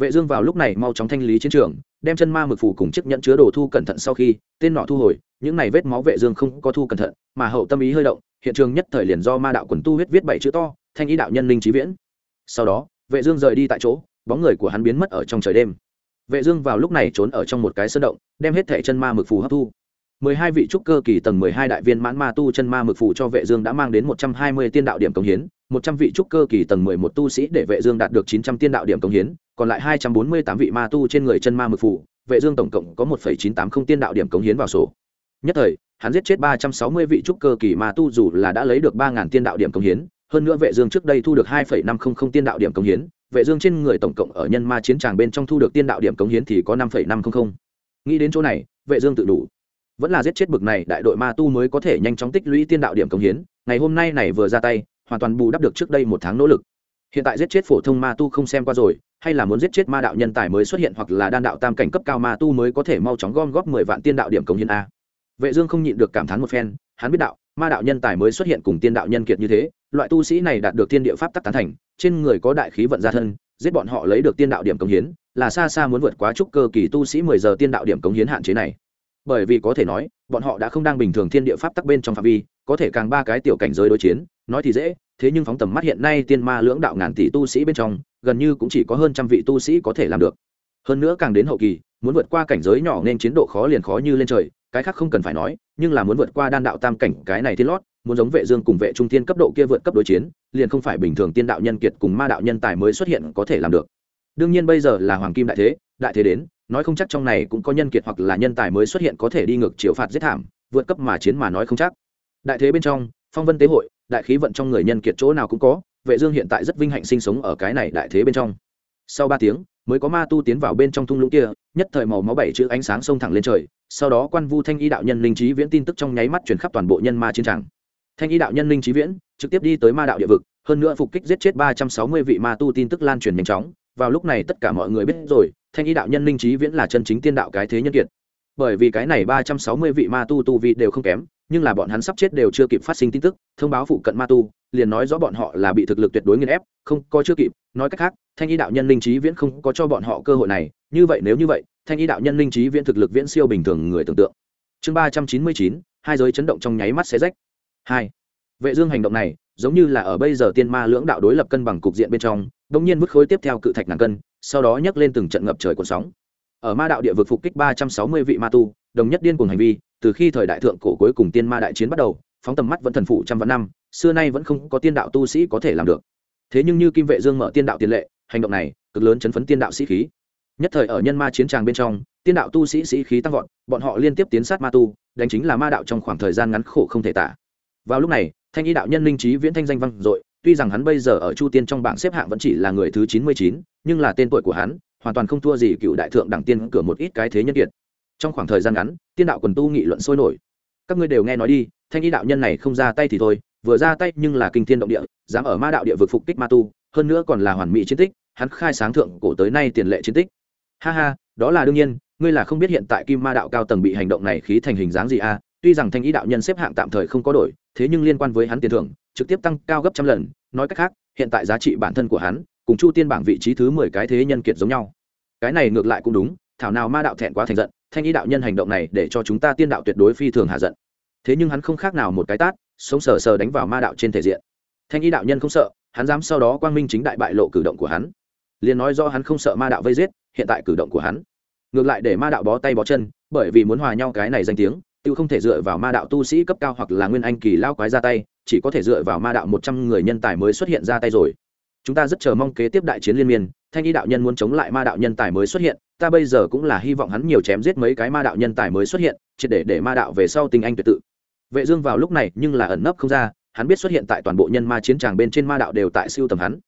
vệ dương vào lúc này mau chóng thanh lý chiến trường, đem chân ma mực phủ cùng chiếc nhẫn chứa đồ thu cẩn thận sau khi, tên nọ thu hồi, những này vết máu vệ dương không có thu cẩn thận, mà hậu tâm ý hơi động, hiện trường nhất thời liền do ma đạo quần tu huyết viết bảy chữ to, thanh ý đạo nhân linh trí viễn. Sau đó, vệ dương rời đi tại chỗ, bóng người của hắn biến mất ở trong trời đêm. Vệ dương vào lúc này trốn ở trong một cái sơn động, đem hết thẻ chân ma mực phù hấp thu. Mười hai vị trúc cơ kỳ tầng mười hai đại viên mãn ma tu chân ma mực phù cho vệ dương đã mang đến một trăm hai mươi tiên đạo điểm công hiến, một trăm vị trúc cơ kỳ tầng mười một tu sĩ để vệ dương đạt được chín trăm tiên đạo điểm công hiến còn lại hai trăm bốn mươi tám vị ma tu trên người chân ma mực phủ, vệ dương tổng cộng có một phẩy chín tám không tiên đạo điểm cống hiến vào sổ. Nhất thời, hắn giết chết ba trăm sáu mươi vị trúc cơ kỳ ma tu dù là đã lấy được ba ngàn tiên đạo điểm cống hiến, hơn nữa vệ dương trước đây thu được hai phẩy năm không không tiên đạo điểm cống hiến, vệ dương trên người tổng cộng ở nhân ma chiến tràng bên trong thu được tiên đạo điểm cống hiến thì có năm phẩy năm không không. Nghĩ đến chỗ này, vệ dương tự đủ. Vẫn là giết chết bực này đại đội ma tu mới có thể nhanh chóng tích lũy tiên đạo điểm công hiến, ngày hôm nay này vừa ra tay, hoàn toàn bù đắp được trước đây một tháng nỗ lực hiện tại giết chết phổ thông ma tu không xem qua rồi, hay là muốn giết chết ma đạo nhân tài mới xuất hiện hoặc là đan đạo tam cảnh cấp cao ma tu mới có thể mau chóng gom góp mười vạn tiên đạo điểm cống hiến a. Vệ dương không nhịn được cảm thán một phen, hắn biết đạo, ma đạo nhân tài mới xuất hiện cùng tiên đạo nhân kiệt như thế, loại tu sĩ này đạt được tiên địa pháp tắc tán thành, trên người có đại khí vận gia thân, giết bọn họ lấy được tiên đạo điểm cống hiến, là xa xa muốn vượt quá trúc cơ kỳ tu sĩ mười giờ tiên đạo điểm cống hiến hạn chế này. Bởi vì có thể nói, bọn họ đã không đang bình thường thiên địa pháp tắc bên trong phạm vi, có thể càng ba cái tiểu cảnh giới đối chiến, nói thì dễ thế nhưng phóng tầm mắt hiện nay tiên ma lưỡng đạo ngàn tỷ tu sĩ bên trong, gần như cũng chỉ có hơn trăm vị tu sĩ có thể làm được. Hơn nữa càng đến hậu kỳ, muốn vượt qua cảnh giới nhỏ nên chiến độ khó liền khó như lên trời, cái khác không cần phải nói, nhưng là muốn vượt qua đan đạo tam cảnh cái này thiên lót, muốn giống vệ dương cùng vệ trung thiên cấp độ kia vượt cấp đối chiến, liền không phải bình thường tiên đạo nhân kiệt cùng ma đạo nhân tài mới xuất hiện có thể làm được. Đương nhiên bây giờ là hoàng kim đại thế đại thế đến, nói không chắc trong này cũng có nhân kiệt hoặc là nhân tài mới xuất hiện có thể đi ngược chiều phạt giết thảm, vượt cấp mà chiến mà nói không chắc. Đại thế bên trong, phong vân tế hội đại khí vận trong người nhân kiệt chỗ nào cũng có, vệ dương hiện tại rất vinh hạnh sinh sống ở cái này đại thế bên trong. Sau ba tiếng, mới có ma tu tiến vào bên trong thung lũng kia, nhất thời màu máu bảy chữ ánh sáng xông thẳng lên trời, sau đó quan vu thanh y đạo nhân linh trí viễn tin tức trong nháy mắt truyền khắp toàn bộ nhân ma chiến trường. Thanh y đạo nhân linh trí viễn, trực tiếp đi tới ma đạo địa vực, hơn nữa phục kích giết chết ba trăm sáu mươi vị ma tu tin tức lan truyền nhanh chóng. Vào lúc này tất cả mọi người biết rồi, thanh y đạo nhân linh trí viễn là chân chính tiên đạo cái thế nhân kiệt bởi vì cái này ba trăm sáu mươi vị ma tu tu vị đều không kém, nhưng là bọn hắn sắp chết đều chưa kịp phát sinh tin tức, thông báo phụ cận ma tu, liền nói rõ bọn họ là bị thực lực tuyệt đối nghiền ép, không có chưa kịp, nói cách khác, thanh y đạo nhân linh trí viễn không có cho bọn họ cơ hội này, như vậy nếu như vậy, thanh y đạo nhân linh trí viễn thực lực viễn siêu bình thường người tưởng tượng. Chương ba trăm chín mươi chín, hai giới chấn động trong nháy mắt xé rách. Hai, vệ dương hành động này, giống như là ở bây giờ tiên ma lưỡng đạo đối lập cân bằng cục diện bên trong đống nhiên vứt khối tiếp theo cự thạch ngàn cân, sau đó nhấc lên từng trận ngập trời cuộn sóng ở ma đạo địa vực phục kích ba trăm sáu mươi vị ma tu, đồng nhất điên cuồng hành vi, từ khi thời đại thượng cổ cuối cùng tiên ma đại chiến bắt đầu, phóng tầm mắt vẫn thần phụ trăm vạn năm, xưa nay vẫn không có tiên đạo tu sĩ có thể làm được. Thế nhưng như kim vệ dương mở tiên đạo tiền lệ, hành động này cực lớn chấn phấn tiên đạo sĩ khí. Nhất thời ở nhân ma chiến tràng bên trong, tiên đạo tu sĩ sĩ khí tăng vọt, bọn họ liên tiếp tiến sát ma tu, đánh chính là ma đạo trong khoảng thời gian ngắn khổ không thể tả. Vào lúc này, thanh y đạo nhân linh trí viễn thanh danh vang dội, tuy rằng hắn bây giờ ở chu tiên trong bảng xếp hạng vẫn chỉ là người thứ chín mươi chín, nhưng là tên tuổi của hắn hoàn toàn không thua gì cựu đại thượng đẳng tiên cửa một ít cái thế nhân kiệt. Trong khoảng thời gian ngắn, tiên đạo quần tu nghị luận sôi nổi. Các ngươi đều nghe nói đi, thanh y đạo nhân này không ra tay thì thôi, vừa ra tay nhưng là kinh thiên động địa, dám ở ma đạo địa vực phục kích ma tu, hơn nữa còn là hoàn mỹ chiến tích, hắn khai sáng thượng cổ tới nay tiền lệ chiến tích. Ha ha, đó là đương nhiên, ngươi là không biết hiện tại kim ma đạo cao tầng bị hành động này khí thành hình dáng gì à tuy rằng thanh ý đạo nhân xếp hạng tạm thời không có đổi, thế nhưng liên quan với hắn tiền thưởng, trực tiếp tăng cao gấp trăm lần, nói cách khác, hiện tại giá trị bản thân của hắn cùng chu tiên bảng vị trí thứ mười cái thế nhân kiệt giống nhau. Cái này ngược lại cũng đúng, thảo nào ma đạo thẹn quá thành giận, thanh ý đạo nhân hành động này để cho chúng ta tiên đạo tuyệt đối phi thường hạ giận. Thế nhưng hắn không khác nào một cái tát, sống sờ sờ đánh vào ma đạo trên thể diện. Thanh ý đạo nhân không sợ, hắn dám sau đó quang minh chính đại bại lộ cử động của hắn. Liền nói do hắn không sợ ma đạo vây giết, hiện tại cử động của hắn. Ngược lại để ma đạo bó tay bó chân, bởi vì muốn hòa nhau cái này danh tiếng tự không thể dựa vào ma đạo tu sĩ cấp cao hoặc là nguyên anh kỳ lao quái ra tay, chỉ có thể dựa vào ma đạo một trăm người nhân tài mới xuất hiện ra tay rồi chúng ta rất chờ mong kế tiếp đại chiến liên miên, thanh y đạo nhân muốn chống lại ma đạo nhân tài mới xuất hiện, ta bây giờ cũng là hy vọng hắn nhiều chém giết mấy cái ma đạo nhân tài mới xuất hiện, triệt để để ma đạo về sau tình anh tuyệt tự. Vệ dương vào lúc này nhưng là ẩn nấp không ra, hắn biết xuất hiện tại toàn bộ nhân ma chiến tràng bên trên ma đạo đều tại siêu tầm hắn.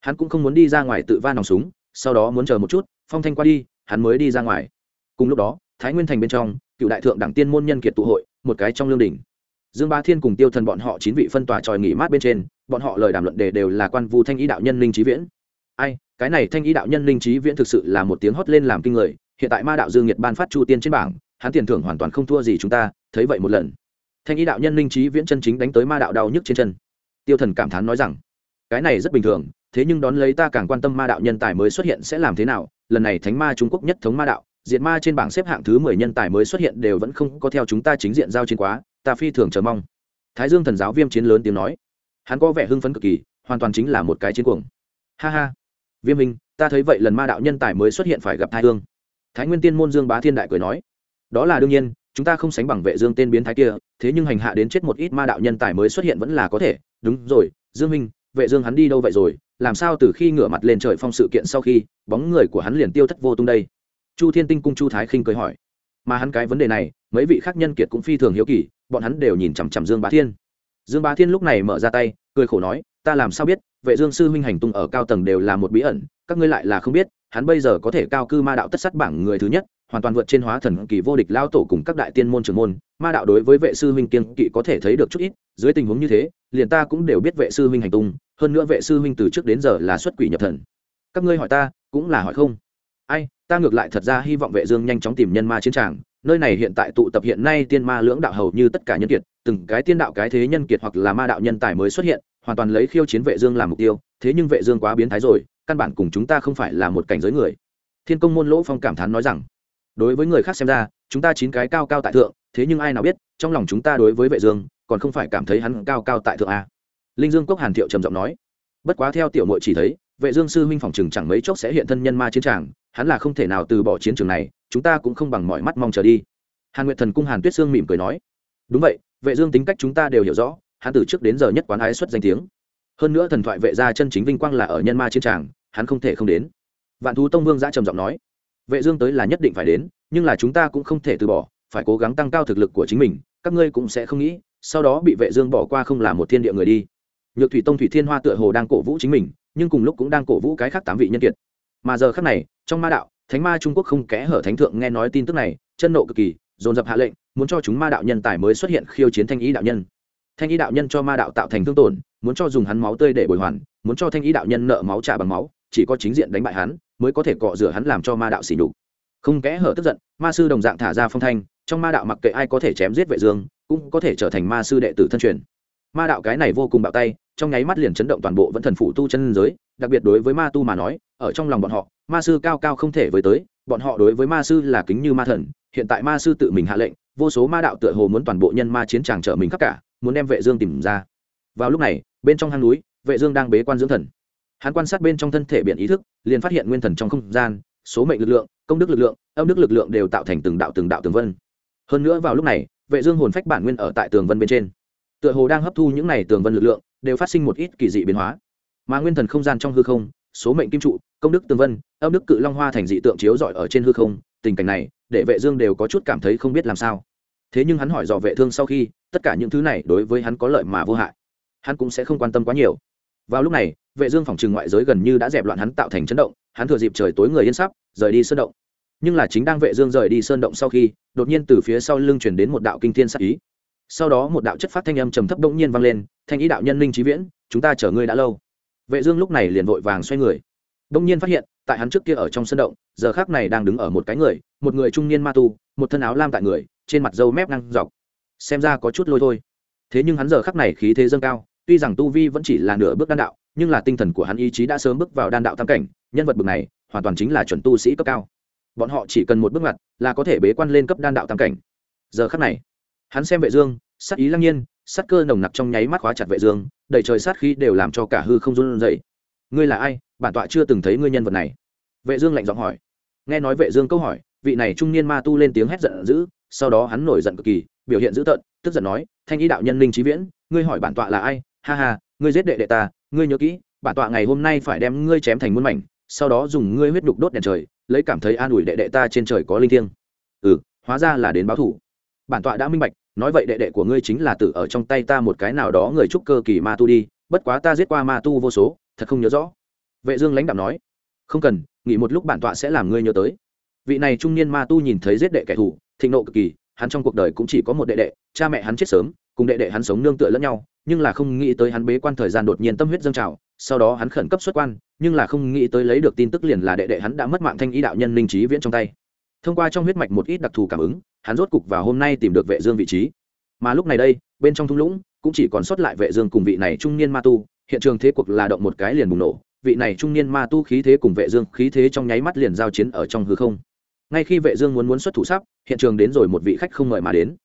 Hắn cũng không muốn đi ra ngoài tự va nòng súng, sau đó muốn chờ một chút, phong thanh qua đi, hắn mới đi ra ngoài. Cùng lúc đó, thái nguyên thành bên trong, cựu đại thượng đẳng tiên môn nhân kiệt tụ hội, một cái trong lương đình dương ba thiên cùng tiêu thần bọn họ chín vị phân tòa tròi nghỉ mát bên trên, bọn họ lời đàm luận đề đều là quan vu thanh ý đạo nhân linh trí viễn. Ai, cái này thanh ý đạo nhân linh trí viễn thực sự là một tiếng hót lên làm kinh người, hiện tại ma đạo dương nhiệt ban phát chu tiên trên bảng, hắn tiền thưởng hoàn toàn không thua gì chúng ta, thấy vậy một lần. Thanh ý đạo nhân linh trí viễn chân chính đánh tới ma đạo đau nhức trên chân. Tiêu thần cảm thán nói rằng, cái này rất bình thường, thế nhưng đón lấy ta càng quan tâm ma đạo nhân tài mới xuất hiện sẽ làm thế nào? Lần này thánh ma trung quốc nhất thống ma đạo, diệt ma trên bảng xếp hạng thứ mười nhân tài mới xuất hiện đều vẫn không có theo chúng ta chính diện giao chiến quá ta phi thường chờ mong. Thái dương thần giáo viêm chiến lớn tiếng nói. Hắn có vẻ hưng phấn cực kỳ, hoàn toàn chính là một cái chiến cuồng. Ha ha. Viêm minh ta thấy vậy lần ma đạo nhân tài mới xuất hiện phải gặp thái hương. Thái nguyên tiên môn dương bá thiên đại cười nói. Đó là đương nhiên, chúng ta không sánh bằng vệ dương tên biến thái kia, thế nhưng hành hạ đến chết một ít ma đạo nhân tài mới xuất hiện vẫn là có thể. Đúng rồi, dương minh vệ dương hắn đi đâu vậy rồi? Làm sao từ khi ngửa mặt lên trời phong sự kiện sau khi, bóng người của hắn liền tiêu thất vô tung đây? Chu thiên tinh cung chu thái khinh cười hỏi. Mà hắn cái vấn đề này, mấy vị khác nhân kiệt cũng phi thường hiếu kỳ bọn hắn đều nhìn chằm chằm dương bá thiên. Dương bá thiên lúc này mở ra tay, cười khổ nói, ta làm sao biết, vệ dương sư huynh hành tung ở cao tầng đều là một bí ẩn, các ngươi lại là không biết, hắn bây giờ có thể cao cư ma đạo tất sát bảng người thứ nhất, hoàn toàn vượt trên hóa thần kỳ vô địch lao tổ cùng các đại tiên môn trưởng môn, ma đạo đối với vệ sư huynh kiên kỵ có thể thấy được chút ít, dưới tình huống như thế, liền ta cũng đều biết vệ sư huynh hành tung, hơn nữa vệ sư huynh từ trước đến giờ là xuất quỷ nhập thần. Các ngươi hỏi ta, cũng là hỏi không? Ai, ta ngược lại thật ra hy vọng vệ dương nhanh chóng tìm nhân ma chiến tràng. Nơi này hiện tại tụ tập hiện nay tiên ma lưỡng đạo hầu như tất cả nhân kiệt, từng cái tiên đạo cái thế nhân kiệt hoặc là ma đạo nhân tài mới xuất hiện, hoàn toàn lấy khiêu chiến vệ dương làm mục tiêu. Thế nhưng vệ dương quá biến thái rồi, căn bản cùng chúng ta không phải là một cảnh giới người. Thiên công môn lỗ phong cảm thán nói rằng, đối với người khác xem ra, chúng ta chín cái cao cao tại thượng, thế nhưng ai nào biết, trong lòng chúng ta đối với vệ dương, còn không phải cảm thấy hắn cao cao tại thượng a. Linh dương cốc hàn thiệu trầm giọng nói, bất quá theo tiểu nội chỉ thấy, vệ dương sư huynh phòng trường chẳng mấy chốc sẽ hiện thân nhân ma chiến tràng hắn là không thể nào từ bỏ chiến trường này, chúng ta cũng không bằng mọi mắt mong chờ đi. Hàn nguyệt thần cung hàn tuyết sương mỉm cười nói. Đúng vậy, vệ dương tính cách chúng ta đều hiểu rõ, hắn từ trước đến giờ nhất quán ái xuất danh tiếng. Hơn nữa thần thoại vệ gia chân chính vinh quang là ở nhân ma chiến trường hắn không thể không đến. Vạn thú tông vương giã trầm giọng nói. Vệ dương tới là nhất định phải đến, nhưng là chúng ta cũng không thể từ bỏ, phải cố gắng tăng cao thực lực của chính mình, các ngươi cũng sẽ không nghĩ, sau đó bị vệ dương bỏ qua không là một thiên địa người đi. Nhược thủy tông thủy thiên hoa tựa hồ đang cổ vũ chính mình, nhưng cùng lúc cũng đang cổ vũ cái khác tám vị nhân kiệt. Mà giờ khắc này trong ma đạo, thánh ma trung quốc không kẽ hở thánh thượng nghe nói tin tức này, chân nộ cực kỳ, dồn dập hạ lệnh, muốn cho chúng ma đạo nhân tài mới xuất hiện khiêu chiến thanh ý đạo nhân. Thanh ý đạo nhân cho ma đạo tạo thành thương tổn, muốn cho dùng hắn máu tươi để bồi hoàn, muốn cho thanh ý đạo nhân nợ máu trả bằng máu, chỉ có chính diện đánh bại hắn, mới có thể cọ rửa hắn làm cho ma đạo xỉ nhục. Không kẽ hở tức giận, ma sư đồng dạng thả ra phong thanh, trong ma đạo mặc kệ ai có thể chém giết vệ dương, cũng có thể trở thành ma sư đệ tử thân truyền. Ma đạo cái này vô cùng bạo tay, trong nháy mắt liền chấn động toàn bộ vẫn thần phụ tu chân giới, đặc biệt đối với ma tu mà nói, ở trong lòng bọn họ ma sư cao cao không thể với tới, bọn họ đối với ma sư là kính như ma thần, hiện tại ma sư tự mình hạ lệnh, vô số ma đạo tựa hồ muốn toàn bộ nhân ma chiến tràng trở mình khắp cả, muốn đem vệ dương tìm ra. Vào lúc này, bên trong hang núi, vệ dương đang bế quan dưỡng thần. Hắn quan sát bên trong thân thể biển ý thức, liền phát hiện nguyên thần trong không gian, số mệnh lực lượng, công đức lực lượng, âm đức lực lượng đều tạo thành từng đạo từng đạo tường vân. Hơn nữa vào lúc này, vệ dương hồn phách bản nguyên ở tại tường vân bên trên. Tựa hồ đang hấp thu những này tường vân lực lượng, đều phát sinh một ít kỳ dị biến hóa. Mà nguyên thần không gian trong hư không số mệnh kim trụ, công đức tương vân, âm đức cự long hoa thành dị tượng chiếu rọi ở trên hư không, tình cảnh này, để vệ dương đều có chút cảm thấy không biết làm sao. Thế nhưng hắn hỏi dò vệ thương sau khi, tất cả những thứ này đối với hắn có lợi mà vô hại. Hắn cũng sẽ không quan tâm quá nhiều. Vào lúc này, vệ dương phòng trường ngoại giới gần như đã dẹp loạn hắn tạo thành chấn động, hắn thừa dịp trời tối người yên sắp, rời đi sơn động. Nhưng là chính đang vệ dương rời đi sơn động sau khi, đột nhiên từ phía sau lưng truyền đến một đạo kinh thiên sát ý. Sau đó một đạo chất phát thanh âm trầm thấp động nhiên vang lên, thanh ý đạo nhân linh trí viễn, chúng ta chờ ngươi đã lâu vệ dương lúc này liền vội vàng xoay người. Đông nhiên phát hiện, tại hắn trước kia ở trong sân động, giờ khắc này đang đứng ở một cái người, một người trung niên ma tu, một thân áo lam tại người, trên mặt râu mép ngang dọc. Xem ra có chút lôi thôi. Thế nhưng hắn giờ khắc này khí thế dâng cao, tuy rằng tu vi vẫn chỉ là nửa bước đan đạo, nhưng là tinh thần của hắn ý chí đã sớm bước vào đan đạo tam cảnh, nhân vật bậc này, hoàn toàn chính là chuẩn tu sĩ cấp cao. Bọn họ chỉ cần một bước ngoặt, là có thể bế quan lên cấp đan đạo tam cảnh. Giờ khắc này, hắn xem vệ dương, sắc ý lăng nhiên sát cơ nồng nặc trong nháy mắt khóa chặt vệ dương, đầy trời sát khí đều làm cho cả hư không run rẩy. Ngươi là ai? Bản tọa chưa từng thấy ngươi nhân vật này. Vệ dương lạnh giọng hỏi. Nghe nói vệ dương câu hỏi, vị này trung niên ma tu lên tiếng hét giận dữ, sau đó hắn nổi giận cực kỳ, biểu hiện dữ tợn, tức giận nói, thanh ý đạo nhân linh trí viễn, ngươi hỏi bản tọa là ai? Ha ha, ngươi giết đệ đệ ta, ngươi nhớ kỹ, bản tọa ngày hôm nay phải đem ngươi chém thành muôn mảnh, sau đó dùng ngươi huyết đục đốt đèn trời, lấy cảm thấy an ủi đệ đệ ta trên trời có linh thiêng. Ừ hóa ra là đến báo thủ. Bản tọa đã minh bạch nói vậy đệ đệ của ngươi chính là tử ở trong tay ta một cái nào đó người trúc cơ kỳ ma tu đi, bất quá ta giết qua ma tu vô số, thật không nhớ rõ. Vệ dương lãnh đạo nói, không cần, nghỉ một lúc bản tọa sẽ làm ngươi nhớ tới. Vị này trung niên ma tu nhìn thấy giết đệ kẻ thù, thịnh nộ cực kỳ, hắn trong cuộc đời cũng chỉ có một đệ đệ, cha mẹ hắn chết sớm, cùng đệ đệ hắn sống nương tựa lẫn nhau, nhưng là không nghĩ tới hắn bế quan thời gian đột nhiên tâm huyết dâng trào, sau đó hắn khẩn cấp xuất quan, nhưng là không nghĩ tới lấy được tin tức liền là đệ đệ hắn đã mất mạng thanh ý đạo nhân linh trí viễn trong tay thông qua trong huyết mạch một ít đặc thù cảm ứng, hắn rốt cục vào hôm nay tìm được vệ dương vị trí. Mà lúc này đây, bên trong thung lũng cũng chỉ còn sót lại vệ dương cùng vị này trung niên ma tu, hiện trường thế cuộc là động một cái liền bùng nổ, vị này trung niên ma tu khí thế cùng vệ dương khí thế trong nháy mắt liền giao chiến ở trong hư không. Ngay khi vệ dương muốn muốn xuất thủ sắp, hiện trường đến rồi một vị khách không mời mà đến.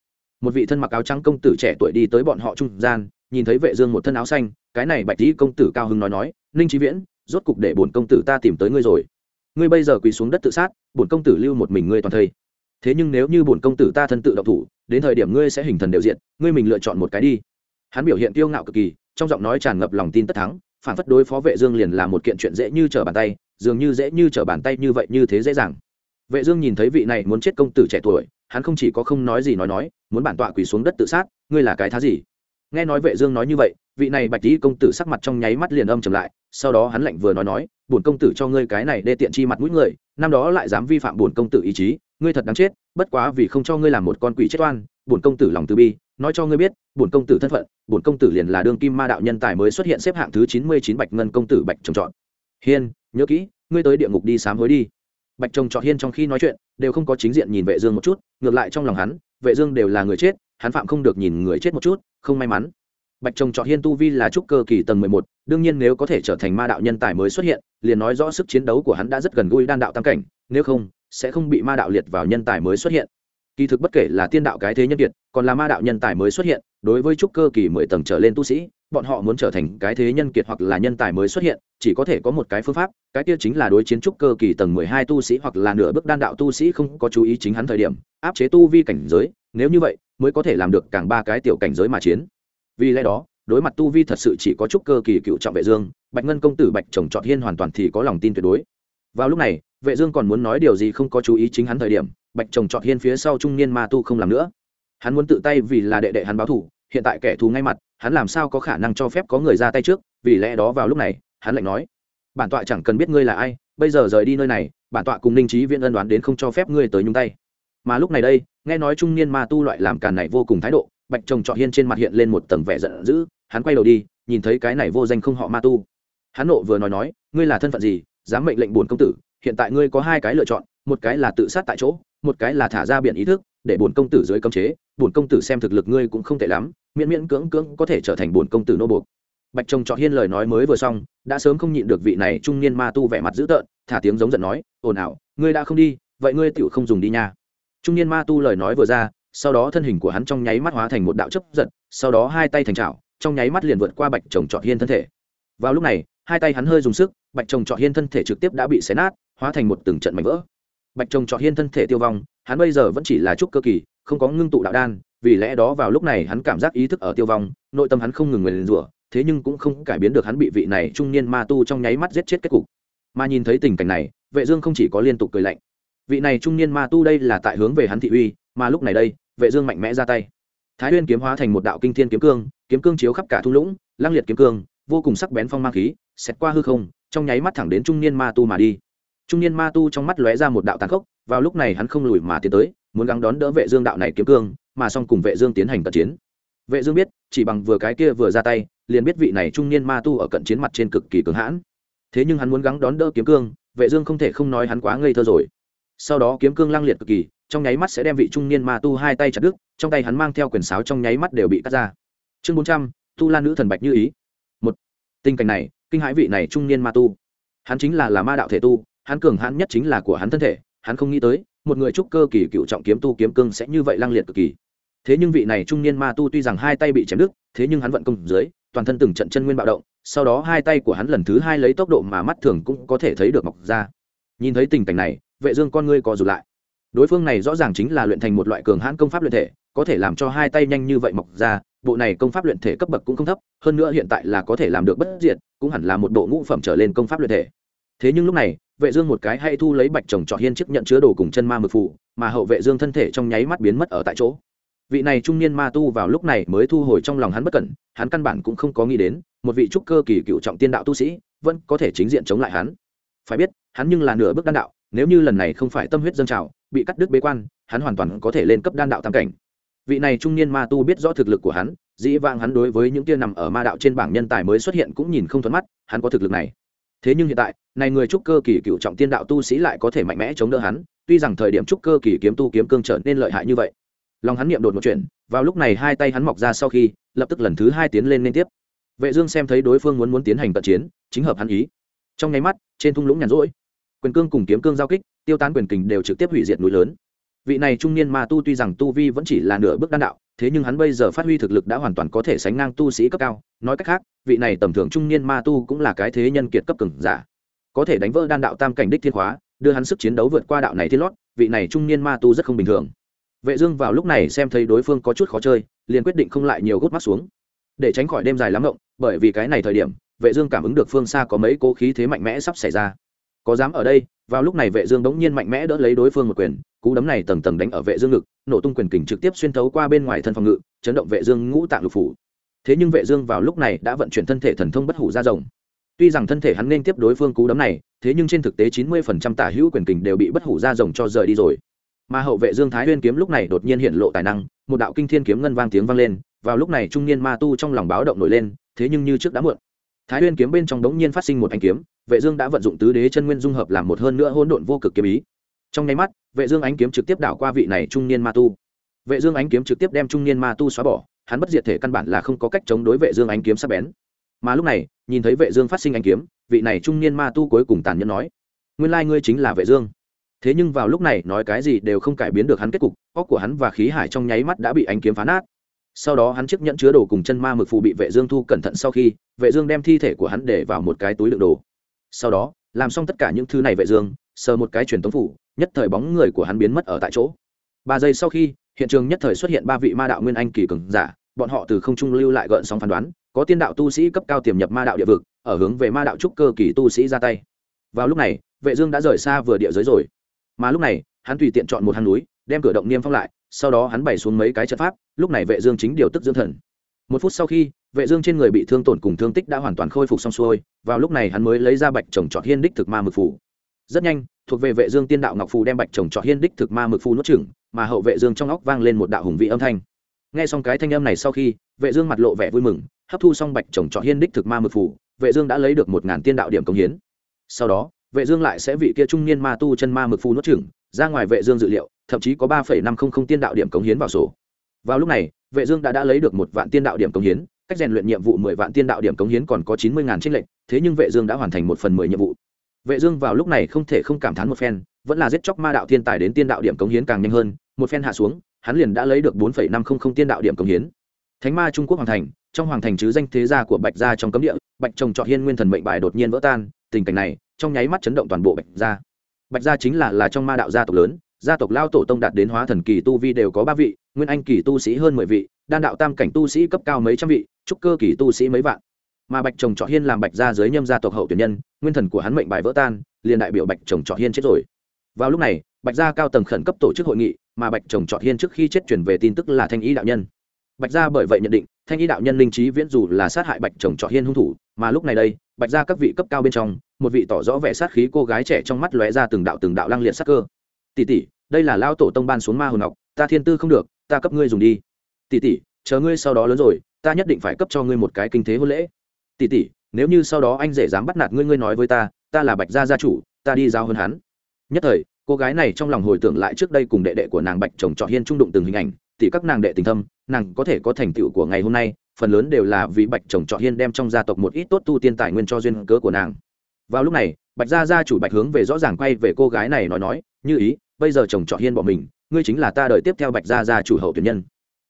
Một vị thân mặc áo trắng công tử trẻ tuổi đi tới bọn họ trung gian, nhìn thấy vệ dương một thân áo xanh, cái này bạch tỷ công tử cao hứng nói nói, ninh trí viễn, rốt cục để bổn công tử ta tìm tới ngươi rồi ngươi bây giờ quỳ xuống đất tự sát, bổn công tử lưu một mình ngươi toàn thây. Thế nhưng nếu như bổn công tử ta thân tự động thủ, đến thời điểm ngươi sẽ hình thần đều diện ngươi mình lựa chọn một cái đi. Hắn biểu hiện kiêu ngạo cực kỳ, trong giọng nói tràn ngập lòng tin tất thắng, phản phất đối phó vệ dương liền là một kiện chuyện dễ như trở bàn tay, dường như dễ như trở bàn tay như vậy như thế dễ dàng. Vệ dương nhìn thấy vị này muốn chết công tử trẻ tuổi, hắn không chỉ có không nói gì nói nói, muốn bản tọa quỳ xuống đất tự sát, ngươi là cái thá gì? Nghe nói vệ dương nói như vậy, vị này bạch tỷ công tử sắc mặt trong nháy mắt liền âm trầm lại sau đó hắn lạnh vừa nói nói, bổn công tử cho ngươi cái này đê tiện chi mặt mũi người, năm đó lại dám vi phạm bổn công tử ý chí, ngươi thật đáng chết, bất quá vì không cho ngươi làm một con quỷ chết oan, bổn công tử lòng từ bi, nói cho ngươi biết, bổn công tử thân phận, bổn công tử liền là đương kim ma đạo nhân tài mới xuất hiện xếp hạng thứ chín mươi chín bạch ngân công tử bạch trồng trọt. Hiên, nhớ kỹ, ngươi tới địa ngục đi sám hối đi. Bạch trồng trọt hiên trong khi nói chuyện, đều không có chính diện nhìn vệ dương một chút, ngược lại trong lòng hắn, vệ dương đều là người chết, hắn phạm không được nhìn người chết một chút, không may mắn bạch trồng trọt hiên tu vi là trúc cơ kỳ tầng mười một, đương nhiên nếu có thể trở thành ma đạo nhân tài mới xuất hiện, liền nói rõ sức chiến đấu của hắn đã rất gần gũi đan đạo tam cảnh, nếu không, sẽ không bị ma đạo liệt vào nhân tài mới xuất hiện. Kỳ thực bất kể là tiên đạo cái thế nhân kiệt, còn là ma đạo nhân tài mới xuất hiện, đối với trúc cơ kỳ mười tầng trở lên tu sĩ, bọn họ muốn trở thành cái thế nhân kiệt hoặc là nhân tài mới xuất hiện, chỉ có thể có một cái phương pháp, cái kia chính là đối chiến trúc cơ kỳ tầng mười hai tu sĩ hoặc là nửa bước đan đạo tu sĩ không có chú ý chính hắn thời điểm, áp chế tu vi cảnh giới, nếu như vậy, mới có thể làm được càng ba cái tiểu cảnh giới mà chiến vì lẽ đó, đối mặt tu vi thật sự chỉ có chút cơ kỳ cựu trọng vệ dương, bạch ngân công tử bạch trồng trọt hiên hoàn toàn thì có lòng tin tuyệt đối. Vào lúc này, vệ dương còn muốn nói điều gì không có chú ý chính hắn thời điểm, bạch trồng trọt hiên phía sau trung niên ma tu không làm nữa. Hắn muốn tự tay vì là đệ đệ hắn báo thù hiện tại kẻ thù ngay mặt, hắn làm sao có khả năng cho phép có người ra tay trước, vì lẽ đó vào lúc này, hắn lạnh nói, bản tọa chẳng cần biết ngươi là ai, bây giờ rời đi nơi này, bản tọa cùng ninh trí viễn ân đoán đến không cho phép ngươi tới nhúng tay. Mà lúc này đây, nghe nói trung niên ma tu loại làm càn này vô cùng thái độ bạch trồng trọ hiên trên mặt hiện lên một tầng vẻ giận dữ, hắn quay đầu đi, nhìn thấy cái này vô danh không họ ma tu. Hắn nộ vừa nói nói, ngươi là thân phận gì? Dám mệnh lệnh bổn công tử, hiện tại ngươi có hai cái lựa chọn, một cái là tự sát tại chỗ, một cái là thả ra biển ý thức, để bổn công tử dưới cấm chế. Bổn công tử xem thực lực ngươi cũng không tệ lắm, miễn miễn cưỡng cưỡng có thể trở thành bổn công tử nô buộc. Bạch trồng trọ hiên lời nói mới vừa xong, đã sớm không nhịn được vị này trung niên ma tu vẻ mặt dữ tợn, thả tiếng giống giận nói, ồn ào, ngươi đã không đi, vậy ngươi tựu không dùng đi nha. Trung niên ma tu lời nói vừa ra sau đó thân hình của hắn trong nháy mắt hóa thành một đạo chấp giật, sau đó hai tay thành trào trong nháy mắt liền vượt qua bạch chồng trọt hiên thân thể. Vào lúc này, hai tay hắn hơi dùng sức, bạch chồng trọt hiên thân thể trực tiếp đã bị xé nát, hóa thành một từng trận mảnh vỡ. Bạch chồng trọt hiên thân thể tiêu vong, hắn bây giờ vẫn chỉ là trúc cơ kỳ, không có ngưng tụ đạo đan, vì lẽ đó vào lúc này hắn cảm giác ý thức ở tiêu vong, nội tâm hắn không ngừng nguyền rủa, thế nhưng cũng không cải biến được hắn bị vị này trung niên ma tu trong nháy mắt giết chết kết cục. Mà nhìn thấy tình cảnh này, vệ dương không chỉ có liên tục cười lạnh. Vị này trung niên ma tu đây là tại hướng về hắn thị uy, mà lúc này đây vệ dương mạnh mẽ ra tay. Thái nguyên kiếm hóa thành một đạo kinh thiên kiếm cương kiếm cương chiếu khắp cả thung lũng, lang liệt kiếm cương, vô cùng sắc bén phong mang khí xét qua hư không, trong nháy mắt thẳng đến trung niên ma tu mà đi. Trung niên ma tu trong mắt lóe ra một đạo tàn khốc, vào lúc này hắn không lùi mà tiến tới, muốn gắng đón đỡ vệ dương đạo này kiếm cương, mà song cùng vệ dương tiến hành cận chiến. Vệ dương biết, chỉ bằng vừa cái kia vừa ra tay, liền biết vị này trung niên ma tu ở cận chiến mặt trên cực kỳ cứng hãn. Thế nhưng hắn muốn gắng đón đỡ kiếm cương, vệ dương không thể không nói hắn quá ngây thơ rồi. Sau đó kiếm cương lang liệt cực kỳ trong nháy mắt sẽ đem vị trung niên ma tu hai tay chặt đứt trong tay hắn mang theo quyền sáo trong nháy mắt đều bị cắt ra. Chương 400, tu la nữ thần bạch như ý. Một tình cảnh này kinh hãi vị này trung niên ma tu. Hắn chính là là ma đạo thể tu hắn cường hãn nhất chính là của hắn thân thể hắn không nghĩ tới một người trúc cơ kỳ cựu trọng kiếm tu kiếm cương sẽ như vậy lang liệt cực kỳ. Thế nhưng vị này trung niên ma tu tuy rằng hai tay bị chém đứt thế nhưng hắn vận công dưới toàn thân từng trận chân nguyên bạo động sau đó hai tay của hắn lần thứ hai lấy tốc độ mà mắt thường cũng có thể thấy được mọc ra. Nhìn thấy tình cảnh này vệ dương con ngươi co rụt lại đối phương này rõ ràng chính là luyện thành một loại cường hãn công pháp luyện thể, có thể làm cho hai tay nhanh như vậy mọc ra, bộ này công pháp luyện thể cấp bậc cũng không thấp, hơn nữa hiện tại là có thể làm được bất diệt, cũng hẳn là một bộ ngũ phẩm trở lên công pháp luyện thể. Thế nhưng lúc này, vệ dương một cái hay thu lấy bạch chồng trọ hiên chiếc nhận chứa đồ cùng chân ma mực phụ mà hậu vệ dương thân thể trong nháy mắt biến mất ở tại chỗ. Vị này trung niên ma tu vào lúc này mới thu hồi trong lòng hắn bất cẩn, hắn căn bản cũng không có nghĩ đến, một vị trúc cơ kỳ cựu trọng tiên đạo tu sĩ, vẫn có thể chính diện chống lại hắn. Phải biết, hắn nhưng là nửa bước đan đạo nếu như lần này không phải tâm huyết dâng trào, bị cắt đứt bế quan, hắn hoàn toàn có thể lên cấp đan đạo tam cảnh. Vị này trung niên ma tu biết rõ thực lực của hắn, dĩ vãng hắn đối với những tia nằm ở ma đạo trên bảng nhân tài mới xuất hiện cũng nhìn không thuận mắt, hắn có thực lực này. Thế nhưng hiện tại, này người trúc cơ kỳ cựu trọng tiên đạo tu sĩ lại có thể mạnh mẽ chống đỡ hắn, tuy rằng thời điểm trúc cơ kỳ kiếm tu kiếm cương trở nên lợi hại như vậy. Lòng hắn niệm đột một chuyện, vào lúc này hai tay hắn mọc ra sau khi, lập tức lần thứ hai tiến lên liên tiếp. Vệ dương xem thấy đối phương muốn muốn tiến hành cận chiến, chính hợp hắn ý. Trong nháy mắt, trên thung lũng nhàn rỗi quyền cương cùng kiếm cương giao kích, tiêu tán quyền kình đều trực tiếp hủy diệt núi lớn. Vị này trung niên ma tu tuy rằng tu vi vẫn chỉ là nửa bước đan đạo, thế nhưng hắn bây giờ phát huy thực lực đã hoàn toàn có thể sánh ngang tu sĩ cấp cao. Nói cách khác, vị này tầm thường trung niên ma tu cũng là cái thế nhân kiệt cấp cường giả. Có thể đánh vỡ đan đạo tam cảnh đích thiên hóa đưa hắn sức chiến đấu vượt qua đạo này thiên lót, vị này trung niên ma tu rất không bình thường. Vệ dương vào lúc này xem thấy đối phương có chút khó chơi, liền quyết định không lại nhiều gút mắt xuống. Để tránh khỏi đêm dài lắm ngộng, bởi vì cái này thời điểm, vệ dương cảm ứng được phương xa có mấy cố khí thế mạnh mẽ sắp xảy ra có dám ở đây, vào lúc này vệ dương đống nhiên mạnh mẽ đỡ lấy đối phương một quyền, cú đấm này tầng tầng đánh ở vệ dương ngực, nổ tung quyền kình trực tiếp xuyên thấu qua bên ngoài thân phòng ngự, chấn động vệ dương ngũ tạng lục phủ. Thế nhưng vệ dương vào lúc này đã vận chuyển thân thể thần thông bất hủ ra rồng. Tuy rằng thân thể hắn nên tiếp đối phương cú đấm này, thế nhưng trên thực tế 90% tả hữu quyền kình đều bị bất hủ ra rồng cho rời đi rồi. Mà hậu vệ dương thái nguyên kiếm lúc này đột nhiên hiện lộ tài năng, một đạo kinh thiên kiếm ngân vang tiếng vang lên, vào lúc này trung niên ma tu trong lòng báo động nổi lên, thế nhưng như trước đã muộn thái huyên kiếm bên trong đống nhiên phát sinh một ánh kiếm, vệ dương đã vận dụng tứ đế chân nguyên dung hợp làm một hơn nữa hỗn độn vô cực kiếm ý. Trong nháy mắt, vệ dương ánh kiếm trực tiếp đảo qua vị này trung niên ma tu. Vệ dương ánh kiếm trực tiếp đem trung niên ma tu xóa bỏ, hắn bất diệt thể căn bản là không có cách chống đối vệ dương ánh kiếm sắc bén. Mà lúc này, nhìn thấy vệ dương phát sinh ánh kiếm, vị này trung niên ma tu cuối cùng tàn nhẫn nói, nguyên lai ngươi chính là vệ dương. Thế nhưng vào lúc này, nói cái gì đều không cải biến được hắn kết cục, óc của hắn và khí hải trong nháy mắt đã bị ánh kiếm phá nát sau đó hắn chiếc nhẫn chứa đồ cùng chân ma mực phù bị vệ dương thu cẩn thận sau khi, vệ dương đem thi thể của hắn để vào một cái túi đựng đồ. Sau đó, làm xong tất cả những thứ này vệ dương, sờ một cái truyền tống phủ, nhất thời bóng người của hắn biến mất ở tại chỗ. Ba giây sau khi, hiện trường nhất thời xuất hiện ba vị ma đạo nguyên anh kỳ cường giả, bọn họ từ không trung lưu lại gợn sóng phán đoán, có tiên đạo tu sĩ cấp cao tiềm nhập ma đạo địa vực, ở hướng về ma đạo trúc cơ kỳ tu sĩ ra tay. Vào lúc này, vệ dương đã rời xa vừa địa giới rồi. Mà lúc này, hắn tùy tiện chọn một hang núi đem cửa động niêm phong lại, sau đó hắn bày xuống mấy cái trận pháp, lúc này vệ dương chính điều tức dưỡng thần. Một phút sau khi, vệ dương trên người bị thương tổn cùng thương tích đã hoàn toàn khôi phục xong xuôi, vào lúc này hắn mới lấy ra bạch trồng trọt hiên đích thực ma mực phù. Rất nhanh, thuộc về vệ dương tiên đạo ngọc phù đem bạch trồng trọt hiên đích thực ma mực phù nuốt chửng, mà hậu vệ dương trong óc vang lên một đạo hùng vị âm thanh. Nghe xong cái thanh âm này sau khi, vệ dương mặt lộ vẻ vui mừng, hấp thu xong bạch trồng trọt hiên đích thực ma mực phù, vệ dương đã lấy được một ngàn tiên đạo điểm công hiến. Sau đó, vệ dương lại sẽ vị kia trung niên ma tu chân ma mực phù nuốt chửng, ra ngoài vệ dương dự liệu thậm chí có ba năm trăm linh tiên đạo điểm cống hiến vào sổ. Vào lúc này, vệ dương đã đã lấy được một vạn tiên đạo điểm cống hiến, cách rèn luyện nhiệm vụ mười vạn tiên đạo điểm cống hiến còn có chín mươi ngàn trinh lệnh thế nhưng vệ dương đã hoàn thành một phần mười nhiệm vụ. Vệ dương vào lúc này không thể không cảm thán một phen, vẫn là giết chóc ma đạo thiên tài đến tiên đạo điểm cống hiến càng nhanh hơn, một phen hạ xuống, hắn liền đã lấy được bốn năm trăm linh tiên đạo điểm cống hiến. Thánh ma trung quốc hoàng thành, trong hoàng thành chứ danh thế gia của bạch gia trong cấm địa, bạch trồng trọt hiên nguyên thần mệnh bài đột nhiên vỡ tan, tình cảnh này trong nháy mắt chấn động toàn bộ bạch gia. Bạch gia chính là là trong ma đạo gia tộc lớn gia tộc lao tổ tông đạt đến hóa thần kỳ tu vi đều có ba vị, nguyên anh kỳ tu sĩ hơn mười vị, đan đạo tam cảnh tu sĩ cấp cao mấy trăm vị, trúc cơ kỳ tu sĩ mấy vạn. Mà bạch chồng trọ hiên làm bạch gia dưới nhâm gia tộc hậu tuyển nhân, nguyên thần của hắn mệnh bài vỡ tan, liền đại biểu bạch chồng trọ hiên chết rồi. Vào lúc này, bạch gia cao tầng khẩn cấp tổ chức hội nghị, mà bạch chồng trọ hiên trước khi chết chuyển về tin tức là thanh ý đạo nhân. Bạch gia bởi vậy nhận định, thanh ý đạo nhân linh trí viễn dù là sát hại bạch chồng trọ hiên hung thủ, mà lúc này đây, bạch gia các vị cấp cao bên trong, một vị tỏ rõ vẻ sát khí cô gái trẻ trong mắt lóe ra từng đạo từng đạo lăng liệt sắc cơ tỷ tỷ, đây là lao tổ tông ban xuống ma hồn ngọc, ta thiên tư không được, ta cấp ngươi dùng đi. Tỷ tỷ, chờ ngươi sau đó lớn rồi, ta nhất định phải cấp cho ngươi một cái kinh thế hôn lễ. Tỷ tỷ, nếu như sau đó anh rể dám bắt nạt ngươi ngươi nói với ta ta là bạch gia gia chủ, ta đi giao hơn hắn. Nhất thời, cô gái này trong lòng hồi tưởng lại trước đây cùng đệ đệ của nàng bạch chồng trọ hiên trung đụng từng hình ảnh, tỷ các nàng đệ tình thâm, nàng có thể có thành tựu của ngày hôm nay, phần lớn đều là vì bạch chồng trọ hiên đem trong gia tộc một ít tốt tu tiên tài nguyên cho duyên cớ của nàng. Vào lúc này, bạch gia gia chủ bạch hướng về rõ ràng quay về cô gái này nói nói, như ý bây giờ chồng trọ hiên bỏ mình, ngươi chính là ta đợi tiếp theo bạch gia gia chủ hậu tuyển nhân.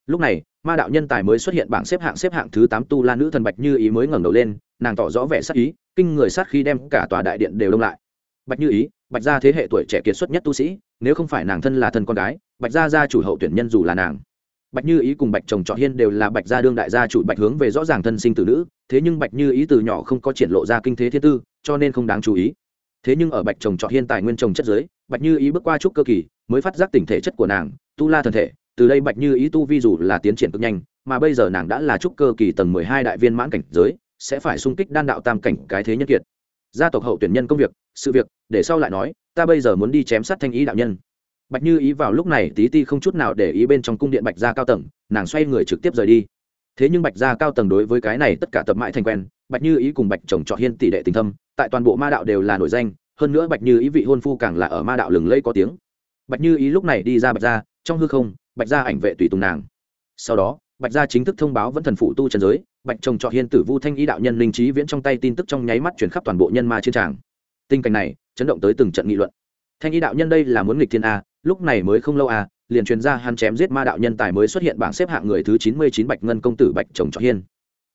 Lúc này, ma đạo nhân tài mới xuất hiện bảng xếp hạng xếp hạng thứ tám tu la nữ thần bạch như ý mới ngẩng đầu lên, nàng tỏ rõ vẻ sát ý, kinh người sát khi đem cả tòa đại điện đều đông lại. Bạch như ý, bạch gia thế hệ tuổi trẻ kiệt xuất nhất tu sĩ, nếu không phải nàng thân là thân con gái, bạch gia gia chủ hậu tuyển nhân dù là nàng. Bạch như ý cùng bạch chồng trọ hiên đều là bạch gia đương đại gia chủ bạch hướng về rõ ràng thân sinh tử nữ, thế nhưng bạch như ý từ nhỏ không có triển lộ ra kinh thế thiên tư, cho nên không đáng chú ý thế nhưng ở bạch chồng trọt hiên tài nguyên trồng chất giới, bạch như ý bước qua chút cơ kỳ, mới phát giác tình thể chất của nàng, tu la thần thể, từ đây bạch như ý tu vi dù là tiến triển cực nhanh, mà bây giờ nàng đã là trúc cơ kỳ tầng mười hai đại viên mãn cảnh giới, sẽ phải sung kích đan đạo tam cảnh cái thế nhân kiệt. Gia tộc hậu tuyển nhân công việc, sự việc, để sau lại nói, ta bây giờ muốn đi chém sát thanh ý đạo nhân. Bạch như ý vào lúc này tí ti không chút nào để ý bên trong cung điện bạch gia cao tầng, nàng xoay người trực tiếp rời đi. Thế nhưng bạch gia cao tầng đối với cái này tất cả tập mãi thành quen, bạch như ý cùng bạch chồng trọ hiên tỷ đệ tình thâm tại toàn bộ ma đạo đều là nổi danh, hơn nữa bạch như ý vị hôn phu càng là ở ma đạo lừng lẫy có tiếng. Bạch như ý lúc này đi ra bạch gia, trong hư không, bạch gia ảnh vệ tùy tùng nàng. Sau đó, bạch gia chính thức thông báo vẫn thần phụ tu trần giới, bạch chồng trọ hiên tử vu thanh ý đạo nhân linh trí viễn trong tay tin tức trong nháy mắt chuyển khắp toàn bộ nhân ma chiến tràng. Tình cảnh này chấn động tới từng trận nghị luận. Thanh ý đạo nhân đây là muốn nghịch thiên a, lúc này mới không lâu a, liền truyền ra hắn chém giết ma đạo nhân tài mới xuất hiện bảng xếp hạng người thứ chín mươi chín bạch ngân công tử bạch chồng trọ hiên.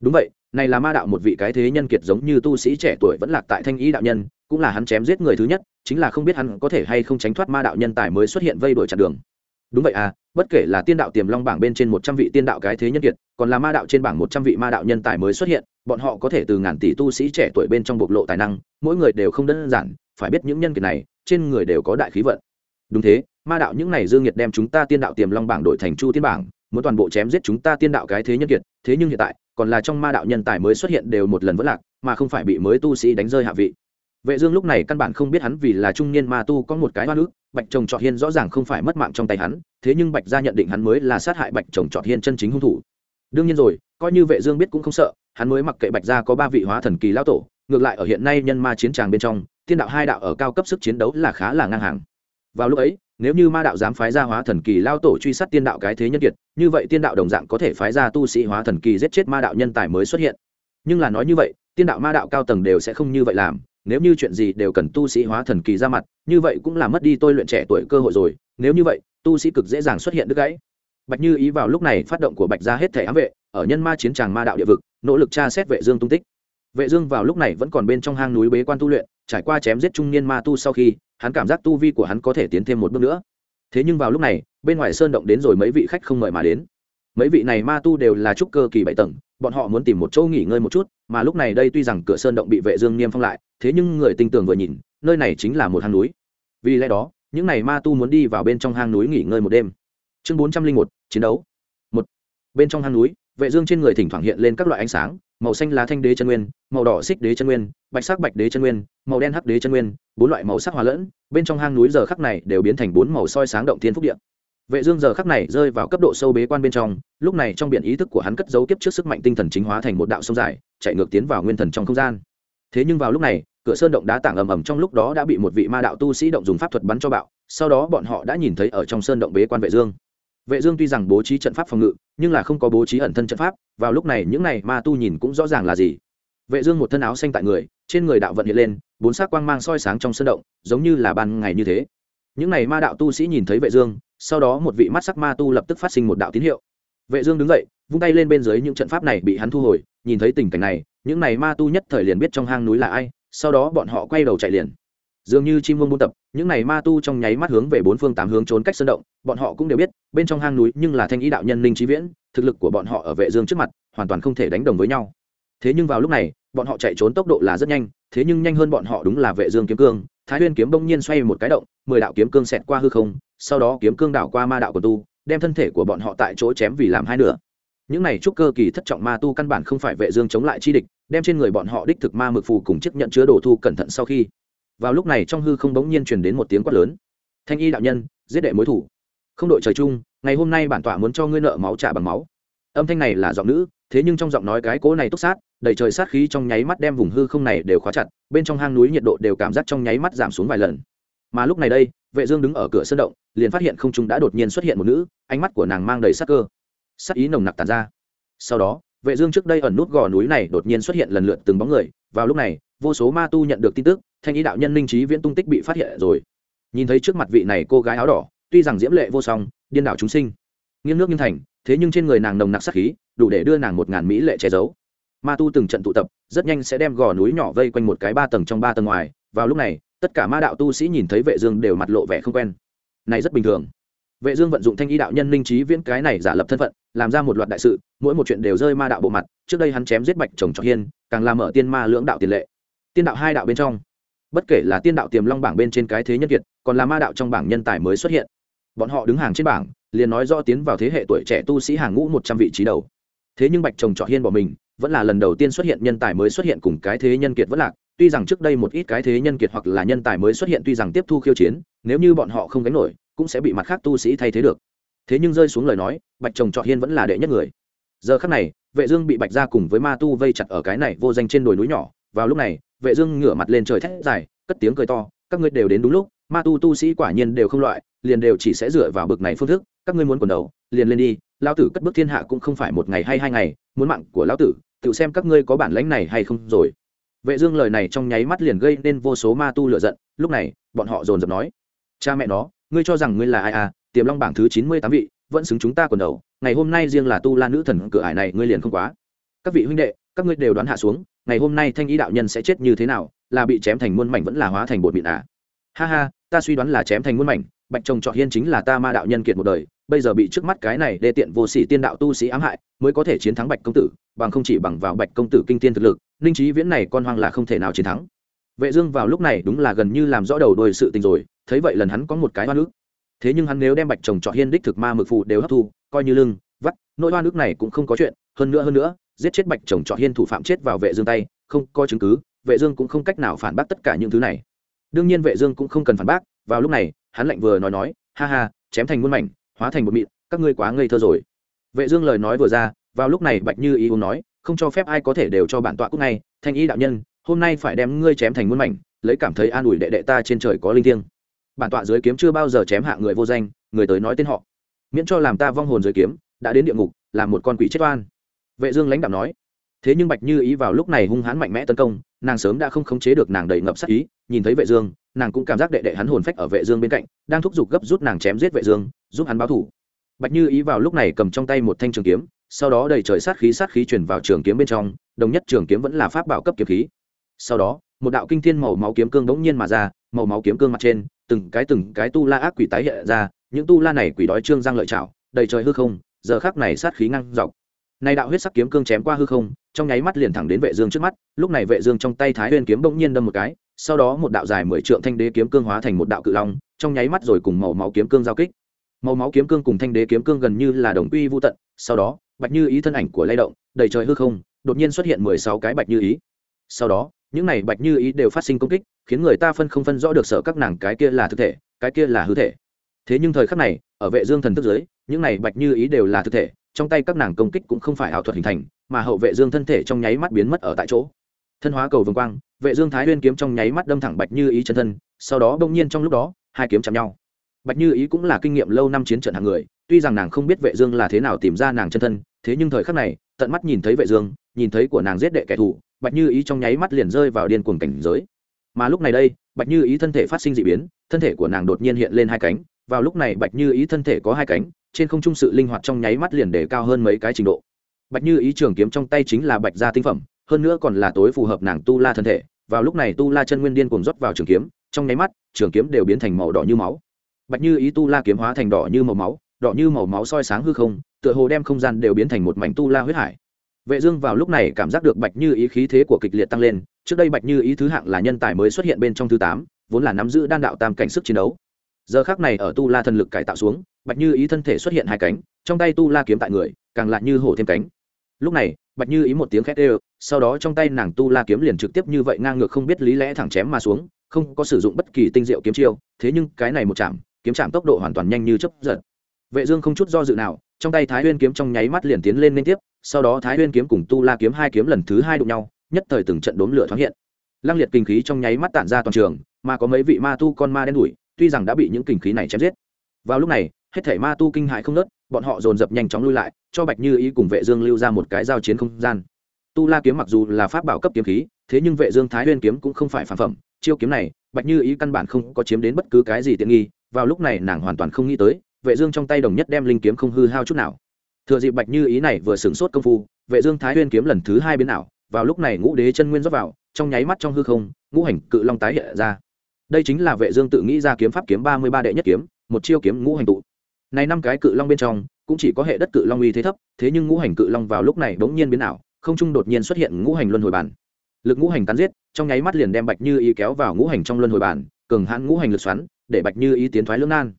Đúng vậy này là ma đạo một vị cái thế nhân kiệt giống như tu sĩ trẻ tuổi vẫn lạc tại thanh ý đạo nhân, cũng là hắn chém giết người thứ nhất, chính là không biết hắn có thể hay không tránh thoát ma đạo nhân tài mới xuất hiện vây đuổi chặn đường. Đúng vậy à bất kể là tiên đạo tiềm long bảng bên trên một trăm vị tiên đạo cái thế nhân kiệt, còn là ma đạo trên bảng một trăm vị ma đạo nhân tài mới xuất hiện, bọn họ có thể từ ngàn tỷ tu sĩ trẻ tuổi bên trong bộc lộ tài năng, mỗi người đều không đơn giản, phải biết những nhân kiệt này, trên người đều có đại khí vận. Đúng thế, ma đạo những này dương nhiệt đem chúng ta tiên đạo tiềm long bảng đổi thành chu tiên bảng muốn toàn bộ chém giết chúng ta tiên đạo cái thế nhân kiệt, thế nhưng hiện tại, còn là trong ma đạo nhân tài mới xuất hiện đều một lần vỡ lạc, mà không phải bị mới tu sĩ đánh rơi hạ vị. Vệ dương lúc này căn bản không biết hắn vì là trung niên ma tu có một cái hoa nữ bạch chồng trọt hiên rõ ràng không phải mất mạng trong tay hắn, thế nhưng bạch gia nhận định hắn mới là sát hại bạch chồng trọt hiên chân chính hung thủ. Đương nhiên rồi, coi như vệ dương biết cũng không sợ, hắn mới mặc kệ bạch gia có ba vị hóa thần kỳ lão tổ, ngược lại ở hiện nay nhân ma chiến tràng bên trong, tiên đạo hai đạo ở cao cấp sức chiến đấu là khá là ngang hàng. Vào lúc ấy nếu như ma đạo dám phái ra hóa thần kỳ lao tổ truy sát tiên đạo cái thế nhân kiệt, như vậy tiên đạo đồng dạng có thể phái ra tu sĩ hóa thần kỳ giết chết ma đạo nhân tài mới xuất hiện. Nhưng là nói như vậy, tiên đạo ma đạo cao tầng đều sẽ không như vậy làm, nếu như chuyện gì đều cần tu sĩ hóa thần kỳ ra mặt, như vậy cũng là mất đi tôi luyện trẻ tuổi cơ hội rồi, nếu như vậy, tu sĩ cực dễ dàng xuất hiện đứt gãy. Bạch như ý vào lúc này phát động của bạch ra hết thể ám vệ, ở nhân ma chiến tràng ma đạo địa vực, nỗ lực tra xét vệ dương tung tích. Vệ dương vào lúc này vẫn còn bên trong hang núi bế quan tu luyện, trải qua chém giết trung niên ma tu sau khi hắn cảm giác tu vi của hắn có thể tiến thêm một bước nữa. Thế nhưng vào lúc này, bên ngoài sơn động đến rồi mấy vị khách không mời mà đến. Mấy vị này ma tu đều là trúc cơ kỳ bảy tầng, bọn họ muốn tìm một chỗ nghỉ ngơi một chút, mà lúc này đây tuy rằng cửa sơn động bị vệ dương niêm phong lại, thế nhưng người tinh tường vừa nhìn, nơi này chính là một hang núi. Vì lẽ đó, những này ma tu muốn đi vào bên trong hang núi nghỉ ngơi một đêm. Chương bốn trăm linh một, chiến đấu. Một, bên trong hang núi, vệ dương trên người thỉnh thoảng hiện lên các loại ánh sáng màu xanh lá thanh đế chân nguyên, màu đỏ xích đế chân nguyên, bạch sắc bạch đế chân nguyên, màu đen hắc đế chân nguyên, bốn loại màu sắc hòa lẫn, bên trong hang núi giờ khắc này đều biến thành bốn màu soi sáng động thiên phúc địa. Vệ dương giờ khắc này rơi vào cấp độ sâu bế quan bên trong, lúc này trong biển ý thức của hắn cất giấu kiếp trước sức mạnh tinh thần chính hóa thành một đạo sông dài, chạy ngược tiến vào nguyên thần trong không gian. Thế nhưng vào lúc này, cửa sơn động đá tảng ầm ầm trong lúc đó đã bị một vị ma đạo tu sĩ động dùng pháp thuật bắn cho bạo, sau đó bọn họ đã nhìn thấy ở trong sơn động bế quan vệ dương vệ dương tuy rằng bố trí trận pháp phòng ngự, nhưng là không có bố trí ẩn thân trận pháp, vào lúc này những này ma tu nhìn cũng rõ ràng là gì. Vệ dương một thân áo xanh tại người, trên người đạo vận hiện lên, bốn sắc quang mang soi sáng trong sơn động, giống như là ban ngày như thế. Những này ma đạo tu sĩ nhìn thấy vệ dương, sau đó một vị mắt sắc ma tu lập tức phát sinh một đạo tín hiệu. Vệ dương đứng dậy, vung tay lên bên dưới những trận pháp này bị hắn thu hồi, nhìn thấy tình cảnh này, những này ma tu nhất thời liền biết trong hang núi là ai, sau đó bọn họ quay đầu chạy liền dường như chim muông buôn tập, những này ma tu trong nháy mắt hướng về bốn phương tám hướng trốn cách sơn động, bọn họ cũng đều biết, bên trong hang núi nhưng là thanh ý đạo nhân linh trí viễn, thực lực của bọn họ ở vệ dương trước mặt, hoàn toàn không thể đánh đồng với nhau. Thế nhưng vào lúc này, bọn họ chạy trốn tốc độ là rất nhanh, thế nhưng nhanh hơn bọn họ đúng là vệ dương kiếm cương, thái nguyên kiếm bỗng nhiên xoay một cái động, mười đạo kiếm cương xẹt qua hư không, sau đó kiếm cương đảo qua ma đạo của tu, đem thân thể của bọn họ tại chỗ chém vì làm hai nửa. Những này trúc cơ kỳ thất trọng ma tu căn bản không phải vệ dương chống lại chi địch, đem trên người bọn họ đích thực ma mực phù cùng chiếc nhận chứa đồ thu cẩn thận sau khi vào lúc này trong hư không bỗng nhiên truyền đến một tiếng quát lớn. Thanh y đạo nhân, giết đệ mối thủ. Không đội trời chung, ngày hôm nay bản tọa muốn cho ngươi nợ máu trả bằng máu. Âm thanh này là giọng nữ, thế nhưng trong giọng nói cái cố này túc sát, đầy trời sát khí trong nháy mắt đem vùng hư không này đều khóa chặt, bên trong hang núi nhiệt độ đều cảm giác trong nháy mắt giảm xuống vài lần. Mà lúc này đây, vệ dương đứng ở cửa sân động, liền phát hiện không trung đã đột nhiên xuất hiện một nữ, ánh mắt của nàng mang đầy sát cơ. Sát ý nồng nặc tàn ra. Sau đó, vệ dương trước đây ẩn nút gò núi này đột nhiên xuất hiện lần lượt từng bóng người, vào lúc này, vô số ma tu nhận được tin tức thanh ý đạo nhân linh trí viễn tung tích bị phát hiện rồi. Nhìn thấy trước mặt vị này cô gái áo đỏ, tuy rằng diễm lệ vô song, điên đảo chúng sinh, nghiêng nước nghiêng thành, thế nhưng trên người nàng nồng nặc sát khí, đủ để đưa nàng một ngàn mỹ lệ che giấu. Ma tu từng trận tụ tập, rất nhanh sẽ đem gò núi nhỏ vây quanh một cái ba tầng trong ba tầng ngoài. Vào lúc này, tất cả ma đạo tu sĩ nhìn thấy vệ dương đều mặt lộ vẻ không quen. Này rất bình thường. Vệ dương vận dụng thanh ý đạo nhân linh trí viễn cái này giả lập thân phận, làm ra một loạt đại sự, mỗi một chuyện đều rơi ma đạo bộ mặt, trước đây hắn chém giết bạch chồng trọc hiên, càng làm mở tiên ma lưỡng đạo tiền lệ. Tiên đạo hai đạo bên trong bất kể là tiên đạo tiềm long bảng bên trên cái thế nhân kiệt, còn là ma đạo trong bảng nhân tài mới xuất hiện. Bọn họ đứng hàng trên bảng, liền nói rõ tiến vào thế hệ tuổi trẻ tu sĩ hàng ngũ một trăm vị trí đầu. Thế nhưng bạch chồng trọ hiên bỏ mình, vẫn là lần đầu tiên xuất hiện nhân tài mới xuất hiện cùng cái thế nhân kiệt vẫn lạc. Tuy rằng trước đây một ít cái thế nhân kiệt hoặc là nhân tài mới xuất hiện tuy rằng tiếp thu khiêu chiến, nếu như bọn họ không gánh nổi, cũng sẽ bị mặt khác tu sĩ thay thế được. Thế nhưng rơi xuống lời nói, bạch chồng trọ hiên vẫn là đệ nhất người. Giờ khắc này, vệ dương bị bạch gia cùng với ma tu vây chặt ở cái này vô danh trên đồi núi nhỏ. Vào lúc này vệ dương ngửa mặt lên trời thét dài, cất tiếng cười to, các ngươi đều đến đúng lúc, ma tu tu sĩ quả nhiên đều không loại, liền đều chỉ sẽ dựa vào bực này phương thức, các ngươi muốn quần đầu, liền lên đi, Lão tử cất bước thiên hạ cũng không phải một ngày hay hai ngày, muốn mạng của lão tử, tự xem các ngươi có bản lãnh này hay không rồi. Vệ dương lời này trong nháy mắt liền gây nên vô số ma tu lửa giận, lúc này, bọn họ dồn dập nói, cha mẹ nó, ngươi cho rằng ngươi là ai à tiềm long bảng thứ chín mươi tám vị, vẫn xứng chúng ta quần đầu, ngày hôm nay riêng là tu la nữ thần cửa ải này ngươi liền không quá. Các vị huynh đệ, các ngươi đều đoán hạ xuống ngày hôm nay thanh ý đạo nhân sẽ chết như thế nào, là bị chém thành muôn mảnh vẫn là hóa thành bột mịn à? Ha ha, ta suy đoán là chém thành muôn mảnh, bạch chồng trọ hiên chính là ta ma đạo nhân kiệt một đời, bây giờ bị trước mắt cái này đê tiện vô sĩ tiên đạo tu sĩ ám hại, mới có thể chiến thắng bạch công tử, bằng không chỉ bằng vào bạch công tử kinh tiên thực lực ninh trí viễn này con hoang là không thể nào chiến thắng. Vệ dương vào lúc này đúng là gần như làm rõ đầu đuôi sự tình rồi, thấy vậy lần hắn có một cái hoa nước thế nhưng hắn nếu đem bạch chồng trọ hiên đích thực ma mực phù đều hấp thu, coi như lưng, vắt, nỗi hoa nước này cũng không có chuyện, hơn nữa hơn nữa giết chết bạch chồng trọ hiên thủ phạm chết vào vệ dương tay, không có chứng cứ, vệ dương cũng không cách nào phản bác tất cả những thứ này. Đương nhiên vệ dương cũng không cần phản bác, vào lúc này, hắn lạnh vừa nói nói, ha ha, chém thành muôn mảnh, hóa thành một mịn, các ngươi quá ngây thơ rồi. Vệ dương lời nói vừa ra, vào lúc này bạch như ý uống nói, không cho phép ai có thể đều cho bản tọa cúc ngay, thanh y đạo nhân, hôm nay phải đem ngươi chém thành muôn mảnh, lấy cảm thấy an ủi đệ đệ ta trên trời có linh thiêng. Bản tọa dưới kiếm chưa bao giờ chém hạ người vô danh, người tới nói tên họ. Miễn cho làm ta vong hồn dưới kiếm, đã đến địa ngục làm một con quỷ chết oan vệ dương lãnh đạo nói, thế nhưng bạch như ý vào lúc này hung hãn mạnh mẽ tấn công, nàng sớm đã không khống chế được nàng đầy ngập sát ý, nhìn thấy vệ dương, nàng cũng cảm giác đệ đệ hắn hồn phách ở vệ dương bên cạnh, đang thúc giục gấp rút nàng chém giết vệ dương, giúp hắn báo thù bạch như ý vào lúc này cầm trong tay một thanh trường kiếm, sau đó đầy trời sát khí sát khí truyền vào trường kiếm bên trong, đồng nhất trường kiếm vẫn là pháp bảo cấp kiếm khí. Sau đó, một đạo kinh thiên màu máu kiếm cương đống nhiên mà ra, màu máu kiếm cương mặt trên, từng cái từng cái tu la ác quỷ tái hiện ra, những tu la này quỷ đói trương giang lợi chảo đầy trời hư không, giờ khắc này sát khí ngăn dọc này đạo huyết sắc kiếm cương chém qua hư không trong nháy mắt liền thẳng đến vệ dương trước mắt lúc này vệ dương trong tay thái nguyên kiếm bỗng nhiên đâm một cái sau đó một đạo dài mười trượng thanh đế kiếm cương hóa thành một đạo cự long trong nháy mắt rồi cùng màu máu kiếm cương giao kích. Màu máu kiếm cương cùng thanh đế kiếm cương gần như là đồng quy vô tận sau đó bạch như ý thân ảnh của lay động đầy trời hư không đột nhiên xuất hiện mười sáu cái bạch như ý. Sau đó những này bạch như ý đều phát sinh công kích khiến người ta phân không phân rõ được sợ các nàng cái kia là thực thể cái kia là hư thể. Thế nhưng thời khắc này ở vệ dương thần thức dưới, những này bạch như ý đều là thực thể trong tay các nàng công kích cũng không phải ảo thuật hình thành, mà hậu vệ dương thân thể trong nháy mắt biến mất ở tại chỗ. Thân hóa cầu vồng quang, vệ dương thái nguyên kiếm trong nháy mắt đâm thẳng bạch như ý chân thân, sau đó bỗng nhiên trong lúc đó, hai kiếm chạm nhau. Bạch như ý cũng là kinh nghiệm lâu năm chiến trận hàng người, tuy rằng nàng không biết vệ dương là thế nào tìm ra nàng chân thân, thế nhưng thời khắc này, tận mắt nhìn thấy vệ dương, nhìn thấy của nàng giết đệ kẻ thù, bạch như ý trong nháy mắt liền rơi vào điên cuồng cảnh giới. Mà lúc này đây, bạch như ý thân thể phát sinh dị biến, thân thể của nàng đột nhiên hiện lên hai cánh, vào lúc này bạch như ý thân thể có hai cánh trên không trung sự linh hoạt trong nháy mắt liền để cao hơn mấy cái trình độ. Bạch như ý trường kiếm trong tay chính là bạch gia tinh phẩm, hơn nữa còn là tối phù hợp nàng tu la thân thể. Vào lúc này tu la chân nguyên điên cuồng rót vào trường kiếm, trong nháy mắt, trường kiếm đều biến thành màu đỏ như máu. Bạch như ý tu la kiếm hóa thành đỏ như màu máu, đỏ như màu máu soi sáng hư không, tựa hồ đem không gian đều biến thành một mảnh tu la huyết hải. Vệ dương vào lúc này cảm giác được bạch như ý khí thế của kịch liệt tăng lên, trước đây bạch như ý thứ hạng là nhân tài mới xuất hiện bên trong thứ tám, vốn là nắm giữ đan đạo tam cảnh sức chiến đấu giờ khắc này ở tu la thần lực cải tạo xuống, bạch như ý thân thể xuất hiện hai cánh, trong tay tu la kiếm tại người, càng lại như hổ thêm cánh. Lúc này, bạch như ý một tiếng khét ê sau đó trong tay nàng tu la kiếm liền trực tiếp như vậy ngang ngược không biết lý lẽ thẳng chém mà xuống, không có sử dụng bất kỳ tinh diệu kiếm chiêu, thế nhưng cái này một chạm, kiếm chạm tốc độ hoàn toàn nhanh như chấp giật. Vệ dương không chút do dự nào, trong tay thái nguyên kiếm trong nháy mắt liền tiến lên liên tiếp, sau đó thái nguyên kiếm cùng tu la kiếm hai kiếm lần thứ hai đụng nhau, nhất thời từng trận đốn lửa thoáng hiện. Lăng liệt kinh khí trong nháy mắt tản ra toàn trường, mà có mấy vị ma tu con ma đen đuổi tuy rằng đã bị những kinh khí này chém giết. Vào lúc này, hết thảy ma tu kinh hại không nớt bọn họ dồn dập nhanh chóng lui lại, cho bạch như ý cùng vệ dương lưu ra một cái giao chiến không gian. Tu la kiếm mặc dù là pháp bảo cấp kiếm khí, thế nhưng vệ dương thái nguyên kiếm cũng không phải phản phẩm. Chiêu kiếm này, bạch như ý căn bản không có chiếm đến bất cứ cái gì tiện nghi, vào lúc này nàng hoàn toàn không nghĩ tới, vệ dương trong tay đồng nhất đem linh kiếm không hư hao chút nào. Thừa dịp bạch như ý này vừa sửng sốt công phu, vệ dương thái nguyên kiếm lần thứ hai biến ảo, vào lúc này ngũ đế chân nguyên rót vào, trong nháy mắt trong hư không, ngũ hành cự long tái hiện ra đây chính là vệ dương tự nghĩ ra kiếm pháp kiếm ba mươi ba đệ nhất kiếm, một chiêu kiếm ngũ hành tụ. Này năm cái cự long bên trong, cũng chỉ có hệ đất cự long uy thế thấp, thế nhưng ngũ hành cự long vào lúc này bỗng nhiên biến ảo, không trung đột nhiên xuất hiện ngũ hành luân hồi bản. Lực ngũ hành tán giết, trong nháy mắt liền đem bạch như ý kéo vào ngũ hành trong luân hồi bản, cường hãn ngũ hành lực xoắn, để bạch như ý tiến thoái lưỡng nan.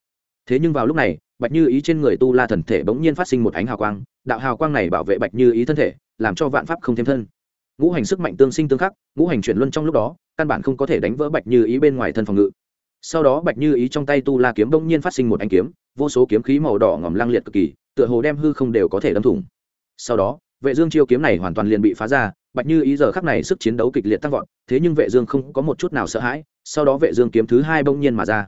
Thế nhưng vào lúc này, bạch như ý trên người tu la thần thể bỗng nhiên phát sinh một ánh hào quang, đạo hào quang này bảo vệ bạch như ý thân thể, làm cho vạn pháp không thêm thân. Ngũ hành sức mạnh tương sinh tương khắc, ngũ hành chuyển luân trong lúc đó căn bản không có thể đánh vỡ bạch như ý bên ngoài thân phòng ngự. Sau đó bạch như ý trong tay tu la kiếm bỗng nhiên phát sinh một ánh kiếm, vô số kiếm khí màu đỏ ngòm lang liệt cực kỳ, tựa hồ đem hư không đều có thể đâm thủng. Sau đó, vệ dương chiêu kiếm này hoàn toàn liền bị phá ra, bạch như ý giờ khắc này sức chiến đấu kịch liệt tăng vọt, thế nhưng vệ dương không có một chút nào sợ hãi, sau đó vệ dương kiếm thứ hai bỗng nhiên mà ra.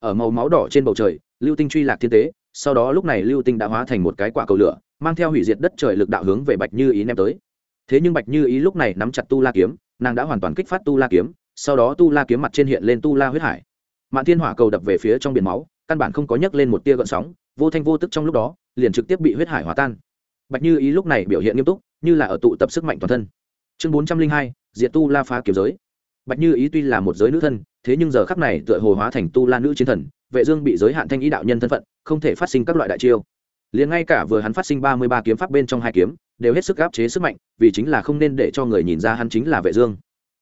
Ở màu máu đỏ trên bầu trời, lưu tinh truy lạc thiên tế, sau đó lúc này lưu tinh đã hóa thành một cái quả cầu lửa, mang theo hủy diệt đất trời lực đạo hướng về bạch như ý ném tới. Thế nhưng bạch như ý lúc này nắm chặt tu la kiếm nàng đã hoàn toàn kích phát tu la kiếm, sau đó tu la kiếm mặt trên hiện lên tu la huyết hải. Mạn thiên hỏa cầu đập về phía trong biển máu, căn bản không có nhấc lên một tia gợn sóng, vô thanh vô tức trong lúc đó, liền trực tiếp bị huyết hải hòa tan. Bạch như ý lúc này biểu hiện nghiêm túc, như là ở tụ tập sức mạnh toàn thân. Chương bốn trăm linh hai diện tu la phá kiếm giới. Bạch như ý tuy là một giới nữ thân, thế nhưng giờ khắc này tựa hồ hóa thành tu la nữ chiến thần, vệ dương bị giới hạn thanh ý đạo nhân thân phận, không thể phát sinh các loại đại chiêu. Liền ngay cả vừa hắn phát sinh ba mươi ba kiếm pháp bên trong hai kiếm đều hết sức áp chế sức mạnh, vì chính là không nên để cho người nhìn ra hắn chính là vệ dương.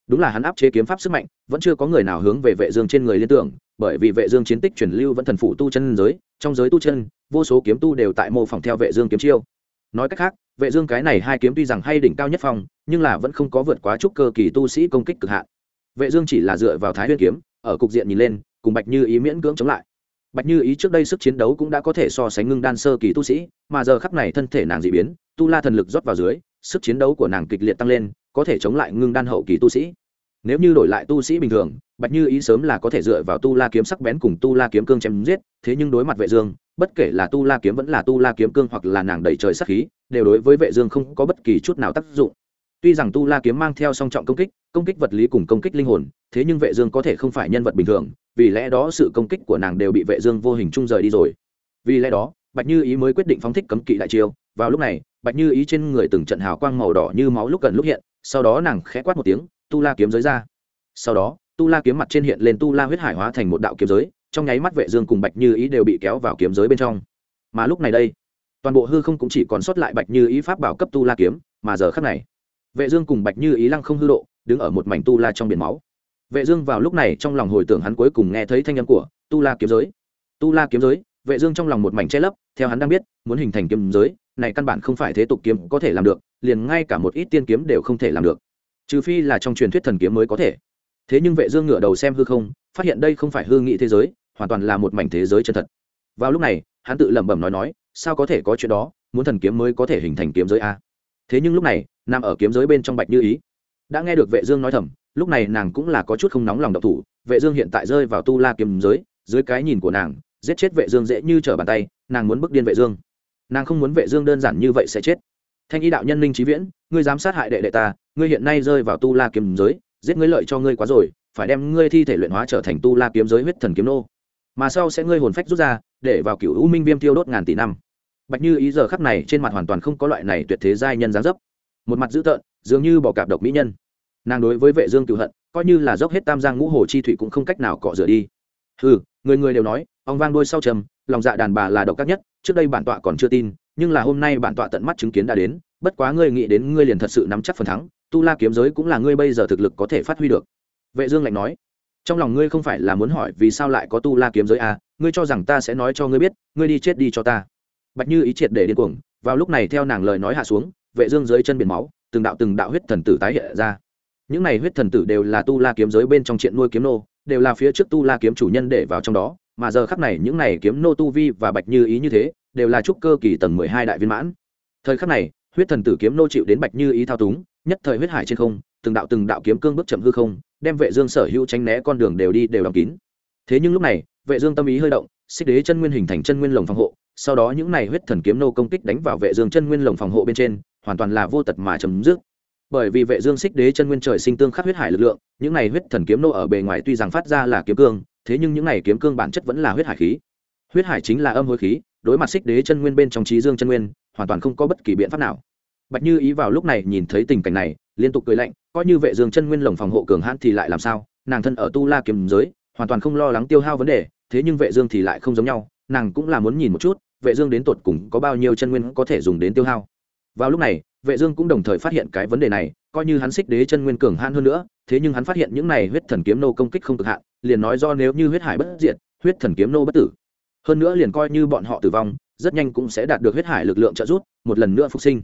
Đúng là hắn áp chế kiếm pháp sức mạnh, vẫn chưa có người nào hướng về vệ dương trên người liên tưởng, bởi vì vệ dương chiến tích truyền lưu vẫn thần phụ tu chân giới, trong giới tu chân, vô số kiếm tu đều tại mô phỏng theo vệ dương kiếm chiêu. Nói cách khác, vệ dương cái này hai kiếm tuy rằng hay đỉnh cao nhất phong, nhưng là vẫn không có vượt quá chút cơ kỳ tu sĩ công kích cực hạn. Vệ dương chỉ là dựa vào thái nguyên kiếm, ở cục diện nhìn lên, cùng bạch như ý miễn cưỡng chống lại. Bạch như ý trước đây sức chiến đấu cũng đã có thể so sánh ngưng đan sơ kỳ tu sĩ, mà giờ khắc này thân thể nàng dị biến tu la thần lực rót vào dưới, sức chiến đấu của nàng kịch liệt tăng lên, có thể chống lại ngưng đan hậu kỳ tu sĩ. Nếu như đổi lại tu sĩ bình thường, bạch như ý sớm là có thể dựa vào tu la kiếm sắc bén cùng tu la kiếm cương chém giết, thế nhưng đối mặt vệ dương, bất kể là tu la kiếm vẫn là tu la kiếm cương hoặc là nàng đẩy trời sắc khí, đều đối với vệ dương không có bất kỳ chút nào tác dụng. Tuy rằng tu la kiếm mang theo song trọng công kích công kích vật lý cùng công kích linh hồn, thế nhưng vệ dương có thể không phải nhân vật bình thường, vì lẽ đó sự công kích của nàng đều bị vệ dương vô hình trung rời đi rồi. Vì lẽ đó, bạch như ý mới quyết định phóng thích cấm kỵ đại chiêu. Vào lúc này bạch như ý trên người từng trận hào quang màu đỏ như máu lúc gần lúc hiện, sau đó nàng khẽ quát một tiếng, tu la kiếm giới ra. Sau đó, tu la kiếm mặt trên hiện lên tu la huyết hải hóa thành một đạo kiếm giới, trong nháy mắt vệ dương cùng bạch như ý đều bị kéo vào kiếm giới bên trong. Mà lúc này đây, toàn bộ hư không cũng chỉ còn sót lại bạch như ý pháp bảo cấp tu la kiếm, mà giờ khắc này, vệ dương cùng bạch như ý lăng không hư độ, đứng ở một mảnh tu la trong biển máu. Vệ dương vào lúc này trong lòng hồi tưởng hắn cuối cùng nghe thấy thanh âm của tu la kiếm giới. Tu la kiếm giới vệ dương trong lòng một mảnh che lấp, theo hắn đang biết, muốn hình thành kiếm giới, này căn bản không phải thế tục kiếm có thể làm được, liền ngay cả một ít tiên kiếm đều không thể làm được. Trừ phi là trong truyền thuyết thần kiếm mới có thể. Thế nhưng vệ dương ngửa đầu xem hư không, phát hiện đây không phải hư nghị thế giới, hoàn toàn là một mảnh thế giới chân thật. Vào lúc này, hắn tự lẩm bẩm nói nói, sao có thể có chuyện đó, muốn thần kiếm mới có thể hình thành kiếm giới a? Thế nhưng lúc này, nằm ở kiếm giới bên trong bạch như ý. Đã nghe được vệ dương nói thầm, lúc này nàng cũng là có chút không nóng lòng độc thủ, vệ dương hiện tại rơi vào tu la kiếm giới, dưới cái nhìn của nàng giết chết vệ dương dễ như trở bàn tay, nàng muốn bức điên vệ dương. Nàng không muốn vệ dương đơn giản như vậy sẽ chết. Thanh y đạo nhân linh trí viễn, ngươi dám sát hại đệ đệ ta, ngươi hiện nay rơi vào tu la kiếm giới, giết ngươi lợi cho ngươi quá rồi, phải đem ngươi thi thể luyện hóa trở thành tu la kiếm giới huyết thần kiếm nô. Mà sau sẽ ngươi hồn phách rút ra, để vào cựu u minh viêm tiêu đốt ngàn tỷ năm. Bạch như ý giờ khắc này trên mặt hoàn toàn không có loại này tuyệt thế giai nhân dáng dấp. Một mặt dữ tợn, dường như bỏ cạp độc mỹ nhân. Nàng đối với vệ dương cựu hận, coi như là dốc hết tam giang ngũ hồ chi thủy cũng không cách nào cọ rửa đi. Hừ, người người đều nói ông vang đôi sau trầm, lòng dạ đàn bà là độc các nhất, trước đây bản tọa còn chưa tin, nhưng là hôm nay bản tọa tận mắt chứng kiến đã đến, bất quá ngươi nghĩ đến ngươi liền thật sự nắm chắc phần thắng, tu la kiếm giới cũng là ngươi bây giờ thực lực có thể phát huy được. Vệ dương lạnh nói, trong lòng ngươi không phải là muốn hỏi vì sao lại có tu la kiếm giới à ngươi cho rằng ta sẽ nói cho ngươi biết, ngươi đi chết đi cho ta. Bạch như ý triệt để điên cuồng, vào lúc này theo nàng lời nói hạ xuống, vệ dương dưới chân biển máu, từng đạo từng đạo huyết thần tử tái hiện ra. Những này huyết thần tử đều là tu la kiếm giới bên trong chuyện nuôi kiếm nô, đều là phía trước tu la kiếm chủ nhân để vào trong đó mà giờ khắc này những này kiếm nô tu vi và bạch như ý như thế, đều là trúc cơ kỳ tầng mười hai đại viên mãn. Thời khắc này, huyết thần tử kiếm nô chịu đến bạch như ý thao túng, nhất thời huyết hải trên không, từng đạo từng đạo kiếm cương bước chậm hư không, đem vệ dương sở hữu tránh né con đường đều đi đều đóng kín. Thế nhưng lúc này, vệ dương tâm ý hơi động, xích đế chân nguyên hình thành chân nguyên lồng phòng hộ, sau đó những này huyết thần kiếm nô công kích đánh vào vệ dương chân nguyên lồng phòng hộ bên trên, hoàn toàn là vô tật mà chấm dứt. Bởi vì vệ dương xích đế chân nguyên trời sinh tương khắc huyết hải lực lượng, những này huyết thần kiếm nô ở bề ngoài tuy rằng phát ra là kiếm cương thế nhưng những này kiếm cương bản chất vẫn là huyết hải khí. Huyết hải chính là âm hối khí, đối mặt xích đế chân nguyên bên trong trí dương chân nguyên, hoàn toàn không có bất kỳ biện pháp nào. Bạch như ý vào lúc này nhìn thấy tình cảnh này, liên tục cười lạnh, coi như vệ dương chân nguyên lồng phòng hộ cường hãn thì lại làm sao? Nàng thân ở tu la kiếm giới, hoàn toàn không lo lắng tiêu hao vấn đề, thế nhưng vệ dương thì lại không giống nhau, nàng cũng là muốn nhìn một chút, vệ dương đến tột cùng có bao nhiêu chân nguyên có thể dùng đến tiêu hao. Vào lúc này, vệ dương cũng đồng thời phát hiện cái vấn đề này coi như hắn xích đế chân nguyên cường hãn hơn nữa, thế nhưng hắn phát hiện những này huyết thần kiếm nô công kích không cực hạn, liền nói do nếu như huyết hải bất diệt, huyết thần kiếm nô bất tử. Hơn nữa liền coi như bọn họ tử vong, rất nhanh cũng sẽ đạt được huyết hải lực lượng trợ giúp, một lần nữa phục sinh.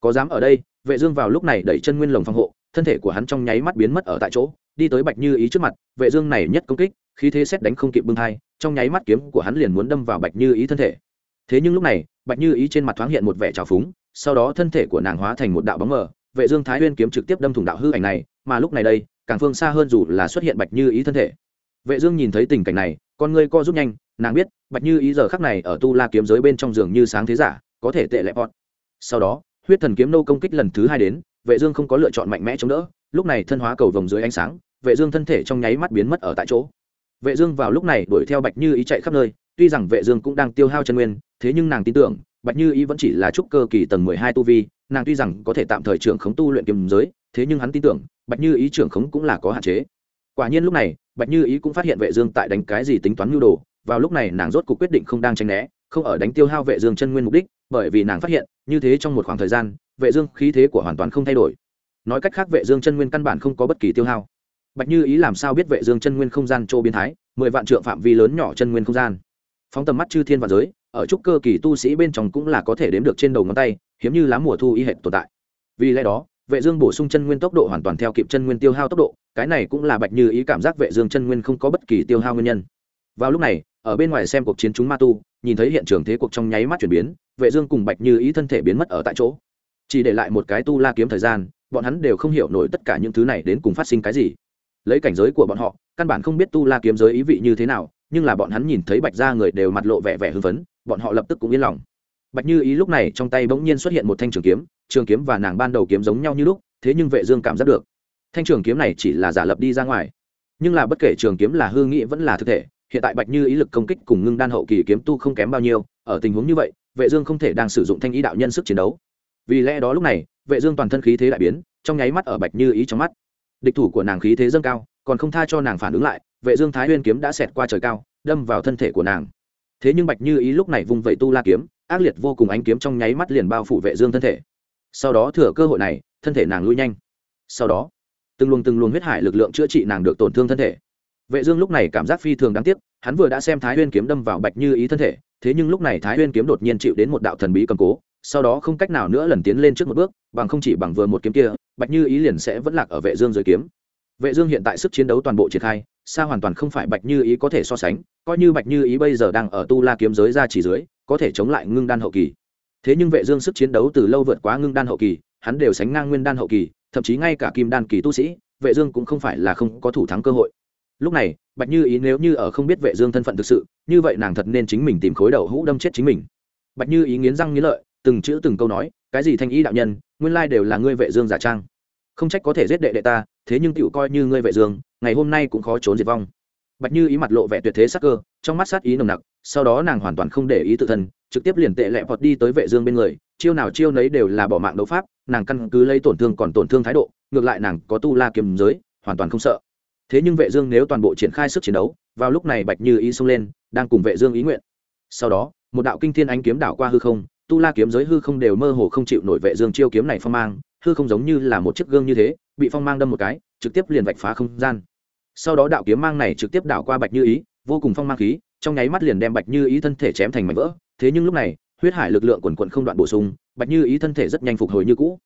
Có dám ở đây, vệ dương vào lúc này đẩy chân nguyên lồng phòng hộ, thân thể của hắn trong nháy mắt biến mất ở tại chỗ, đi tới bạch như ý trước mặt, vệ dương này nhất công kích, khí thế xét đánh không kịp bưng hai trong nháy mắt kiếm của hắn liền muốn đâm vào bạch như ý thân thể. Thế nhưng lúc này, bạch như ý trên mặt thoáng hiện một vẻ trào phúng, sau đó thân thể của nàng hóa thành một đạo bóng mờ vệ dương thái nguyên kiếm trực tiếp đâm thủng đạo hư ảnh này, mà lúc này đây, càng phương xa hơn dù là xuất hiện bạch như ý thân thể vệ dương nhìn thấy tình cảnh này, con ngươi co rút nhanh, nàng biết, bạch như ý giờ khắc này ở tu la kiếm giới bên trong giường như sáng thế giả, có thể tệ lẹ bọn. sau đó, huyết thần kiếm nô công kích lần thứ hai đến, vệ dương không có lựa chọn mạnh mẽ chống đỡ, lúc này thân hóa cầu vòng dưới ánh sáng, vệ dương thân thể trong nháy mắt biến mất ở tại chỗ vệ dương vào lúc này đuổi theo bạch như ý chạy khắp nơi, tuy rằng vệ dương cũng đang tiêu hao chân nguyên, thế nhưng nàng tin tưởng, bạch như ý vẫn chỉ là trúc cơ kỳ tầng 12 tu vi nàng tuy rằng có thể tạm thời trưởng khống tu luyện kiếm giới, thế nhưng hắn tin tưởng, bạch như ý trưởng khống cũng là có hạn chế. Quả nhiên lúc này, bạch như ý cũng phát hiện vệ dương tại đánh cái gì tính toán nhu đồ, vào lúc này nàng rốt cuộc quyết định không đang tránh né, không ở đánh tiêu hao vệ dương chân nguyên mục đích, bởi vì nàng phát hiện, như thế trong một khoảng thời gian, vệ dương khí thế của hoàn toàn không thay đổi. Nói cách khác vệ dương chân nguyên căn bản không có bất kỳ tiêu hao. Bạch như ý làm sao biết vệ dương chân nguyên không gian chỗ biến thái, mười vạn trượng phạm vi lớn nhỏ chân nguyên không gian. Phóng tầm mắt chư thiên và giới ở trúc cơ kỳ tu sĩ bên trong cũng là có thể đếm được trên đầu ngón tay, hiếm như lá mùa thu y hệ tồn tại. Vì lẽ đó, vệ dương bổ sung chân nguyên tốc độ hoàn toàn theo kịp chân nguyên tiêu hao tốc độ, cái này cũng là bạch như ý cảm giác vệ dương chân nguyên không có bất kỳ tiêu hao nguyên nhân. Vào lúc này, ở bên ngoài xem cuộc chiến chúng ma tu, nhìn thấy hiện trường thế cuộc trong nháy mắt chuyển biến, vệ dương cùng bạch như ý thân thể biến mất ở tại chỗ. Chỉ để lại một cái tu la kiếm thời gian, bọn hắn đều không hiểu nổi tất cả những thứ này đến cùng phát sinh cái gì. Lấy cảnh giới của bọn họ, căn bản không biết tu la kiếm giới ý vị như thế nào, nhưng là bọn hắn nhìn thấy bạch gia người đều mặt lộ vẻ vẻ hưng phấn bọn họ lập tức cũng yên lòng. Bạch như ý lúc này trong tay bỗng nhiên xuất hiện một thanh trường kiếm trường kiếm và nàng ban đầu kiếm giống nhau như lúc, thế nhưng vệ dương cảm giác được, thanh trường kiếm này chỉ là giả lập đi ra ngoài. Nhưng là bất kể trường kiếm là hư nghĩ vẫn là thực thể, hiện tại bạch như ý lực công kích cùng ngưng đan hậu kỳ kiếm tu không kém bao nhiêu, ở tình huống như vậy, vệ dương không thể đang sử dụng thanh ý đạo nhân sức chiến đấu. Vì lẽ đó lúc này, vệ dương toàn thân khí thế đại biến, trong nháy mắt ở bạch như ý trong mắt, địch thủ của nàng khí thế dâng cao, còn không tha cho nàng phản ứng lại, vệ dương thái nguyên kiếm đã xẹt qua trời cao, đâm vào thân thể của nàng thế nhưng bạch như ý lúc này vung vẩy tu la kiếm, ác liệt vô cùng ánh kiếm trong nháy mắt liền bao phủ vệ dương thân thể. Sau đó thừa cơ hội này, thân thể nàng lui nhanh. Sau đó, từng luồng từng luồng huyết hải lực lượng chữa trị nàng được tổn thương thân thể. Vệ dương lúc này cảm giác phi thường đáng tiếc, hắn vừa đã xem thái nguyên kiếm đâm vào bạch như ý thân thể, thế nhưng lúc này thái nguyên kiếm đột nhiên chịu đến một đạo thần bí cầm cố, sau đó không cách nào nữa lần tiến lên trước một bước, bằng không chỉ bằng vừa một kiếm kia, bạch như ý liền sẽ vẫn lạc ở vệ dương dưới kiếm. Vệ dương hiện tại sức chiến đấu toàn bộ triển khai xa hoàn toàn không phải bạch như ý có thể so sánh, coi như bạch như ý bây giờ đang ở tu la kiếm giới ra chỉ dưới, có thể chống lại ngưng đan hậu kỳ. Thế nhưng vệ dương sức chiến đấu từ lâu vượt quá ngưng đan hậu kỳ, hắn đều sánh ngang nguyên đan hậu kỳ, thậm chí ngay cả kim đan kỳ tu sĩ, vệ dương cũng không phải là không có thủ thắng cơ hội. Lúc này, bạch như ý nếu như ở không biết vệ dương thân phận thực sự, như vậy nàng thật nên chính mình tìm khối đầu hũ đâm chết chính mình. Bạch như ý nghiến răng nghiến lợi, từng chữ từng câu nói, cái gì thanh ý đạo nhân, nguyên lai đều là ngươi vệ dương giả trang. Không trách có thể giết đệ đệ ta thế nhưng tựu coi như ngươi vệ dương, ngày hôm nay cũng khó trốn diệt vong. Bạch như ý mặt lộ vẻ tuyệt thế sắc cơ, trong mắt sát ý nồng nặc, sau đó nàng hoàn toàn không để ý tự thân, trực tiếp liền tệ lẹ vọt đi tới vệ dương bên người, chiêu nào chiêu nấy đều là bỏ mạng đấu pháp, nàng căn cứ lấy tổn thương còn tổn thương thái độ, ngược lại nàng có tu la kiếm giới, hoàn toàn không sợ. Thế nhưng vệ dương nếu toàn bộ triển khai sức chiến đấu, vào lúc này bạch như ý xông lên, đang cùng vệ dương ý nguyện. Sau đó, một đạo kinh thiên ánh kiếm đảo qua hư không, tu la kiếm giới hư không đều mơ hồ không chịu nổi vệ dương chiêu kiếm này phong mang, hư không giống như là một chiếc gương như thế bị phong mang đâm một cái, trực tiếp liền vạch phá không gian. Sau đó đạo kiếm mang này trực tiếp đảo qua bạch như ý, vô cùng phong mang khí, trong nháy mắt liền đem bạch như ý thân thể chém thành mảnh vỡ. Thế nhưng lúc này, huyết hải lực lượng quần quận không đoạn bổ sung, bạch như ý thân thể rất nhanh phục hồi như cũ.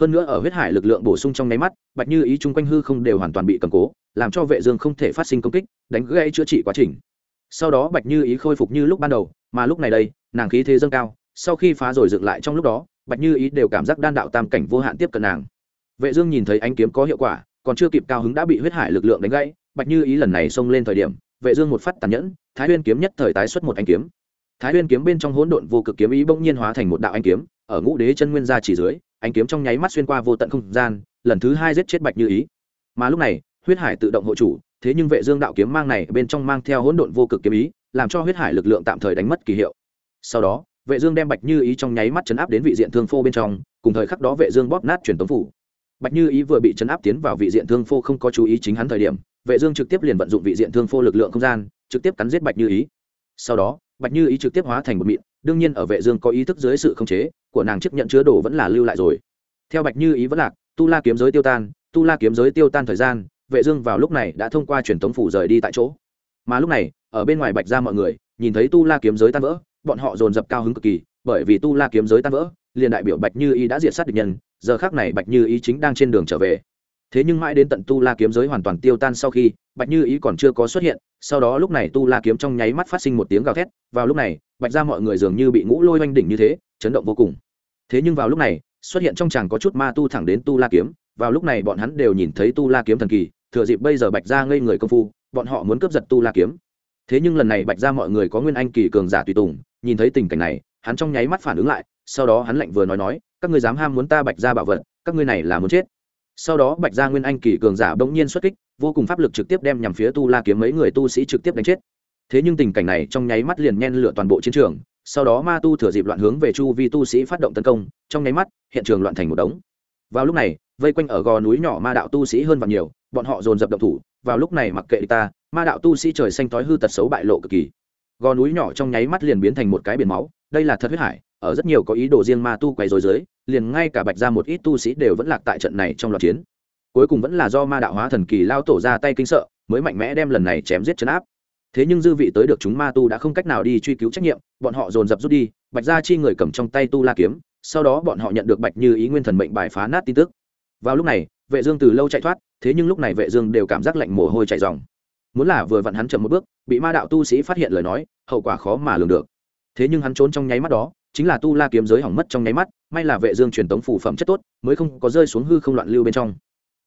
Hơn nữa ở huyết hải lực lượng bổ sung trong nháy mắt, bạch như ý chung quanh hư không đều hoàn toàn bị cầm cố, làm cho vệ dương không thể phát sinh công kích, đánh gãy chữa trị quá trình. Sau đó bạch như ý khôi phục như lúc ban đầu, mà lúc này đây, nàng khí thế dâng cao, sau khi phá rồi dựng lại trong lúc đó, bạch như ý đều cảm giác đan đạo tam cảnh vô hạn tiếp cận nàng vệ dương nhìn thấy ánh kiếm có hiệu quả, còn chưa kịp cao hứng đã bị huyết hải lực lượng đánh gãy, bạch như ý lần này xông lên thời điểm, vệ dương một phát tàn nhẫn, thái nguyên kiếm nhất thời tái xuất một ánh kiếm. Thái nguyên kiếm bên trong hỗn độn vô cực kiếm ý bỗng nhiên hóa thành một đạo ánh kiếm, ở ngũ đế chân nguyên gia chỉ dưới, ánh kiếm trong nháy mắt xuyên qua vô tận không gian, lần thứ hai giết chết bạch như ý. Mà lúc này, huyết hải tự động hộ chủ, thế nhưng vệ dương đạo kiếm mang này bên trong mang theo hỗn độn vô cực kiếm ý, làm cho huyết hải lực lượng tạm thời đánh mất kỳ hiệu. Sau đó, vệ dương đem bạch như ý trong nháy mắt chấn áp đến vị diện thương phô bên trong, cùng thời khắc đó vệ dương bóp nát truyền tống phủ bạch như ý vừa bị chấn áp tiến vào vị diện thương phô không có chú ý chính hắn thời điểm, vệ dương trực tiếp liền vận dụng vị diện thương phô lực lượng không gian, trực tiếp cắn giết bạch như ý. Sau đó, bạch như ý trực tiếp hóa thành một mịn, đương nhiên ở vệ dương có ý thức dưới sự khống chế của nàng chấp nhận chứa đồ vẫn là lưu lại rồi. Theo bạch như ý vẫn lạc, tu la kiếm giới tiêu tan, tu la kiếm giới tiêu tan thời gian, vệ dương vào lúc này đã thông qua truyền tống phủ rời đi tại chỗ. Mà lúc này, ở bên ngoài bạch gia mọi người, nhìn thấy tu la kiếm giới tan vỡ, bọn họ dồn dập cao hứng cực kỳ, bởi vì tu la kiếm giới tan vỡ liền đại biểu bạch như ý đã diệt sát địch nhân, giờ khác này bạch như ý chính đang trên đường trở về. Thế nhưng mãi đến tận tu la kiếm giới hoàn toàn tiêu tan sau khi, bạch như ý còn chưa có xuất hiện, sau đó lúc này tu la kiếm trong nháy mắt phát sinh một tiếng gào thét, vào lúc này, bạch ra mọi người dường như bị ngũ lôi oanh đỉnh như thế, chấn động vô cùng. Thế nhưng vào lúc này, xuất hiện trong chàng có chút ma tu thẳng đến tu la kiếm, vào lúc này bọn hắn đều nhìn thấy tu la kiếm thần kỳ, thừa dịp bây giờ bạch ra ngây người công phu, bọn họ muốn cướp giật tu la kiếm. Thế nhưng lần này bạch ra mọi người có nguyên anh kỳ cường giả tùy tùng, nhìn thấy tình cảnh này hắn trong nháy mắt phản ứng lại, sau đó hắn lạnh vừa nói nói, các ngươi dám ham muốn ta bạch ra bảo vật, các ngươi này là muốn chết. Sau đó bạch gia nguyên anh kỳ cường giả bỗng nhiên xuất kích, vô cùng pháp lực trực tiếp đem nhằm phía tu la kiếm mấy người tu sĩ trực tiếp đánh chết. Thế nhưng tình cảnh này trong nháy mắt liền nhen lửa toàn bộ chiến trường, sau đó ma tu thừa dịp loạn hướng về chu vi tu sĩ phát động tấn công, trong nháy mắt, hiện trường loạn thành một đống. Vào lúc này, vây quanh ở gò núi nhỏ ma đạo tu sĩ hơn và nhiều, bọn họ dồn dập động thủ, vào lúc này mặc kệ ta, ma đạo tu sĩ trời xanh tối hư tật xấu bại lộ cực kỳ. Gò núi nhỏ trong nháy mắt liền biến thành một cái biển máu đây là thật huyết hải, ở rất nhiều có ý đồ riêng ma tu quay dối dưới, liền ngay cả bạch ra một ít tu sĩ đều vẫn lạc tại trận này trong loạt chiến. Cuối cùng vẫn là do ma đạo hóa thần kỳ lao tổ ra tay kinh sợ, mới mạnh mẽ đem lần này chém giết chấn áp. Thế nhưng dư vị tới được chúng ma tu đã không cách nào đi truy cứu trách nhiệm, bọn họ dồn dập rút đi, bạch gia chi người cầm trong tay tu la kiếm, sau đó bọn họ nhận được bạch như ý nguyên thần mệnh bài phá nát tin tức. Vào lúc này, vệ dương từ lâu chạy thoát, thế nhưng lúc này vệ dương đều cảm giác lạnh mồ hôi chảy ròng. Muốn là vừa vặn hắn chậm một bước, bị ma đạo tu sĩ phát hiện lời nói, hậu quả khó mà lường được thế nhưng hắn trốn trong nháy mắt đó, chính là tu la kiếm giới hỏng mất trong nháy mắt, may là vệ dương truyền tống phủ phẩm chất tốt, mới không có rơi xuống hư không loạn lưu bên trong.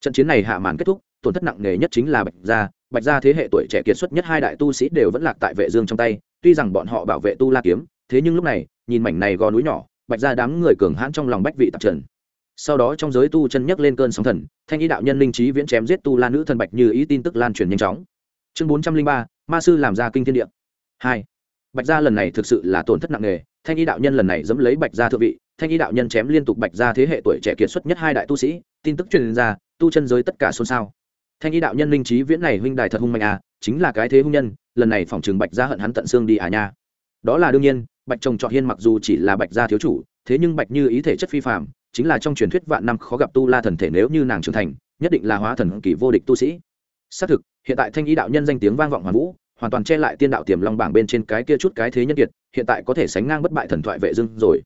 Trận chiến này hạ màn kết thúc, tổn thất nặng nề nhất chính là bạch gia. Bạch gia thế hệ tuổi trẻ kiệt xuất nhất hai đại tu sĩ đều vẫn lạc tại vệ dương trong tay, tuy rằng bọn họ bảo vệ tu la kiếm, thế nhưng lúc này, nhìn mảnh này gò núi nhỏ, bạch gia đám người cường hãn trong lòng bách vị tập trần. Sau đó trong giới tu chân nhấc lên cơn sóng thần, thanh ý đạo nhân linh trí viễn chém giết tu la nữ thần bạch như ý tin tức lan truyền nhanh chóng. Chương bốn trăm linh ba, ma sư làm ra kinh thiên địa. Hai bạch gia lần này thực sự là tổn thất nặng nề, thanh y đạo nhân lần này dẫm lấy bạch gia thượng vị, thanh y đạo nhân chém liên tục bạch gia thế hệ tuổi trẻ kiệt xuất nhất hai đại tu sĩ, tin tức truyền ra, tu chân giới tất cả xôn xao. Thanh y đạo nhân linh trí viễn này huynh đài thật hung mạnh à chính là cái thế hung nhân, lần này phòng trường bạch gia hận hắn tận xương đi à nha. Đó là đương nhiên, bạch chồng trọt hiên mặc dù chỉ là bạch gia thiếu chủ, thế nhưng bạch như ý thể chất phi phạm chính là trong truyền thuyết vạn năm khó gặp tu la thần thể nếu như nàng trưởng thành, nhất định là hóa thần kỳ vô địch tu sĩ. Xác thực, hiện tại thanh ý đạo nhân danh tiếng vang vọng hoàn vũ hoàn toàn che lại tiên đạo tiềm long bảng bên trên cái kia chút cái thế nhân kiệt, hiện tại có thể sánh ngang bất bại thần thoại vệ dương rồi.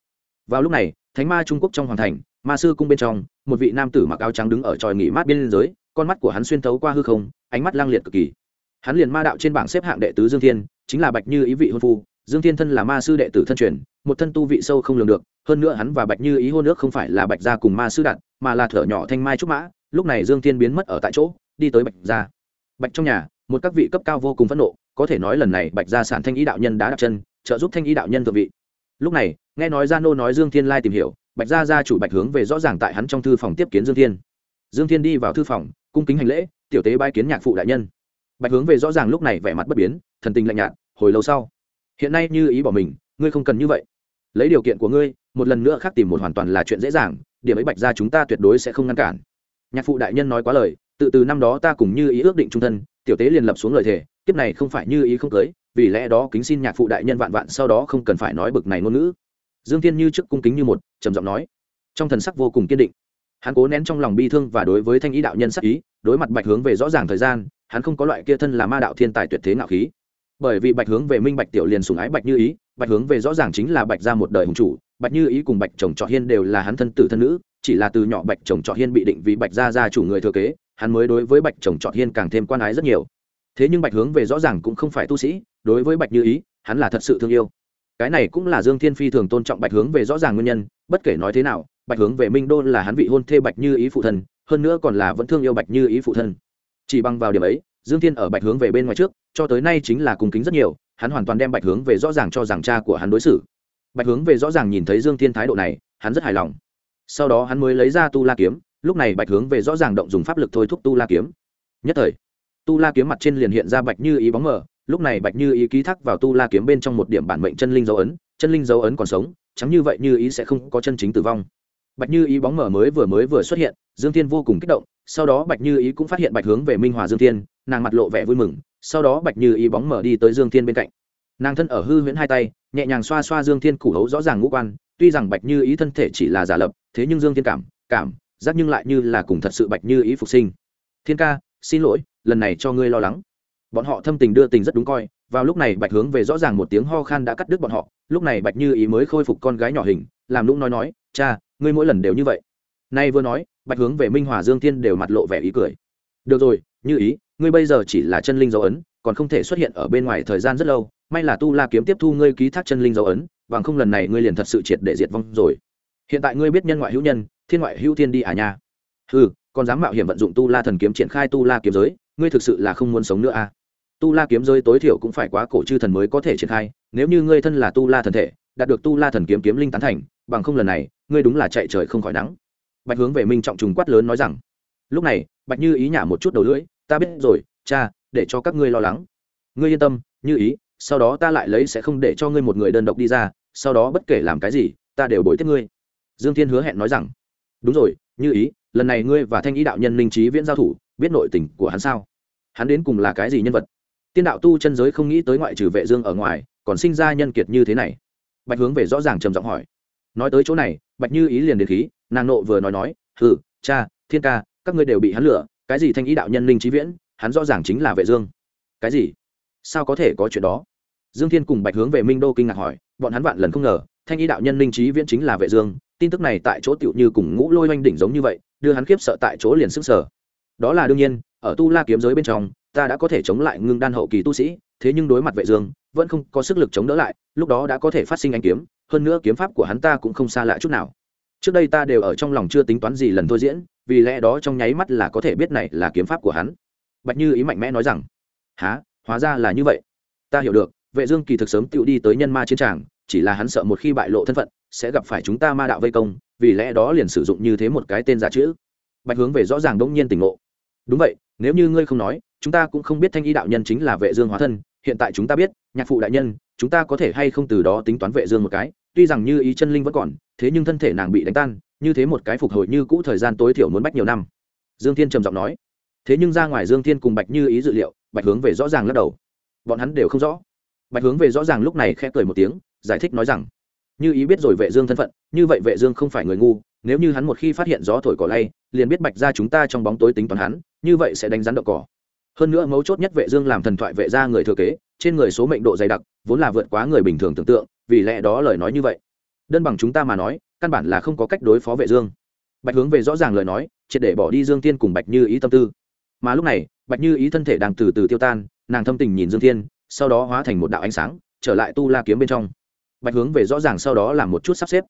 Vào lúc này, thánh ma trung quốc trong hoàng thành, ma sư cung bên trong, một vị nam tử mặc áo trắng đứng ở tròi nghỉ mát bên giới con mắt của hắn xuyên thấu qua hư không, ánh mắt lang liệt cực kỳ. Hắn liền ma đạo trên bảng xếp hạng đệ tứ dương thiên, chính là bạch như ý vị hôn phu, dương thiên thân là ma sư đệ tử thân truyền, một thân tu vị sâu không lường được, hơn nữa hắn và bạch như ý hôn nước không phải là bạch gia cùng ma sư đặt mà là thở nhỏ thanh mai trúc mã, lúc này dương thiên biến mất ở tại chỗ, đi tới bạch gia. Bạch trong nhà, một các vị cấp cao vô cùng phẫn nộ có thể nói lần này bạch gia sản thanh ý đạo nhân đã đặt chân, trợ giúp thanh ý đạo nhân thượng vị. Lúc này, nghe nói gia nô nói dương thiên lai tìm hiểu, bạch gia gia chủ bạch hướng về rõ ràng tại hắn trong thư phòng tiếp kiến dương thiên. Dương thiên đi vào thư phòng, cung kính hành lễ, tiểu tế bái kiến nhạc phụ đại nhân. Bạch hướng về rõ ràng lúc này vẻ mặt bất biến, thần tình lạnh nhạt, hồi lâu sau, hiện nay như ý bỏ mình, ngươi không cần như vậy. Lấy điều kiện của ngươi, một lần nữa khác tìm một hoàn toàn là chuyện dễ dàng, điểm ấy bạch ra chúng ta tuyệt đối sẽ không ngăn cản. Nhạc phụ đại nhân nói quá lời, tự từ năm đó ta cùng như ý ước định trung thân, tiểu tế liền lập xuống lời thề tiếp này không phải như ý không cưới, vì lẽ đó kính xin nhạc phụ đại nhân vạn vạn sau đó không cần phải nói bực này ngôn ngữ. Dương thiên như trước cung kính như một, trầm giọng nói. Trong thần sắc vô cùng kiên định. Hắn cố nén trong lòng bi thương và đối với thanh ý đạo nhân sắc ý, đối mặt bạch hướng về rõ ràng thời gian, hắn không có loại kia thân là ma đạo thiên tài tuyệt thế ngạo khí. Bởi vì bạch hướng về minh bạch tiểu liền sùng ái bạch như ý, bạch hướng về rõ ràng chính là bạch ra một đời hùng chủ, bạch như ý cùng bạch chồng trọ hiên đều là hắn thân tử thân nữ, chỉ là từ nhỏ bạch chồng trọ hiên bị định vì bạch gia gia chủ người thừa kế, hắn mới đối với bạch chồng trọ hiên càng thêm quan ái rất nhiều thế nhưng bạch hướng về rõ ràng cũng không phải tu sĩ, đối với bạch như ý, hắn là thật sự thương yêu. Cái này cũng là dương thiên phi thường tôn trọng bạch hướng về rõ ràng nguyên nhân, bất kể nói thế nào, bạch hướng về minh đô là hắn vị hôn thê bạch như ý phụ thân, hơn nữa còn là vẫn thương yêu bạch như ý phụ thân. Chỉ bằng vào điểm ấy, dương thiên ở bạch hướng về bên ngoài trước, cho tới nay chính là cung kính rất nhiều, hắn hoàn toàn đem bạch hướng về rõ ràng cho rằng cha của hắn đối xử. Bạch hướng về rõ ràng nhìn thấy dương thiên thái độ này, hắn rất hài lòng. Sau đó hắn mới lấy ra tu la kiếm, lúc này bạch hướng về rõ ràng động dùng pháp lực thôi thúc tu la kiếm. Nhất thời tu la kiếm mặt trên liền hiện ra bạch như ý bóng mờ, lúc này bạch như ý ký thác vào tu la kiếm bên trong một điểm bản mệnh chân linh dấu ấn, chân linh dấu ấn còn sống, chẳng như vậy như ý sẽ không có chân chính tử vong. Bạch như ý bóng mờ mới vừa mới vừa xuất hiện, dương thiên vô cùng kích động, sau đó bạch như ý cũng phát hiện bạch hướng về minh hòa dương thiên, nàng mặt lộ vẻ vui mừng, sau đó bạch như ý bóng mờ đi tới dương thiên bên cạnh. Nàng thân ở hư huyễn hai tay, nhẹ nhàng xoa xoa dương thiên củ hấu rõ ràng ngũ quan, tuy rằng bạch như ý thân thể chỉ là giả lập, thế nhưng dương thiên cảm cảm, giác nhưng lại như là cùng thật sự bạch như ý phục sinh. Thiên ca xin lỗi, lần này cho ngươi lo lắng. Bọn họ thâm tình đưa tình rất đúng coi, vào lúc này bạch hướng về rõ ràng một tiếng ho khan đã cắt đứt bọn họ, lúc này bạch như ý mới khôi phục con gái nhỏ hình, làm lũng nói nói, cha, ngươi mỗi lần đều như vậy. Nay vừa nói, bạch hướng về minh hòa dương thiên đều mặt lộ vẻ ý cười. Được rồi, như ý, ngươi bây giờ chỉ là chân linh dấu ấn, còn không thể xuất hiện ở bên ngoài thời gian rất lâu, may là tu la kiếm tiếp thu ngươi ký thác chân linh dấu ấn, bằng không lần này ngươi liền thật sự triệt để diệt vong rồi. Hiện tại ngươi biết nhân ngoại hữu nhân, thiên ngoại hữu thiên đi à nha. Ừ còn dám mạo hiểm vận dụng tu la thần kiếm triển khai tu la kiếm giới, ngươi thực sự là không muốn sống nữa à? Tu la kiếm giới tối thiểu cũng phải quá cổ chư thần mới có thể triển khai, nếu như ngươi thân là tu la thần thể, đạt được tu la thần kiếm kiếm linh tán thành, bằng không lần này, ngươi đúng là chạy trời không khỏi nắng. Bạch hướng về minh trọng trùng quát lớn nói rằng, lúc này, bạch như ý nhả một chút đầu lưỡi, ta biết rồi, cha, để cho các ngươi lo lắng. Ngươi yên tâm, như ý, sau đó ta lại lấy sẽ không để cho ngươi một người đơn độc đi ra, sau đó bất kể làm cái gì, ta đều bồi tiếp ngươi. Dương thiên hứa hẹn nói rằng, đúng rồi, như ý lần này ngươi và thanh ý đạo nhân linh trí viễn giao thủ, biết nội tình của hắn sao? Hắn đến cùng là cái gì nhân vật? Tiên đạo tu chân giới không nghĩ tới ngoại trừ vệ dương ở ngoài, còn sinh ra nhân kiệt như thế này. Bạch hướng về rõ ràng trầm giọng hỏi. Nói tới chỗ này, bạch như ý liền đến khí, nàng nộ vừa nói nói, hừ, cha, thiên ca, các ngươi đều bị hắn lừa, cái gì thanh ý đạo nhân linh trí viễn, hắn rõ ràng chính là vệ dương. Cái gì? Sao có thể có chuyện đó? Dương thiên cùng bạch hướng về minh đô kinh ngạc hỏi, bọn hắn vạn lần không ngờ, thanh ý đạo nhân linh trí viễn chính là vệ dương tin tức này tại chỗ tựu như cùng ngũ lôi oanh đỉnh giống như vậy, đưa hắn khiếp sợ tại chỗ liền sức sở đó là đương nhiên, ở tu la kiếm giới bên trong, ta đã có thể chống lại ngưng đan hậu kỳ tu sĩ, thế nhưng đối mặt vệ dương, vẫn không có sức lực chống đỡ lại, lúc đó đã có thể phát sinh ánh kiếm, hơn nữa kiếm pháp của hắn ta cũng không xa lạ chút nào. Trước đây ta đều ở trong lòng chưa tính toán gì lần thôi diễn, vì lẽ đó trong nháy mắt là có thể biết này là kiếm pháp của hắn. Bạch như ý mạnh mẽ nói rằng há hóa ra là như vậy. Ta hiểu được, vệ dương kỳ thực sớm tựu đi tới nhân ma chiến tràng chỉ là hắn sợ một khi bại lộ thân phận, sẽ gặp phải chúng ta ma đạo vây công, vì lẽ đó liền sử dụng như thế một cái tên giả chữ. Bạch hướng về rõ ràng đống nhiên tỉnh ngộ. Đúng vậy, nếu như ngươi không nói, chúng ta cũng không biết thanh y đạo nhân chính là vệ dương hóa thân, hiện tại chúng ta biết, nhạc phụ đại nhân, chúng ta có thể hay không từ đó tính toán vệ dương một cái, tuy rằng như ý chân linh vẫn còn, thế nhưng thân thể nàng bị đánh tan, như thế một cái phục hồi như cũ thời gian tối thiểu muốn bách nhiều năm. Dương thiên trầm giọng nói. Thế nhưng ra ngoài dương thiên cùng bạch như ý dự liệu, bạch hướng về rõ ràng lắc đầu. Bọn hắn đều không rõ. Bạch hướng về rõ ràng lúc này khẽ cười một tiếng giải thích nói rằng, như ý biết rồi vệ dương thân phận, như vậy vệ dương không phải người ngu, nếu như hắn một khi phát hiện gió thổi cỏ lay, liền biết bạch ra chúng ta trong bóng tối tính toán hắn, như vậy sẽ đánh rắn đậu cỏ. Hơn nữa mấu chốt nhất vệ dương làm thần thoại vệ gia người thừa kế, trên người số mệnh độ dày đặc, vốn là vượt quá người bình thường tưởng tượng, vì lẽ đó lời nói như vậy. Đơn bằng chúng ta mà nói, căn bản là không có cách đối phó vệ dương. Bạch hướng về rõ ràng lời nói, triệt để bỏ đi dương tiên cùng bạch như ý tâm tư. Mà lúc này, bạch như ý thân thể đang từ từ tiêu tan, nàng thâm tình nhìn dương thiên, sau đó hóa thành một đạo ánh sáng, trở lại tu la kiếm bên trong bạch hướng về rõ ràng sau đó làm một chút sắp xếp.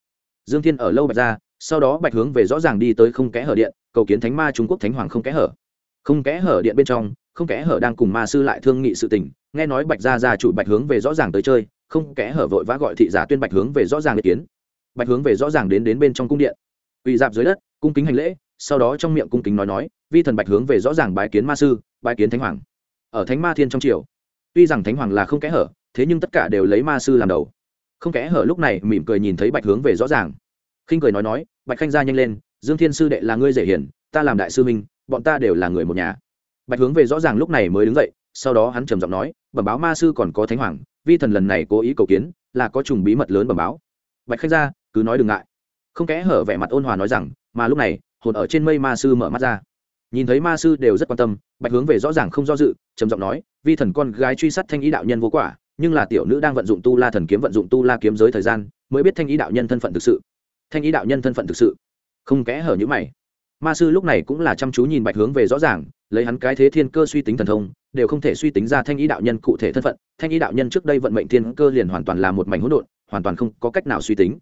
Dương thiên ở lâu bạch ra, sau đó bạch hướng về rõ ràng đi tới không kẽ hở điện, cầu kiến thánh ma trung quốc thánh hoàng không kẽ hở. Không kẽ hở điện bên trong, không kẽ hở đang cùng ma sư lại thương nghị sự tình, nghe nói bạch gia gia chủ bạch hướng về rõ ràng tới chơi, không kẽ hở vội vã gọi thị giả tuyên bạch hướng về rõ ràng ý kiến. Bạch hướng về rõ ràng đến đến bên trong cung điện. Quỳ dạp dưới đất, cung kính hành lễ, sau đó trong miệng cung kính nói nói, vi thần bạch hướng về rõ ràng bái kiến ma sư, bái kiến thánh hoàng. Ở thánh ma thiên trong triều, tuy rằng thánh hoàng là không kẽ hở, thế nhưng tất cả đều lấy ma sư làm đầu không kẽ hở lúc này mỉm cười nhìn thấy bạch hướng về rõ ràng. Khinh cười nói nói, bạch khanh ra nhanh lên, dương thiên sư đệ là ngươi dễ hiền, ta làm đại sư minh, bọn ta đều là người một nhà. Bạch hướng về rõ ràng lúc này mới đứng dậy, sau đó hắn trầm giọng nói, bẩm báo ma sư còn có thánh hoàng, vi thần lần này cố ý cầu kiến, là có trùng bí mật lớn bẩm báo. Bạch khanh ra, cứ nói đừng ngại. Không kẽ hở vẻ mặt ôn hòa nói rằng, mà lúc này, hồn ở trên mây ma sư mở mắt ra. Nhìn thấy ma sư đều rất quan tâm, bạch hướng về rõ ràng không do dự, trầm giọng nói, vi thần con gái truy sát thanh ý đạo nhân vô quả nhưng là tiểu nữ đang vận dụng tu la thần kiếm vận dụng tu la kiếm giới thời gian, mới biết thanh ý đạo nhân thân phận thực sự. Thanh ý đạo nhân thân phận thực sự. Không kẽ hở như mày. Ma sư lúc này cũng là chăm chú nhìn bạch hướng về rõ ràng, lấy hắn cái thế thiên cơ suy tính thần thông, đều không thể suy tính ra thanh ý đạo nhân cụ thể thân phận. Thanh ý đạo nhân trước đây vận mệnh thiên cơ liền hoàn toàn là một mảnh hỗn độn, hoàn toàn không có cách nào suy tính.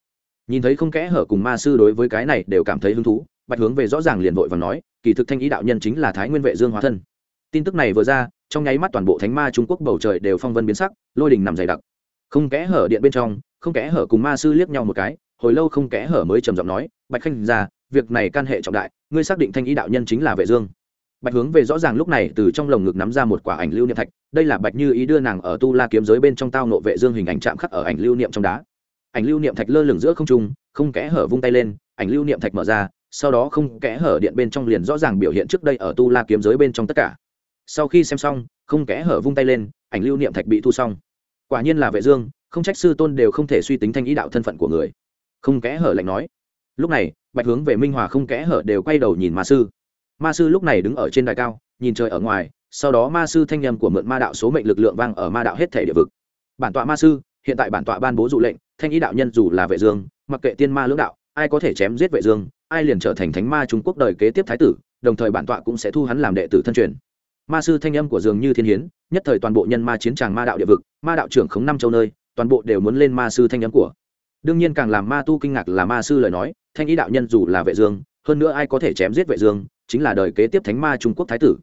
Nhìn thấy không kẽ hở cùng ma sư đối với cái này đều cảm thấy hứng thú, bạch hướng về rõ ràng liền vội và nói, kỳ thực thanh ý đạo nhân chính là thái nguyên vệ dương hóa thân. Tin tức này vừa ra trong nháy mắt toàn bộ thánh ma trung quốc bầu trời đều phong vân biến sắc, lôi đình nằm dày đặc. Không kẽ hở điện bên trong, không kẽ hở cùng ma sư liếc nhau một cái, hồi lâu không kẽ hở mới trầm giọng nói, bạch khanh ra, việc này can hệ trọng đại, ngươi xác định thanh ý đạo nhân chính là vệ dương. Bạch hướng về rõ ràng lúc này từ trong lồng ngực nắm ra một quả ảnh lưu niệm thạch, đây là bạch như ý đưa nàng ở tu la kiếm giới bên trong tao nộ vệ dương hình ảnh chạm khắc ở ảnh lưu niệm trong đá. Ảnh lưu niệm thạch lơ lửng giữa không trung, không kẽ hở vung tay lên, ảnh lưu niệm thạch mở ra, sau đó không kẽ hở điện bên trong liền rõ ràng biểu hiện trước đây ở tu la kiếm giới bên trong tất cả sau khi xem xong, không kẽ hở vung tay lên, ảnh lưu niệm thạch bị thu xong. Quả nhiên là vệ dương, không trách sư tôn đều không thể suy tính thanh ý đạo thân phận của người. Không kẽ hở lạnh nói. Lúc này, bạch hướng về minh hòa không kẽ hở đều quay đầu nhìn ma sư. Ma sư lúc này đứng ở trên đài cao, nhìn trời ở ngoài, sau đó ma sư thanh nhầm của mượn ma đạo số mệnh lực lượng vang ở ma đạo hết thể địa vực. Bản tọa ma sư, hiện tại bản tọa ban bố dụ lệnh, thanh ý đạo nhân dù là vệ dương, mặc kệ tiên ma lưỡng đạo, ai có thể chém giết vệ dương, ai liền trở thành thánh ma trung quốc đời kế tiếp thái tử, đồng thời bản tọa cũng sẽ thu hắn làm đệ tử thân truyền ma sư thanh âm của dường như thiên hiến, nhất thời toàn bộ nhân ma chiến tràng ma đạo địa vực, ma đạo trưởng khống năm châu nơi, toàn bộ đều muốn lên ma sư thanh âm của. Đương nhiên càng làm ma tu kinh ngạc là ma sư lời nói, thanh ý đạo nhân dù là vệ dương, hơn nữa ai có thể chém giết vệ dương, chính là đời kế tiếp thánh ma trung quốc thái tử.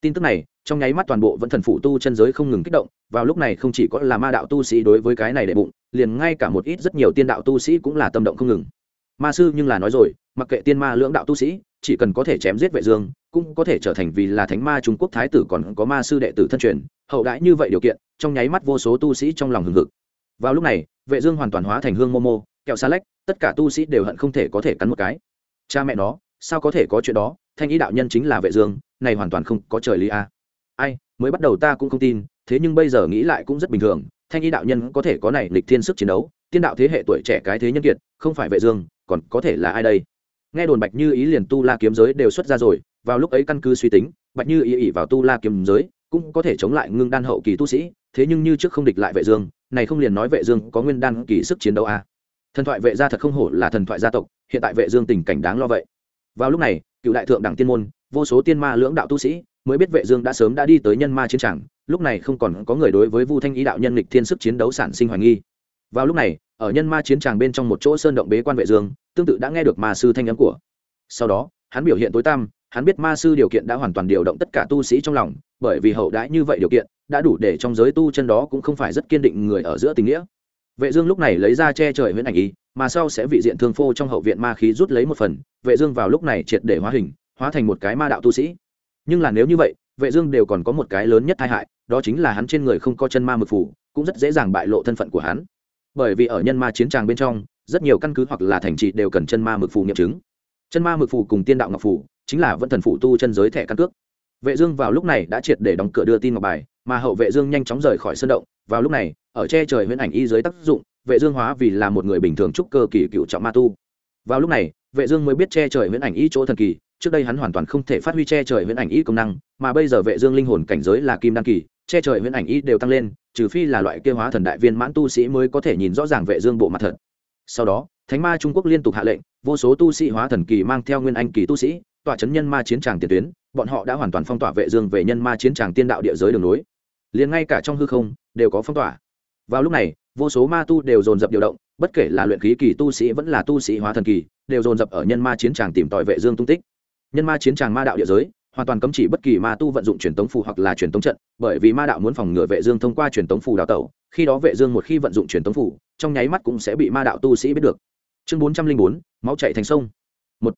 Tin tức này, trong nháy mắt toàn bộ vẫn thần phụ tu chân giới không ngừng kích động, vào lúc này không chỉ có là ma đạo tu sĩ đối với cái này đệ bụng, liền ngay cả một ít rất nhiều tiên đạo tu sĩ cũng là tâm động không ngừng. Ma sư nhưng là nói rồi, mặc kệ tiên ma lưỡng đạo tu sĩ chỉ cần có thể chém giết vệ dương, cũng có thể trở thành vì là thánh ma trung quốc thái tử còn có ma sư đệ tử thân truyền, hậu đãi như vậy điều kiện, trong nháy mắt vô số tu sĩ trong lòng hừng hực. Vào lúc này, vệ dương hoàn toàn hóa thành hương momo, kẹo xa lách, tất cả tu sĩ đều hận không thể có thể cắn một cái. Cha mẹ nó, sao có thể có chuyện đó, thanh ý đạo nhân chính là vệ dương, này hoàn toàn không có trời lý a. Ai, mới bắt đầu ta cũng không tin, thế nhưng bây giờ nghĩ lại cũng rất bình thường, thanh ý đạo nhân có thể có này lịch thiên sức chiến đấu, tiên đạo thế hệ tuổi trẻ cái thế nhân kiệt, không phải vệ dương, còn có thể là ai đây? Nghe đồn bạch như ý liền tu la kiếm giới đều xuất ra rồi, vào lúc ấy căn cứ suy tính, bạch như ý ỉ vào tu la kiếm giới, cũng có thể chống lại ngưng đan hậu kỳ tu sĩ, thế nhưng như trước không địch lại vệ dương, này không liền nói vệ dương có nguyên đan kỳ sức chiến đấu à. thần thoại vệ gia thật không hổ là thần thoại gia tộc, hiện tại vệ dương tình cảnh đáng lo vậy vào lúc này, cựu đại thượng đẳng tiên môn, vô số tiên ma lưỡng đạo tu sĩ, mới biết vệ dương đã sớm đã đi tới nhân ma chiến trường lúc này không còn có người đối với vu thanh ý đạo nhân lịch thiên sức chiến đấu sản sinh hoài nghi vào lúc này, ở nhân ma chiến tràng bên trong một chỗ sơn động bế quan vệ dương, tương tự đã nghe được ma sư thanh âm của. Sau đó, hắn biểu hiện tối tăm, hắn biết ma sư điều kiện đã hoàn toàn điều động tất cả tu sĩ trong lòng, bởi vì hậu đãi như vậy điều kiện, đã đủ để trong giới tu chân đó cũng không phải rất kiên định người ở giữa tình nghĩa. Vệ dương lúc này lấy ra che trời huyễn ảnh y, mà sau sẽ vị diện thương phô trong hậu viện ma khí rút lấy một phần, vệ dương vào lúc này triệt để hóa hình, hóa thành một cái ma đạo tu sĩ. Nhưng là nếu như vậy, vệ dương đều còn có một cái lớn nhất tai hại, đó chính là hắn trên người không có chân ma mực phủ, cũng rất dễ dàng bại lộ thân phận của hắn bởi vì ở nhân ma chiến tràng bên trong, rất nhiều căn cứ hoặc là thành trì đều cần chân ma mực phù nghiệm chứng. Chân ma mực phù cùng tiên đạo ngọc phù chính là vẫn thần phụ tu chân giới thẻ căn cước. Vệ dương vào lúc này đã triệt để đóng cửa đưa tin ngọc bài, mà hậu vệ dương nhanh chóng rời khỏi sân động. Vào lúc này, ở che trời huyễn ảnh y dưới tác dụng, vệ dương hóa vì là một người bình thường trúc cơ kỳ cựu trọng ma tu. Vào lúc này, vệ dương mới biết che trời huyễn ảnh y chỗ thần kỳ, trước đây hắn hoàn toàn không thể phát huy che trời huyễn ảnh y công năng, mà bây giờ vệ dương linh hồn cảnh giới là kim đăng kỳ, che trời huyễn ảnh y đều tăng lên trừ phi là loại kia hóa thần đại viên mãn tu sĩ mới có thể nhìn rõ ràng vệ dương bộ mặt thật. Sau đó, thánh ma trung quốc liên tục hạ lệnh, vô số tu sĩ hóa thần kỳ mang theo nguyên anh kỳ tu sĩ tỏa chấn nhân ma chiến tràng tiền tuyến, bọn họ đã hoàn toàn phong tỏa vệ dương về nhân ma chiến tràng tiên đạo địa giới đường núi. liền ngay cả trong hư không, đều có phong tỏa. Vào lúc này, vô số ma tu đều dồn dập điều động, bất kể là luyện khí kỳ tu sĩ vẫn là tu sĩ hóa thần kỳ, đều dồn dập ở nhân ma chiến tràng tìm tòi vệ dương tung tích. Nhân ma chiến tràng ma đạo địa giới hoàn toàn cấm chỉ bất kỳ ma tu vận dụng truyền tống phù hoặc là truyền tống trận bởi vì ma đạo muốn phòng ngừa vệ dương thông qua truyền tống phù đào tẩu khi đó vệ dương một khi vận dụng truyền tống phù trong nháy mắt cũng sẽ bị ma đạo tu sĩ biết được. Chương 404, máu chảy thành sông. Một.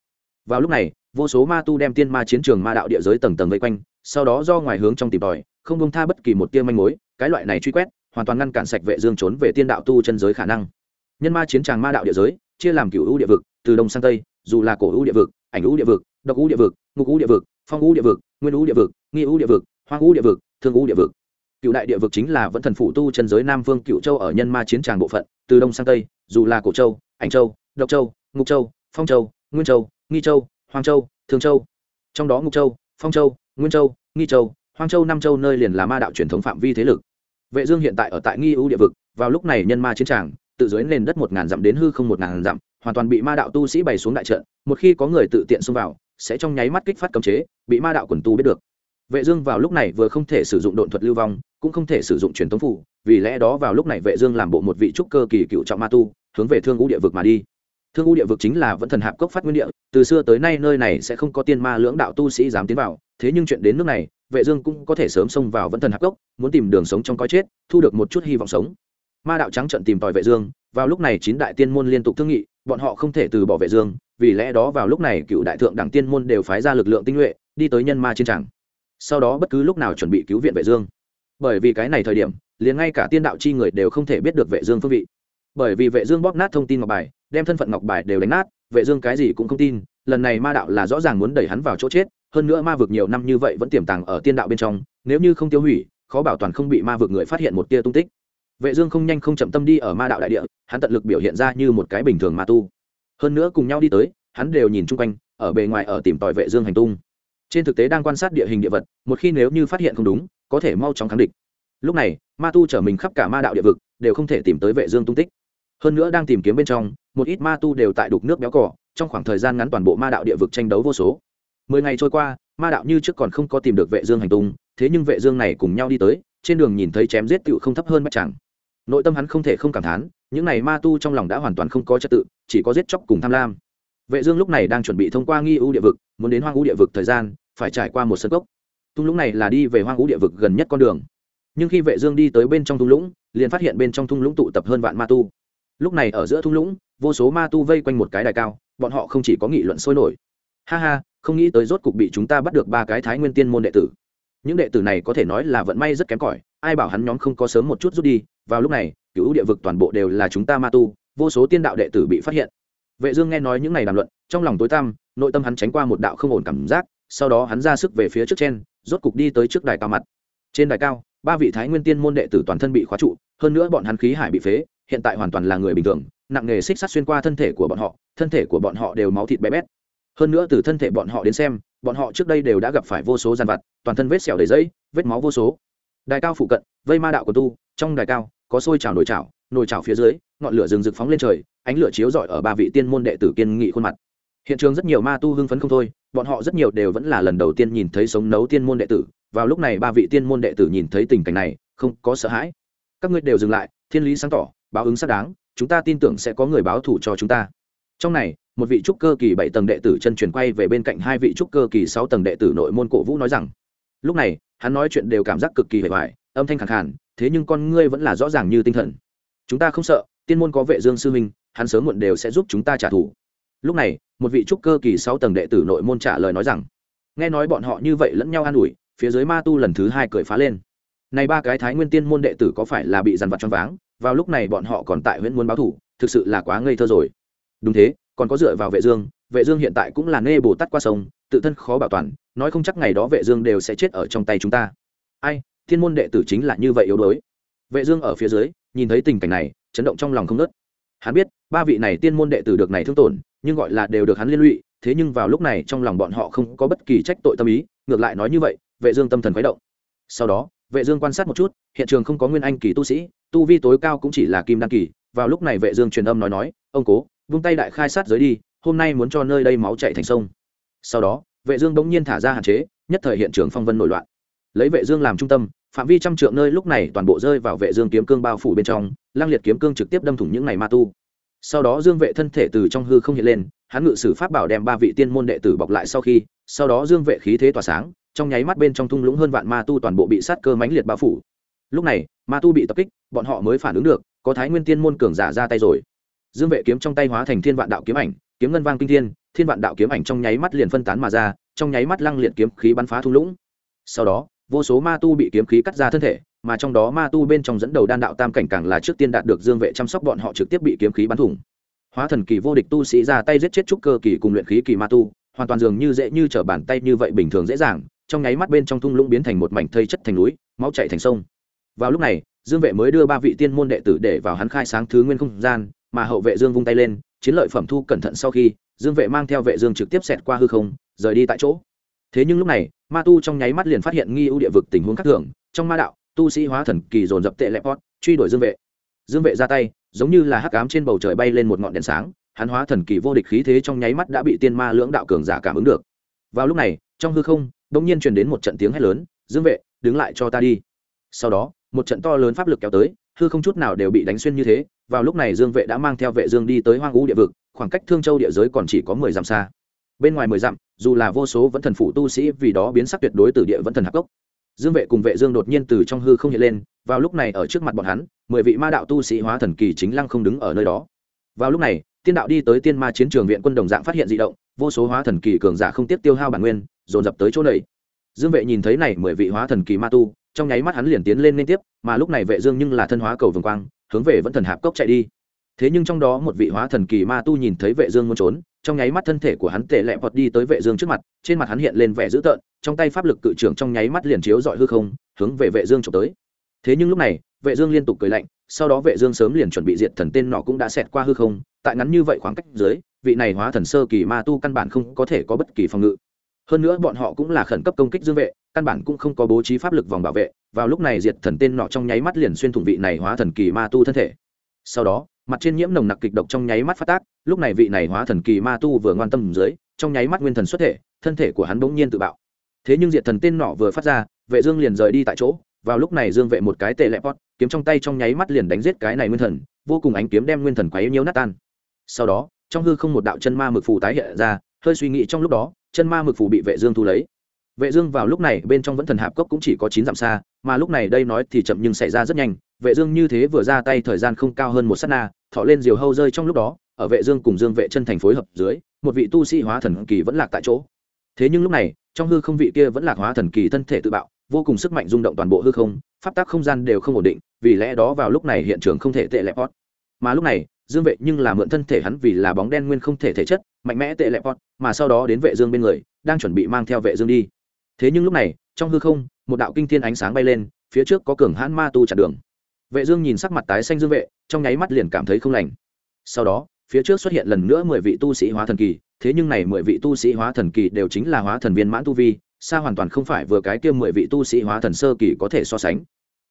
Vào lúc này vô số ma tu đem tiên ma chiến trường ma đạo địa giới tầng tầng vây quanh sau đó do ngoài hướng trong tìm tòi không dung tha bất kỳ một tia manh mối cái loại này truy quét hoàn toàn ngăn cản sạch vệ dương trốn về tiên đạo tu chân giới khả năng. Nhân ma chiến tràng ma đạo địa giới chia làm cửu u địa vực từ đông sang tây dù là cổ u địa vực ảnh u địa vực độc u địa vực ngục u địa vực phong U địa vực, nguyên U địa vực, nghi U địa vực, hoang U địa vực, thương U địa vực. Cựu đại địa vực chính là vẫn thần phủ tu chân giới nam vương cựu châu ở nhân ma chiến tràng bộ phận, từ đông sang tây, dù là cổ châu, ảnh châu, độc châu, ngục châu, phong châu, nguyên châu, nghi châu, hoang châu, thương châu. Trong đó ngục châu, phong châu, nguyên châu, nghi châu, hoang châu năm châu nơi liền là ma đạo truyền thống phạm vi thế lực. Vệ dương hiện tại ở tại nghi ưu địa vực, vào lúc này nhân ma chiến tràng, tự dưới nền đất một ngàn dặm đến hư không một ngàn dặm, hoàn toàn bị ma đạo tu sĩ bày xuống đại trận, một khi có người tự tiện xông vào sẽ trong nháy mắt kích phát cấm chế, bị ma đạo quần tu biết được. Vệ dương vào lúc này vừa không thể sử dụng độn thuật lưu vong, cũng không thể sử dụng truyền thống phủ, vì lẽ đó vào lúc này vệ dương làm bộ một vị trúc cơ kỳ cựu trọng ma tu, hướng về thương U địa vực mà đi. Thương U địa vực chính là vẫn thần hạp cốc phát nguyên địa, từ xưa tới nay nơi này sẽ không có tiên ma lưỡng đạo tu sĩ dám tiến vào, thế nhưng chuyện đến nước này, vệ dương cũng có thể sớm xông vào vẫn thần hạp cốc, muốn tìm đường sống trong coi chết, thu được một chút hy vọng sống. Ma đạo trắng trận tìm tòi vệ dương, vào lúc này chín đại tiên môn liên tục thương nghị, bọn họ không thể từ bỏ vệ dương vì lẽ đó vào lúc này cựu đại thượng đẳng tiên môn đều phái ra lực lượng tinh nhuệ, đi tới nhân ma chiến trường. Sau đó bất cứ lúc nào chuẩn bị cứu viện vệ dương. Bởi vì cái này thời điểm, liền ngay cả tiên đạo chi người đều không thể biết được vệ dương phương vị. Bởi vì vệ dương bóp nát thông tin ngọc bài, đem thân phận ngọc bài đều đánh nát, vệ dương cái gì cũng không tin, lần này ma đạo là rõ ràng muốn đẩy hắn vào chỗ chết, hơn nữa ma vực nhiều năm như vậy vẫn tiềm tàng ở tiên đạo bên trong, nếu như không tiêu hủy, khó bảo toàn không bị ma vực người phát hiện một tia tung tích. Vệ dương không nhanh không chậm tâm đi ở ma đạo đại địa, hắn tận lực biểu hiện ra như một cái bình thường ma tu hơn nữa cùng nhau đi tới, hắn đều nhìn chung quanh, ở bề ngoài ở tìm tòi vệ dương hành tung. Trên thực tế đang quan sát địa hình địa vật, một khi nếu như phát hiện không đúng, có thể mau chóng kháng địch. Lúc này, ma tu trở mình khắp cả ma đạo địa vực, đều không thể tìm tới vệ dương tung tích. Hơn nữa đang tìm kiếm bên trong, một ít ma tu đều tại đục nước béo cỏ, trong khoảng thời gian ngắn toàn bộ ma đạo địa vực tranh đấu vô số. Mười ngày trôi qua, ma đạo như trước còn không có tìm được vệ dương hành tung, thế nhưng vệ dương này cùng nhau đi tới, trên đường nhìn thấy chém giết tựu không thấp hơn bách chẳng. Nội tâm hắn không thể không cảm thán những này ma tu trong lòng đã hoàn toàn không có trật tự, chỉ có giết chóc cùng tham lam. Vệ dương lúc này đang chuẩn bị thông qua nghi u địa vực, muốn đến hoang u địa vực thời gian, phải trải qua một sân cốc. Thung lũng này là đi về hoang u địa vực gần nhất con đường. Nhưng khi vệ dương đi tới bên trong thung lũng, liền phát hiện bên trong thung lũng tụ tập hơn vạn ma tu. Lúc này ở giữa thung lũng, vô số ma tu vây quanh một cái đài cao, bọn họ không chỉ có nghị luận sôi nổi. Ha ha, không nghĩ tới rốt cục bị chúng ta bắt được ba cái thái nguyên tiên môn đệ tử. Những đệ tử này có thể nói là vận may rất kém cỏi, ai bảo hắn nhóm không có sớm một chút rút đi. Vào lúc này cựu địa vực toàn bộ đều là chúng ta ma tu, vô số tiên đạo đệ tử bị phát hiện. Vệ dương nghe nói những này đàm luận, trong lòng tối tăm, nội tâm hắn tránh qua một đạo không ổn cảm giác, sau đó hắn ra sức về phía trước trên, rốt cục đi tới trước đài cao mặt. Trên đài cao, ba vị thái nguyên tiên môn đệ tử toàn thân bị khóa trụ, hơn nữa bọn hắn khí hải bị phế, hiện tại hoàn toàn là người bình thường, nặng nghề xích sắt xuyên qua thân thể của bọn họ, thân thể của bọn họ đều máu thịt bé bét. Hơn nữa từ thân thể bọn họ đến xem, bọn họ trước đây đều đã gặp phải vô số gian vật toàn thân vết sẹo đầy dây vết máu vô số. Đài cao phụ cận, vây ma đạo của tu, trong đài cao có sôi trào nồi trào nồi trào phía dưới, ngọn lửa rừng rực phóng lên trời, ánh lửa chiếu rọi ở ba vị tiên môn đệ tử kiên nghị khuôn mặt. Hiện trường rất nhiều ma tu hưng phấn không thôi, bọn họ rất nhiều đều vẫn là lần đầu tiên nhìn thấy sống nấu tiên môn đệ tử, vào lúc này ba vị tiên môn đệ tử nhìn thấy tình cảnh này, không có sợ hãi. Các ngươi đều dừng lại, thiên lý sáng tỏ, báo ứng xác đáng, chúng ta tin tưởng sẽ có người báo thủ cho chúng ta. Trong này, một vị trúc cơ kỳ bảy tầng đệ tử chân truyền quay về bên cạnh hai vị trúc cơ kỳ sáu tầng đệ tử nội môn cổ vũ nói rằng, lúc này, hắn nói chuyện đều cảm giác cực kỳ hề hoài, âm thanh khẳng khàn thế nhưng con ngươi vẫn là rõ ràng như tinh thần. Chúng ta không sợ, tiên môn có vệ dương sư minh hắn sớm muộn đều sẽ giúp chúng ta trả thù. Lúc này, một vị trúc cơ kỳ sáu tầng đệ tử nội môn trả lời nói rằng, nghe nói bọn họ như vậy lẫn nhau an ủi, phía dưới ma tu lần thứ hai cười phá lên. Này ba cái thái nguyên tiên môn đệ tử có phải là bị dằn vặt choáng váng, vào lúc này bọn họ còn tại huyện muốn báo thủ, thực sự là quá ngây thơ rồi. Đúng thế, còn có dựa vào vệ dương vệ dương hiện tại cũng là nê bồ tát qua sông, tự thân khó bảo toàn, nói không chắc ngày đó vệ dương đều sẽ chết ở trong tay chúng ta. Ai thiên môn đệ tử chính là như vậy yếu đuối. Vệ dương ở phía dưới, nhìn thấy tình cảnh này, chấn động trong lòng không nứt hắn biết, ba vị này tiên môn đệ tử được này thương tổn, nhưng gọi là đều được hắn liên lụy, thế nhưng vào lúc này trong lòng bọn họ không có bất kỳ trách tội tâm ý, ngược lại nói như vậy, vệ dương tâm thần khuấy động. Sau đó, vệ dương quan sát một chút, hiện trường không có nguyên anh kỳ tu sĩ, tu vi tối cao cũng chỉ là kim đan kỳ, vào lúc này vệ dương truyền âm nói nói, ông cố, vung tay đại khai sát giới đi, hôm nay muốn cho nơi đây máu chảy thành sông. Sau đó, vệ dương bỗng nhiên thả ra hạn chế, nhất thời hiện trường phong vân nổi loạn lấy vệ dương làm trung tâm, phạm vi trăm trượng nơi lúc này toàn bộ rơi vào vệ dương kiếm cương bao phủ bên trong, lang liệt kiếm cương trực tiếp đâm thủng những này ma tu. Sau đó dương vệ thân thể từ trong hư không hiện lên, hắn ngự sử pháp bảo đem ba vị tiên môn đệ tử bọc lại sau khi, sau đó dương vệ khí thế tỏa sáng, trong nháy mắt bên trong thung lũng hơn vạn ma tu toàn bộ bị sát cơ mãnh liệt bao phủ. Lúc này, ma tu bị tập kích, bọn họ mới phản ứng được, có thái nguyên tiên môn cường giả ra tay rồi. Dương vệ kiếm trong tay hóa thành thiên vạn đạo kiếm ảnh, kiếm ngân vang kinh thiên thiên vạn đạo kiếm ảnh trong nháy mắt liền phân tán mà ra, trong nháy mắt lăng liệt kiếm khí bắn phá thung lũng. Sau đó vô số ma tu bị kiếm khí cắt ra thân thể, mà trong đó ma tu bên trong dẫn đầu đan đạo tam cảnh càng là trước tiên đạt được dương vệ chăm sóc bọn họ trực tiếp bị kiếm khí bắn thủng. Hóa thần kỳ vô địch tu sĩ ra tay giết chết trúc cơ kỳ cùng luyện khí kỳ ma tu, hoàn toàn dường như dễ như trở bàn tay như vậy bình thường dễ dàng, trong nháy mắt bên trong thung lũng biến thành một mảnh thây chất thành núi, máu chảy thành sông. Vào lúc này, dương vệ mới đưa ba vị tiên môn đệ tử để vào hắn khai sáng thứ nguyên không gian, mà hậu vệ dương vung tay lên, chiến lợi phẩm thu cẩn thận sau khi, dương vệ mang theo vệ dương trực tiếp xẹt qua hư không, rời đi tại chỗ. Thế nhưng lúc này ma tu trong nháy mắt liền phát hiện nghi ưu địa vực tình huống khác thường, trong ma đạo, tu sĩ hóa thần kỳ dồn dập tệ lẹp hót truy đuổi dương vệ. Dương vệ ra tay, giống như là hắc ám trên bầu trời bay lên một ngọn đèn sáng, hắn hóa thần kỳ vô địch khí thế trong nháy mắt đã bị tiên ma lưỡng đạo cường giả cảm ứng được. Vào lúc này, trong hư không, đột nhiên truyền đến một trận tiếng hét lớn, dương vệ, đứng lại cho ta đi. Sau đó, một trận to lớn pháp lực kéo tới, hư không chút nào đều bị đánh xuyên như thế. Vào lúc này, dương vệ đã mang theo vệ dương đi tới hoang u địa vực, khoảng cách thương châu địa giới còn chỉ có mười dặm xa bên ngoài mười dặm, dù là vô số vẫn thần phụ tu sĩ vì đó biến sắc tuyệt đối từ địa vẫn thần hạc gốc. Dương vệ cùng vệ dương đột nhiên từ trong hư không hiện lên, vào lúc này ở trước mặt bọn hắn, mười vị ma đạo tu sĩ hóa thần kỳ chính lăng không đứng ở nơi đó. Vào lúc này, tiên đạo đi tới tiên ma chiến trường viện quân đồng dạng phát hiện dị động, vô số hóa thần kỳ cường giả không tiếp tiêu hao bản nguyên, dồn dập tới chỗ này. Dương vệ nhìn thấy này mười vị hóa thần kỳ ma tu, trong nháy mắt hắn liền tiến lên liên tiếp, mà lúc này vệ dương nhưng là thân hóa cầu vồng quang, hướng về vẫn thần hạp cốc chạy đi thế nhưng trong đó một vị hóa thần kỳ ma tu nhìn thấy vệ dương muốn trốn, trong nháy mắt thân thể của hắn tệ lẹ vọt đi tới vệ dương trước mặt, trên mặt hắn hiện lên vẻ dữ tợn, trong tay pháp lực cự trưởng trong nháy mắt liền chiếu dọi hư không, hướng về vệ dương chụp tới. Thế nhưng lúc này, vệ dương liên tục cười lạnh, sau đó vệ dương sớm liền chuẩn bị diệt thần tên nọ cũng đã xẹt qua hư không, tại ngắn như vậy khoảng cách dưới, vị này hóa thần sơ kỳ ma tu căn bản không có thể có bất kỳ phòng ngự. Hơn nữa bọn họ cũng là khẩn cấp công kích dương vệ, căn bản cũng không có bố trí pháp lực vòng bảo vệ, vào lúc này diệt thần tên nọ trong nháy mắt liền xuyên thủng vị này hóa thần kỳ ma tu thân thể. Sau đó mặt trên nhiễm nồng nặc kịch độc trong nháy mắt phát tác, lúc này vị này hóa thần kỳ ma tu vừa ngoan tâm dưới, trong nháy mắt nguyên thần xuất thể, thân thể của hắn bỗng nhiên tự bạo. Thế nhưng diệt thần tên nọ vừa phát ra, vệ dương liền rời đi tại chỗ, vào lúc này dương vệ một cái tệ lẹ pot, kiếm trong tay trong nháy mắt liền đánh giết cái này nguyên thần, vô cùng ánh kiếm đem nguyên thần quấy nhiễu nát tan. Sau đó, trong hư không một đạo chân ma mực phù tái hiện ra, hơi suy nghĩ trong lúc đó, chân ma mực phù bị vệ dương thu lấy. Vệ dương vào lúc này bên trong vẫn thần hạp cốc cũng chỉ có chín dặm xa, mà lúc này đây nói thì chậm nhưng xảy ra rất nhanh vệ dương như thế vừa ra tay thời gian không cao hơn một sát na, thọ lên diều hâu rơi trong lúc đó, ở vệ dương cùng dương vệ chân thành phối hợp dưới, một vị tu sĩ hóa thần kỳ vẫn lạc tại chỗ. Thế nhưng lúc này, trong hư không vị kia vẫn lạc hóa thần kỳ thân thể tự bạo, vô cùng sức mạnh rung động toàn bộ hư không, pháp tắc không gian đều không ổn định, vì lẽ đó vào lúc này hiện trường không thể tệ lẹp hót. Mà lúc này, dương vệ nhưng là mượn thân thể hắn vì là bóng đen nguyên không thể thể chất, mạnh mẽ tệ lẹp hót, mà sau đó đến vệ dương bên người, đang chuẩn bị mang theo vệ dương đi. Thế nhưng lúc này, trong hư không, một đạo kinh thiên ánh sáng bay lên, phía trước có cường hãn ma tu chặn đường vệ dương nhìn sắc mặt tái xanh dương vệ, trong nháy mắt liền cảm thấy không lành. Sau đó, phía trước xuất hiện lần nữa mười vị tu sĩ hóa thần kỳ, thế nhưng này mười vị tu sĩ hóa thần kỳ đều chính là hóa thần viên mãn tu vi, xa hoàn toàn không phải vừa cái kia mười vị tu sĩ hóa thần sơ kỳ có thể so sánh.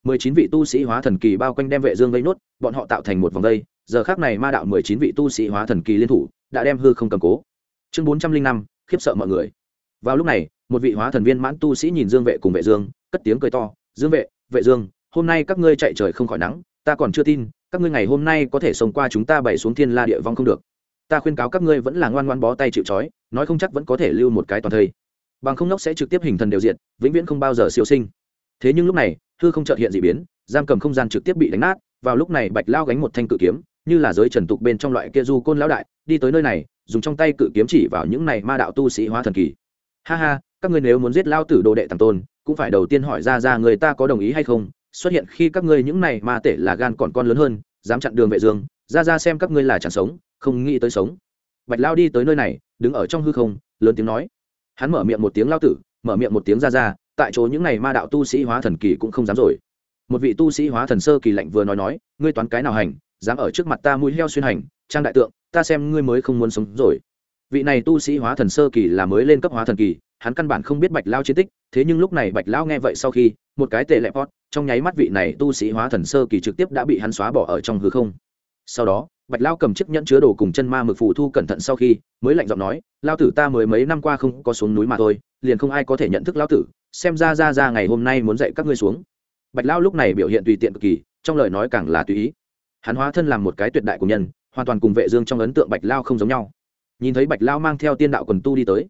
Mười chín vị tu sĩ hóa thần kỳ bao quanh đem vệ dương vây nốt, bọn họ tạo thành một vòng vây, giờ khắc này ma đạo mười chín vị tu sĩ hóa thần kỳ liên thủ, đã đem hư không cầm cố. Chương bốn trăm linh năm, khiếp sợ mọi người. Vào lúc này, một vị hóa thần viên mãn tu sĩ nhìn dương vệ cùng vệ dương, cất tiếng cười to, dương vệ vệ dương hôm nay các ngươi chạy trời không khỏi nắng, ta còn chưa tin, các ngươi ngày hôm nay có thể sống qua chúng ta bảy xuống thiên la địa vong không được. Ta khuyên cáo các ngươi vẫn là ngoan ngoan bó tay chịu trói, nói không chắc vẫn có thể lưu một cái toàn thây. Bằng không nóc sẽ trực tiếp hình thần đều diện vĩnh viễn không bao giờ siêu sinh. Thế nhưng lúc này, hư không chợt hiện dị biến, giam cầm không gian trực tiếp bị đánh nát, vào lúc này bạch lao gánh một thanh cự kiếm, như là giới trần tục bên trong loại kia du côn lão đại, đi tới nơi này, dùng trong tay cự kiếm chỉ vào những này ma đạo tu sĩ hóa thần kỳ. Ha ha, các ngươi nếu muốn giết lao tử đồ đệ tàng tôn, cũng phải đầu tiên hỏi ra ra người ta có đồng ý hay không xuất hiện khi các ngươi những này ma tể là gan còn con lớn hơn, dám chặn đường vệ dương, ra ra xem các ngươi là chẳng sống, không nghĩ tới sống. Bạch lao đi tới nơi này, đứng ở trong hư không, lớn tiếng nói. Hắn mở miệng một tiếng lao tử, mở miệng một tiếng ra ra, tại chỗ những này ma đạo tu sĩ hóa thần kỳ cũng không dám rồi. Một vị tu sĩ hóa thần sơ kỳ lạnh vừa nói nói, ngươi toán cái nào hành, dám ở trước mặt ta mũi heo xuyên hành, trang đại tượng, ta xem ngươi mới không muốn sống rồi. Vị này tu sĩ hóa thần sơ kỳ là mới lên cấp hóa thần kỳ hắn căn bản không biết bạch lao chiến tích, thế nhưng lúc này bạch lao nghe vậy sau khi, một cái tệ lẹ pot trong nháy mắt vị này tu sĩ hóa thần sơ kỳ trực tiếp đã bị hắn xóa bỏ ở trong hư không. Sau đó, bạch lao cầm chiếc nhẫn chứa đồ cùng chân ma mực phù thu cẩn thận sau khi, mới lạnh giọng nói, lao tử ta mới mấy năm qua không có xuống núi mà thôi, liền không ai có thể nhận thức lao tử, xem ra ra ra ngày hôm nay muốn dạy các ngươi xuống. Bạch lao lúc này biểu hiện tùy tiện cực kỳ, trong lời nói càng là tùy ý. Hắn hóa thân làm một cái tuyệt đại của nhân, hoàn toàn cùng vệ dương trong ấn tượng bạch lao không giống nhau. Nhìn thấy bạch lao mang theo tiên đạo quần tu đi tới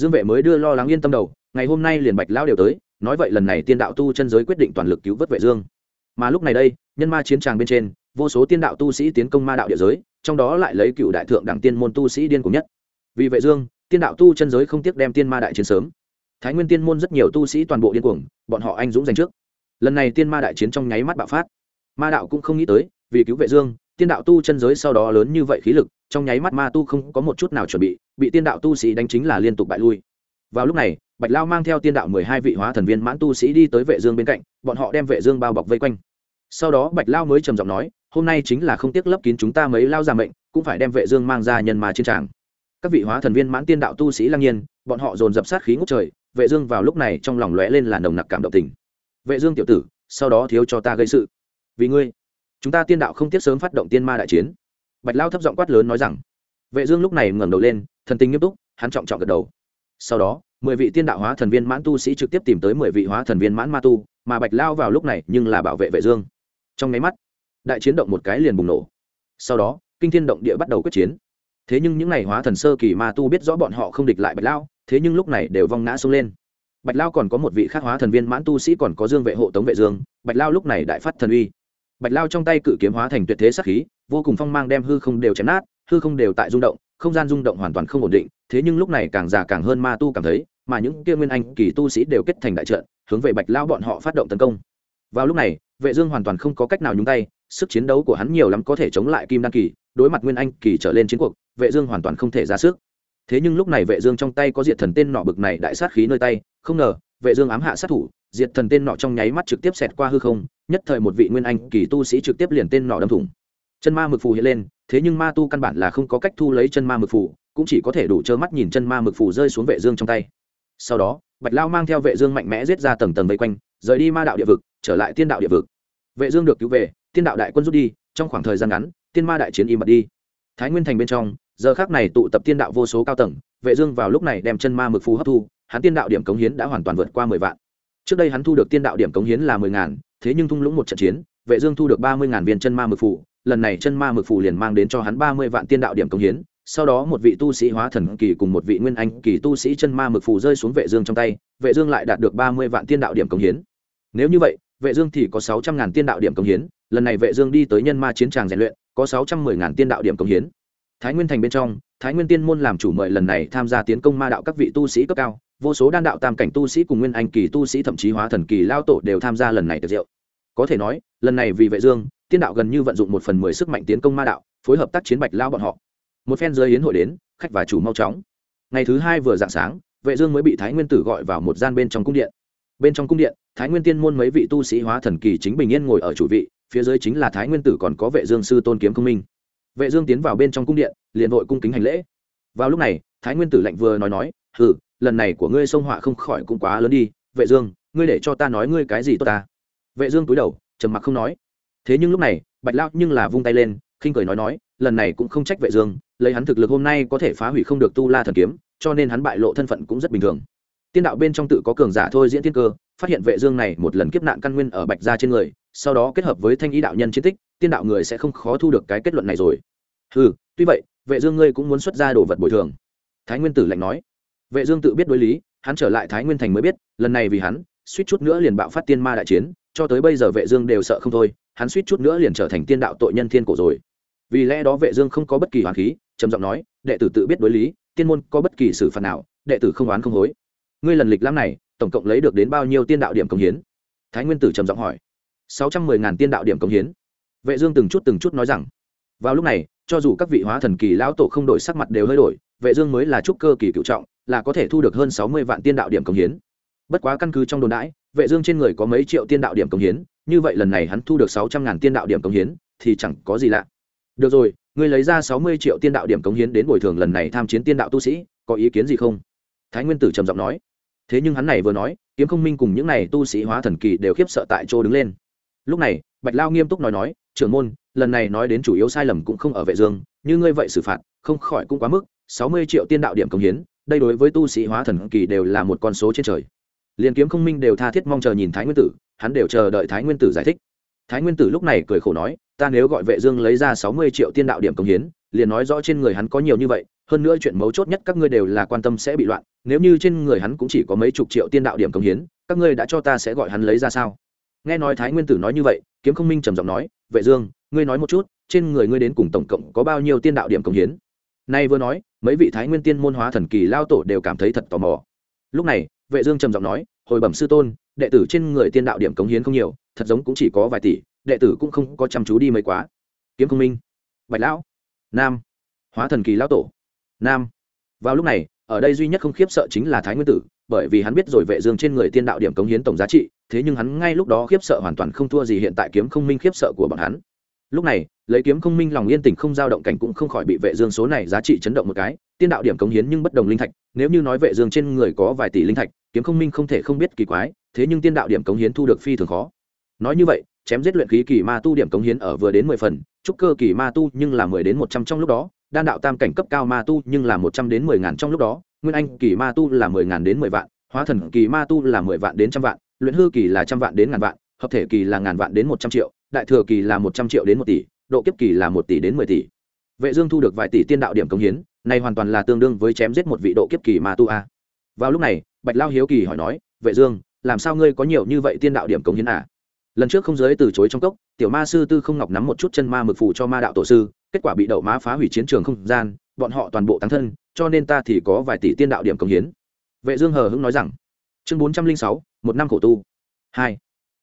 dương vệ mới đưa lo lắng yên tâm đầu, ngày hôm nay liền bạch lao đều tới, nói vậy lần này tiên đạo tu chân giới quyết định toàn lực cứu vớt vệ dương. Mà lúc này đây, nhân ma chiến tràng bên trên, vô số tiên đạo tu sĩ tiến công ma đạo địa giới, trong đó lại lấy cựu đại thượng đẳng tiên môn tu sĩ điên cùng nhất. Vì vệ dương, tiên đạo tu chân giới không tiếc đem tiên ma đại chiến sớm. Thái nguyên tiên môn rất nhiều tu sĩ toàn bộ điên cuồng, bọn họ anh dũng giành trước. Lần này tiên ma đại chiến trong nháy mắt bạo phát. Ma đạo cũng không nghĩ tới, vì cứu vệ dương tiên đạo tu chân giới sau đó lớn như vậy khí lực, trong nháy mắt ma tu không có một chút nào chuẩn bị bị tiên đạo tu sĩ đánh chính là liên tục bại lui. Vào lúc này, bạch lao mang theo tiên đạo mười hai vị hóa thần viên mãn tu sĩ đi tới vệ dương bên cạnh, bọn họ đem vệ dương bao bọc vây quanh. Sau đó bạch lao mới trầm giọng nói, hôm nay chính là không tiếc lấp kín chúng ta mấy lao già mệnh, cũng phải đem vệ dương mang ra nhân mà chiến tràng. Các vị hóa thần viên mãn tiên đạo tu sĩ lang nhiên, bọn họ dồn dập sát khí ngút trời, vệ dương vào lúc này trong lòng lóe lên là nồng nặc cảm động tình. Vệ dương tiểu tử, sau đó thiếu cho ta gây sự. Vì ngươi chúng ta tiên đạo không tiếc sớm phát động tiên ma đại chiến. Bạch lao thấp giọng quát lớn nói rằng. Vệ dương lúc này ngẩng đầu lên, thần tình nghiêm túc, hắn trọng trọng gật đầu. Sau đó, mười vị tiên đạo hóa thần viên mãn tu sĩ trực tiếp tìm tới mười vị hóa thần viên mãn ma tu, mà bạch lao vào lúc này nhưng là bảo vệ vệ dương. Trong máy mắt, đại chiến động một cái liền bùng nổ. Sau đó, kinh thiên động địa bắt đầu quyết chiến. Thế nhưng những ngày hóa thần sơ kỳ ma tu biết rõ bọn họ không địch lại bạch lao, thế nhưng lúc này đều vong ngã xuống lên. Bạch lao còn có một vị khác hóa thần viên mãn tu sĩ còn có dương vệ hộ tống vệ dương, bạch lao lúc này đại phát thần uy bạch lao trong tay cự kiếm hóa thành tuyệt thế sắc khí, vô cùng phong mang đem hư không đều chém nát, hư không đều tại rung động, không gian rung động hoàn toàn không ổn định, thế nhưng lúc này càng già càng hơn ma tu cảm thấy, mà những kia nguyên anh kỳ tu sĩ đều kết thành đại trận, hướng về bạch lao bọn họ phát động tấn công. Vào lúc này, vệ dương hoàn toàn không có cách nào nhúng tay, sức chiến đấu của hắn nhiều lắm có thể chống lại kim đan kỳ, đối mặt nguyên anh kỳ trở lên chiến cuộc, vệ dương hoàn toàn không thể ra sức. Thế nhưng lúc này vệ dương trong tay có diệt thần tên nọ bực này đại sát khí nơi tay, không ngờ, vệ dương ám hạ sát thủ, diệt thần tên nọ trong nháy mắt trực tiếp xẹt qua hư không nhất thời một vị nguyên anh kỳ tu sĩ trực tiếp liền tên nọ đâm thủng. Chân ma mực phù hiện lên, thế nhưng ma tu căn bản là không có cách thu lấy chân ma mực phù, cũng chỉ có thể đủ trơ mắt nhìn chân ma mực phù rơi xuống vệ dương trong tay. Sau đó, bạch lao mang theo vệ dương mạnh mẽ giết ra tầng tầng vây quanh, rời đi ma đạo địa vực, trở lại tiên đạo địa vực. Vệ dương được cứu về, tiên đạo đại quân rút đi, trong khoảng thời gian ngắn, tiên ma đại chiến im bặt đi. Thái nguyên thành bên trong, giờ khắc này tụ tập tiên đạo vô số cao tầng, vệ dương vào lúc này đem chân ma mực phù hấp thu, hắn tiên đạo điểm cống hiến đã hoàn toàn vượt qua mười vạn. Trước đây hắn thu được tiên đạo điểm cống hiến là mười ngàn thế nhưng thung lũng một trận chiến, vệ dương thu được ba mươi ngàn viên chân ma mực phù, lần này chân ma mực phù liền mang đến cho hắn ba mươi vạn tiên đạo điểm công hiến, sau đó một vị tu sĩ hóa thần kỳ cùng một vị nguyên anh kỳ tu sĩ chân ma mực phù rơi xuống vệ dương trong tay, vệ dương lại đạt được ba mươi vạn tiên đạo điểm công hiến. Nếu như vậy, vệ dương thì có sáu trăm ngàn tiên đạo điểm công hiến, lần này vệ dương đi tới nhân ma chiến trường rèn luyện, có sáu trăm mười ngàn tiên đạo điểm công hiến. Thái nguyên thành bên trong, thái nguyên tiên môn làm chủ mời lần này tham gia tiến công ma đạo các vị tu sĩ cấp cao vô số đan đạo tam cảnh tu sĩ cùng nguyên anh kỳ tu sĩ, thậm chí hóa thần kỳ lao tổ đều tham gia lần này tiệc rượu. Có thể nói, lần này vì vệ dương, tiên đạo gần như vận dụng một phần mười sức mạnh tiến công ma đạo, phối hợp tác chiến bạch lao bọn họ. Một phen dưới yến hội đến, khách và chủ mau chóng. Ngày thứ hai vừa dạng sáng, vệ dương mới bị thái nguyên tử gọi vào một gian bên trong cung điện. Bên trong cung điện, thái nguyên tiên môn mấy vị tu sĩ hóa thần kỳ chính bình yên ngồi ở chủ vị, phía dưới chính là thái nguyên tử còn có vệ dương sư tôn kiếm công minh. Vệ dương tiến vào bên trong cung điện, liền vội cung kính hành lễ. Vào lúc này, thái nguyên tử lạnh vừa nói nói, hừ lần này của ngươi sông họa không khỏi cũng quá lớn đi, vệ dương, ngươi để cho ta nói ngươi cái gì tốt ta? Vệ dương cúi đầu, trầm mặc không nói. Thế nhưng lúc này, bạch lão nhưng là vung tay lên, khinh cười nói nói, lần này cũng không trách vệ dương, lấy hắn thực lực hôm nay có thể phá hủy không được tu la thần kiếm, cho nên hắn bại lộ thân phận cũng rất bình thường. Tiên đạo bên trong tự có cường giả thôi diễn thiên cơ, phát hiện vệ dương này một lần kiếp nạn căn nguyên ở bạch gia trên người, sau đó kết hợp với thanh ý đạo nhân chiến tích, tiên đạo người sẽ không khó thu được cái kết luận này rồi. Hừ, tuy vậy, vệ dương ngươi cũng muốn xuất ra đồ vật bồi thường. Thái nguyên tử lạnh nói vệ dương tự biết đối lý, hắn trở lại thái nguyên thành mới biết, lần này vì hắn, suýt chút nữa liền bạo phát tiên ma đại chiến, cho tới bây giờ vệ dương đều sợ không thôi, hắn suýt chút nữa liền trở thành tiên đạo tội nhân thiên cổ rồi. Vì lẽ đó vệ dương không có bất kỳ hoàn khí, trầm giọng nói, đệ tử tự biết đối lý, tiên môn có bất kỳ xử phạt nào, đệ tử không oán không hối. Ngươi lần lịch lãm này, tổng cộng lấy được đến bao nhiêu tiên đạo điểm công hiến? Thái nguyên tử trầm giọng hỏi. Sáu trăm mười ngàn tiên đạo điểm công hiến. Vệ dương từng chút từng chút nói rằng. Vào lúc này, cho dù các vị hóa thần kỳ lão tổ không đổi sắc mặt đều hơi đổi, vệ dương mới là trúc cơ kỳ cựu trọng là có thể thu được hơn sáu mươi vạn tiên đạo điểm cống hiến. Bất quá căn cứ trong đồn đãi, vệ dương trên người có mấy triệu tiên đạo điểm cống hiến, như vậy lần này hắn thu được sáu trăm ngàn tiên đạo điểm cống hiến, thì chẳng có gì lạ. Được rồi, ngươi lấy ra sáu mươi triệu tiên đạo điểm cống hiến đến bồi thường lần này tham chiến tiên đạo tu sĩ, có ý kiến gì không? Thái nguyên tử trầm giọng nói. Thế nhưng hắn này vừa nói, kiếm không minh cùng những này tu sĩ hóa thần kỳ đều khiếp sợ tại chỗ đứng lên. Lúc này, bạch lao nghiêm túc nói nói, trưởng môn, lần này nói đến chủ yếu sai lầm cũng không ở vệ dương, như ngươi vậy xử phạt, không khỏi cũng quá mức, sáu mươi triệu tiên đạo điểm cống hiến đây đối với tu sĩ hóa thần kỳ đều là một con số trên trời. Liền kiếm không minh đều tha thiết mong chờ nhìn thái nguyên tử, hắn đều chờ đợi thái nguyên tử giải thích. Thái nguyên tử lúc này cười khổ nói, ta nếu gọi vệ dương lấy ra sáu mươi triệu tiên đạo điểm công hiến, liền nói rõ trên người hắn có nhiều như vậy, hơn nữa chuyện mấu chốt nhất các ngươi đều là quan tâm sẽ bị loạn, nếu như trên người hắn cũng chỉ có mấy chục triệu tiên đạo điểm công hiến, các ngươi đã cho ta sẽ gọi hắn lấy ra sao? Nghe nói thái nguyên tử nói như vậy, kiếm không minh trầm giọng nói, vệ dương, ngươi nói một chút, trên người ngươi đến cùng tổng cộng có bao nhiêu tiên đạo điểm công hiến? Nay vừa nói mấy vị thái nguyên tiên môn hóa thần kỳ lao tổ đều cảm thấy thật tò mò. Lúc này, vệ dương trầm giọng nói, hồi bẩm sư tôn, đệ tử trên người tiên đạo điểm cống hiến không nhiều, thật giống cũng chỉ có vài tỷ, đệ tử cũng không có chăm chú đi mấy quá. Kiếm không minh, bạch lão, nam, hóa thần kỳ lão tổ, nam. Vào lúc này, ở đây duy nhất không khiếp sợ chính là thái nguyên tử, bởi vì hắn biết rồi vệ dương trên người tiên đạo điểm cống hiến tổng giá trị, thế nhưng hắn ngay lúc đó khiếp sợ hoàn toàn không thua gì hiện tại kiếm không minh khiếp sợ của bọn hắn lúc này, lấy kiếm không minh lòng yên tình không dao động cảnh cũng không khỏi bị vệ dương số này giá trị chấn động một cái, tiên đạo điểm cống hiến nhưng bất đồng linh thạch, nếu như nói vệ dương trên người có vài tỷ linh thạch, kiếm không minh không thể không biết kỳ quái, thế nhưng tiên đạo điểm cống hiến thu được phi thường khó. Nói như vậy, chém giết luyện khí kỳ ma tu điểm cống hiến ở vừa đến mười phần, trúc cơ kỳ ma tu nhưng là mười đến một trăm trong lúc đó, đan đạo tam cảnh cấp cao ma tu nhưng là một trăm đến mười ngàn trong lúc đó, nguyên anh kỳ ma tu là mười ngàn đến mười vạn, hóa thần kỳ ma tu là mười vạn đến trăm vạn, luyện hư kỳ là trăm vạn đến ngàn vạn, hợp thể kỳ là ngàn vạn đến một trăm triệu đại thừa kỳ là một trăm triệu đến một tỷ, độ kiếp kỳ là một tỷ đến mười tỷ. Vệ dương thu được vài tỷ tiên đạo điểm cống hiến, này hoàn toàn là tương đương với chém giết một vị độ kiếp kỳ ma tu a. Vào lúc này, bạch lao hiếu kỳ hỏi nói, vệ dương, làm sao ngươi có nhiều như vậy tiên đạo điểm cống hiến à? Lần trước không giới từ chối trong cốc, tiểu ma sư tư không ngọc nắm một chút chân ma mực phù cho ma đạo tổ sư, kết quả bị đậu má phá hủy chiến trường không gian, bọn họ toàn bộ tăng thân, cho nên ta thì có vài tỷ tiên đạo điểm công hiến. Vệ dương hờ hững nói rằng, chương bốn trăm linh sáu, một năm khổ tu. Hai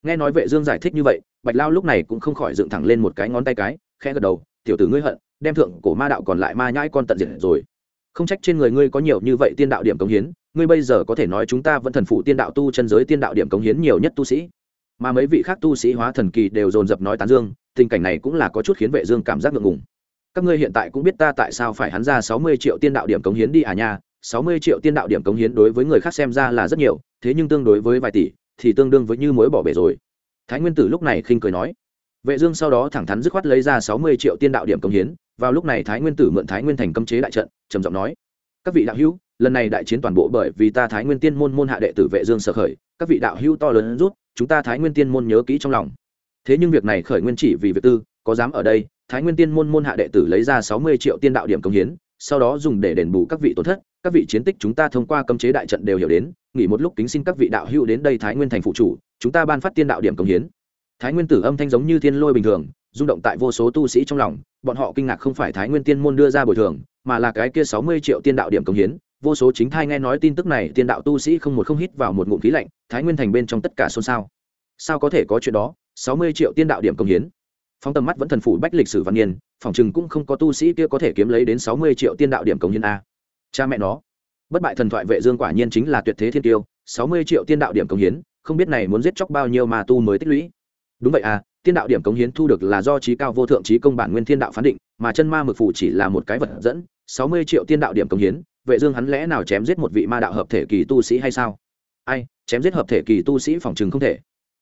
nghe nói vệ dương giải thích như vậy, bạch lao lúc này cũng không khỏi dựng thẳng lên một cái ngón tay cái, khẽ gật đầu, tiểu tử ngươi hận, đem thượng cổ ma đạo còn lại ma nhãi con tận diệt rồi. Không trách trên người ngươi có nhiều như vậy tiên đạo điểm cống hiến, ngươi bây giờ có thể nói chúng ta vẫn thần phụ tiên đạo tu chân giới tiên đạo điểm cống hiến nhiều nhất tu sĩ. Mà mấy vị khác tu sĩ hóa thần kỳ đều dồn dập nói tán dương, tình cảnh này cũng là có chút khiến vệ dương cảm giác ngượng ngùng. Các ngươi hiện tại cũng biết ta tại sao phải hắn ra 60 triệu tiên đạo điểm cống hiến đi à nha 60 triệu tiên đạo điểm cống hiến đối với người khác xem ra là rất nhiều, thế nhưng tương đối với vài tỷ thì tương đương với như muối bỏ bể rồi. Thái nguyên tử lúc này khinh cười nói, vệ dương sau đó thẳng thắn dứt khoát lấy ra 60 triệu tiên đạo điểm công hiến, vào lúc này thái nguyên tử mượn thái nguyên thành cấm chế đại trận, trầm giọng nói, các vị đạo hữu, lần này đại chiến toàn bộ bởi vì ta thái nguyên tiên môn môn hạ đệ tử vệ dương sở khởi, các vị đạo hữu to lớn rút, chúng ta thái nguyên tiên môn nhớ kỹ trong lòng. Thế nhưng việc này khởi nguyên chỉ vì việc tư, có dám ở đây, thái nguyên tiên môn môn hạ đệ tử lấy ra sáu mươi triệu tiên đạo điểm công hiến, sau đó dùng để đền bù các vị tổn thất các vị chiến tích chúng ta thông qua cấm chế đại trận đều hiểu đến, nghỉ một lúc kính xin các vị đạo hữu đến đây thái nguyên thành phụ chủ, chúng ta ban phát tiên đạo điểm công hiến. Thái nguyên tử âm thanh giống như thiên lôi bình thường, rung động tại vô số tu sĩ trong lòng, bọn họ kinh ngạc không phải thái nguyên tiên môn đưa ra bồi thường, mà là cái kia sáu mươi triệu tiên đạo điểm công hiến. Vô số chính thai nghe nói tin tức này, tiên đạo tu sĩ không một không hít vào một ngụm khí lạnh, thái nguyên thành bên trong tất cả xôn xao. Sao có thể có chuyện đó? Sáu mươi triệu tiên đạo điểm công hiến. Phóng tầm mắt vẫn thần phủ bách lịch sử văn niên, phòng chừng cũng không có tu sĩ kia có thể kiếm lấy đến sáu mươi triệu tiên đạo điểm công hiến a cha mẹ nó. Bất bại thần thoại vệ dương quả nhiên chính là tuyệt thế thiên tiêu, sáu mươi triệu tiên đạo điểm công hiến, không biết này muốn giết chóc bao nhiêu mà tu mới tích lũy. Đúng vậy à tiên đạo điểm cống hiến thu được là do trí cao vô thượng trí công bản nguyên thiên đạo phán định, mà chân ma mực phủ chỉ là một cái vật dẫn, sáu mươi triệu tiên đạo điểm cống hiến, vệ dương hắn lẽ nào chém giết một vị ma đạo hợp thể kỳ tu sĩ hay sao? Ai, chém giết hợp thể kỳ tu sĩ phòng trường không thể.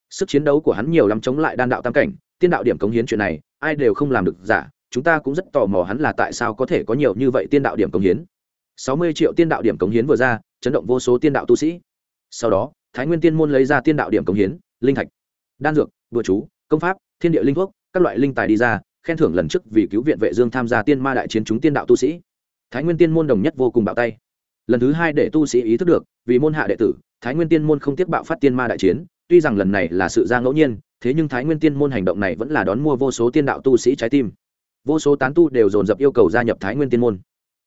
Sức chiến đấu của hắn nhiều lắm chống lại đan đạo tam cảnh, tiên đạo điểm cống hiến chuyện này, ai đều không làm được giả, chúng ta cũng rất tò mò hắn là tại sao có thể có nhiều như vậy tiên đạo điểm cống hiến sáu mươi triệu tiên đạo điểm cống hiến vừa ra, chấn động vô số tiên đạo tu sĩ. Sau đó, thái nguyên tiên môn lấy ra tiên đạo điểm cống hiến, linh thạch, đan dược đùa chú, công pháp, thiên địa linh thuốc, các loại linh tài đi ra, khen thưởng lần trước vì cứu viện vệ dương tham gia tiên ma đại chiến chúng tiên đạo tu sĩ. Thái nguyên tiên môn đồng nhất vô cùng bạo tay. Lần thứ hai để tu sĩ ý thức được, vì môn hạ đệ tử, thái nguyên tiên môn không tiếp bạo phát tiên ma đại chiến, tuy rằng lần này là sự ra ngẫu nhiên, thế nhưng thái nguyên tiên môn hành động này vẫn là đón mua vô số tiên đạo tu sĩ trái tim. Vô số tán tu đều dồn dập yêu cầu gia nhập thái nguyên tiên môn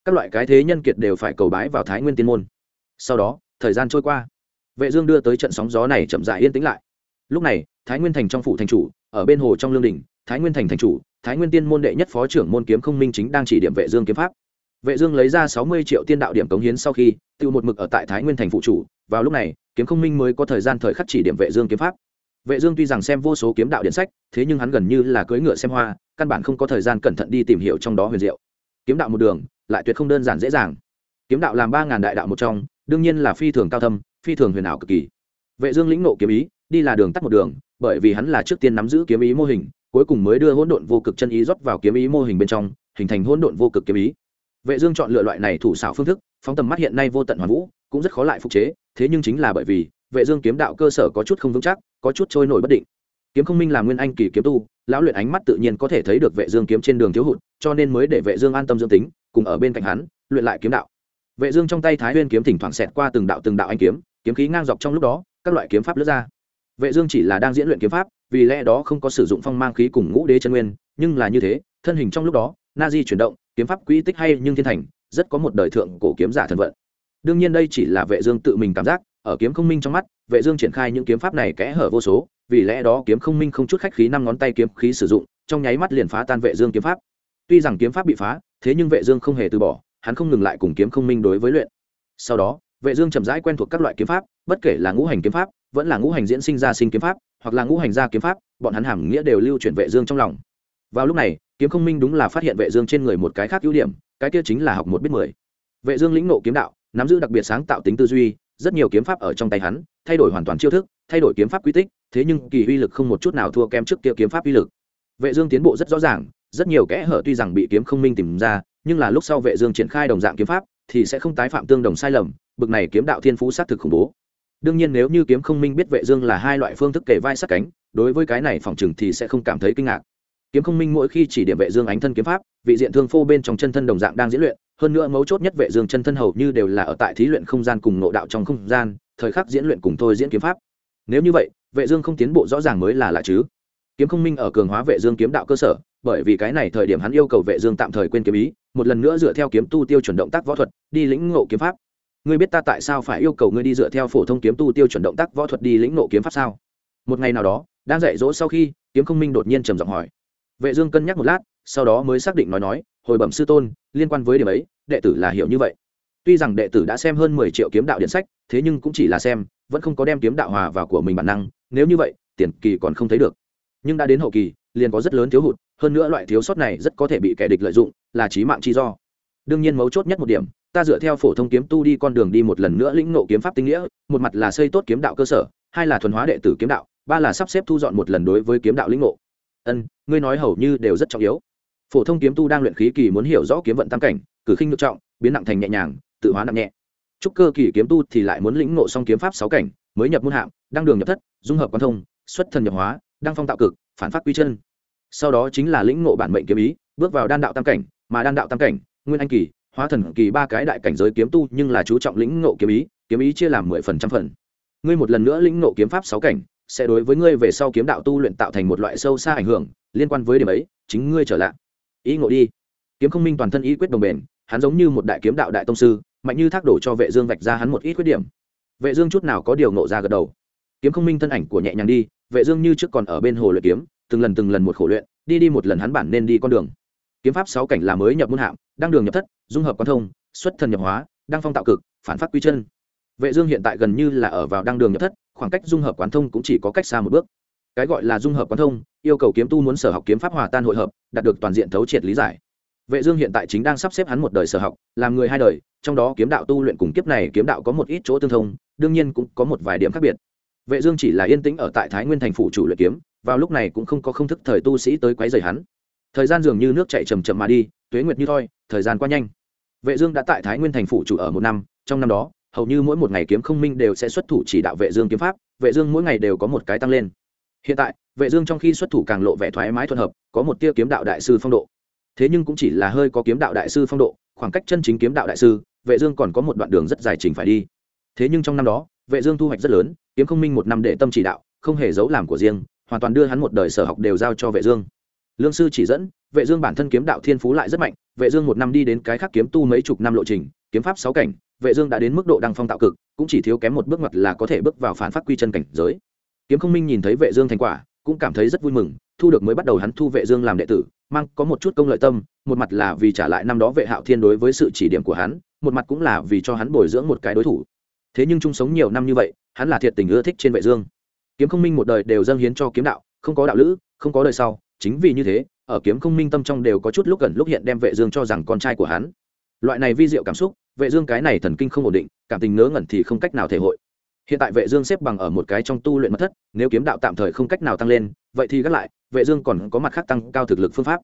các loại cái thế nhân kiệt đều phải cầu bái vào thái nguyên tiên môn. Sau đó, thời gian trôi qua. Vệ dương đưa tới trận sóng gió này chậm rãi yên tĩnh lại. Lúc này, thái nguyên thành trong phủ thành chủ, ở bên hồ trong lương đình thái nguyên thành thành chủ, thái nguyên tiên môn đệ nhất phó trưởng môn kiếm không minh chính đang chỉ điểm vệ dương kiếm pháp. Vệ dương lấy ra sáu mươi triệu tiên đạo điểm cống hiến sau khi, tiêu một mực ở tại thái nguyên thành phụ chủ, vào lúc này, kiếm không minh mới có thời gian thời khắc chỉ điểm vệ dương kiếm pháp. Vệ dương tuy rằng xem vô số kiếm đạo điện sách, thế nhưng hắn gần như là cưỡi ngựa xem hoa, căn bản không có thời gian cẩn thận đi tìm hiểu trong đó huyền diệu. Kiếm đạo một đường lại tuyệt không đơn giản dễ dàng. Kiếm đạo làm ba ngàn đại đạo một trong, đương nhiên là phi thường cao thâm, phi thường huyền ảo cực kỳ. Vệ dương lĩnh ngộ kiếm ý, đi là đường tắt một đường, bởi vì hắn là trước tiên nắm giữ kiếm ý mô hình, cuối cùng mới đưa hỗn độn vô cực chân ý rót vào kiếm ý mô hình bên trong, hình thành hỗn độn vô cực kiếm ý. Vệ dương chọn lựa loại này thủ xảo phương thức, phóng tầm mắt hiện nay vô tận hoàn vũ, cũng rất khó lại phục chế, thế nhưng chính là bởi vì, vệ dương kiếm đạo cơ sở có chút không vững chắc, có chút trôi nổi bất định. Kiếm không minh là nguyên anh kỳ kiếm tu, lão luyện ánh mắt tự nhiên có thể thấy được vệ dương kiếm trên đường thiếu hụt, cho nên mới để vệ dương an tâm dưỡng tính cùng ở bên cạnh hắn, luyện lại kiếm đạo. Vệ dương trong tay thái nguyên kiếm thỉnh thoảng xẹt qua từng đạo từng đạo anh kiếm kiếm khí ngang dọc trong lúc đó, các loại kiếm pháp lướt ra. Vệ dương chỉ là đang diễn luyện kiếm pháp, vì lẽ đó không có sử dụng phong mang khí cùng ngũ đế chân nguyên, nhưng là như thế, thân hình trong lúc đó, na di chuyển động, kiếm pháp quỹ tích hay nhưng thiên thành, rất có một đời thượng cổ kiếm giả thần vận. Đương nhiên đây chỉ là vệ dương tự mình cảm giác, ở kiếm không minh trong mắt, vệ dương triển khai những kiếm pháp này kẽ hở vô số, vì lẽ đó kiếm không minh không chút khách khí năm ngón tay kiếm khí sử dụng, trong nháy mắt liền phá tan vệ dương kiếm pháp tuy rằng kiếm pháp bị phá, thế nhưng vệ dương không hề từ bỏ, hắn không ngừng lại cùng kiếm không minh đối với luyện. Sau đó, vệ dương chậm rãi quen thuộc các loại kiếm pháp, bất kể là ngũ hành kiếm pháp, vẫn là ngũ hành diễn sinh ra sinh kiếm pháp, hoặc là ngũ hành gia kiếm pháp, bọn hắn hàm nghĩa đều lưu chuyển vệ dương trong lòng. Vào lúc này, kiếm không minh đúng là phát hiện vệ dương trên người một cái khác ưu điểm, cái kia chính là học một biết mười. Vệ dương lĩnh ngộ kiếm đạo, nắm giữ đặc biệt sáng tạo tính tư duy, rất nhiều kiếm pháp ở trong tay hắn, thay đổi hoàn toàn chiêu thức, thay đổi kiếm pháp quy tích, thế nhưng kỳ uy lực không một chút nào thua kém trước kia kiếm pháp uy lực vệ dương tiến bộ rất rõ ràng, rất nhiều kẽ hở tuy rằng bị kiếm không minh tìm ra, nhưng là lúc sau vệ dương triển khai đồng dạng kiếm pháp, thì sẽ không tái phạm tương đồng sai lầm, bực này kiếm đạo thiên phú sát thực khủng bố. Đương nhiên nếu như kiếm không minh biết vệ dương là hai loại phương thức kề vai sát cánh, đối với cái này phòng trường thì sẽ không cảm thấy kinh ngạc. Kiếm không minh mỗi khi chỉ điểm vệ dương ánh thân kiếm pháp, vị diện thương phô bên trong chân thân đồng dạng đang diễn luyện, hơn nữa mấu chốt nhất vệ dương chân thân hầu như đều là ở tại thí luyện không gian cùng nội đạo trong không gian, thời khắc diễn luyện cùng thôi diễn kiếm pháp. Nếu như vậy, vệ dương không tiến bộ rõ ràng mới là lạ chứ kiếm không minh ở cường hóa vệ dương kiếm đạo cơ sở, bởi vì cái này thời điểm hắn yêu cầu vệ dương tạm thời quên kiếm ý, một lần nữa dựa theo kiếm tu tiêu chuẩn động tác võ thuật, đi lĩnh ngộ kiếm pháp. Ngươi biết ta tại sao phải yêu cầu ngươi đi dựa theo phổ thông kiếm tu tiêu chuẩn động tác võ thuật đi lĩnh ngộ kiếm pháp sao? Một ngày nào đó, đang dạy dỗ sau khi, kiếm không minh đột nhiên trầm giọng hỏi. Vệ dương cân nhắc một lát, sau đó mới xác định nói nói, hồi bẩm sư tôn, liên quan với điểm ấy, đệ tử là hiểu như vậy. Tuy rằng đệ tử đã xem hơn mười triệu kiếm đạo điện sách, thế nhưng cũng chỉ là xem, vẫn không có đem kiếm đạo hòa vào của mình bản năng, nếu như vậy, tiền kỳ còn không thấy được nhưng đã đến hậu kỳ, liền có rất lớn thiếu hụt, hơn nữa loại thiếu sót này rất có thể bị kẻ địch lợi dụng, là chí mạng chi do. Đương nhiên mấu chốt nhất một điểm, ta dựa theo phổ thông kiếm tu đi con đường đi một lần nữa lĩnh ngộ kiếm pháp tinh nghĩa, một mặt là xây tốt kiếm đạo cơ sở, hai là thuần hóa đệ tử kiếm đạo, ba là sắp xếp thu dọn một lần đối với kiếm đạo lĩnh ngộ. Ân, ngươi nói hầu như đều rất trọng yếu. Phổ thông kiếm tu đang luyện khí kỳ muốn hiểu rõ kiếm vận tam cảnh, cử khinh ngược trọng, biến nặng thành nhẹ nhàng, tự hóa nặng nhẹ. Trúc cơ kỳ kiếm tu thì lại muốn lĩnh ngộ xong kiếm pháp sáu cảnh, mới nhập môn hạng, đăng đường nhập thất, dung hợp quan thông, xuất thần nhập hóa đăng phong tạo cực, phản phát quy chân. Sau đó chính là lĩnh ngộ bản mệnh kiếm ý, bước vào đan đạo tam cảnh, mà đan đạo tam cảnh, nguyên anh kỳ, hóa thần kỳ ba cái đại cảnh giới kiếm tu nhưng là chú trọng lĩnh ngộ kiếm ý kiếm ý chia làm mười phần trăm phần. Ngươi một lần nữa lĩnh ngộ kiếm pháp sáu cảnh, sẽ đối với ngươi về sau kiếm đạo tu luyện tạo thành một loại sâu xa ảnh hưởng, liên quan với điểm ấy, chính ngươi trở lại. Ý ngộ đi. Kiếm không minh toàn thân ý quyết đồng bền, hắn giống như một đại kiếm đạo đại tông sư, mạnh như thác đổ cho vệ dương vạch ra hắn một ít khuyết điểm. Vệ dương chút nào có điều ngộ ra gật đầu kiếm không minh thân ảnh của nhẹ nhàng đi, vệ dương như trước còn ở bên hồ luyện kiếm, từng lần từng lần một khổ luyện, đi đi một lần hắn bản nên đi con đường. Kiếm pháp sáu cảnh là mới nhập môn hạng đang đường nhập thất, dung hợp quan thông, xuất thần nhập hóa đang phong tạo cực, phản phát quy chân. Vệ dương hiện tại gần như là ở vào đang đường nhập thất, khoảng cách dung hợp quán thông cũng chỉ có cách xa một bước. Cái gọi là dung hợp quán thông, yêu cầu kiếm tu muốn sở học kiếm pháp hòa tan hội hợp, đạt được toàn diện thấu triệt lý giải. Vệ dương hiện tại chính đang sắp xếp hắn một đời sở học, làm người hai đời, trong đó kiếm đạo tu luyện cùng kiếp này kiếm đạo có một ít chỗ tương thông, đương nhiên cũng có một vài điểm khác biệt vệ dương chỉ là yên tĩnh ở tại thái nguyên thành phủ chủ luyện kiếm, vào lúc này cũng không có không thức thời tu sĩ tới quấy rầy hắn. Thời gian dường như nước chảy chậm chậm mà đi, tuế nguyệt như thoi, thời gian qua nhanh. Vệ dương đã tại thái nguyên thành phủ chủ ở một năm, trong năm đó, hầu như mỗi một ngày kiếm không minh đều sẽ xuất thủ chỉ đạo vệ dương kiếm pháp, vệ dương mỗi ngày đều có một cái tăng lên. Hiện tại, vệ dương trong khi xuất thủ càng lộ vẻ thoải mái thuận hợp, có một tia kiếm đạo đại sư phong độ. Thế nhưng cũng chỉ là hơi có kiếm đạo đại sư phong độ, khoảng cách chân chính kiếm đạo đại sư, vệ dương còn có một đoạn đường rất dài trình phải đi. Thế nhưng trong năm đó vệ dương thu hoạch rất lớn, kiếm không minh một năm để tâm chỉ đạo, không hề giấu làm của riêng, hoàn toàn đưa hắn một đời sở học đều giao cho vệ dương. Lương sư chỉ dẫn, vệ dương bản thân kiếm đạo thiên phú lại rất mạnh, vệ dương một năm đi đến cái khác kiếm tu mấy chục năm lộ trình, kiếm pháp sáu cảnh, vệ dương đã đến mức độ đăng phong tạo cực, cũng chỉ thiếu kém một bước ngoặt là có thể bước vào phản phát quy chân cảnh giới. Kiếm không minh nhìn thấy vệ dương thành quả, cũng cảm thấy rất vui mừng, thu được mới bắt đầu hắn thu vệ dương làm đệ tử, mang có một chút công lợi tâm, một mặt là vì trả lại năm đó vệ hạo thiên đối với sự chỉ điểm của hắn, một mặt cũng là vì cho hắn bồi dưỡng một cái đối thủ thế nhưng chung sống nhiều năm như vậy hắn là thiệt tình ưa thích trên vệ dương. Kiếm không minh một đời đều dâng hiến cho kiếm đạo không có đạo lữ không có đời sau. Chính vì như thế ở kiếm không minh tâm trong đều có chút lúc gần lúc hiện đem vệ dương cho rằng con trai của hắn. Loại này vi diệu cảm xúc vệ dương cái này thần kinh không ổn định cảm tình ngớ ngẩn thì không cách nào thể hội. Hiện tại vệ dương xếp bằng ở một cái trong tu luyện mật thất nếu kiếm đạo tạm thời không cách nào tăng lên vậy thì gác lại vệ dương còn có mặt khác tăng cao thực lực phương pháp.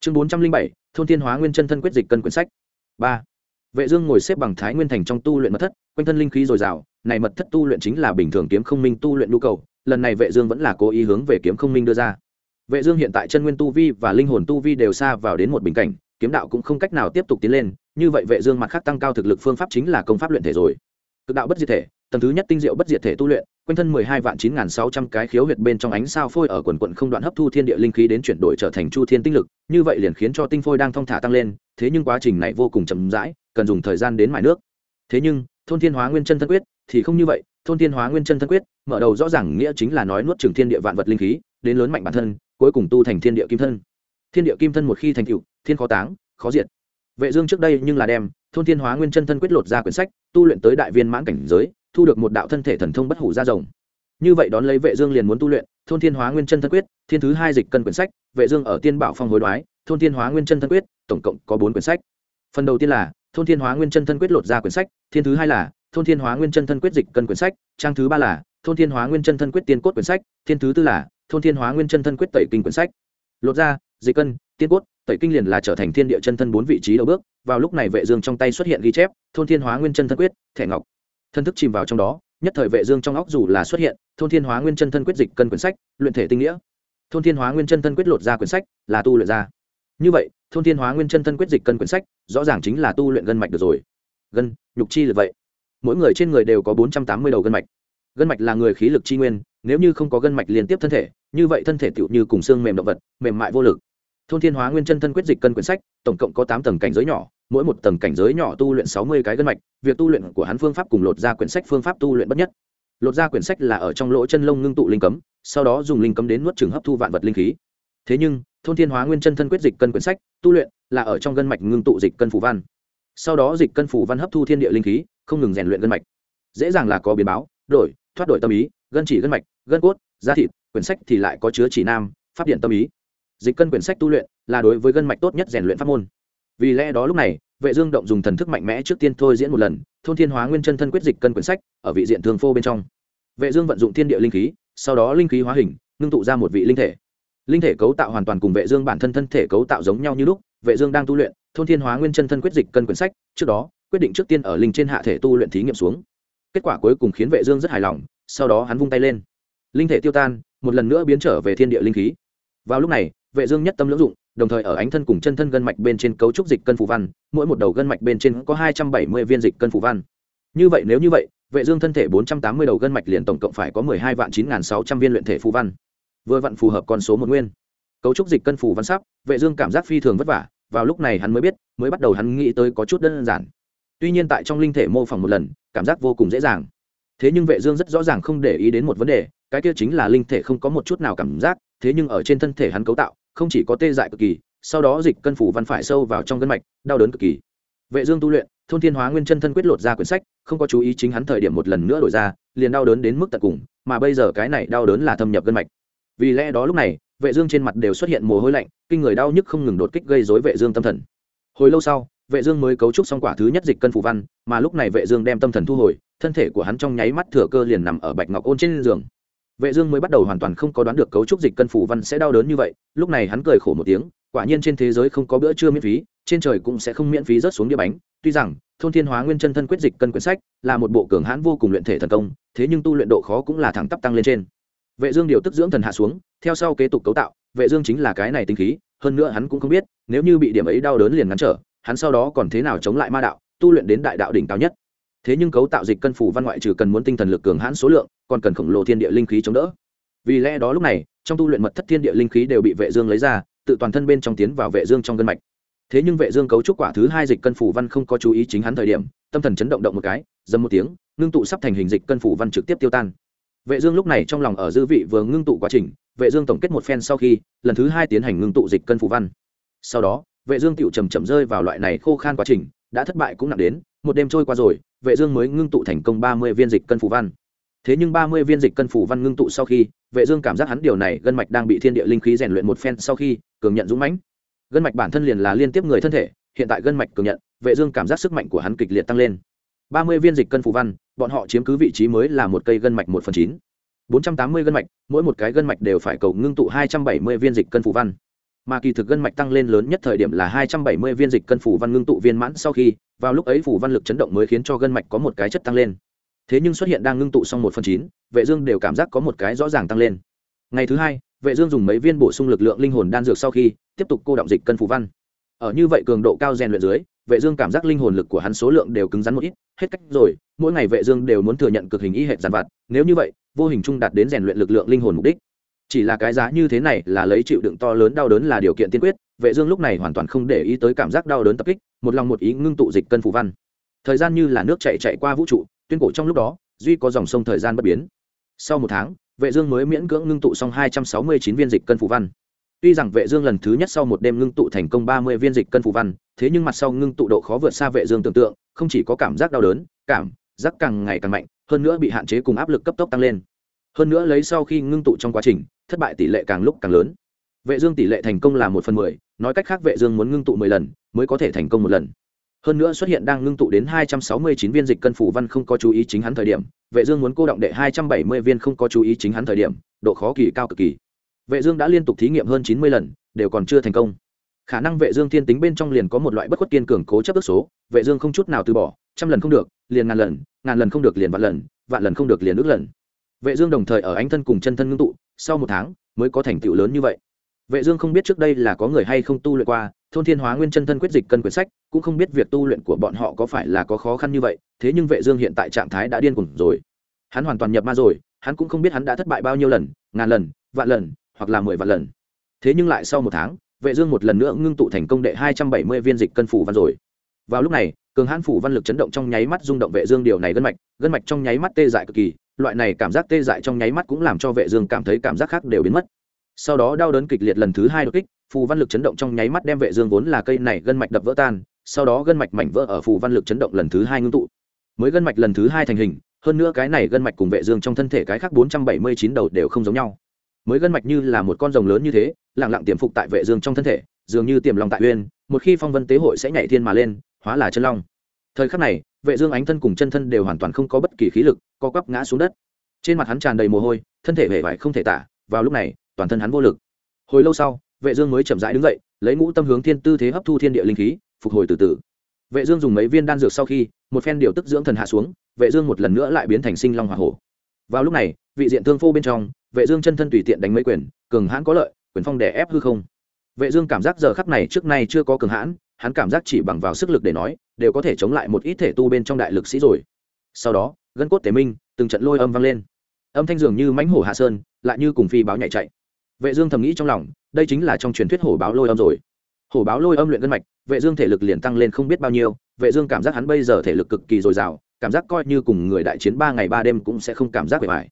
Chương 407, thôn thiên hóa nguyên chân thân quyết dịch cân quyển sách. 3 vệ dương ngồi xếp bằng thái nguyên thành trong tu luyện mật thất, quanh thân linh khí dồi dào, này mật thất tu luyện chính là bình thường kiếm không minh tu luyện nhu cầu, lần này vệ dương vẫn là cố ý hướng về kiếm không minh đưa ra. Vệ dương hiện tại chân nguyên tu vi và linh hồn tu vi đều xa vào đến một bình cảnh, kiếm đạo cũng không cách nào tiếp tục tiến lên, như vậy vệ dương mặt khác tăng cao thực lực phương pháp chính là công pháp luyện thể rồi. Cực đạo bất diệt thể, tầng thứ nhất tinh diệu bất diệt thể tu luyện quanh thân mười hai vạn chín nghìn sáu trăm cái khiếu huyệt bên trong ánh sao phôi ở quần quận không đoạn hấp thu thiên địa linh khí đến chuyển đổi trở thành chu thiên tinh lực, như vậy liền khiến cho tinh phôi đang thong thả tăng lên, thế nhưng quá trình này vô cùng chậm rãi, cần dùng thời gian đến mài nước. Thế nhưng, thôn thiên hóa nguyên chân thân quyết thì không như vậy, thôn thiên hóa nguyên chân thân quyết mở đầu rõ ràng nghĩa chính là nói nuốt trường thiên địa vạn vật linh khí, đến lớn mạnh bản thân, cuối cùng tu thành thiên địa kim thân. Thiên địa kim thân một khi thành tựu, thiên khó táng, khó diệt. Vệ dương trước đây nhưng là đem thôn thiên hóa nguyên chân thân quyết lột ra quyển sách, tu luyện tới đại viên mãn cảnh giới thu được một đạo thân thể thần thông bất hủ ra rồng. Như vậy đón lấy vệ dương liền muốn tu luyện, thôn thiên hóa nguyên chân thân quyết, thiên thứ hai dịch cân quyển sách, vệ dương ở tiên bảo phong hối đoái, thôn thiên hóa nguyên chân thân quyết, tổng cộng có bốn quyển sách. Phần đầu tiên là, thôn thiên hóa nguyên chân thân quyết lột ra quyển sách, thiên thứ hai là, thôn thiên hóa nguyên chân thân quyết dịch cân quyển sách, trang thứ ba là, thôn thiên hóa nguyên chân thân quyết tiên cốt quyển sách, thiên thứ tư là, thôn thiên hóa nguyên chân thân quyết tẩy kinh quyển sách. Lột ra, dịch cân, tiên cốt, tẩy kinh liền là trở thành thiên địa chân thân bốn vị trí đầu bước, vào lúc này vệ dương trong tay xuất hiện ghi chép, thôn thiên hóa nguyên chân thân quyết, thẻ ngọc thân thức chìm vào trong đó, nhất thời vệ dương trong óc dù là xuất hiện, thôn thiên hóa nguyên chân thân quyết dịch cân quyển sách, luyện thể tinh nghĩa. Thôn thiên hóa nguyên chân thân quyết lột ra quyển sách, là tu luyện ra. Như vậy, thôn thiên hóa nguyên chân thân quyết dịch cân quyển sách, rõ ràng chính là tu luyện gân mạch được rồi. Gân, nhục chi là vậy. Mỗi người trên người đều có 480 đầu gân mạch. Gân mạch là người khí lực chi nguyên, nếu như không có gân mạch liên tiếp thân thể, như vậy thân thể tựu như cùng xương mềm động vật, mềm mại vô lực. Thôn thiên hóa nguyên chân thân quyết dịch cân quyển sách, tổng cộng có tám tầng cảnh giới nhỏ mỗi một tầng cảnh giới nhỏ tu luyện sáu mươi cái gân mạch, việc tu luyện của hắn phương pháp cùng lột ra quyển sách phương pháp tu luyện bất nhất. Lột ra quyển sách là ở trong lỗ chân lông ngưng tụ linh cấm, sau đó dùng linh cấm đến nuốt chửng hấp thu vạn vật linh khí. Thế nhưng thôn thiên hóa nguyên chân thân quyết dịch cân quyển sách, tu luyện là ở trong gân mạch ngưng tụ dịch cân phù văn. Sau đó dịch cân phù văn hấp thu thiên địa linh khí, không ngừng rèn luyện gân mạch. Dễ dàng là có biến báo, đổi, thoát đổi tâm ý, gân chỉ gân mạch, gân cốt, da thịt, quyển sách thì lại có chứa chỉ nam, pháp điện tâm ý. Dịch cân quyển sách tu luyện là đối với gân mạch tốt nhất rèn luyện pháp môn vì lẽ đó lúc này, vệ dương động dùng thần thức mạnh mẽ trước tiên thôi diễn một lần, thôn thiên hóa nguyên chân thân quyết dịch cân quyển sách, ở vị diện thường phô bên trong. Vệ dương vận dụng thiên địa linh khí, sau đó linh khí hóa hình, ngưng tụ ra một vị linh thể. Linh thể cấu tạo hoàn toàn cùng vệ dương bản thân thân thể cấu tạo giống nhau như lúc, vệ dương đang tu luyện, thôn thiên hóa nguyên chân thân quyết dịch cân quyển sách, trước đó, quyết định trước tiên ở linh trên hạ thể tu luyện thí nghiệm xuống. Kết quả cuối cùng khiến vệ dương rất hài lòng, sau đó hắn vung tay lên. Linh thể tiêu tan, một lần nữa biến trở về thiên địa linh khí. Vào lúc này, vệ dương nhất tâm lưỡng dụng đồng thời ở ánh thân cùng chân thân gân mạch bên trên cấu trúc dịch cân phù văn, mỗi một đầu gân mạch bên trên có hai trăm bảy mươi viên dịch cân phù văn. Như vậy nếu như vậy, vệ dương thân thể bốn trăm tám mươi đầu gân mạch liền tổng cộng phải có mười hai vạn chín n sáu trăm viên luyện thể phù văn. Vừa vặn phù hợp con số một nguyên. Cấu trúc dịch cân phù văn sắp, vệ dương cảm giác phi thường vất vả, vào lúc này hắn mới biết, mới bắt đầu hắn nghĩ tới có chút đơn giản. Tuy nhiên tại trong linh thể mô phỏng một lần, cảm giác vô cùng dễ dàng. Thế nhưng vệ dương rất rõ ràng không để ý đến một vấn đề, cái kia chính là linh thể không có một chút nào cảm giác, thế nhưng ở trên thân thể hắn cấu tạo không chỉ có tê dại cực kỳ, sau đó dịch cân phủ văn phải sâu vào trong gân mạch, đau đớn cực kỳ. Vệ dương tu luyện, thôn thiên hóa nguyên chân thân quyết lột ra quyển sách, không có chú ý chính hắn thời điểm một lần nữa đổi ra, liền đau đớn đến mức tận cùng, mà bây giờ cái này đau đớn là thâm nhập gân mạch. Vì lẽ đó lúc này, vệ dương trên mặt đều xuất hiện mồ hôi lạnh, kinh người đau nhức không ngừng đột kích gây rối vệ dương tâm thần. Hồi lâu sau, vệ dương mới cấu trúc xong quả thứ nhất dịch cân phủ văn, mà lúc này vệ dương đem tâm thần thu hồi, thân thể của hắn trong nháy mắt thừa cơ liền nằm ở bạch ngọc ôn trên giường vệ dương mới bắt đầu hoàn toàn không có đoán được cấu trúc dịch cân phủ văn sẽ đau đớn như vậy, lúc này hắn cười khổ một tiếng, quả nhiên trên thế giới không có bữa trưa miễn phí, trên trời cũng sẽ không miễn phí rớt xuống đĩa bánh. Tuy rằng, thôn thiên hóa nguyên chân thân quyết dịch cân quyển sách là một bộ cường hãn vô cùng luyện thể thần công, thế nhưng tu luyện độ khó cũng là thẳng tắp tăng lên trên. Vệ dương điều tức dưỡng thần hạ xuống, theo sau kế tục cấu tạo, vệ dương chính là cái này tinh khí, hơn nữa hắn cũng không biết, nếu như bị điểm ấy đau đớn liền ngăn trở, hắn sau đó còn thế nào chống lại ma đạo, tu luyện đến đại đạo đỉnh cao nhất thế nhưng cấu tạo dịch cân phủ văn ngoại trừ cần muốn tinh thần lực cường hãn số lượng, còn cần khổng lồ thiên địa linh khí chống đỡ. Vì lẽ đó lúc này, trong tu luyện mật thất thiên địa linh khí đều bị vệ dương lấy ra, tự toàn thân bên trong tiến vào vệ dương trong gân mạch. Thế nhưng vệ dương cấu trúc quả thứ hai dịch cân phủ văn không có chú ý chính hắn thời điểm, tâm thần chấn động động một cái, dầm một tiếng, ngưng tụ sắp thành hình dịch cân phủ văn trực tiếp tiêu tan. Vệ dương lúc này trong lòng ở dư vị vừa ngưng tụ quá trình, vệ dương tổng kết một phen sau khi, lần thứ hai tiến hành ngưng tụ dịch cân phủ văn. Sau đó, vệ dương tiểu chậm chậm rơi vào loại này khô khan quá trình, đã thất bại cũng nặng đến một đêm trôi qua rồi, vệ dương mới ngưng tụ thành công 30 viên dịch cân phủ văn. Thế nhưng 30 viên dịch cân phủ văn ngưng tụ sau khi, vệ dương cảm giác hắn điều này gân mạch đang bị thiên địa linh khí rèn luyện một phen sau khi, cường nhận dũng mãnh. Gân mạch bản thân liền là liên tiếp người thân thể, hiện tại gân mạch cường nhận, vệ dương cảm giác sức mạnh của hắn kịch liệt tăng lên. 30 viên dịch cân phủ văn, bọn họ chiếm cứ vị trí mới là một cây gân mạch một phần chín. 480 gân mạch, mỗi một cái gân mạch đều phải cầu ngưng tụ 270 viên dịch cân phủ văn. Mà kỳ thực gân mạch tăng lên lớn nhất thời điểm là 270 viên dịch cân phủ văn ngưng tụ viên mãn sau khi vào lúc ấy phủ văn lực chấn động mới khiến cho gân mạch có một cái chất tăng lên. Thế nhưng xuất hiện đang ngưng tụ xong một phần chín, vệ dương đều cảm giác có một cái rõ ràng tăng lên. Ngày thứ hai, vệ dương dùng mấy viên bổ sung lực lượng linh hồn đan dược sau khi, tiếp tục cô động dịch cân phủ văn. Ở như vậy cường độ cao rèn luyện dưới, vệ dương cảm giác linh hồn lực của hắn số lượng đều cứng rắn một ít, hết cách rồi, mỗi ngày vệ dương đều muốn thừa nhận cực hình y hệ giàn vặt. Nếu như vậy, vô hình trung đạt đến rèn luyện lực lượng linh hồn mục đích chỉ là cái giá như thế này là lấy chịu đựng to lớn đau đớn là điều kiện tiên quyết, vệ dương lúc này hoàn toàn không để ý tới cảm giác đau đớn tập kích, một lòng một ý ngưng tụ dịch cân phủ văn. Thời gian như là nước chảy chạy qua vũ trụ, tuyên cổ trong lúc đó, duy có dòng sông thời gian bất biến. Sau một tháng, vệ dương mới miễn cưỡng ngưng tụ xong 269 viên dịch cân phủ văn. Tuy rằng vệ dương lần thứ nhất sau một đêm ngưng tụ thành công 30 viên dịch cân phủ văn, thế nhưng mặt sau ngưng tụ độ khó vượt xa vệ dương tưởng tượng, không chỉ có cảm giác đau đớn, cảm giác càng ngày càng mạnh, hơn nữa bị hạn chế cùng áp lực cấp tốc tăng lên hơn nữa lấy sau khi ngưng tụ trong quá trình, thất bại tỷ lệ càng lúc càng lớn. Vệ dương tỷ lệ thành công là một phần mười, nói cách khác vệ dương muốn ngưng tụ mười lần, mới có thể thành công một lần. Hơn nữa xuất hiện đang ngưng tụ đến hai trăm sáu mươi chín viên dịch cân phủ văn không có chú ý chính hắn thời điểm, vệ dương muốn cô động đệ hai trăm bảy mươi viên không có chú ý chính hắn thời điểm, độ khó kỳ cao cực kỳ. Vệ dương đã liên tục thí nghiệm hơn chín mươi lần, đều còn chưa thành công. Khả năng vệ dương thiên tính bên trong liền có một loại bất khuất kiên cường cố chấp ước số, vệ dương không chút nào từ bỏ, trăm lần không được, liền ngàn lần ngàn lần không được liền vạn lần vạn lần không được liền ước lần vệ dương đồng thời ở ánh thân cùng chân thân ngưng tụ, sau một tháng mới có thành tựu lớn như vậy. Vệ dương không biết trước đây là có người hay không tu luyện qua, thôn thiên hóa nguyên chân thân quyết dịch cân quyển sách, cũng không biết việc tu luyện của bọn họ có phải là có khó khăn như vậy, thế nhưng vệ dương hiện tại trạng thái đã điên cuồng rồi. Hắn hoàn toàn nhập ma rồi, hắn cũng không biết hắn đã thất bại bao nhiêu lần, ngàn lần, vạn lần, hoặc là mười vạn lần. Thế nhưng lại sau một tháng, vệ dương một lần nữa ngưng tụ thành công đệ 270 viên dịch cân phủ văn rồi. Vào lúc này, cường hãn phủ văn lực chấn động trong nháy mắt rung động vệ dương điều này gân mạch gân mạch trong nháy mắt tê dại cực kỳ loại này cảm giác tê dại trong nháy mắt cũng làm cho vệ dương cảm thấy cảm giác khác đều biến mất. Sau đó đau đớn kịch liệt lần thứ hai đột kích, phù văn lực chấn động trong nháy mắt đem vệ dương vốn là cây này gân mạch đập vỡ tan, sau đó gân mạch mảnh vỡ ở phù văn lực chấn động lần thứ hai ngưng tụ. Mới gân mạch lần thứ hai thành hình, hơn nữa cái này gân mạch cùng vệ dương trong thân thể cái khác 479 đầu đều không giống nhau. Mới gân mạch như là một con rồng lớn như thế, lặng lặng tiềm phục tại vệ dương trong thân thể, dường như tiềm long tại uyên, một khi phong vân tế hội sẽ nhảy thiên mà lên, hóa là chân long. Thời khắc này vệ dương ánh thân cùng chân thân đều hoàn toàn không có bất kỳ khí lực, co quắp ngã xuống đất. Trên mặt hắn tràn đầy mồ hôi, thân thể hề vải không thể tả, vào lúc này, toàn thân hắn vô lực. Hồi lâu sau, vệ dương mới chậm rãi đứng dậy, lấy ngũ tâm hướng thiên tư thế hấp thu thiên địa linh khí, phục hồi từ từ. Vệ dương dùng mấy viên đan dược sau khi, một phen điều tức dưỡng thần hạ xuống, vệ dương một lần nữa lại biến thành sinh long hỏa hổ. Vào lúc này, vị diện thương phô bên trong, vệ dương chân thân tùy tiện đánh mấy quyền, cường hãn có lợi, quyền phong đè ép hư không. Vệ dương cảm giác giờ khắc này trước nay chưa có cường hãn hắn cảm giác chỉ bằng vào sức lực để nói, đều có thể chống lại một ít thể tu bên trong đại lực sĩ rồi. Sau đó, gân cốt tế minh, từng trận lôi âm vang lên. Âm thanh dường như mãnh hổ hạ sơn, lại như cùng phi báo nhảy chạy. Vệ dương thầm nghĩ trong lòng, đây chính là trong truyền thuyết hổ báo lôi âm rồi. Hổ báo lôi âm luyện gân mạch, vệ dương thể lực liền tăng lên không biết bao nhiêu, vệ dương cảm giác hắn bây giờ thể lực cực kỳ dồi dào, cảm giác coi như cùng người đại chiến ba ngày ba đêm cũng sẽ không cảm giác bề bại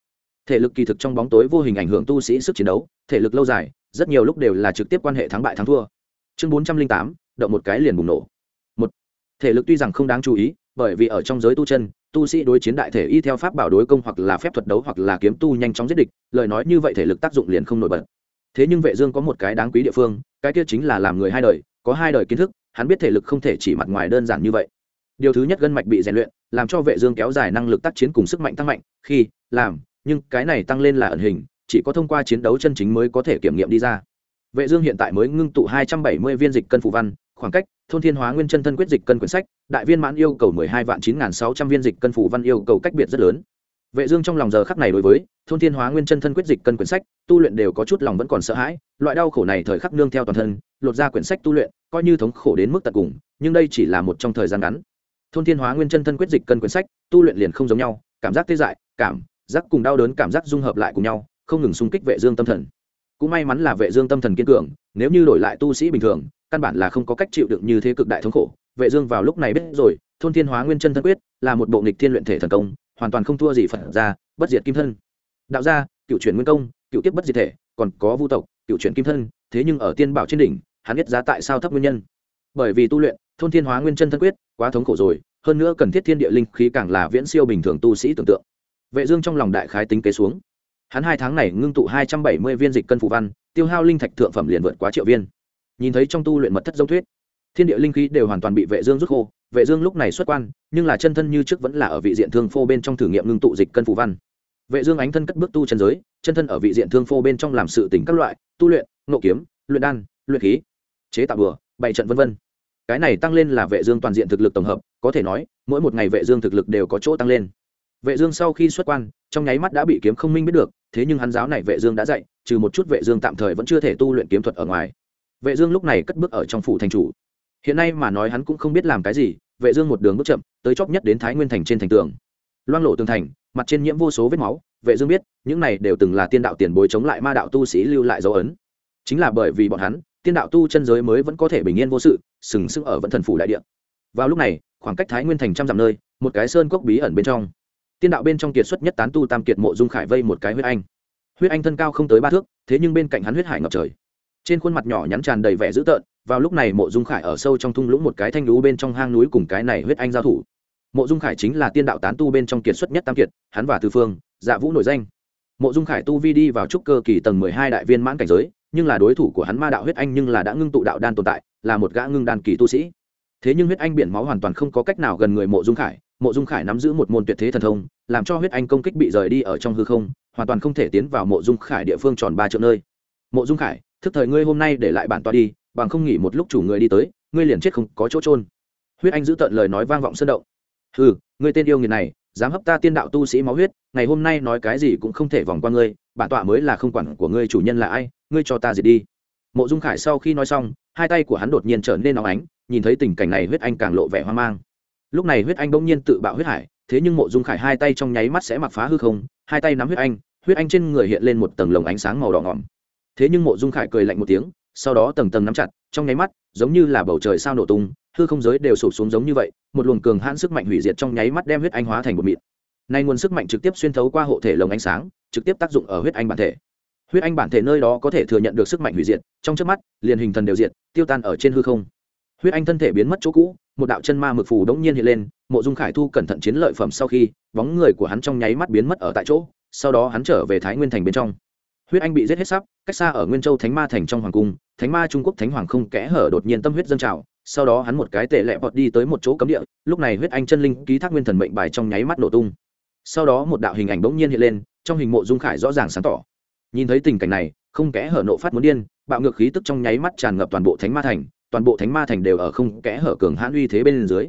thể lực kỳ thực trong bóng tối vô hình ảnh hưởng tu sĩ sức chiến đấu, thể lực lâu dài, rất nhiều lúc đều là trực tiếp quan hệ thắng bại thắng thua. Chương bốn trăm linh tám động một cái liền bùng nổ. Một, thể lực tuy rằng không đáng chú ý, bởi vì ở trong giới tu chân, tu sĩ đối chiến đại thể y theo pháp bảo đối công hoặc là phép thuật đấu hoặc là kiếm tu nhanh chóng giết địch, lời nói như vậy thể lực tác dụng liền không nổi bật. Thế nhưng vệ dương có một cái đáng quý địa phương, cái kia chính là làm người hai đời, có hai đời kiến thức, hắn biết thể lực không thể chỉ mặt ngoài đơn giản như vậy. Điều thứ nhất gân mạch bị rèn luyện, làm cho vệ dương kéo dài năng lực tác chiến cùng sức mạnh tăng mạnh, khi, làm, nhưng cái này tăng lên là ẩn hình, chỉ có thông qua chiến đấu chân chính mới có thể kiểm nghiệm đi ra vệ dương hiện tại mới ngưng tụ 270 viên dịch cân phù văn, khoảng cách thôn thiên hóa nguyên chân thân quyết dịch cân quyển sách, đại viên mãn yêu cầu 12 vạn 9600 viên dịch cân phù văn yêu cầu cách biệt rất lớn. Vệ dương trong lòng giờ khắc này đối với thôn thiên hóa nguyên chân thân quyết dịch cân quyển sách, tu luyện đều có chút lòng vẫn còn sợ hãi, loại đau khổ này thời khắc nương theo toàn thân, lột ra quyển sách tu luyện, coi như thống khổ đến mức tận cùng, nhưng đây chỉ là một trong thời gian ngắn. Thôn thiên hóa nguyên chân thân quyết dịch cân quyển sách, tu luyện liền không giống nhau, cảm giác tê dại, cảm giác cùng đau đớn cảm giác dung hợp lại cùng nhau, không ngừng xung kích vệ dương tâm thần cũng may mắn là vệ dương tâm thần kiên cường, nếu như đổi lại tu sĩ bình thường, căn bản là không có cách chịu đựng như thế cực đại thống khổ. Vệ dương vào lúc này biết rồi, thôn thiên hóa nguyên chân thân quyết là một bộ nghịch thiên luyện thể thần công, hoàn toàn không thua gì phật gia, bất diệt kim thân. Đạo gia, cựu chuyển nguyên công, cựu tiếp bất diệt thể, còn có vu tộc, cựu chuyển kim thân, thế nhưng ở tiên bảo trên đỉnh, hắn biết giá tại sao thấp nguyên nhân. Bởi vì tu luyện, thôn thiên hóa nguyên chân thân quyết quá thống khổ rồi, hơn nữa cần thiết thiên địa linh khí càng là viễn siêu bình thường tu sĩ tưởng tượng. Vệ dương trong lòng đại khái tính kế xuống hắn hai tháng này ngưng tụ hai trăm bảy mươi viên dịch cân phụ văn, tiêu hao linh thạch thượng phẩm liền vượt quá triệu viên. Nhìn thấy trong tu luyện mật thất dấu thuyết, thiên địa linh khí đều hoàn toàn bị vệ dương rút khô. Vệ dương lúc này xuất quan, nhưng là chân thân như trước vẫn là ở vị diện thương phô bên trong thử nghiệm ngưng tụ dịch cân phụ văn. Vệ dương ánh thân cất bước tu chân giới, chân thân ở vị diện thương phô bên trong làm sự tỉnh các loại, tu luyện, ngộ kiếm, luyện đan, luyện khí, chế tạo bừa, bày trận vân vân. Cái này tăng lên là vệ dương toàn diện thực lực tổng hợp, có thể nói, mỗi một ngày vệ dương thực lực đều có chỗ tăng lên vệ dương sau khi xuất quan, trong nháy mắt đã bị kiếm không minh biết được, thế nhưng hắn giáo này vệ dương đã dạy, trừ một chút vệ dương tạm thời vẫn chưa thể tu luyện kiếm thuật ở ngoài. Vệ dương lúc này cất bước ở trong phủ thành chủ. Hiện nay mà nói hắn cũng không biết làm cái gì, vệ dương một đường bước chậm, tới chóp nhất đến thái nguyên thành trên thành tường. Loang lộ tường thành, mặt trên nhiễm vô số vết máu, vệ dương biết, những này đều từng là tiên đạo tiền bối chống lại ma đạo tu sĩ lưu lại dấu ấn. Chính là bởi vì bọn hắn, tiên đạo tu chân giới mới vẫn có thể bình yên vô sự, sừng sững ở vận thần phủ đại địa. Vào lúc này, khoảng cách thái nguyên thành trăm dặm nơi, một cái sơn cốc bí ẩn bên trong tiên đạo bên trong kiệt xuất nhất tán tu tam kiệt mộ dung khải vây một cái huyết anh. Huyết anh thân cao không tới ba thước, thế nhưng bên cạnh hắn huyết hải ngập trời. Trên khuôn mặt nhỏ nhắn tràn đầy vẻ dữ tợn, vào lúc này mộ dung khải ở sâu trong thung lũng một cái thanh lũ bên trong hang núi cùng cái này huyết anh giao thủ. Mộ dung khải chính là tiên đạo tán tu bên trong kiệt xuất nhất tam kiệt, hắn và tư phương dạ vũ nổi danh. Mộ dung khải tu vi đi vào trúc cơ kỳ tầng mười hai đại viên mãn cảnh giới, nhưng là đối thủ của hắn ma đạo huyết anh nhưng là đã ngưng tụ đạo đan tồn tại, là một gã ngưng đan kỳ tu sĩ. Thế nhưng huyết anh biển máu hoàn toàn không có cách nào gần người mộ dung khải mộ dung khải nắm giữ một môn tuyệt thế thần thông, làm cho huyết anh công kích bị rời đi ở trong hư không, hoàn toàn không thể tiến vào mộ dung khải địa phương tròn ba triệu nơi. Mộ dung khải, thức thời ngươi hôm nay để lại bản tọa đi, bằng không nghỉ một lúc chủ người đi tới, ngươi liền chết không có chỗ trôn huyết anh giữ tận lời nói vang vọng sơn động. Ừ ngươi tên yêu nghiệt này, dám hấp ta tiên đạo tu sĩ máu huyết, ngày hôm nay nói cái gì cũng không thể vòng qua ngươi, bản tọa mới là không quản của ngươi chủ nhân là ai, ngươi cho ta diệt đi. Mộ dung khải sau khi nói xong, hai tay của hắn đột nhiên trở nên nóng ánh, nhìn thấy tình cảnh này huyết anh càng lộ vẻ hoang mang lúc này huyết anh bỗng nhiên tự bạo huyết hải, thế nhưng mộ dung khải hai tay trong nháy mắt sẽ mặc phá hư không, hai tay nắm huyết anh huyết anh trên người hiện lên một tầng lồng ánh sáng màu đỏ ngỏm. Thế nhưng mộ dung khải cười lạnh một tiếng, sau đó tầng tầng nắm chặt, trong nháy mắt, giống như là bầu trời sao nổ tung, hư không giới đều sụp xuống giống như vậy, một luồng cường hãn sức mạnh hủy diệt trong nháy mắt đem huyết anh hóa thành một mịn. Nay nguồn sức mạnh trực tiếp xuyên thấu qua hộ thể lồng ánh sáng, trực tiếp tác dụng ở huyết anh bản thể. Huyết anh bản thể nơi đó có thể thừa nhận được sức mạnh hủy diệt, trong trước mắt, liền hình thần đều diệt, tiêu tan ở trên hư không. Huyết anh thân thể biến mất chỗ cũ một đạo chân ma mực phù đống nhiên hiện lên, mộ dung khải thu cẩn thận chiến lợi phẩm sau khi, bóng người của hắn trong nháy mắt biến mất ở tại chỗ, sau đó hắn trở về thái nguyên thành bên trong. Huyết anh bị giết hết sắp, cách xa ở nguyên châu thánh ma thành trong hoàng cung, thánh ma trung quốc thánh hoàng không kẽ hở đột nhiên tâm huyết dâng trào, sau đó hắn một cái tệ lẹ bọt đi tới một chỗ cấm địa, lúc này huyết anh chân linh ký thác nguyên thần mệnh bài trong nháy mắt nổ tung. Sau đó một đạo hình ảnh bỗng nhiên hiện lên, trong hình mộ dung khải rõ ràng sáng tỏ. Nhìn thấy tình cảnh này, không kẽ hở nộ phát muốn điên, bạo ngược khí tức trong nháy mắt tràn ngập toàn bộ thánh ma thành toàn bộ thánh ma thành đều ở không kẽ hở cường hãn uy thế bên dưới.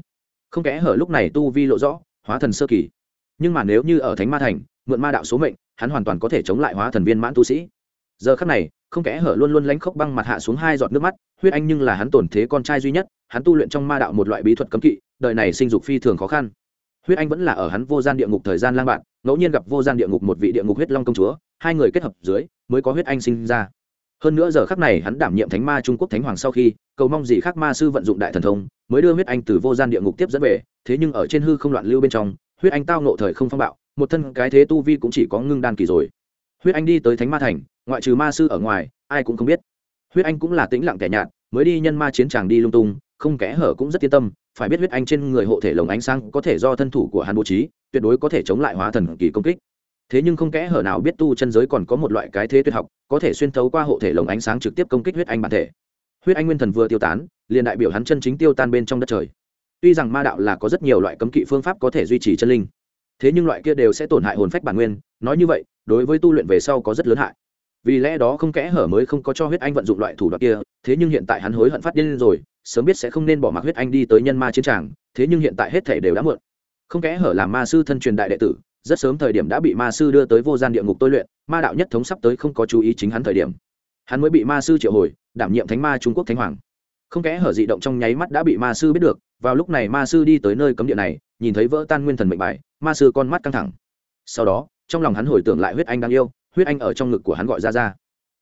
Không kẽ hở lúc này tu vi lộ rõ, hóa thần sơ kỳ. Nhưng mà nếu như ở thánh ma thành, mượn ma đạo số mệnh, hắn hoàn toàn có thể chống lại hóa thần viên mãn tu sĩ. Giờ khắc này, không kẽ hở luôn luôn lánh khốc băng mặt hạ xuống hai giọt nước mắt, huyết anh nhưng là hắn tổn thế con trai duy nhất, hắn tu luyện trong ma đạo một loại bí thuật cấm kỵ, đời này sinh dục phi thường khó khăn. Huyết anh vẫn là ở hắn vô gian địa ngục thời gian lang bạn, ngẫu nhiên gặp vô gian địa ngục một vị địa ngục huyết long công chúa, hai người kết hợp dưới, mới có huyết anh sinh ra hơn nữa giờ khắc này hắn đảm nhiệm thánh ma trung quốc thánh hoàng sau khi, cầu mong gì khác ma sư vận dụng đại thần thông, mới đưa huyết anh từ vô gian địa ngục tiếp dẫn về, thế nhưng ở trên hư không loạn lưu bên trong, huyết anh tao nộ thời không phong bạo, một thân cái thế tu vi cũng chỉ có ngưng đan kỳ rồi. Huyết anh đi tới thánh ma thành, ngoại trừ ma sư ở ngoài, ai cũng không biết. Huyết anh cũng là tĩnh lặng kẻ nhạt, mới đi nhân ma chiến tràng đi lung tung, không kẽ hở cũng rất yên tâm, phải biết huyết anh trên người hộ thể lồng ánh sáng có thể do thân thủ của hắn bố trí, tuyệt đối có thể chống lại hóa thần kỳ công kích thế nhưng không kẽ hở nào biết tu chân giới còn có một loại cái thế tuyệt học, có thể xuyên thấu qua hộ thể lồng ánh sáng trực tiếp công kích huyết anh bản thể. Huyết anh nguyên thần vừa tiêu tán, liền đại biểu hắn chân chính tiêu tan bên trong đất trời. Tuy rằng ma đạo là có rất nhiều loại cấm kỵ phương pháp có thể duy trì chân linh, thế nhưng loại kia đều sẽ tổn hại hồn phách bản nguyên, nói như vậy, đối với tu luyện về sau có rất lớn hại. Vì lẽ đó không kẽ hở mới không có cho huyết anh vận dụng loại thủ đoạn kia, thế nhưng hiện tại hắn hối hận phát điên rồi, sớm biết sẽ không nên bỏ mặc huyết anh đi tới nhân ma chiến tràng, thế nhưng hiện tại hết thể đều đã muộn. Không kẽ hở làm ma sư thân truyền đại đệ tử rất sớm thời điểm đã bị ma sư đưa tới vô gian địa ngục tôi luyện, ma đạo nhất thống sắp tới không có chú ý chính hắn thời điểm. Hắn mới bị ma sư triệu hồi, đảm nhiệm thánh ma trung quốc thánh hoàng. Không kẽ hở dị động trong nháy mắt đã bị ma sư biết được, vào lúc này ma sư đi tới nơi cấm địa này, nhìn thấy vỡ tan nguyên thần mệnh bài, ma sư con mắt căng thẳng. Sau đó, trong lòng hắn hồi tưởng lại huyết anh đang yêu, huyết anh ở trong ngực của hắn gọi ra ra.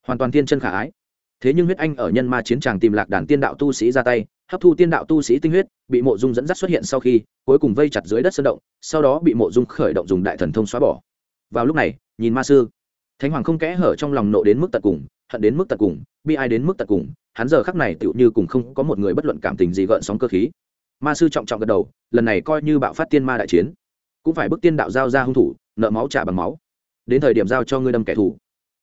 Hoàn toàn tiên chân khả ái. Thế nhưng huyết anh ở nhân ma chiến tràng tìm lạc đàn tiên đạo tu sĩ ra tay hấp thu tiên đạo tu sĩ tinh huyết, bị mộ dung dẫn dắt xuất hiện sau khi, cuối cùng vây chặt dưới đất sơn động, sau đó bị mộ dung khởi động dùng đại thần thông xóa bỏ. Vào lúc này, nhìn ma sư, thánh hoàng không kẽ hở trong lòng nộ đến mức tận cùng, hận đến mức tận cùng, bi ai đến mức tận cùng, hắn giờ khắc này tựu như cùng không có một người bất luận cảm tình gì gợn sóng cơ khí. Ma sư trọng trọng gật đầu, lần này coi như bạo phát tiên ma đại chiến, cũng phải bức tiên đạo giao ra hung thủ, nợ máu trả bằng máu. Đến thời điểm giao cho ngươi đâm kẻ thù.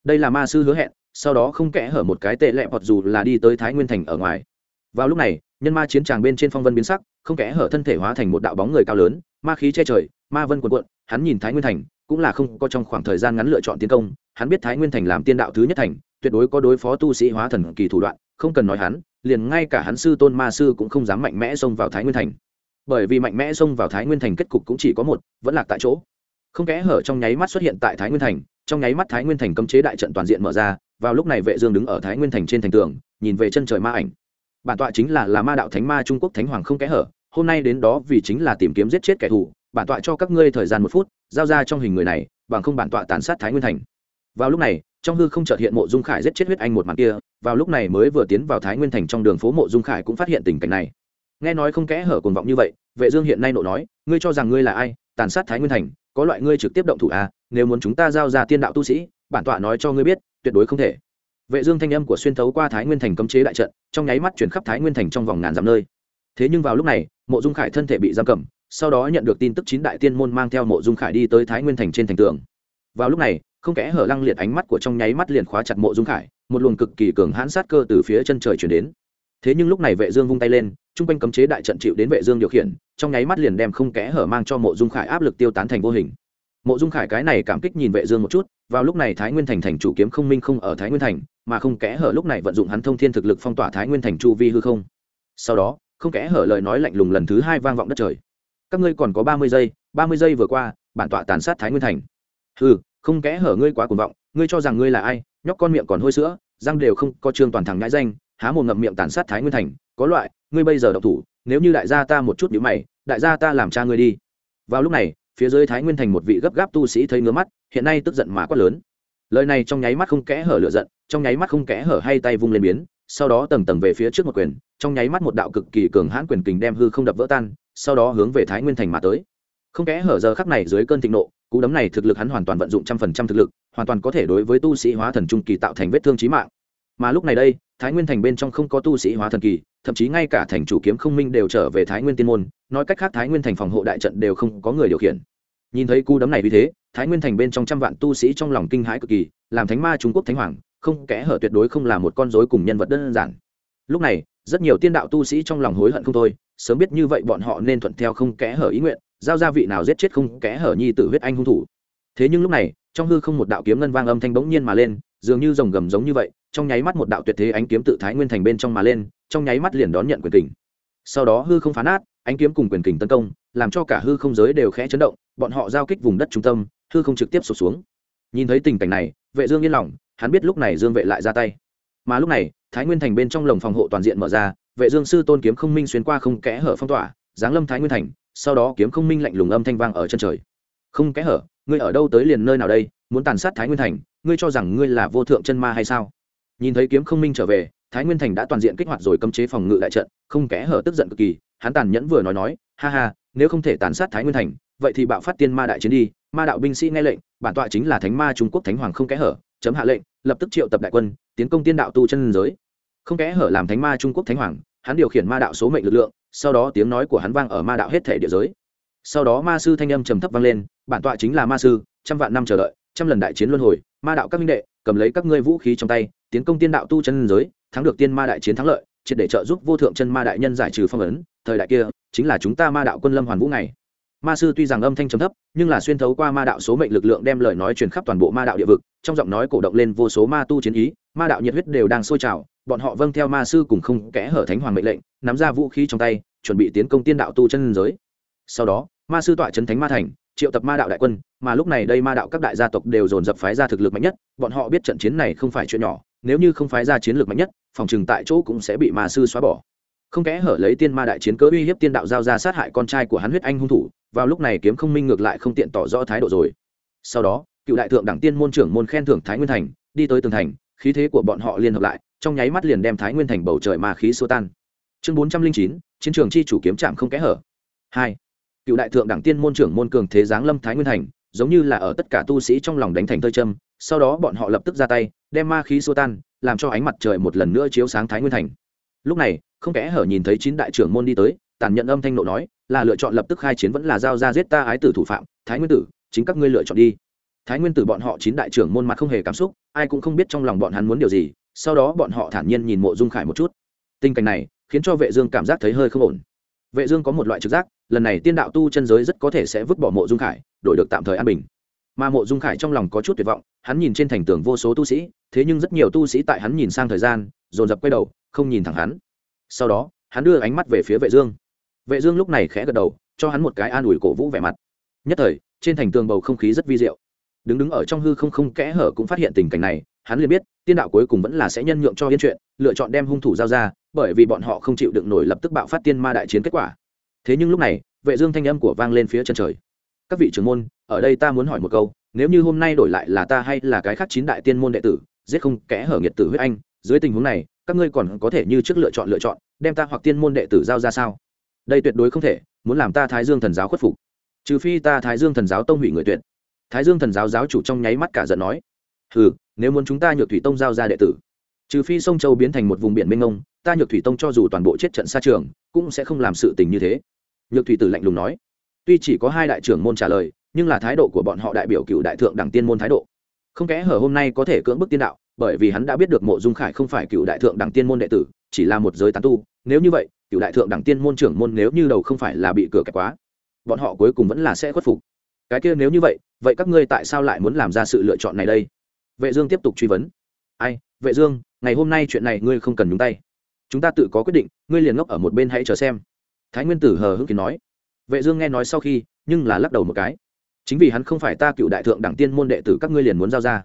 Đây là ma sư hứa hẹn, sau đó không kẽ hở một cái tệ lẹ hoặc dù là đi tới thái nguyên thành ở ngoài. Vào lúc này nhân ma chiến tràng bên trên phong vân biến sắc, không kẽ hở thân thể hóa thành một đạo bóng người cao lớn, ma khí che trời, ma vân quần quận hắn nhìn thái nguyên thành, cũng là không có trong khoảng thời gian ngắn lựa chọn tiến công, hắn biết thái nguyên thành làm tiên đạo thứ nhất thành, tuyệt đối có đối phó tu sĩ hóa thần kỳ thủ đoạn, không cần nói hắn, liền ngay cả hắn sư tôn ma sư cũng không dám mạnh mẽ xông vào thái nguyên thành. Bởi vì mạnh mẽ xông vào thái nguyên thành kết cục cũng chỉ có một, vẫn lạc tại chỗ. Không kẽ hở trong nháy mắt xuất hiện tại thái nguyên thành, trong nháy mắt thái nguyên thành cấm chế đại trận toàn diện mở ra, vào lúc này vệ dương đứng ở thái nguyên thành trên thành tường, nhìn về chân trời ma ảnh bản tọa chính là là ma đạo thánh ma trung quốc thánh hoàng không kẽ hở, hôm nay đến đó vì chính là tìm kiếm giết chết kẻ thù, bản tọa cho các ngươi thời gian một phút, giao ra trong hình người này, bằng không bản tọa tàn sát thái nguyên thành. Vào lúc này, trong hư không chợt hiện mộ dung khải giết chết huyết anh một màn kia, vào lúc này mới vừa tiến vào thái nguyên thành trong đường phố mộ dung khải cũng phát hiện tình cảnh này. Nghe nói không kẽ hở cuồng vọng như vậy, vệ dương hiện nay nộ nói, ngươi cho rằng ngươi là ai, tàn sát thái nguyên thành, có loại ngươi trực tiếp động thủ à nếu muốn chúng ta giao ra tiên đạo tu sĩ, bản tọa nói cho ngươi biết, tuyệt đối không thể vệ dương thanh âm của xuyên thấu qua thái nguyên thành cấm chế đại trận, trong nháy mắt chuyển khắp thái nguyên thành trong vòng ngàn dặm nơi. Thế nhưng vào lúc này, mộ dung khải thân thể bị giam cầm, sau đó nhận được tin tức chín đại tiên môn mang theo mộ dung khải đi tới thái nguyên thành trên thành tường. Vào lúc này, không kẽ hở lăng liệt ánh mắt của trong nháy mắt liền khóa chặt mộ dung khải, một luồng cực kỳ cường hãn sát cơ từ phía chân trời chuyển đến. Thế nhưng lúc này vệ dương vung tay lên, trung quanh cấm chế đại trận chịu đến vệ dương điều khiển, trong nháy mắt liền đem không kẽ hở mang cho mộ dung khải áp lực tiêu tán thành vô hình. Mộ dung khải cái này cảm kích nhìn vệ dương một chút, vào lúc này thái nguyên thành thành chủ kiếm không minh không ở thái nguyên thành mà không kẽ hở lúc này vận dụng hắn thông thiên thực lực phong tỏa thái nguyên thành chu vi hư không. Sau đó, không kẽ hở lời nói lạnh lùng lần thứ hai vang vọng đất trời. Các ngươi còn có ba mươi giây, ba mươi giây vừa qua, bản tọa tàn sát thái nguyên thành. Hừ, không kẽ hở ngươi quá cuồng vọng, ngươi cho rằng ngươi là ai, nhóc con miệng còn hôi sữa, răng đều không, có trương toàn thẳng nhãi danh, há mồm ngậm miệng tàn sát thái nguyên thành, có loại, ngươi bây giờ độc thủ, nếu như đại gia ta một chút nhữ mày, đại gia ta làm cha ngươi đi. Vào lúc này, phía dưới thái nguyên thành một vị gấp gáp tu sĩ thấy ngứa mắt, hiện nay tức giận mà quát lớn lời này trong nháy mắt không kẽ hở lựa giận, trong nháy mắt không kẽ hở hay tay vung lên biến, sau đó tầng tầng về phía trước một quyền, trong nháy mắt một đạo cực kỳ cường hãn quyền kình đem hư không đập vỡ tan, sau đó hướng về thái nguyên thành mà tới. Không kẽ hở giờ khắc này dưới cơn thịnh nộ, cú đấm này thực lực hắn hoàn toàn vận dụng trăm phần trăm thực lực, hoàn toàn có thể đối với tu sĩ hóa thần trung kỳ tạo thành vết thương trí mạng. Mà lúc này đây, thái nguyên thành bên trong không có tu sĩ hóa thần kỳ, thậm chí ngay cả thành chủ kiếm không minh đều trở về thái nguyên tiên môn, nói cách khác thái nguyên thành phòng hộ đại trận đều không có người điều khiển. Nhìn thấy cú đấm này vì thế thái nguyên thành bên trong trăm vạn tu sĩ trong lòng kinh hãi cực kỳ, làm thánh ma trung quốc thánh hoàng, không kẽ hở tuyệt đối không là một con rối cùng nhân vật đơn giản. Lúc này, rất nhiều tiên đạo tu sĩ trong lòng hối hận không thôi, sớm biết như vậy bọn họ nên thuận theo không kẽ hở ý nguyện, giao ra vị nào giết chết không kẽ hở nhi tử huyết anh hung thủ. Thế nhưng lúc này, trong hư không một đạo kiếm ngân vang âm thanh bỗng nhiên mà lên, dường như rồng gầm giống như vậy, trong nháy mắt một đạo tuyệt thế ánh kiếm tự thái nguyên thành bên trong mà lên, trong nháy mắt liền đón nhận quyền kình. Sau đó hư không phá nát, ánh kiếm cùng quyền kình tấn công, làm cho cả hư không giới đều khẽ chấn động, bọn họ giao kích vùng đất trung tâm hư không trực tiếp sụp xuống. Nhìn thấy tình cảnh này, vệ dương yên lòng, hắn biết lúc này dương vệ lại ra tay. Mà lúc này, thái nguyên thành bên trong lồng phòng hộ toàn diện mở ra, vệ dương sư tôn kiếm không minh xuyên qua không kẽ hở phong tỏa, giáng lâm thái nguyên thành, sau đó kiếm không minh lạnh lùng âm thanh vang ở chân trời. Không kẽ hở, ngươi ở đâu tới liền nơi nào đây, muốn tàn sát thái nguyên thành, ngươi cho rằng ngươi là vô thượng chân ma hay sao? Nhìn thấy kiếm không minh trở về, thái nguyên thành đã toàn diện kích hoạt rồi cấm chế phòng ngự đại trận, không kẽ hở tức giận cực kỳ, hắn tàn nhẫn vừa nói nói, ha ha, nếu không thể tàn sát thái nguyên thành, vậy thì bạo phát tiên ma đại chiến đi ma đạo binh sĩ nghe lệnh, bản tọa chính là thánh ma trung quốc thánh hoàng không kẽ hở, chấm hạ lệnh, lập tức triệu tập đại quân, tiến công tiên đạo tu chân giới. Không kẽ hở làm thánh ma trung quốc thánh hoàng, hắn điều khiển ma đạo số mệnh lực lượng, sau đó tiếng nói của hắn vang ở ma đạo hết thể địa giới. Sau đó ma sư thanh âm trầm thấp vang lên, bản tọa chính là ma sư, trăm vạn năm chờ đợi, trăm lần đại chiến luân hồi, ma đạo các minh đệ, cầm lấy các ngươi vũ khí trong tay, tiến công tiên đạo tu chân giới, thắng được tiên ma đại chiến thắng lợi, triệt để trợ giúp vô thượng chân ma đại nhân giải trừ phong ấn, thời đại kia, chính là chúng ta ma đạo quân lâm hoàn vũ này ma sư tuy rằng âm thanh trầm thấp, nhưng là xuyên thấu qua ma đạo số mệnh lực lượng đem lời nói truyền khắp toàn bộ ma đạo địa vực, trong giọng nói cổ động lên vô số ma tu chiến ý, ma đạo nhiệt huyết đều đang sôi trào, bọn họ vâng theo ma sư cùng không kẽ hở thánh hoàng mệnh lệnh, nắm ra vũ khí trong tay, chuẩn bị tiến công tiên đạo tu chân giới. Sau đó, ma sư tọa trấn thánh ma thành, triệu tập ma đạo đại quân, mà lúc này đây ma đạo các đại gia tộc đều dồn dập phái ra thực lực mạnh nhất, bọn họ biết trận chiến này không phải chuyện nhỏ, nếu như không phái ra chiến lược mạnh nhất, phòng chừng tại chỗ cũng sẽ bị ma sư xóa bỏ không kẽ hở lấy tiên ma đại chiến cớ uy hiếp tiên đạo giao ra sát hại con trai của hắn huyết anh hung thủ, vào lúc này kiếm không minh ngược lại không tiện tỏ rõ thái độ rồi. Sau đó, cựu đại thượng đẳng tiên môn trưởng môn khen thưởng thái nguyên thành, đi tới tường thành, khí thế của bọn họ liên hợp lại, trong nháy mắt liền đem thái nguyên thành bầu trời ma khí xua tan. Chương bốn trăm linh chín, chiến trường chi chủ kiếm trạm không kẽ hở. Hai, cựu đại thượng đẳng tiên môn trưởng môn cường thế giáng lâm thái nguyên thành, giống như là ở tất cả tu sĩ trong lòng đánh thành thơi châm, sau đó bọn họ lập tức ra tay, đem ma khí xua tan, làm cho ánh mặt trời một lần nữa chiếu sáng thái nguyên thành. Lúc này không kẽ hở nhìn thấy chín đại trưởng môn đi tới, tàn nhận âm thanh nộ nói, là lựa chọn lập tức khai chiến vẫn là giao ra giết ta ái tử thủ phạm, thái nguyên tử, chính các ngươi lựa chọn đi. Thái nguyên tử bọn họ chín đại trưởng môn mặt không hề cảm xúc, ai cũng không biết trong lòng bọn hắn muốn điều gì, sau đó bọn họ thản nhiên nhìn mộ dung khải một chút. Tình cảnh này, khiến cho vệ dương cảm giác thấy hơi không ổn. Vệ dương có một loại trực giác, lần này tiên đạo tu chân giới rất có thể sẽ vứt bỏ mộ dung khải, đổi được tạm thời an bình. Mà mộ dung khải trong lòng có chút tuyệt vọng, hắn nhìn trên thành tường vô số tu sĩ, thế nhưng rất nhiều tu sĩ tại hắn nhìn sang thời gian, dồn dập quay đầu, không nhìn thẳng hắn sau đó, hắn đưa ánh mắt về phía vệ dương. Vệ dương lúc này khẽ gật đầu, cho hắn một cái an ủi cổ vũ vẻ mặt. Nhất thời, trên thành tường bầu không khí rất vi diệu. Đứng đứng ở trong hư không không kẽ hở cũng phát hiện tình cảnh này, hắn liền biết, tiên đạo cuối cùng vẫn là sẽ nhân nhượng cho yên chuyện, lựa chọn đem hung thủ giao ra, bởi vì bọn họ không chịu đựng nổi lập tức bạo phát tiên ma đại chiến kết quả. Thế nhưng lúc này, vệ dương thanh âm của vang lên phía chân trời. Các vị trưởng môn, ở đây ta muốn hỏi một câu, nếu như hôm nay đổi lại là ta hay là cái khác chín đại tiên môn đệ tử, giết không kẽ hở nghiệt tử huyết anh, dưới tình huống này các ngươi còn có thể như trước lựa chọn lựa chọn, đem ta hoặc tiên môn đệ tử giao ra sao? Đây tuyệt đối không thể, muốn làm ta thái dương thần giáo khuất phục. Trừ phi ta thái dương thần giáo tông hủy người tuyệt. Thái dương thần giáo giáo chủ trong nháy mắt cả giận nói, hừ, nếu muốn chúng ta nhược thủy tông giao ra đệ tử, trừ phi sông châu biến thành một vùng biển mênh mông, ta nhược thủy tông cho dù toàn bộ chết trận xa trường, cũng sẽ không làm sự tình như thế. Nhược thủy tử lạnh lùng nói. Tuy chỉ có hai đại trưởng môn trả lời, nhưng là thái độ của bọn họ đại biểu cựu đại thượng đẳng tiên môn thái độ. Không kẽ hở hôm nay có thể cưỡng bức tiên đạo bởi vì hắn đã biết được mộ dung khải không phải cựu đại thượng đẳng tiên môn đệ tử, chỉ là một giới tán tu. Nếu như vậy, cựu đại thượng đẳng tiên môn trưởng môn nếu như đầu không phải là bị cửa kẹp quá, bọn họ cuối cùng vẫn là sẽ khuất phục. Cái kia nếu như vậy vậy các ngươi tại sao lại muốn làm ra sự lựa chọn này đây? Vệ dương tiếp tục truy vấn. Ai, vệ dương, ngày hôm nay chuyện này ngươi không cần nhúng tay. Chúng ta tự có quyết định, ngươi liền ngốc ở một bên hãy chờ xem. Thái nguyên tử hờ hững kỳ nói. Vệ dương nghe nói sau khi, nhưng là lắc đầu một cái. Chính vì hắn không phải ta cựu đại thượng đẳng tiên môn đệ tử, các ngươi liền muốn giao ra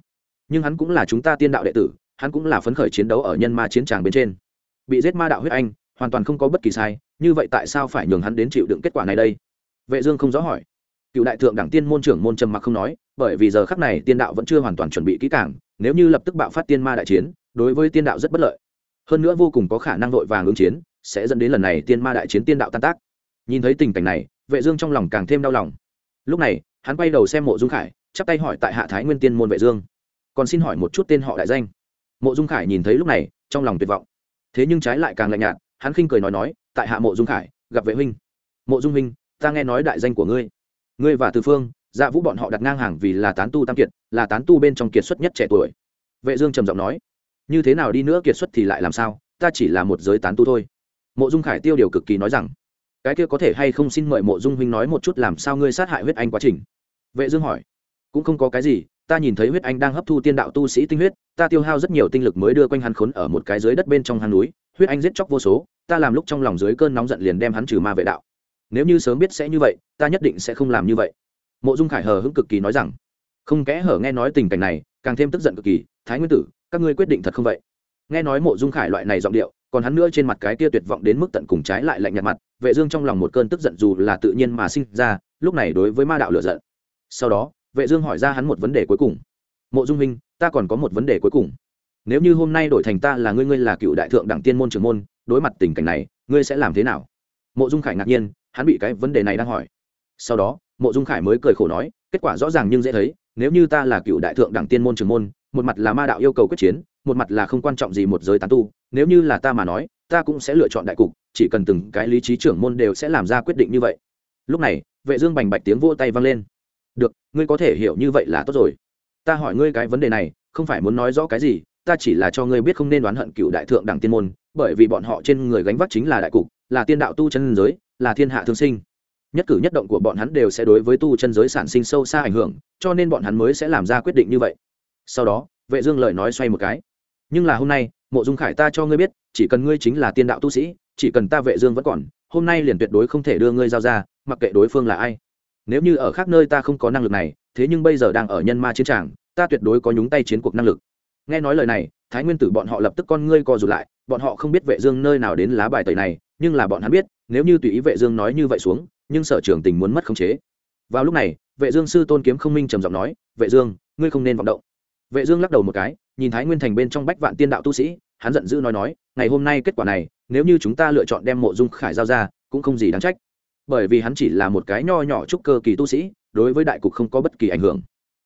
nhưng hắn cũng là chúng ta tiên đạo đệ tử, hắn cũng là phấn khởi chiến đấu ở nhân ma chiến tràng bên trên. Bị giết ma đạo huyết anh, hoàn toàn không có bất kỳ sai, như vậy tại sao phải nhường hắn đến chịu đựng kết quả này đây? Vệ dương không rõ hỏi. Cựu đại thượng đẳng tiên môn trưởng môn trầm mặc không nói, bởi vì giờ khắc này tiên đạo vẫn chưa hoàn toàn chuẩn bị kỹ càng, nếu như lập tức bạo phát tiên ma đại chiến, đối với tiên đạo rất bất lợi. Hơn nữa vô cùng có khả năng vội vàng ứng chiến, sẽ dẫn đến lần này tiên ma đại chiến tiên đạo tan tác. Nhìn thấy tình cảnh này, vệ dương trong lòng càng thêm đau lòng. Lúc này, hắn quay đầu xem mộ dung khải, chắp tay hỏi tại hạ thái nguyên tiên môn vệ dương còn xin hỏi một chút tên họ đại danh. Mộ dung khải nhìn thấy lúc này, trong lòng tuyệt vọng. Thế nhưng trái lại càng lạnh nhạt, hắn khinh cười nói nói, tại hạ mộ dung khải, gặp vệ huynh. Mộ dung huynh, ta nghe nói đại danh của ngươi. Ngươi và từ phương dạ vũ bọn họ đặt ngang hàng vì là tán tu tam kiệt, là tán tu bên trong kiệt xuất nhất trẻ tuổi. Vệ dương trầm giọng nói, như thế nào đi nữa kiệt xuất thì lại làm sao? Ta chỉ là một giới tán tu thôi. Mộ dung khải tiêu điều cực kỳ nói rằng, cái kia có thể hay không xin mời mộ dung huynh nói một chút làm sao ngươi sát hại huyết anh quá trình? Vệ dương hỏi, cũng không có cái gì ta nhìn thấy huyết anh đang hấp thu tiên đạo tu sĩ tinh huyết, ta tiêu hao rất nhiều tinh lực mới đưa quanh hắn khốn ở một cái dưới đất bên trong hang núi, huyết anh giết chóc vô số, ta làm lúc trong lòng dưới cơn nóng giận liền đem hắn trừ ma vệ đạo. Nếu như sớm biết sẽ như vậy, ta nhất định sẽ không làm như vậy. Mộ dung khải hờ hững cực kỳ nói rằng. Không kẽ hở nghe nói tình cảnh này, càng thêm tức giận cực kỳ, thái nguyên tử, các ngươi quyết định thật không vậy? Nghe nói mộ dung khải loại này giọng điệu, còn hắn nữa trên mặt cái kia tuyệt vọng đến mức tận cùng trái lại lạnh nhạt mặt, vệ dương trong lòng một cơn tức giận dù là tự nhiên mà sinh ra, lúc này đối với ma đạo lửa giận. Sau đó vệ dương hỏi ra hắn một vấn đề cuối cùng. Mộ dung minh ta còn có một vấn đề cuối cùng. Nếu như hôm nay đổi thành ta là ngươi ngươi là cựu đại thượng đẳng tiên môn trưởng môn, đối mặt tình cảnh này, ngươi sẽ làm thế nào? Mộ dung khải ngạc nhiên, hắn bị cái vấn đề này đang hỏi. Sau đó, mộ dung khải mới cười khổ nói, kết quả rõ ràng nhưng dễ thấy, nếu như ta là cựu đại thượng đẳng tiên môn trưởng môn, một mặt là ma đạo yêu cầu quyết chiến, một mặt là không quan trọng gì một giới tán tu, nếu như là ta mà nói, ta cũng sẽ lựa chọn đại cục, chỉ cần từng cái lý trí trưởng môn đều sẽ làm ra quyết định như vậy. Lúc này, vệ dương bành bạch tiếng vỗ tay vang lên được, ngươi có thể hiểu như vậy là tốt rồi. Ta hỏi ngươi cái vấn đề này, không phải muốn nói rõ cái gì, ta chỉ là cho ngươi biết không nên đoán hận cựu đại thượng đẳng tiên môn, bởi vì bọn họ trên người gánh vác chính là đại cục, là tiên đạo tu chân giới, là thiên hạ thương sinh. Nhất cử nhất động của bọn hắn đều sẽ đối với tu chân giới sản sinh sâu xa ảnh hưởng, cho nên bọn hắn mới sẽ làm ra quyết định như vậy. Sau đó, vệ dương lời nói xoay một cái. Nhưng là hôm nay, mộ dung khải ta cho ngươi biết, chỉ cần ngươi chính là tiên đạo tu sĩ, chỉ cần ta vệ dương vẫn còn, hôm nay liền tuyệt đối không thể đưa ngươi giao ra, mặc kệ đối phương là ai nếu như ở khác nơi ta không có năng lực này, thế nhưng bây giờ đang ở nhân ma chiến tràng, ta tuyệt đối có nhúng tay chiến cuộc năng lực. Nghe nói lời này, thái nguyên tử bọn họ lập tức con ngươi co rụt lại, bọn họ không biết vệ dương nơi nào đến lá bài tẩy này, nhưng là bọn hắn biết, nếu như tùy ý vệ dương nói như vậy xuống, nhưng sở trường tình muốn mất khống chế. Vào lúc này, vệ dương sư tôn kiếm không minh trầm giọng nói, vệ dương, ngươi không nên vọng động. Vệ dương lắc đầu một cái, nhìn thái nguyên thành bên trong bách vạn tiên đạo tu sĩ, hắn giận dữ nói nói, ngày hôm nay kết quả này, nếu như chúng ta lựa chọn đem mộ dung khải giao ra, cũng không gì đáng trách bởi vì hắn chỉ là một cái nho nhỏ trúc cơ kỳ tu sĩ, đối với đại cục không có bất kỳ ảnh hưởng.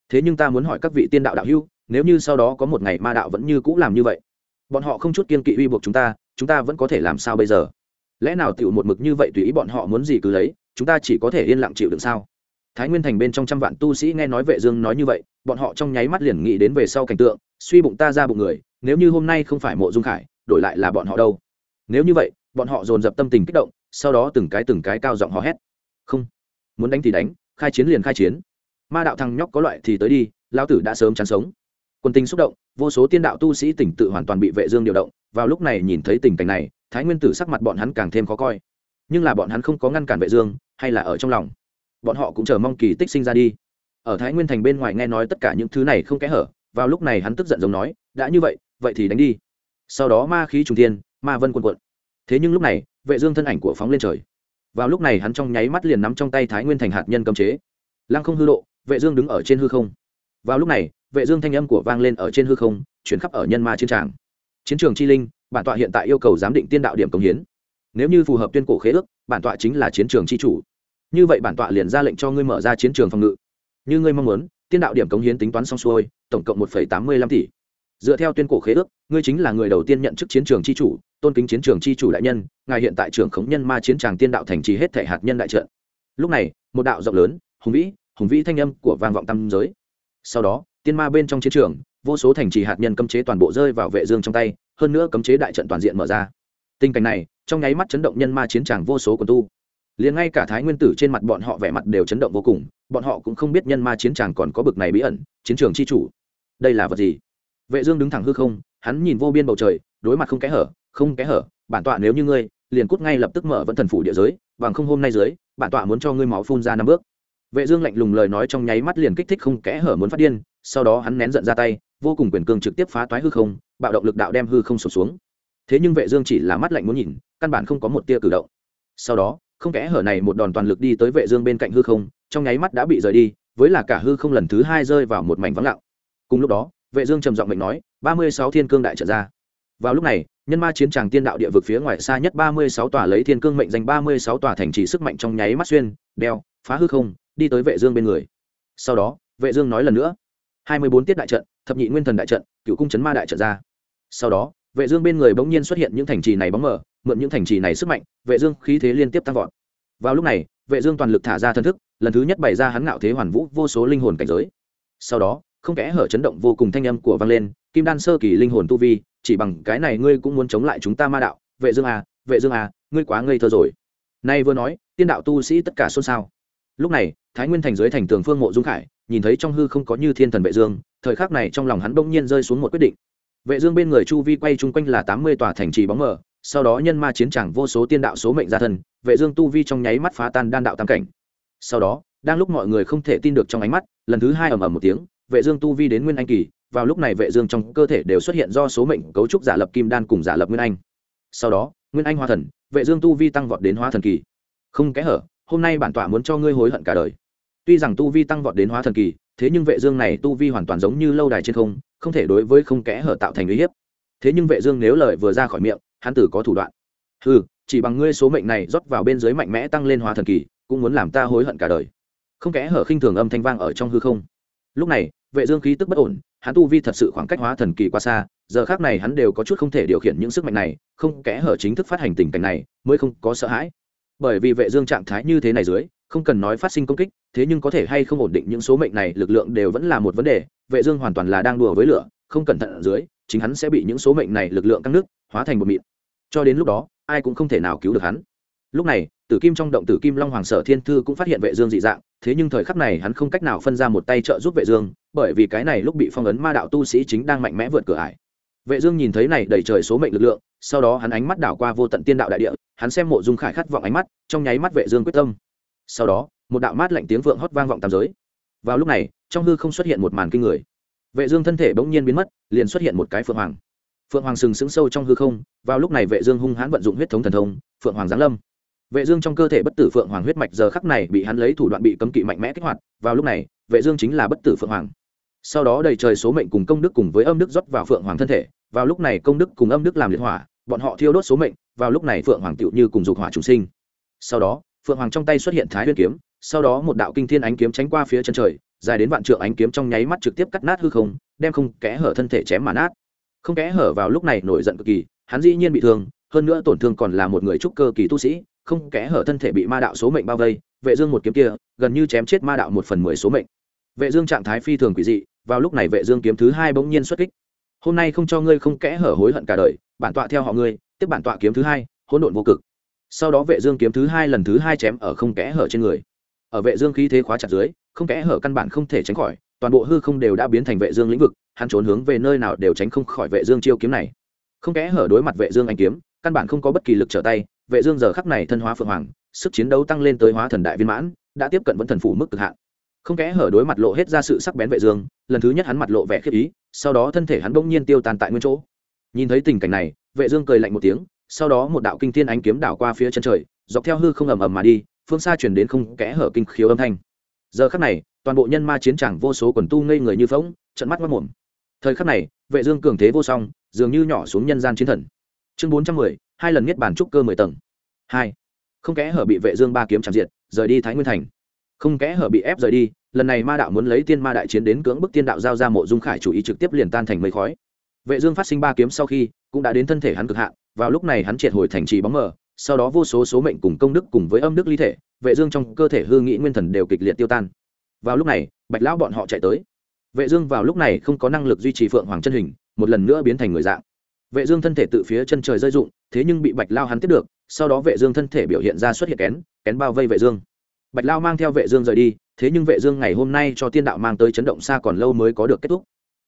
Thế nhưng ta muốn hỏi các vị tiên đạo đạo hưu nếu như sau đó có một ngày ma đạo vẫn như cũ làm như vậy, bọn họ không chút kiên kỵ uy buộc chúng ta chúng ta vẫn có thể làm sao bây giờ? Lẽ nào tựu một mực như vậy tùy ý bọn họ muốn gì cứ lấy, chúng ta chỉ có thể yên lặng chịu đựng sao? Thái nguyên thành bên trong trăm vạn tu sĩ nghe nói vệ dương nói như vậy, bọn họ trong nháy mắt liền nghĩ đến về sau cảnh tượng, suy bụng ta ra bụng người, nếu như hôm nay không phải mộ dung khải, đổi lại là bọn họ đâu? Nếu như vậy, bọn họ dồn dập tâm tình kích động sau đó từng cái từng cái cao giọng hò hét. Không, muốn đánh thì đánh, khai chiến liền khai chiến. Ma đạo thằng nhóc có loại thì tới đi lao tử đã sớm chán sống. Quân tinh xúc động, vô số tiên đạo tu sĩ tỉnh tự hoàn toàn bị vệ dương điều động, vào lúc này nhìn thấy tình cảnh này, thái nguyên tử sắc mặt bọn hắn càng thêm khó coi. Nhưng là bọn hắn không có ngăn cản vệ dương, hay là ở trong lòng? Bọn họ cũng chờ mong kỳ tích sinh ra đi. Ở thái nguyên thành bên ngoài nghe nói tất cả những thứ này không kẽ hở, vào lúc này hắn tức giận giống nói, đã như vậy vậy thì đánh đi. Sau đó ma khí trùng thiên, ma vân quần quận thế nhưng lúc này vệ dương thân ảnh của phóng lên trời. Vào lúc này hắn trong nháy mắt liền nắm trong tay thái nguyên thành hạt nhân cấm chế. Lăng không hư độ vệ dương đứng ở trên hư không. Vào lúc này, vệ dương thanh âm của vang lên ở trên hư không, chuyển khắp ở nhân ma chiến trường chiến trường chi linh, bản tọa hiện tại yêu cầu giám định tiên đạo điểm công hiến. Nếu như phù hợp tuyên cổ khế ước, bản tọa chính là chiến trường chi chủ. Như vậy bản tọa liền ra lệnh cho ngươi mở ra chiến trường phòng ngự. Như ngươi mong muốn, tiên đạo điểm cống hiến tính toán xong xuôi, tổng cộng một tám mươi lăm tỷ. Dựa theo tuyên cổ khế ước, ngươi chính là người đầu tiên nhận chức chiến trường chi chủ tôn kính chiến trường chi chủ đại nhân, ngài hiện tại trưởng khống nhân ma chiến tràng tiên đạo thành trì hết thể hạt nhân đại trận. Lúc này, một đạo rộng lớn, hùng vĩ hùng vĩ thanh âm của vang vọng tâm giới. Sau đó, tiên ma bên trong chiến trường, vô số thành trì hạt nhân cấm chế toàn bộ rơi vào vệ dương trong tay, hơn nữa cấm chế đại trận toàn diện mở ra. Tình cảnh này, trong nháy mắt chấn động nhân ma chiến tràng vô số quần tu. Liền ngay cả thái nguyên tử trên mặt bọn họ vẻ mặt đều chấn động vô cùng, bọn họ cũng không biết nhân ma chiến tràng còn có bực này bí ẩn, chiến trường chi chủ. Đây là vật gì? Vệ dương đứng thẳng hư không, hắn nhìn vô biên bầu trời, đối mặt không kẽ hở không kẽ hở, bản tọa nếu như ngươi, liền cút ngay lập tức mở vẫn thần phủ địa giới, bằng không hôm nay dưới, bản tọa muốn cho ngươi máu phun ra năm bước. Vệ dương lạnh lùng lời nói trong nháy mắt liền kích thích không kẽ hở muốn phát điên, sau đó hắn nén giận ra tay, vô cùng quyền cương trực tiếp phá toái hư không, bạo động lực đạo đem hư không sụp xuống. Thế nhưng vệ dương chỉ là mắt lạnh muốn nhìn, căn bản không có một tia cử động. Sau đó, không kẽ hở này một đòn toàn lực đi tới vệ dương bên cạnh hư không, trong nháy mắt đã bị rời đi, với là cả hư không lần thứ hai rơi vào một mảnh vắng lặng. Cùng lúc đó, vệ dương trầm giọng mệnh nói 36 thiên cương đại trận ra. Vào lúc này nhân ma chiến tràng tiên đạo địa vực phía ngoài xa nhất 36 tòa lấy thiên cương mệnh danh 36 tòa thành trì sức mạnh trong nháy mắt xuyên, đeo, phá hư không, đi tới vệ dương bên người. Sau đó, vệ dương nói lần nữa. 24 tiết đại trận, thập nhị nguyên thần đại trận cửu cung chấn ma đại trận ra. Sau đó, vệ dương bên người bỗng nhiên xuất hiện những thành trì này bóng mờ, mượn những thành trì này sức mạnh, vệ dương khí thế liên tiếp tăng vọt. Vào lúc này, vệ dương toàn lực thả ra thân thức, lần thứ nhất bày ra hắn ngạo thế hoàn vũ vô số linh hồn cảnh giới. Sau đó, không kẽ hở chấn động vô cùng thanh âm của vang lên, kim đan sơ kỳ linh hồn tu vi chỉ bằng cái này ngươi cũng muốn chống lại chúng ta ma đạo, vệ dương à vệ dương à ngươi quá ngây thơ rồi. Nay vừa nói, tiên đạo tu sĩ tất cả xôn xao. Lúc này, thái nguyên thành dưới thành tường phương mộ dung khải, nhìn thấy trong hư không có như thiên thần vệ dương, thời khắc này trong lòng hắn bỗng nhiên rơi xuống một quyết định. Vệ dương bên người chu vi quay chung quanh là tám mươi tòa thành trì bóng mờ, sau đó nhân ma chiến tràng vô số tiên đạo số mệnh gia thân, vệ dương tu vi trong nháy mắt phá tan đan đạo tam cảnh. Sau đó, đang lúc mọi người không thể tin được trong ánh mắt, lần thứ hai ầm ầm một tiếng, vệ dương tu vi đến nguyên anh kỳ vào lúc này vệ dương trong cơ thể đều xuất hiện do số mệnh cấu trúc giả lập kim đan cùng giả lập nguyên anh. Sau đó, nguyên anh hóa thần, vệ dương tu vi tăng vọt đến hóa thần kỳ. Không kẽ hở, hôm nay bản tọa muốn cho ngươi hối hận cả đời. Tuy rằng tu vi tăng vọt đến hóa thần kỳ, thế nhưng vệ dương này tu vi hoàn toàn giống như lâu đài trên không không thể đối với không kẽ hở tạo thành uy hiếp. Thế nhưng vệ dương nếu lời vừa ra khỏi miệng, hắn tử có thủ đoạn. Hừ, chỉ bằng ngươi số mệnh này rót vào bên dưới mạnh mẽ tăng lên hóa thần kỳ, cũng muốn làm ta hối hận cả đời. Không kẽ hở khinh thường âm thanh vang ở trong hư không. Lúc này, vệ dương khí tức bất ổn hắn tu vi thật sự khoảng cách hóa thần kỳ quá xa, giờ khác này hắn đều có chút không thể điều khiển những sức mạnh này, không kẽ hở chính thức phát hành tình cảnh này, mới không có sợ hãi. Bởi vì vệ dương trạng thái như thế này dưới, không cần nói phát sinh công kích, thế nhưng có thể hay không ổn định những số mệnh này, lực lượng đều vẫn là một vấn đề, vệ dương hoàn toàn là đang đùa với lửa, không cẩn thận ở dưới, chính hắn sẽ bị những số mệnh này, lực lượng căng nước, hóa thành một mịn. Cho đến lúc đó, ai cũng không thể nào cứu được hắn. Lúc này, tử kim trong động tử kim long hoàng sở thiên thư cũng phát hiện vệ dương dị dạng thế nhưng thời khắc này hắn không cách nào phân ra một tay trợ giúp vệ dương, bởi vì cái này lúc bị phong ấn ma đạo tu sĩ chính đang mạnh mẽ vượt cửa ải. Vệ dương nhìn thấy này đầy trời số mệnh lực lượng, sau đó hắn ánh mắt đảo qua vô tận tiên đạo đại địa, hắn xem mộ dung khải khát vọng ánh mắt, trong nháy mắt vệ dương quyết tâm. Sau đó, một đạo mát lạnh tiếng vượng hót vang vọng tam giới. Vào lúc này, trong hư không xuất hiện một màn kinh người. Vệ dương thân thể bỗng nhiên biến mất, liền xuất hiện một cái phượng hoàng. Phượng hoàng sừng sững sâu trong hư không, vào lúc này vệ dương hung hãn vận dụng huyết thống thần thông, phượng hoàng giáng lâm vệ dương trong cơ thể bất tử phượng hoàng huyết mạch giờ khắc này bị hắn lấy thủ đoạn bị cấm kỵ mạnh mẽ kích hoạt, vào lúc này, vệ dương chính là bất tử phượng hoàng. Sau đó đầy trời số mệnh cùng công đức cùng với âm đức rót vào phượng hoàng thân thể, vào lúc này công đức cùng âm đức làm liệt hỏa, bọn họ thiêu đốt số mệnh, vào lúc này phượng hoàng tựu như cùng dục hỏa trùng sinh. Sau đó, phượng hoàng trong tay xuất hiện thái nguyên kiếm, sau đó một đạo kinh thiên ánh kiếm tránh qua phía chân trời, dài đến vạn trượng ánh kiếm trong nháy mắt trực tiếp cắt nát hư không, đem không kẽ hở thân thể chém mà nát. Không kẽ hở vào lúc này nổi giận cực kỳ, hắn dĩ nhiên bị thương, hơn nữa tổn thương còn là một người trúc cơ kỳ tu sĩ không kẽ hở thân thể bị ma đạo số mệnh bao vây, vệ dương một kiếm kia, gần như chém chết ma đạo một phần mười số mệnh. Vệ dương trạng thái phi thường quỷ dị, vào lúc này vệ dương kiếm thứ hai bỗng nhiên xuất kích. Hôm nay không cho ngươi không kẽ hở hối hận cả đời, bản tọa theo họ ngươi, tiếp bản tọa kiếm thứ hai, hỗn độn vô cực. Sau đó vệ dương kiếm thứ hai lần thứ hai chém ở không kẽ hở trên người. Ở vệ dương khí thế khóa chặt dưới, không kẽ hở căn bản không thể tránh khỏi, toàn bộ hư không đều đã biến thành vệ dương lĩnh vực, hắn trốn hướng về nơi nào đều tránh không khỏi vệ dương chiêu kiếm này. Không kẽ hở đối mặt vệ dương anh kiếm căn bản không có bất kỳ lực trở tay, vệ dương giờ khắc này thân hóa phượng hoàng, sức chiến đấu tăng lên tới hóa thần đại viên mãn, đã tiếp cận vẫn thần phủ mức cực hạn. Không kẽ hở đối mặt lộ hết ra sự sắc bén vệ dương, lần thứ nhất hắn mặt lộ vẻ khiếp ý, sau đó thân thể hắn bỗng nhiên tiêu tan tại nguyên chỗ. Nhìn thấy tình cảnh này, vệ dương cười lạnh một tiếng, sau đó một đạo kinh thiên ánh kiếm đảo qua phía chân trời, dọc theo hư không ầm ầm mà đi, phương xa truyền đến không kẽ hở kinh khiếu âm thanh. Giờ khắc này, toàn bộ nhân ma chiến tràng vô số quần tu ngây người như phỗng trận mắt mắt mồm. Thời khắc này, vệ dương cường thế vô song, dường như nhỏ xuống nhân gian chiến thần chương 410, hai lần nghiết bản trúc cơ mười tầng. Hai. Không kẽ hở bị vệ dương ba kiếm chạm diệt rời đi thái nguyên thành. Không kẽ hở bị ép rời đi lần này ma đạo muốn lấy tiên ma đại chiến đến cưỡng bức tiên đạo giao ra mộ dung khải chủ ý trực tiếp liền tan thành mây khói. Vệ dương phát sinh ba kiếm sau khi cũng đã đến thân thể hắn cực hạn vào lúc này hắn triệt hồi thành trì bóng mờ sau đó vô số số mệnh cùng công đức cùng với âm đức ly thể vệ dương trong cơ thể hư nghĩ nguyên thần đều kịch liệt tiêu tan. Vào lúc này bạch lão bọn họ chạy tới. Vệ dương vào lúc này không có năng lực duy trì phượng hoàng chân hình một lần nữa biến thành người dạng vệ dương thân thể tự phía chân trời rơi dụng, thế nhưng bị bạch lao hắn tiếp được sau đó vệ dương thân thể biểu hiện ra xuất hiện kén kén bao vây vệ dương. Bạch lao mang theo vệ dương rời đi thế nhưng vệ dương ngày hôm nay cho tiên đạo mang tới chấn động xa còn lâu mới có được kết thúc.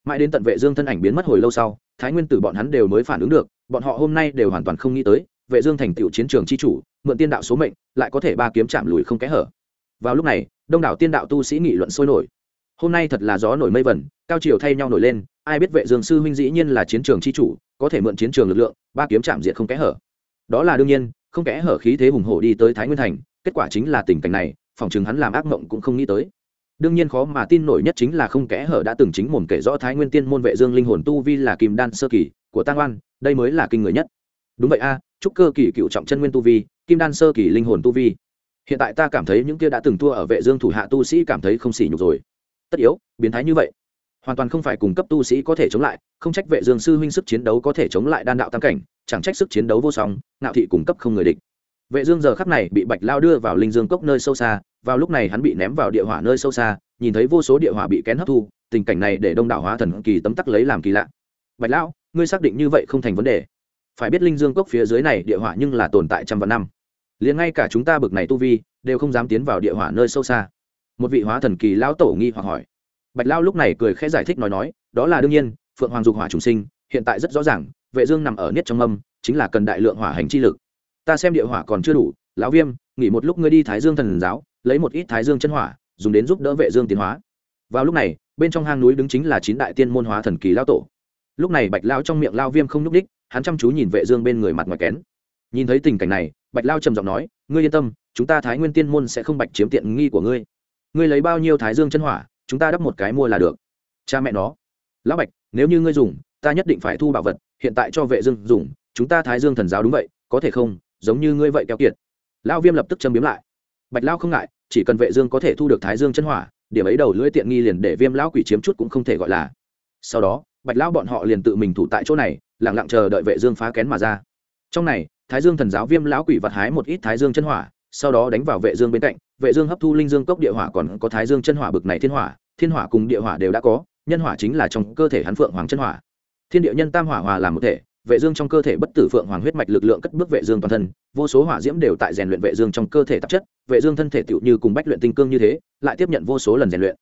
Mãi đến tận vệ dương thân ảnh biến mất hồi lâu sau thái nguyên tử bọn hắn đều mới phản ứng được bọn họ hôm nay đều hoàn toàn không nghĩ tới vệ dương thành tựu chiến trường chi chủ mượn tiên đạo số mệnh lại có thể ba kiếm chạm lùi không kẽ hở. Vào lúc này đông đảo tiên đạo tu sĩ nghị luận sôi nổi hôm nay thật là gió nổi mây vẩn cao chiều thay nhau nổi lên, ai biết vệ dương sư huynh dĩ nhiên là chiến trường chi chủ, có thể mượn chiến trường lực lượng, ba kiếm chạm diệt không kẽ hở. Đó là đương nhiên, không kẽ hở khí thế hùng hổ đi tới thái nguyên thành, kết quả chính là tình cảnh này, phòng chừng hắn làm ác mộng cũng không nghĩ tới. Đương nhiên khó mà tin nổi nhất chính là không kẽ hở đã từng chính mồm kể rõ thái nguyên tiên môn vệ dương linh hồn tu vi là kim đan sơ kỳ, của tăng oan, đây mới là kinh người nhất. Đúng vậy a trúc cơ kỳ cựu trọng chân nguyên tu vi, kim đan sơ kỳ linh hồn tu vi. Hiện tại ta cảm thấy những kia đã từng thua ở vệ dương thủ hạ tu sĩ cảm thấy không xỉ nhục rồi tất yếu, biến thái như vậy. Hoàn toàn không phải cùng cấp tu sĩ có thể chống lại, không trách vệ dương sư huynh sức chiến đấu có thể chống lại đan đạo tam cảnh, chẳng trách sức chiến đấu vô song, ngạo thị cùng cấp không người địch. Vệ dương giờ khắc này bị bạch lao đưa vào linh dương cốc nơi sâu xa, vào lúc này hắn bị ném vào địa hỏa nơi sâu xa, nhìn thấy vô số địa hỏa bị kén hấp thu, tình cảnh này để đông đảo hóa thần kỳ tấm tắc lấy làm kỳ lạ. Bạch lão ngươi xác định như vậy không thành vấn đề. Phải biết linh dương cốc phía dưới này địa hỏa nhưng là tồn tại trăm vạn năm. Liền ngay cả chúng ta bực này tu vi, đều không dám tiến vào địa hỏa nơi sâu xa một vị hóa thần kỳ lão tổ nghi hoặc hỏi. Bạch lao lúc này cười khẽ giải thích nói nói, đó là đương nhiên, phượng hoàng dục hỏa trùng sinh, hiện tại rất rõ ràng, vệ dương nằm ở niết trong âm, chính là cần đại lượng hỏa hành chi lực. Ta xem địa hỏa còn chưa đủ, lão viêm, nghỉ một lúc ngươi đi thái dương thần giáo, lấy một ít thái dương chân hỏa, dùng đến giúp đỡ vệ dương tiến hóa. Vào lúc này, bên trong hang núi đứng chính là chín đại tiên môn hóa thần kỳ lao tổ. Lúc này bạch lao trong miệng lao viêm không nhúc đích hắn chăm chú nhìn vệ dương bên người mặt ngoài kén. Nhìn thấy tình cảnh này, bạch lao trầm giọng nói, ngươi yên tâm, chúng ta thái nguyên tiên môn sẽ không bạch chiếm tiện nghi của ngươi ngươi lấy bao nhiêu thái dương chân hỏa, chúng ta đắp một cái mua là được. Cha mẹ nó. Lão bạch, nếu như ngươi dùng, ta nhất định phải thu bảo vật, hiện tại cho vệ dương dùng, chúng ta thái dương thần giáo đúng vậy, có thể không? Giống như ngươi vậy kéo kiệt. Lão viêm lập tức châm biếm lại. Bạch lão không ngại, chỉ cần vệ dương có thể thu được thái dương chân hỏa, điểm ấy đầu lưỡi tiện nghi liền để viêm lão quỷ chiếm chút cũng không thể gọi là. Sau đó, bạch lão bọn họ liền tự mình thủ tại chỗ này, lặng lặng chờ đợi vệ dương phá kén mà ra. Trong này, thái dương thần giáo viêm lão quỷ vật hái một ít thái dương chân hỏa sau đó đánh vào vệ dương bên cạnh, vệ dương hấp thu linh dương cốc địa hỏa còn có thái dương chân hỏa bực này thiên hỏa thiên hỏa cùng địa hỏa đều đã có, nhân hỏa chính là trong cơ thể hắn phượng hoàng chân hỏa thiên địa nhân tam hỏa hòa làm một thể, vệ dương trong cơ thể bất tử phượng hoàng huyết mạch lực lượng cất bước vệ dương toàn thân, vô số hỏa diễm đều tại rèn luyện vệ dương trong cơ thể tạp chất, vệ dương thân thể tựu như cùng bách luyện tinh cương như thế, lại tiếp nhận vô số lần rèn luyện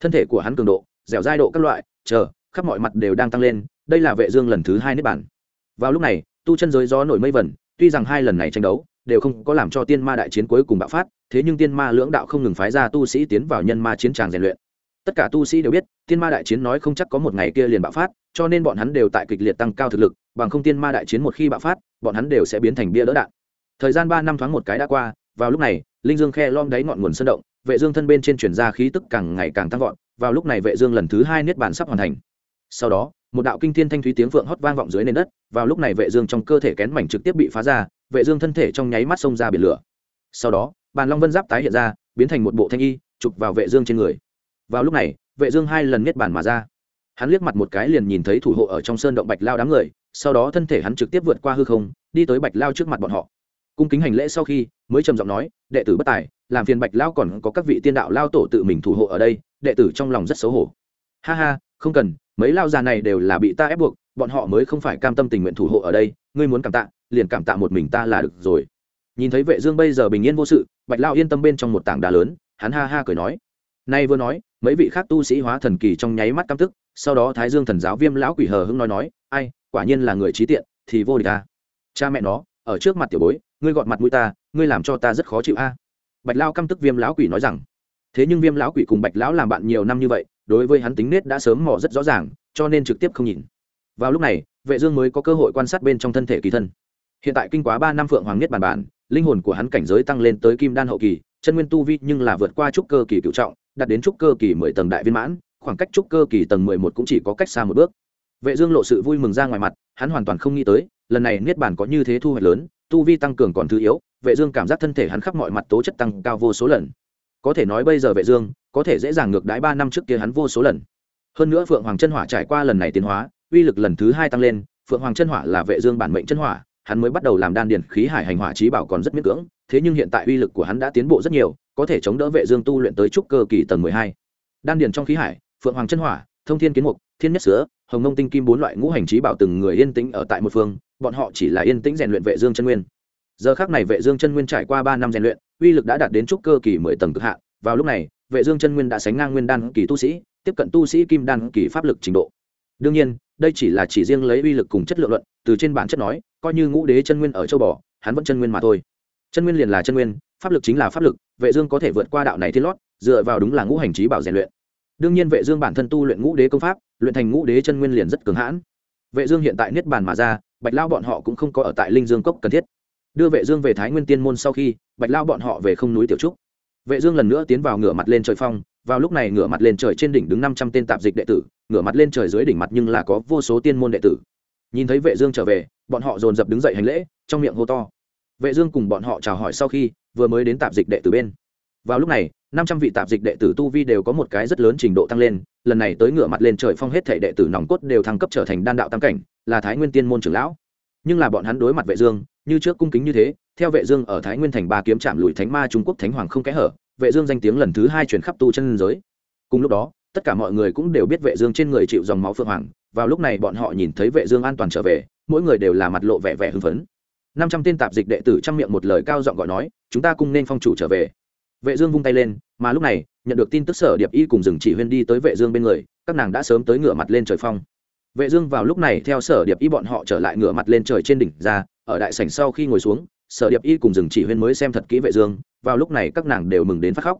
thân thể của hắn cường độ, dẻo dai độ các loại, chờ, khắp mọi mặt đều đang tăng lên, đây là vệ dương lần thứ hai niết bàn. vào lúc này, tu chân giới gió nổi mây vẩn tuy rằng hai lần này tranh đấu đều không có làm cho tiên ma đại chiến cuối cùng bạo phát, thế nhưng tiên ma lưỡng đạo không ngừng phái ra tu sĩ tiến vào nhân ma chiến tràng rèn luyện. Tất cả tu sĩ đều biết, tiên ma đại chiến nói không chắc có một ngày kia liền bạo phát, cho nên bọn hắn đều tại kịch liệt tăng cao thực lực, bằng không tiên ma đại chiến một khi bạo phát, bọn hắn đều sẽ biến thành bia đỡ đạn. Thời gian ba năm thoáng một cái đã qua, vào lúc này, linh dương khe lom đáy ngọn nguồn sơn động, vệ dương thân bên trên chuyển ra khí tức càng ngày càng tăng vọt, vào lúc này vệ dương lần thứ hai niết bàn sắp hoàn thành. Sau đó, một đạo kinh thiên thanh thúy tiếng vượng hót vang vọng dưới nền đất, vào lúc này vệ dương trong cơ thể kén mảnh trực tiếp bị phá ra vệ dương thân thể trong nháy mắt xông ra biển lửa. Sau đó, bàn long vân giáp tái hiện ra, biến thành một bộ thanh y, chụp vào vệ dương trên người. Vào lúc này, vệ dương hai lần niết bàn mà ra. Hắn liếc mặt một cái liền nhìn thấy thủ hộ ở trong sơn động bạch lao đám người, sau đó thân thể hắn trực tiếp vượt qua hư không, đi tới bạch lao trước mặt bọn họ. Cung kính hành lễ sau khi, mới trầm giọng nói, đệ tử bất tài, làm phiền bạch lao còn có các vị tiên đạo lao tổ tự mình thủ hộ ở đây, đệ tử trong lòng rất xấu hổ. Ha ha, không cần, mấy lao già này đều là bị ta ép buộc bọn họ mới không phải cam tâm tình nguyện thủ hộ ở đây, ngươi muốn cảm tạ, liền cảm tạ một mình ta là được rồi. Nhìn thấy vệ dương bây giờ bình yên vô sự, bạch lao yên tâm bên trong một tảng đá lớn, hắn ha ha cười nói. Nay vừa nói, mấy vị khác tu sĩ hóa thần kỳ trong nháy mắt căm tức, sau đó thái dương thần giáo viêm lão quỷ hờ hững nói nói, ai, quả nhiên là người trí tiện, thì vô địch ta cha mẹ nó, ở trước mặt tiểu bối, ngươi gọt mặt mũi ta, ngươi làm cho ta rất khó chịu a. Bạch lao căm tức viêm lão quỷ nói rằng. Thế nhưng viêm lão quỷ cùng bạch lão làm bạn nhiều năm như vậy, đối với hắn tính nết đã sớm mò rất rõ ràng, cho nên trực tiếp không nhìn vào lúc này, vệ dương mới có cơ hội quan sát bên trong thân thể kỳ thân. Hiện tại kinh quá ba năm phượng hoàng nhất bản bản, linh hồn của hắn cảnh giới tăng lên tới kim đan hậu kỳ, chân nguyên tu vi nhưng là vượt qua trúc cơ kỳ cựu trọng, đạt đến trúc cơ kỳ mười tầng đại viên mãn, khoảng cách trúc cơ kỳ tầng mười một cũng chỉ có cách xa một bước. Vệ dương lộ sự vui mừng ra ngoài mặt, hắn hoàn toàn không nghĩ tới, lần này niết bàn có như thế thu hoạch lớn, tu vi tăng cường còn thứ yếu, vệ dương cảm giác thân thể hắn khắp mọi mặt tố chất tăng cao vô số lần. Có thể nói bây giờ vệ dương có thể dễ dàng ngược đãi ba năm trước kia hắn vô số lần. Hơn nữa phượng hoàng chân hỏa trải qua lần này tiến hóa uy lực lần thứ hai tăng lên phượng hoàng chân hỏa là vệ dương bản mệnh chân hỏa hắn mới bắt đầu làm đan điền khí hải hành hỏa trí bảo còn rất miễn cưỡng thế nhưng hiện tại uy lực của hắn đã tiến bộ rất nhiều có thể chống đỡ vệ dương tu luyện tới trúc cơ kỳ tầng 12. đan điền trong khí hải phượng hoàng chân hỏa thông thiên kiến mục thiên nhất Sứa, hồng nông tinh kim bốn loại ngũ hành trí bảo từng người yên tĩnh ở tại một phương bọn họ chỉ là yên tĩnh rèn luyện vệ dương chân nguyên. Giờ khắc này vệ dương chân nguyên trải qua ba năm rèn luyện uy lực đã đạt đến trúc cơ kỳ mười tầng cực hạn. Vào lúc này vệ dương chân nguyên đã sánh ngang nguyên đan kỳ tu sĩ tiếp cận tu sĩ kim đan kỳ pháp lực trình độ đương nhiên, đây chỉ là chỉ riêng lấy uy lực cùng chất lượng luận, từ trên bản chất nói, coi như ngũ đế chân nguyên ở châu bò, hắn vẫn chân nguyên mà thôi. Chân nguyên liền là chân nguyên, pháp lực chính là pháp lực, vệ dương có thể vượt qua đạo này thiên lót, dựa vào đúng là ngũ hành trí bảo rèn luyện. Đương nhiên vệ dương bản thân tu luyện ngũ đế công pháp, luyện thành ngũ đế chân nguyên liền rất cường hãn. Vệ dương hiện tại niết bàn mà ra, bạch lao bọn họ cũng không có ở tại linh dương cốc cần thiết. Đưa vệ dương về thái nguyên tiên môn sau khi, bạch lao bọn họ về không núi tiểu trúc vệ dương lần nữa tiến vào ngửa mặt lên trời phong, vào lúc này ngửa mặt lên trời trên đỉnh đứng 500 tên tạp dịch đệ tử, ngửa mặt lên trời dưới đỉnh mặt nhưng là có vô số tiên môn đệ tử. Nhìn thấy vệ dương trở về, bọn họ dồn dập đứng dậy hành lễ, trong miệng hô to. Vệ dương cùng bọn họ chào hỏi sau khi, vừa mới đến tạp dịch đệ tử bên. Vào lúc này 500 vị tạp dịch đệ tử tu vi đều có một cái rất lớn trình độ tăng lên, lần này tới ngửa mặt lên trời phong hết thể đệ tử nòng cốt đều thăng cấp trở thành đan đạo tam cảnh, là thái nguyên tiên môn trưởng lão. Nhưng là bọn hắn đối mặt vệ dương, như trước cung kính như thế theo vệ dương ở thái nguyên thành ba kiếm chạm lùi thánh ma trung quốc thánh hoàng không kẽ hở, vệ dương danh tiếng lần thứ hai truyền khắp tu chân giới. Cùng lúc đó, tất cả mọi người cũng đều biết vệ dương trên người chịu dòng máu phượng hoàng. Vào lúc này bọn họ nhìn thấy vệ dương an toàn trở về, mỗi người đều là mặt lộ vẻ vẻ hưng phấn. 500 tên tạp dịch đệ tử trong miệng một lời cao giọng gọi nói, chúng ta cùng nên phong chủ trở về. Vệ dương vung tay lên, mà lúc này, nhận được tin tức sở điệp y cùng dừng chỉ huyên đi tới vệ dương bên người, các nàng đã sớm tới ngửa mặt lên trời phong. Vệ dương vào lúc này theo sở điệp y bọn họ trở lại ngửa mặt lên trời trên đỉnh ra, ở đại sảnh sau khi ngồi xuống sở điệp y cùng dừng chỉ huyên mới xem thật kỹ vệ dương, vào lúc này các nàng đều mừng đến phát khóc.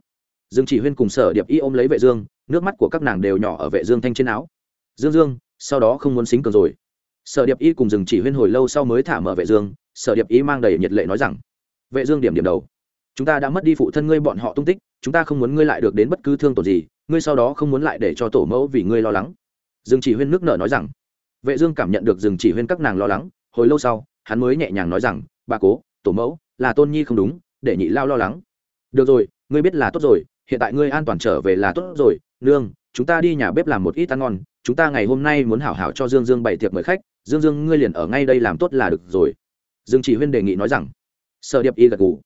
Dương chỉ huyên cùng sở điệp y ôm lấy vệ dương, nước mắt của các nàng đều nhỏ ở vệ dương thanh trên áo. Dương dương, sau đó không muốn xính cường rồi. Sở điệp y cùng dừng chỉ huyên hồi lâu sau mới thả mở vệ dương, sở điệp y mang đầy nhiệt lệ nói rằng, vệ dương điểm điểm đầu. Chúng ta đã mất đi phụ thân ngươi bọn họ tung tích, chúng ta không muốn ngươi lại được đến bất cứ thương tổn gì, ngươi sau đó không muốn lại để cho tổ mẫu vì ngươi lo lắng. Dương chỉ huyên nước nở nói rằng. Vệ dương cảm nhận được dừng chỉ huyên các nàng lo lắng, hồi lâu sau, hắn mới nhẹ nhàng nói rằng, bà cố tổ mẫu, là tôn nhi không đúng, để nhị lao lo lắng. Được rồi, ngươi biết là tốt rồi, hiện tại ngươi an toàn trở về là tốt rồi. Nương, chúng ta đi nhà bếp làm một ít ăn ngon, chúng ta ngày hôm nay muốn hảo hảo cho dương dương bày tiệc mời khách, dương dương, ngươi liền ở ngay đây làm tốt là được rồi. Dương chỉ huyên đề nghị nói rằng, sở điệp y gật gù.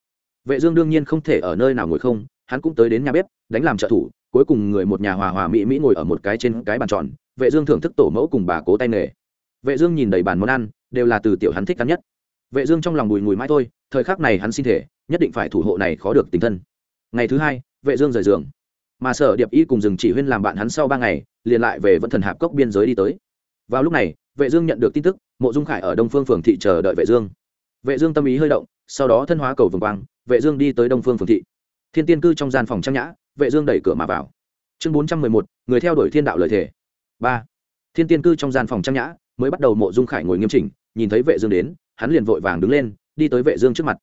Vệ dương đương nhiên không thể ở nơi nào ngồi không, hắn cũng tới đến nhà bếp, đánh làm trợ thủ, cuối cùng người một nhà hòa hòa mỹ mỹ ngồi ở một cái trên cái bàn tròn, vệ dương thưởng thức tổ mẫu cùng bà cố tay nghề. Vệ dương nhìn đầy bàn món ăn, đều là từ tiểu hắn thích ăn nhất vệ dương trong lòng bùi ngùi mãi thôi thời khắc này hắn xin thể nhất định phải thủ hộ này khó được tình thân. Ngày thứ hai vệ dương rời giường. Mà sở điệp y cùng dừng chỉ huyên làm bạn hắn sau ba ngày liền lại về vẫn thần hạp cốc biên giới đi tới. Vào lúc này vệ dương nhận được tin tức mộ dung khải ở đông phương phường thị chờ đợi vệ dương. Vệ dương tâm ý hơi động sau đó thân hóa cầu vương quang vệ dương đi tới đông phương phường thị. Thiên tiên cư trong gian phòng trang nhã vệ dương đẩy cửa mà vào. Chương 411, người theo đuổi thiên đạo lời thể ba. Thiên tiên cư trong gian phòng trang nhã mới bắt đầu mộ dung khải ngồi nghiêm chỉnh nhìn thấy vệ dương đến hắn liền vội vàng đứng lên, đi tới vệ dương trước mặt.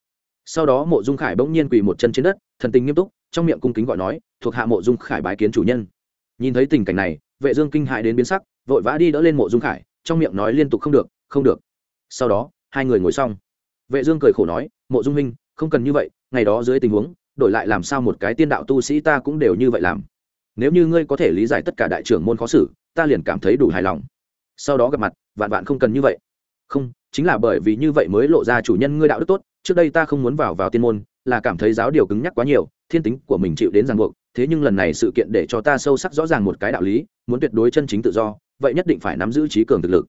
Sau đó mộ dung khải bỗng nhiên quỳ một chân trên đất, thần tình nghiêm túc, trong miệng cung kính gọi nói, thuộc hạ mộ dung khải bái kiến chủ nhân. Nhìn thấy tình cảnh này, vệ dương kinh hãi đến biến sắc, vội vã đi đỡ lên mộ dung khải, trong miệng nói liên tục không được không được. Sau đó, hai người ngồi xong. Vệ dương cười khổ nói, mộ dung minh không cần như vậy, ngày đó dưới tình huống, đổi lại làm sao một cái tiên đạo tu sĩ ta cũng đều như vậy làm. Nếu như ngươi có thể lý giải tất cả đại trưởng môn khó xử, ta liền cảm thấy đủ hài lòng. Sau đó gặp mặt, vạn vạn không cần như vậy. Không chính là bởi vì như vậy mới lộ ra chủ nhân ngươi đạo đức tốt, trước đây ta không muốn vào vào tiên môn, là cảm thấy giáo điều cứng nhắc quá nhiều, thiên tính của mình chịu đến ràng buộc, thế nhưng lần này sự kiện để cho ta sâu sắc rõ ràng một cái đạo lý, muốn tuyệt đối chân chính tự do, vậy nhất định phải nắm giữ trí cường thực lực.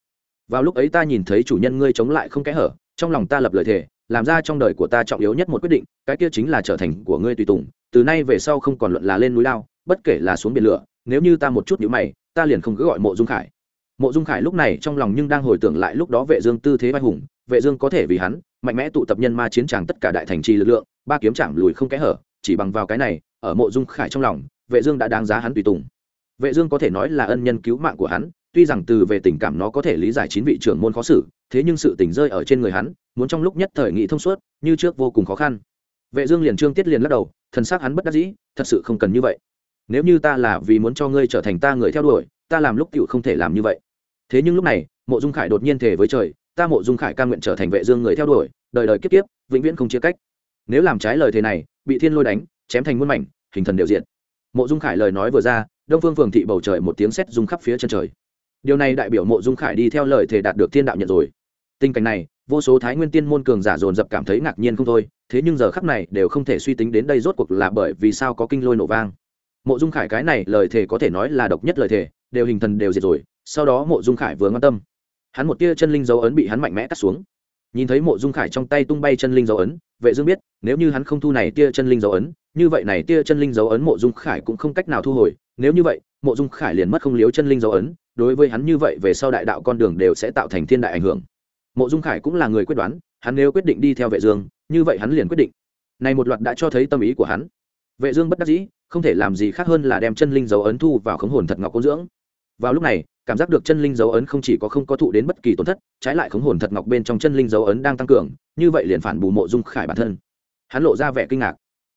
Vào lúc ấy ta nhìn thấy chủ nhân ngươi chống lại không kẽ hở, trong lòng ta lập lời thề, làm ra trong đời của ta trọng yếu nhất một quyết định, cái kia chính là trở thành của ngươi tùy tùng, từ nay về sau không còn luận là lên núi lao, bất kể là xuống biển lửa, nếu như ta một chút nhữ mày, ta liền không cứ gọi mộ dung khải mộ dung khải lúc này trong lòng nhưng đang hồi tưởng lại lúc đó vệ dương tư thế vai hùng, vệ dương có thể vì hắn mạnh mẽ tụ tập nhân ma chiến tràng tất cả đại thành trì lực lượng, ba kiếm chạm lùi không kẽ hở, chỉ bằng vào cái này, ở mộ dung khải trong lòng, vệ dương đã đáng giá hắn tùy tùng. Vệ dương có thể nói là ân nhân cứu mạng của hắn, tuy rằng từ về tình cảm nó có thể lý giải chín vị trưởng môn khó xử, thế nhưng sự tình rơi ở trên người hắn, muốn trong lúc nhất thời nghị thông suốt, như trước vô cùng khó khăn. Vệ dương liền trương tiết liền lắc đầu, thần sắc hắn bất đắc dĩ, thật sự không cần như vậy. Nếu như ta là vì muốn cho ngươi trở thành ta người theo đuổi, ta làm lúc tiểu không thể làm như vậy thế nhưng lúc này, mộ dung khải đột nhiên thề với trời, ta mộ dung khải cam nguyện trở thành vệ dương người theo đuổi, đời đời kiếp kiếp, vĩnh viễn không chia cách. Nếu làm trái lời thề này, bị thiên lôi đánh, chém thành muôn mảnh, hình thần đều diện mộ dung khải lời nói vừa ra, đông phương phường thị bầu trời một tiếng sét rung khắp phía chân trời. Điều này đại biểu mộ dung khải đi theo lời thề đạt được thiên đạo nhận rồi. Tình cảnh này, vô số thái nguyên tiên môn cường giả dồn dập cảm thấy ngạc nhiên không thôi, thế nhưng giờ khắc này đều không thể suy tính đến đây rốt cuộc là bởi vì sao có kinh lôi nổ vang. Mộ dung khải cái này lời thề có thể nói là độc nhất lời thề, đều hình thần đều diệt rồi sau đó mộ dung khải vừa ngon tâm. Hắn một tia chân linh dấu ấn bị hắn mạnh mẽ cắt xuống. Nhìn thấy mộ dung khải trong tay tung bay chân linh dấu ấn, vệ dương biết, nếu như hắn không thu này tia chân linh dấu ấn, như vậy này tia chân linh dấu ấn mộ dung khải cũng không cách nào thu hồi. Nếu như vậy, mộ dung khải liền mất không liếu chân linh dấu ấn, đối với hắn như vậy về sau đại đạo con đường đều sẽ tạo thành thiên đại ảnh hưởng. Mộ dung khải cũng là người quyết đoán, hắn nếu quyết định đi theo vệ dương, như vậy hắn liền quyết định. Này một loạt đã cho thấy tâm ý của hắn. Vệ dương bất đắc dĩ, không thể làm gì khác hơn là đem chân linh dấu ấn thu vào khống hồn thật ngọc cố dưỡng. Vào lúc này cảm giác được chân linh dấu ấn không chỉ có không có thụ đến bất kỳ tổn thất, trái lại khống hồn thật ngọc bên trong chân linh dấu ấn đang tăng cường, như vậy liền phản bù mộ dung khải bản thân. Hắn lộ ra vẻ kinh ngạc.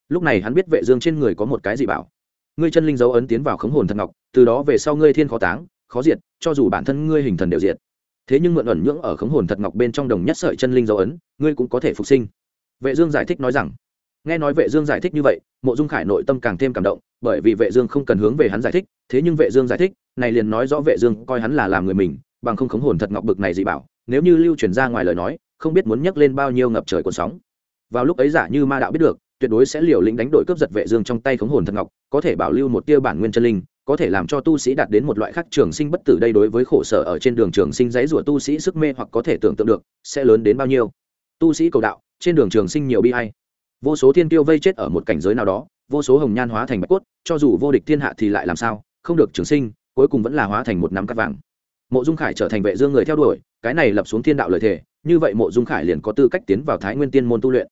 Lúc này hắn biết vệ dương trên người có một cái gì bảo. Ngươi chân linh dấu ấn tiến vào khống hồn thật ngọc, từ đó về sau ngươi thiên khó táng, khó diệt, cho dù bản thân ngươi hình thần đều diệt. Thế nhưng mượn ẩn nhưỡng ở khống hồn thật ngọc bên trong đồng nhất sợi chân linh dấu ấn, ngươi cũng có thể phục sinh. Vệ dương giải thích nói rằng nghe nói vệ dương giải thích như vậy, mộ dung khải nội tâm càng thêm cảm động, bởi vì vệ dương không cần hướng về hắn giải thích, thế nhưng vệ dương giải thích, này liền nói rõ vệ dương coi hắn là làm người mình, bằng không khống hồn thật ngọc bực này dị bảo, nếu như lưu truyền ra ngoài lời nói, không biết muốn nhắc lên bao nhiêu ngập trời cuộn sóng. Vào lúc ấy giả như ma đạo biết được, tuyệt đối sẽ liều lĩnh đánh đổi cướp giật vệ dương trong tay khống hồn thật ngọc, có thể bảo lưu một tia bản nguyên chân linh, có thể làm cho tu sĩ đạt đến một loại khác trường sinh bất tử đây đối với khổ sở ở trên đường trường sinh dãy rủa tu sĩ sức mê hoặc có thể tưởng tượng được, sẽ lớn đến bao nhiêu. Tu sĩ cầu đạo, trên đường trường sinh nhiều bi hay vô số thiên tiêu vây chết ở một cảnh giới nào đó, vô số hồng nhan hóa thành bạch cốt, cho dù vô địch thiên hạ thì lại làm sao, không được trường sinh, cuối cùng vẫn là hóa thành một nắm cắt vàng. Mộ dung khải trở thành vệ dương người theo đuổi, cái này lập xuống thiên đạo lời thề, như vậy mộ dung khải liền có tư cách tiến vào thái nguyên tiên môn tu luyện.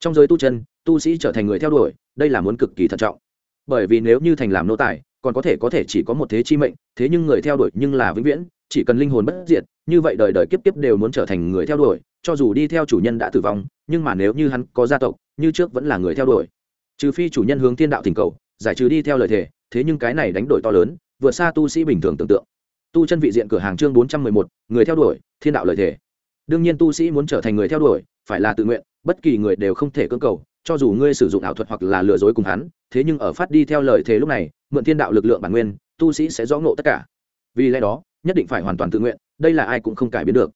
Trong giới tu chân, tu sĩ trở thành người theo đuổi, đây là muốn cực kỳ thận trọng. Bởi vì nếu như thành làm nô tài, còn có thể có thể chỉ có một thế chi mệnh, thế nhưng người theo đuổi nhưng là vĩnh viễn, chỉ cần linh hồn bất diệt, như vậy đời đời kiếp kiếp đều muốn trở thành người theo đuổi, cho dù đi theo chủ nhân đã tử vong, nhưng mà nếu như hắn có gia tộc như trước vẫn là người theo đuổi. Trừ phi chủ nhân hướng thiên đạo thỉnh cầu, giải trừ đi theo lời thề, thế nhưng cái này đánh đổi to lớn, vượt xa tu sĩ bình thường tưởng tượng. Tu chân vị diện cửa hàng chương bốn trăm mười một, người theo đuổi, thiên đạo lời thề. Đương nhiên tu sĩ muốn trở thành người theo đuổi, phải là tự nguyện, bất kỳ người đều không thể cưỡng cầu, cho dù ngươi sử dụng ảo thuật hoặc là lừa dối cùng hắn, thế nhưng ở phát đi theo lời thề lúc này, mượn thiên đạo lực lượng bản nguyên, tu sĩ sẽ rõ ngộ tất cả. Vì lẽ đó, nhất định phải hoàn toàn tự nguyện, đây là ai cũng không cải biến được.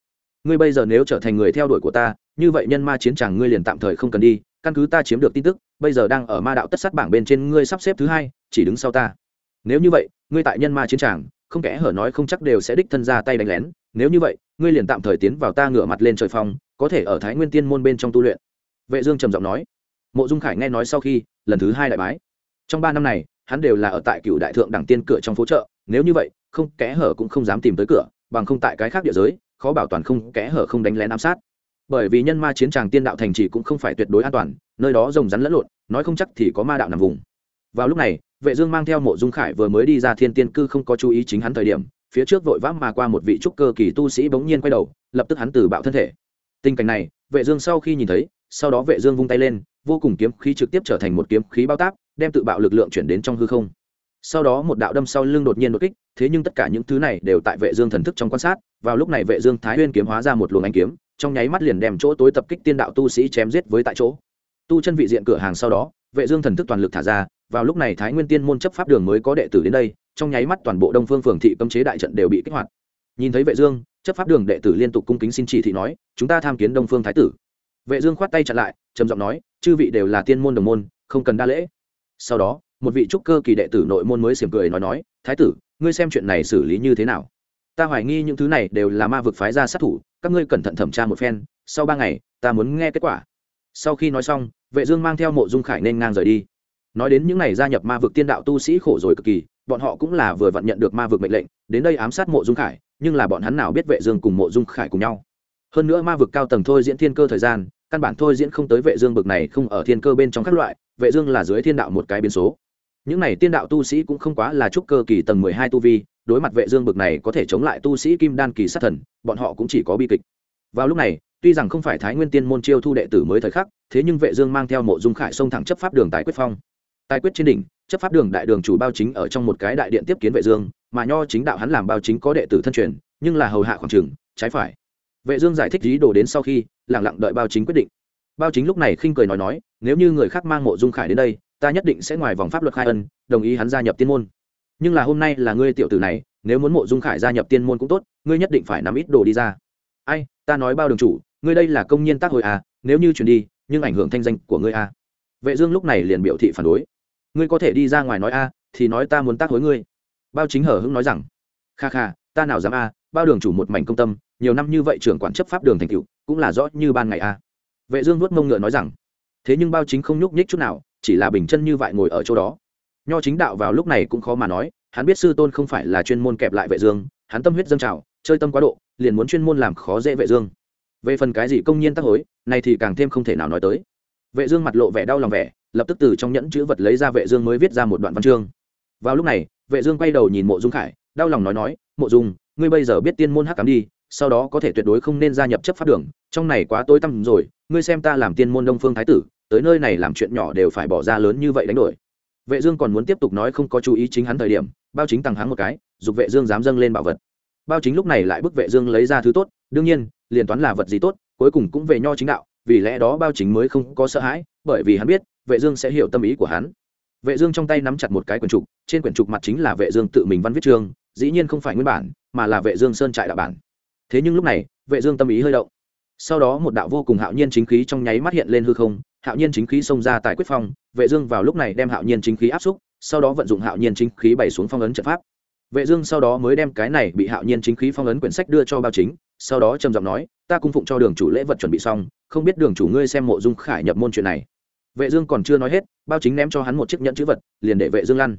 Ngươi bây giờ nếu trở thành người theo đuổi của ta, như vậy nhân ma chiến tràng ngươi liền tạm thời không cần đi căn cứ ta chiếm được tin tức, bây giờ đang ở ma đạo tất sát bảng bên trên ngươi sắp xếp thứ hai, chỉ đứng sau ta. Nếu như vậy, ngươi tại nhân ma chiến tràng, không kẽ hở nói không chắc đều sẽ đích thân ra tay đánh lén. Nếu như vậy, ngươi liền tạm thời tiến vào ta ngửa mặt lên trời phong, có thể ở thái nguyên tiên môn bên trong tu luyện. Vệ dương trầm giọng nói. Mộ dung khải nghe nói sau khi, lần thứ hai đại bái. Trong ba năm này, hắn đều là ở tại cựu đại thượng đẳng tiên cửa trong phố chợ, nếu như vậy, không kẽ hở cũng không dám tìm tới cửa, bằng không tại cái khác địa giới, khó bảo toàn không kẽ hở không đánh lén ám sát bởi vì nhân ma chiến tràng tiên đạo thành trì cũng không phải tuyệt đối an toàn, nơi đó rồng rắn lẫn lộn, nói không chắc thì có ma đạo nằm vùng. Vào lúc này, vệ dương mang theo mộ dung khải vừa mới đi ra thiên tiên cư không có chú ý chính hắn thời điểm, phía trước vội vã mà qua một vị trúc cơ kỳ tu sĩ bỗng nhiên quay đầu, lập tức hắn từ bạo thân thể. Tình cảnh này, vệ dương sau khi nhìn thấy, sau đó vệ dương vung tay lên, vô cùng kiếm khí trực tiếp trở thành một kiếm khí bao táp, đem tự bạo lực lượng chuyển đến trong hư không. Sau đó một đạo đâm sau lưng đột nhiên đột kích, thế nhưng tất cả những thứ này đều tại vệ dương thần thức trong quan sát, vào lúc này vệ dương thái nguyên kiếm hóa ra một luồng ánh kiếm trong nháy mắt liền đem chỗ tối tập kích tiên đạo tu sĩ chém giết với tại chỗ. Tu chân vị diện cửa hàng sau đó, vệ dương thần thức toàn lực thả ra, vào lúc này thái nguyên tiên môn chấp pháp đường mới có đệ tử đến đây, trong nháy mắt toàn bộ đông phương phường thị cấm chế đại trận đều bị kích hoạt. Nhìn thấy vệ dương, chấp pháp đường đệ tử liên tục cung kính xin chỉ thị nói, chúng ta tham kiến đông phương thái tử. Vệ dương khoát tay chặn lại, trầm giọng nói, chư vị đều là tiên môn đồng môn, không cần đa lễ. Sau đó, một vị trúc cơ kỳ đệ tử nội môn mới xiểm cười nói nói, thái tử, ngươi xem chuyện này xử lý như thế nào? Ta hoài nghi những thứ này đều là ma vực phái ra sát thủ, các ngươi cẩn thận thẩm tra một phen, sau ba ngày, ta muốn nghe kết quả. Sau khi nói xong, vệ dương mang theo mộ dung khải nên ngang rời đi. Nói đến những này gia nhập ma vực tiên đạo tu sĩ khổ rồi cực kỳ, bọn họ cũng là vừa vặn nhận được ma vực mệnh lệnh, đến đây ám sát mộ dung khải, nhưng là bọn hắn nào biết vệ dương cùng mộ dung khải cùng nhau. Hơn nữa ma vực cao tầng thôi diễn thiên cơ thời gian, căn bản thôi diễn không tới vệ dương bực này không ở thiên cơ bên trong các loại, vệ dương là dưới thiên đạo một cái biến số. Những này tiên đạo tu sĩ cũng không quá là trúc cơ kỳ tầng 12 tu vi đối mặt vệ dương bực này có thể chống lại tu sĩ kim đan kỳ sát thần, bọn họ cũng chỉ có bi kịch. Vào lúc này, tuy rằng không phải thái nguyên tiên môn chiêu thu đệ tử mới thời khắc, thế nhưng vệ dương mang theo mộ dung khải xông thẳng chấp pháp đường tại quyết phong. Tài quyết trên đỉnh, chấp pháp đường đại đường chủ bao chính ở trong một cái đại điện tiếp kiến vệ dương, mà nho chính đạo hắn làm bao chính có đệ tử thân truyền, nhưng là hầu hạ khoảng trường, trái phải. Vệ dương giải thích ý đồ đến sau khi, lặng lặng đợi bao chính quyết định. Bao chính lúc này khinh cười nói nói, nếu như người khác mang mộ dung khải đến đây, ta nhất định sẽ ngoài vòng pháp luật khai ân, đồng ý hắn gia nhập tiên môn nhưng là hôm nay là ngươi tiểu tử này, nếu muốn mộ dung khải gia nhập tiên môn cũng tốt, ngươi nhất định phải nắm ít đồ đi ra. Ai, ta nói bao đường chủ, ngươi đây là công nhân tác hội à nếu như chuyển đi, nhưng ảnh hưởng thanh danh của ngươi à. Vệ dương lúc này liền biểu thị phản đối. Ngươi có thể đi ra ngoài nói a, thì nói ta muốn tác hối ngươi. Bao chính hở hững nói rằng, kha kha, ta nào dám a, bao đường chủ một mảnh công tâm, nhiều năm như vậy trưởng quản chấp pháp đường thành cựu cũng là rõ như ban ngày a. Vệ dương nuốt mông ngựa nói rằng, thế nhưng bao chính không nhúc nhích chút nào, chỉ là bình chân như vậy ngồi ở chỗ đó nho chính đạo vào lúc này cũng khó mà nói, hắn biết sư tôn không phải là chuyên môn kẹp lại vệ dương, hắn tâm huyết dâng trào, chơi tâm quá độ, liền muốn chuyên môn làm khó dễ vệ dương. Về phần cái gì công nhiên tác hối, này thì càng thêm không thể nào nói tới. Vệ dương mặt lộ vẻ đau lòng vẻ, lập tức từ trong nhẫn chữ vật lấy ra vệ dương mới viết ra một đoạn văn chương. Vào lúc này, vệ dương quay đầu nhìn mộ dung khải, đau lòng nói nói, mộ dung, ngươi bây giờ biết tiên môn hắc cám đi, sau đó có thể tuyệt đối không nên gia nhập chấp pháp đường, trong này quá tối tăm rồi, ngươi xem ta làm tiên môn đông phương thái tử, tới nơi này làm chuyện nhỏ đều phải bỏ ra lớn như vậy đánh đổi vệ dương còn muốn tiếp tục nói không có chú ý chính hắn thời điểm, bao chính tăng hắn một cái, dục vệ dương dám dâng lên bảo vật. Bao chính lúc này lại bức vệ dương lấy ra thứ tốt, đương nhiên, liền toán là vật gì tốt, cuối cùng cũng về nho chính đạo, vì lẽ đó bao chính mới không có sợ hãi, bởi vì hắn biết, vệ dương sẽ hiểu tâm ý của hắn. Vệ dương trong tay nắm chặt một cái quyển trục, trên quyển trục mặt chính là vệ dương tự mình văn viết chương, dĩ nhiên không phải nguyên bản, mà là vệ dương sơn trại đạo bản. Thế nhưng lúc này, vệ dương tâm ý hơi động. Sau đó một đạo vô cùng hạo nhiên chính khí trong nháy mắt hiện lên hư không, hạo nhiên chính khí xông ra tại quyết phong vệ dương vào lúc này đem hạo nhiên chính khí áp xúc sau đó vận dụng hạo nhiên chính khí bày xuống phong ấn trận pháp. Vệ dương sau đó mới đem cái này bị hạo nhiên chính khí phong ấn quyển sách đưa cho bao chính sau đó trầm giọng nói ta cung phụng cho đường chủ lễ vật chuẩn bị xong không biết đường chủ ngươi xem mộ dung khải nhập môn chuyện này. Vệ dương còn chưa nói hết bao chính ném cho hắn một chiếc nhẫn chữ vật liền để vệ dương lăn.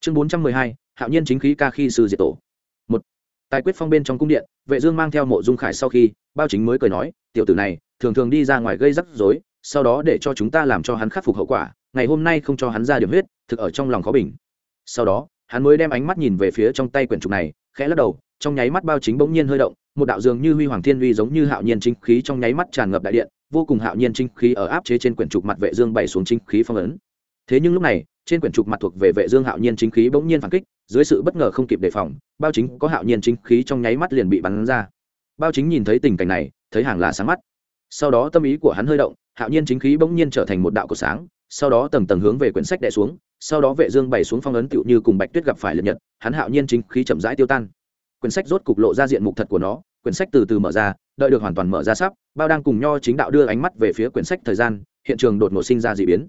Chương 412, hạo nhiên chính khí ca khi sư diệt tổ. Một tài quyết phong bên trong cung điện vệ dương mang theo mộ dung khải sau khi bao chính mới cười nói tiểu tử này thường thường đi ra ngoài gây rắc rối sau đó để cho chúng ta làm cho hắn khắc phục hậu quả ngày hôm nay không cho hắn ra điểm huyết, thực ở trong lòng khó bình. Sau đó, hắn mới đem ánh mắt nhìn về phía trong tay quyển trục này, khẽ lắc đầu, trong nháy mắt bao chính bỗng nhiên hơi động, một đạo dường như huy hoàng thiên uy giống như hạo nhiên chính khí trong nháy mắt tràn ngập đại điện, vô cùng hạo nhiên chính khí ở áp chế trên quyển trục mặt vệ dương bày xuống chính khí phong ấn. Thế nhưng lúc này, trên quyển trục mặt thuộc về vệ dương hạo nhiên chính khí bỗng nhiên phản kích, dưới sự bất ngờ không kịp đề phòng, bao chính có hạo nhiên chính khí trong nháy mắt liền bị bắn ra. Bao chính nhìn thấy tình cảnh này, thấy hàng là sáng mắt. Sau đó tâm ý của hắn hơi động, hạo nhiên chính khí bỗng nhiên trở thành một đạo cột sáng sau đó tầng tầng hướng về quyển sách đè xuống, sau đó vệ dương bày xuống phong ấn tựu như cùng bạch tuyết gặp phải liệt nhật, hắn hạo nhiên chính khí chậm rãi tiêu tan. Quyển sách rốt cục lộ ra diện mục thật của nó, quyển sách từ từ mở ra, đợi được hoàn toàn mở ra sắp, bao đang cùng nho chính đạo đưa ánh mắt về phía quyển sách thời gian, hiện trường đột ngột sinh ra dị biến.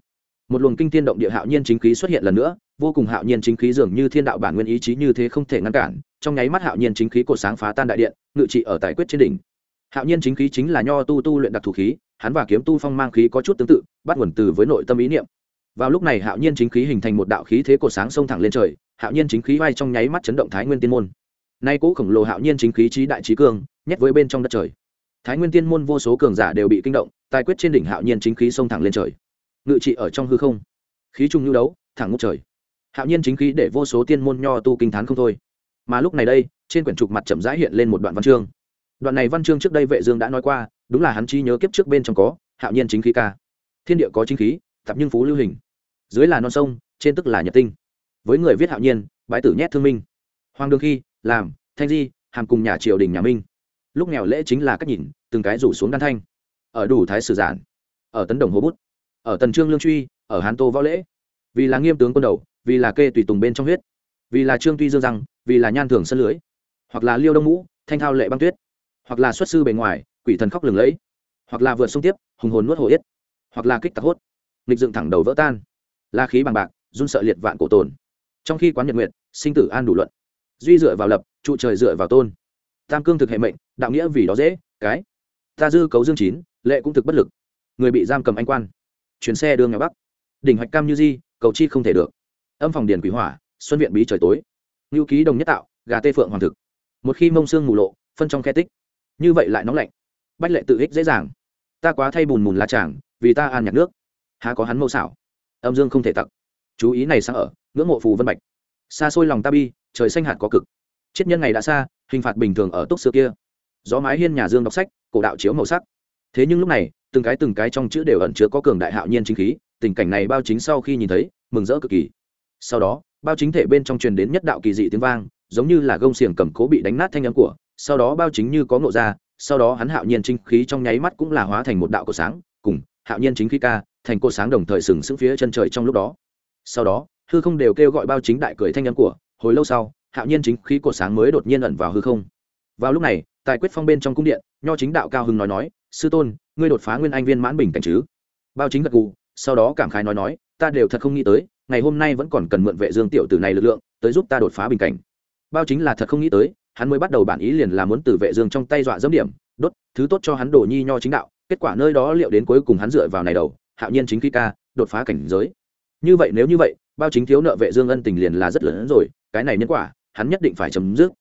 Một luồng kinh thiên động địa hạo nhiên chính khí xuất hiện lần nữa, vô cùng hạo nhiên chính khí dường như thiên đạo bản nguyên ý chí như thế không thể ngăn cản, trong nháy mắt hạo nhiên chính khí cột sáng phá tan đại điện, ngự trị ở tại quyết trên đỉnh hạo nhiên chính khí chính là nho tu tu luyện đặc thù khí hắn và kiếm tu phong mang khí có chút tương tự bắt nguồn từ với nội tâm ý niệm. Vào lúc này hạo nhiên chính khí hình thành một đạo khí thế cổ sáng sông thẳng lên trời hạo nhiên chính khí vai trong nháy mắt chấn động thái nguyên tiên môn. Nay cũ khổng lồ hạo nhiên chính khí trí đại trí cường, nhét với bên trong đất trời. Thái nguyên tiên môn vô số cường giả đều bị kinh động tài quyết trên đỉnh hạo nhiên chính khí sông thẳng lên trời. Ngự trị ở trong hư không. Khí trung nhu đấu thẳng ngút trời. Hạo nhiên chính khí để vô số tiên môn nho tu kinh t h á n không thôi. Mà lúc này đây trên quyển trục mặt chậm rãi hiện lên một đoạn văn chương đoạn này văn chương trước đây vệ dương đã nói qua, đúng là hắn chi nhớ kiếp trước bên trong có, hạo nhiên chính khí ca. Thiên địa có chính khí tập nhưng phú lưu hình. Dưới là non sông, trên tức là nhật tinh. Với người viết hạo nhiên, bái tử nhét thương minh. Hoàng đương khi, làm, thanh di, hàm cùng nhà triều đình nhà minh. Lúc nghèo lễ chính là cách nhìn, từng cái rủ xuống đan thanh. Ở đủ thái sử giản, ở tấn đồng hố bút, ở tần trương lương truy, ở hán tô võ lễ. Vì là nghiêm tướng quân đầu, vì là kê tùy tùng bên trong huyết, vì là trương tuy dương răng, vì là nhan thường sân lưới, hoặc là liêu đông ngũ thanh thao lệ băng tuyết hoặc là xuất sư bề ngoài, quỷ thần khóc lừng lẫy, hoặc là vượt sông tiếp, hùng hồn nuốt hồ yết, hoặc là kích tặc hốt, nghịch dựng thẳng đầu vỡ tan. La khí bằng bạc, run sợ liệt vạn cổ tồn. Trong khi quán nhật nguyện sinh tử an đủ luận. Duy dựa vào lập, trụ trời dựa vào tôn. Tam cương thực hệ mệnh, đạo nghĩa vì đó dễ, cái. Ta dư cấu dương chín, lệ cũng thực bất lực. Người bị giam cầm anh quan. Chuyến xe đưa nhà bắc. Đỉnh hoạch cam như di, cầu chi không thể được. Âm phòng điền quý hỏa, xuân viện bí trời tối. Ngưu ký đồng nhất tạo, gà tê phượng hoàng thực. Một khi mông xương mù lộ, phân trong khe tích như vậy lại nóng lạnh. Bách lệ tự ích dễ dàng. Ta quá thay bùn mùn la chàng vì ta an nhạc nước. Há có hắn mâu xảo. Âm dương không thể tặc. Chú ý này sáng ở, ngưỡng mộ phù vân bạch. Xa xôi lòng ta bi, trời xanh hạt có cực. Chết nhân ngày đã xa, hình phạt bình thường ở túc xưa kia. Gió mái hiên nhà dương đọc sách, cổ đạo chiếu màu sắc. Thế nhưng lúc này, từng cái từng cái trong chữ đều ẩn chứa có cường đại hạo nhiên chính khí, tình cảnh này bao chính sau khi nhìn thấy, mừng rỡ cực kỳ. Sau đó, bao chính thể bên trong truyền đến nhất đạo kỳ dị tiếng vang, giống như là gông xiềng cầm cố bị đánh nát thanh âm của sau đó bao chính như có ngộ ra, sau đó hắn hạo nhiên chính khí trong nháy mắt cũng là hóa thành một đạo cổ sáng, cùng hạo nhiên chính khí ca, thành cô sáng đồng thời sừng sững phía chân trời trong lúc đó. Sau đó, hư không đều kêu gọi bao chính đại cười thanh âm của, hồi lâu sau, hạo nhiên chính khí cổ sáng mới đột nhiên ẩn vào hư không. Vào lúc này, tại quyết phong bên trong cung điện, nho chính đạo cao hưng nói nói, sư tôn, ngươi đột phá nguyên anh viên mãn bình cảnh chứ? Bao chính gật gù, sau đó cảm khái nói nói, ta đều thật không nghĩ tới, ngày hôm nay vẫn còn cần mượn vệ dương tiểu tử này lực lượng, tới giúp ta đột phá bình cảnh. Bao chính là thật không nghĩ tới hắn mới bắt đầu bản ý liền là muốn từ vệ dương trong tay dọa dẫm điểm, đốt, thứ tốt cho hắn đổ nhi nho chính đạo, kết quả nơi đó liệu đến cuối cùng hắn dựa vào này đầu, hạo nhiên chính khí ca, đột phá cảnh giới. Như vậy nếu như vậy, bao chính thiếu nợ vệ dương ân tình liền là rất lớn rồi, cái này nhân quả, hắn nhất định phải chấm dứt.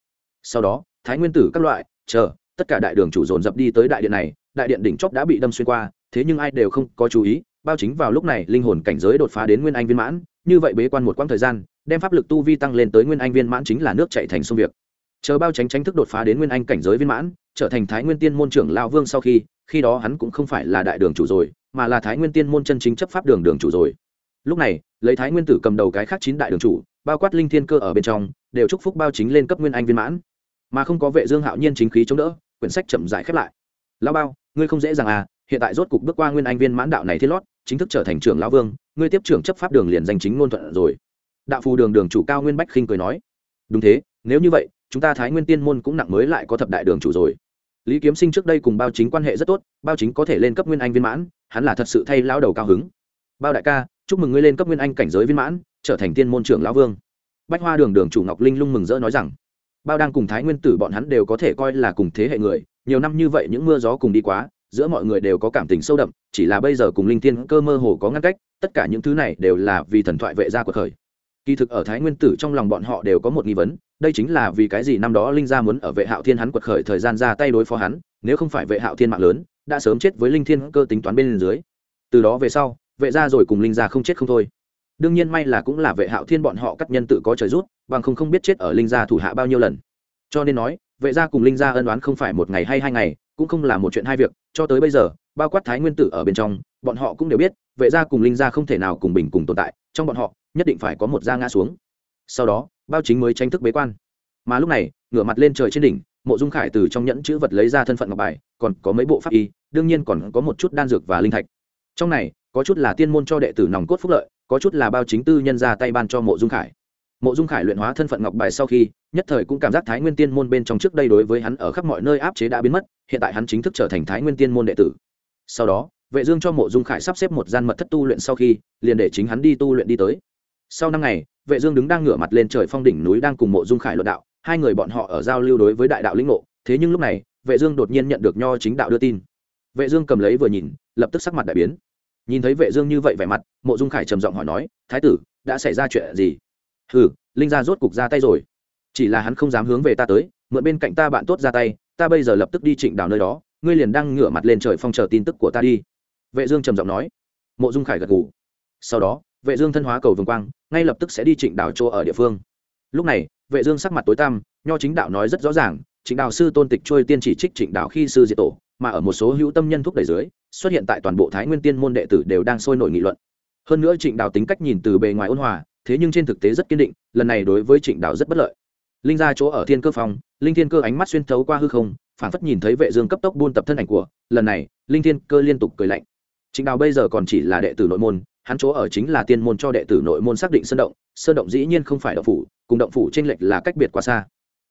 Sau đó, thái nguyên tử các loại, chờ, tất cả đại đường chủ dồn dập đi tới đại điện này, đại điện đỉnh chóp đã bị đâm xuyên qua, thế nhưng ai đều không có chú ý, bao chính vào lúc này linh hồn cảnh giới đột phá đến nguyên anh viên mãn, như vậy bế quan một quãng thời gian, đem pháp lực tu vi tăng lên tới nguyên anh viên mãn chính là nước chạy thành sông việc chờ bao tránh tránh thức đột phá đến nguyên anh cảnh giới viên mãn, trở thành thái nguyên tiên môn trưởng lao vương sau khi khi đó hắn cũng không phải là đại đường chủ rồi, mà là thái nguyên tiên môn chân chính chấp pháp đường đường chủ rồi. Lúc này, lấy thái nguyên tử cầm đầu cái khác chín đại đường chủ, bao quát linh thiên cơ ở bên trong, đều chúc phúc bao chính lên cấp nguyên anh viên mãn. Mà không có vệ dương hạo nhiên chính khí chống đỡ, quyển sách chậm rãi khép lại. Lao bao, ngươi không dễ dàng à hiện tại rốt cục bước qua nguyên anh viên mãn đạo này thiết lót, chính thức trở thành trưởng lão vương, ngươi tiếp trưởng chấp pháp đường liền danh chính ngôn thuận rồi. Đạo phù đường đường chủ cao nguyên bách khinh cười nói. Đúng thế, nếu như vậy chúng ta thái nguyên tiên môn cũng nặng mới lại có thập đại đường chủ rồi. Lý kiếm sinh trước đây cùng bao chính quan hệ rất tốt, bao chính có thể lên cấp nguyên anh viên mãn, hắn là thật sự thay lao đầu cao hứng. Bao đại ca, chúc mừng ngươi lên cấp nguyên anh cảnh giới viên mãn, trở thành tiên môn trưởng lão vương. Bách hoa đường đường chủ ngọc linh lung mừng rỡ nói rằng, bao đang cùng thái nguyên tử bọn hắn đều có thể coi là cùng thế hệ người, nhiều năm như vậy những mưa gió cùng đi quá, giữa mọi người đều có cảm tình sâu đậm, chỉ là bây giờ cùng linh tiên cơ mơ hồ có ngăn cách, tất cả những thứ này đều là vì thần thoại vệ gia của khởi kỳ thực ở thái nguyên tử trong lòng bọn họ đều có một nghi vấn, đây chính là vì cái gì năm đó linh gia muốn ở vệ hạo thiên hắn quật khởi thời gian ra tay đối phó hắn, nếu không phải vệ hạo thiên mạng lớn, đã sớm chết với linh thiên cơ tính toán bên dưới. Từ đó về sau, vệ gia rồi cùng linh gia không chết không thôi. Đương nhiên may là cũng là vệ hạo thiên bọn họ cắt nhân tự có trời rút, bằng không không biết chết ở linh gia thủ hạ bao nhiêu lần. Cho nên nói, vệ gia cùng linh gia ân đoán không phải một ngày hay hai ngày, cũng không là một chuyện hai việc, cho tới bây giờ, bao quát thái nguyên tử ở bên trong, bọn họ cũng đều biết, vệ gia cùng linh gia không thể nào cùng bình cùng tồn tại, trong bọn họ nhất định phải có một da ngã xuống. Sau đó, bao chính mới tranh thức bế quan. Mà lúc này, ngửa mặt lên trời trên đỉnh, mộ dung khải từ trong nhẫn chữ vật lấy ra thân phận ngọc bài, còn có mấy bộ pháp y, đương nhiên còn có một chút đan dược và linh thạch. Trong này, có chút là tiên môn cho đệ tử nòng cốt phúc lợi, có chút là bao chính tư nhân ra tay ban cho mộ dung khải. Mộ dung khải luyện hóa thân phận ngọc bài sau khi, nhất thời cũng cảm giác thái nguyên tiên môn bên trong trước đây đối với hắn ở khắp mọi nơi áp chế đã biến mất, hiện tại hắn chính thức trở thành thái nguyên tiên môn đệ tử. Sau đó, vệ dương cho mộ dung khải sắp xếp một gian mật thất tu luyện sau khi, liền để chính hắn đi tu luyện đi tới sau năm ngày, vệ dương đứng đang ngửa mặt lên trời phong đỉnh núi đang cùng mộ dung khải luận đạo, hai người bọn họ ở giao lưu đối với đại đạo lĩnh ngộ, thế nhưng lúc này, vệ dương đột nhiên nhận được nho chính đạo đưa tin. Vệ dương cầm lấy vừa nhìn, lập tức sắc mặt đại biến. Nhìn thấy vệ dương như vậy vẻ mặt, mộ dung khải trầm giọng hỏi nói, thái tử, đã xảy ra chuyện gì? Hừ, linh gia rốt cục ra tay rồi. Chỉ là hắn không dám hướng về ta tới, mượn bên cạnh ta bạn tốt ra tay, ta bây giờ lập tức đi trịnh đảo nơi đó, ngươi liền đang ngửa mặt lên trời phong chờ tin tức của ta đi. Vệ dương trầm giọng nói. Mộ dung khải gật gù. Sau đó vệ dương thân hóa cầu vương quang, ngay lập tức sẽ đi trịnh đảo chỗ ở địa phương. Lúc này, vệ dương sắc mặt tối tăm, nho chính đạo nói rất rõ ràng, trịnh đạo sư tôn tịch trôi tiên chỉ trích trịnh đạo khi sư diệt tổ, mà ở một số hữu tâm nhân thúc đẩy dưới, xuất hiện tại toàn bộ thái nguyên tiên môn đệ tử đều đang sôi nổi nghị luận. Hơn nữa trịnh đạo tính cách nhìn từ bề ngoài ôn hòa, thế nhưng trên thực tế rất kiên định, lần này đối với trịnh đạo rất bất lợi. Linh ra chỗ ở thiên cơ phòng linh thiên cơ ánh mắt xuyên thấu qua hư không phản phất nhìn thấy vệ dương cấp tốc buôn tập thân ảnh của, lần này, linh thiên cơ liên tục cười lạnh. Trịnh đạo bây giờ còn chỉ là đệ tử nội môn hắn chỗ ở chính là tiên môn cho đệ tử nội môn xác định sơn động sơn động dĩ nhiên không phải động phủ, cùng động phủ trên lệch là cách biệt quá xa.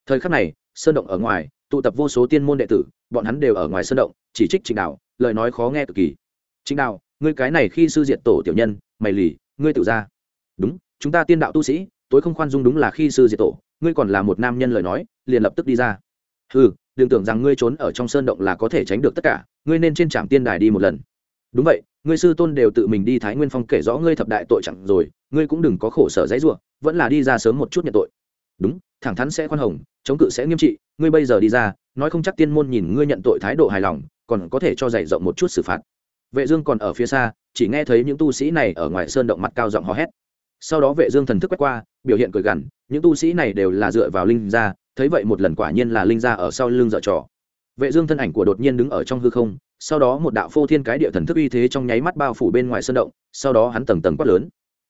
Thời khắc này, sơn động ở ngoài, tụ tập vô số tiên môn đệ tử, bọn hắn đều ở ngoài sơn động, chỉ trích trịnh đạo lời nói khó nghe cực kỳ. Trịnh đạo ngươi cái này khi sư diệt tổ tiểu nhân, mày lì, ngươi tự ra. Đúng, chúng ta tiên đạo tu sĩ, tối không khoan dung đúng là khi sư diệt tổ, ngươi còn là một nam nhân lời nói, liền lập tức đi ra. Ừ đừng tưởng rằng ngươi trốn ở trong sơn động là có thể tránh được tất cả, ngươi nên trên trạm tiên đài đi một lần. Đúng vậy ngươi sư tôn đều tự mình đi thái nguyên phong kể rõ ngươi thập đại tội chẳng rồi, ngươi cũng đừng có khổ sở dãy ruộng vẫn là đi ra sớm một chút nhận tội. Đúng, thẳng thắn sẽ khoan hồng, chống cự sẽ nghiêm trị, ngươi bây giờ đi ra, nói không chắc tiên môn nhìn ngươi nhận tội thái độ hài lòng, còn có thể cho dạy rộng một chút xử phạt. Vệ dương còn ở phía xa, chỉ nghe thấy những tu sĩ này ở ngoài sơn động mặt cao giọng hò hét. Sau đó vệ dương thần thức quét qua, biểu hiện cười gằn, những tu sĩ này đều là dựa vào linh gia, thấy vậy một lần quả nhiên là linh gia ở sau lưng dở trò vệ dương thân ảnh của đột nhiên đứng ở trong hư không, sau đó một đạo phô thiên cái địa thần thức uy thế trong nháy mắt bao phủ bên ngoài sân động, sau đó hắn tầng tầng quát lớn.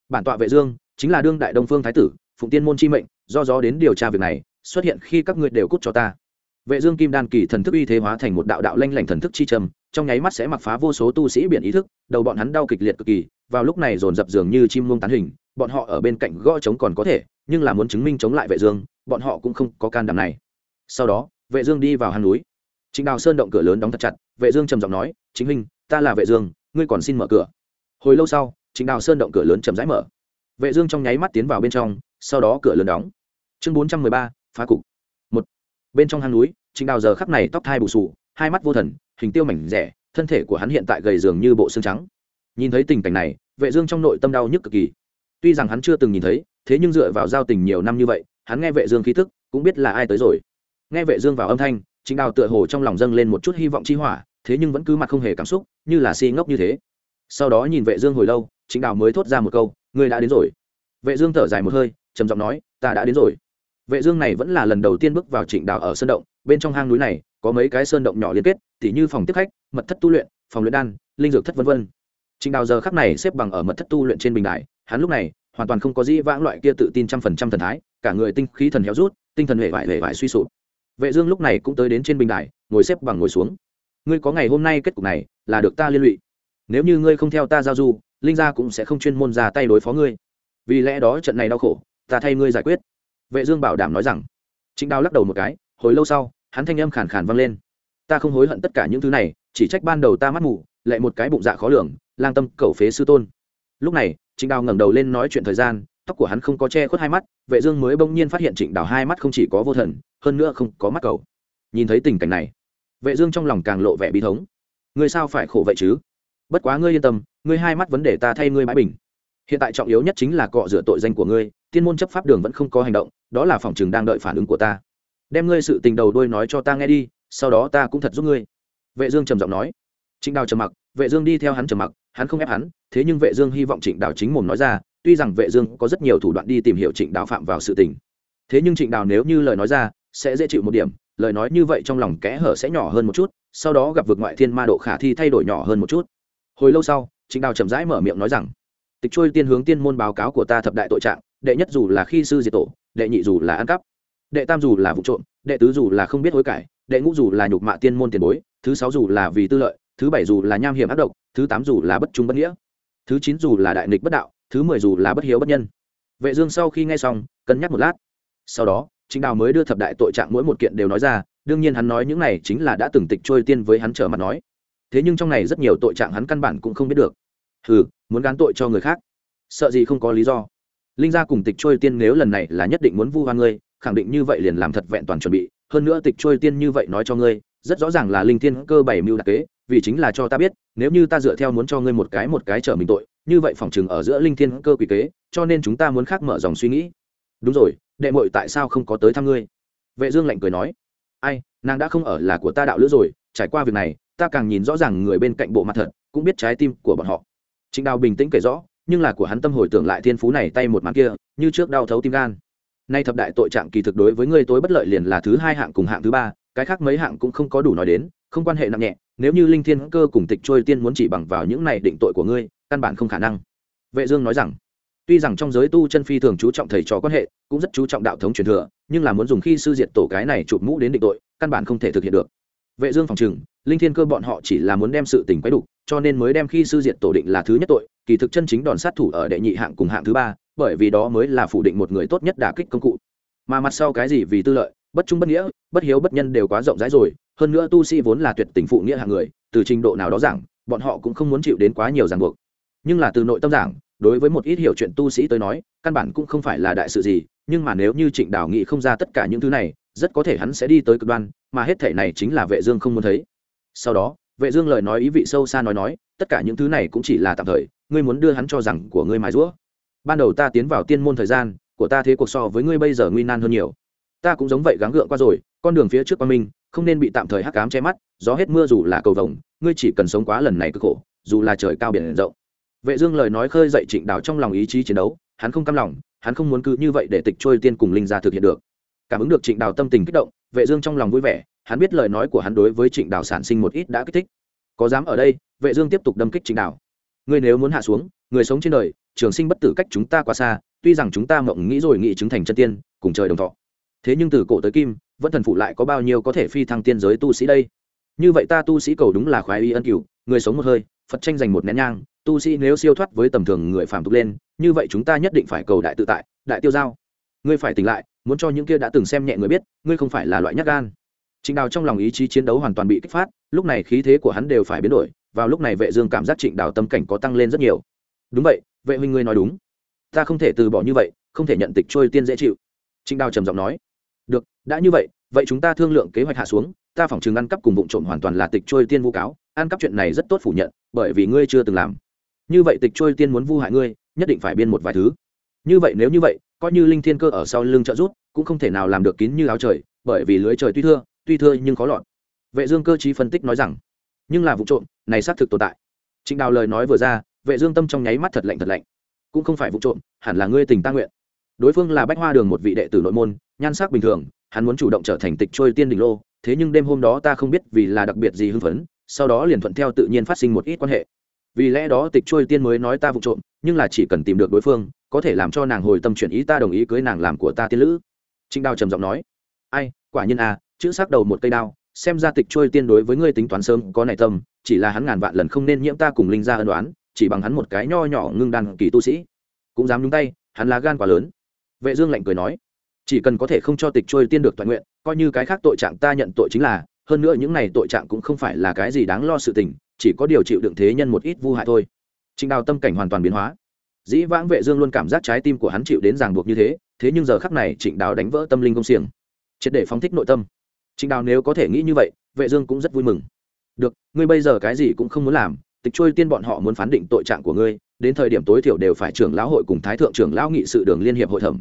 Bản tọa vệ dương, chính là đương đại đông phương thái tử, phụng tiên môn chi mệnh, do gió đến điều tra việc này, xuất hiện khi các ngươi đều cút cho ta. Vệ dương kim đan kỳ thần thức uy thế hóa thành một đạo đạo lanh lảnh thần thức chi trầm, trong nháy mắt sẽ mặc phá vô số tu sĩ biển ý thức, đầu bọn hắn đau kịch liệt cực kỳ, vào lúc này dồn dập dường như chim muông tán hình, bọn họ ở bên cạnh gõ chống còn có thể, nhưng là muốn chứng minh chống lại vệ dương, bọn họ cũng không có can đảm này. Sau đó, vệ dương đi vào hang núi trịnh đào sơn động cửa lớn đóng thật chặt vệ dương trầm giọng nói chính huynh ta là vệ dương ngươi còn xin mở cửa. Hồi lâu sau trịnh đào sơn động cửa lớn chậm rãi mở. Vệ dương trong nháy mắt tiến vào bên trong sau đó cửa lớn đóng. Chương 413, phá cục. Một. Bên trong hang núi trịnh đào giờ khắc này tóc thai bù xù, hai mắt vô thần hình tiêu mảnh rẻ thân thể của hắn hiện tại gầy dường như bộ xương trắng. Nhìn thấy tình cảnh này vệ dương trong nội tâm đau nhức cực kỳ. Tuy rằng hắn chưa từng nhìn thấy thế nhưng dựa vào giao tình nhiều năm như vậy hắn nghe vệ dương khí tức cũng biết là ai tới rồi. Nghe vệ dương vào âm thanh Chính đào tựa hồ trong lòng dâng lên một chút hy vọng chi hỏa, thế nhưng vẫn cứ mặt không hề cảm xúc, như là si ngốc như thế. Sau đó nhìn vệ dương hồi lâu, Chính đào mới thốt ra một câu, ngươi đã đến rồi. Vệ dương thở dài một hơi, trầm giọng nói, ta đã đến rồi. Vệ dương này vẫn là lần đầu tiên bước vào trịnh đào ở sơn động, bên trong hang núi này, có mấy cái sơn động nhỏ liên kết, tỉ như phòng tiếp khách, mật thất tu luyện, phòng luyện đan, linh dược thất vân vân. Trịnh đào giờ khắc này xếp bằng ở mật thất tu luyện trên bình đài, hắn lúc này hoàn toàn không có gì vãng loại kia tự tin trăm phần trăm thần thái, cả người tinh khí thần héo rút, tinh thần hệ vải hệ vải suy sụp vệ dương lúc này cũng tới đến trên bình đài, ngồi xếp bằng ngồi xuống. Ngươi có ngày hôm nay kết cục này, là được ta liên lụy. Nếu như ngươi không theo ta giao du, linh gia cũng sẽ không chuyên môn ra tay đối phó ngươi. Vì lẽ đó trận này đau khổ, ta thay ngươi giải quyết. Vệ dương bảo đảm nói rằng. Trịnh đào lắc đầu một cái, hồi lâu sau, hắn thanh âm khàn khàn vang lên. Ta không hối hận tất cả những thứ này, chỉ trách ban đầu ta mắt mù, lại một cái bụng dạ khó lường, lang tâm cầu phế sư tôn. Lúc này, trịnh đào ngẩng đầu lên nói chuyện thời gian, tóc của hắn không có che khuất hai mắt, vệ dương mới bỗng nhiên phát hiện trịnh đào hai mắt không chỉ có vô thần hơn nữa không có mắt cầu. Nhìn thấy tình cảnh này, vệ dương trong lòng càng lộ vẻ bi thống. Ngươi sao phải khổ vậy chứ? Bất quá ngươi yên tâm, ngươi hai mắt vấn đề ta thay ngươi mãi bình. Hiện tại trọng yếu nhất chính là cọ rửa tội danh của ngươi, tiên môn chấp pháp đường vẫn không có hành động, đó là phòng trường đang đợi phản ứng của ta. Đem ngươi sự tình đầu đuôi nói cho ta nghe đi, sau đó ta cũng thật giúp ngươi. Vệ dương trầm giọng nói. Trịnh đào trầm mặc, vệ dương đi theo hắn trầm mặc, hắn không ép hắn, thế nhưng vệ dương hy vọng trịnh đào chính mồm nói ra, tuy rằng vệ dương có rất nhiều thủ đoạn đi tìm hiểu trịnh đào phạm vào sự tình. Thế nhưng trịnh đào nếu như lời nói ra sẽ dễ chịu một điểm lời nói như vậy trong lòng kẽ hở sẽ nhỏ hơn một chút sau đó gặp vực ngoại thiên ma độ khả thi thay đổi nhỏ hơn một chút hồi lâu sau trịnh đào chậm rãi mở miệng nói rằng tịch trôi tiên hướng tiên môn báo cáo của ta thập đại tội trạng đệ nhất dù là khi sư diệt tổ đệ nhị dù là ăn cắp đệ tam dù là vụ trộm đệ tứ dù là không biết hối cải đệ ngũ dù là nhục mạ tiên môn tiền bối thứ sáu dù là vì tư lợi thứ bảy dù là nham hiểm ác độc thứ tám dù là bất trung bất nghĩa thứ chín dù là đại nghịch bất đạo thứ mười dù là bất hiếu bất nhân vệ dương sau khi nghe xong cân nhắc một lát sau đó chính đào mới đưa thập đại tội trạng mỗi một kiện đều nói ra, đương nhiên hắn nói những này chính là đã từng tịch trôi tiên với hắn trở mặt nói. Thế nhưng trong này rất nhiều tội trạng hắn căn bản cũng không biết được. Hừ, muốn gán tội cho người khác, sợ gì không có lý do. Linh gia cùng tịch trôi tiên nếu lần này là nhất định muốn vu hoan ngươi, khẳng định như vậy liền làm thật vẹn toàn chuẩn bị. Hơn nữa tịch trôi tiên như vậy nói cho ngươi, rất rõ ràng là linh tiên cơ bảy mưu đặc kế, vì chính là cho ta biết, nếu như ta dựa theo muốn cho ngươi một cái một cái trở mình tội, như vậy phòng chừng ở giữa linh thiên cơ quỷ kế, cho nên chúng ta muốn khác mở dòng suy nghĩ. Đúng rồi đệ muội tại sao không có tới thăm ngươi? Vệ dương lạnh cười nói, ai, nàng đã không ở là của ta đạo lữ rồi, trải qua việc này, ta càng nhìn rõ ràng người bên cạnh bộ mặt thật, cũng biết trái tim của bọn họ. Trịnh đào bình tĩnh kể rõ, nhưng là của hắn tâm hồi tưởng lại thiên phú này tay một màn kia, như trước đau thấu tim gan. Nay thập đại tội trạng kỳ thực đối với ngươi tối bất lợi liền là thứ hai hạng cùng hạng thứ ba, cái khác mấy hạng cũng không có đủ nói đến, không quan hệ nặng nhẹ, nếu như linh thiên cơ cùng tịch trôi tiên muốn chỉ bằng vào những này định tội của ngươi, căn bản không khả năng. Vệ dương nói rằng tuy rằng trong giới tu chân phi thường chú trọng thầy trò quan hệ, cũng rất chú trọng đạo thống truyền thừa, nhưng là muốn dùng khi sư diệt tổ cái này chụp mũ đến định tội, căn bản không thể thực hiện được. Vệ dương phòng trừng, linh thiên cơ bọn họ chỉ là muốn đem sự tình quấy đủ cho nên mới đem khi sư diệt tổ định là thứ nhất tội, kỳ thực chân chính đòn sát thủ ở đệ nhị hạng cùng hạng thứ ba, bởi vì đó mới là phủ định một người tốt nhất đả kích công cụ. Mà mặt sau cái gì vì tư lợi, bất trung bất nghĩa, bất hiếu bất nhân đều quá rộng rãi rồi, hơn nữa tu sĩ vốn là tuyệt tình phụ nghĩa hạng người, từ trình độ nào đó giảng, bọn họ cũng không muốn chịu đến quá nhiều ràng buộc. Nhưng là từ nội tâm giảng đối với một ít hiểu chuyện tu sĩ tới nói, căn bản cũng không phải là đại sự gì, nhưng mà nếu như trịnh đào nghị không ra tất cả những thứ này, rất có thể hắn sẽ đi tới cực đoan, mà hết thể này chính là vệ dương không muốn thấy. Sau đó, vệ dương lời nói ý vị sâu xa nói nói, tất cả những thứ này cũng chỉ là tạm thời, ngươi muốn đưa hắn cho rằng của ngươi mài rũa ban đầu ta tiến vào tiên môn thời gian, của ta thế cuộc so với ngươi bây giờ nguy nan hơn nhiều. Ta cũng giống vậy gắng gượng qua rồi, con đường phía trước qua mình, không nên bị tạm thời hắc ám che mắt, gió hết mưa dù là cầu vồng, ngươi chỉ cần sống quá lần này cực khổ, dù là trời cao biển rộng vệ dương lời nói khơi dậy trịnh đào trong lòng ý chí chiến đấu, hắn không cam lòng, hắn không muốn cứ như vậy để tịch trôi tiên cùng linh gia thực hiện được. Cảm ứng được trịnh đào tâm tình kích động, vệ dương trong lòng vui vẻ, hắn biết lời nói của hắn đối với trịnh đào sản sinh một ít đã kích thích. Có dám ở đây, vệ dương tiếp tục đâm kích trịnh đào. Ngươi nếu muốn hạ xuống, người sống trên đời, trường sinh bất tử cách chúng ta quá xa, tuy rằng chúng ta mộng nghĩ rồi nghĩ chứng thành chân tiên, cùng trời đồng thọ. Thế nhưng từ cổ tới kim, vẫn thần phụ lại có bao nhiêu có thể phi thăng tiên giới tu sĩ đây? Như vậy ta tu sĩ cầu đúng là khoái y ân cửu, người sống một hơi, phật tranh giành một nén nhang tu sĩ nếu siêu thoát với tầm thường người phàm tục lên, như vậy chúng ta nhất định phải cầu đại tự tại, đại tiêu giao. Ngươi phải tỉnh lại, muốn cho những kia đã từng xem nhẹ người biết, ngươi không phải là loại nhát gan. Trịnh đào trong lòng ý chí chiến đấu hoàn toàn bị kích phát, lúc này khí thế của hắn đều phải biến đổi, vào lúc này vệ dương cảm giác trịnh đào tâm cảnh có tăng lên rất nhiều. Đúng vậy, vệ huynh ngươi nói đúng. Ta không thể từ bỏ như vậy, không thể nhận tịch trôi tiên dễ chịu. Trịnh đào trầm giọng nói. Được, đã như vậy vậy chúng ta thương lượng kế hoạch hạ xuống, ta phỏng chừng ăn cắp cùng vụ trộm hoàn toàn là tịch trôi tiên vu cáo, ăn cắp chuyện này rất tốt phủ nhận, bởi vì ngươi chưa từng làm như vậy tịch trôi tiên muốn vu hại ngươi, nhất định phải biên một vài thứ. Như vậy nếu như vậy, coi như linh thiên cơ ở sau lưng trợ rút cũng không thể nào làm được kín như áo trời, bởi vì lưới trời tuy thưa tuy thưa nhưng khó lọt. Vệ dương cơ trí phân tích nói rằng, nhưng là vụ trộm, này xác thực tồn tại. Trịnh đào lời nói vừa ra, vệ dương tâm trong nháy mắt thật lạnh thật lạnh. Cũng không phải vụ trộm, hẳn là ngươi tình ta nguyện. Đối phương là bách hoa đường một vị đệ tử nội môn, nhan sắc bình thường, hắn muốn chủ động trở thành tịch trôi tiên đỉnh lô, thế nhưng đêm hôm đó ta không biết vì là đặc biệt gì hưng phấn, sau đó liền thuận theo tự nhiên phát sinh một ít quan hệ vì lẽ đó tịch trôi tiên mới nói ta vụ trộm, nhưng là chỉ cần tìm được đối phương, có thể làm cho nàng hồi tâm chuyển ý ta đồng ý cưới nàng làm của ta tiên lữ. Trịnh đào trầm giọng nói. Ai, quả nhiên à chữ s đầu một cây đao, xem ra tịch trôi tiên đối với ngươi tính toán sớm có nảy tâm, chỉ là hắn ngàn vạn lần không nên nhiễm ta cùng linh ra ân đoán chỉ bằng hắn một cái nho nhỏ ngưng đàn kỳ tu sĩ. Cũng dám nhúng tay, hắn là gan quá lớn. Vệ dương lạnh cười nói. Chỉ cần có thể không cho tịch trôi tiên được toàn nguyện, coi như cái khác tội trạng ta nhận tội chính là hơn nữa những này tội trạng cũng không phải là cái gì đáng lo sự tình, chỉ có điều chịu đựng thế nhân một ít vu hại thôi. Trịnh đào tâm cảnh hoàn toàn biến hóa. Dĩ vãng vệ dương luôn cảm giác trái tim của hắn chịu đến ràng buộc như thế thế nhưng giờ khắc này trịnh đào đánh vỡ tâm linh công xiềng. Triệt để phóng thích nội tâm. Trịnh đào nếu có thể nghĩ như vậy, vệ dương cũng rất vui mừng. Được, ngươi bây giờ cái gì cũng không muốn làm, tịch trôi tiên bọn họ muốn phán định tội trạng của ngươi, đến thời điểm tối thiểu đều phải trưởng lão hội cùng thái thượng trưởng lão nghị sự đường liên hiệp hội thẩm.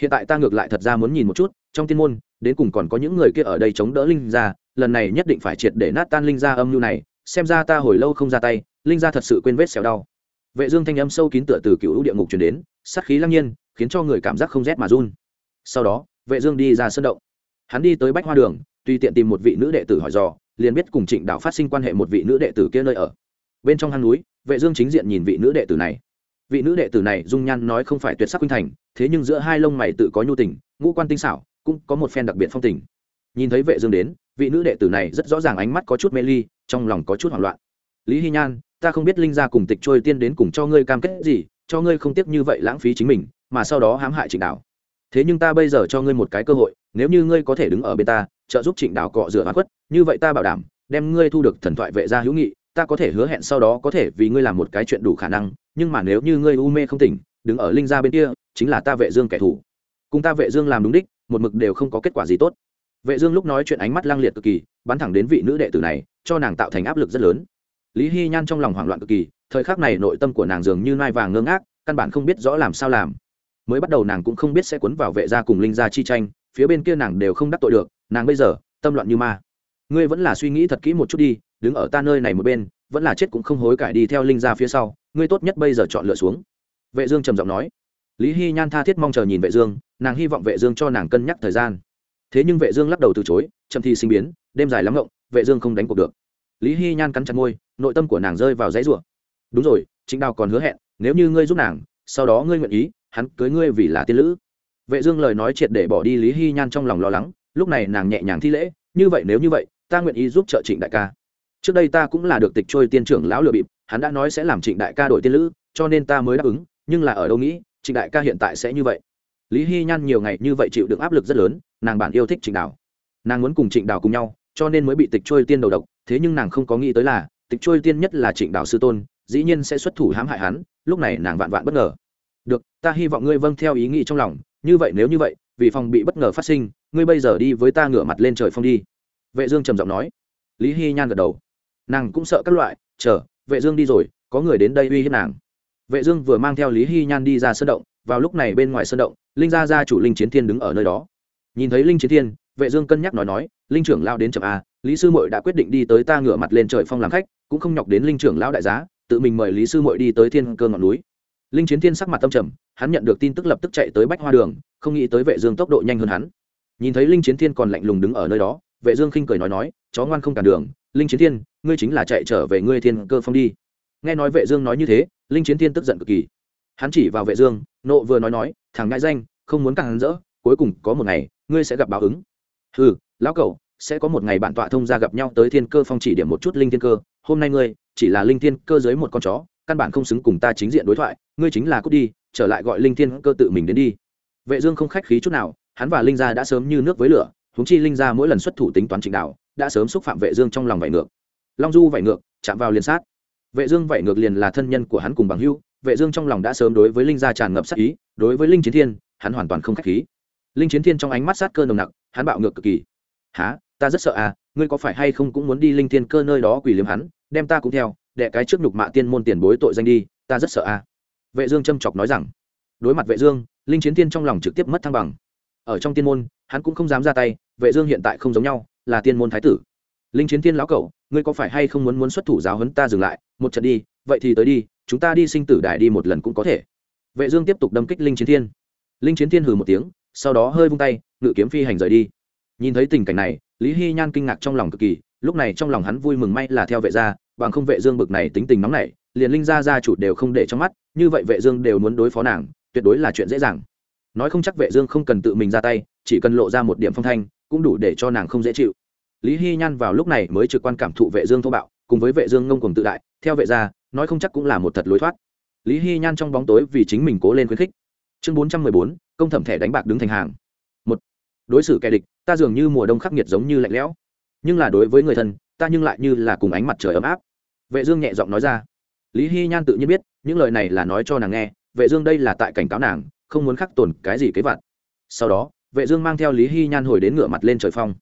Hiện tại ta ngược lại thật ra muốn nhìn một chút, trong tiên môn, đến cùng còn có những người kia ở đây chống đỡ linh gia lần này nhất định phải triệt để nát tan linh gia âm mưu này, xem ra ta hồi lâu không ra tay, linh gia thật sự quên vết xẻo đau. Vệ dương thanh âm sâu kín tựa từ cựu địa ngục truyền đến, sát khí lăng nhiên, khiến cho người cảm giác không rét mà run. Sau đó, vệ dương đi ra sân động. Hắn đi tới bách hoa đường, tùy tiện tìm một vị nữ đệ tử hỏi dò, liền biết cùng trịnh Đạo phát sinh quan hệ một vị nữ đệ tử kia nơi ở. Bên trong hang núi, vệ dương chính diện nhìn vị nữ đệ tử này. Vị nữ đệ tử này dung nhan nói không phải tuyệt sắc khuynh thành, thế nhưng giữa hai lông mày tự có nhu tình, ngũ quan tinh xảo, cũng có một phen đặc biệt phong tình nhìn thấy vệ dương đến, vị nữ đệ tử này rất rõ ràng ánh mắt có chút mê ly, trong lòng có chút hoảng loạn. Lý hy nhan, ta không biết linh gia cùng tịch trôi tiên đến cùng cho ngươi cam kết gì, cho ngươi không tiếc như vậy lãng phí chính mình, mà sau đó hãm hại trịnh đảo thế nhưng ta bây giờ cho ngươi một cái cơ hội, nếu như ngươi có thể đứng ở bên ta, trợ giúp trịnh đảo cọ rửa hoa khuất, như vậy ta bảo đảm, đem ngươi thu được thần thoại vệ gia hữu nghị, ta có thể hứa hẹn sau đó có thể vì ngươi làm một cái chuyện đủ khả năng, nhưng mà nếu như ngươi u mê không tỉnh, đứng ở linh gia bên kia, chính là ta vệ dương kẻ thù. Cùng ta vệ dương làm đúng đích, một mực đều không có kết quả gì tốt vệ dương lúc nói chuyện ánh mắt lang liệt cực kỳ, bắn thẳng đến vị nữ đệ tử này, cho nàng tạo thành áp lực rất lớn. Lý hy nhan trong lòng hoảng loạn cực kỳ, thời khắc này nội tâm của nàng dường như nai vàng ngơ ngác, căn bản không biết rõ làm sao làm. Mới bắt đầu nàng cũng không biết sẽ cuốn vào vệ gia cùng linh gia chi tranh, phía bên kia nàng đều không đắc tội được, nàng bây giờ, tâm loạn như ma. Ngươi vẫn là suy nghĩ thật kỹ một chút đi, đứng ở ta nơi này một bên, vẫn là chết cũng không hối cải đi theo linh gia phía sau, ngươi tốt nhất bây giờ chọn lựa xuống. Vệ dương trầm giọng nói. Lý hy nhan tha thiết mong chờ nhìn vệ dương, nàng hy vọng vệ dương cho nàng cân nhắc thời gian thế nhưng vệ dương lắc đầu từ chối, chậm thì sinh biến, đêm dài lắm ngộng, vệ dương không đánh cuộc được. Lý hy nhan cắn chặt môi, nội tâm của nàng rơi vào dãy rủa. Đúng rồi chính đào còn hứa hẹn, nếu như ngươi giúp nàng, sau đó ngươi nguyện ý, hắn cưới ngươi vì là tiên lữ. Vệ dương lời nói triệt để bỏ đi lý hy nhan trong lòng lo lắng, lúc này nàng nhẹ nhàng thi lễ, như vậy nếu như vậy, ta nguyện ý giúp trợ trịnh đại ca. Trước đây ta cũng là được tịch trôi tiên trưởng lão lừa bịp, hắn đã nói sẽ làm trịnh đại ca đổi tiên lữ, cho nên ta mới đáp ứng, nhưng là ở đâu nghĩ, trịnh đại ca hiện tại sẽ như vậy. Lý hy nhan nhiều ngày như vậy chịu đựng áp lực rất lớn nàng bản yêu thích trịnh đào. Nàng muốn cùng trịnh đào cùng nhau, cho nên mới bị tịch trôi tiên đầu độc, thế nhưng nàng không có nghĩ tới là, tịch trôi tiên nhất là trịnh đào sư tôn, dĩ nhiên sẽ xuất thủ hãm hại hắn, lúc này nàng vạn vạn bất ngờ. Được, ta hy vọng ngươi vâng theo ý nghĩ trong lòng, như vậy nếu như vậy, vì phòng bị bất ngờ phát sinh, ngươi bây giờ đi với ta ngửa mặt lên trời phong đi. Vệ dương trầm giọng nói. Lý hy nhan gật đầu. Nàng cũng sợ các loại, chờ, vệ dương đi rồi, có người đến đây uy hiếp nàng. Vệ dương vừa mang theo lý hy nhan đi ra sân động, vào lúc này bên ngoài sân động, linh gia gia chủ linh chiến thiên đứng ở nơi đó nhìn thấy linh chiến thiên, vệ dương cân nhắc nói nói, linh trưởng lao đến chậm a lý sư muội đã quyết định đi tới ta ngửa mặt lên trời phong làm khách, cũng không nhọc đến linh trưởng lão đại giá, tự mình mời lý sư muội đi tới thiên cơ ngọn núi. Linh chiến thiên sắc mặt tâm trầm, hắn nhận được tin tức lập tức chạy tới bách hoa đường, không nghĩ tới vệ dương tốc độ nhanh hơn hắn. Nhìn thấy linh chiến thiên còn lạnh lùng đứng ở nơi đó, vệ dương khinh cười nói nói, chó ngoan không cản đường, linh chiến thiên, ngươi chính là chạy trở về ngươi thiên cơ phong đi. Nghe nói vệ dương nói như thế, linh chiến thiên tức giận cực kỳ. Hắn chỉ vào vệ dương, nộ vừa nói nói, thằng ngại danh, không muốn càng hắn dỡ cuối cùng có một ngày ngươi sẽ gặp báo ứng. Hừ, lão cẩu, sẽ có một ngày bạn tọa thông ra gặp nhau tới thiên cơ phong chỉ điểm một chút linh thiên cơ. Hôm nay ngươi, chỉ là linh thiên cơ dưới một con chó, căn bản không xứng cùng ta chính diện đối thoại, ngươi chính là cút đi, trở lại gọi linh thiên cơ tự mình đến đi. Vệ dương không khách khí chút nào, hắn và linh gia đã sớm như nước với lửa chúng chi linh gia mỗi lần xuất thủ tính toán trình đạo, đã sớm xúc phạm vệ dương trong lòng vảy ngược. Long du vảy ngược, chạm vào liền sát. Vệ dương vảy ngược liền là thân nhân của hắn cùng bằng hữu, vệ dương trong lòng đã sớm đối với linh gia tràn ngập sát ý, đối với linh chiến thiên, hắn hoàn toàn không khách khí linh chiến thiên trong ánh mắt sát cơ nồng nặc, hắn bạo ngược cực kỳ. Há ta rất sợ à ngươi có phải hay không cũng muốn đi linh thiên cơ nơi đó quỳ liếm hắn, đem ta cũng theo, đệ cái trước nhục mạ tiên môn tiền bối tội danh đi, ta rất sợ à. Vệ dương châm chọc nói rằng. Đối mặt vệ dương, linh chiến thiên trong lòng trực tiếp mất thăng bằng. Ở trong tiên môn, hắn cũng không dám ra tay, vệ dương hiện tại không giống nhau, là tiên môn thái tử. Linh chiến thiên lão cẩu, ngươi có phải hay không muốn muốn xuất thủ giáo huấn ta dừng lại, một trận đi, vậy thì tới đi, chúng ta đi sinh tử đài đi một lần cũng có thể. Vệ dương tiếp tục đâm kích linh chiến thiên. Linh chiến thiên hừ một tiếng sau đó hơi vung tay ngự kiếm phi hành rời đi. Nhìn thấy tình cảnh này lý hy nhan kinh ngạc trong lòng cực kỳ lúc này trong lòng hắn vui mừng may là theo vệ gia bằng không vệ dương bực này tính tình nóng nảy liền linh gia gia chủ đều không để trong mắt như vậy vệ dương đều muốn đối phó nàng tuyệt đối là chuyện dễ dàng. Nói không chắc vệ dương không cần tự mình ra tay chỉ cần lộ ra một điểm phong thanh cũng đủ để cho nàng không dễ chịu. Lý hy nhan vào lúc này mới trực quan cảm thụ vệ dương thô bạo cùng với vệ dương ngông cuồng tự đại theo vệ gia nói không chắc cũng là một thật lối thoát. Lý hy nhan trong bóng tối vì chính mình cố lên khuyến khích. Chương 414, công thẩm thẻ đánh bạc đứng thành hàng. Một, đối xử kẻ địch, ta dường như mùa đông khắc nghiệt giống như lạnh lẽo. Nhưng là đối với người thân, ta nhưng lại như là cùng ánh mặt trời ấm áp. Vệ dương nhẹ giọng nói ra. Lý hy nhan tự nhiên biết, những lời này là nói cho nàng nghe, vệ dương đây là tại cảnh cáo nàng, không muốn khắc tổn cái gì kế vặt. Sau đó, vệ dương mang theo lý hy nhan hồi đến ngựa mặt lên trời phong.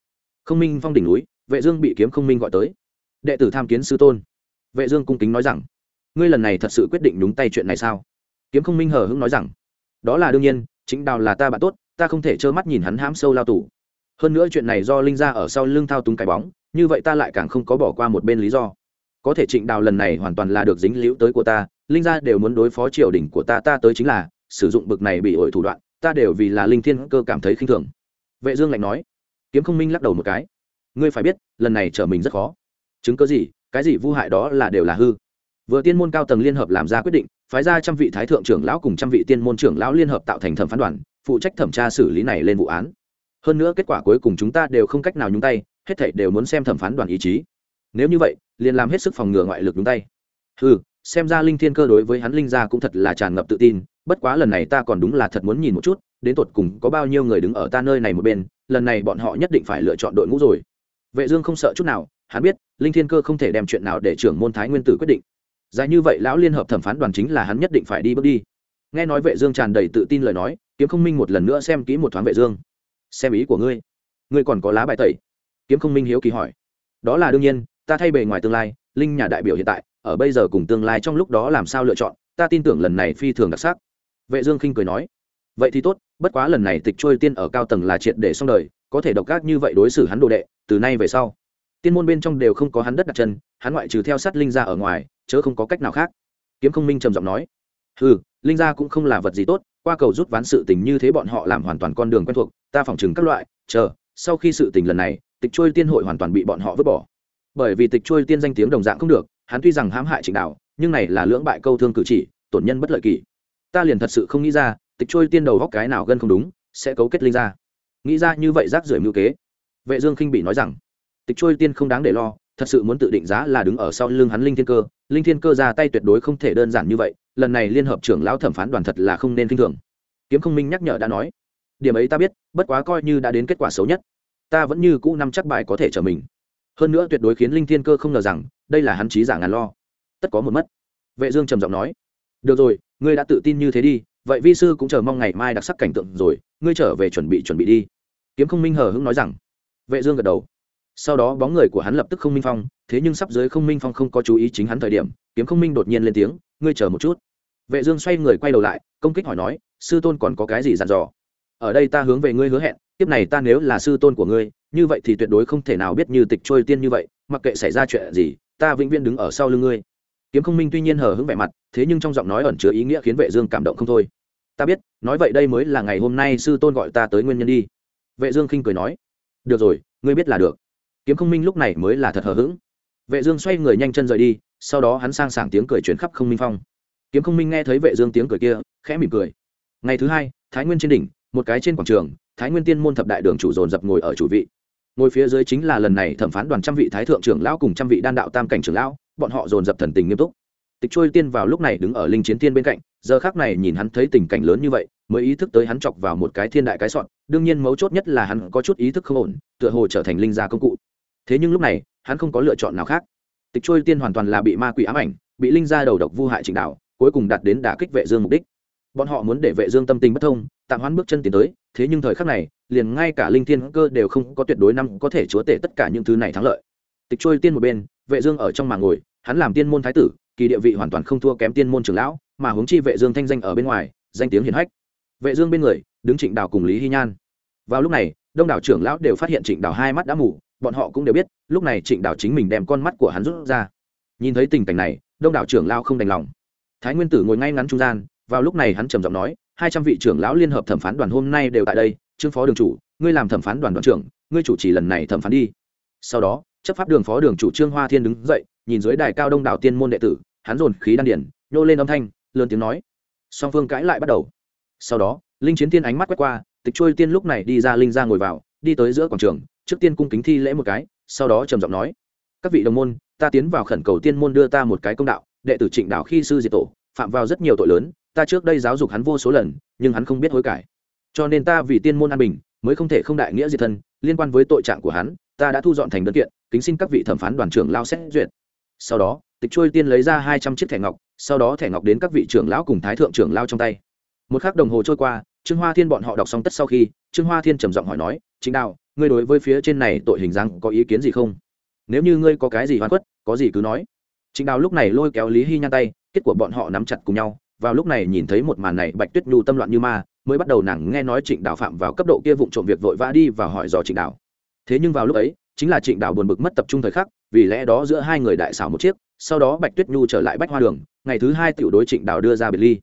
Không minh phong đỉnh núi, vệ dương bị kiếm không minh gọi tới. Đệ tử tham kiến sư tôn. Vệ dương cung kính nói rằng, ngươi lần này thật sự quyết định đúng tay chuyện này sao? Kiếm không minh hờ hững nói rằng, đó là đương nhiên chính đào là ta bạn tốt, ta không thể trơ mắt nhìn hắn hãm sâu lao tù. Hơn nữa chuyện này do linh ra ở sau lưng thao túng cái bóng, như vậy ta lại càng không có bỏ qua một bên lý do. Có thể trịnh đào lần này hoàn toàn là được dính liễu tới của ta, linh gia đều muốn đối phó triều đình của ta ta tới chính là, sử dụng bực này bị ổi thủ đoạn, ta đều vì là linh thiên cơ cảm thấy khinh thường. Vệ dương lạnh nói. Kiếm không minh lắc đầu một cái. Ngươi phải biết, lần này trở mình rất khó. Chứng cứ gì, cái gì vu hại đó là đều là hư vừa tiên môn cao tầng liên hợp làm ra quyết định, phái ra trăm vị thái thượng trưởng lão cùng trăm vị tiên môn trưởng lão liên hợp tạo thành thẩm phán đoàn, phụ trách thẩm tra xử lý này lên vụ án. Hơn nữa kết quả cuối cùng chúng ta đều không cách nào nhúng tay, hết thảy đều muốn xem thẩm phán đoàn ý chí. Nếu như vậy, liền làm hết sức phòng ngừa ngoại lực nhúng tay. Ừ xem ra linh thiên cơ đối với hắn linh gia cũng thật là tràn ngập tự tin, bất quá lần này ta còn đúng là thật muốn nhìn một chút, đến tột cùng có bao nhiêu người đứng ở ta nơi này một bên, lần này bọn họ nhất định phải lựa chọn đội ngũ rồi. Vệ dương không sợ chút nào, hắn biết, linh thiên cơ không thể đem chuyện nào để trưởng môn thái nguyên tử quyết định dài như vậy lão liên hợp thẩm phán đoàn chính là hắn nhất định phải đi bước đi. Nghe nói vệ dương tràn đầy tự tin lời nói, kiếm không minh một lần nữa xem kỹ một thoáng vệ dương. Xem ý của ngươi. Ngươi còn có lá bài tẩy. Kiếm không minh hiếu kỳ hỏi. Đó là đương nhiên, ta thay bề ngoài tương lai, linh nhà đại biểu hiện tại, ở bây giờ cùng tương lai trong lúc đó làm sao lựa chọn, ta tin tưởng lần này phi thường đặc sắc. Vệ dương khinh cười nói. Vậy thì tốt, bất quá lần này tịch trôi tiên ở cao tầng là triệt để xong đời, có thể độc ác như vậy đối xử hắn đồ đệ, từ nay về sau tiên môn bên trong đều không có hắn đất đặt chân, hắn ngoại trừ theo sát linh gia ở ngoài, chớ không có cách nào khác. Kiếm không minh trầm giọng nói ừ linh gia cũng không là vật gì tốt, qua cầu rút ván sự tình như thế bọn họ làm hoàn toàn con đường quen thuộc, ta phỏng chừng các loại, chờ, sau khi sự tình lần này, tịch trôi tiên hội hoàn toàn bị bọn họ vứt bỏ. Bởi vì tịch trôi tiên danh tiếng đồng dạng không được, hắn tuy rằng hãm hại trịnh đạo, nhưng này là lưỡng bại câu thương cử chỉ, tổn nhân bất lợi kỳ ta liền thật sự không nghĩ ra, tịch trôi tiên đầu góc cái nào gân không đúng, sẽ cấu kết linh ra nghĩ ra như vậy rác rưởi mưu kế. Vệ dương khinh bị nói rằng tịch trôi tiên không đáng để lo, thật sự muốn tự định giá là đứng ở sau lưng hắn linh thiên cơ. Linh thiên cơ ra tay tuyệt đối không thể đơn giản như vậy, lần này liên hợp trưởng lão thẩm phán đoàn thật là không nên kinh thường. Kiếm không minh nhắc nhở đã nói, điểm ấy ta biết, bất quá coi như đã đến kết quả xấu nhất, ta vẫn như cũ năm chắc bài có thể trở mình. Hơn nữa tuyệt đối khiến linh thiên cơ không ngờ rằng, đây là hắn trí giả ngàn lo. Tất có một mất. Vệ dương trầm giọng nói, được rồi, ngươi đã tự tin như thế đi, vậy vi sư cũng chờ mong ngày mai đặc sắc cảnh tượng rồi, ngươi trở về chuẩn bị chuẩn bị đi. Kiếm không minh hờ hững nói rằng, vệ dương gật đầu sau đó bóng người của hắn lập tức không minh phong, thế nhưng sắp dưới không minh phong không có chú ý chính hắn thời điểm, kiếm không minh đột nhiên lên tiếng, ngươi chờ một chút. Vệ dương xoay người quay đầu lại, công kích hỏi nói, sư tôn còn có cái gì dặn dò? Ở đây ta hướng về ngươi hứa hẹn tiếp này ta nếu là sư tôn của ngươi, như vậy thì tuyệt đối không thể nào biết như tịch trôi tiên như vậy, mặc kệ xảy ra chuyện gì, ta vĩnh viễn đứng ở sau lưng ngươi. Kiếm không minh tuy nhiên hờ hững vẻ mặt, thế nhưng trong giọng nói ẩn chứa ý nghĩa khiến vệ dương cảm động không thôi. Ta biết, nói vậy đây mới là ngày hôm nay sư tôn gọi ta tới nguyên nhân đi. Vệ dương khinh cười nói, được rồi, ngươi biết là được kiếm không minh lúc này mới là thật hờ hững. Vệ dương xoay người nhanh chân rời đi, sau đó hắn sang sảng tiếng cười truyền khắp không minh phong. Kiếm không minh nghe thấy vệ dương tiếng cười kia, khẽ mỉm cười. Ngày thứ hai, thái nguyên trên đỉnh, một cái trên quảng trường, thái nguyên tiên môn thập đại đường chủ dồn dập ngồi ở chủ vị. Ngồi phía dưới chính là lần này thẩm phán đoàn trăm vị thái thượng trưởng lão cùng trăm vị đan đạo tam cảnh trưởng lão, bọn họ dồn dập thần tình nghiêm túc. Tịch trôi tiên vào lúc này đứng ở linh chiến tiên bên cạnh, giờ khác này nhìn hắn thấy tình cảnh lớn như vậy, mới ý thức tới hắn chọc vào một cái thiên đại cái sọn, đương nhiên mấu chốt nhất là hắn có chút ý thức không ổn, tựa hồ trở thành linh gia công cụ thế nhưng lúc này, hắn không có lựa chọn nào khác. Tịch trôi tiên hoàn toàn là bị ma quỷ ám ảnh, bị linh gia đầu độc vu hại trịnh đạo cuối cùng đạt đến đả kích vệ dương mục đích. Bọn họ muốn để vệ dương tâm tình bất thông, tạm hoãn bước chân tiến tới, thế nhưng thời khắc này, liền ngay cả linh thiên cơ đều không có tuyệt đối năm có thể chúa tể tất cả những thứ này thắng lợi. Tịch trôi tiên một bên, vệ dương ở trong màn ngồi, hắn làm tiên môn thái tử, kỳ địa vị hoàn toàn không thua kém tiên môn trưởng lão, mà hướng chi vệ dương thanh danh ở bên ngoài, danh tiếng hiển hách. Vệ dương bên người, đứng trịnh đào cùng lý hy nhan. Vào lúc này, đông đảo trưởng lão đều phát hiện trịnh đào hai mắt đã mù bọn họ cũng đều biết, lúc này trịnh Đảo chính mình đem con mắt của hắn rút ra. Nhìn thấy tình cảnh này, đông đảo trưởng lão không đành lòng. Thái nguyên tử ngồi ngay ngắn trung gian, vào lúc này hắn trầm giọng nói, hai trăm vị trưởng lão liên hợp thẩm phán đoàn hôm nay đều tại đây, trương phó đường chủ, ngươi làm thẩm phán đoàn đoàn trưởng, ngươi chủ trì lần này thẩm phán đi. Sau đó, chấp pháp đường phó đường chủ trương hoa thiên đứng dậy, nhìn dưới đài cao đông đảo tiên môn đệ tử, hắn dồn khí đan điển, nhô lên âm thanh, lớn tiếng nói, song phương cãi lại bắt đầu. Sau đó, linh chiến tiên ánh mắt quét qua, tịch trôi tiên lúc này đi ra linh ra ngồi vào, đi tới giữa quảng trường trước tiên cung kính thi lễ một cái, sau đó trầm giọng nói, các vị đồng môn, ta tiến vào khẩn cầu tiên môn đưa ta một cái công đạo, đệ tử trịnh đạo khi sư diệt tổ, phạm vào rất nhiều tội lớn, ta trước đây giáo dục hắn vô số lần, nhưng hắn không biết hối cải. Cho nên ta vì tiên môn an bình, mới không thể không đại nghĩa diệt thân, liên quan với tội trạng của hắn, ta đã thu dọn thành đơn kiện, kính xin các vị thẩm phán đoàn trưởng lao xét duyệt. Sau đó, tịch trôi tiên lấy ra hai trăm chiếc thẻ ngọc, sau đó thẻ ngọc đến các vị trưởng lão cùng thái thượng trưởng lao trong tay. Một k h ắ c đồng hồ trôi qua, trương hoa thiên bọn họ đọc xong tất sau khi trương hoa thiên trầm giọng hỏi nói chính đạo ngươi đối với phía trên này tội hình dáng có ý kiến gì không? Nếu như ngươi có cái gì hoàn quất có gì cứ nói. Chính đạo lúc này lôi kéo lý hy nhan tay, kết của bọn họ nắm chặt cùng nhau. Vào lúc này nhìn thấy một màn này, bạch tuyết nhu tâm loạn như ma, mới bắt đầu nàng nghe nói trịnh Đạo phạm vào cấp độ kia vụ trộm việc vội vã đi và hỏi dò trịnh Đạo. thế nhưng vào lúc ấy, chính là trịnh Đạo buồn bực mất tập trung thời khắc, vì lẽ đó giữa hai người đại xảo một chiếc, sau đó bạch tuyết nhu trở lại bách hoa đường, ngày thứ hai tiểu đối trịnh Đạo đưa ra biệt ly.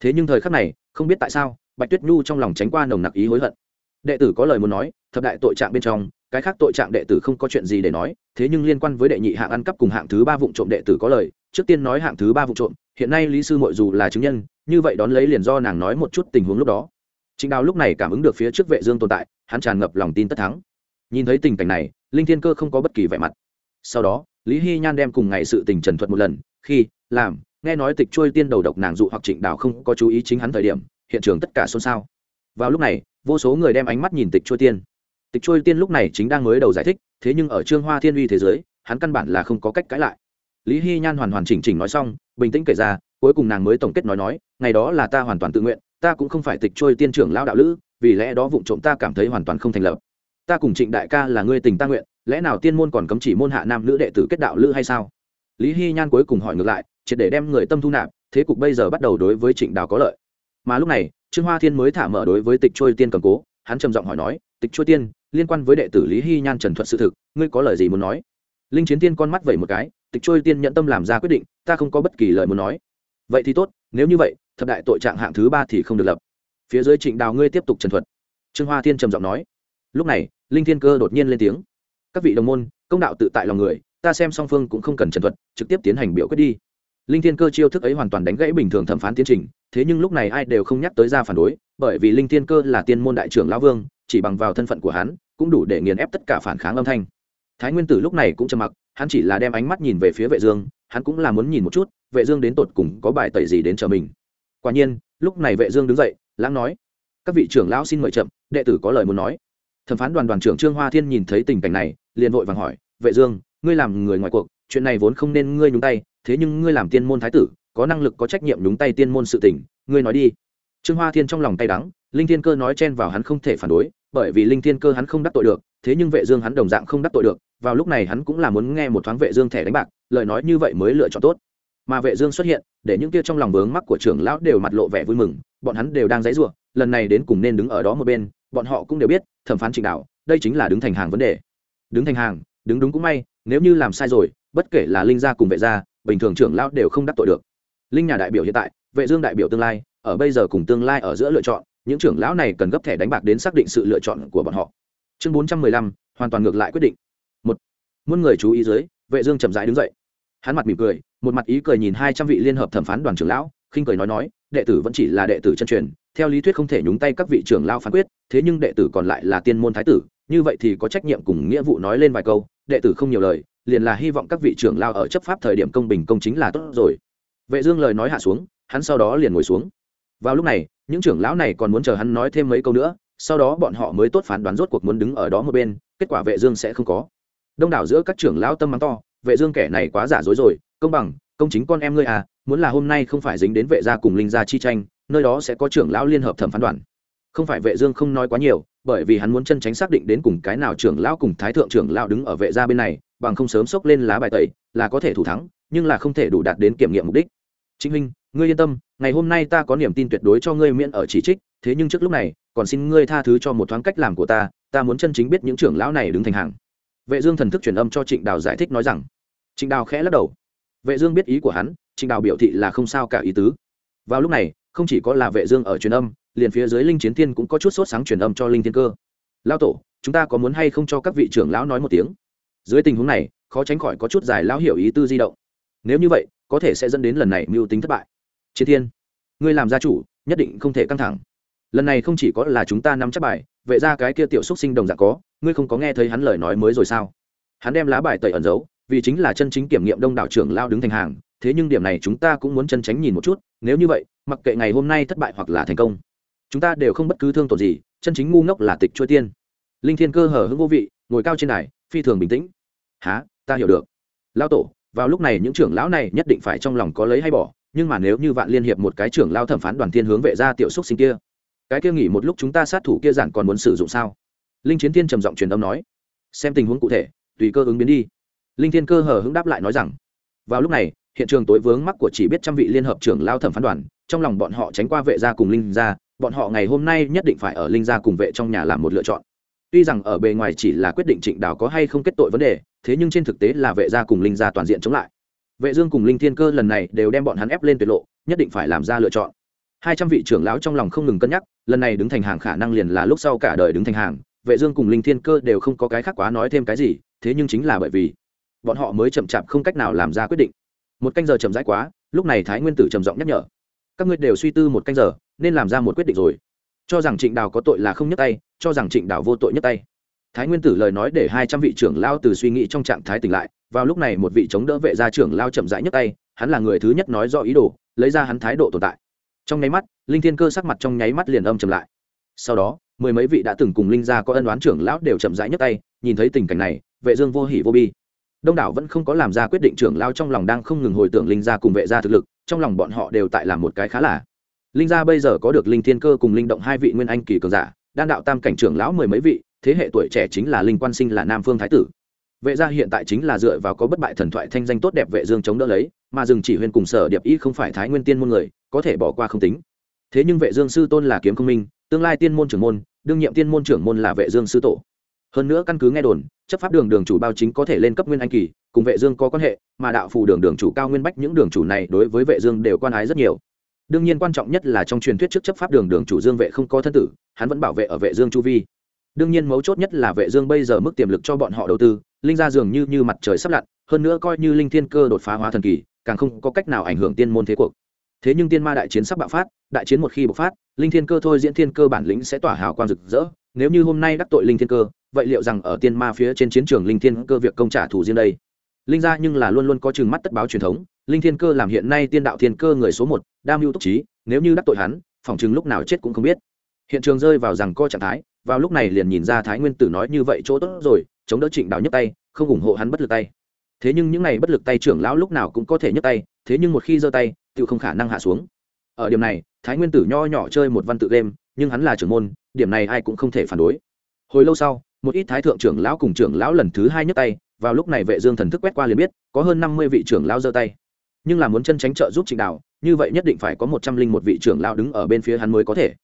Thế nhưng thời khắc này, không biết tại sao, bạch tuyết nhu trong lòng tránh qua nồng nặc ý hối hận đệ tử có lời muốn nói, thập đại tội trạng bên trong, cái khác tội trạng đệ tử không có chuyện gì để nói, thế nhưng liên quan với đệ nhị hạng ăn cắp cùng hạng thứ ba vụ trộm đệ tử có lời, trước tiên nói hạng thứ ba vụ trộm, hiện nay lý sư mội dù là chứng nhân, như vậy đón lấy liền do nàng nói một chút tình huống lúc đó. Trịnh đào lúc này cảm ứng được phía trước vệ dương tồn tại, hắn tràn ngập lòng tin tất thắng. Nhìn thấy tình cảnh này, linh thiên cơ không có bất kỳ vẻ mặt. Sau đó, lý hy nhan đem cùng ngày sự tình trần thuật một lần, khi, làm, nghe nói tịch trôi tiên đầu độc nàng dụ hoặc trịnh đào không có chú ý chính hắn thời điểm, hiện trường tất cả xôn xao. Vào lúc này vô số người đem ánh mắt nhìn tịch trôi tiên. Tịch trôi tiên lúc này chính đang mới đầu giải thích, thế nhưng ở trương hoa thiên uy thế giới, hắn căn bản là không có cách cãi lại. Lý hy nhan hoàn hoàn chỉnh chỉnh nói xong, bình tĩnh kể ra, cuối cùng nàng mới tổng kết nói nói, ngày đó là ta hoàn toàn tự nguyện, ta cũng không phải tịch trôi tiên trưởng lao đạo lữ, vì lẽ đó vụ trộm ta cảm thấy hoàn toàn không thành lập. Ta cùng trịnh đại ca là ngươi tình ta nguyện, lẽ nào tiên môn còn cấm chỉ môn hạ nam nữ đệ tử kết đạo lữ hay sao? Lý hy nhan cuối cùng hỏi ngược lại, triệt để đem người tâm thu nạp, thế cục bây giờ bắt đầu đối với trịnh đào có lợi. Mà lúc này trương hoa thiên mới thả mở đối với tịch trôi tiên cầm cố, hắn trầm giọng hỏi nói, tịch trôi tiên, liên quan với đệ tử lý hy nhan trần thuật sự thực, ngươi có lời gì muốn nói? Linh chiến tiên con mắt vẩy một cái, tịch trôi tiên nhận tâm làm ra quyết định, ta không có bất kỳ lời muốn nói. Vậy thì tốt, nếu như vậy, thập đại tội trạng hạng thứ ba thì không được lập. Phía dưới trịnh đào ngươi tiếp tục trần thuật. Trương hoa thiên trầm giọng nói. Lúc này, linh thiên cơ đột nhiên lên tiếng. Các vị đồng môn, công đạo tự tại lòng người, ta xem song phương cũng không cần trần thuật, trực tiếp tiến hành biểu quyết đi. Linh thiên cơ chiêu thức ấy hoàn toàn đánh gãy bình thường thẩm phán tiến trình thế nhưng lúc này ai đều không nhắc tới ra phản đối, bởi vì linh thiên cơ là tiên môn đại trưởng lão vương, chỉ bằng vào thân phận của hắn, cũng đủ để nghiền ép tất cả phản kháng âm thanh. Thái nguyên tử lúc này cũng trầm mặc, hắn chỉ là đem ánh mắt nhìn về phía vệ dương, hắn cũng là muốn nhìn một chút, vệ dương đến tột cùng có bài tẩy gì đến chờ mình. Quả nhiên, lúc này vệ dương đứng dậy, lãng nói, các vị trưởng lão xin mời chậm, đệ tử có lời muốn nói. Thẩm phán đoàn đoàn trưởng trương hoa thiên nhìn thấy tình cảnh này, liền vội vàng hỏi, vệ dương, ngươi làm người ngoài cuộc, chuyện này vốn không nên ngươi nhúng tay, thế nhưng ngươi làm tiên môn thái tử có năng lực có trách nhiệm nhúng tay tiên môn sự tình, ngươi nói đi. Trương hoa thiên trong lòng tay đắng, linh thiên cơ nói chen vào hắn không thể phản đối, bởi vì linh thiên cơ hắn không đắc tội được, thế nhưng vệ dương hắn đồng dạng không đắc tội được, vào lúc này hắn cũng là muốn nghe một thoáng vệ dương thẻ đánh bạc, lời nói như vậy mới lựa chọn tốt. Mà vệ dương xuất hiện, để những kia trong lòng vướng mắc của trưởng lão đều mặt lộ vẻ vui mừng, bọn hắn đều đang dãy dùa lần này đến cùng nên đứng ở đó một bên, bọn họ cũng đều biết, thẩm phán trịnh đạo, đây chính là đứng thành hàng vấn đề. Đứng thành hàng, đứng đúng cũng may, nếu như làm sai rồi, bất kể là linh gia cùng vệ gia, bình thường trưởng lão đều không đắc tội được linh nhà đại biểu hiện tại vệ dương đại biểu tương lai ở bây giờ cùng tương lai ở giữa lựa chọn những trưởng lão này cần gấp thẻ đánh bạc đến xác định sự lựa chọn của bọn họ. Chương 415, hoàn toàn ngược lại quyết định. Một muôn người chú ý dưới vệ dương chậm rãi đứng dậy. Hắn mặt mỉm cười một mặt ý cười nhìn hai trăm vị liên hợp thẩm phán đoàn trưởng lão khinh cười nói nói đệ tử vẫn chỉ là đệ tử chân truyền theo lý thuyết không thể nhúng tay các vị trưởng lão phán quyết thế nhưng đệ tử còn lại là tiên môn thái tử như vậy thì có trách nhiệm cùng nghĩa vụ nói lên vài câu đệ tử không nhiều lời liền là hy vọng các vị trưởng lão ở chấp pháp thời điểm công bình công chính là tốt rồi vệ dương lời nói hạ xuống, hắn sau đó liền ngồi xuống. Vào lúc này, những trưởng lão này còn muốn chờ hắn nói thêm mấy câu nữa, sau đó bọn họ mới tốt phán đoán rốt cuộc muốn đứng ở đó một bên, kết quả vệ dương sẽ không có. Đông đảo giữa các trưởng lão tâm mắng to, vệ dương kẻ này quá giả dối rồi, công bằng, công chính con em ngươi à muốn là hôm nay không phải dính đến vệ gia cùng linh gia chi tranh, nơi đó sẽ có trưởng lão liên hợp thẩm phán đoàn. Không phải vệ dương không nói quá nhiều, bởi vì hắn muốn chân tránh xác định đến cùng cái nào trưởng lão cùng thái thượng trưởng lão đứng ở vệ gia bên này, bằng không sớm sốc lên lá bài tẩy, là có thể thủ thắng, nhưng là không thể đủ đạt đến kiểm nghiệm mục đích chính minh ngươi yên tâm, ngày hôm nay ta có niềm tin tuyệt đối cho ngươi miễn ở chỉ trích, thế nhưng trước lúc này, còn xin ngươi tha thứ cho một thoáng cách làm của ta ta muốn chân chính biết những trưởng lão này đứng thành hàng. Vệ dương thần thức truyền âm cho trịnh đào giải thích nói rằng, trịnh đào khẽ lắc đầu. Vệ dương biết ý của hắn, trịnh đào biểu thị là không sao cả ý tứ. Vào lúc này, không chỉ có là vệ dương ở truyền âm, liền phía dưới linh chiến thiên cũng có chút sốt sáng truyền âm cho linh thiên cơ. Lão tổ, chúng ta có muốn hay không cho các vị trưởng lão nói một tiếng? Dưới tình huống này, khó tránh khỏi có chút giải lão hiểu ý tư di động nếu như vậy, có thể sẽ dẫn đến lần này mưu tính thất bại. Chiến thiên, ngươi làm gia chủ, nhất định không thể căng thẳng. Lần này không chỉ có là chúng ta nắm chắc bài, vệ ra cái kia tiểu xúc sinh đồng dạng có, ngươi không có nghe thấy hắn lời nói mới rồi sao? Hắn đem lá bài tẩy ẩn giấu, vì chính là chân chính kiểm nghiệm đông đảo trưởng lao đứng thành hàng, thế nhưng điểm này chúng ta cũng muốn chân tránh nhìn một chút, nếu như vậy, mặc kệ ngày hôm nay thất bại hoặc là thành công, chúng ta đều không bất cứ thương tổn gì, chân chính ngu ngốc là tịch chua tiên. Linh thiên cơ hở hững vô vị, ngồi cao trên đài, phi thường bình tĩnh. Há ta hiểu được. Lao tổ vào lúc này những trưởng lão này nhất định phải trong lòng có lấy hay bỏ, nhưng mà nếu như vạn liên hiệp một cái trưởng lao thẩm phán đoàn thiên hướng vệ ra tiểu xúc sinh kia, cái kia nghỉ một lúc chúng ta sát thủ kia giản còn muốn sử dụng sao? Linh chiến thiên trầm giọng truyền âm nói. Xem tình huống cụ thể, tùy cơ ứng biến đi. Linh thiên cơ hờ hững đáp lại nói rằng, vào lúc này, hiện trường tối vướng mắc của chỉ biết trăm vị liên hợp trưởng lao thẩm phán đoàn, trong lòng bọn họ tránh qua vệ gia cùng linh gia, bọn họ ngày hôm nay nhất định phải ở linh gia cùng vệ trong nhà làm một lựa chọn. Tuy rằng ở bề ngoài chỉ là quyết định trịnh đào có hay không kết tội vấn đề thế nhưng trên thực tế là vệ gia cùng linh gia toàn diện chống lại. Vệ dương cùng linh thiên cơ lần này đều đem bọn hắn ép lên tuyệt lộ, nhất định phải làm ra lựa chọn. Hai trăm vị trưởng lão trong lòng không ngừng cân nhắc, lần này đứng thành hàng khả năng liền là lúc sau cả đời đứng thành hàng, vệ dương cùng linh thiên cơ đều không có cái khác quá nói thêm cái gì, thế nhưng chính là bởi vì bọn họ mới chậm chạp không cách nào làm ra quyết định. Một canh giờ chậm rãi quá, lúc này thái nguyên tử trầm giọng nhắc nhở, các ngươi đều suy tư một canh giờ, nên làm ra một quyết định rồi. Cho rằng trịnh đào có tội là không nhấc tay, cho rằng trịnh đào vô tội nhấc tay thái nguyên tử lời nói để hai trăm vị trưởng lao từ suy nghĩ trong trạng thái tỉnh lại, vào lúc này một vị chống đỡ vệ gia trưởng lao chậm rãi nhấc tay, hắn là người thứ nhất nói do ý đồ, lấy ra hắn thái độ tồn tại. Trong nháy mắt, linh thiên cơ sắc mặt trong nháy mắt liền âm chậm lại. Sau đó, mười mấy vị đã từng cùng linh gia có ân đoán trưởng lão đều chậm rãi nhấc tay, nhìn thấy tình cảnh này, vệ dương vô hỉ vô bi. Đông đảo vẫn không có làm ra quyết định trưởng lao trong lòng đang không ngừng hồi tưởng linh gia cùng vệ gia thực lực, trong lòng bọn họ đều tại làm một cái khá là. Linh gia bây giờ có được linh thiên cơ cùng linh động hai vị nguyên anh kỳ cường giả, đan đạo tam cảnh trưởng lão mười mấy vị thế hệ tuổi trẻ chính là linh quan sinh là nam phương thái tử. Vệ gia hiện tại chính là dựa vào có bất bại thần thoại thanh danh tốt đẹp vệ dương chống đỡ lấy, mà dừng chỉ huyên cùng sở điệp y không phải thái nguyên tiên môn người, có thể bỏ qua không tính. Thế nhưng vệ dương sư tôn là kiếm công minh, tương lai tiên môn trưởng môn, đương nhiệm tiên môn trưởng môn là vệ dương sư tổ. Hơn nữa căn cứ nghe đồn, chấp pháp đường đường chủ bao chính có thể lên cấp nguyên anh kỳ, cùng vệ dương có quan hệ, mà đạo phù đường đường chủ cao nguyên bách những đường chủ này đối với vệ dương đều quan ái rất nhiều. Đương nhiên quan trọng nhất là trong truyền thuyết trước chấp pháp đường đường chủ dương vệ không có thân tử, hắn vẫn bảo vệ ở vệ dương chu vi đương nhiên mấu chốt nhất là vệ dương bây giờ mức tiềm lực cho bọn họ đầu tư, linh gia dường như như mặt trời sắp lặn, hơn nữa coi như linh thiên cơ đột phá hóa thần kỳ, càng không có cách nào ảnh hưởng tiên môn thế cuộc. Thế nhưng tiên ma đại chiến sắp bạo phát, đại chiến một khi bộc phát, linh thiên cơ thôi diễn thiên cơ bản lĩnh sẽ tỏa hào quang rực rỡ. Nếu như hôm nay đắc tội linh thiên cơ, vậy liệu rằng ở tiên ma phía trên chiến trường linh thiên cơ việc công trả thù riêng đây? Linh gia nhưng là luôn luôn có chừng mắt tất báo truyền thống, linh thiên cơ làm hiện nay tiên đạo thiên cơ người số một, đam mưu túc trí, nếu như đắc tội hắn phỏng chừng lúc nào chết cũng không biết. Hiện trường rơi vào rằng co trạng thái vào lúc này liền nhìn ra thái nguyên tử nói như vậy chỗ tốt rồi, chống đỡ trịnh đào nhấc tay, không ủng hộ hắn bất lực tay. Thế nhưng những này bất lực tay trưởng lão lúc nào cũng có thể nhấc tay, thế nhưng một khi giơ tay tự không khả năng hạ xuống. Ở điểm này, thái nguyên tử nho nhỏ chơi một văn tự game, nhưng hắn là trưởng môn, điểm này ai cũng không thể phản đối. Hồi lâu sau, một ít thái thượng trưởng lão cùng trưởng lão lần thứ hai nhấc tay, vào lúc này vệ dương thần thức quét qua liền biết, có hơn năm mươi vị trưởng lão giơ tay. Nhưng là muốn chân tránh trợ giúp trịnh đào, như vậy nhất định phải có một trăm linh một vị trưởng lão đứng ở bên phía hắn mới có thể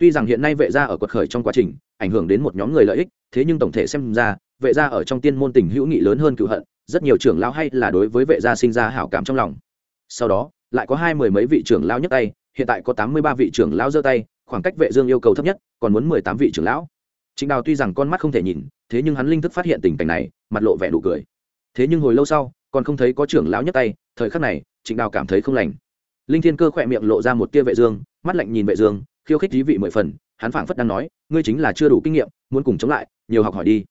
tuy rằng hiện nay vệ gia ở quật khởi trong quá trình, ảnh hưởng đến một nhóm người lợi ích, thế nhưng tổng thể xem ra, vệ gia ở trong tiên môn tình hữu nghị lớn hơn cựu hận, rất nhiều trưởng lão hay là đối với vệ gia sinh ra hảo cảm trong lòng. Sau đó, lại có hai mười mấy vị trưởng lão nhấc tay, hiện tại có tám mươi ba vị trưởng lão giơ tay, khoảng cách vệ dương yêu cầu thấp nhất, còn muốn mười tám vị trưởng lão. Trịnh đào tuy rằng con mắt không thể nhìn, thế nhưng hắn linh thức phát hiện tình cảnh này, mặt lộ vẻ đủ cười. Thế nhưng hồi lâu sau, còn không thấy có trưởng lão nhấc tay, thời khắc này, trịnh đào cảm thấy không lành. Linh thiên cơ khỏe miệng lộ ra một tia vệ dương, mắt lạnh nhìn vệ dương khiêu khích thí vị mười phần, hắn phảng phất đang nói, ngươi chính là chưa đủ kinh nghiệm, muốn cùng chống lại, nhiều học hỏi đi.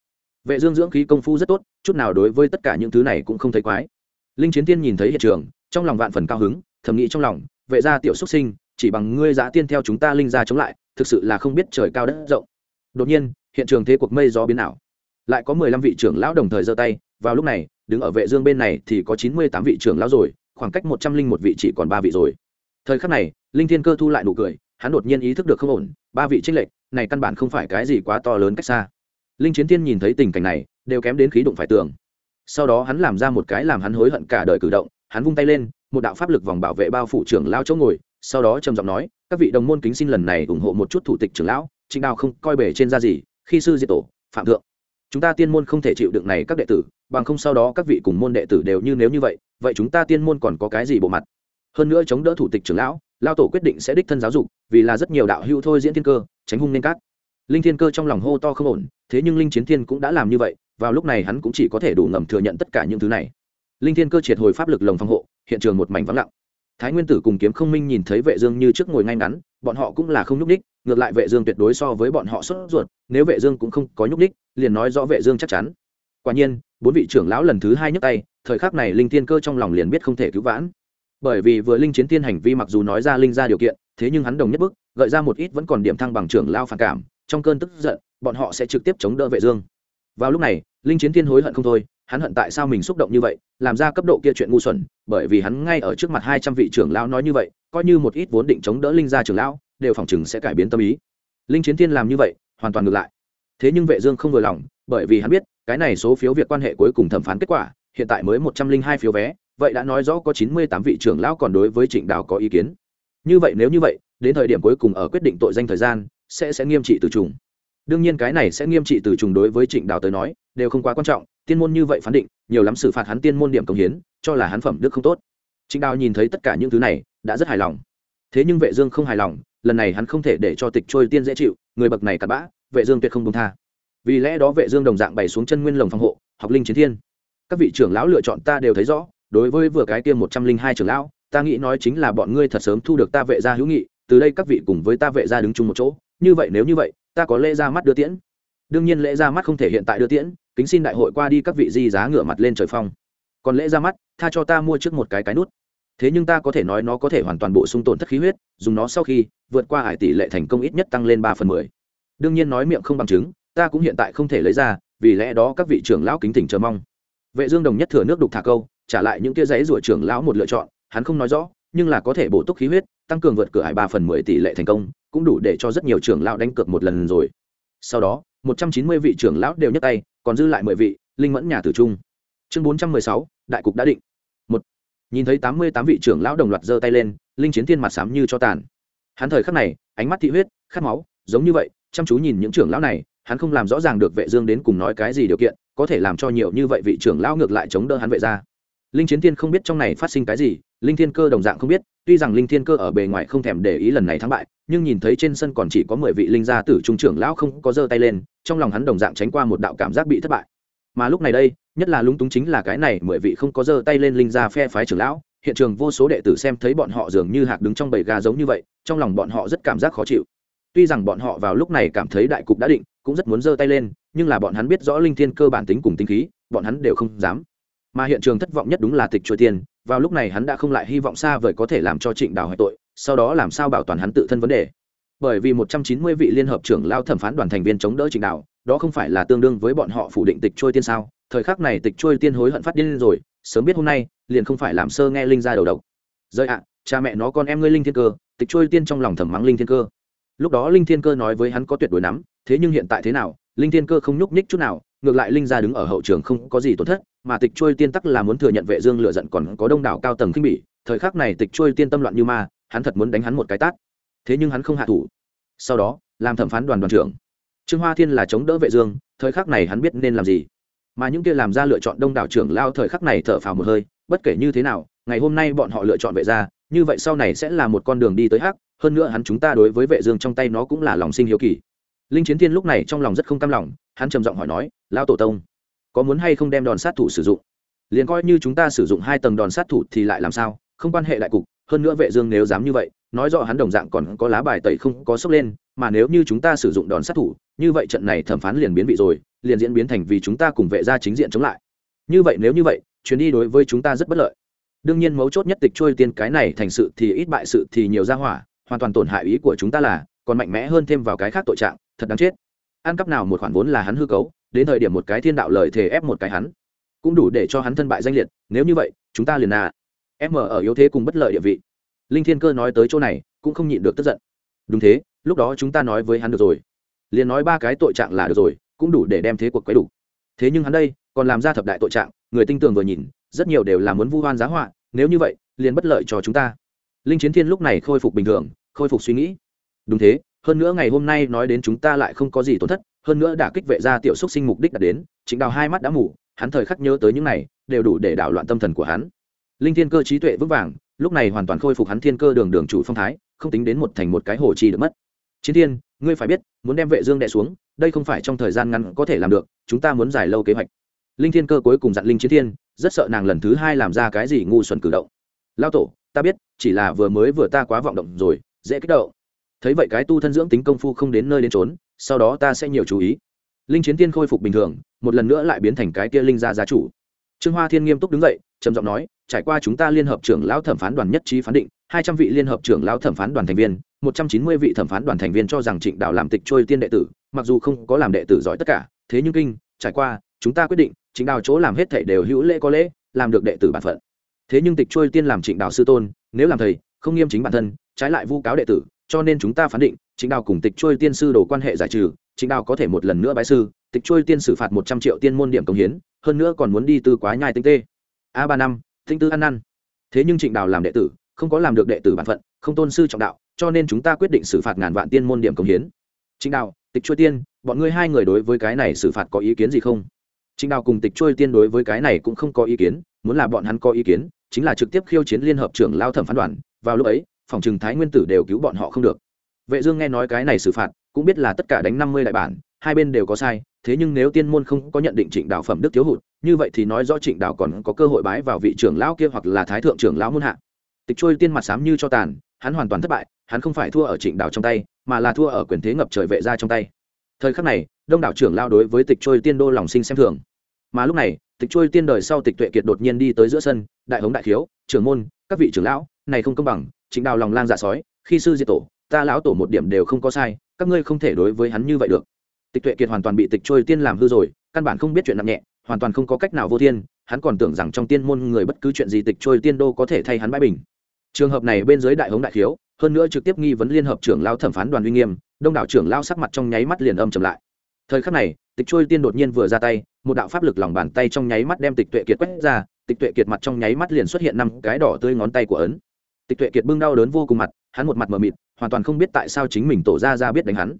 Vệ dương dưỡng khí công phu rất tốt, chút nào đối với tất cả những thứ này cũng không thấy quái. Linh chiến tiên nhìn thấy hiện trường, trong lòng vạn phần cao hứng, thầm nghĩ trong lòng, vệ gia tiểu xuất sinh, chỉ bằng ngươi giá tiên theo chúng ta linh gia chống lại, thực sự là không biết trời cao đất rộng. Đột nhiên, hiện trường thế cuộc mây gió biến ảo. Lại có mười lăm vị trưởng lão đồng thời giơ tay, vào lúc này, đứng ở vệ dương bên này thì có chín mươi tám vị trưởng lão rồi, khoảng cách một trăm linh một vị chỉ còn ba vị rồi. Thời khắc này, linh thiên cơ thu lại nụ cười hắn đột nhiên ý thức được không ổn, ba vị trích lệnh này căn bản không phải cái gì quá to lớn cách xa. Linh chiến thiên nhìn thấy tình cảnh này, đều kém đến khí đụng phải tường. Sau đó hắn làm ra một cái làm hắn hối hận cả đời cử động, hắn vung tay lên, một đạo pháp lực vòng bảo vệ bao phủ trưởng lao chỗ ngồi, sau đó trầm giọng nói, các vị đồng môn kính xin lần này ủng hộ một chút thủ tịch trưởng lão, trịnh đào không coi bể trên ra gì, khi sư diệt tổ, phạm thượng. Chúng ta tiên môn không thể chịu đựng này các đệ tử, bằng không sau đó các vị cùng môn đệ tử đều như nếu như vậy vậy chúng ta tiên môn còn có cái gì bộ mặt? Hơn nữa chống đỡ thủ tịch trưởng lão lao tổ quyết định sẽ đích thân giáo dục, vì là rất nhiều đạo hữu thôi diễn thiên cơ, tránh hung nên cát. Linh thiên cơ trong lòng hô to không ổn, thế nhưng linh chiến thiên cũng đã làm như vậy, vào lúc này hắn cũng chỉ có thể đủ ngầm thừa nhận tất cả những thứ này. Linh thiên cơ triệt hồi pháp lực lồng phòng hộ, hiện trường một mảnh vắng lặng. Thái nguyên tử cùng kiếm không minh nhìn thấy vệ dương như trước ngồi ngay ngắn, bọn họ cũng là không nhúc ních ngược lại vệ dương tuyệt đối so với bọn họ sốt ruột, nếu vệ dương cũng không có nhúc ních liền nói rõ vệ dương chắc chắn. Quả nhiên, bốn vị trưởng lão lần thứ hai nhấc tay, thời khắc này linh thiên cơ trong lòng liền biết không thể cứu vãn bởi vì vừa linh chiến tiên hành vi mặc dù nói ra linh ra điều kiện, thế nhưng hắn đồng nhất bức, gợi ra một ít vẫn còn điểm thăng bằng trưởng lao phản cảm, trong cơn tức giận, bọn họ sẽ trực tiếp chống đỡ vệ dương. Vào lúc này, linh chiến tiên hối hận không thôi, hắn hận tại sao mình xúc động như vậy, làm ra cấp độ kia chuyện ngu xuẩn, bởi vì hắn ngay ở trước mặt hai trăm vị trưởng lão nói như vậy, coi như một ít vốn định chống đỡ linh gia trưởng lão, đều phòng chừng sẽ cải biến tâm ý. Linh chiến tiên làm như vậy, hoàn toàn ngược lại. Thế nhưng vệ dương không vừa lòng, bởi vì hắn biết, cái này số phiếu việc quan hệ cuối cùng thẩm phán kết quả, hiện tại mới một trăm linh hai phiếu vé vậy đã nói rõ có chín mươi tám vị trưởng lão còn đối với trịnh đào có ý kiến. Như vậy nếu như vậy, đến thời điểm cuối cùng ở quyết định tội danh thời gian, sẽ sẽ nghiêm trị từ trùng. Đương nhiên cái này sẽ nghiêm trị từ trùng đối với trịnh đào tới nói, đều không quá quan trọng, tiên môn như vậy phán định, nhiều lắm xử phạt hắn tiên môn điểm công hiến, cho là hắn phẩm đức không tốt. Trịnh đào nhìn thấy tất cả những thứ này, đã rất hài lòng. Thế nhưng vệ dương không hài lòng, lần này hắn không thể để cho tịch trôi tiên dễ chịu, người bậc này cặn bã, vệ dương tuyệt không buông tha. Vì lẽ đó vệ dương đồng dạng bày xuống chân nguyên lồng phòng hộ, học linh chiến thiên. Các vị trưởng lão lựa chọn ta đều thấy rõ đối với vừa cái kia một trăm linh hai trưởng lão, ta nghĩ nói chính là bọn ngươi thật sớm thu được ta vệ gia hữu nghị, từ đây các vị cùng với ta vệ gia đứng chung một chỗ, như vậy nếu như vậy, ta có lễ ra mắt đưa tiễn. Đương nhiên lễ ra mắt không thể hiện tại đưa tiễn, kính xin đại hội qua đi các vị di giá ngửa mặt lên trời phong. Còn lễ ra mắt, tha cho ta mua trước một cái cái nút. Thế nhưng ta có thể nói nó có thể hoàn toàn bổ sung tổn thất khí huyết, dùng nó sau khi vượt qua hải tỷ lệ thành công ít nhất tăng lên ba phần mười. Đương nhiên nói miệng không bằng chứng, ta cũng hiện tại không thể lấy ra, vì lẽ đó các vị trưởng lão kính thỉnh chờ mong. Vệ dương đồng nhất thừa nước đục thả câu trả lại những kia giấy rủa trưởng lão một lựa chọn, hắn không nói rõ, nhưng là có thể bổ túc khí huyết, tăng cường vượt cửa hải ba phần mười tỷ lệ thành công, cũng đủ để cho rất nhiều trưởng lão đánh cược một lần rồi. Sau đó, một trăm chín mươi vị trưởng lão đều nhấc tay, còn dư lại mười vị, linh mẫn nhà tử trung. Chương bốn trăm mười sáu, đại cục đã định. Một. Nhìn thấy tám mươi tám vị trưởng lão đồng loạt giơ tay lên, linh chiến thiên mặt sám như cho tàn. Hắn thời khắc này, ánh mắt thị huyết, khát máu, giống như vậy, chăm chú nhìn những trưởng lão này, hắn không làm rõ ràng được vệ dương đến cùng nói cái gì điều kiện, có thể làm cho nhiều như vậy vị trưởng lão ngược lại chống đỡ hắn vệ ra linh chiến thiên không biết trong này phát sinh cái gì, linh thiên cơ đồng dạng không biết, tuy rằng linh thiên cơ ở bề ngoài không thèm để ý lần này thắng bại, nhưng nhìn thấy trên sân còn chỉ có mười vị linh gia tử trung trưởng lão không có giơ tay lên, trong lòng hắn đồng dạng tránh qua một đạo cảm giác bị thất bại. Mà lúc này đây, nhất là lúng túng chính là cái này mười vị không có giơ tay lên linh gia phe phái trưởng lão, hiện trường vô số đệ tử xem thấy bọn họ dường như hạc đứng trong bầy gà giống như vậy, trong lòng bọn họ rất cảm giác khó chịu. Tuy rằng bọn họ vào lúc này cảm thấy đại cục đã định, cũng rất muốn giơ tay lên, nhưng là bọn hắn biết rõ linh thiên cơ bản tính cùng tính khí, bọn hắn đều không dám mà hiện trường thất vọng nhất đúng là tịch trôi tiên, vào lúc này hắn đã không lại hy vọng xa vời có thể làm cho trịnh đào hoại tội, sau đó làm sao bảo toàn hắn tự thân vấn đề. Bởi vì một trăm chín mươi vị liên hợp trưởng lao thẩm phán đoàn thành viên chống đỡ trịnh đào, đó không phải là tương đương với bọn họ phủ định tịch trôi tiên sao? Thời khắc này tịch trôi tiên hối hận phát điên rồi, sớm biết hôm nay, liền không phải làm sơ nghe linh ra đầu độc. Rơi ạ, cha mẹ nó con em ngươi linh thiên cơ, tịch trôi tiên trong lòng thầm mắng linh thiên cơ. Lúc đó linh thiên cơ nói với hắn có tuyệt đối nắm, thế nhưng hiện tại thế nào, linh thiên cơ không nhúc nhích chút nào, ngược lại linh gia đứng ở hậu trường không có gì tổn thất mà tịch trôi tiên tắc là muốn thừa nhận vệ dương lựa giận còn có đông đảo cao tầng kinh bỉ, thời khắc này tịch trôi tiên tâm loạn như ma, hắn thật muốn đánh hắn một cái tát. Thế nhưng hắn không hạ thủ. Sau đó, làm thẩm phán đoàn đoàn trưởng. Trương hoa thiên là chống đỡ vệ dương, thời khắc này hắn biết nên làm gì. Mà những kia làm ra lựa chọn đông đảo trưởng lao thời khắc này thở phào một hơi, bất kể như thế nào, ngày hôm nay bọn họ lựa chọn vệ gia, như vậy sau này sẽ là một con đường đi tới hắc, hơn nữa hắn chúng ta đối với vệ dương trong tay nó cũng là lòng sinh hiếu kỳ. Linh chiến thiên lúc này trong lòng rất không cam lòng, hắn trầm giọng hỏi nói, lão tổ tông có muốn hay không đem đòn sát thủ sử dụng? Liền coi như chúng ta sử dụng hai tầng đòn sát thủ thì lại làm sao? Không quan hệ đại cục, hơn nữa vệ dương nếu dám như vậy, nói rõ hắn đồng dạng còn có lá bài tẩy không có sốc lên, mà nếu như chúng ta sử dụng đòn sát thủ, như vậy trận này thẩm phán liền biến vị rồi, liền diễn biến thành vì chúng ta cùng vệ gia chính diện chống lại. Như vậy nếu như vậy, chuyến đi đối với chúng ta rất bất lợi. Đương nhiên mấu chốt nhất tịch trôi tiên cái này thành sự thì ít bại sự thì nhiều ra hỏa, hoàn toàn tổn hại ý của chúng ta là, còn mạnh mẽ hơn thêm vào cái khác tội trạng, thật đáng chết. Ăn cắp nào một khoản vốn là hắn hư cấu đến thời điểm một cái thiên đạo lời thề ép một cái hắn, cũng đủ để cho hắn thân bại danh liệt, nếu như vậy, chúng ta liền à. Em ở yếu thế cùng bất lợi địa vị. Linh thiên cơ nói tới chỗ này, cũng không nhịn được tức giận. Đúng thế, lúc đó chúng ta nói với hắn được rồi. Liền nói ba cái tội trạng là được rồi, cũng đủ để đem thế cuộc quấy đủ. Thế nhưng hắn đây, còn làm ra thập đại tội trạng, người tinh tường vừa nhìn, rất nhiều đều là muốn vu hoan giá họa, nếu như vậy, liền bất lợi cho chúng ta. Linh chiến thiên lúc này khôi phục bình thường, khôi phục suy nghĩ. Đúng thế hơn nữa ngày hôm nay nói đến chúng ta lại không có gì tổn thất, hơn nữa đã kích vệ ra tiểu xúc sinh mục đích đã đến chính đào hai mắt đã mù, hắn thời khắc nhớ tới những này, đều đủ để đảo loạn tâm thần của hắn. Linh thiên cơ trí tuệ vững vàng, lúc này hoàn toàn khôi phục hắn thiên cơ đường đường chủ phong thái, không tính đến một thành một cái hồ chi được mất. Chiến thiên, ngươi phải biết, muốn đem vệ dương đè xuống, đây không phải trong thời gian ngắn có thể làm được, chúng ta muốn dài lâu kế hoạch. Linh thiên cơ cuối cùng dặn linh chiến thiên, rất sợ nàng lần thứ hai làm ra cái gì ngu xuẩn cử động. Lao tổ, ta biết, chỉ là vừa mới vừa ta quá vọng động rồi, dễ kích động thấy vậy cái tu thân dưỡng tính công phu không đến nơi đến trốn sau đó ta sẽ nhiều chú ý. Linh chiến tiên khôi phục bình thường, một lần nữa lại biến thành cái kia linh gia gia chủ. Trương hoa thiên nghiêm túc đứng dậy, trầm giọng nói, trải qua chúng ta liên hợp trưởng lão thẩm phán đoàn nhất trí phán định, hai trăm vị liên hợp trưởng lão thẩm phán đoàn thành viên, một trăm chín mươi vị thẩm phán đoàn thành viên cho rằng trịnh đạo làm tịch trôi tiên đệ tử, mặc dù không có làm đệ tử giỏi tất cả, thế nhưng kinh, trải qua, chúng ta quyết định, trịnh đạo chỗ làm hết thảy đều hữu lễ có lễ, làm được đệ tử bản phận. Thế nhưng tịch trôi tiên làm trịnh đạo sư tôn, nếu làm thầy, không nghiêm chính bản thân, trái lại vu cáo đệ tử cho nên chúng ta phán định trịnh đạo cùng tịch trôi tiên sư đồ quan hệ giải trừ trịnh đạo có thể một lần nữa bái sư tịch trôi tiên xử phạt một trăm triệu tiên môn điểm công hiến hơn nữa còn muốn đi tư quá nhai tinh tê. A ba năm tinh tư ăn năn. Thế nhưng trịnh Đào làm đệ tử không có làm được đệ tử bản phận không tôn sư trọng đạo cho nên chúng ta quyết định xử phạt ngàn vạn tiên môn điểm công hiến. Trịnh Đào, tịch trôi tiên bọn ngươi hai người đối với cái này xử phạt có ý kiến gì không? Trịnh Đào cùng tịch trôi tiên đối với cái này cũng không có ý kiến muốn là bọn hắn có ý kiến chính là trực tiếp khiêu chiến liên hợp trưởng lao thẩm phán đoàn. Vào lúc ấy phòng trừng thái nguyên tử đều cứu bọn họ không được. Vệ dương nghe nói cái này xử phạt, cũng biết là tất cả đánh năm mươi đại bản, hai bên đều có sai, thế nhưng nếu tiên môn không có nhận định trịnh đạo phẩm đức thiếu hụt, như vậy thì nói rõ trịnh đạo còn có cơ hội bái vào vị trưởng lão kia hoặc là thái thượng trưởng lão môn hạ. Tịch trôi tiên mặt sám như cho tàn, hắn hoàn toàn thất bại, hắn không phải thua ở trịnh đạo trong tay, mà là thua ở quyền thế ngập trời vệ ra trong tay. Thời khắc này, đông đảo trưởng lao đối với tịch trôi tiên đô lòng sinh xem thường. Mà lúc này, tịch trôi tiên đời sau tịch tuệ kiệt đột nhiên đi tới giữa sân, đại hống đại thiếu trưởng môn, các vị trưởng lão, này không công bằng chính đào lòng lang dạ sói, khi sư diệt tổ, ta lão tổ một điểm đều không có sai, các ngươi không thể đối với hắn như vậy được. Tịch tuệ kiệt hoàn toàn bị tịch trôi tiên làm hư rồi, căn bản không biết chuyện nặng nhẹ, hoàn toàn không có cách nào vô thiên, hắn còn tưởng rằng trong tiên môn người bất cứ chuyện gì tịch trôi tiên đô có thể thay hắn bãi bình. Trường hợp này bên dưới đại hống đại khiếu, hơn nữa trực tiếp nghi vấn liên hợp trưởng lao thẩm phán đoàn uy nghiêm, đông đảo trưởng lao sắc mặt trong nháy mắt liền âm trầm lại. Thời khắc này, tịch trôi tiên đột nhiên vừa ra tay, một đạo pháp lực lòng bàn tay trong nháy mắt đem tịch tuệ kiệt quét ra, tịch tuệ kiệt mặt trong nháy mắt liền xuất hiện năm cái đỏ tươi ngón tay của ấn tịch tuệ kiệt bưng đau đớn vô cùng mặt, hắn một mặt mờ mịt, hoàn toàn không biết tại sao chính mình tổ ra ra biết đánh hắn.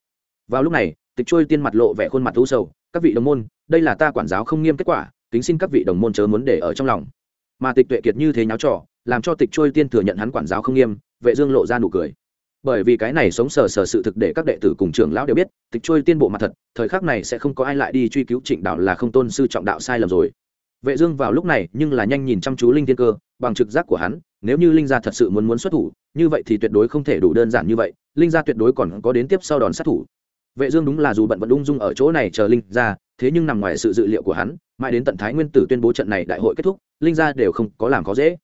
Vào lúc này, tịch trôi tiên mặt lộ vẻ khuôn mặt u sầu, các vị đồng môn, đây là ta quản giáo không nghiêm kết quả, kính xin các vị đồng môn chớ muốn để ở trong lòng. Mà tịch tuệ kiệt như thế nháo trò, làm cho tịch trôi tiên thừa nhận hắn quản giáo không nghiêm, vệ dương lộ ra nụ cười. Bởi vì cái này sống sờ sờ sự thực để các đệ tử cùng trưởng lão đều biết, tịch trôi tiên bộ mặt thật, thời khắc này sẽ không có ai lại đi truy cứu trịnh đạo là không tôn sư trọng đạo sai lầm rồi. Vệ dương vào lúc này nhưng là nhanh nhìn chăm chú linh thiên cơ, bằng trực giác của hắn nếu như linh gia thật sự muốn muốn xuất thủ, như vậy thì tuyệt đối không thể đủ đơn giản như vậy, linh gia tuyệt đối còn có đến tiếp sau đòn sát thủ. Vệ dương đúng là dù bận vẫn ung dung ở chỗ này chờ linh gia, thế nhưng nằm ngoài sự dự liệu của hắn, mãi đến tận thái nguyên tử tuyên bố trận này đại hội kết thúc, linh gia đều không có làm khó dễ.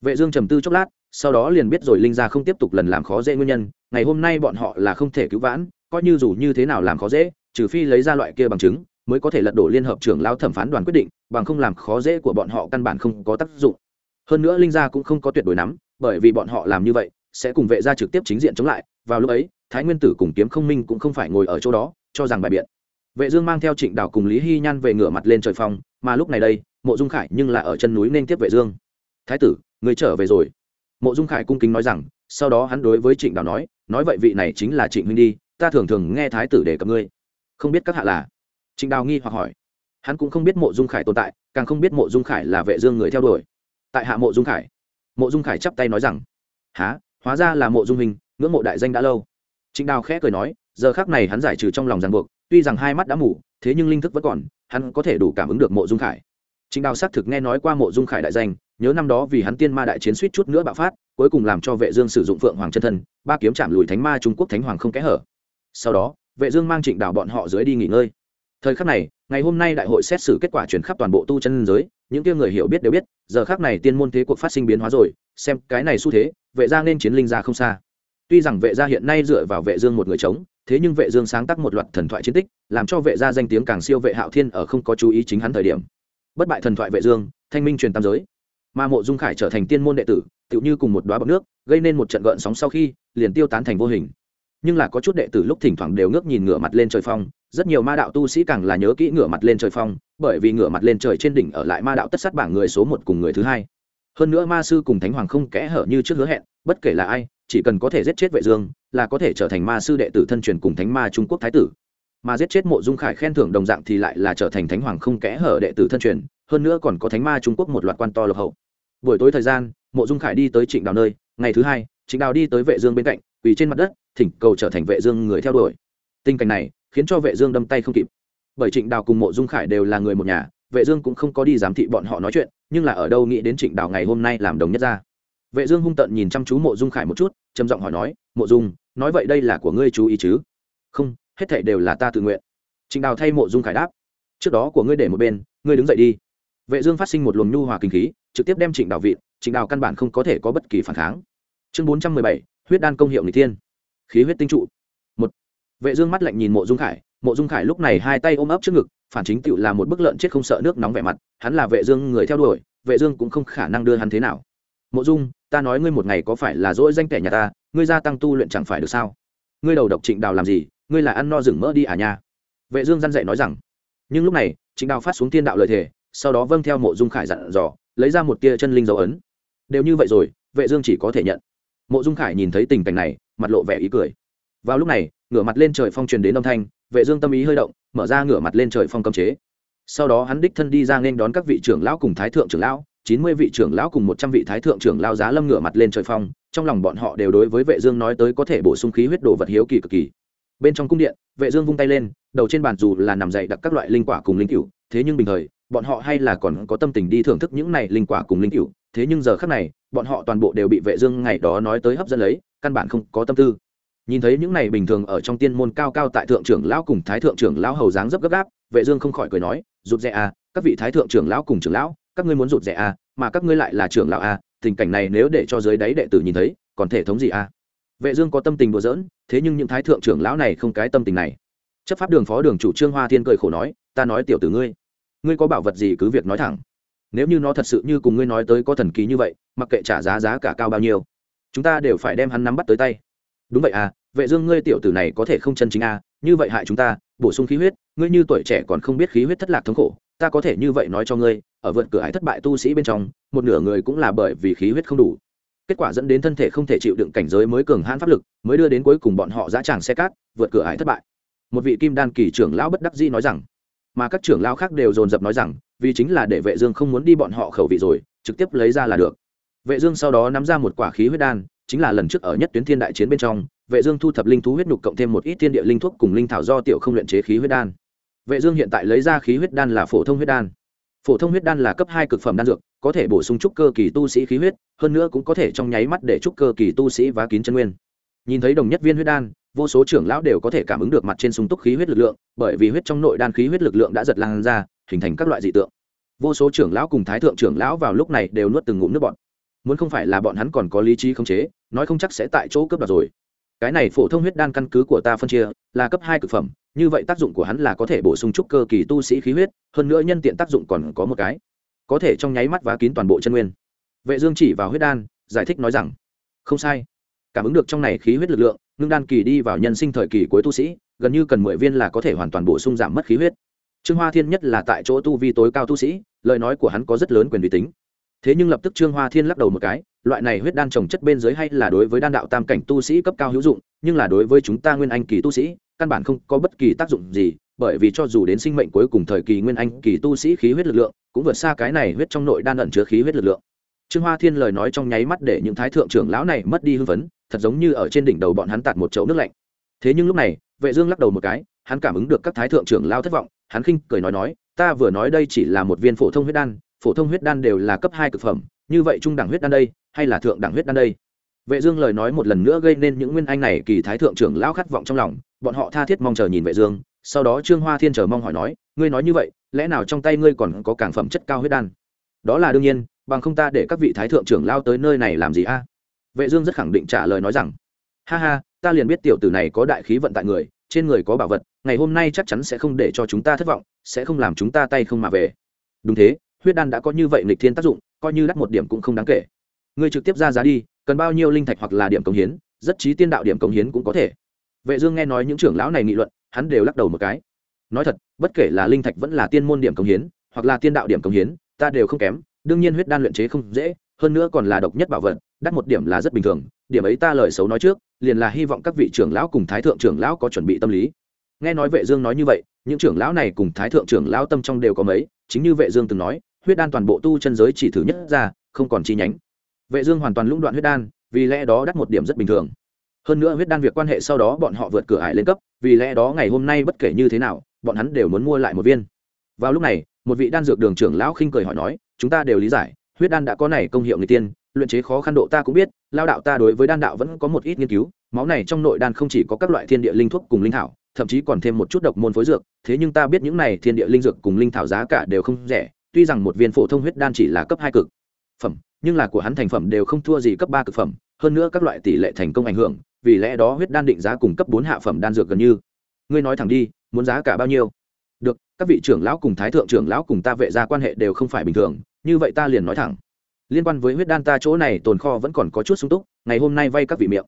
Vệ dương trầm tư chốc lát, sau đó liền biết rồi linh gia không tiếp tục lần làm khó dễ nguyên nhân, ngày hôm nay bọn họ là không thể cứu vãn, coi như dù như thế nào làm khó dễ, trừ phi lấy ra loại kia bằng chứng, mới có thể lật đổ liên hợp trưởng lao thẩm phán đoàn quyết định, bằng không làm khó dễ của bọn họ căn bản không có tác dụng hơn nữa linh gia cũng không có tuyệt đối nắm, bởi vì bọn họ làm như vậy sẽ cùng vệ gia trực tiếp chính diện chống lại. Vào lúc ấy, thái nguyên tử cùng kiếm không minh cũng không phải ngồi ở chỗ đó, cho rằng bài biện. Vệ dương mang theo trịnh đảo cùng lý hy nhan về ngửa mặt lên trời phong, mà lúc này đây, mộ dung khải nhưng là ở chân núi nên tiếp vệ dương. Thái tử, người trở về rồi. Mộ dung khải cung kính nói rằng, sau đó hắn đối với trịnh đảo nói nói vậy vị này chính là trịnh huynh đi, ta thường thường nghe thái tử đề cập ngươi. Không biết các hạ là? Trịnh đào nghi hoặc hỏi. Hắn cũng không biết mộ dung khải tồn tại, càng không biết mộ dung khải là vệ dương người theo đuổi tại hạ mộ dung khải mộ dung khải chắp tay nói rằng há hóa ra là mộ dung hình, ngưỡng mộ đại danh đã lâu trịnh đào khẽ cười nói giờ khắc này hắn giải trừ trong lòng ràng buộc tuy rằng hai mắt đã mù, thế nhưng linh thức vẫn còn, hắn có thể đủ cảm ứng được mộ dung khải trịnh đào xác thực nghe nói qua mộ dung khải đại danh, nhớ năm đó vì hắn tiên ma đại chiến suýt chút nữa bạo phát, cuối cùng làm cho vệ dương sử dụng phượng hoàng chân thân, ba kiếm chạm lùi thánh ma trung quốc thánh hoàng không kẽ hở. Sau đó, vệ dương mang trịnh đào bọn họ dưới đi nghỉ ngơi. Thời khắc này ngày hôm nay đại hội xét xử kết quả chuyển khắp toàn bộ tu chân giới, những kia người hiểu biết đều biết, giờ khắc này tiên môn thế cuộc phát sinh biến hóa rồi, xem cái này xu thế, vệ gia nên chiến linh ra không xa. Tuy rằng vệ gia hiện nay dựa vào vệ dương một người chống, thế nhưng vệ dương sáng tác một loạt thần thoại chiến tích, làm cho vệ gia danh tiếng càng siêu vệ hạo thiên ở không có chú ý chính hắn thời điểm. Bất bại thần thoại vệ dương, thanh minh truyền tam giới. Mà mộ dung khải trở thành tiên môn đệ tử, tựu như cùng một đóa bọt nước, gây nên một trận gợn sóng sau khi, liền tiêu tán thành vô hình. Nhưng là có chút đệ tử lúc thỉnh thoảng đều ngước nhìn ngửa mặt lên trời phong rất nhiều ma đạo tu sĩ càng là nhớ kỹ ngửa mặt lên trời phong, bởi vì ngửa mặt lên trời trên đỉnh ở lại ma đạo tất sát bảng người số một cùng người thứ hai. Hơn nữa ma sư cùng thánh hoàng không kẽ hở như trước hứa hẹn, bất kể là ai, chỉ cần có thể giết chết vệ dương, là có thể trở thành ma sư đệ tử thân truyền cùng thánh ma trung quốc thái tử. Mà giết chết mộ dung khải khen thưởng đồng dạng thì lại là trở thành thánh hoàng không kẽ hở đệ tử thân truyền, hơn nữa còn có thánh ma trung quốc một loạt quan to lộc hậu. Buổi tối thời gian, mộ dung khải đi tới trịnh đào nơi, ngày thứ hai, trịnh đào đi tới vệ dương bên cạnh, quỳ trên mặt đất, thỉnh cầu trở thành vệ dương người theo đuổi. Tình cảnh này khiến cho vệ dương đâm tay không kịp. Bởi trịnh đào cùng mộ dung khải đều là người một nhà vệ dương cũng không có đi giám thị bọn họ nói chuyện nhưng là ở đâu nghĩ đến trịnh đào ngày hôm nay làm đồng nhất ra vệ dương hung tận nhìn chăm chú mộ dung khải một chút trầm giọng hỏi nói mộ dung nói vậy đây là của ngươi chú ý chứ? Không hết thảy đều là ta tự nguyện. Trịnh đào thay mộ dung khải đáp trước đó của ngươi để một bên ngươi đứng dậy đi. Vệ dương phát sinh một luồng nhu hòa kinh khí trực tiếp đem trịnh đào vị trịnh đào căn bản không có thể có bất kỳ phản kháng. Chương 417, huyết đan công hiệu nghịch thiên. Khí huyết tinh trụ vệ dương mắt lạnh nhìn mộ dung khải, mộ dung khải lúc này hai tay ôm ấp trước ngực, phản chính tựu là một bức lợn chết không sợ nước nóng vẻ mặt, hắn là vệ dương người theo đuổi, vệ dương cũng không khả năng đưa hắn thế nào. Mộ dung, ta nói ngươi một ngày có phải là dỗi danh kẻ nhà ta, ngươi gia tăng tu luyện chẳng phải được sao? Ngươi đầu độc trịnh đào làm gì, ngươi là ăn no rừng mỡ đi à nha? Vệ dương răn dạy nói rằng. Nhưng lúc này, trịnh đào phát xuống thiên đạo lời thề, sau đó vâng theo mộ dung khải dặn dò, lấy ra một tia chân linh dấu ấn. Đều như vậy rồi, vệ dương chỉ có thể nhận. Mộ dung khải nhìn thấy tình cảnh này, mặt lộ vẻ ý cười. Vào lúc này ngửa mặt lên trời phong truyền đến âm thanh, vệ dương tâm ý hơi động, mở ra ngửa mặt lên trời phong cấm chế. Sau đó hắn đích thân đi ra nên đón các vị trưởng lão cùng thái thượng trưởng lão, chín mươi vị trưởng lão cùng một trăm vị thái thượng trưởng lão giá lâm ngửa mặt lên trời phong, trong lòng bọn họ đều đối với vệ dương nói tới có thể bổ sung khí huyết đồ vật hiếu kỳ cực kỳ. Bên trong cung điện, vệ dương vung tay lên, đầu trên bàn dù là nằm dậy đặt các loại linh quả cùng linh cửu, thế nhưng bình thời, bọn họ hay là còn có tâm tình đi thưởng thức những này linh quả cùng linh cửu, thế nhưng giờ khắc này, bọn họ toàn bộ đều bị vệ dương ngày đó nói tới hấp dẫn lấy, căn bản không có tâm tư nhìn thấy những này bình thường ở trong tiên môn cao cao tại thượng trưởng lão cùng thái thượng trưởng lão hầu dáng dấp gấp gáp, vệ dương không khỏi cười nói, rụt rè à các vị thái thượng trưởng lão cùng trưởng lão, các ngươi muốn rụt rè à mà các ngươi lại là trưởng lão à tình cảnh này nếu để cho dưới đáy đệ tử nhìn thấy, còn thể thống gì à? Vệ dương có tâm tình đùa giỡn, thế nhưng những thái thượng trưởng lão này không cái tâm tình này. Chấp pháp đường phó đường chủ trương hoa thiên cười khổ nói, ta nói tiểu tử ngươi ngươi có bảo vật gì cứ việc nói thẳng. Nếu như nó thật sự như cùng ngươi nói tới có thần kỳ như vậy, mặc kệ trả giá giá cả cao bao nhiêu, chúng ta đều phải đem hắn nắm bắt tới tay đúng vậy à vệ dương ngươi tiểu tử này có thể không chân chính à như vậy hại chúng ta, bổ sung khí huyết, ngươi như tuổi trẻ còn không biết khí huyết thất lạc thống khổ, ta có thể như vậy nói cho ngươi, ở vượt cửa ải thất bại tu sĩ bên trong, một nửa người cũng là bởi vì khí huyết không đủ. Kết quả dẫn đến thân thể không thể chịu đựng cảnh giới mới cường hãn pháp lực, mới đưa đến cuối cùng bọn họ dã tràng xe cát, vượt cửa ải thất bại. Một vị kim đan kỳ trưởng lão bất đắc dĩ nói rằng, mà các trưởng lão khác đều dồn dập nói rằng, vì chính là để vệ dương không muốn đi bọn họ khẩu vị rồi, trực tiếp lấy ra là được. Vệ dương sau đó nắm ra một quả khí huyết đan chính là lần trước ở nhất tuyến thiên đại chiến bên trong, vệ dương thu thập linh thú huyết nhục cộng thêm một ít thiên địa linh thuốc cùng linh thảo do tiểu không luyện chế khí huyết đan. Vệ dương hiện tại lấy ra khí huyết đan là phổ thông huyết đan. Phổ thông huyết đan là cấp hai cực phẩm đan dược, có thể bổ sung trúc cơ kỳ tu sĩ khí huyết, hơn nữa cũng có thể trong nháy mắt để trúc cơ kỳ tu sĩ vá kín chân nguyên. Nhìn thấy đồng nhất viên huyết đan, vô số trưởng lão đều có thể cảm ứng được mặt trên sung túc khí huyết lực lượng, bởi vì huyết trong nội đan khí huyết lực lượng đã giật lan ra, hình thành các loại dị tượng. Vô số trưởng lão cùng thái thượng trưởng lão vào lúc này đều nuốt từng ngụm nước bọt muốn không phải là bọn hắn còn có lý trí khống chế, nói không chắc sẽ tại chỗ cướp đoạt rồi. Cái này phổ thông huyết đan căn cứ của ta phân chia, là cấp hai cực phẩm, như vậy tác dụng của hắn là có thể bổ sung trúc cơ kỳ tu sĩ khí huyết, hơn nữa nhân tiện tác dụng còn có một cái. Có thể trong nháy mắt và kín toàn bộ chân nguyên. Vệ dương chỉ vào huyết đan, giải thích nói rằng, không sai. Cảm ứng được trong này khí huyết lực lượng, ngưng đan kỳ đi vào nhân sinh thời kỳ cuối tu sĩ, gần như cần mười viên là có thể hoàn toàn bổ sung giảm mất khí huyết. Trương hoa thiên nhất là tại chỗ tu vi tối cao tu sĩ, lời nói của hắn có rất lớn quyền uy tín thế nhưng lập tức trương hoa thiên lắc đầu một cái, loại này huyết đan trồng chất bên dưới hay là đối với đan đạo tam cảnh tu sĩ cấp cao hữu dụng, nhưng là đối với chúng ta nguyên anh kỳ tu sĩ, căn bản không có bất kỳ tác dụng gì, bởi vì cho dù đến sinh mệnh cuối cùng thời kỳ nguyên anh kỳ tu sĩ khí huyết lực lượng, cũng vượt xa cái này huyết trong nội đan ẩn chứa khí huyết lực lượng. Trương hoa thiên lời nói trong nháy mắt để những thái thượng trưởng lão này mất đi hưng phấn, thật giống như ở trên đỉnh đầu bọn hắn tạt một chậu nước lạnh. Thế nhưng lúc này, vệ dương lắc đầu một cái, hắn cảm ứng được các thái thượng trưởng lão thất vọng, hắn khinh cười nói nói, ta vừa nói đây chỉ là một viên phổ thông huyết đan phổ thông huyết đan đều là cấp hai cực phẩm, như vậy trung đẳng huyết đan đây, hay là thượng đẳng huyết đan đây? Vệ dương lời nói một lần nữa gây nên những nguyên anh này kỳ thái thượng trưởng lão khát vọng trong lòng, bọn họ tha thiết mong chờ nhìn vệ dương, sau đó trương hoa thiên chờ mong hỏi nói, ngươi nói như vậy, lẽ nào trong tay ngươi còn có càng phẩm chất cao huyết đan? Đó là đương nhiên, bằng không ta để các vị thái thượng trưởng lao tới nơi này làm gì a? Vệ dương rất khẳng định trả lời nói rằng, ha ha, ta liền biết tiểu tử này có đại khí vận tại người, trên người có bảo vật, ngày hôm nay chắc chắn sẽ không để cho chúng ta thất vọng, sẽ không làm chúng ta tay không mà về. Đúng thế huyết đan đã có như vậy nghịch thiên tác dụng, coi như đắt một điểm cũng không đáng kể. Ngươi trực tiếp ra giá đi, cần bao nhiêu linh thạch hoặc là điểm công hiến, rất trí tiên đạo điểm công hiến cũng có thể. Vệ dương nghe nói những trưởng lão này nghị luận, hắn đều lắc đầu một cái. Nói thật, bất kể là linh thạch vẫn là tiên môn điểm công hiến, hoặc là tiên đạo điểm công hiến, ta đều không kém, đương nhiên huyết đan luyện chế không dễ, hơn nữa còn là độc nhất bảo vật, đắt một điểm là rất bình thường, điểm ấy ta lời xấu nói trước, liền là hy vọng các vị trưởng lão cùng thái thượng trưởng lão có chuẩn bị tâm lý. Nghe nói vệ dương nói như vậy, những trưởng lão này cùng thái thượng trưởng lão tâm trong đều có mấy, chính như vệ dương từng nói huyết đan toàn bộ tu chân giới chỉ thứ nhất ra, không còn chi nhánh. Vệ dương hoàn toàn lũng đoạn huyết đan, vì lẽ đó đắt một điểm rất bình thường. Hơn nữa huyết đan việc quan hệ sau đó bọn họ vượt cửa ải lên cấp, vì lẽ đó ngày hôm nay bất kể như thế nào, bọn hắn đều muốn mua lại một viên. Vào lúc này, một vị đan dược đường trưởng lão khinh cười hỏi nói, chúng ta đều lý giải, huyết đan đã có này công hiệu người tiên, luyện chế khó khăn độ ta cũng biết, lao đạo ta đối với đan đạo vẫn có một ít nghiên cứu, máu này trong nội đan không chỉ có các loại thiên địa linh thuốc cùng linh thảo, thậm chí còn thêm một chút độc môn phối dược, thế nhưng ta biết những này thiên địa linh dược cùng linh thảo giá cả đều không rẻ tuy rằng một viên phổ thông huyết đan chỉ là cấp hai cực phẩm, nhưng là của hắn thành phẩm đều không thua gì cấp ba cực phẩm, hơn nữa các loại tỷ lệ thành công ảnh hưởng, vì lẽ đó huyết đan định giá cùng cấp bốn hạ phẩm đan dược gần như. Ngươi nói thẳng đi, muốn giá cả bao nhiêu? Được, các vị trưởng lão cùng thái thượng trưởng lão cùng ta vệ ra quan hệ đều không phải bình thường, như vậy ta liền nói thẳng. Liên quan với huyết đan ta chỗ này tồn kho vẫn còn có chút sung túc, ngày hôm nay vay các vị miệng.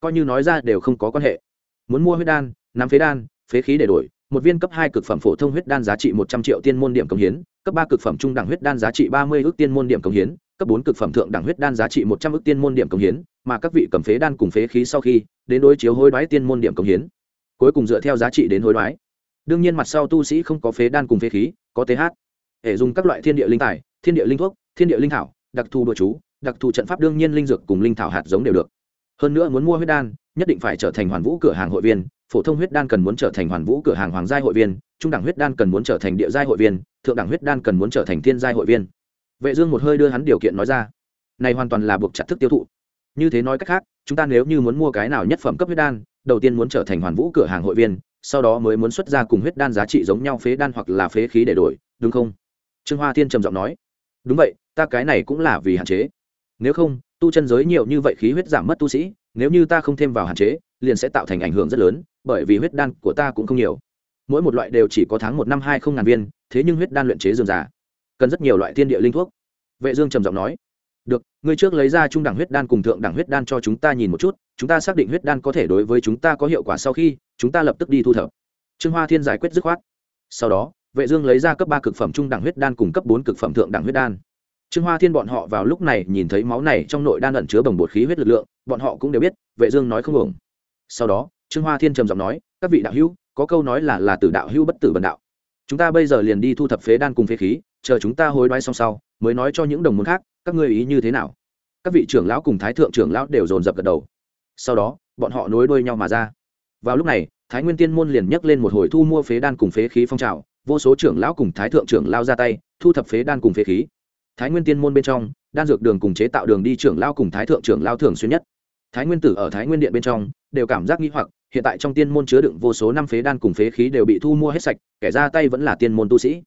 Coi như nói ra đều không có quan hệ. Muốn mua huyết đan, nắm phế đan, phế khí để đổi một viên cấp hai cực phẩm phổ thông huyết đan giá trị một trăm triệu tiên môn điểm công hiến, cấp ba cực phẩm trung đẳng huyết đan giá trị ba mươi ước tiên môn điểm công hiến, cấp bốn cực phẩm thượng đẳng huyết đan giá trị một trăm ước tiên môn điểm công hiến, mà các vị cầm phế đan cùng phế khí sau khi, đến đối chiếu hối đoái tiên môn điểm công hiến. Cuối cùng dựa theo giá trị đến hối đoái. Đương nhiên mặt sau tu sĩ không có phế đan cùng phế khí, có th hệ dùng các loại thiên địa linh tài, thiên địa linh thuốc, thiên địa linh thảo, đặc thù đồ chú, đặc thù trận pháp đương nhiên linh dược cùng linh thảo hạt giống đều được. Hơn nữa muốn mua huyết đan, nhất định phải trở thành hoàn vũ cửa hàng hội viên phổ thông huyết đan cần muốn trở thành hoàn vũ cửa hàng hoàng gia hội viên, trung đẳng huyết đan cần muốn trở thành địa giai hội viên, thượng đẳng huyết đan cần muốn trở thành thiên giai hội viên. Vệ dương một hơi đưa hắn điều kiện nói ra. Này hoàn toàn là buộc chặt thức tiêu thụ. Như thế nói cách khác, chúng ta nếu như muốn mua cái nào nhất phẩm cấp huyết đan, đầu tiên muốn trở thành hoàn vũ cửa hàng hội viên, sau đó mới muốn xuất ra cùng huyết đan giá trị giống nhau phế đan hoặc là phế khí để đổi, đúng không? Trương hoa thiên trầm giọng nói. Đúng vậy, ta cái này cũng là vì hạn chế. Nếu không, tu chân giới nhiều như vậy khí huyết giảm mất tu sĩ, nếu như ta không thêm vào hạn chế liền sẽ tạo thành ảnh hưởng rất lớn, bởi vì huyết đan của ta cũng không nhiều. Mỗi một loại đều chỉ có tháng một năm hai không ngàn viên, thế nhưng huyết đan luyện chế dường giả cần rất nhiều loại thiên địa linh thuốc. Vệ dương trầm giọng nói, được, ngươi trước lấy ra trung đẳng huyết đan cùng thượng đẳng huyết đan cho chúng ta nhìn một chút, chúng ta xác định huyết đan có thể đối với chúng ta có hiệu quả sau khi, chúng ta lập tức đi thu thập. Trương hoa thiên giải quyết dứt khoát. Sau đó, vệ dương lấy ra cấp ba cực phẩm trung đẳng huyết đan cùng cấp bốn cực phẩm thượng đẳng huyết đan. Trương hoa thiên bọn họ vào lúc này nhìn thấy máu này trong nội đan ẩn chứa bồng bột khí huyết lực lượng, bọn họ cũng đều biết, vệ dương nói không ổng sau đó, trương hoa thiên trầm giọng nói, các vị đạo hữu, có câu nói là là tử đạo hữu bất tử bần đạo. Chúng ta bây giờ liền đi thu thập phế đan cùng phế khí, chờ chúng ta hối đoái xong sau, mới nói cho những đồng môn khác, các ngươi ý như thế nào? Các vị trưởng lão cùng thái thượng trưởng lão đều dồn dập gật đầu. Sau đó, bọn họ nối đuôi nhau mà ra. Vào lúc này, thái nguyên tiên môn liền nhấc lên một hồi thu mua phế đan cùng phế khí phong trào, vô số trưởng lão cùng thái thượng trưởng lao ra tay, thu thập phế đan cùng phế khí. Thái nguyên tiên môn bên trong, đan dược đường cùng chế tạo đường đi trưởng lao cùng thái thượng trưởng lao thường xuyên nhất. Thái nguyên tử ở thái nguyên điện bên trong đều cảm giác nghĩ hoặc, hiện tại trong tiên môn chứa đựng vô số năm phế đan cùng phế khí đều bị thu mua hết sạch, kẻ ra tay vẫn là tiên môn tu sĩ.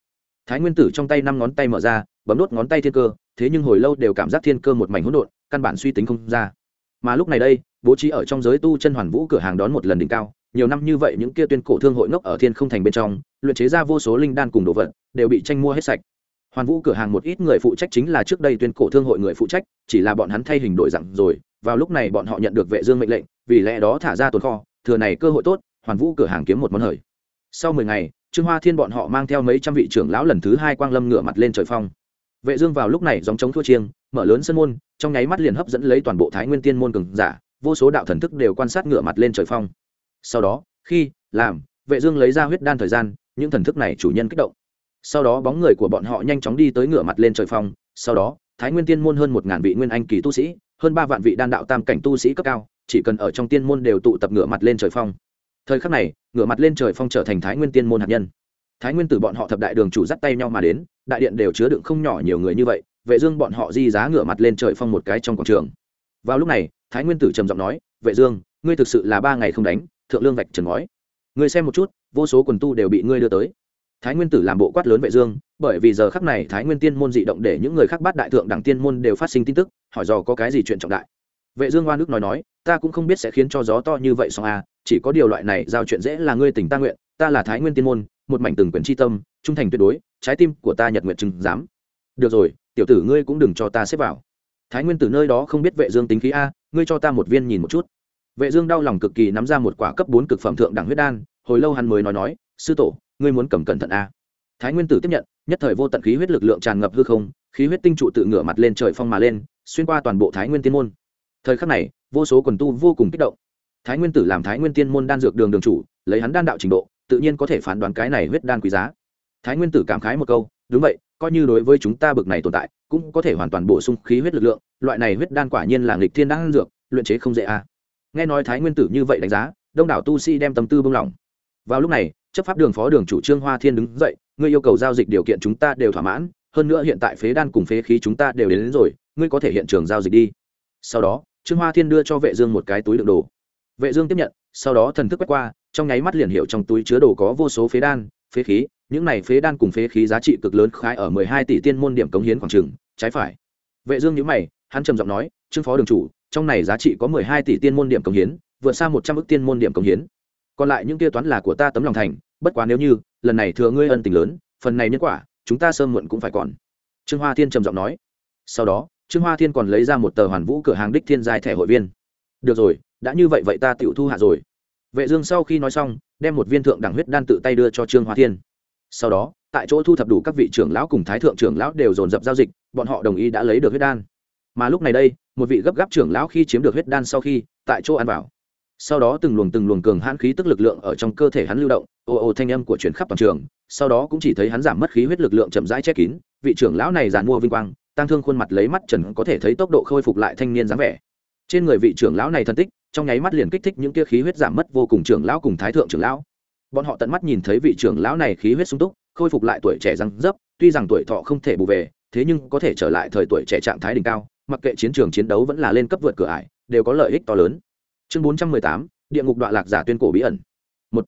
Thái nguyên tử trong tay năm ngón tay mở ra, bấm đốt ngón tay thiên cơ, thế nhưng hồi lâu đều cảm giác thiên cơ một mảnh hỗn độn, căn bản suy tính không ra. Mà lúc này đây, bố trí ở trong giới tu chân hoàn vũ cửa hàng đón một lần đỉnh cao, nhiều năm như vậy những kia tuyên cổ thương hội ngốc ở thiên không thành bên trong, luyện chế ra vô số linh đan cùng đồ vật, đều bị tranh mua hết sạch. Hoàn vũ cửa hàng một ít người phụ trách chính là trước đây tuyên cổ thương hội người phụ trách, chỉ là bọn hắn thay hình đổi dặn rồi, vào lúc này bọn họ nhận được vệ dương mệnh lệnh vì lẽ đó thả ra tồn kho, thừa này cơ hội tốt, hoàn vũ cửa hàng kiếm một món hời. Sau 10 ngày, trương hoa thiên bọn họ mang theo mấy trăm vị trưởng lão lần thứ hai quang lâm ngửa mặt lên trời phong. Vệ dương vào lúc này giống chống thua chiêng, mở lớn sân môn, trong nháy mắt liền hấp dẫn lấy toàn bộ thái nguyên tiên môn cường giả, vô số đạo thần thức đều quan sát ngửa mặt lên trời phong. Sau đó, khi, làm, vệ dương lấy ra huyết đan thời gian, những thần thức này chủ nhân kích động. Sau đó bóng người của bọn họ nhanh chóng đi tới ngửa mặt lên trời phong, sau đó, thái nguyên tiên môn hơn một ngàn vị nguyên anh kỳ tu sĩ hơn ba vạn vị đan đạo tam cảnh tu sĩ cấp cao, chỉ cần ở trong tiên môn đều tụ tập ngửa mặt lên trời phong. Thời khắc này, ngửa mặt lên trời phong trở thành thái nguyên tiên môn hạt nhân. Thái nguyên từ bọn họ thập đại đường chủ dắt tay nhau mà đến, đại điện đều chứa đựng không nhỏ nhiều người như vậy, vệ dương bọn họ di giá ngửa mặt lên trời phong một cái trong quảng trường. Vào lúc này, thái nguyên tử trầm giọng nói, vệ dương, ngươi thực sự là ba ngày không đánh, thượng lương vạch trần ngói. Ngươi xem một chút, vô số quần tu đều bị ngươi đưa tới thái nguyên tử làm bộ quát lớn vệ dương, bởi vì giờ khắc này thái nguyên tiên môn dị động để những người khác bắt đại thượng đẳng tiên môn đều phát sinh tin tức, hỏi dò có cái gì chuyện trọng đại. Vệ dương oan nước nói nói, ta cũng không biết sẽ khiến cho gió to như vậy xong à chỉ có điều loại này giao chuyện dễ là ngươi tỉnh ta nguyện, ta là thái nguyên tiên môn, một mảnh từng quyền chi tâm, trung thành tuyệt đối, trái tim của ta nhật nguyện chừng dám. Được rồi, tiểu tử ngươi cũng đừng cho ta xếp vào. Thái nguyên tử nơi đó không biết vệ dương tính khí a, ngươi cho ta một viên nhìn một chút. Vệ dương đau lòng cực kỳ nắm ra một quả cấp bốn cực phẩm thượng đẳng huyết đan, hồi lâu hắn mới nói nói, sư tổ ngươi muốn cầm cẩn thận a. Thái nguyên tử tiếp nhận, nhất thời vô tận khí huyết lực lượng tràn ngập hư không, khí huyết tinh trụ tự ngửa mặt lên trời phong mà lên, xuyên qua toàn bộ thái nguyên tiên môn. Thời khắc này, vô số quần tu vô cùng kích động. Thái nguyên tử làm thái nguyên tiên môn đan dược đường đường chủ, lấy hắn đan đạo trình độ, tự nhiên có thể phán đoán cái này huyết đan quý giá. Thái nguyên tử cảm khái một câu, đúng vậy, coi như đối với chúng ta bực này tồn tại, cũng có thể hoàn toàn bổ sung khí huyết lực lượng, loại này huyết đan quả nhiên là nghịch thiên đan dược, luyện chế không dễ a. Nghe nói thái nguyên tử như vậy đánh giá, đông đảo tu sĩ đem tâm tư bông lỏng. Vào lúc này chấp pháp đường phó đường chủ trương hoa thiên đứng dậy ngươi yêu cầu giao dịch điều kiện chúng ta đều thỏa mãn hơn nữa hiện tại phế đan cùng phế khí chúng ta đều đến, đến rồi ngươi có thể hiện trường giao dịch đi. Sau đó trương hoa thiên đưa cho vệ dương một cái túi đựng đồ. Vệ dương tiếp nhận sau đó thần thức quét qua trong nháy mắt liền hiểu trong túi chứa đồ có vô số phế đan phế khí những này phế đan cùng phế khí giá trị cực lớn khai ở 12 tỷ tiên môn điểm cống hiến khoảng trường trái phải. Vệ dương nhíu mày hắn trầm giọng nói trương phó đường chủ trong này giá trị có 12 tỷ tiên môn điểm cống hiến vượt xa 100 ức tiên môn điểm cống hiến còn lại những kia toán là của ta tấm lòng thành, bất quá nếu như, lần này thừa ngươi ân tình lớn, phần này nhân quả, chúng ta sớm muộn cũng phải còn. Trương hoa thiên trầm giọng nói. Sau đó, trương hoa thiên còn lấy ra một tờ hoàn vũ cửa hàng đích thiên giai thẻ hội viên. Được rồi, đã như vậy vậy ta tựu thu hạ rồi. Vệ dương sau khi nói xong, đem một viên thượng đẳng huyết đan tự tay đưa cho trương hoa thiên. Sau đó, tại chỗ thu thập đủ các vị trưởng lão cùng thái thượng trưởng lão đều dồn dập giao dịch, bọn họ đồng ý đã lấy được huyết đan. Mà lúc này đây, một vị gấp gáp trưởng lão khi chiếm được huyết đan sau khi, tại chỗ ăn vào sau đó từng luồng từng luồng cường hãn khí tức lực lượng ở trong cơ thể hắn lưu động ồ ồ thanh âm của chuyển khắp toàn trường, sau đó cũng chỉ thấy hắn giảm mất khí huyết lực lượng chậm rãi che kín, vị trưởng lão này giàn mua vinh quang, tăng thương khuôn mặt lấy mắt trần có thể thấy tốc độ khôi phục lại thanh niên dáng vẻ. Trên người vị trưởng lão này thân tích, trong nháy mắt liền kích thích những tia khí huyết giảm mất vô cùng trưởng lão cùng thái thượng trưởng lão. Bọn họ tận mắt nhìn thấy vị trưởng lão này khí huyết sung túc, khôi phục lại tuổi trẻ răng dấp, tuy rằng tuổi thọ không thể bù về, thế nhưng có thể trở lại thời tuổi trẻ trạng thái đỉnh cao, mặc kệ chiến trường chiến đấu vẫn là lên cấp vượt cửa ải, đều có lợi ích to lớn chương bốn trăm mười tám, địa ngục đoạn lạc giả tuyên cổ bí ẩn. Một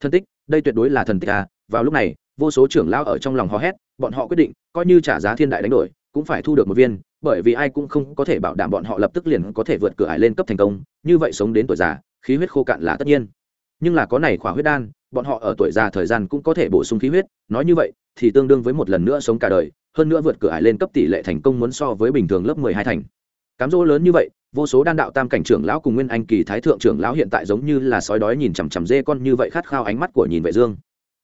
thân tích, đây tuyệt đối là thần tích à vào lúc này, vô số trưởng lao ở trong lòng hò hét, bọn họ quyết định, coi như trả giá thiên đại đánh đổi, cũng phải thu được một viên, bởi vì ai cũng không có thể bảo đảm bọn họ lập tức liền có thể vượt cửa ải lên cấp thành công, như vậy sống đến tuổi già, khí huyết khô cạn là tất nhiên. Nhưng là có này khỏa huyết đan, bọn họ ở tuổi già thời gian cũng có thể bổ sung khí huyết, nói như vậy, thì tương đương với một lần nữa sống cả đời, hơn nữa vượt cửa ải lên cấp tỷ lệ thành công muốn so với bình thường lớp mười hai thành. Cám dỗ lớn như vậy vô số đan đạo tam cảnh trưởng lão cùng nguyên anh kỳ thái thượng trưởng lão hiện tại giống như là sói đói nhìn chằm chằm dê con như vậy khát khao ánh mắt của nhìn vệ dương.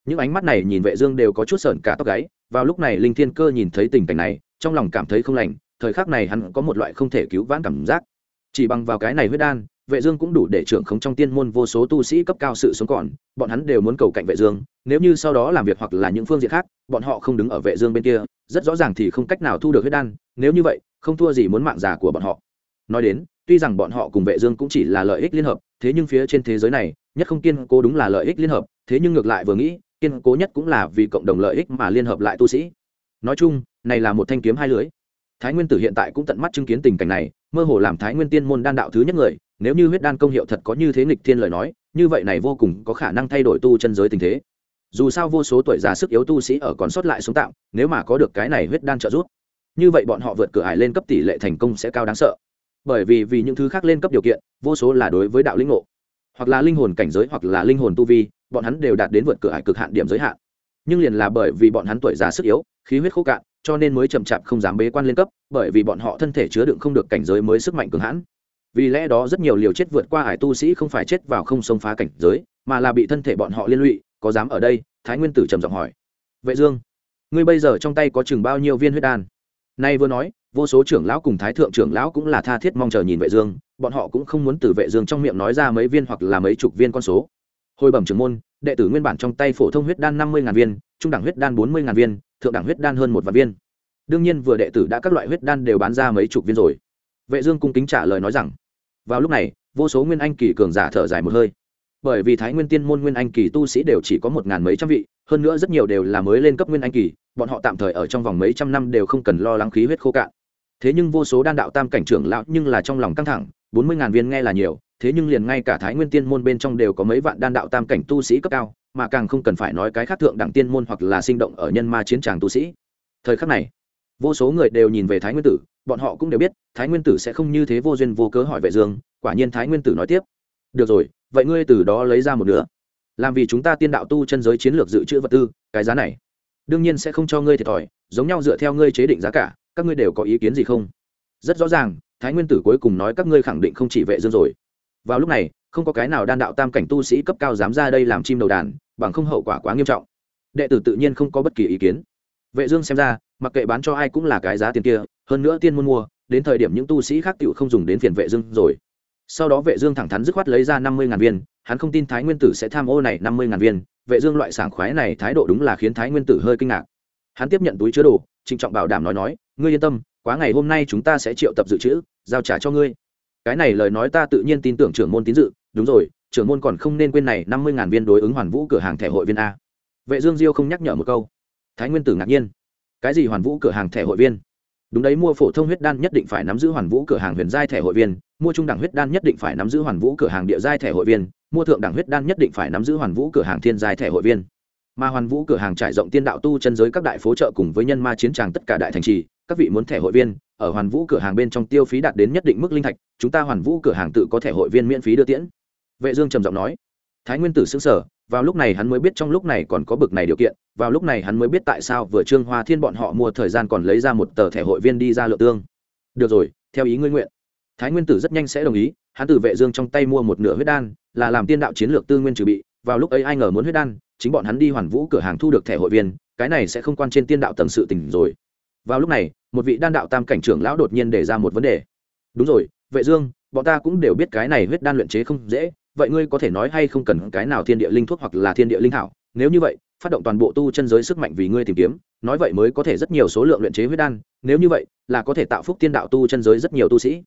Những ánh mắt này nhìn vệ dương đều có chút sợn cả tóc gáy, vào lúc này linh thiên cơ nhìn thấy tình cảnh này, trong lòng cảm thấy không lành, thời khắc này hắn có một loại không thể cứu vãn cảm giác. Chỉ bằng vào cái này huyết đan, vệ dương cũng đủ để trưởng khống trong tiên môn vô số tu sĩ cấp cao sự sống còn, bọn hắn đều muốn cầu cạnh vệ dương, nếu như sau đó làm việc hoặc là những phương diện khác, bọn họ không đứng ở vệ dương bên kia, rất rõ ràng thì không cách nào thu được huyết đan, nếu như vậy, không thua gì muốn mạng già của bọn họ nói đến, tuy rằng bọn họ cùng vệ dương cũng chỉ là lợi ích liên hợp, thế nhưng phía trên thế giới này, nhất không kiên cố đúng là lợi ích liên hợp, thế nhưng ngược lại vừa nghĩ, kiên cố nhất cũng là vì cộng đồng lợi ích mà liên hợp lại tu sĩ. Nói chung, này là một thanh kiếm hai lưỡi. thái nguyên tử hiện tại cũng tận mắt chứng kiến tình cảnh này, mơ hồ làm thái nguyên tiên môn đan đạo thứ nhất người, nếu như huyết đan công hiệu thật có như thế nghịch thiên lời nói, như vậy này vô cùng có khả năng thay đổi tu chân giới tình thế. Dù sao vô số tuổi già sức yếu tu sĩ ở còn sót lại sống tạm, nếu mà có được cái này huyết đan trợ giúp, như vậy bọn họ vượt cửa ải lên cấp tỷ lệ thành công sẽ cao đáng sợ bởi vì vì những thứ khác lên cấp điều kiện, vô số là đối với đạo linh ngộ, hoặc là linh hồn cảnh giới, hoặc là linh hồn tu vi, bọn hắn đều đạt đến vượt cửa hải cực hạn điểm giới hạn. Nhưng liền là bởi vì bọn hắn tuổi già sức yếu, khí huyết khô cạn, cho nên mới chậm chạp không dám bế quan lên cấp, bởi vì bọn họ thân thể chứa đựng không được cảnh giới mới sức mạnh cường hãn. Vì lẽ đó rất nhiều liều chết vượt qua hải tu sĩ không phải chết vào không xông phá cảnh giới, mà là bị thân thể bọn họ liên lụy, có dám ở đây? Thái nguyên tử trầm giọng hỏi. Vệ dương, ngươi bây giờ trong tay có chừng bao nhiêu viên huyết đan? Nay vừa nói vô số trưởng lão cùng thái thượng trưởng lão cũng là tha thiết mong chờ nhìn vệ dương, bọn họ cũng không muốn từ vệ dương trong miệng nói ra mấy viên hoặc là mấy chục viên con số. Hồi bẩm trưởng môn, đệ tử nguyên bản trong tay phổ thông huyết đan năm mươi ngàn viên, trung đẳng huyết đan bốn mươi ngàn viên, thượng đẳng huyết đan hơn một vạn viên. Đương nhiên vừa đệ tử đã các loại huyết đan đều bán ra mấy chục viên rồi. Vệ dương cung kính trả lời nói rằng, vào lúc này, vô số nguyên anh kỳ cường giả thở dài một hơi. Bởi vì thái nguyên tiên môn nguyên anh kỳ tu sĩ đều chỉ có một ngàn mấy trăm vị, hơn nữa rất nhiều đều là mới lên cấp nguyên anh kỳ, bọn họ tạm thời ở trong vòng mấy trăm năm đều không cần lo lắng khí huyết khô cạn thế nhưng vô số đan đạo tam cảnh trưởng lão nhưng là trong lòng căng thẳng, bốn mươi ngàn viên nghe là nhiều, thế nhưng liền ngay cả thái nguyên tiên môn bên trong đều có mấy vạn đan đạo tam cảnh tu sĩ cấp cao, mà càng không cần phải nói cái khác thượng đẳng tiên môn hoặc là sinh động ở nhân ma chiến tràng tu sĩ. Thời khắc này, vô số người đều nhìn về thái nguyên tử, bọn họ cũng đều biết, thái nguyên tử sẽ không như thế vô duyên vô cớ hỏi vệ dương, quả nhiên thái nguyên tử nói tiếp. Được rồi, vậy ngươi từ đó lấy ra một nửa. Làm vì chúng ta tiên đạo tu chân giới chiến lược dự trữ vật tư, cái giá này, đương nhiên sẽ không cho ngươi thiệt thòi, giống nhau dựa theo ngươi chế định giá cả các ngươi đều có ý kiến gì không? Rất rõ ràng, thái nguyên tử cuối cùng nói các ngươi khẳng định không chỉ vệ dương rồi. Vào lúc này, không có cái nào đan đạo tam cảnh tu sĩ cấp cao dám ra đây làm chim đầu đàn, bằng không hậu quả quá nghiêm trọng. Đệ tử tự nhiên không có bất kỳ ý kiến. Vệ dương xem ra, mặc kệ bán cho ai cũng là cái giá tiền kia, hơn nữa tiên muốn mua, đến thời điểm những tu sĩ khác tiểu không dùng đến phiền vệ dương rồi. Sau đó vệ dương thẳng thắn dứt khoát lấy ra năm mươi ngàn viên, hắn không tin thái nguyên tử sẽ tham ô này năm mươi ngàn viên, vệ dương loại sảng khoái này thái độ đúng là khiến thái nguyên tử hơi kinh ngạc. Hắn tiếp nhận túi chứa đồ, trịnh trọng bảo đảm nói nói ngươi yên tâm, quá ngày hôm nay chúng ta sẽ triệu tập dự trữ, giao trả cho ngươi. Cái này lời nói ta tự nhiên tin tưởng trưởng môn tín dự. Đúng rồi, trưởng môn còn không nên quên này, năm mươi ngàn viên đối ứng hoàn vũ cửa hàng thẻ hội viên a. Vệ dương diêu không nhắc nhở một câu. Thái nguyên tử ngạc nhiên. Cái gì hoàn vũ cửa hàng thẻ hội viên? Đúng đấy, mua phổ thông huyết đan nhất định phải nắm giữ hoàn vũ cửa hàng huyền giai thẻ hội viên, mua trung đẳng huyết đan nhất định phải nắm giữ hoàn vũ cửa hàng địa giai thẻ hội viên, mua thượng đẳng huyết đan nhất định phải nắm giữ hoàn vũ cửa hàng thiên giai thẻ hội viên mà hoàn vũ cửa hàng trải rộng tiên đạo tu chân giới các đại phố chợ cùng với nhân ma chiến tràng tất cả đại thành trì, các vị muốn thẻ hội viên, ở hoàn vũ cửa hàng bên trong tiêu phí đạt đến nhất định mức linh thạch, chúng ta hoàn vũ cửa hàng tự có thẻ hội viên miễn phí đưa tiễn. Vệ dương trầm giọng nói. Thái nguyên tử sững sờ, vào lúc này hắn mới biết trong lúc này còn có bực này điều kiện, vào lúc này hắn mới biết tại sao vừa trương hoa thiên bọn họ mua thời gian còn lấy ra một tờ thẻ hội viên đi ra lượng tương. Được rồi, theo ý ngươi nguyện. Thái nguyên tử rất nhanh sẽ đồng ý, hắn từ vệ dương trong tay mua một nửa huyết đan, là làm tiên đạo chiến lược tư nguyên trừ bị, vào lúc ấy ai ngờ muốn huyết đan chính bọn hắn đi hoàn vũ cửa hàng thu được thẻ hội viên, cái này sẽ không quan trên tiên đạo tầng sự tình rồi. Vào lúc này, một vị đan đạo tam cảnh trưởng lão đột nhiên đề ra một vấn đề. Đúng rồi, vệ dương, bọn ta cũng đều biết cái này huyết đan luyện chế không dễ, vậy ngươi có thể nói hay không cần cái nào thiên địa linh thuốc hoặc là thiên địa linh thảo? Nếu như vậy, phát động toàn bộ tu chân giới sức mạnh vì ngươi tìm kiếm, nói vậy mới có thể rất nhiều số lượng luyện chế huyết đan, nếu như vậy, là có thể tạo phúc tiên đạo tu chân giới rất nhiều tu sĩ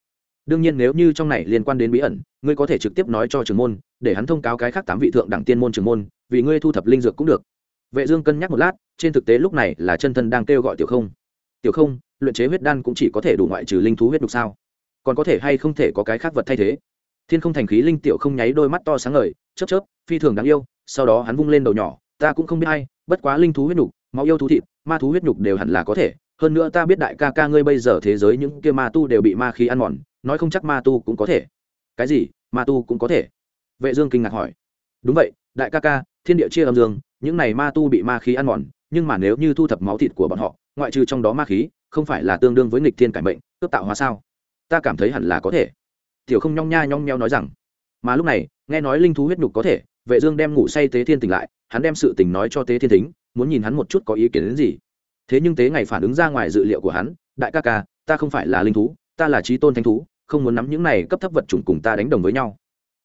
đương nhiên nếu như trong này liên quan đến bí ẩn ngươi có thể trực tiếp nói cho trưởng môn để hắn thông cáo cái khác tám vị thượng đẳng tiên môn trưởng môn vì ngươi thu thập linh dược cũng được. Vệ dương cân nhắc một lát trên thực tế lúc này là chân thân đang kêu gọi tiểu không. Tiểu không luyện chế huyết đan cũng chỉ có thể đủ ngoại trừ linh thú huyết đục sao? Còn có thể hay không thể có cái khác vật thay thế? Thiên không thành khí linh tiểu không nháy đôi mắt to sáng ngời chớp chớp phi thường đáng yêu sau đó hắn vung lên đầu nhỏ ta cũng không biết hay, bất quá linh thú huyết nhục máu yêu thú thịt ma thú huyết nhục đều hẳn là có thể hơn nữa ta biết đại ca ca ngươi bây giờ thế giới những kia ma tu đều bị ma khí ăn mòn nói không chắc ma tu cũng có thể. Cái gì? Ma tu cũng có thể. Vệ dương kinh ngạc hỏi. Đúng vậy, đại ca ca, thiên địa chia âm dương, những này ma tu bị ma khí ăn mòn, nhưng mà nếu như thu thập máu thịt của bọn họ, ngoại trừ trong đó ma khí, không phải là tương đương với nghịch thiên cải mệnh, cướp tạo hóa sao? Ta cảm thấy hẳn là có thể. Tiểu không nhong nha nhong nheo nói rằng. Mà lúc này, nghe nói linh thú huyết nhục có thể, vệ dương đem ngủ say tế thiên tỉnh lại, hắn đem sự tình nói cho tế thiên thính, muốn nhìn hắn một chút có ý kiến đến gì. Thế nhưng tế ngày phản ứng ra ngoài dự liệu của hắn, đại ca ca, ta không phải là linh thú, ta là trí tôn thánh thú không muốn nắm những này cấp thấp vật chủng cùng ta đánh đồng với nhau.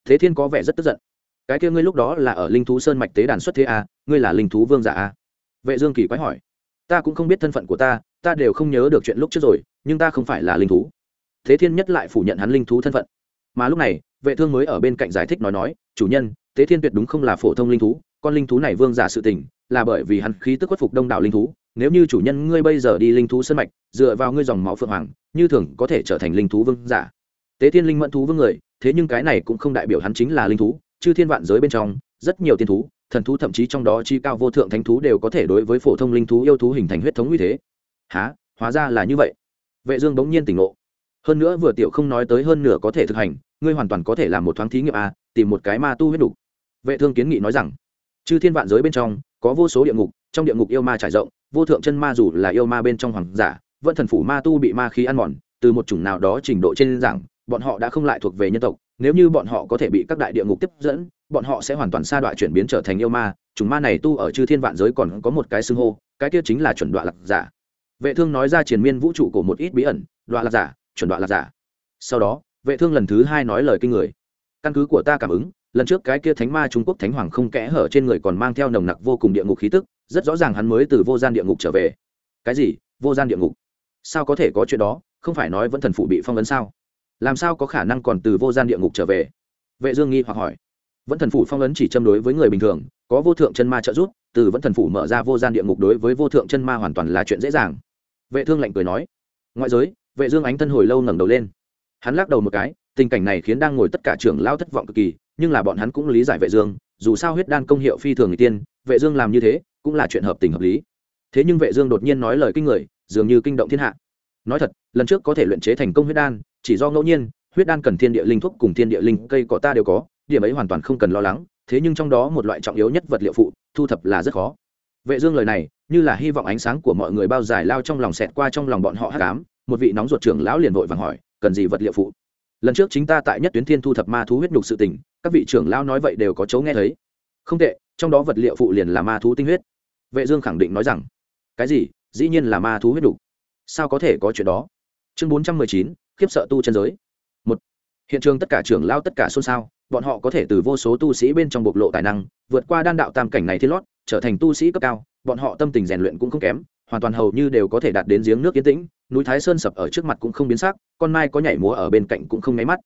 Thế thiên có vẻ rất tức giận. Cái kia ngươi lúc đó là ở linh thú sơn mạch tế đàn xuất thế a à, ngươi là linh thú vương giả a à? vệ dương kỳ quái hỏi. Ta cũng không biết thân phận của ta ta đều không nhớ được chuyện lúc trước rồi nhưng ta không phải là linh thú. Thế thiên nhất lại phủ nhận hắn linh thú thân phận. Mà lúc này vệ thương mới ở bên cạnh giải thích nói nói chủ nhân Thế thiên tuyệt đúng không là phổ thông linh thú con linh thú này vương giả sự tình là bởi vì hắn khí tức khuất phục đông đảo linh thú. Nếu như chủ nhân ngươi bây giờ đi linh thú sân mạch dựa vào ngươi dòng máu phượng hoàng như thường có thể trở thành linh thú vương giả. Tế thiên linh mẫn thú vương người, thế nhưng cái này cũng không đại biểu hắn chính là linh thú, chư thiên vạn giới bên trong, rất nhiều tiên thú, thần thú thậm chí trong đó chi cao vô thượng thánh thú đều có thể đối với phổ thông linh thú yêu thú hình thành huyết thống như thế. Há hóa ra là như vậy. Vệ dương bỗng nhiên tỉnh ngộ. Hơn nữa vừa tiểu không nói tới hơn nửa có thể thực hành, ngươi hoàn toàn có thể làm một thoáng thí nghiệm a tìm một cái ma tu huyết đủ vệ thương kiến nghị nói rằng, chư thiên vạn giới bên trong, có vô số địa ngục, trong địa ngục yêu ma trải rộng, vô thượng chân ma dù là yêu ma bên trong hoàng giả vẫn thần phủ ma tu bị ma khí ăn mòn, từ một chủng nào đó trình độ trên giảng, bọn họ đã không lại thuộc về nhân tộc. Nếu như bọn họ có thể bị các đại địa ngục tiếp dẫn, bọn họ sẽ hoàn toàn sa đoạn chuyển biến trở thành yêu ma. Chủng ma này tu ở chư thiên vạn giới còn có một cái xưng hô, cái kia chính là chuẩn đoạn lạc giả. Vệ thương nói ra triền miên vũ trụ của một ít bí ẩn đoạn lạc giả, chuẩn đoạn lạc giả. Sau đó, vệ thương lần thứ hai nói lời kinh người. Căn cứ của ta cảm ứng, lần trước cái kia thánh ma trung quốc thánh hoàng không kẽ hở trên người còn mang theo nồng nặc vô cùng địa ngục khí tức, rất rõ ràng hắn mới từ vô gian địa ngục trở về. Cái gì? Vô gian địa ngục sao có thể có chuyện đó, không phải nói vẫn thần phụ bị phong ấn sao? Làm sao có khả năng còn từ vô gian địa ngục trở về? Vệ dương nghi hoặc hỏi. Vẫn thần phủ phong ấn chỉ châm đối với người bình thường, có vô thượng chân ma trợ giúp, từ vẫn thần phủ mở ra vô gian địa ngục đối với vô thượng chân ma hoàn toàn là chuyện dễ dàng. Vệ thương lạnh cười nói. Ngoại giới, vệ dương ánh thân hồi lâu ngẩng đầu lên. Hắn lắc đầu một cái, tình cảnh này khiến đang ngồi tất cả trưởng lao thất vọng cực kỳ, nhưng là bọn hắn cũng lý giải vệ dương, dù sao huyết đan công hiệu phi thường người tiên, vệ dương làm như thế cũng là chuyện hợp tình hợp lý. Thế nhưng vệ dương đột nhiên nói lời kinh người dường như kinh động thiên hạ. Nói thật, lần trước có thể luyện chế thành công huyết đan, chỉ do ngẫu nhiên, huyết đan cần thiên địa linh thuốc cùng thiên địa linh cây cỏ ta đều có, điểm ấy hoàn toàn không cần lo lắng, thế nhưng trong đó một loại trọng yếu nhất vật liệu phụ, thu thập là rất khó. Vệ dương lời này, như là hy vọng ánh sáng của mọi người bao dài lao trong lòng xẹt qua trong lòng bọn họ hắc ám, một vị nóng ruột trưởng lão liền vội vàng hỏi, cần gì vật liệu phụ? Lần trước chính ta tại nhất tuyến thiên thu thập ma thú huyết nhục sự tình, các vị trưởng lão nói vậy đều có chấu nghe thấy. Không tệ, trong đó vật liệu phụ liền là ma thú tinh huyết. Vệ dương khẳng định nói rằng, cái gì? Dĩ nhiên là ma thú huyết đục. Sao có thể có chuyện đó? Chương 419, khiếp sợ tu chân giới. Một hiện trường tất cả trưởng lao tất cả xôn xao bọn họ có thể từ vô số tu sĩ bên trong bộc lộ tài năng vượt qua đan đạo tam cảnh này thiên lót trở thành tu sĩ cấp cao bọn họ tâm tình rèn luyện cũng không kém hoàn toàn hầu như đều có thể đạt đến giếng nước yên tĩnh núi thái sơn sập ở trước mặt cũng không biến sắc con mai có nhảy múa ở bên cạnh cũng không nháy mắt.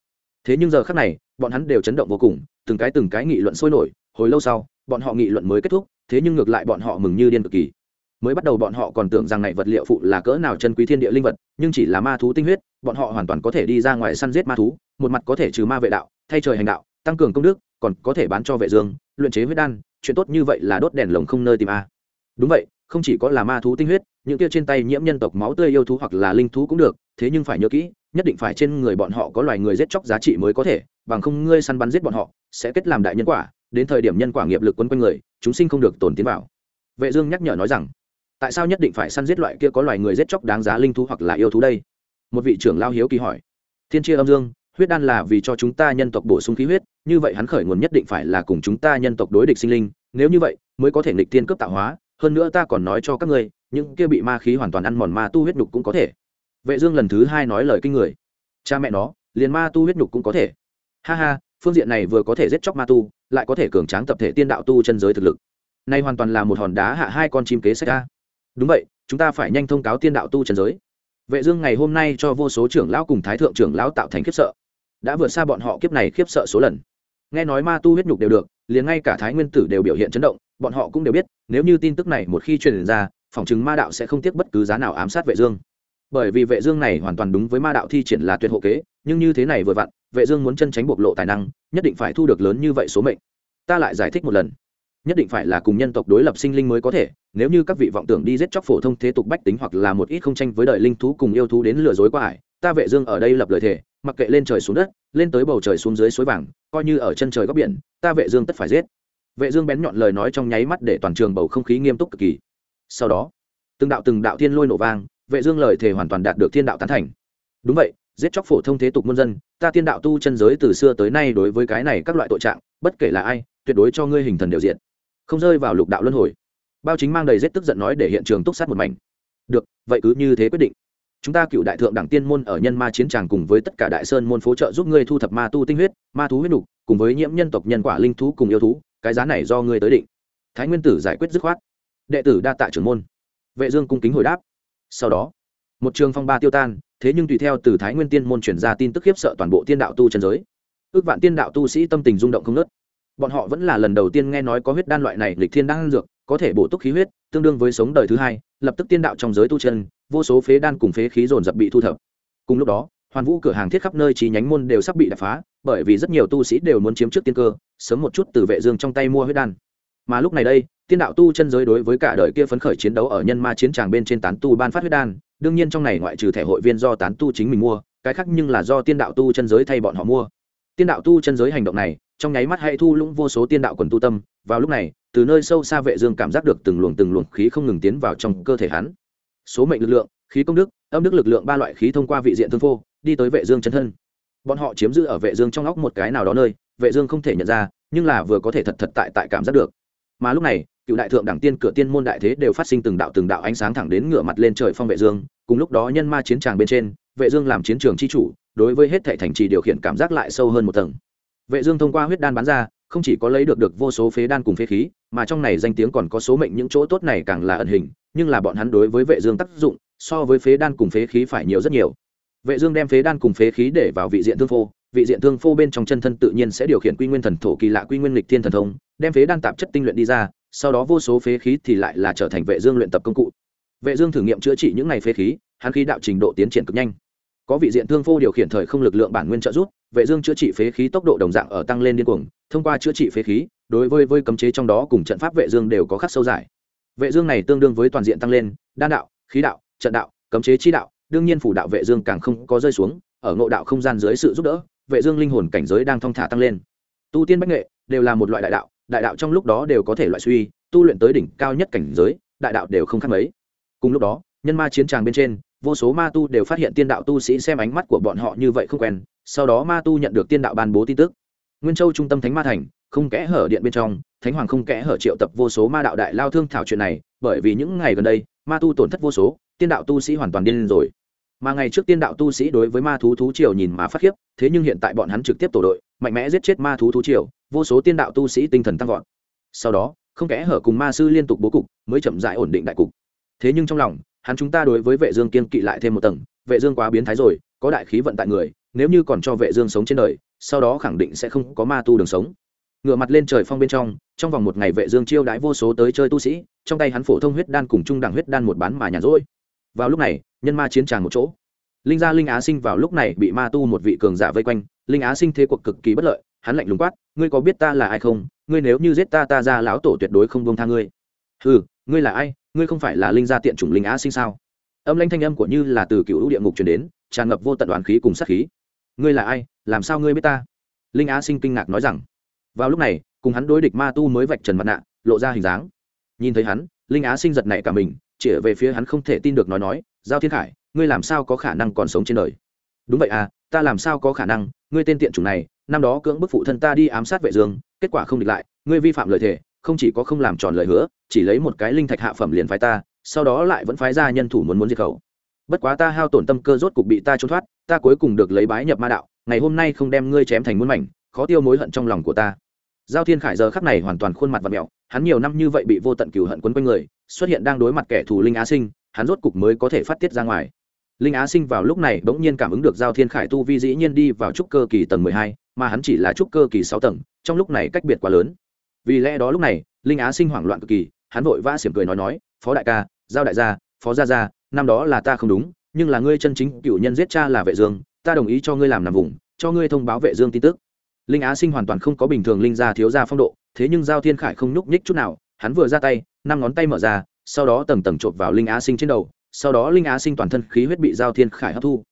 Thế nhưng giờ khác này bọn hắn đều chấn động vô cùng từng cái từng cái nghị luận sôi nổi hồi lâu sau bọn họ nghị luận mới kết thúc thế nhưng ngược lại bọn họ mừng như điên cực kỳ mới bắt đầu bọn họ còn tưởng rằng này vật liệu phụ là cỡ nào chân quý thiên địa linh vật, nhưng chỉ là ma thú tinh huyết, bọn họ hoàn toàn có thể đi ra ngoài săn giết ma thú, một mặt có thể trừ ma vệ đạo, thay trời hành đạo, tăng cường công đức, còn có thể bán cho vệ dương, luyện chế huyết đan, chuyện tốt như vậy là đốt đèn lồng không nơi tìm a. Đúng vậy, không chỉ có là ma thú tinh huyết, những kia trên tay nhiễm nhân tộc máu tươi yêu thú hoặc là linh thú cũng được, thế nhưng phải nhớ kỹ, nhất định phải trên người bọn họ có loài người giết chóc giá trị mới có thể, bằng không ngươi săn bắn giết bọn họ, sẽ kết làm đại nhân quả, đến thời điểm nhân quả nghiệp lực quấn quanh người, chúng sinh không được tổn tiến vào. Vệ dương nhắc nhở nói rằng tại sao nhất định phải săn giết loại kia có loài người giết chóc đáng giá linh thú hoặc là yêu thú đây? Một vị trưởng lao hiếu kỳ hỏi. Thiên chia âm dương, huyết đan là vì cho chúng ta nhân tộc bổ sung khí huyết, như vậy hắn khởi nguồn nhất định phải là cùng chúng ta nhân tộc đối địch sinh linh, nếu như vậy, mới có thể nghịch tiên cướp tạo hóa, hơn nữa ta còn nói cho các ngươi, những kia bị ma khí hoàn toàn ăn mòn ma tu huyết nhục cũng có thể. Vệ dương lần thứ hai nói lời kinh người. Cha mẹ nó, liền ma tu huyết nhục cũng có thể. Ha ha, phương diện này vừa có thể giết chóc ma tu, lại có thể cường tráng tập thể tiên đạo tu chân giới thực lực. Nay hoàn toàn là một hòn đá hạ hai con chim kế sách a đúng vậy, chúng ta phải nhanh thông cáo tiên đạo tu trần giới. Vệ dương ngày hôm nay cho vô số trưởng lão cùng thái thượng trưởng lão tạo thành khiếp sợ. Đã vượt xa bọn họ kiếp này khiếp sợ số lần. Nghe nói ma tu huyết nhục đều được, liền ngay cả thái nguyên tử đều biểu hiện chấn động, bọn họ cũng đều biết, nếu như tin tức này một khi truyền ra, phỏng chừng ma đạo sẽ không tiếc bất cứ giá nào ám sát vệ dương. Bởi vì vệ dương này hoàn toàn đúng với ma đạo thi triển là tuyệt hộ kế, nhưng như thế này vừa vặn, vệ dương muốn chân tránh bộc lộ tài năng, nhất định phải thu được lớn như vậy số mệnh. Ta lại giải thích một lần nhất định phải là cùng nhân tộc đối lập sinh linh mới có thể, nếu như các vị vọng tưởng đi giết chóc phổ thông thế tục bách tính hoặc là một ít không tranh với đời linh thú cùng yêu thú đến lừa dối qua ải ta vệ dương ở đây lập lời thề, mặc kệ lên trời xuống đất, lên tới bầu trời xuống dưới suối vàng, coi như ở chân trời góc biển, ta vệ dương tất phải giết. Vệ dương bén nhọn lời nói trong nháy mắt để toàn trường bầu không khí nghiêm túc cực kỳ. Sau đó, từng đạo từng đạo thiên lôi nổ vang, vệ dương lời thề hoàn toàn đạt được thiên đạo tán thành. Đúng vậy, giết chóc phổ thông thế tục muôn dân, ta tiên đạo tu chân giới từ xưa tới nay đối với cái này các loại tội trạng, bất kể là ai, tuyệt đối cho ngươi hình thần đều diện không rơi vào lục đạo luân hồi. Bao chính mang đầy rét tức giận nói để hiện trường túc sát một mảnh. Được, vậy cứ như thế quyết định. Chúng ta cựu đại thượng đẳng tiên môn ở nhân ma chiến tràng cùng với tất cả đại sơn môn phối trợ giúp ngươi thu thập ma tu tinh huyết, ma thú huyết nục, cùng với nhiễm nhân tộc nhân quả linh thú cùng yêu thú, cái giá này do ngươi tới định. Thái nguyên tử giải quyết dứt khoát. Đệ tử đa tạ trưởng môn. Vệ dương cung kính hồi đáp. Sau đó, một trường phong ba tiêu tan, thế nhưng tùy theo từ thái nguyên tiên môn chuyển ra tin tức khiếp sợ toàn bộ tiên đạo tu chân giới. Ước vạn tiên đạo tu sĩ tâm tình rung động không nớt bọn họ vẫn là lần đầu tiên nghe nói có huyết đan loại này lịch thiên đan dược, có thể bổ túc khí huyết, tương đương với sống đời thứ hai, lập tức tiên đạo trong giới tu chân, vô số phế đan cùng phế khí dồn dập bị thu thập. Cùng lúc đó, hoàn vũ cửa hàng thiết khắp nơi chi nhánh môn đều sắp bị đập phá, bởi vì rất nhiều tu sĩ đều muốn chiếm trước tiên cơ, sớm một chút từ vệ dương trong tay mua huyết đan. Mà lúc này đây, tiên đạo tu chân giới đối với cả đời kia phấn khởi chiến đấu ở nhân ma chiến tràng bên trên tán tu ban phát huyết đan, đương nhiên trong này ngoại trừ thẻ hội viên do tán tu chính mình mua, cái khác nhưng là do tiên đạo tu chân giới thay bọn họ mua. Tiên đạo tu chân giới hành động này trong nháy mắt hay thu lũng vô số tiên đạo quần tu tâm, vào lúc này, từ nơi sâu xa vệ dương cảm giác được từng luồng từng luồng khí không ngừng tiến vào trong cơ thể hắn. Số mệnh lực lượng, khí công đức, âm đức lực lượng ba loại khí thông qua vị diện thương phô, đi tới vệ dương chân thân. Bọn họ chiếm giữ ở vệ dương trong óc một cái nào đó nơi, vệ dương không thể nhận ra, nhưng là vừa có thể thật thật tại tại cảm giác được. Mà lúc này, cựu đại thượng đẳng tiên cửa tiên môn đại thế đều phát sinh từng đạo từng đạo ánh sáng thẳng đến ngửa mặt lên trời phong vệ dương, cùng lúc đó nhân ma chiến tràng bên trên, vệ dương làm chiến trường chi chủ, đối với hết thảy thành trì điều khiển cảm giác lại sâu hơn một tầng vệ dương thông qua huyết đan bán ra, không chỉ có lấy được được vô số phế đan cùng phế khí, mà trong này danh tiếng còn có số mệnh những chỗ tốt này càng là ẩn hình, nhưng là bọn hắn đối với vệ dương tác dụng, so với phế đan cùng phế khí phải nhiều rất nhiều. Vệ dương đem phế đan cùng phế khí để vào vị diện thương phô, vị diện thương phô bên trong chân thân tự nhiên sẽ điều khiển quy nguyên thần thổ kỳ lạ quy nguyên lịch thiên thần thông, đem phế đan tạp chất tinh luyện đi ra, sau đó vô số phế khí thì lại là trở thành vệ dương luyện tập công cụ. Vệ dương thử nghiệm chữa trị những này phế khí, hắn khí đạo trình độ tiến triển cực nhanh. Có vị diện thương phô điều khiển thời không lực lượng bản nguyên trợ giúp vệ dương chữa trị phế khí tốc độ đồng dạng ở tăng lên điên cuồng, thông qua chữa trị phế khí, đối với với cấm chế trong đó cùng trận pháp vệ dương đều có khắc sâu giải vệ dương này tương đương với toàn diện tăng lên, đan đạo, khí đạo, trận đạo, cấm chế chi đạo, đương nhiên phủ đạo vệ dương càng không có rơi xuống, ở ngộ đạo không gian dưới sự giúp đỡ, vệ dương linh hồn cảnh giới đang thong thả tăng lên. Tu tiên bách nghệ đều là một loại đại đạo đại đạo trong lúc đó đều có thể loại suy, tu luyện tới đỉnh cao nhất cảnh giới, đại đạo đều không khác mấy. Cùng lúc đó, nhân ma chiến tràng bên trên, vô số ma tu đều phát hiện tiên đạo tu sĩ xem ánh mắt của bọn họ như vậy không quen sau đó ma tu nhận được tiên đạo ban bố tin tức. Nguyên châu trung tâm thánh ma thành, không kẽ hở điện bên trong, thánh hoàng không kẽ hở triệu tập vô số ma đạo đại lao thương thảo chuyện này, bởi vì những ngày gần đây, ma tu tổn thất vô số, tiên đạo tu sĩ hoàn toàn điên rồi. Mà ngày trước tiên đạo tu sĩ đối với ma thú thú triều nhìn mà phát khiếp, thế nhưng hiện tại bọn hắn trực tiếp tổ đội, mạnh mẽ giết chết ma thú thú triều, vô số tiên đạo tu sĩ tinh thần tăng vọt. Sau đó, không kẽ hở cùng ma sư liên tục bố cục, mới chậm rãi ổn định đại cục. Thế nhưng trong lòng, hắn chúng ta đối với vệ dương kiên kỵ lại thêm một tầng, vệ dương quá biến thái rồi, có đại khí vận tại người nếu như còn cho vệ dương sống trên đời, sau đó khẳng định sẽ không có ma tu đường sống. Ngửa mặt lên trời phong bên trong trong vòng một ngày vệ dương chiêu đãi vô số tới chơi tu sĩ, trong tay hắn phổ thông huyết đan cùng trung đẳng huyết đan một bán mà nhàn rỗi. Vào lúc này, nhân ma chiến tràng một chỗ. Linh gia linh á sinh vào lúc này bị ma tu một vị cường giả vây quanh, linh á sinh thế cuộc cực kỳ bất lợi, hắn lạnh lùng quát, ngươi có biết ta là ai không? Ngươi nếu như giết ta ta ra lão tổ tuyệt đối không buông tha ngươi. Ừ ngươi là ai? Ngươi không phải là linh gia tiện chủng linh á sinh sao? Âm lanh thanh âm của như là từ cựu địa ngục truyền đến, tràn ngập vô tận đoàn khí cùng sát khí ngươi là ai, làm sao ngươi biết ta? Linh á sinh kinh ngạc nói rằng. Vào lúc này, cùng hắn đối địch ma tu mới vạch trần mặt nạ, lộ ra hình dáng. Nhìn thấy hắn, linh á sinh giật nảy cả mình, chỉ về phía hắn không thể tin được nói nói, giao thiên khải, ngươi làm sao có khả năng còn sống trên đời? Đúng vậy à ta làm sao có khả năng, ngươi tên tiện chủng này, năm đó cưỡng bức phụ thân ta đi ám sát vệ dương, kết quả không địch lại, ngươi vi phạm lời thề, không chỉ có không làm tròn lời hứa, chỉ lấy một cái linh thạch hạ phẩm liền phái ta, sau đó lại vẫn phái ra nhân thủ muốn muốn diệt khẩu bất quá ta hao tổn tâm cơ rốt cục bị ta trốn thoát, ta cuối cùng được lấy bái nhập ma đạo, ngày hôm nay không đem ngươi chém thành muôn mảnh, khó tiêu mối hận trong lòng của ta. Giao thiên khải giờ khắc này hoàn toàn khuôn mặt và mẹo, hắn nhiều năm như vậy bị vô tận cừu hận quấn quanh người, xuất hiện đang đối mặt kẻ thù linh á sinh, hắn rốt cục mới có thể phát tiết ra ngoài. Linh á sinh vào lúc này bỗng nhiên cảm ứng được giao thiên khải tu vi dĩ nhiên đi vào trúc cơ kỳ tầng mười hai, mà hắn chỉ là trúc cơ kỳ sáu tầng, trong lúc này cách biệt quá lớn. Vì lẽ đó lúc này, linh á sinh hoảng loạn cực kỳ, hắn vội vã xiểm cười nói nói, phó đại ca, giao đại gia, phó gia gia năm đó là ta không đúng, nhưng là ngươi chân chính cựu nhân giết cha là vệ dương, ta đồng ý cho ngươi làm nằm vùng, cho ngươi thông báo vệ dương tin tức. Linh á sinh hoàn toàn không có bình thường linh gia thiếu gia phong độ, thế nhưng giao thiên khải không nhúc nhích chút nào, hắn vừa ra tay, năm ngón tay mở ra, sau đó tầng tầng chộp vào linh á sinh trên đầu, sau đó linh á sinh toàn thân khí huyết bị giao thiên khải hấp thu.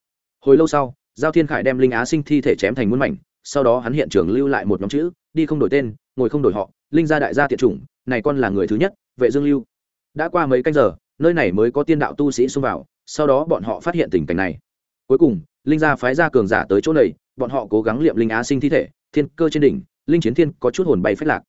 Hồi lâu sau, giao thiên khải đem linh á sinh thi thể chém thành muôn mảnh, sau đó hắn hiện trường lưu lại một nhóm chữ, đi không đổi tên, ngồi không đổi họ, linh gia đại gia tiệt chủng, này con là người thứ nhất, vệ dương lưu. Đã qua mấy canh giờ nơi này mới có tiên đạo tu sĩ xông vào, sau đó bọn họ phát hiện tình cảnh này. Cuối cùng, linh gia phái ra cường giả tới chỗ này, bọn họ cố gắng liệm linh á sinh thi thể, thiên cơ trên đỉnh, linh chiến thiên có chút hồn bay phách lạc.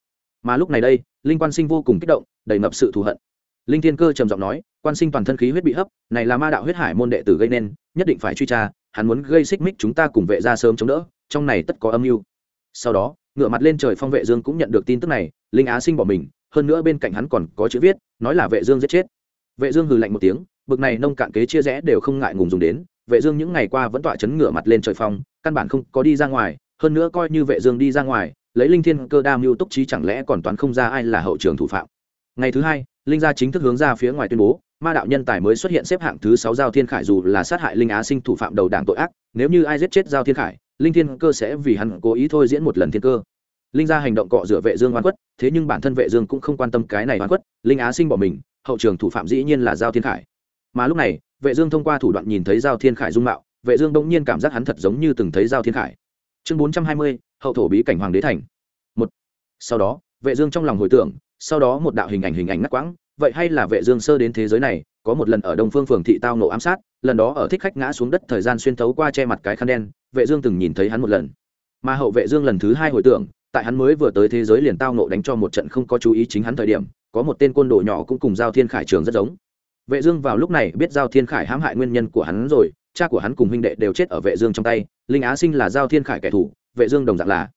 Mà lúc này đây, linh quan sinh vô cùng kích động, đầy ngập sự thù hận. Linh thiên cơ trầm giọng nói, quan sinh toàn thân khí huyết bị hấp, này là ma đạo huyết hải môn đệ tử gây nên, nhất định phải truy tra, hắn muốn gây xích mích chúng ta cùng vệ ra sớm chống đỡ, trong này tất có âm mưu. Sau đó ngựa mặt lên trời phong vệ dương cũng nhận được tin tức này, linh á sinh bỏ mình, hơn nữa bên cạnh hắn còn có chữ viết, nói là vệ dương giết chết vệ dương hừ lạnh một tiếng, bực này nông cạn kế chia rẽ đều không ngại ngùng dùng đến. Vệ dương những ngày qua vẫn tọa chấn ngựa mặt lên trời phong, căn bản không có đi ra ngoài, hơn nữa coi như vệ dương đi ra ngoài, lấy linh thiên cơ đam mưu túc trí chẳng lẽ còn toán không ra ai là hậu trường thủ phạm. Ngày thứ hai, linh gia chính thức hướng ra phía ngoài tuyên bố, ma đạo nhân tài mới xuất hiện xếp hạng thứ sáu giao thiên khải dù là sát hại linh á sinh thủ phạm đầu đảng tội ác, nếu như ai giết chết giao thiên khải, linh thiên cơ sẽ vì hắn cố ý thôi diễn một lần thiên cơ. Linh gia hành động cọ rửa vệ dương oan quất thế nhưng bản thân vệ dương cũng không quan tâm cái này oan quất linh á sinh bỏ mình hậu trường thủ phạm dĩ nhiên là giao thiên khải. Mà lúc này vệ dương thông qua thủ đoạn nhìn thấy giao thiên khải dung mạo vệ dương đung nhiên cảm giác hắn thật giống như từng thấy giao thiên khải. Chương 420, hậu thổ bí cảnh hoàng đế thành. Một. Sau đó vệ dương trong lòng hồi tưởng sau đó một đạo hình ảnh hình ảnh ngắt quãng vậy hay là vệ dương sơ đến thế giới này có một lần ở đông phương phường thị tao nộ ám sát lần đó ở thích khách ngã xuống đất thời gian xuyên thấu qua che mặt cái khăn đen vệ dương từng nhìn thấy hắn một lần. Mà hậu vệ dương lần thứ hai hồi tưởng tại hắn mới vừa tới thế giới liền tao nộ đánh cho một trận không có chú ý chính hắn thời điểm có một tên côn đồ nhỏ cũng cùng giao thiên khải trường rất giống. Vệ dương vào lúc này biết giao thiên khải hãm hại nguyên nhân của hắn rồi, cha của hắn cùng huynh đệ đều chết ở vệ dương trong tay, linh á sinh là giao thiên khải kẻ thù, vệ dương đồng dạng là.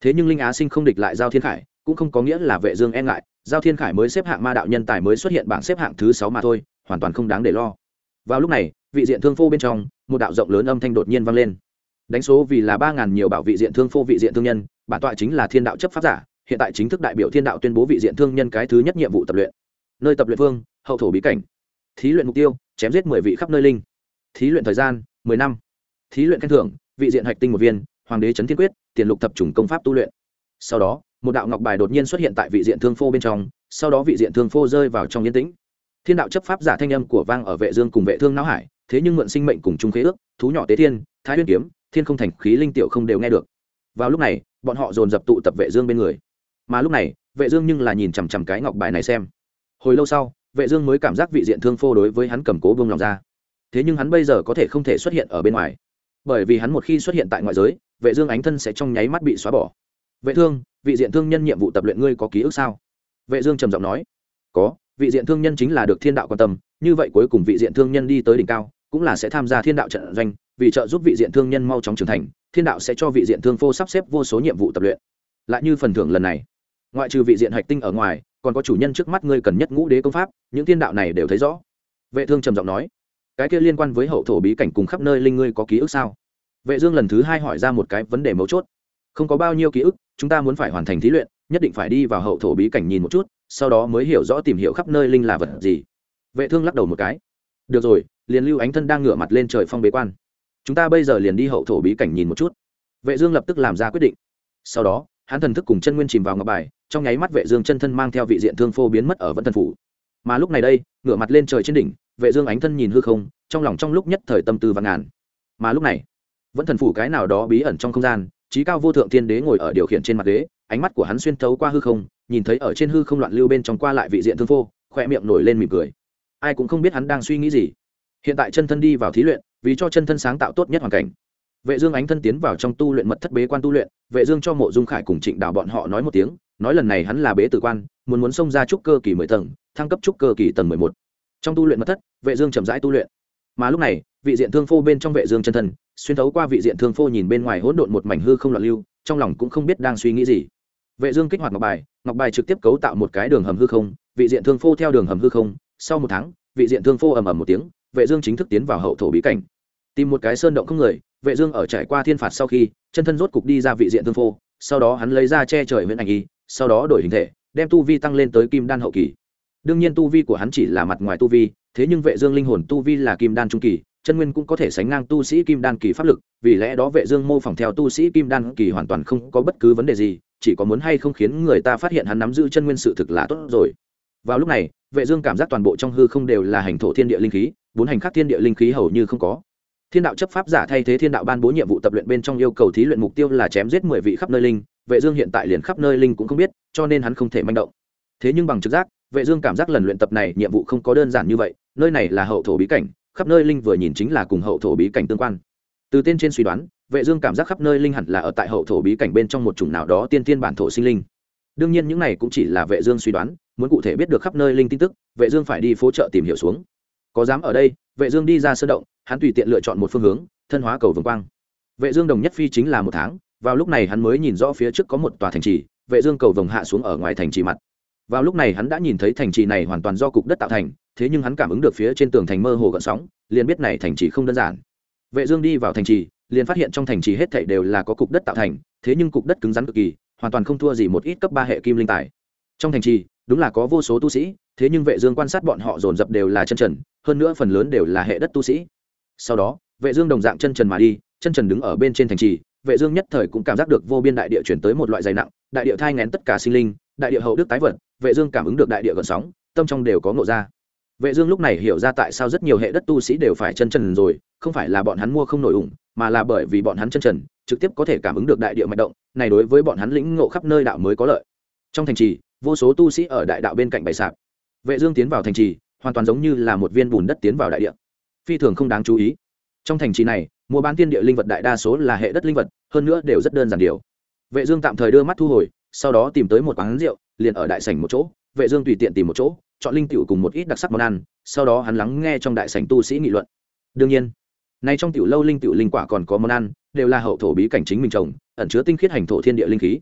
Thế nhưng linh á sinh không địch lại giao thiên khải, cũng không có nghĩa là vệ dương e ngại, giao thiên khải mới xếp hạng ma đạo nhân tài mới xuất hiện bảng xếp hạng thứ sáu mà thôi, hoàn toàn không đáng để lo. Vào lúc này, vị diện thương phô bên trong, một đạo rộng lớn âm thanh đột nhiên vang lên. Đánh số vì là ba ngàn nhiều bảo vị diện thương phô vị diện thương nhân, bản tọa chính là thiên đạo chấp pháp giả hiện tại chính thức đại biểu thiên đạo tuyên bố vị diện thương nhân cái thứ nhất nhiệm vụ tập luyện. Nơi tập luyện vương, hậu thổ bí cảnh. Thí luyện mục tiêu, chém giết mười vị khắp nơi linh. Thí luyện thời gian, mười năm. Thí luyện khen thưởng, vị diện hạch tinh một viên, hoàng đế trấn thiên quyết, tiền lục thập trùng công pháp tu luyện. Sau đó, một đạo ngọc bài đột nhiên xuất hiện tại vị diện thương phô bên trong, sau đó vị diện thương phô rơi vào trong yên tĩnh. Thiên đạo chấp pháp giả thanh âm của vang ở vệ dương cùng vệ thương não hải, thế nhưng mượn sinh mệnh cùng chung khế ước, thú nhỏ tế thiên, thái nguyên kiếm, thiên không thành khí linh tiểu không đều nghe được. Vào lúc này, bọn họ dồn dập tụ tập vệ dương bên người mà lúc này, vệ dương nhưng là nhìn chằm chằm cái ngọc bài này xem. Hồi lâu sau, vệ dương mới cảm giác vị diện thương phô đối với hắn cầm cố buông lòng ra. Thế nhưng hắn bây giờ có thể không thể xuất hiện ở bên ngoài. Bởi vì hắn một khi xuất hiện tại ngoại giới, vệ dương ánh thân sẽ trong nháy mắt bị xóa bỏ. Vệ thương, vị diện thương nhân nhiệm vụ tập luyện ngươi có ký ức sao? Vệ dương trầm giọng nói. Có, vị diện thương nhân chính là được thiên đạo quan tâm, như vậy cuối cùng vị diện thương nhân đi tới đỉnh cao, cũng là sẽ tham gia thiên đạo trận doanh, vì trợ giúp vị diện thương nhân mau chóng trưởng thành, thiên đạo sẽ cho vị diện thương phô sắp xếp vô số nhiệm vụ tập luyện. Lại như phần thưởng lần này ngoại trừ vị diện hạch tinh ở ngoài, còn có chủ nhân trước mắt ngươi cần nhất ngũ đế công pháp, những thiên đạo này đều thấy rõ. Vệ thương trầm giọng nói. Cái kia liên quan với hậu thổ bí cảnh cùng khắp nơi linh ngươi có ký ức sao? Vệ dương lần thứ hai hỏi ra một cái vấn đề mấu chốt. Không có bao nhiêu ký ức, chúng ta muốn phải hoàn thành thí luyện, nhất định phải đi vào hậu thổ bí cảnh nhìn một chút, sau đó mới hiểu rõ tìm hiểu khắp nơi linh là vật gì. Vệ thương lắc đầu một cái. Được rồi, liền lưu ánh thân đang ngửa mặt lên trời phong bế quan. Chúng ta bây giờ liền đi hậu thổ bí cảnh nhìn một chút. Vệ dương lập tức làm ra quyết định. Sau đó hắn thần thức cùng chân nguyên chìm vào ngọc bài, trong nháy mắt vệ dương chân thân mang theo vị diện thương phô biến mất ở vẫn thần phủ. Mà lúc này đây, ngửa mặt lên trời trên đỉnh, vệ dương ánh thân nhìn hư không, trong lòng trong lúc nhất thời tâm tư vạn ngàn. Mà lúc này vẫn thần phủ cái nào đó bí ẩn trong không gian trí cao vô thượng thiên đế ngồi ở điều khiển trên mặt ghế, ánh mắt của hắn xuyên thấu qua hư không, nhìn thấy ở trên hư không loạn lưu bên trong qua lại vị diện thương phô khoe miệng nổi lên mỉm cười. Ai cũng không biết hắn đang suy nghĩ gì. Hiện tại chân thân đi vào thí luyện, vì cho chân thân sáng tạo tốt nhất hoàn cảnh vệ dương ánh thân tiến vào trong tu luyện mật thất bế quan tu luyện, vệ dương cho mộ dung khải cùng trịnh đào bọn họ nói một tiếng, nói lần này hắn là bế tử quan, muốn muốn xông ra trúc cơ kỳ mười tầng, thăng cấp trúc cơ kỳ tầng mười một. Trong tu luyện mật thất, vệ dương chậm rãi tu luyện. Mà lúc này, vị diện thương phô bên trong vệ dương chân thân, xuyên thấu qua vị diện thương phô nhìn bên ngoài hỗn độn một mảnh hư không loạn lưu, trong lòng cũng không biết đang suy nghĩ gì. Vệ dương kích hoạt ngọc bài ngọc bài trực tiếp cấu tạo một cái đường hầm hư không, vị diện thương phô theo đường hầm hư không, sau một tháng, vị diện thương phô ầm ầm một tiếng, vệ dương chính thức tiến vào hậu thổ bí cảnh. Tìm một cái sơn động không người vệ dương ở trải qua thiên phạt sau khi, chân thân rốt cục đi ra vị diện thương phô, sau đó hắn lấy ra che trời nguyễn ảnh y, sau đó đổi hình thể, đem tu vi tăng lên tới kim đan hậu kỳ. Đương nhiên tu vi của hắn chỉ là mặt ngoài tu vi, thế nhưng vệ dương linh hồn tu vi là kim đan trung kỳ, chân nguyên cũng có thể sánh ngang tu sĩ kim đan kỳ pháp lực, vì lẽ đó vệ dương mô phỏng theo tu sĩ kim đan kỳ hoàn toàn không có bất cứ vấn đề gì, chỉ có muốn hay không khiến người ta phát hiện hắn nắm giữ chân nguyên sự thực là tốt rồi. Vào lúc này, vệ dương cảm giác toàn bộ trong hư không đều là hành thổ thiên địa linh khí, bốn hành khác thiên địa linh khí hầu như không có thiên đạo chấp pháp giả thay thế thiên đạo ban bố nhiệm vụ tập luyện bên trong yêu cầu thí luyện mục tiêu là chém giết mười vị khắp nơi linh. Vệ dương hiện tại liền khắp nơi linh cũng không biết, cho nên hắn không thể manh động. Thế nhưng bằng trực giác, vệ dương cảm giác lần luyện tập này nhiệm vụ không có đơn giản như vậy, nơi này là hậu thổ bí cảnh, khắp nơi linh vừa nhìn chính là cùng hậu thổ bí cảnh tương quan. Từ tên trên suy đoán, vệ dương cảm giác khắp nơi linh hẳn là ở tại hậu thổ bí cảnh bên trong một chủng nào đó tiên tiên bản thổ sinh linh. Đương nhiên những này cũng chỉ là vệ dương suy đoán, muốn cụ thể biết được khắp nơi linh tin tức, vệ dương phải đi phố chợ tìm hiểu xuống. Có dám ở đây, vệ dương đi ra sơn động hắn tùy tiện lựa chọn một phương hướng, thân hóa cầu vương quang. Vệ dương đồng nhất phi chính là một tháng, vào lúc này hắn mới nhìn rõ phía trước có một tòa thành trì, vệ dương cầu vồng hạ xuống ở ngoài thành trì mặt. Vào lúc này hắn đã nhìn thấy thành trì này hoàn toàn do cục đất tạo thành, thế nhưng hắn cảm ứng được phía trên tường thành mơ hồ gợn sóng, liền biết này thành trì không đơn giản. Vệ dương đi vào thành trì, liền phát hiện trong thành trì hết thảy đều là có cục đất tạo thành, thế nhưng cục đất cứng rắn cực kỳ, hoàn toàn không thua gì một ít cấp ba hệ kim linh tài. Trong thành trì, đúng là có vô số tu sĩ, thế nhưng vệ dương quan sát bọn họ dồn dập đều là chân trần, hơn nữa phần lớn đều là hệ đất tu sĩ sau đó, vệ dương đồng dạng chân trần mà đi, chân trần đứng ở bên trên thành trì, vệ dương nhất thời cũng cảm giác được vô biên đại địa chuyển tới một loại dày nặng, đại địa thai ngén tất cả sinh linh, đại địa hậu đức tái vật vệ dương cảm ứng được đại địa gần sóng, tâm trong đều có ngộ ra. Vệ dương lúc này hiểu ra tại sao rất nhiều hệ đất tu sĩ đều phải chân trần rồi, không phải là bọn hắn mua không nổi ủng, mà là bởi vì bọn hắn chân trần, trực tiếp có thể cảm ứng được đại địa mạch động, này đối với bọn hắn lĩnh ngộ khắp nơi đạo mới có lợi. Trong thành trì, vô số tu sĩ ở đại đạo bên cạnh bày sạp. Vệ dương tiến vào thành trì, hoàn toàn giống như là một viên bùn đất tiến vào đại địa phi thường không đáng chú ý. Trong thành trì này, mua bán tiên địa linh vật đại đa số là hệ đất linh vật, hơn nữa đều rất đơn giản điều. Vệ dương tạm thời đưa mắt thu hồi, sau đó tìm tới một quán rượu, liền ở đại sảnh một chỗ. Vệ dương tùy tiện tìm một chỗ, chọn linh tiểu cùng một ít đặc sắc món ăn, sau đó hắn lắng nghe trong đại sảnh tu sĩ nghị luận. Đương nhiên, nay trong tiểu lâu linh tiểu linh quả còn có món ăn, đều là hậu thổ bí cảnh chính mình trồng, ẩn chứa tinh khiết hành thổ thiên địa linh khí.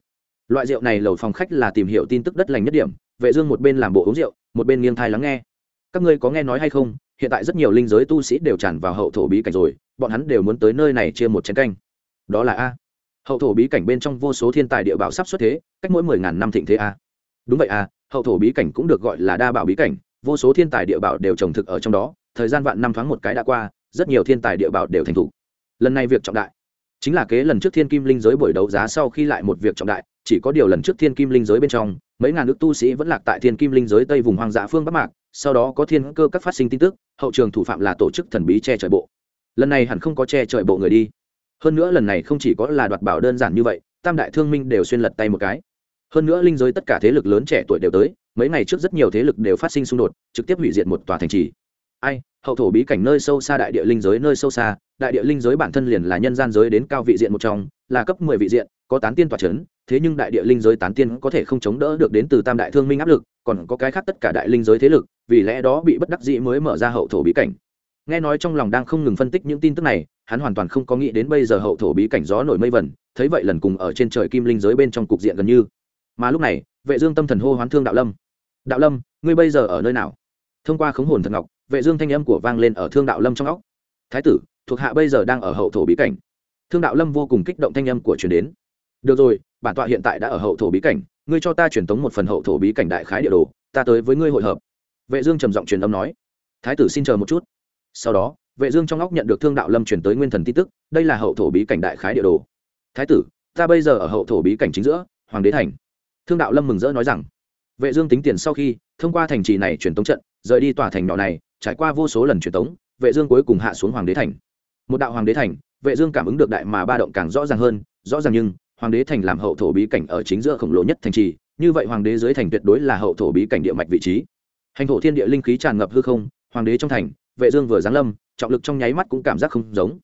Loại rượu này lầu phòng khách là tìm hiểu tin tức đất lành nhất điểm, vệ dương một bên làm bộ uống rượu, một bên nghiêng tai lắng nghe. Các ngươi có nghe nói hay không hiện tại rất nhiều linh giới tu sĩ đều tràn vào hậu thổ bí cảnh rồi, bọn hắn đều muốn tới nơi này chia một chén canh. Đó là a. Hậu thổ bí cảnh bên trong vô số thiên tài địa bảo sắp xuất thế, cách mỗi mười ngàn năm thịnh thế a. Đúng vậy a, hậu thổ bí cảnh cũng được gọi là đa bảo bí cảnh, vô số thiên tài địa bảo đều trồng thực ở trong đó, thời gian vạn năm thoáng một cái đã qua, rất nhiều thiên tài địa bảo đều thành thủ lần này việc trọng đại chính là kế lần trước thiên kim linh giới buổi đấu giá sau khi lại một việc trọng đại, chỉ có điều lần trước thiên kim linh giới bên trong, mấy ngàn nước tu sĩ vẫn lạc tại thiên kim linh giới tây vùng hoang dã phương bắc mạc, sau đó có thiên cơ các phát sinh tin tức, hậu trường thủ phạm là tổ chức thần bí che trời bộ. Lần này hẳn không có che trời bộ người đi. Hơn nữa lần này không chỉ có là đoạt bảo đơn giản như vậy, tam đại thương minh đều xuyên lật tay một cái. Hơn nữa linh giới tất cả thế lực lớn trẻ tuổi đều tới, mấy ngày trước rất nhiều thế lực đều phát sinh xung đột, trực tiếp hủy diệt một tòa thành trì. Ai hậu thổ bí cảnh nơi sâu xa đại địa linh giới nơi sâu xa, đại địa linh giới bản thân liền là nhân gian giới đến cao vị diện một trong, là cấp mười vị diện, có tán tiên tòa c h ấ n thế nhưng đại địa linh giới tán tiên có thể không chống đỡ được đến từ tam đại thương minh áp lực, còn có cái khác tất cả đại linh giới thế lực, vì lẽ đó bị bất đắc dĩ mới mở ra hậu thổ bí cảnh. Nghe nói trong lòng đang không ngừng phân tích những tin tức này, hắn hoàn toàn không có nghĩ đến bây giờ hậu thổ bí cảnh gió nổi mây vẩn thấy vậy lần cùng ở trên trời kim linh giới bên trong cục diện gần như. Mà lúc này, vệ dương tâm thần hô hoán thương đạo lâm. Đạo lâm, ngươi bây giờ ở nơi nào? Thông qua khống hồn thần ngọc vệ dương thanh âm của vang lên ở thương đạo lâm trong óc. Thái tử, thuộc hạ bây giờ đang ở hậu thổ bí cảnh. Thương đạo lâm vô cùng kích động thanh âm của truyền đến. Được rồi, bản tọa hiện tại đã ở hậu thổ bí cảnh, ngươi cho ta truyền tống một phần hậu thổ bí cảnh đại khái địa đồ, ta tới với ngươi hội hợp. Vệ dương trầm giọng truyền âm nói. Thái tử xin chờ một chút. Sau đó, vệ dương trong óc nhận được thương đạo lâm truyền tới nguyên thần tin tức, đây là hậu thổ bí cảnh đại khái địa đồ. Thái tử, ta bây giờ ở hậu thổ bí cảnh chính giữa, hoàng đế thành. Thương đạo lâm mừng rỡ nói rằng. Vệ dương tính tiền sau khi, thông qua thành trì này truyền tống trận, rời đi tòa thành nhỏ này trải qua vô số lần truyền tống, vệ dương cuối cùng hạ xuống hoàng đế thành. Một đạo hoàng đế thành, vệ dương cảm ứng được đại mà ba động càng rõ ràng hơn, rõ ràng nhưng, hoàng đế thành làm hậu thổ bí cảnh ở chính giữa khổng lồ nhất thành trì, như vậy hoàng đế dưới thành tuyệt đối là hậu thổ bí cảnh địa mạch vị trí. Hành thổ thiên địa linh khí tràn ngập hư không, hoàng đế trong thành, vệ dương vừa giáng lâm, trọng lực trong nháy mắt cũng cảm giác không giống.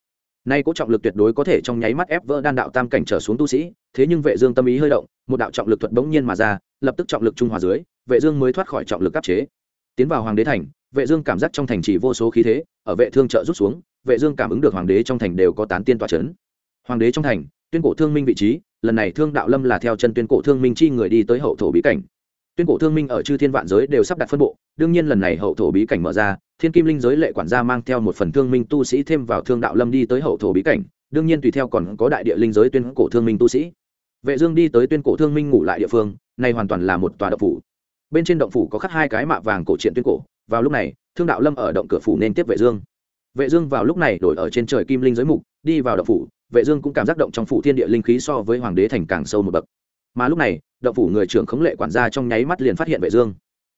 Nay cố trọng lực tuyệt đối có thể trong nháy mắt ép vỡ đan đạo tam cảnh trở xuống tu sĩ, thế nhưng vệ dương tâm ý hơi động, một đạo trọng lực thuật bỗng nhiên mà ra, lập tức trọng lực trung hòa dưới, vệ dương mới thoát khỏi trọng lực áp chế. Tiến vào hoàng đế thành vệ dương cảm giác trong thành chỉ vô số khí thế, ở vệ thương trợ rút xuống, vệ dương cảm ứng được hoàng đế trong thành đều có tán tiên tỏa chấn. Hoàng đế trong thành, tuyên cổ thương minh vị trí, lần này thương đạo lâm là theo chân tuyên cổ thương minh chi người đi tới hậu thổ bí cảnh. Tuyên cổ thương minh ở chư thiên vạn giới đều sắp đặt phân bộ, đương nhiên lần này hậu thổ bí cảnh mở ra, thiên kim linh giới lệ quản gia mang theo một phần thương minh tu sĩ thêm vào thương đạo lâm đi tới hậu thổ bí cảnh, đương nhiên tùy theo còn có đại địa linh giới tuyên cổ thương minh tu sĩ. Vệ dương đi tới tuyên cổ thương minh ngủ lại địa phương này hoàn toàn là một tòa động phủ. Bên trên động phủ có khắc hai cái mạ vàng cổ truyện tuyên cổ vào lúc này, thương đạo lâm ở động cửa phủ nên tiếp vệ dương. Vệ dương vào lúc này đổi ở trên trời kim linh giới mục, đi vào động phủ, vệ dương cũng cảm giác động trong phủ thiên địa linh khí so với hoàng đế thành càng sâu một bậc. Mà lúc này, động phủ người trưởng khống lệ quản gia trong nháy mắt liền phát hiện vệ dương.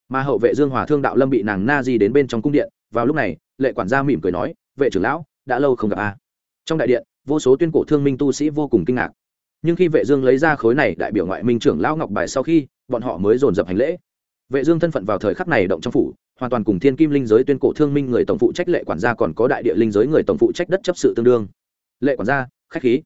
Mà hậu vệ dương hòa thương đạo lâm bị nàng na di đến bên trong cung điện, vào lúc này, lệ quản gia mỉm cười nói, vệ trưởng lão, đã lâu không gặp a. Trong đại điện, vô số tuyên cổ thương minh tu sĩ vô cùng kinh ngạc. Nhưng khi vệ dương lấy ra khối này đại biểu ngoại minh trưởng lão ngọc bài sau khi, bọn họ mới dồn dập hành lễ. Vệ dương thân phận vào thời khắc này động trong phủ hoàn toàn cùng thiên kim linh giới tuyên cổ thương minh người tổng phụ trách lệ quản gia còn có đại địa linh giới người tổng phụ trách đất chấp sự tương đương. Lệ quản gia, khách khí.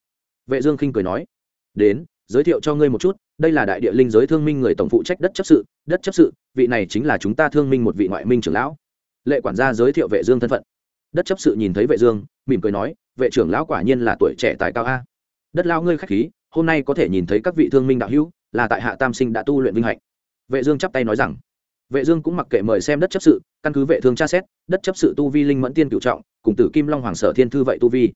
Vệ dương khinh cười nói, đến, giới thiệu cho ngươi một chút, đây là đại địa linh giới thương minh người tổng phụ trách đất chấp sự, đất chấp sự, vị này chính là chúng ta thương minh một vị ngoại minh trưởng lão. Lệ quản gia giới thiệu vệ dương thân phận. Đất chấp sự nhìn thấy vệ dương, mỉm cười nói, vệ trưởng lão quả nhiên là tuổi trẻ tài cao a. Đất lão ngươi khách khí, hôm nay có thể nhìn thấy các vị thương minh đạo hữu, là tại hạ tam sinh đã tu luyện vinh hạnh. Vệ dương chắp tay nói rằng vệ dương cũng mặc kệ mời xem đất chấp sự, căn cứ vệ thương tra xét, đất chấp sự tu vi linh mẫn tiên cửu trọng, cùng tử kim long hoàng sở thiên thư vậy tu vi.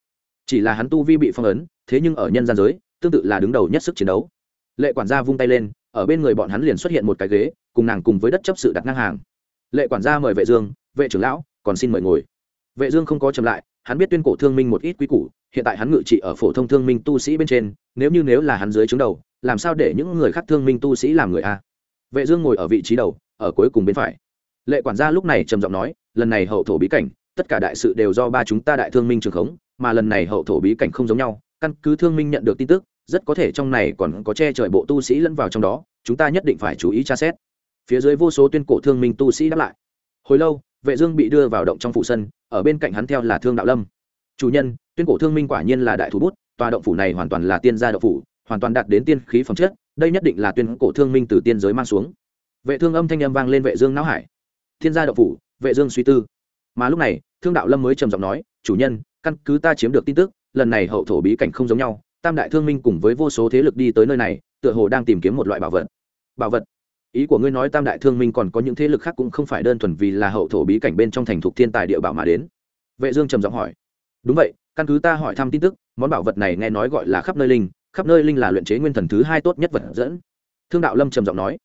Chỉ là hắn tu vi bị phong ấn, thế nhưng ở nhân gian giới, tương tự là đứng đầu nhất sức chiến đấu. Lệ quản gia vung tay lên, ở bên người bọn hắn liền xuất hiện một cái ghế, cùng nàng cùng với đất chấp sự đặt ngang hàng. Lệ quản gia mời vệ dương, vệ trưởng lão, còn xin mời ngồi. Vệ dương không có chậm lại, hắn biết tuyên cổ thương minh một ít quý củ, hiện tại hắn ngự trị ở phổ thông thương minh tu sĩ bên trên, nếu như nếu là hắn dưới trướng đầu, làm sao để những người khác thương minh tu sĩ làm người a? Vệ dương ngồi ở vị trí đầu ở cuối cùng bên phải. Lệ quản gia lúc này trầm giọng nói, lần này hậu thổ bí cảnh, tất cả đại sự đều do ba chúng ta đại thương minh trường khống, mà lần này hậu thổ bí cảnh không giống nhau, căn cứ thương minh nhận được tin tức, rất có thể trong này còn có che trời bộ tu sĩ lẫn vào trong đó, chúng ta nhất định phải chú ý tra xét. Phía dưới vô số tuyên cổ thương minh tu sĩ đáp lại. Hồi lâu, vệ dương bị đưa vào động trong phủ sân, ở bên cạnh hắn theo là thương đạo lâm. Chủ nhân, tuyên cổ thương minh quả nhiên là đại thủ bút, tòa động phủ này hoàn toàn là tiên gia động phủ, hoàn toàn đạt đến tiên khí phẩm chất, đây nhất định là tuyên cổ thương minh từ tiên giới mang xuống vệ thương âm thanh âm vang lên vệ dương não hải. Thiên gia động phủ, vệ dương suy tư. Mà lúc này, thương đạo lâm mới trầm giọng nói, chủ nhân, căn cứ ta chiếm được tin tức, lần này hậu thổ bí cảnh không giống nhau, tam đại thương minh cùng với vô số thế lực đi tới nơi này, tựa hồ đang tìm kiếm một loại bảo vật. Bảo vật? Ý của ngươi nói tam đại thương minh còn có những thế lực khác cũng không phải đơn thuần vì là hậu thổ bí cảnh bên trong thành thục thiên tài địa bảo mà đến? Vệ dương trầm giọng hỏi. Đúng vậy, căn cứ ta hỏi thăm tin tức, món bảo vật này nghe nói gọi là khắp nơi linh, khắp nơi linh là luyện chế nguyên thần thứ hai tốt nhất vật dẫn. Thương đạo lâm trầm giọng nói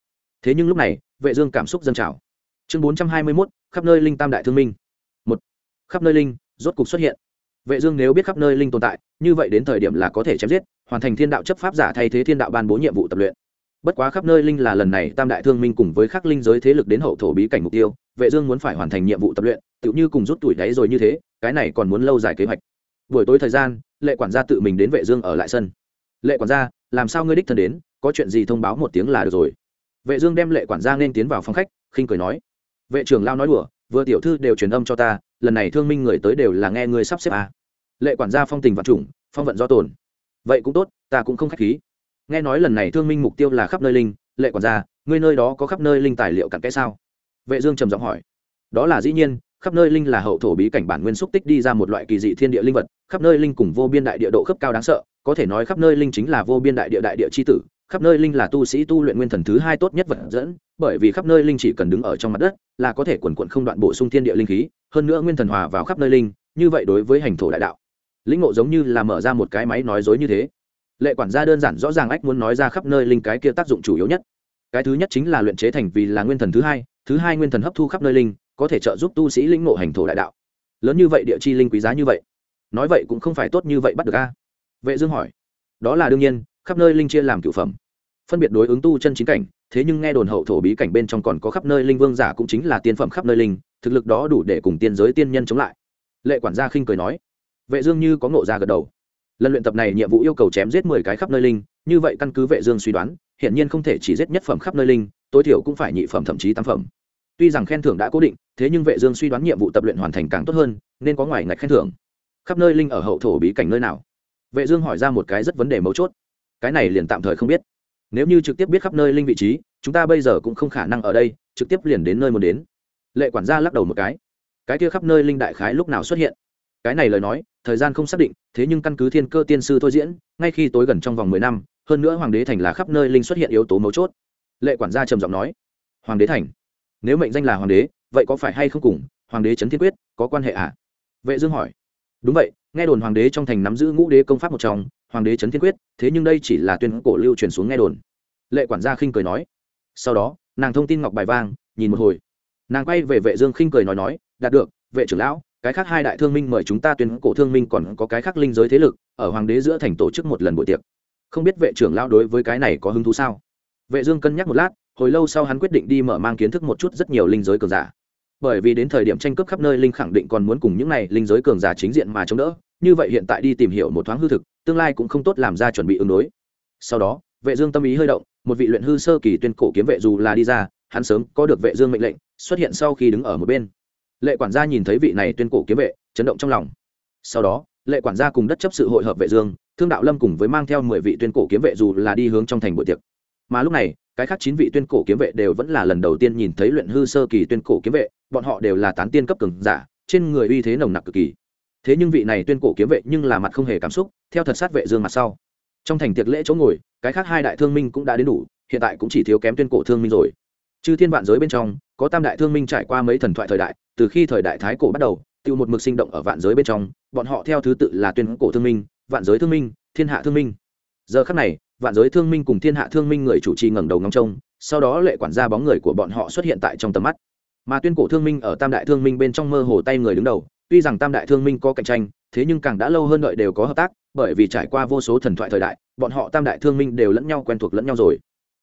thế nhưng lúc này vệ dương cảm xúc dâng trào. Chương 421, khắp nơi linh tam đại thương minh. Một khắp nơi linh rốt cục xuất hiện. Vệ dương nếu biết khắp nơi linh tồn tại như vậy đến thời điểm là có thể chém giết hoàn thành thiên đạo chấp pháp giả thay thế thiên đạo ban bố nhiệm vụ tập luyện. Bất quá khắp nơi linh là lần này tam đại thương minh cùng với khắc linh giới thế lực đến hậu thổ bí cảnh mục tiêu vệ dương muốn phải hoàn thành nhiệm vụ tập luyện tự như cùng rút tuổi đáy rồi như thế cái này còn muốn lâu dài kế hoạch. Buổi tối thời gian lệ quản gia tự mình đến vệ dương ở lại sân. Lệ quản gia làm sao ngươi đích thân đến có chuyện gì thông báo một tiếng là được rồi vệ dương đem lệ quản gia nên tiến vào phòng khách, khinh cười nói, vệ trưởng lao nói đùa, vừa tiểu thư đều truyền âm cho ta, lần này thương minh người tới đều là nghe ngươi sắp xếp à. lệ quản gia phong tình vạn trùng, phong vận do tồn. Vậy cũng tốt, ta cũng không khách khí. Nghe nói lần này thương minh mục tiêu là khắp nơi linh, lệ quản gia, ngươi nơi đó có khắp nơi linh tài liệu cặn kẽ sao? Vệ dương trầm giọng hỏi. Đó là dĩ nhiên, khắp nơi linh là hậu thổ bí cảnh bản nguyên xúc tích đi ra một loại kỳ dị thiên địa linh vật, khắp nơi linh cùng vô biên đại địa độ cấp cao đáng sợ, có thể nói khắp nơi linh chính là vô biên đại địa đại địa chi tử khắp nơi linh là tu sĩ tu luyện nguyên thần thứ hai tốt nhất vật dẫn, bởi vì khắp nơi linh chỉ cần đứng ở trong mặt đất là có thể quần quận không đoạn bổ sung thiên địa linh khí, hơn nữa nguyên thần hòa vào khắp nơi linh, như vậy đối với hành thổ đại đạo, lĩnh ngộ giống như là mở ra một cái máy nói dối như thế. Lệ quản gia đơn giản rõ ràng ách muốn nói ra khắp nơi linh cái kia tác dụng chủ yếu nhất. Cái thứ nhất chính là luyện chế thành vì là nguyên thần thứ hai thứ hai nguyên thần hấp thu khắp nơi linh, có thể trợ giúp tu sĩ lĩnh ngộ hành thổ đại đạo. Lớn như vậy địa chi linh quý giá như vậy, nói vậy cũng không phải tốt như vậy bắt được a? Vệ dương hỏi. Đó là đương nhiên khắp nơi linh chia làm cửu phẩm. Phân biệt đối ứng tu chân chính cảnh, thế nhưng nghe đồn hậu thổ bí cảnh bên trong còn có khắp nơi linh vương giả cũng chính là tiên phẩm khắp nơi linh, thực lực đó đủ để cùng tiên giới tiên nhân chống lại. Lệ quản gia khinh cười nói. Vệ dương như có ngộ ra gật đầu. Lần luyện tập này nhiệm vụ yêu cầu chém giết mười cái khắp nơi linh, như vậy căn cứ vệ dương suy đoán hiện nhiên không thể chỉ giết nhất phẩm khắp nơi linh, tối thiểu cũng phải nhị phẩm thậm chí tam phẩm. Tuy rằng khen thưởng đã cố định, thế nhưng vệ dương suy đoán nhiệm vụ tập luyện hoàn thành càng tốt hơn, nên có ngoài ngạch khen thưởng. Khắp nơi linh ở hậu thổ bí cảnh nơi nào? Vệ dương hỏi ra một cái rất vấn đề mấu chốt cái này liền tạm thời không biết. Nếu như trực tiếp biết khắp nơi linh vị trí, chúng ta bây giờ cũng không khả năng ở đây, trực tiếp liền đến nơi muốn đến. Lệ quản gia lắc đầu một cái. Cái kia khắp nơi linh đại khái lúc nào xuất hiện? Cái này lời nói, thời gian không xác định, thế nhưng căn cứ thiên cơ tiên sư thôi diễn, ngay khi tối gần trong vòng mười năm, hơn nữa hoàng đế thành là khắp nơi linh xuất hiện yếu tố mấu chốt. Lệ quản gia trầm giọng nói, hoàng đế thành, nếu mệnh danh là hoàng đế, vậy có phải hay không cùng hoàng đế trấn thiên quyết có quan hệ ạ à? vệ dương hỏi, đúng vậy, nghe đồn hoàng đế trong thành nắm giữ ngũ đế công pháp một trong hoàng đế trấn thiên quyết, thế nhưng đây chỉ là tuyên cổ lưu truyền xuống nghe đồn. Lệ quản gia khinh cười nói. Sau đó, nàng thông tin ngọc bài vang, nhìn một hồi. Nàng quay về vệ dương khinh cười nói nói, đạt được, vệ trưởng lão, cái khác hai đại thương minh mời chúng ta tuyên cổ thương minh còn có cái khác linh giới thế lực, ở hoàng đế giữa thành tổ chức một lần buổi tiệc. Không biết vệ trưởng lão đối với cái này có hứng thú sao? Vệ dương cân nhắc một lát, hồi lâu sau hắn quyết định đi mở mang kiến thức một chút rất nhiều linh giới cường giả. Bởi vì đến thời điểm tranh cướp khắp nơi linh khẳng định còn muốn cùng những này linh giới cường giả chính diện mà chống đỡ, như vậy hiện tại đi tìm hiểu một thoáng hư thực tương lai cũng không tốt làm ra chuẩn bị ứng đối. Sau đó, vệ dương tâm ý hơi động, một vị luyện hư sơ kỳ tuyên cổ kiếm vệ dù là đi ra, hắn sớm có được vệ dương mệnh lệnh, xuất hiện sau khi đứng ở một bên. Lệ quản gia nhìn thấy vị này tuyên cổ kiếm vệ, chấn động trong lòng. Sau đó, lệ quản gia cùng đất chấp sự hội hợp vệ dương, thương đạo lâm cùng với mang theo mười vị tuyên cổ kiếm vệ dù là đi hướng trong thành buổi tiệc. Mà lúc này, cái khác chín vị tuyên cổ kiếm vệ đều vẫn là lần đầu tiên nhìn thấy luyện hư sơ kỳ tuyên cổ kiếm vệ, bọn họ đều là tán tiên cấp cường giả, trên người uy thế nồng nặc cực kỳ thế nhưng vị này tuyên cổ kiếm vệ nhưng là mặt không hề cảm xúc, theo thật sát vệ dương mặt sau. Trong thành tiệc lễ chỗ ngồi, cái khác hai đại thương minh cũng đã đến đủ, hiện tại cũng chỉ thiếu kém tuyên cổ thương minh rồi. Chư thiên vạn giới bên trong, có tam đại thương minh trải qua mấy thần thoại thời đại, từ khi thời đại thái cổ bắt đầu, tiêu một mực sinh động ở vạn giới bên trong, bọn họ theo thứ tự là tuyên cổ thương minh, vạn giới thương minh, thiên hạ thương minh. Giờ khắc này, vạn giới thương minh cùng thiên hạ thương minh người chủ trì ngẩng đầu ngóng trông, sau đó lệ quản gia bóng người của bọn họ xuất hiện tại trong tầm mắt. Mà tuyên cổ thương minh ở tam đại thương minh bên trong mơ hồ tay người đứng đầu tuy rằng tam đại thương minh có cạnh tranh, thế nhưng càng đã lâu hơn đợi đều có hợp tác, bởi vì trải qua vô số thần thoại thời đại, bọn họ tam đại thương minh đều lẫn nhau quen thuộc lẫn nhau rồi.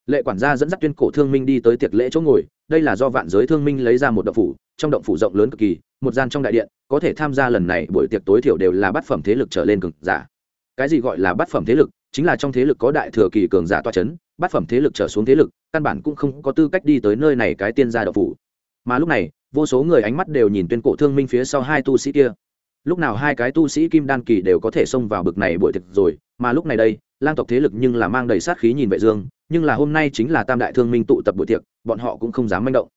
Lệ quản gia dẫn dắt tuyên cổ thương minh đi tới tiệc lễ chỗ ngồi, đây là do vạn giới thương minh lấy ra một động phủ, trong động phủ rộng lớn cực kỳ, một gian trong đại điện, có thể tham gia lần này buổi tiệc tối thiểu đều là bát phẩm thế lực trở lên cường giả. Cái gì gọi là bát phẩm thế lực? Chính là trong thế lực có đại thừa kỳ cường giả toa c h ấ n bát phẩm thế lực trở xuống thế lực, căn bản cũng không có tư cách đi tới nơi này cái tiên gia động phủ. Mà lúc này vô số người ánh mắt đều nhìn tuyên cổ thương minh phía sau hai tu sĩ kia. Lúc nào hai cái tu sĩ kim đan kỳ đều có thể xông vào bực này buổi tiệc rồi, mà lúc này đây, lang tộc thế lực nhưng là mang đầy sát khí nhìn vệ dương, nhưng là hôm nay chính là tam đại thương minh tụ tập buổi tiệc, bọn họ cũng không dám manh động.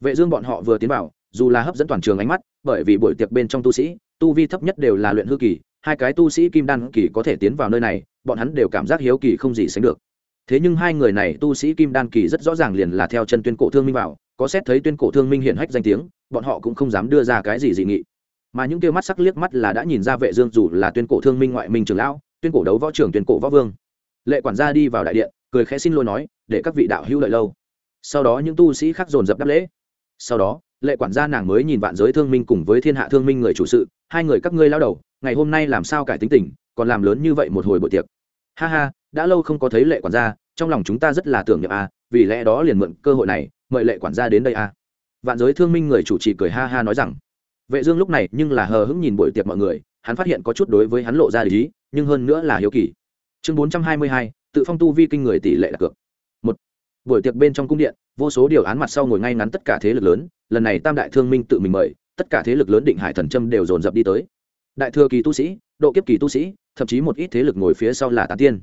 Vệ dương bọn họ vừa tiến vào, dù là hấp dẫn toàn trường ánh mắt, bởi vì buổi tiệc bên trong tu sĩ, tu vi thấp nhất đều là luyện hư kỳ, hai cái tu sĩ kim đan kỳ có thể tiến vào nơi này, bọn hắn đều cảm giác hiếu kỳ không gì sánh được thế nhưng hai người này tu sĩ kim đan kỳ rất rõ ràng liền là theo chân tuyên cổ thương minh vào, có xét thấy tuyên cổ thương minh hiển hách danh tiếng, bọn họ cũng không dám đưa ra cái gì dị nghị. Mà những kêu mắt sắc liếc mắt là đã nhìn ra vệ dương dù là tuyên cổ thương minh ngoại minh trường lão, tuyên cổ đấu võ trưởng, tuyên cổ võ vương. Lệ quản gia đi vào đại điện, cười khẽ xin lỗi nói, để các vị đạo hữu lợi lâu. Sau đó những tu sĩ khác dồn dập đáp lễ. Sau đó, lệ quản gia nàng mới nhìn vạn giới thương minh cùng với thiên hạ thương minh người chủ sự, hai người các ngươi lao đầu, ngày hôm nay làm sao cải tính tình, còn làm lớn như vậy một hồi buổi tiệc. Ha ha đã lâu không có thấy lệ quản gia trong lòng chúng ta rất là tưởng niệm a à, vì lẽ đó liền mượn cơ hội này mời lệ quản gia đến đây a. À. vạn giới thương minh người chủ trì cười ha ha nói rằng. Vệ dương lúc này nhưng là hờ hững nhìn buổi tiệc mọi người hắn phát hiện có chút đối với hắn lộ ra lý nhưng hơn nữa là hiếu kỳ. Chương 422, tự phong tu vi kinh người tỷ lệ là cược. Một buổi tiệc bên trong cung điện vô số điều án mặt sau ngồi ngay ngắn tất cả thế lực lớn lần này tam đại thương minh tự mình mời tất cả thế lực lớn định hải thần trâm đều dồn dập đi tới. Đại thừa kỳ tu sĩ độ kiếp kỳ tu sĩ thậm chí một ít thế lực ngồi phía sau là tán tiên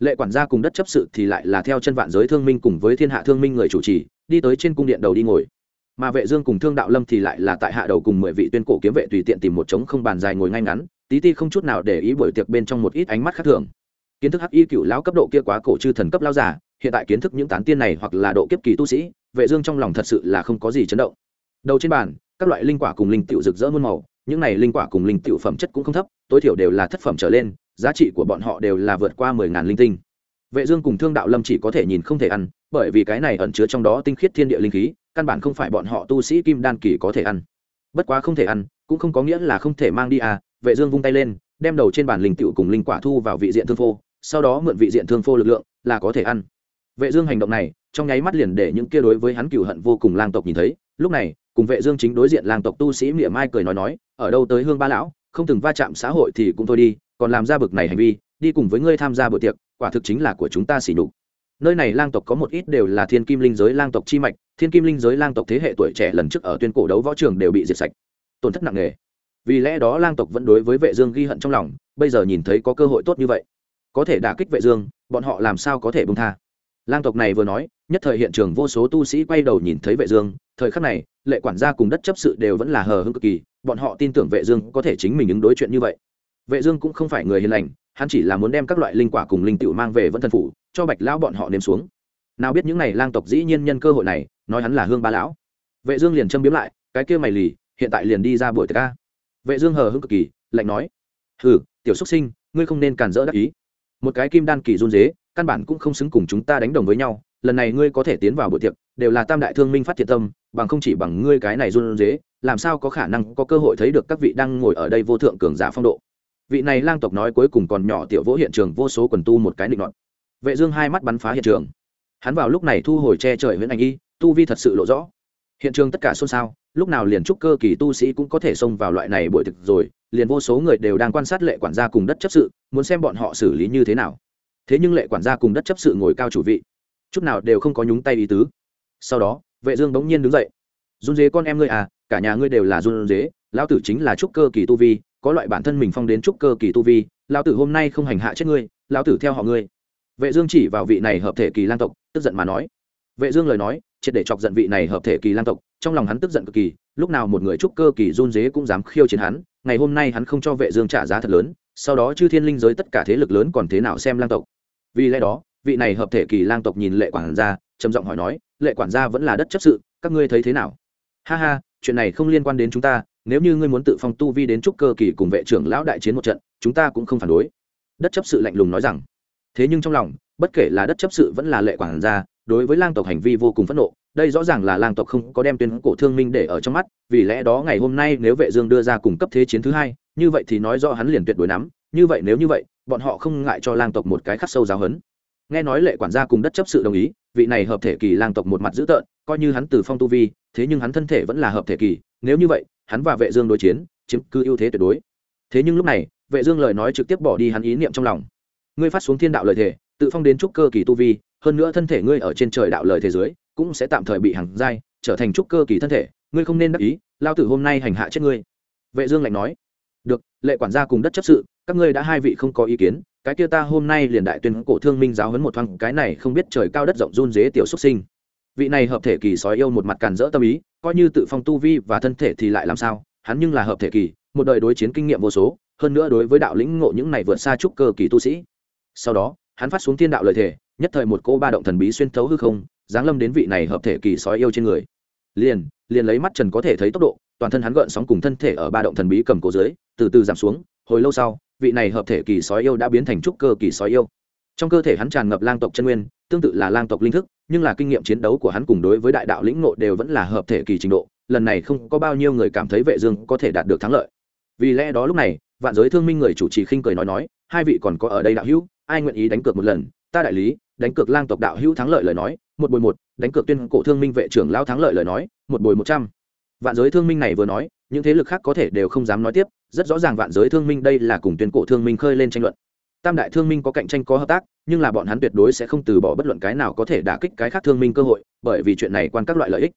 lệ quản gia cùng đất chấp sự thì lại là theo chân vạn giới thương minh cùng với thiên hạ thương minh người chủ trì, đi tới trên cung điện đầu đi ngồi. Mà vệ dương cùng thương đạo lâm thì lại là tại hạ đầu cùng mười vị tuyên cổ kiếm vệ tùy tiện tìm một trống không bàn dài ngồi ngay ngắn, tí ti không chút nào để ý buổi tiệc bên trong một ít ánh mắt khác thường. Kiến thức hắc y cựu lão cấp độ kia quá cổ chư thần cấp lão giả hiện tại kiến thức những tán tiên này hoặc là độ kiếp kỳ tu sĩ, vệ dương trong lòng thật sự là không có gì chấn động. Đầu trên bàn, các loại linh quả cùng linh tiểu rực rỡ muôn màu, những này linh quả cùng linh tiểu phẩm chất cũng không thấp, tối thiểu đều là thất phẩm trở lên giá trị của bọn họ đều là vượt qua mười ngàn linh tinh. Vệ dương cùng thương đạo lâm chỉ có thể nhìn không thể ăn, bởi vì cái này ẩn chứa trong đó tinh khiết thiên địa linh khí, căn bản không phải bọn họ tu sĩ kim đan kỳ có thể ăn. Bất quá không thể ăn, cũng không có nghĩa là không thể mang đi à vệ dương vung tay lên, đem đầu trên bàn linh tiểu cùng linh quả thu vào vị diện thương phô, sau đó mượn vị diện thương phô lực lượng, là có thể ăn. Vệ dương hành động này, trong nháy mắt liền để những kia đối với hắn cừu hận vô cùng lang tộc nhìn thấy. Lúc này, cùng vệ dương chính đối diện lang tộc tu sĩ miệng mai cười nói nói, ở đâu tới hương ba lão, không từng va chạm xã hội thì cũng thôi đi còn làm ra bực này hành vi, đi cùng với ngươi tham gia bữa tiệc, quả thực chính là của chúng ta xỉ nhục. Nơi này lang tộc có một ít đều là thiên kim linh giới lang tộc chi mạch, thiên kim linh giới lang tộc thế hệ tuổi trẻ lần trước ở tuyên cổ đấu võ trường đều bị diệt sạch. Tổn thất nặng nề. Vì lẽ đó lang tộc vẫn đối với vệ dương ghi hận trong lòng, bây giờ nhìn thấy có cơ hội tốt như vậy, có thể đả kích vệ dương, bọn họ làm sao có thể buông tha? Lang tộc này vừa nói, nhất thời hiện trường vô số tu sĩ quay đầu nhìn thấy vệ dương, thời khắc này, lệ quản gia cùng đất chấp sự đều vẫn là hờ hững cực kỳ, bọn họ tin tưởng vệ dương có thể chính mình ứng đối chuyện như vậy vệ dương cũng không phải người hiền lành hắn chỉ là muốn đem các loại linh quả cùng linh tiểu mang về vẫn thần phủ cho bạch lão bọn họ nếm xuống. Nào biết những này lang tộc dĩ nhiên nhân cơ hội này nói hắn là hương ba lão. Vệ dương liền châm biếm lại cái kia mày lì hiện tại liền đi ra buổi tiệc ca vệ dương hờ hững cực kỳ lạnh nói hừ tiểu xuất sinh ngươi không nên cản rỡ đắc ý. Một cái kim đan kỳ run rế, căn bản cũng không xứng cùng chúng ta đánh đồng với nhau lần này ngươi có thể tiến vào buổi tiệc đều là tam đại thương minh phát thiện tâm bằng không chỉ bằng ngươi cái này run rế, làm sao có khả năng có cơ hội thấy được các vị đang ngồi ở đây vô thượng cường giả phong độ vị này lang tộc nói cuối cùng còn nhỏ tiểu vỗ hiện trường vô số quần tu một cái định luận vệ dương hai mắt bắn phá hiện trường. Hắn vào lúc này thu hồi che trời huyễn ảnh y, tu vi thật sự lộ rõ. Hiện trường tất cả xôn xao, lúc nào liền trúc cơ kỳ tu sĩ cũng có thể xông vào loại này buổi thực rồi, liền vô số người đều đang quan sát lệ quản gia cùng đất chấp sự, muốn xem bọn họ xử lý như thế nào. Thế nhưng lệ quản gia cùng đất chấp sự ngồi cao chủ vị, chút nào đều không có nhúng tay ý tứ. Sau đó, vệ dương bỗng nhiên đứng dậy. Run dế con em ngươi à cả nhà ngươi đều là run dế lão tử chính là trúc cơ kỳ tu vi có loại bản thân mình phong đến trúc cơ kỳ tu vi, lão tử hôm nay không hành hạ chết ngươi, lão tử theo họ ngươi. Vệ dương chỉ vào vị này hợp thể kỳ lang tộc, tức giận mà nói. Vệ dương lời nói, triệt để chọc giận vị này hợp thể kỳ lang tộc, trong lòng hắn tức giận cực kỳ, lúc nào một người trúc cơ kỳ run rế cũng dám khiêu chiến hắn, ngày hôm nay hắn không cho vệ dương trả giá thật lớn, sau đó chư thiên linh giới tất cả thế lực lớn còn thế nào xem lang tộc. Vì lẽ đó, vị này hợp thể kỳ lang tộc nhìn lệ quản gia, trầm giọng hỏi nói, lệ quản gia vẫn là đất chấp sự, các ngươi thấy thế nào? Ha ha, chuyện này không liên quan đến chúng ta nếu như ngươi muốn tự phong tu vi đến trúc cơ kỳ cùng vệ trưởng lão đại chiến một trận, chúng ta cũng không phản đối. Đất chấp sự lạnh lùng nói rằng. Thế nhưng trong lòng, bất kể là đất chấp sự vẫn là lệ quản gia, đối với lang tộc hành vi vô cùng phẫn nộ, đây rõ ràng là lang tộc không có đem tuyên cổ thương minh để ở trong mắt, vì lẽ đó ngày hôm nay nếu vệ dương đưa ra cùng cấp thế chiến thứ hai, như vậy thì nói rõ hắn liền tuyệt đối nắm, như vậy nếu như vậy, bọn họ không ngại cho lang tộc một cái khắc sâu giáo hấn nghe nói lệ quản gia cùng đất chấp sự đồng ý, vị này hợp thể kỳ lang tộc một mặt dữ tợn, coi như hắn từ phong tu vi, thế nhưng hắn thân thể vẫn là hợp thể kỳ, nếu như vậy hắn và vệ dương đối chiến, chiếm cứ ưu thế tuyệt đối. Thế nhưng lúc này, vệ dương lời nói trực tiếp bỏ đi hắn ý niệm trong lòng. Ngươi phát xuống thiên đạo lời thể tự phong đến trúc cơ kỳ tu vi, hơn nữa thân thể ngươi ở trên trời đạo lời thế giới cũng sẽ tạm thời bị hằng giai, trở thành trúc cơ kỳ thân thể, ngươi không nên đắc ý, lao tử hôm nay hành hạ chết ngươi. Vệ dương lạnh nói. Được, lệ quản gia cùng đất chấp sự, các ngươi đã hai vị không có ý kiến, cái kia ta hôm nay liền đại tuyên cổ thương minh giáo huấn một thoáng, cái này không biết trời cao đất rộng run dế tiểu xuất sinh. Vị này hợp thể kỳ sói yêu một mặt càn rỡ tâm ý coi như tự phong tu vi và thân thể thì lại làm sao, hắn nhưng là hợp thể kỳ, một đời đối chiến kinh nghiệm vô số, hơn nữa đối với đạo lĩnh ngộ những này vượt xa trúc cơ kỳ tu sĩ. Sau đó, hắn phát xuống thiên đạo lời thể nhất thời một cô ba động thần bí xuyên thấu hư không, giáng lâm đến vị này hợp thể kỳ sói yêu trên người. Liền liền lấy mắt trần có thể thấy tốc độ, toàn thân hắn gợn sóng cùng thân thể ở ba động thần bí cầm cố dưới, từ từ giảm xuống, hồi lâu sau, vị này hợp thể kỳ sói yêu đã biến thành trúc cơ kỳ sói yêu. Trong cơ thể hắn tràn ngập lang tộc chân nguyên, tương tự là lang tộc linh thức nhưng là kinh nghiệm chiến đấu của hắn cùng đối với đại đạo lĩnh ngộ đều vẫn là hợp thể kỳ trình độ, lần này không có bao nhiêu người cảm thấy vệ dương có thể đạt được thắng lợi. Vì lẽ đó lúc này, vạn giới thương minh người chủ trì khinh cười nói nói, hai vị còn có ở đây đạo hữu, ai nguyện ý đánh cược một lần? Ta đại lý, đánh cược lang tộc đạo hữu thắng lợi lời nói, một bồi một, đánh cược tuyên cổ thương minh vệ trưởng lao thắng lợi lời nói, một bồi một trăm. Vạn giới thương minh này vừa nói, những thế lực khác có thể đều không dám nói tiếp, rất rõ ràng vạn giới thương minh đây là cùng tuyên cổ thương minh khơi lên tranh luận tam đại thương minh có cạnh tranh, có hợp tác, nhưng là bọn hắn tuyệt đối sẽ không từ bỏ bất luận cái nào có thể đả kích cái khác thương minh cơ hội, bởi vì chuyện này quan các loại lợi ích.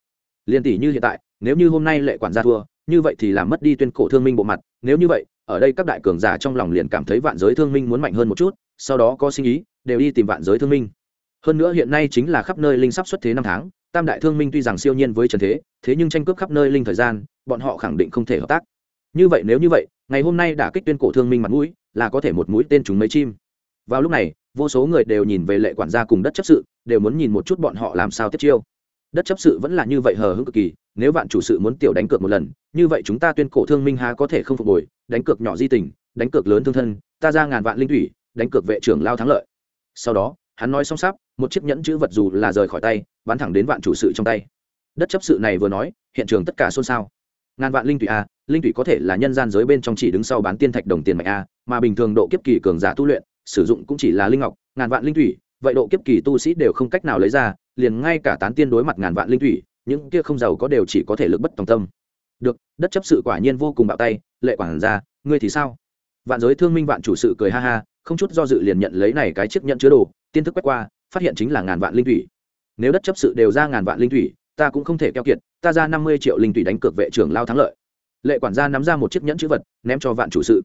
Liên tỷ như hiện tại, nếu như hôm nay lệ quản gia thua, như vậy thì làm mất đi tuyên cổ thương minh bộ mặt. Nếu như vậy, ở đây các đại cường giả trong lòng liền cảm thấy vạn giới thương minh muốn mạnh hơn một chút, sau đó có sinh ý, đều đi tìm vạn giới thương minh. Hơn nữa hiện nay chính là khắp nơi linh sắp xuất thế năm tháng, tam đại thương minh tuy rằng siêu nhiên với trần thế thế nhưng tranh cướp khắp nơi linh thời gian, bọn họ khẳng định không thể hợp tác. Như vậy nếu như vậy, ngày hôm nay đã kích tuyên cổ thương minh mặt mũi là có thể một mũi tên chúng mấy chim. Vào lúc này, vô số người đều nhìn về lệ quản gia cùng đất chấp sự, đều muốn nhìn một chút bọn họ làm sao tiếp chiêu. Đất chấp sự vẫn là như vậy hờ hững cực kỳ, nếu bạn chủ sự muốn tiểu đánh cược một lần, như vậy chúng ta tuyên cổ thương minh há có thể không phục hồi, đánh cược nhỏ di tình, đánh cược lớn thương thân, ta ra ngàn vạn linh thủy, đánh cược vệ trưởng lao thắng lợi. Sau đó, hắn nói xong sắp, một chiếc nhẫn chữ vật dù là rời khỏi tay, bắn thẳng đến vạn chủ sự trong tay. Đất chấp sự này vừa nói, hiện trường tất cả xôn xao. Ngàn vạn linh thủy à? Linh thủy có thể là nhân gian giới bên trong chỉ đứng sau bán tiên thạch đồng tiền mạnh a, mà bình thường độ kiếp kỳ cường giả tu luyện, sử dụng cũng chỉ là linh ngọc, ngàn vạn linh thủy, vậy độ kiếp kỳ tu sĩ đều không cách nào lấy ra, liền ngay cả tán tiên đối mặt ngàn vạn linh thủy, những kia không giàu có đều chỉ có thể lực bất tòng tâm. Được, đất chấp sự quả nhiên vô cùng bạo tay, lệ quản ra ngươi thì sao? Vạn giới thương minh vạn chủ sự cười ha ha, không chút do dự liền nhận lấy này cái chiếc nhận chứa đồ, tiên thức quét qua, phát hiện chính là ngàn vạn linh thủy. Nếu đất chấp sự đều ra ngàn vạn linh thủy, ta cũng không thể keo kiệt, ta ra năm mươi triệu linh thủy đánh cược vệ trưởng lao thắng lợi lệ quản gia nắm ra một chiếc nhẫn chữ vật, ném cho vạn chủ sự.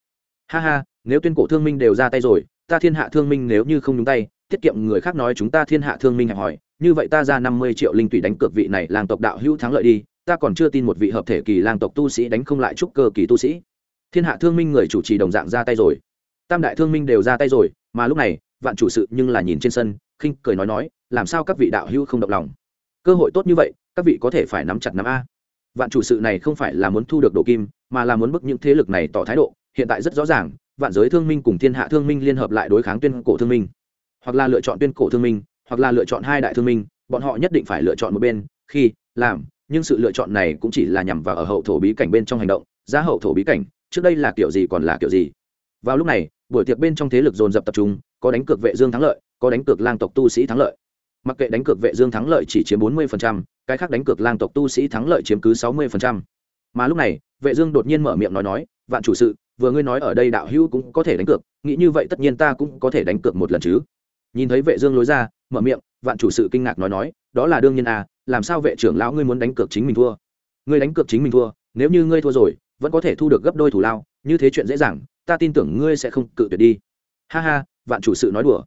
Ha ha, nếu tuyên cổ thương minh đều ra tay rồi, ta thiên hạ thương minh nếu như không nhúng tay, tiết kiệm người khác nói chúng ta thiên hạ thương minh hẹp hỏi như vậy ta ra năm mươi triệu linh thủy đánh cược vị này làng tộc đạo hữu thắng lợi đi, ta còn chưa tin một vị hợp thể kỳ làng tộc tu sĩ đánh không lại trúc cơ kỳ tu sĩ. Thiên hạ thương minh người chủ trì đồng dạng ra tay rồi. Tam đại thương minh đều ra tay rồi, mà lúc này, vạn chủ sự nhưng là nhìn trên sân, khinh cười nói nói, làm sao các vị đạo hữu không động lòng? Cơ hội tốt như vậy, các vị có thể phải nắm chặt nắm a vạn chủ sự này không phải là muốn thu được độ kim, mà là muốn bức những thế lực này tỏ thái độ, hiện tại rất rõ ràng, vạn giới thương minh cùng thiên hạ thương minh liên hợp lại đối kháng tuyên cổ thương minh. Hoặc là lựa chọn tuyên cổ thương minh, hoặc là lựa chọn hai đại thương minh, bọn họ nhất định phải lựa chọn một bên, khi, làm, nhưng sự lựa chọn này cũng chỉ là nhằm vào ở hậu thổ bí cảnh bên trong hành động, giá hậu thổ bí cảnh, trước đây là kiểu gì còn là kiểu gì. Vào lúc này, buổi tiệc bên trong thế lực dồn dập tập trung, có đánh cược vệ dương thắng lợi, có đánh cược lang tộc tu sĩ thắng lợi mặc kệ đánh cược vệ dương thắng lợi chỉ chiếm 40%, cái khác đánh cược lang tộc tu sĩ thắng lợi chiếm cứ 60%. mà lúc này vệ dương đột nhiên mở miệng nói nói vạn chủ sự vừa ngươi nói ở đây đạo hữu cũng có thể đánh cược nghĩ như vậy tất nhiên ta cũng có thể đánh cược một lần chứ. Nhìn thấy vệ dương lối ra mở miệng vạn chủ sự kinh ngạc nói nói đó là đương nhiên à làm sao vệ trưởng lão ngươi muốn đánh cược chính mình thua? Ngươi đánh cược chính mình thua nếu như ngươi thua rồi vẫn có thể thu được gấp đôi thủ lao như thế chuyện dễ dàng ta tin tưởng ngươi sẽ không cự tuyệt đi. Ha ha vạn chủ sự nói đùa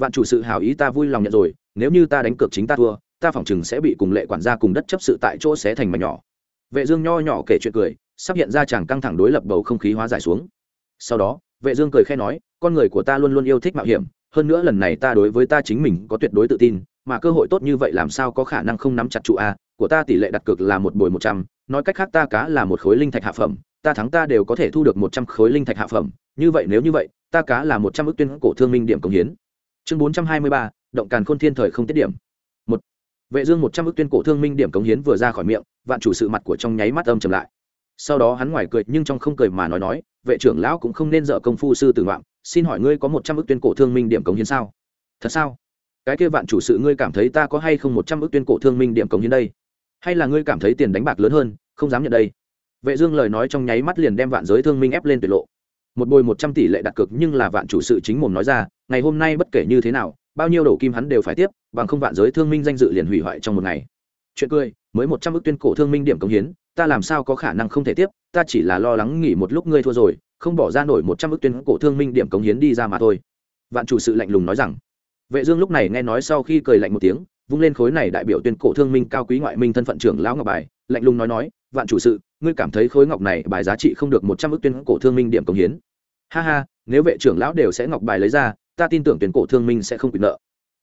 vạn chủ sự hảo ý ta vui lòng nhận rồi, nếu như ta đánh cược chính ta thua, ta phỏng chừng sẽ bị cùng lệ quản gia cùng đất chấp sự tại chỗ xé thành mảnh nhỏ. Vệ dương nho nhỏ kể chuyện cười, sắp hiện ra chàng căng thẳng đối lập bầu không khí hóa giải xuống. Sau đó, vệ dương cười khẽ nói, con người của ta luôn luôn yêu thích mạo hiểm, hơn nữa lần này ta đối với ta chính mình có tuyệt đối tự tin, mà cơ hội tốt như vậy làm sao có khả năng không nắm chặt trụ a? Của ta tỷ lệ đặt cược là một bồi một trăm, nói cách khác ta cá là một khối linh thạch hạ phẩm, ta thắng ta đều có thể thu được một trăm khối linh thạch hạ phẩm, như vậy nếu như vậy, ta cá là một trăm ước tuyên cổ thương minh điểm công hiến chương bốn trăm hai mươi ba, động càn khôn thiên thời không tiết điểm. Một, vệ dương một trăm ước tuyên cổ thương minh điểm cống hiến vừa ra khỏi miệng, vạn chủ sự mặt của trong nháy mắt âm trầm lại. Sau đó hắn ngoài cười nhưng trong không cười mà nói nói, vệ trưởng lão cũng không nên dở công phu sư tử ngoạm, xin hỏi ngươi có một trăm ước tuyên cổ thương minh điểm cống hiến sao? Thật sao? Cái kia vạn chủ sự ngươi cảm thấy ta có hay không một trăm ước tuyên cổ thương minh điểm cống hiến đây? Hay là ngươi cảm thấy tiền đánh bạc lớn hơn, không dám nhận đây? Vệ dương lời nói trong nháy mắt liền đem vạn giới thương minh ép lên tuyệt lộ. Một bồi một trăm tỷ lệ đặt cược nhưng là vạn chủ sự chính mồm nói ra ngày hôm nay bất kể như thế nào, bao nhiêu đổ kim hắn đều phải tiếp, bằng không vạn giới thương minh danh dự liền hủy hoại trong một ngày. Chuyện cười, mới một trăm ước tuyên cổ thương minh điểm cống hiến, ta làm sao có khả năng không thể tiếp, ta chỉ là lo lắng nghỉ một lúc ngươi thua rồi, không bỏ ra nổi một trăm ước tuyên cổ thương minh điểm cống hiến đi ra mà thôi. Vạn chủ sự lạnh lùng nói rằng. Vệ dương lúc này nghe nói sau khi cười lạnh một tiếng, vung lên khối này đại biểu tuyên cổ thương minh cao quý ngoại minh thân phận trưởng lão ngọc bài, lạnh lùng nói nói, vạn chủ sự, ngươi cảm thấy khối ngọc này bài giá trị không được một trăm ước tuyên cổ thương minh điểm cống hiến? Ha ha, nếu vệ trưởng lão đều sẽ ngọc bài lấy ra ta tin tưởng tuyên cổ thương minh sẽ không quyền nợ.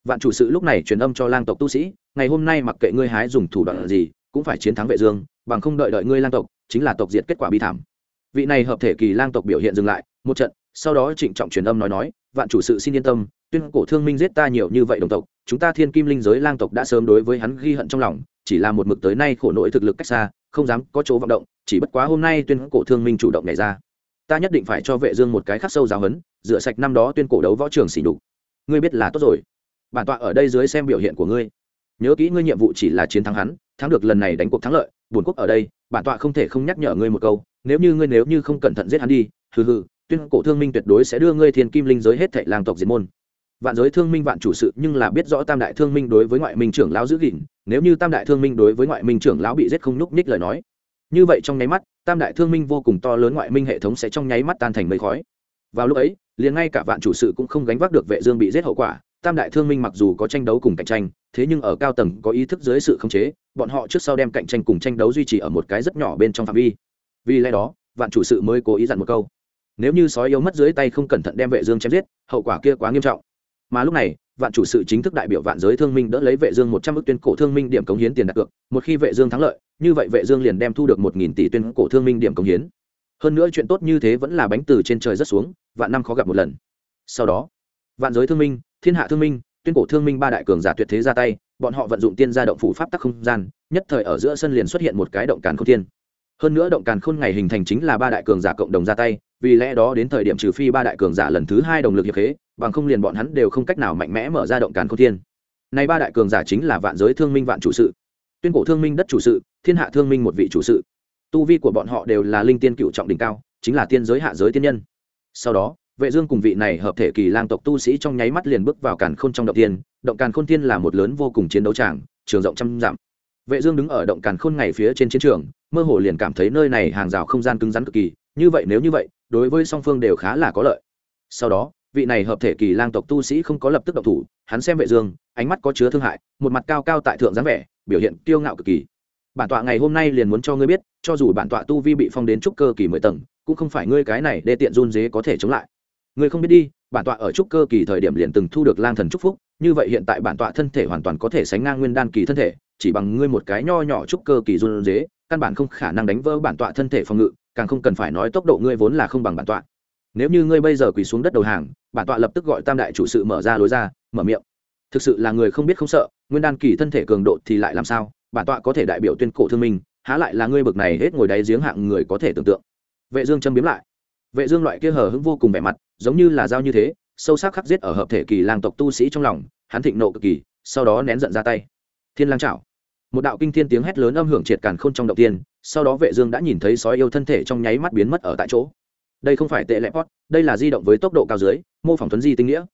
Vạn chủ sự lúc này truyền âm cho lang tộc tu sĩ, ngày hôm nay mặc kệ ngươi hái dùng thủ đoạn gì, cũng phải chiến thắng vệ dương, bằng không đợi đợi ngươi lang tộc, chính là tộc diệt kết quả bi thảm. Vị này hợp thể kỳ lang tộc biểu hiện dừng lại, một trận, sau đó trịnh trọng truyền âm nói nói, vạn chủ sự xin yên tâm, tuyên cổ thương minh giết ta nhiều như vậy đồng tộc, chúng ta thiên kim linh giới lang tộc đã sớm đối với hắn ghi hận trong lòng, chỉ là một mực tới nay khổ nỗi thực lực cách xa, không dám có chỗ vọng động, chỉ bất quá hôm nay tuyên cổ thương minh chủ động nhảy ra. Ta nhất định phải cho vệ dương một cái khắc sâu giáo hấn rửa sạch năm đó tuyên cổ đấu võ trường xỉ đục ngươi biết là tốt rồi. Bản tọa ở đây dưới xem biểu hiện của ngươi. Nhớ kỹ ngươi nhiệm vụ chỉ là chiến thắng hắn, thắng được lần này đánh cuộc thắng lợi, buồn quốc ở đây, bản tọa không thể không nhắc nhở ngươi một câu, nếu như ngươi nếu như không cẩn thận giết hắn đi, hừ hừ, tuyên cổ thương minh tuyệt đối sẽ đưa ngươi thiên kim linh giới hết thảy làng tộc diệt môn. Vạn giới thương minh vạn chủ sự nhưng là biết rõ tam đại thương minh đối với ngoại minh trưởng lão giữ gìn, nếu như tam đại thương minh đối với ngoại minh trưởng lão bị giết không nhúc ních lời nói. Như vậy trong nháy mắt, tam đại thương minh vô cùng to lớn ngoại minh hệ thống sẽ trong nháy mắt tan thành mây khói. Vào lúc ấy liền ngay cả vạn chủ sự cũng không gánh vác được vệ dương bị giết hậu quả, tam đại thương minh mặc dù có tranh đấu cùng cạnh tranh, thế nhưng ở cao tầng có ý thức dưới sự khống chế, bọn họ trước sau đem cạnh tranh cùng tranh đấu duy trì ở một cái rất nhỏ bên trong phạm vi. Vì lẽ đó, vạn chủ sự mới cố ý dặn một câu, nếu như sói yếu mất dưới tay không cẩn thận đem vệ dương chém giết, hậu quả kia quá nghiêm trọng. Mà lúc này, vạn chủ sự chính thức đại biểu vạn giới thương minh đỡ lấy vệ dương một trăm ước tuyên cổ thương minh điểm cống hiến tiền đặt cược, một khi vệ dương thắng lợi, như vậy vệ dương liền đem thu được một nghìn tỷ tuyên cổ thương minh điểm cống hiến hơn nữa chuyện tốt như thế vẫn là bánh từ trên trời rất xuống, vạn năm khó gặp một lần. Sau đó, vạn giới thương minh, thiên hạ thương minh, tuyên cổ thương minh ba đại cường giả tuyệt thế ra tay, bọn họ vận dụng tiên gia động phủ pháp tắc không gian, nhất thời ở giữa sân liền xuất hiện một cái động càn khôn thiên. Hơn nữa động càn khôn ngày hình thành chính là ba đại cường giả cộng đồng ra tay, vì lẽ đó đến thời điểm trừ phi ba đại cường giả lần thứ hai đồng lực hiệp khế, bằng không liền bọn hắn đều không cách nào mạnh mẽ mở ra động càn khôn thiên. Nay ba đại cường giả chính là vạn giới thương minh vạn chủ sự. Tuyên cổ thương minh đất chủ sự, thiên hạ thương minh một vị chủ sự tu vi của bọn họ đều là linh tiên cựu trọng đỉnh cao, chính là tiên giới hạ giới tiên nhân. Sau đó, vệ dương cùng vị này hợp thể kỳ lang tộc tu sĩ trong nháy mắt liền bước vào càn khôn trong động tiên. Động càn khôn tiên là một lớn vô cùng chiến đấu tràng, trường rộng trăm dặm. Vệ dương đứng ở động càn khôn ngày phía trên chiến trường, mơ hồ liền cảm thấy nơi này hàng rào không gian cứng rắn cực kỳ. Như vậy nếu như vậy, đối với song phương đều khá là có lợi. Sau đó, vị này hợp thể kỳ lang tộc tu sĩ không có lập tức động thủ, hắn xem vệ dương, ánh mắt có chứa thương hại, một mặt cao cao tại thượng dáng vẻ, biểu hiện kiêu ngạo cực kỳ bản tọa ngày hôm nay liền muốn cho ngươi biết, cho dù bản tọa tu vi bị phong đến trúc cơ kỳ mười tầng, cũng không phải ngươi cái này đê tiện run dế có thể chống lại. Ngươi không biết đi, bản tọa ở trúc cơ kỳ thời điểm liền từng thu được lang thần trúc phúc, như vậy hiện tại bản tọa thân thể hoàn toàn có thể sánh ngang nguyên đan kỳ thân thể, chỉ bằng ngươi một cái nho nhỏ trúc cơ kỳ run dế, căn bản không khả năng đánh vỡ bản tọa thân thể phòng ngự, càng không cần phải nói tốc độ ngươi vốn là không bằng bản tọa. Nếu như ngươi bây giờ quỳ xuống đất đầu hàng, bản tọa lập tức gọi tam đại chủ sự mở ra lối ra, mở miệng. Thực sự là người không biết không sợ, nguyên đan kỳ thân thể cường độ thì lại làm sao? Bản tọa có thể đại biểu tuyên cổ thương minh, há lại là ngươi bực này hết ngồi đáy giếng hạng người có thể tưởng tượng. Vệ dương châm biếm lại. Vệ dương loại kia hờ hững vô cùng vẻ mặt, giống như là dao như thế, sâu sắc khắc giết ở hợp thể kỳ lang tộc tu sĩ trong lòng, hắn thịnh nộ cực kỳ, sau đó nén giận ra tay. Thiên lang chảo một đạo kinh thiên tiếng hét lớn âm hưởng triệt càn khôn trong động tiên, sau đó vệ dương đã nhìn thấy sói yêu thân thể trong nháy mắt biến mất ở tại chỗ. Đây không phải tệ lệ pot, đây là di động với tốc độ cao dưới, mô phỏng thuấn di tinh nghĩa.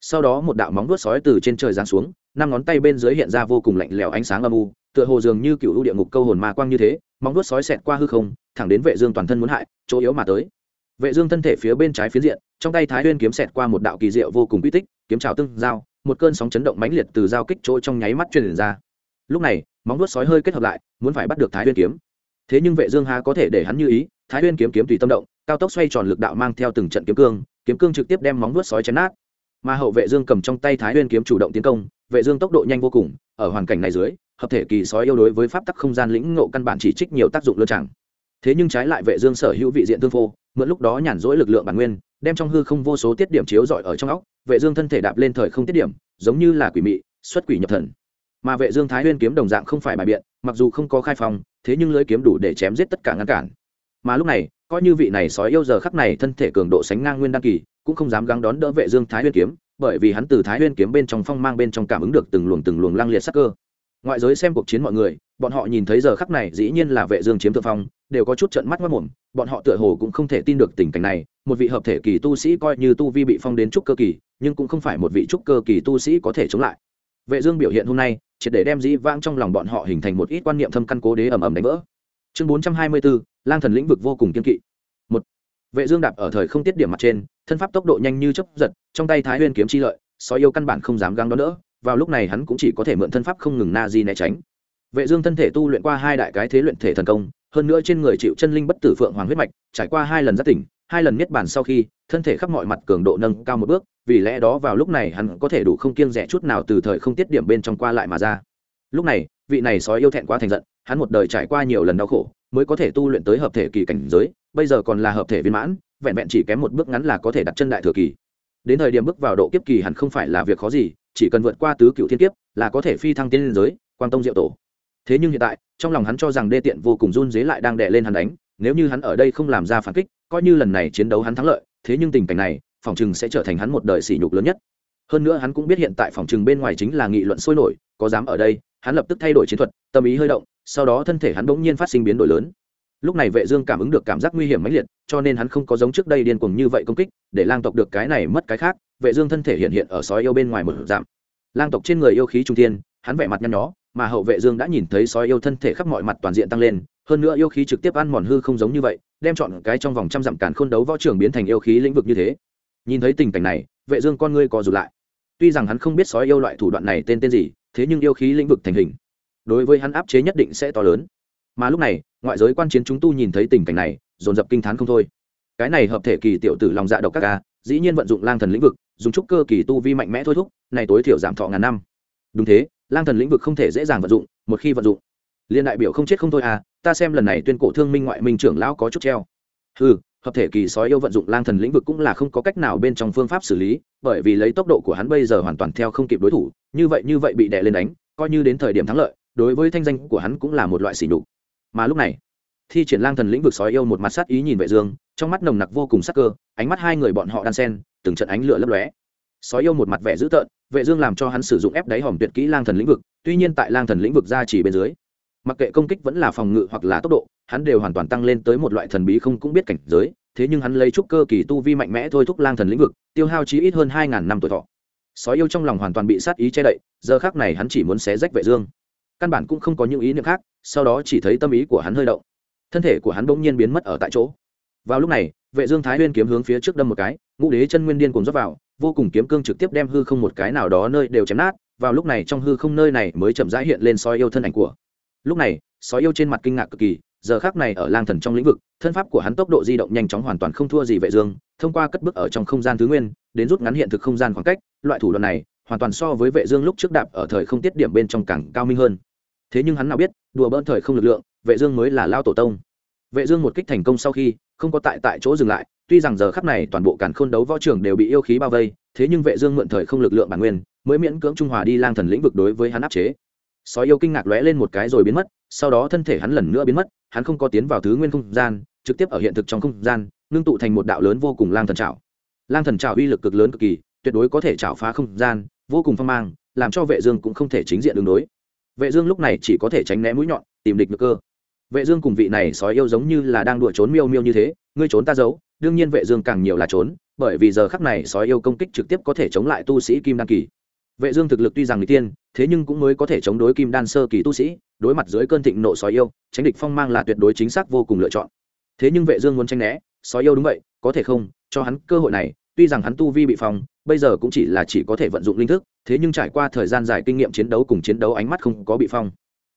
Sau đó một đạo móng vuốt sói từ trên trời giáng xuống, năm ngón tay bên dưới hiện ra vô cùng lạnh lẽo ánh sáng âm u tựa hồ dường như cựu lũ địa ngục câu hồn ma quang như thế, móng vuốt sói xẹt qua hư không, thẳng đến vệ dương toàn thân muốn hại, chỗ yếu mà tới. Vệ dương thân thể phía bên trái phiến diện, trong tay thái nguyên kiếm xẹt qua một đạo kỳ diệu vô cùng quy tích, kiếm chảo tương giao, một cơn sóng chấn động mãnh liệt từ giao kích chỗ trong nháy mắt truyền ra. Lúc này, móng vuốt sói hơi kết hợp lại, muốn phải bắt được thái nguyên kiếm. Thế nhưng vệ dương há có thể để hắn như ý, thái nguyên kiếm kiếm tùy tâm động, cao tốc xoay tròn lực đạo mang theo từng trận kiếm cương kiếm cương trực tiếp đem móng vuốt sói chém nát. Mà hậu vệ dương cầm trong tay thái nguyên kiếm chủ động tiến công, vệ dương tốc độ nhanh vô cùng, ở hoàn cảnh này dưới hợp thể kỳ sói yêu đối với pháp tắc không gian lĩnh ngộ căn bản chỉ trích nhiều tác dụng lơ chẳng. Thế nhưng trái lại vệ dương sở hữu vị diện tương phô, mượn lúc đó nhàn rỗi lực lượng bản nguyên, đem trong hư không vô số tiết điểm chiếu rọi ở trong óc, vệ dương thân thể đạp lên thời không tiết điểm, giống như là quỷ mị, xuất quỷ nhập thần. Mà vệ dương thái nguyên kiếm đồng dạng không phải bài biện, mặc dù không có khai phong, thế nhưng lưỡi kiếm đủ để chém giết tất cả ngăn cản. Mà lúc này, coi như vị này sói yêu giờ khắc này thân thể cường độ sánh ngang nguyên đăng kỳ, cũng không dám gắng đón đỡ vệ dương thái nguyên kiếm, bởi vì hắn từ thái nguyên kiếm bên trong phong mang bên trong cảm ứng được từng luồng từng luồng lang liệt sắc cơ ngoại giới xem cuộc chiến mọi người bọn họ nhìn thấy giờ khắc này dĩ nhiên là vệ dương chiếm thượng phong đều có chút trợn mắt mắt mồm bọn họ tựa hồ cũng không thể tin được tình cảnh này một vị hợp thể kỳ tu sĩ coi như tu vi bị phong đến trúc cơ kỳ nhưng cũng không phải một vị trúc cơ kỳ tu sĩ có thể chống lại. Vệ dương biểu hiện hôm nay chỉ để đem dĩ vãng trong lòng bọn họ hình thành một ít quan niệm thâm căn cố đế ầm ầm đánh vỡ. Chương 424, lang thần lĩnh vực vô cùng kiên kỵ. Một vệ dương đạp ở thời không tiết điểm mặt trên thân pháp tốc độ nhanh như chớp giật trong tay thái nguyên kiếm chi lợi sói yêu căn bản không dám găng đó nữa vào lúc này hắn cũng chỉ có thể mượn thân pháp không ngừng na di né tránh. Vệ dương thân thể tu luyện qua hai đại cái thế luyện thể thần công, hơn nữa trên người chịu chân linh bất tử phượng hoàng huyết mạch, trải qua hai lần giác tỉnh, hai lần niết bàn sau khi, thân thể khắp mọi mặt cường độ nâng cao một bước, vì lẽ đó vào lúc này hắn có thể đủ không kiêng rẻ chút nào từ thời không tiết điểm bên trong qua lại mà ra. Lúc này, vị này sói yêu thẹn quá thành giận, hắn một đời trải qua nhiều lần đau khổ, mới có thể tu luyện tới hợp thể kỳ cảnh giới, bây giờ còn là hợp thể viên mãn, vẹn vẹn chỉ kém một bước ngắn là có thể đặt chân đại thừa kỳ. Đến thời điểm bước vào độ kiếp kỳ hẳn không phải là việc khó gì chỉ cần vượt qua tứ cựu thiên kiếp, là có thể phi thăng tiên liên giới, quang tông diệu tổ. Thế nhưng hiện tại, trong lòng hắn cho rằng đê tiện vô cùng run dế lại đang đè lên hắn đánh, nếu như hắn ở đây không làm ra phản kích, coi như lần này chiến đấu hắn thắng lợi, thế nhưng tình cảnh này, phòng chừng sẽ trở thành hắn một đời sỉ nhục lớn nhất. Hơn nữa hắn cũng biết hiện tại phòng chừng bên ngoài chính là nghị luận sôi nổi, có dám ở đây, hắn lập tức thay đổi chiến thuật, tâm ý hơi động, sau đó thân thể hắn bỗng nhiên phát sinh biến đổi lớn. Lúc này vệ dương cảm ứng được cảm giác nguy hiểm mãnh liệt, cho nên hắn không có giống trước đây điên cuồng như vậy công kích, để lang tộc được cái này mất cái khác vệ dương thân thể hiện hiện ở sói yêu bên ngoài một giảm lang tộc trên người yêu khí trung thiên, hắn vẻ mặt nhăn nhó, mà hậu vệ dương đã nhìn thấy sói yêu thân thể khắp mọi mặt toàn diện tăng lên, hơn nữa yêu khí trực tiếp ăn mòn hư không giống như vậy, đem chọn cái trong vòng trăm dặm cản khôn đấu võ trường biến thành yêu khí lĩnh vực như thế. Nhìn thấy tình cảnh này, vệ dương con ngươi co rụt lại. Tuy rằng hắn không biết sói yêu loại thủ đoạn này tên tên gì, thế nhưng yêu khí lĩnh vực thành hình. Đối với hắn áp chế nhất định sẽ to lớn. Mà lúc này, ngoại giới quan chiến chúng tu nhìn thấy tình cảnh này, dồn dập kinh thán không thôi. Cái này hợp thể kỳ tiểu tử lòng dạ độc các ca, dĩ nhiên vận dụng lang thần lĩnh vực dùng trúc cơ kỳ tu vi mạnh mẽ thôi thúc, này tối thiểu giảm thọ ngàn năm. Đúng thế, lang thần lĩnh vực không thể dễ dàng vận dụng, một khi vận dụng, liên đại biểu không chết không thôi à ta xem lần này tuyên cổ thương minh ngoại minh trưởng lão có chút treo. Ừ hợp thể kỳ sói yêu vận dụng lang thần lĩnh vực cũng là không có cách nào bên trong phương pháp xử lý, bởi vì lấy tốc độ của hắn bây giờ hoàn toàn theo không kịp đối thủ, như vậy như vậy bị đè lên đánh, coi như đến thời điểm thắng lợi, đối với thanh danh của hắn cũng là một loại sỉ nhục. Mà lúc này, thi triển lang thần lĩnh vực sói yêu một mặt sát ý nhìn vệ dương, trong mắt nồng nặc vô cùng sắc cơ, ánh mắt hai người bọn họ đan sen từng trận ánh lửa lấp lóe. Sói yêu một mặt vẻ dữ tợn, vệ dương làm cho hắn sử dụng ép đáy hòm tuyệt kỹ lang thần lĩnh vực, tuy nhiên tại lang thần lĩnh vực ra chỉ bên dưới, mặc kệ công kích vẫn là phòng ngự hoặc là tốc độ, hắn đều hoàn toàn tăng lên tới một loại thần bí không cũng biết cảnh giới, thế nhưng hắn lấy chút cơ kỳ tu vi mạnh mẽ thôi thúc lang thần lĩnh vực, tiêu hao chí ít hơn hai ngàn năm tuổi thọ. Sói yêu trong lòng hoàn toàn bị sát ý che đậy, giờ khắc này hắn chỉ muốn xé rách vệ dương. Căn bản cũng không có những ý niệm khác, sau đó chỉ thấy tâm ý của hắn hơi động. Thân thể của hắn bỗng nhiên biến mất ở tại chỗ. Vào lúc này vệ dương thái nguyên kiếm hướng phía trước đâm một cái, ngũ đế chân nguyên điên cuồng dốc vào, vô cùng kiếm cương trực tiếp đem hư không một cái nào đó nơi đều chém nát, vào lúc này trong hư không nơi này mới chậm rãi hiện lên sói yêu thân ảnh của. Lúc này sói yêu trên mặt kinh ngạc cực kỳ, giờ khác này ở lang thần trong lĩnh vực, thân pháp của hắn tốc độ di động nhanh chóng hoàn toàn không thua gì vệ dương, thông qua cất bước ở trong không gian thứ nguyên, đến rút ngắn hiện thực không gian khoảng cách, loại thủ đoạn này, hoàn toàn so với vệ dương lúc trước đạp ở thời không tiết điểm bên trong cảng cao minh hơn. Thế nhưng hắn nào biết, đùa bỡn thời không lực lượng, vệ dương mới là lao tổ tông. Vệ dương một kích thành công sau khi không có tại tại chỗ dừng lại, tuy rằng giờ khắc này toàn bộ càn khôn đấu võ trường đều bị yêu khí bao vây, thế nhưng vệ dương mượn thời không lực lượng bản nguyên, mới miễn cưỡng trung hòa đi lang thần lĩnh vực đối với hắn áp chế. Sói yêu kinh ngạc lóe lên một cái rồi biến mất, sau đó thân thể hắn lần nữa biến mất, hắn không có tiến vào thứ nguyên không gian, trực tiếp ở hiện thực trong không gian nương tụ thành một đạo lớn vô cùng lang thần trảo. Lang thần trảo uy lực cực lớn cực kỳ, tuyệt đối có thể trảo phá không gian, vô cùng phong mang, làm cho vệ dương cũng không thể chính diện đường đối. Vệ dương lúc này chỉ có thể tránh né mũi nhọn, tìm địch được cơ vệ dương cùng vị này sói yêu giống như là đang đùa trốn miêu miêu như thế, ngươi trốn ta giấu, đương nhiên vệ dương càng nhiều là trốn, bởi vì giờ khắc này sói yêu công kích trực tiếp có thể chống lại tu sĩ kim đan kỳ. Vệ dương thực lực tuy rằng người tiên, thế nhưng cũng mới có thể chống đối kim đan sơ kỳ tu sĩ, đối mặt dưới cơn thịnh nộ sói yêu, tránh địch phong mang là tuyệt đối chính xác vô cùng lựa chọn. Thế nhưng vệ dương muốn tránh né, sói yêu đúng vậy, có thể không, cho hắn cơ hội này, tuy rằng hắn tu vi bị phong, bây giờ cũng chỉ là chỉ có thể vận dụng linh thức, thế nhưng trải qua thời gian dài kinh nghiệm chiến đấu cùng chiến đấu ánh mắt không có bị phong.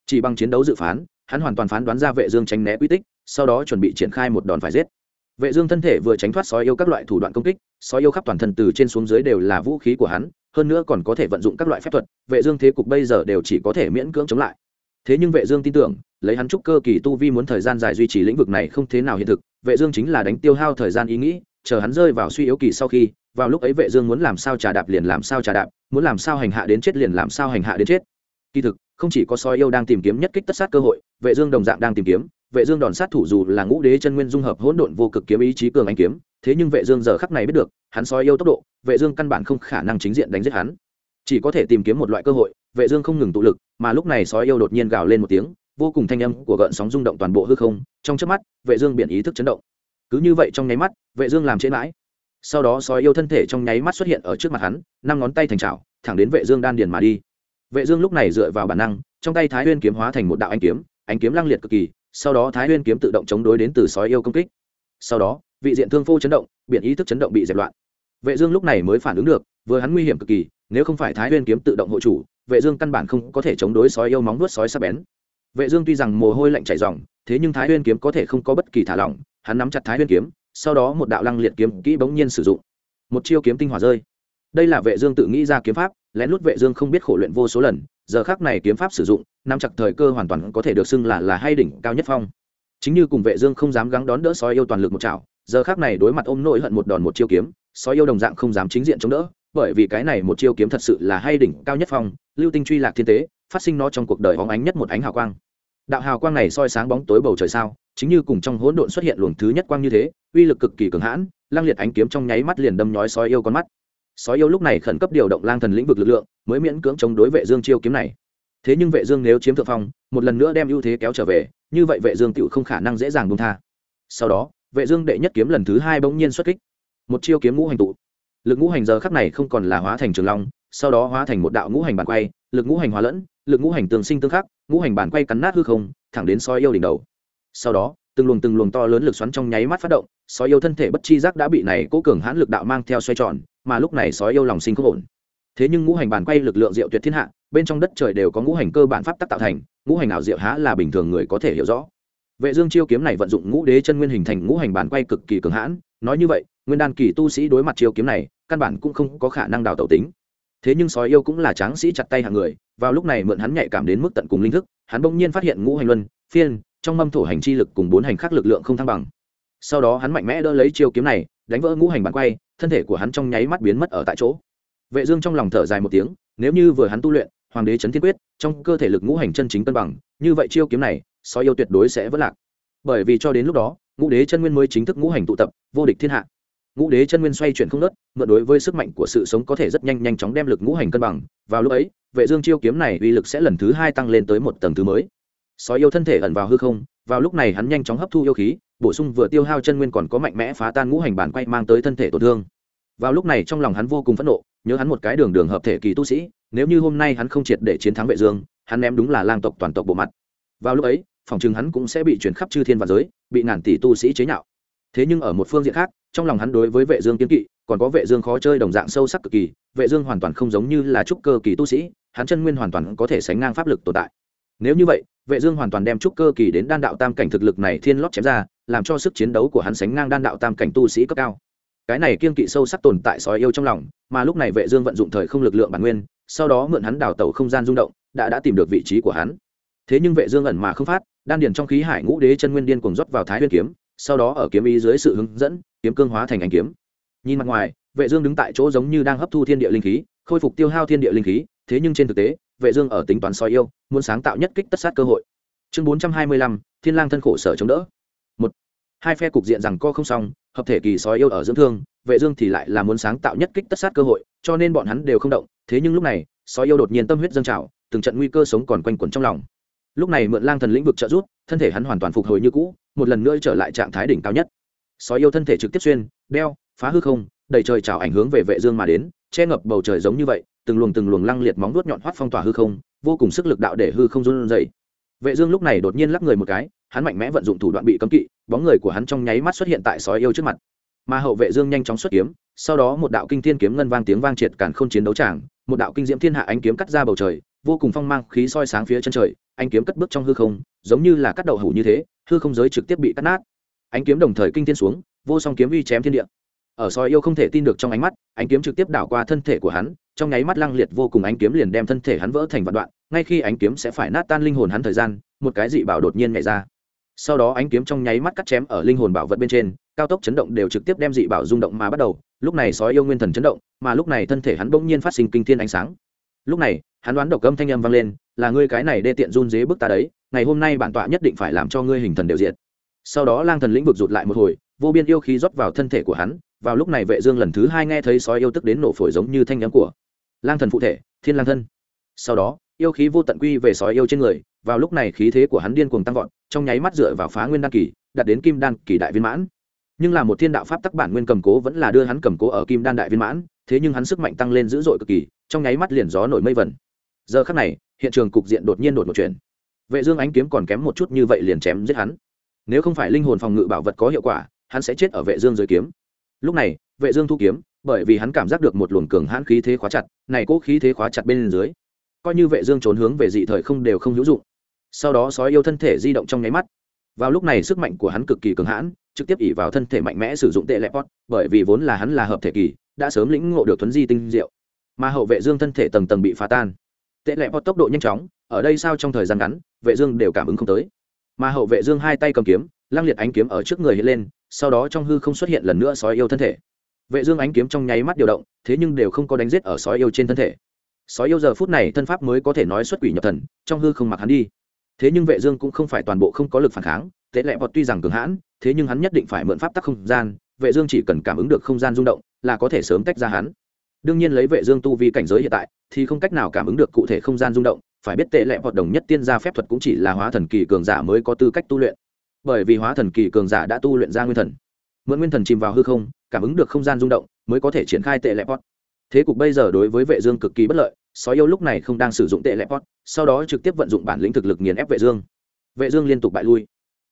Chỉ bằng chiến đấu dự phán hắn hoàn toàn phán đoán ra vệ dương tránh né quy tích, sau đó chuẩn bị triển khai một đòn phải giết. Vệ dương thân thể vừa tránh thoát sói yêu các loại thủ đoạn công kích, sói yêu khắp toàn thân từ trên xuống dưới đều là vũ khí của hắn, hơn nữa còn có thể vận dụng các loại phép thuật, vệ dương thế cục bây giờ đều chỉ có thể miễn cưỡng chống lại. Thế nhưng vệ dương tin tưởng, lấy hắn trúc cơ kỳ tu vi muốn thời gian dài duy trì lĩnh vực này không thế nào hiện thực, vệ dương chính là đánh tiêu hao thời gian ý nghĩ, chờ hắn rơi vào suy yếu kỳ sau khi, vào lúc ấy vệ dương muốn làm sao trà đạp liền làm sao trà đạp, muốn làm sao hành hạ đến chết liền làm sao hành hạ đến chết. Kỳ thực không chỉ có sói yêu đang tìm kiếm nhất kích tất sát cơ hội, vệ dương đồng dạng đang tìm kiếm, vệ dương đòn sát thủ dù là ngũ đế chân nguyên dung hợp hỗn độn vô cực kiếm ý chí cường anh kiếm, thế nhưng vệ dương giờ khắc này biết được, hắn sói yêu tốc độ, vệ dương căn bản không khả năng chính diện đánh giết hắn. Chỉ có thể tìm kiếm một loại cơ hội, vệ dương không ngừng tụ lực, mà lúc này sói yêu đột nhiên gào lên một tiếng, vô cùng thanh âm của gợn sóng rung động toàn bộ hư không, trong chớp mắt, vệ dương biển ý thức chấn động. Cứ như vậy trong nháy mắt, vệ dương làm chế mãi. Sau đó sói yêu thân thể trong nháy mắt xuất hiện ở trước mặt hắn, năm ngón tay thành chảo, thẳng đến vệ dương đan điền mà đi vệ dương lúc này dựa vào bản năng, trong tay thái nguyên kiếm hóa thành một đạo ánh kiếm ánh kiếm lăng liệt cực kỳ, sau đó thái nguyên kiếm tự động chống đối đến từ sói yêu công kích. Sau đó, vị diện thương phô chấn động biện ý thức chấn động bị dẹp loạn. Vệ dương lúc này mới phản ứng được, vừa hắn nguy hiểm cực kỳ, nếu không phải thái nguyên kiếm tự động hộ chủ, vệ dương căn bản không có thể chống đối sói yêu móng vuốt sói sắc bén. Vệ dương tuy rằng mồ hôi lạnh chảy ròng, thế nhưng thái nguyên kiếm có thể không có bất kỳ thả lỏng, hắn nắm chặt thái nguyên kiếm, sau đó một đạo lăng liệt kiếm kỹ bỗng nhiên sử dụng. Một chiêu kiếm tinh hỏa rơi. Đây là vệ dương tự nghĩ ra kiếm pháp lén lút vệ dương không biết khổ luyện vô số lần, giờ khắc này kiếm pháp sử dụng, nắm chặt thời cơ hoàn toàn có thể được xưng là là hay đỉnh cao nhất phong. Chính như cùng vệ dương không dám gắng đón đỡ sói yêu toàn lực một chảo, giờ khắc này đối mặt ôm nội hận một đòn một chiêu kiếm, sói yêu đồng dạng không dám chính diện chống đỡ, bởi vì cái này một chiêu kiếm thật sự là hay đỉnh cao nhất phong, lưu tinh truy lạc thiên tế, phát sinh nó trong cuộc đời hóng ánh nhất một ánh hào quang. Đạo hào quang này soi sáng bóng tối bầu trời sao, chính như cùng trong hỗn độn xuất hiện luồng thứ nhất quang như thế, uy lực cực kỳ cường hãn, lang liệt ánh kiếm trong nháy mắt liền đâm nhói sói yêu con mắt sói yêu lúc này khẩn cấp điều động lang thần lĩnh vực lực lượng, mới miễn cưỡng chống đối vệ dương chiêu kiếm này. Thế nhưng vệ dương nếu chiếm thượng phong, một lần nữa đem ưu thế kéo trở về, như vậy vệ dương tựu không khả năng dễ dàng buông tha. Sau đó, vệ dương đệ nhất kiếm lần thứ hai bỗng nhiên xuất kích. Một chiêu kiếm ngũ hành tụ. Lực ngũ hành giờ khắc này không còn là hóa thành trường long, sau đó hóa thành một đạo ngũ hành bản quay, lực ngũ hành hóa lẫn, lực ngũ hành tương sinh tương khắc, ngũ hành bản quay cắn nát hư không, thẳng đến sói yêu đỉnh đầu. Sau đó từng luồng từng luồng to lớn lực xoắn trong nháy mắt phát động, sói yêu thân thể bất chi giác đã bị này cố cường hãn lực đạo mang theo xoay tròn, mà lúc này sói yêu lòng sinh không ổn. Thế nhưng ngũ hành bàn quay lực lượng diệu tuyệt thiên hạ, bên trong đất trời đều có ngũ hành cơ bản pháp tắc tạo thành, ngũ hành ảo diệu há là bình thường người có thể hiểu rõ. Vệ dương chiêu kiếm này vận dụng ngũ đế chân nguyên hình thành ngũ hành bàn quay cực kỳ cường hãn, nói như vậy, nguyên đan kỳ tu sĩ đối mặt chiêu kiếm này, căn bản cũng không có khả năng đào tẩu tính. Thế nhưng sói yêu cũng là tráng sĩ chặt tay hàng người, vào lúc này mượn hắn nhạy cảm đến mức tận cùng linh thức, hắn bỗng nhiên phát hiện ngũ hành luân, phiên trong mâm thổ hành chi lực cùng bốn hành khác lực lượng không thăng bằng. Sau đó hắn mạnh mẽ đỡ lấy chiêu kiếm này, đánh vỡ ngũ hành bàn quay, thân thể của hắn trong nháy mắt biến mất ở tại chỗ. Vệ dương trong lòng thở dài một tiếng, nếu như vừa hắn tu luyện, hoàng đế chấn thiên quyết, trong cơ thể lực ngũ hành chân chính cân bằng, như vậy chiêu kiếm này sói yêu tuyệt đối sẽ vỡ lạc. Bởi vì cho đến lúc đó, ngũ đế chân nguyên mới chính thức ngũ hành tụ tập, vô địch thiên hạ. Ngũ đế chân nguyên xoay chuyển không nớt mượn đối với sức mạnh của sự sống có thể rất nhanh nhanh chóng đem lực ngũ hành cân bằng. Vào lúc ấy, vệ dương chiêu kiếm này uy lực sẽ lần thứ hai tăng lên tới một tầng thứ mới sói yêu thân thể ẩn vào hư không, vào lúc này hắn nhanh chóng hấp thu yêu khí, bổ sung vừa tiêu hao chân nguyên còn có mạnh mẽ phá tan ngũ hành bản quay mang tới thân thể tổn thương. Vào lúc này trong lòng hắn vô cùng phẫn nộ, nhớ hắn một cái đường đường hợp thể kỳ tu sĩ, nếu như hôm nay hắn không triệt để chiến thắng vệ dương, hắn ném đúng là lang tộc toàn tộc bộ mặt. Vào lúc ấy, phòng chừng hắn cũng sẽ bị chuyển khắp chư thiên và giới, bị ngàn tỷ tu sĩ chế nhạo. Thế nhưng ở một phương diện khác, trong lòng hắn đối với vệ dương kiên kỵ, còn có vệ dương khó chơi đồng dạng sâu sắc cực kỳ, vệ dương hoàn toàn không giống như là trúc cơ kỳ tu sĩ, hắn chân nguyên hoàn toàn có thể sánh ngang pháp lực tồn tại nếu như vậy, vệ dương hoàn toàn đem trúc cơ kỳ đến đan đạo tam cảnh thực lực này thiên lót chém ra, làm cho sức chiến đấu của hắn sánh ngang đan đạo tam cảnh tu sĩ cấp cao. Cái này kiên kỵ sâu sắc tồn tại sói yêu trong lòng, mà lúc này vệ dương vận dụng thời không lực lượng bản nguyên, sau đó mượn hắn đào tẩu không gian rung động, đã đã tìm được vị trí của hắn. Thế nhưng vệ dương ẩn mà không phát, đan điền trong khí hải ngũ đế chân nguyên điên cuồng rót vào thái nguyên kiếm, sau đó ở kiếm ý dưới sự hướng dẫn, kiếm cương hóa thành ánh kiếm. Nhìn mặt ngoài, vệ dương đứng tại chỗ giống như đang hấp thu thiên địa linh khí, khôi phục tiêu hao thiên địa linh khí, thế nhưng trên thực tế vệ dương ở tính toán soi yêu muốn sáng tạo nhất kích tất sát cơ hội. Chương 425, thiên lang thân khổ sở chống đỡ. Một hai phe cục diện rằng co không xong hợp thể kỳ soi yêu ở dưỡng thương vệ dương thì lại là muốn sáng tạo nhất kích tất sát cơ hội cho nên bọn hắn đều không động. Thế nhưng lúc này soi yêu đột nhiên tâm huyết dâng trào từng trận nguy cơ sống còn quanh quẩn trong lòng. Lúc này mượn lang thần lĩnh vực trợ giúp thân thể hắn hoàn toàn phục hồi như cũ một lần nữa trở lại trạng thái đỉnh cao nhất. Sói yêu thân thể trực tiếp xuyên đeo phá hư không đầy trời trào ảnh hướng về vệ dương mà đến che ngập bầu trời giống như vậy từng luồng từng luồng lăng liệt móng vuốt nhọn hoắt phong tỏa hư không, vô cùng sức lực đạo để hư không run rẩy. Vệ dương lúc này đột nhiên lắc người một cái, hắn mạnh mẽ vận dụng thủ đoạn bị cấm kỵ, bóng người của hắn trong nháy mắt xuất hiện tại sói yêu trước mặt. Mà hậu vệ dương nhanh chóng xuất kiếm, sau đó một đạo kinh thiên kiếm ngân vang tiếng vang triệt càn khôn chiến đấu tràng, một đạo kinh diễm thiên hạ ánh kiếm cắt ra bầu trời, vô cùng phong mang khí soi sáng phía chân trời, ánh kiếm cất bước trong hư không, giống như là cắt đầu hủ như thế, hư không giới trực tiếp bị cắt nát. Ánh kiếm đồng thời kinh thiên xuống, vô song kiếm uy chém thiên địa. Ở soi yêu không thể tin được trong ánh mắt, ánh kiếm trực tiếp đảo qua thân thể của hắn trong nháy mắt lăng liệt vô cùng ánh kiếm liền đem thân thể hắn vỡ thành vạn đoạn, ngay khi ánh kiếm sẽ phải nát tan linh hồn hắn thời gian, một cái dị bảo đột nhiên nhảy ra. Sau đó ánh kiếm trong nháy mắt cắt chém ở linh hồn bảo vật bên trên, cao tốc chấn động đều trực tiếp đem dị bảo rung động mà bắt đầu, lúc này sói yêu nguyên thần chấn động, mà lúc này thân thể hắn bỗng nhiên phát sinh kinh thiên ánh sáng. Lúc này, hắn đoán độc âm thanh âm vang lên, là ngươi cái này đê tiện run dế bức ta đấy, ngày hôm nay bản tọa nhất định phải làm cho ngươi hình thần đều diệt. Sau đó lang thần lĩnh vực rụt lại một hồi, vô biên yêu khí rót vào thân thể của hắn, vào lúc này vệ dương lần thứ hai nghe thấy sói yêu tức đến nổ phổi giống như thanh âm của lang thần phụ thể, thiên lang thân. Sau đó, yêu khí vô tận quy về sói yêu trên người, vào lúc này khí thế của hắn điên cuồng tăng vọt, trong nháy mắt dựa vào phá nguyên đan kỳ, đạt đến kim đan kỳ đại viên mãn. Nhưng là một thiên đạo pháp tắc bản nguyên cầm cố vẫn là đưa hắn cầm cố ở kim đan đại viên mãn, thế nhưng hắn sức mạnh tăng lên dữ dội cực kỳ, trong nháy mắt liền gió nổi mây vẩn giờ khắc này, hiện trường cục diện đột nhiên đột một chuyện vệ dương ánh kiếm còn kém một chút như vậy liền chém giết hắn. Nếu không phải linh hồn phòng ngự bảo vật có hiệu quả, hắn sẽ chết ở vệ dương dưới kiếm. Lúc này, vệ dương thu kiếm bởi vì hắn cảm giác được một luồng cường hãn khí thế khóa chặt, này cố khí thế khóa chặt bên dưới, coi như vệ dương trốn hướng về dị thời không đều không hữu dụng. Sau đó sói yêu thân thể di động trong nháy mắt. Vào lúc này sức mạnh của hắn cực kỳ cường hãn, trực tiếp ỉ vào thân thể mạnh mẽ sử dụng tệ lệ pot, bởi vì vốn là hắn là hợp thể kỳ, đã sớm lĩnh ngộ được thuấn di tinh diệu. Mà hậu vệ dương thân thể tầng tầng bị phá tan. Tệ lệ pot tốc độ nhanh chóng, ở đây sao trong thời gian ngắn, vệ dương đều cảm ứng không tới. Mà hậu vệ dương hai tay cầm kiếm, lăng liệt ánh kiếm ở trước người hiện lên, sau đó trong hư không xuất hiện lần nữa sói yêu thân thể vệ dương ánh kiếm trong nháy mắt điều động, thế nhưng đều không có đánh giết ở sói yêu trên thân thể. Sói yêu giờ phút này thân pháp mới có thể nói xuất quỷ nhập thần, trong hư không mặc hắn đi. Thế nhưng vệ dương cũng không phải toàn bộ không có lực phản kháng tệ lệ bọt tuy rằng cường hãn, thế nhưng hắn nhất định phải mượn pháp tắc không gian, vệ dương chỉ cần cảm ứng được không gian rung động, là có thể sớm tách ra hắn. Đương nhiên lấy vệ dương tu vi cảnh giới hiện tại, thì không cách nào cảm ứng được cụ thể không gian rung động, phải biết tệ lệ bọt đồng nhất tiên gia phép thuật cũng chỉ là hóa thần kỳ cường giả mới có tư cách tu luyện. Bởi vì hóa thần kỳ cường giả đã tu luyện ra nguyên thần mượn nguyên thần chìm vào hư không, cảm ứng được không gian rung động, mới có thể triển khai tệ lệ pot. Thế cục bây giờ đối với vệ dương cực kỳ bất lợi, sói yêu lúc này không đang sử dụng tệ lệ pot, sau đó trực tiếp vận dụng bản lĩnh thực lực nghiền ép vệ dương. Vệ dương liên tục bại lui.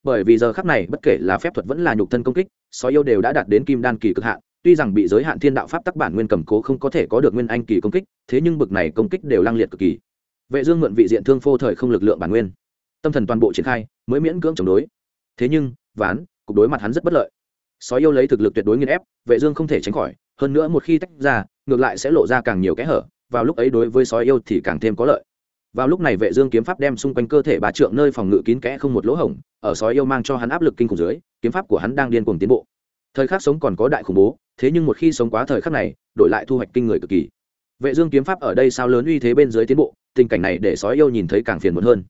Bởi vì giờ khắc này bất kể là phép thuật vẫn là nhục thân công kích, sói yêu đều đã đạt đến kim đan kỳ cực hạn, tuy rằng bị giới hạn thiên đạo pháp tắc bản nguyên cầm cố không có thể có được nguyên anh kỳ công kích, thế nhưng bực này công kích đều lăng liệt cực kỳ. Vệ dương mượn vị diện thương phô thời không lực lượng bản nguyên. Tâm thần toàn bộ triển khai, mới miễn cưỡng chống đối. Thế nhưng, ván, cục đối mặt hắn rất bất lợi sói yêu lấy thực lực tuyệt đối nghiền ép, vệ dương không thể tránh khỏi, hơn nữa một khi tách ra, ngược lại sẽ lộ ra càng nhiều kẽ hở, vào lúc ấy đối với sói yêu thì càng thêm có lợi. Vào lúc này vệ dương kiếm pháp đem xung quanh cơ thể bà trượng nơi phòng ngự kín kẽ không một lỗ hổng, ở sói yêu mang cho hắn áp lực kinh khủng dưới, kiếm pháp của hắn đang điên cuồng tiến bộ. Thời khắc sống còn có đại khủng bố, thế nhưng một khi sống quá thời khắc này, đổi lại thu hoạch kinh người cực kỳ. Vệ dương kiếm pháp ở đây sao lớn uy thế bên dưới tiến bộ, tình cảnh này để sói yêu nhìn thấy càng phiền muộn hơn.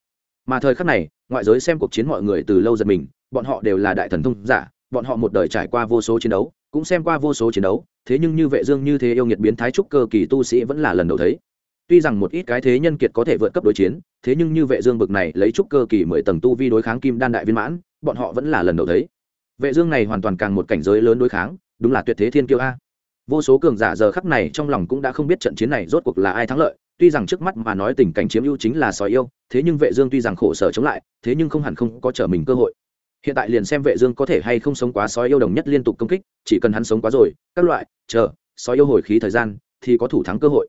Mà thời khắc này, ngoại giới xem cuộc chiến mọi người từ lâu giật mình, bọn họ đều là đại thần thông giả bọn họ một đời trải qua vô số chiến đấu, cũng xem qua vô số chiến đấu, thế nhưng như vệ dương như thế yêu nghiệt biến thái trúc cơ kỳ tu sĩ vẫn là lần đầu thấy. Tuy rằng một ít cái thế nhân kiệt có thể vượt cấp đối chiến, thế nhưng như vệ dương bực này lấy trúc cơ kỳ mười tầng tu vi đối kháng kim đan đại viên mãn, bọn họ vẫn là lần đầu thấy. Vệ dương này hoàn toàn càng một cảnh giới lớn đối kháng, đúng là tuyệt thế thiên kiêu a. Vô số cường giả giờ khắc này trong lòng cũng đã không biết trận chiến này rốt cuộc là ai thắng lợi, tuy rằng trước mắt mà nói tình cảnh chiếm ưu chính là sói yêu, thế nhưng vệ dương tuy rằng khổ sở chống lại, thế nhưng không hẳn không có trở mình cơ hội hiện tại liền xem vệ dương có thể hay không sống quá sói yêu đồng nhất liên tục công kích, chỉ cần hắn sống quá rồi, các loại, chờ, sói yêu hồi khí thời gian, thì có thủ thắng cơ hội.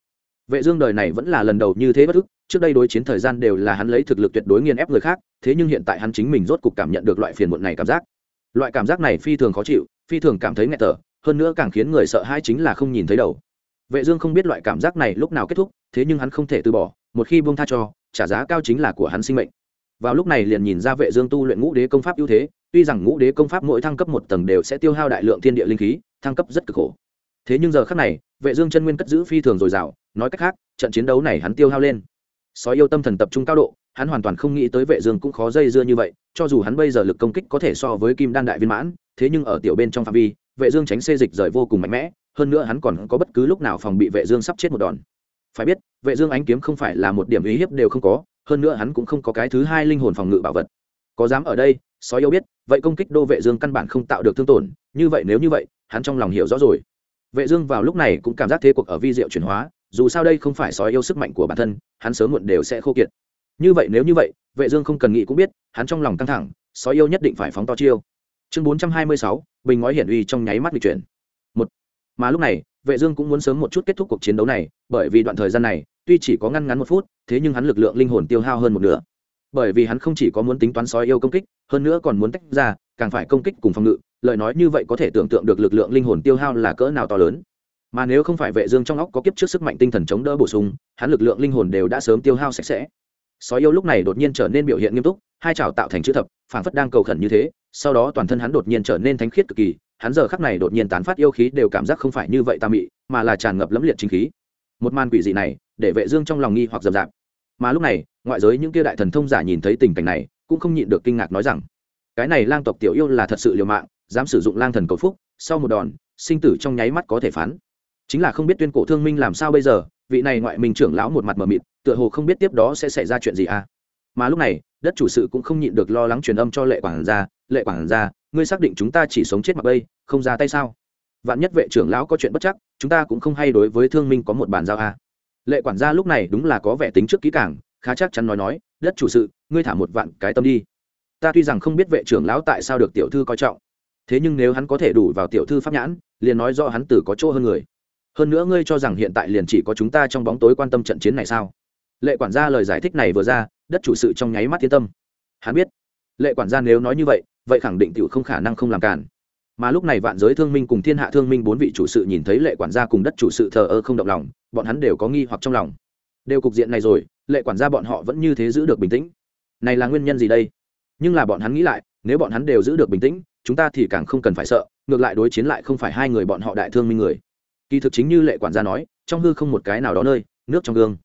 Vệ dương đời này vẫn là lần đầu như thế bất ức, trước đây đối chiến thời gian đều là hắn lấy thực lực tuyệt đối nghiền ép người khác, thế nhưng hiện tại hắn chính mình rốt cục cảm nhận được loại phiền muộn này cảm giác. Loại cảm giác này phi thường khó chịu, phi thường cảm thấy nghẹt thở, hơn nữa càng khiến người sợ hãi chính là không nhìn thấy đầu. Vệ dương không biết loại cảm giác này lúc nào kết thúc, thế nhưng hắn không thể từ bỏ, một khi buông tha cho, trả giá cao chính là của hắn sinh mệnh vào lúc này liền nhìn ra vệ dương tu luyện ngũ đế công pháp ưu thế, tuy rằng ngũ đế công pháp mỗi thăng cấp một tầng đều sẽ tiêu hao đại lượng thiên địa linh khí, thăng cấp rất cực khổ. Thế nhưng giờ khắc này, vệ dương chân nguyên cất giữ phi thường dồi dào, nói cách khác, trận chiến đấu này hắn tiêu hao lên. Sói yêu tâm thần tập trung cao độ, hắn hoàn toàn không nghĩ tới vệ dương cũng khó dây dưa như vậy, cho dù hắn bây giờ lực công kích có thể so với kim đan đại viên mãn, thế nhưng ở tiểu bên trong phạm vi, vệ dương tránh xê dịch rời vô cùng mạnh mẽ, hơn nữa hắn còn có bất cứ lúc nào phòng bị vệ dương sắp chết một đòn. Phải biết, vệ dương ánh kiếm không phải là một điểm ý hiếp đều không có hơn nữa hắn cũng không có cái thứ hai linh hồn phòng ngự bảo vật. Có dám ở đây sói yêu biết vậy công kích đô vệ dương căn bản không tạo được thương tổn như vậy nếu như vậy hắn trong lòng hiểu rõ rồi. Vệ dương vào lúc này cũng cảm giác thế cuộc ở vi diệu chuyển hóa dù sao đây không phải sói yêu sức mạnh của bản thân hắn sớm muộn đều sẽ khô kiệt. Như vậy nếu như vậy vệ dương không cần nghĩ cũng biết hắn trong lòng căng thẳng sói yêu nhất định phải phóng to chiêu. Chương 426, bình ngói hiển uy trong nháy mắt bị chuyển. Một. Mà lúc này vệ dương cũng muốn sớm một chút kết thúc cuộc chiến đấu này, bởi vì đoạn thời gian này, tuy chỉ có ngăn ngắn một phút, thế nhưng hắn lực lượng linh hồn tiêu hao hơn một nửa. Bởi vì hắn không chỉ có muốn tính toán sói yêu công kích, hơn nữa còn muốn tách ra, càng phải công kích cùng phòng ngự, lời nói như vậy có thể tưởng tượng được lực lượng linh hồn tiêu hao là cỡ nào to lớn. Mà nếu không phải vệ dương trong óc có kiếp trước sức mạnh tinh thần chống đỡ bổ sung, hắn lực lượng linh hồn đều đã sớm tiêu hao sạch sẽ. Sói yêu lúc này đột nhiên trở nên biểu hiện nghiêm túc, hai chảo tạo thành chữ thập, phảng phất đang cầu khẩn như thế, sau đó toàn thân hắn đột nhiên trở nên thánh khiết cực kỳ hắn giờ khắc này đột nhiên tán phát yêu khí đều cảm giác không phải như vậy ta mị, mà là tràn ngập lẫm liệt chính khí. Một màn quỷ dị này, để vệ dương trong lòng nghi hoặc dầm dạp. Mà lúc này, ngoại giới những kia đại thần thông giả nhìn thấy tình cảnh này, cũng không nhịn được kinh ngạc nói rằng, cái này lang tộc tiểu yêu là thật sự liều mạng, dám sử dụng lang thần cầu phúc, sau một đòn, sinh tử trong nháy mắt có thể phán. Chính là không biết tuyên cổ thương minh làm sao bây giờ, vị này ngoại minh trưởng lão một mặt mờ mịt, tựa hồ không biết tiếp đó sẽ xảy ra chuyện gì à? Mà lúc này, đất chủ sự cũng không nhịn được lo lắng truyền âm cho lệ quảng gia, lệ quảng gia ngươi xác định chúng ta chỉ sống chết mặc bây, không ra tay sao? Vạn nhất vệ trưởng lão có chuyện bất chắc, chúng ta cũng không hay đối với thương minh có một bàn giao à. lệ quản gia lúc này đúng là có vẻ tính trước kỹ càng, khá chắc chắn nói nói, đất chủ sự, ngươi thả một vạn cái tâm đi. Ta tuy rằng không biết vệ trưởng lão tại sao được tiểu thư coi trọng, thế nhưng nếu hắn có thể đủ vào tiểu thư pháp nhãn, liền nói do hắn tử có chỗ hơn người. Hơn nữa ngươi cho rằng hiện tại liền chỉ có chúng ta trong bóng tối quan tâm trận chiến này sao? Lệ quản gia lời giải thích này vừa ra, đất chủ sự trong nháy mắt thiên tâm. Hắn biết. Lệ quản gia nếu nói như vậy vậy khẳng định tiểu không khả năng không làm cản mà lúc này vạn giới thương minh cùng thiên hạ thương minh bốn vị chủ sự nhìn thấy lệ quản gia cùng đất chủ sự thờ ơ không động lòng, bọn hắn đều có nghi hoặc trong lòng. Đều cục diện này rồi, lệ quản gia bọn họ vẫn như thế giữ được bình tĩnh. Này là nguyên nhân gì đây? Nhưng là bọn hắn nghĩ lại, nếu bọn hắn đều giữ được bình tĩnh, chúng ta thì càng không cần phải sợ, ngược lại đối chiến lại không phải hai người bọn họ đại thương minh người. Kỳ thực chính như lệ quản gia nói, trong hư không một cái nào đó nơi, nước trong gương.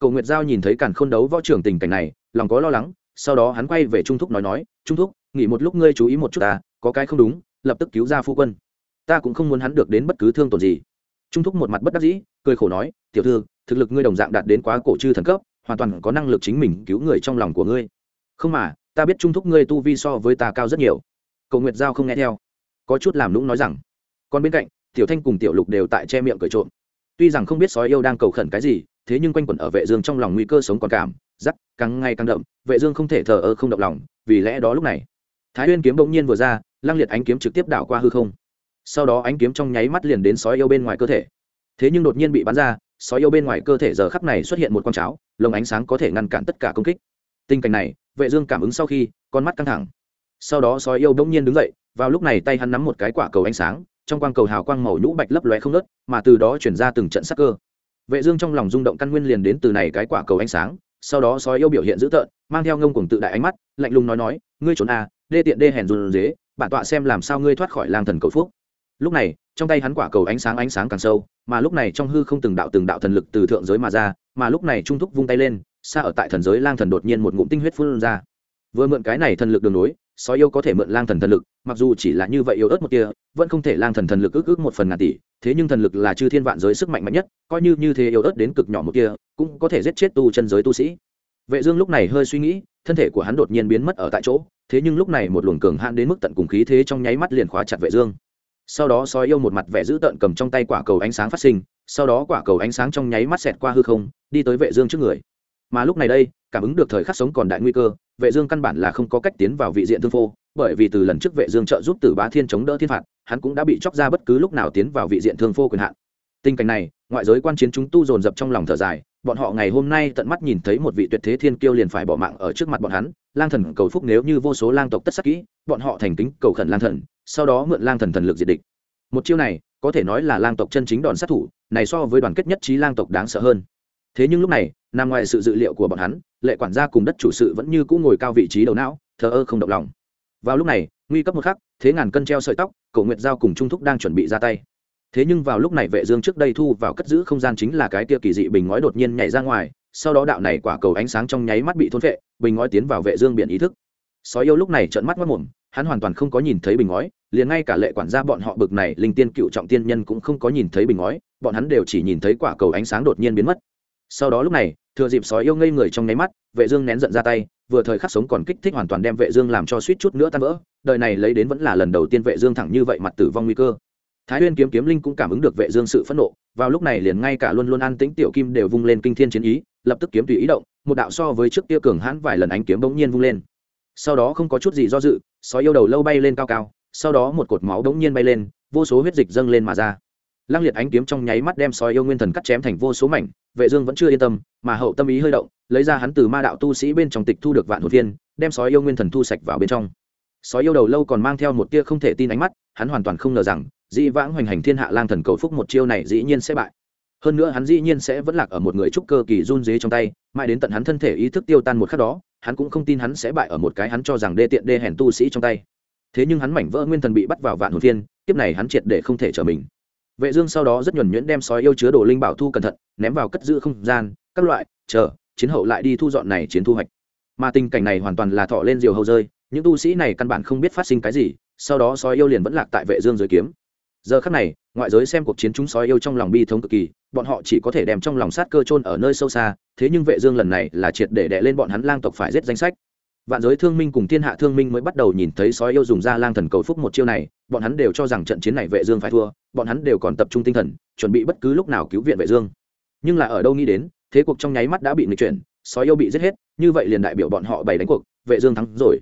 Cầu nguyệt giao nhìn thấy càn khôn đấu võ trưởng tình cảnh này, lòng có lo lắng, sau đó hắn quay về trung thúc nói nói, trung thúc nghỉ một lúc ngươi chú ý một chút ta, có cái không đúng, lập tức cứu ra phu quân. Ta cũng không muốn hắn được đến bất cứ thương tổn gì. Trung thúc một mặt bất đắc dĩ, cười khổ nói, tiểu thư, thực lực ngươi đồng dạng đạt đến quá cổ chư thần cấp, hoàn toàn có năng lực chính mình cứu người trong lòng của ngươi. Không mà, ta biết trung thúc ngươi tu vi so với ta cao rất nhiều. Cầu nguyệt giao không nghe theo, có chút làm lũng nói rằng, còn bên cạnh, tiểu thanh cùng tiểu lục đều tại che miệng cười trộm. Tuy rằng không biết sói yêu đang cầu khẩn cái gì, thế nhưng quanh quẩn ở vệ dương trong lòng nguy cơ sống còn cảm, rắc, càng ngày càng đậm, vệ dương không thể thờ ơ không động lòng, vì lẽ đó lúc này thái huyên kiếm bỗng nhiên vừa ra, lăng liệt ánh kiếm trực tiếp đảo qua hư không. Sau đó ánh kiếm trong nháy mắt liền đến sói yêu bên ngoài cơ thể. Thế nhưng đột nhiên bị bắn ra, sói yêu bên ngoài cơ thể giờ khắc này xuất hiện một con cháo, lồng ánh sáng có thể ngăn cản tất cả công kích. Tình cảnh này, vệ dương cảm ứng sau khi, con mắt căng thẳng. Sau đó sói yêu bỗng nhiên đứng dậy, vào lúc này tay hắn nắm một cái quả cầu ánh sáng, trong quang cầu hào quang màu nhũ bạch lấp lóe không nớt mà từ đó chuyển ra từng trận sắc cơ. Vệ dương trong lòng rung động căn nguyên liền đến từ này cái quả cầu ánh sáng, sau đó sói yêu biểu hiện dữ tợn, mang theo ngông cuồng tự đại ánh mắt, lạnh lùng nói nói, ngươi trốn à đê tiện đê hèn run dế bản tọa xem làm sao ngươi thoát khỏi lang thần cầu phúc. Lúc này, trong tay hắn quả cầu ánh sáng ánh sáng càng sâu, mà lúc này trong hư không từng đạo từng đạo thần lực từ thượng giới mà ra, mà lúc này trung thúc vung tay lên, xa ở tại thần giới lang thần đột nhiên một ngụm tinh huyết phun ra. Vừa mượn cái này thần lực đường nối, sói yêu có thể mượn lang thần thần lực, mặc dù chỉ là như vậy yếu ớt một kia vẫn không thể lang thần thần lực ước ước một phần ngàn tỷ, thế nhưng thần lực là chư thiên vạn giới sức mạnh mạnh nhất, coi như như thế yếu ớt đến cực nhỏ một kia cũng có thể giết chết tu chân giới tu sĩ. Vệ dương lúc này hơi suy nghĩ thân thể của hắn đột nhiên biến mất ở tại chỗ, thế nhưng lúc này một luồng cường hãn đến mức tận cùng khí thế trong nháy mắt liền khóa chặt vệ dương. Sau đó sói yêu một mặt vẻ dữ tợn cầm trong tay quả cầu ánh sáng phát sinh, sau đó quả cầu ánh sáng trong nháy mắt xẹt qua hư không, đi tới vệ dương trước người. Mà lúc này đây, cảm ứng được thời khắc sống còn đại nguy cơ, vệ dương căn bản là không có cách tiến vào vị diện thương phô, bởi vì từ lần trước vệ dương trợ giúp tử bá thiên chống đỡ thiên phạt, hắn cũng đã bị chọc ra bất cứ lúc nào tiến vào vị diện thương phô quyền hạn. Tình cảnh này, ngoại giới quan chiến chúng tu dồn dập trong lòng thở dài bọn họ ngày hôm nay tận mắt nhìn thấy một vị tuyệt thế thiên kiêu liền phải bỏ mạng ở trước mặt bọn hắn, lang thần cầu phúc nếu như vô số lang tộc tất sắc kỹ, bọn họ thành kính cầu khẩn lang thần, sau đó mượn lang thần thần lực diệt địch. Một chiêu này, có thể nói là lang tộc chân chính đòn sát thủ, này so với đoàn kết nhất trí lang tộc đáng sợ hơn. Thế nhưng lúc này, nằm ngoài sự dự liệu của bọn hắn, lệ quản gia cùng đất chủ sự vẫn như cũ ngồi cao vị trí đầu não, thờ ơ không động lòng. Vào lúc này, nguy cấp một khắc, thế ngàn cân treo sợi tóc, cổ nguyệt giao cùng trung thúc đang chuẩn bị ra tay thế nhưng vào lúc này vệ dương trước đây thu vào cất giữ không gian chính là cái kia kỳ dị bình ngói đột nhiên nhảy ra ngoài, sau đó đạo này quả cầu ánh sáng trong nháy mắt bị thôn vệ bình ngói tiến vào vệ dương biển ý thức. Sói yêu lúc này trợn mắt mắt mồm, hắn hoàn toàn không có nhìn thấy bình ngói, liền ngay cả lệ quản gia bọn họ bực này, linh tiên cựu trọng tiên nhân cũng không có nhìn thấy bình ngói, bọn hắn đều chỉ nhìn thấy quả cầu ánh sáng đột nhiên biến mất. Sau đó lúc này, thừa dịp sói yêu ngây người trong nháy mắt, vệ dương nén giận ra tay, vừa thời khắc sống còn kích thích hoàn toàn đem vệ dương làm cho suýt chút nữa tan vỡ, đời này lấy đến vẫn là lần đầu tiên vệ dương thẳng như vậy mặt tử vong nguy cơ thái huyên kiếm kiếm linh cũng cảm ứng được vệ dương sự phẫn nộ, vào lúc này liền ngay cả luôn luôn an tĩnh tiểu kim đều vung lên kinh thiên chiến ý, lập tức kiếm tùy ý động, một đạo so với trước kia cường hãn vài lần ánh kiếm bỗng nhiên vung lên. Sau đó không có chút gì do dự, sói yêu đầu lâu bay lên cao cao, sau đó một cột máu bỗng nhiên bay lên, vô số huyết dịch dâng lên mà ra. Lăng liệt ánh kiếm trong nháy mắt đem sói yêu nguyên thần cắt chém thành vô số mảnh, vệ dương vẫn chưa yên tâm, mà hậu tâm ý hơi động, lấy ra hắn từ ma đạo tu sĩ bên trong tịch thu được vạn hồn viên, đem sói yêu nguyên thần thu sạch vào bên trong. Sói yêu đầu lâu còn mang theo một tia không thể tin ánh mắt, hắn hoàn toàn không ngờ rằng dĩ vãng hoành hành thiên hạ lang thần cầu phúc một chiêu này dĩ nhiên sẽ bại. Hơn nữa hắn dĩ nhiên sẽ vẫn lạc ở một người trúc cơ kỳ run dế trong tay, mãi đến tận hắn thân thể ý thức tiêu tan một khắc đó, hắn cũng không tin hắn sẽ bại ở một cái hắn cho rằng đê tiện đê hèn tu sĩ trong tay. Thế nhưng hắn mảnh vỡ nguyên thần bị bắt vào vạn hồn thiên, kiếp này hắn triệt để không thể trở mình. Vệ dương sau đó rất nhuần nhuyễn đem sói yêu chứa đồ linh bảo thu cẩn thận, ném vào cất giữ không gian, các loại, chờ, chiến hậu lại đi thu dọn này chiến thu hoạch. Mà tình cảnh này hoàn toàn là thọ lên diều hầu rơi, những tu sĩ này căn bản không biết phát sinh cái gì, sau đó sói yêu liền vẫn lạc tại vệ dương dưới kiếm giờ khắc này, ngoại giới xem cuộc chiến chúng sói yêu trong lòng bi thống cực kỳ, bọn họ chỉ có thể đem trong lòng sát cơ chôn ở nơi sâu xa, thế nhưng vệ dương lần này là triệt để đè lên bọn hắn lang tộc phải giết danh sách. Vạn giới thương minh cùng thiên hạ thương minh mới bắt đầu nhìn thấy sói yêu dùng ra lang thần cầu phúc một chiêu này, bọn hắn đều cho rằng trận chiến này vệ dương phải thua, bọn hắn đều còn tập trung tinh thần, chuẩn bị bất cứ lúc nào cứu viện vệ dương. Nhưng là ở đâu nghĩ đến, thế cuộc trong nháy mắt đã bị nghịch chuyển, sói yêu bị giết hết, như vậy liền đại biểu bọn họ bày đánh cuộc, vệ dương thắng rồi.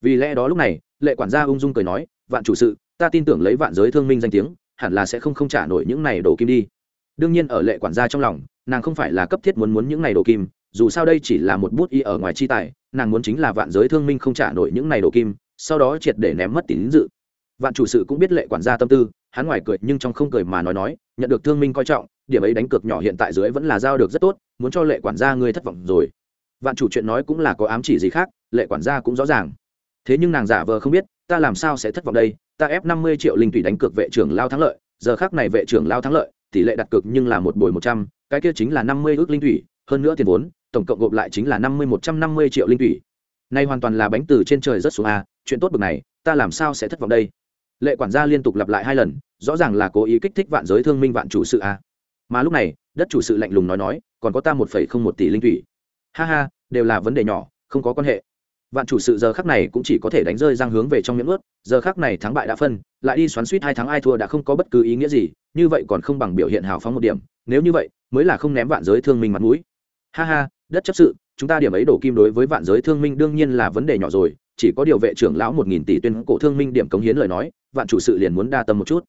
Vì lẽ đó lúc này, lệ quản gia ung dung cười nói, vạn chủ sự ta tin tưởng lấy vạn giới thương minh danh tiếng, hẳn là sẽ không không trả nổi những này đồ kim đi. Đương nhiên ở lệ quản gia trong lòng, nàng không phải là cấp thiết muốn muốn những này đồ kim, dù sao đây chỉ là một bút y ở ngoài chi tài, nàng muốn chính là vạn giới thương minh không trả nổi những này đồ kim, sau đó triệt để ném mất tín dự. Vạn chủ sự cũng biết lệ quản gia tâm tư, hắn ngoài cười nhưng trong không cười mà nói nói, nhận được thương minh coi trọng, điểm ấy đánh cược nhỏ hiện tại dưới vẫn là giao được rất tốt, muốn cho lệ quản gia ngươi thất vọng rồi. Vạn chủ chuyện nói cũng là có ám chỉ gì khác, lệ quản gia cũng rõ ràng. Thế nhưng nàng giả vờ không biết, ta làm sao sẽ thất vọng đây ta ép năm mươi triệu linh tùy đánh cược vệ trưởng lao thắng lợi, giờ khác này vệ trưởng lao thắng lợi, tỷ lệ đặt cược nhưng là một bồi một trăm, cái kia chính là năm mươi ước linh thủy, hơn nữa tiền vốn, tổng cộng gộp lại chính là năm mươi một trăm năm mươi triệu linh thủy. Nay hoàn toàn là bánh từ trên trời rất xuống a, chuyện tốt bực này, ta làm sao sẽ thất vọng đây? Lệ quản gia liên tục lặp lại hai lần, rõ ràng là cố ý kích thích vạn giới thương minh vạn chủ sự a. Mà lúc này, đất chủ sự lạnh lùng nói nói, còn có ta một phẩy không một tỷ linh thủy. Ha ha, đều là vấn đề nhỏ, không có quan hệ vạn chủ sự giờ khắc này cũng chỉ có thể đánh rơi răng hướng về trong miệng ướt, giờ khắc này thắng bại đã phân, lại đi xoắn suýt hai tháng ai thua đã không có bất cứ ý nghĩa gì, như vậy còn không bằng biểu hiện hào phóng một điểm, nếu như vậy, mới là không ném vạn giới thương minh mặt mũi. Ha ha, đất chấp sự, chúng ta điểm ấy đổ kim đối với vạn giới thương minh đương nhiên là vấn đề nhỏ rồi, chỉ có điều vệ trưởng lão một nghìn tỷ tuyên cổ thương minh điểm cống hiến lời nói, vạn chủ sự liền muốn đa tâm một chút.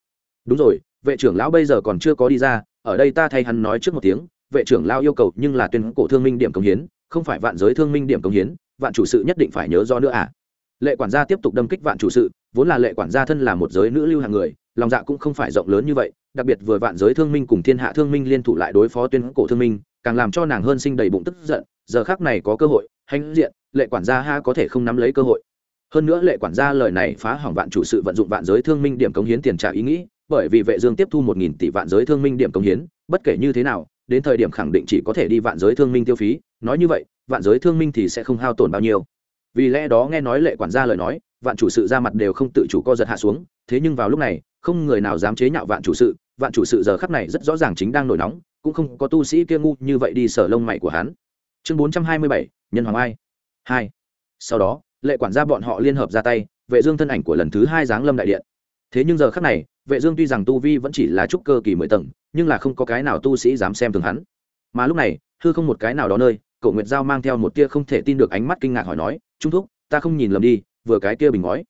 Đúng rồi, vệ trưởng lão bây giờ còn chưa có đi ra, ở đây ta thay hắn nói trước một tiếng, vệ trưởng lão yêu cầu nhưng là tuyên cổ thương minh điểm cống hiến, không phải vạn giới thương minh điểm cống hiến vạn chủ sự nhất định phải nhớ do nữa à. Lệ quản gia tiếp tục đâm kích vạn chủ sự, vốn là lệ quản gia thân là một giới nữ lưu hàng người, lòng dạ cũng không phải rộng lớn như vậy, đặc biệt vừa vạn giới thương minh cùng thiên hạ thương minh liên thủ lại đối phó tuyên cổ thương minh, càng làm cho nàng hơn sinh đầy bụng tức giận, giờ khác này có cơ hội hành diện, lệ quản gia ha có thể không nắm lấy cơ hội. Hơn nữa lệ quản gia lời này phá hỏng vạn chủ sự vận dụng vạn giới thương minh điểm cống hiến tiền trả ý nghĩ, bởi vì vệ dương tiếp thu một nghìn tỷ vạn giới thương minh điểm cống hiến, bất kể như thế nào, đến thời điểm khẳng định chỉ có thể đi vạn giới thương minh tiêu phí, nói như vậy vạn giới thương minh thì sẽ không hao tổn bao nhiêu. Vì lẽ đó nghe nói lệ quản gia lời nói, vạn chủ sự ra mặt đều không tự chủ co giật hạ xuống, thế nhưng vào lúc này, không người nào dám chế nhạo vạn chủ sự, vạn chủ sự giờ khắc này rất rõ ràng chính đang nổi nóng, cũng không có tu sĩ kia ngu như vậy đi sở lông mày của hắn. Chương bốn trăm hai mươi bảy, nhân hoàng ai. Hai. Sau đó, lệ quản gia bọn họ liên hợp ra tay, vệ dương thân ảnh của lần thứ hai giáng lâm đại điện. Thế nhưng giờ khắc này, vệ dương tuy rằng tu vi vẫn chỉ là trúc cơ kỳ mười tầng, nhưng là không có cái nào tu sĩ dám xem thường hắn. Mà lúc này, hư không một cái nào đó nơi cậu nguyệt giao mang theo một tia không thể tin được ánh mắt kinh ngạc hỏi nói, trung thúc, ta không nhìn lầm đi, vừa cái kia bình ngói.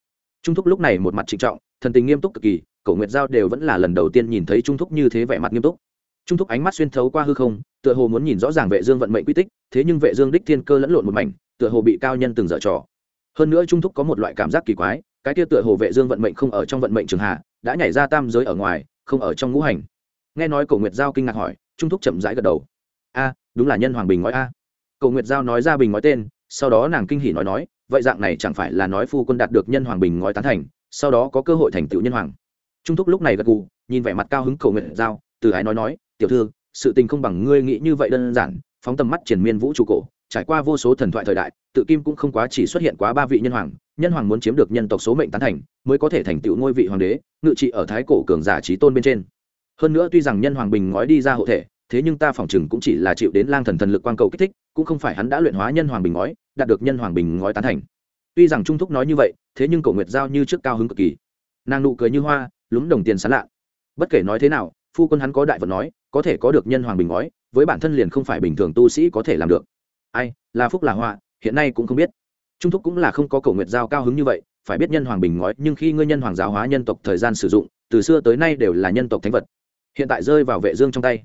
Trung thúc lúc này một mặt trịnh trọng, thần tình nghiêm túc cực kỳ cậu nguyệt giao đều vẫn là lần đầu tiên nhìn thấy trung thúc như thế vẻ mặt nghiêm túc. Trung thúc ánh mắt xuyên thấu qua hư không, tựa hồ muốn nhìn rõ ràng vệ dương vận mệnh quy tích, thế nhưng vệ dương đích thiên cơ lẫn lộn một mảnh, tựa hồ bị cao nhân từng dở trò. Hơn nữa trung thúc có một loại cảm giác kỳ quái, cái kia tựa hồ vệ dương vận mệnh không ở trong vận mệnh trường hạ, đã nhảy ra tam giới ở ngoài, không ở trong ngũ hành. Nghe nói cổ nguyệt giao kinh ngạc hỏi, trung thúc chậm rãi gật đầu. A, đúng là nhân hoàng bình ngói a. Cầu nguyệt giao nói ra bình ngói tên, sau đó nàng kinh hỉ nói nói, vậy dạng này chẳng phải là nói phu quân đạt được nhân hoàng bình ngói tán thành, sau đó có cơ hội thành tựu nhân hoàng. Trung thúc lúc này gật gù, nhìn vẻ mặt cao hứng Cầu nguyệt giao, từ ái nói nói, tiểu thư, sự tình không bằng ngươi nghĩ như vậy đơn giản, phóng tầm mắt triển miên vũ trụ cổ, trải qua vô số thần thoại thời đại, tự kim cũng không quá chỉ xuất hiện quá ba vị nhân hoàng nhân hoàng muốn chiếm được nhân tộc số mệnh tán thành, mới có thể thành tựu ngôi vị hoàng đế, ngự trị ở thái cổ cường giả trí tôn bên trên. Hơn nữa tuy rằng nhân hoàng bình ngói đi ra hộ thể, thế nhưng ta phỏng chừng cũng chỉ là chịu đến lang thần thần lực quan cầu kích thích cũng không phải hắn đã luyện hóa nhân hoàng bình ngói, đạt được nhân hoàng bình ngói tán thành. Tuy rằng trung thúc nói như vậy, thế nhưng cổ nguyệt giao như trước cao hứng cực kỳ. Nàng nụ cười như hoa, lúng đồng tiền sán lạ. Bất kể nói thế nào, phu quân hắn có đại vật nói, có thể có được nhân hoàng bình ngói, với bản thân liền không phải bình thường tu sĩ có thể làm được. Ai, là phúc là họa, hiện nay cũng không biết. Trung thúc cũng là không có cầu nguyệt giao cao hứng như vậy, phải biết nhân hoàng bình ngói, nhưng khi ngươi nhân hoàng giáo hóa nhân tộc thời gian sử dụng, từ xưa tới nay đều là nhân tộc thánh vật. Hiện tại rơi vào vệ dương trong tay.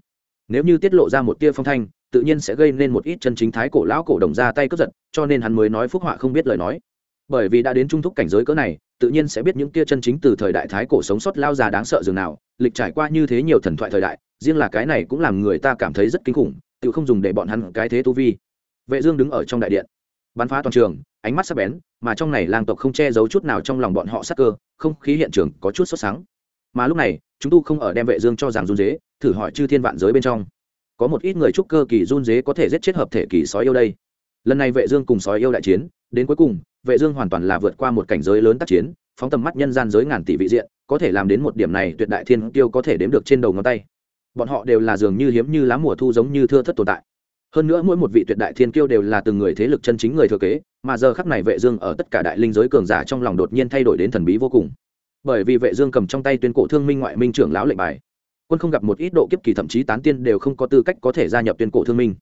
Nếu như tiết lộ ra một tia phong thanh tự nhiên sẽ gây nên một ít chân chính thái cổ lão cổ đồng ra tay cướp giật, cho nên hắn mới nói phúc họa không biết lời nói. Bởi vì đã đến trung thúc cảnh giới cỡ này, tự nhiên sẽ biết những kia chân chính từ thời đại thái cổ sống sót lao già đáng sợ dường nào, lịch trải qua như thế nhiều thần thoại thời đại, riêng là cái này cũng làm người ta cảm thấy rất kinh khủng, tự không dùng để bọn hắn cái thế tu vi. Vệ dương đứng ở trong đại điện, bắn phá toàn trường, ánh mắt sắc bén, mà trong này lang tộc không che giấu chút nào trong lòng bọn họ sắc cơ, không khí hiện trường có chút sốt sáng. Mà lúc này, chúng tu không ở đem vệ dương cho rằng run rế thử hỏi chư thiên vạn giới bên trong có một ít người trúc cơ kỳ run dế có thể giết chết hợp thể kỳ sói yêu đây. Lần này vệ dương cùng sói yêu đại chiến, đến cuối cùng, vệ dương hoàn toàn là vượt qua một cảnh giới lớn tác chiến, phóng tầm mắt nhân gian giới ngàn tỷ vị diện, có thể làm đến một điểm này tuyệt đại thiên tiêu có thể đếm được trên đầu ngón tay. Bọn họ đều là dường như hiếm như lá mùa thu giống như thưa thất tồn tại. Hơn nữa mỗi một vị tuyệt đại thiên kiêu đều là từng người thế lực chân chính người thừa kế, mà giờ khắc này vệ dương ở tất cả đại linh giới cường giả trong lòng đột nhiên thay đổi đến thần bí vô cùng. Bởi vì vệ dương cầm trong tay tuyên cổ thương minh ngoại minh trưởng lão lệnh bài quân không gặp một ít độ kiếp kỳ, thậm chí tán tiên đều không có tư cách có thể gia nhập tuyên cổ thương minh.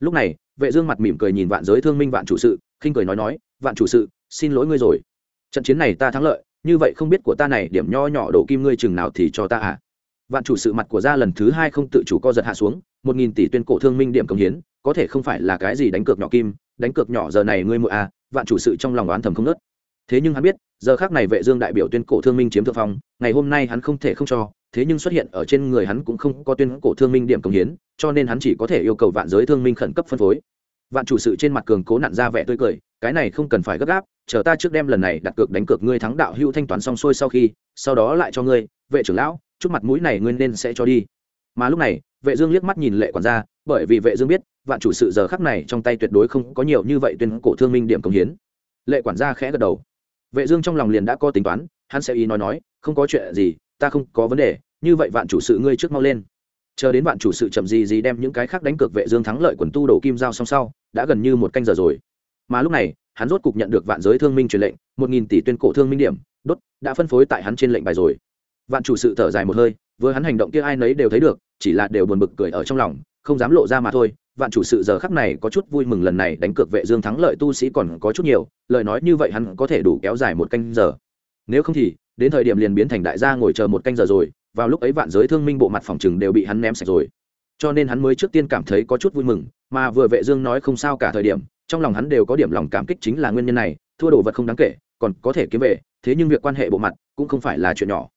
Lúc này, vệ dương mặt mỉm cười nhìn vạn giới thương minh vạn chủ sự, khinh cười nói nói, vạn chủ sự, xin lỗi ngươi rồi. Trận chiến này ta thắng lợi, như vậy không biết của ta này, điểm nho nhỏ độ kim ngươi chừng nào thì cho ta à vạn chủ sự mặt của gia lần thứ hai không tự chủ co giật hạ xuống, một nghìn tỷ tuyên cổ thương minh điểm công hiến, có thể không phải là cái gì đánh cược nhỏ kim, đánh cược nhỏ giờ này ngươi muội à vạn chủ sự trong lòng đoán thầm không nớt thế nhưng hắn biết, giờ khác này vệ dương đại biểu tuyên cổ thương minh chiếm thượng phong, ngày hôm nay hắn không thể không cho thế nhưng xuất hiện ở trên người hắn cũng không có tuyên cổ thương minh điểm công hiến, cho nên hắn chỉ có thể yêu cầu vạn giới thương minh khẩn cấp phân phối. Vạn chủ sự trên mặt cường cố nặn ra vẻ tươi cười, cái này không cần phải gấp gáp, chờ ta trước đem lần này đặt cược đánh cược ngươi thắng đạo hưu thanh toán xong xuôi sau khi, sau đó lại cho ngươi, vệ trưởng lão, chút mặt mũi này ngươi nên sẽ cho đi. Mà lúc này, vệ dương liếc mắt nhìn lệ quản gia, bởi vì vệ dương biết, vạn chủ sự giờ khắc này trong tay tuyệt đối không có nhiều như vậy tuyên cổ thương minh điểm công hiến. Lệ quản gia khẽ gật đầu. Vệ dương trong lòng liền đã có tính toán, hắn sẽ ý nói nói, không có chuyện gì ta không có vấn đề, như vậy vạn chủ sự ngươi trước mau lên. Chờ đến vạn chủ sự chậm gì gì đem những cái khác đánh cược vệ dương thắng lợi quần tu đổ kim giao xong sau, đã gần như một canh giờ rồi. Mà lúc này, hắn rốt cục nhận được vạn giới thương minh truyền lệnh, một nghìn tỷ tuyên cổ thương minh điểm, đốt, đã phân phối tại hắn trên lệnh bài rồi. Vạn chủ sự thở dài một hơi, vừa hắn hành động kia ai nấy đều thấy được, chỉ là đều buồn bực cười ở trong lòng, không dám lộ ra mà thôi. Vạn chủ sự giờ khắc này có chút vui mừng lần này đánh cược vệ dương thắng lợi tu sĩ còn có chút nhiều, lời nói như vậy hắn có thể đủ kéo dài một canh giờ nếu không thì, đến thời điểm liền biến thành đại gia ngồi chờ một canh giờ rồi, vào lúc ấy vạn giới thương minh bộ mặt phòng chừng đều bị hắn ném sạch rồi. Cho nên hắn mới trước tiên cảm thấy có chút vui mừng, mà vừa vệ dương nói không sao cả thời điểm, trong lòng hắn đều có điểm lòng cảm kích chính là nguyên nhân này, thua đồ vật không đáng kể, còn có thể kiếm về, thế nhưng việc quan hệ bộ mặt cũng không phải là chuyện nhỏ.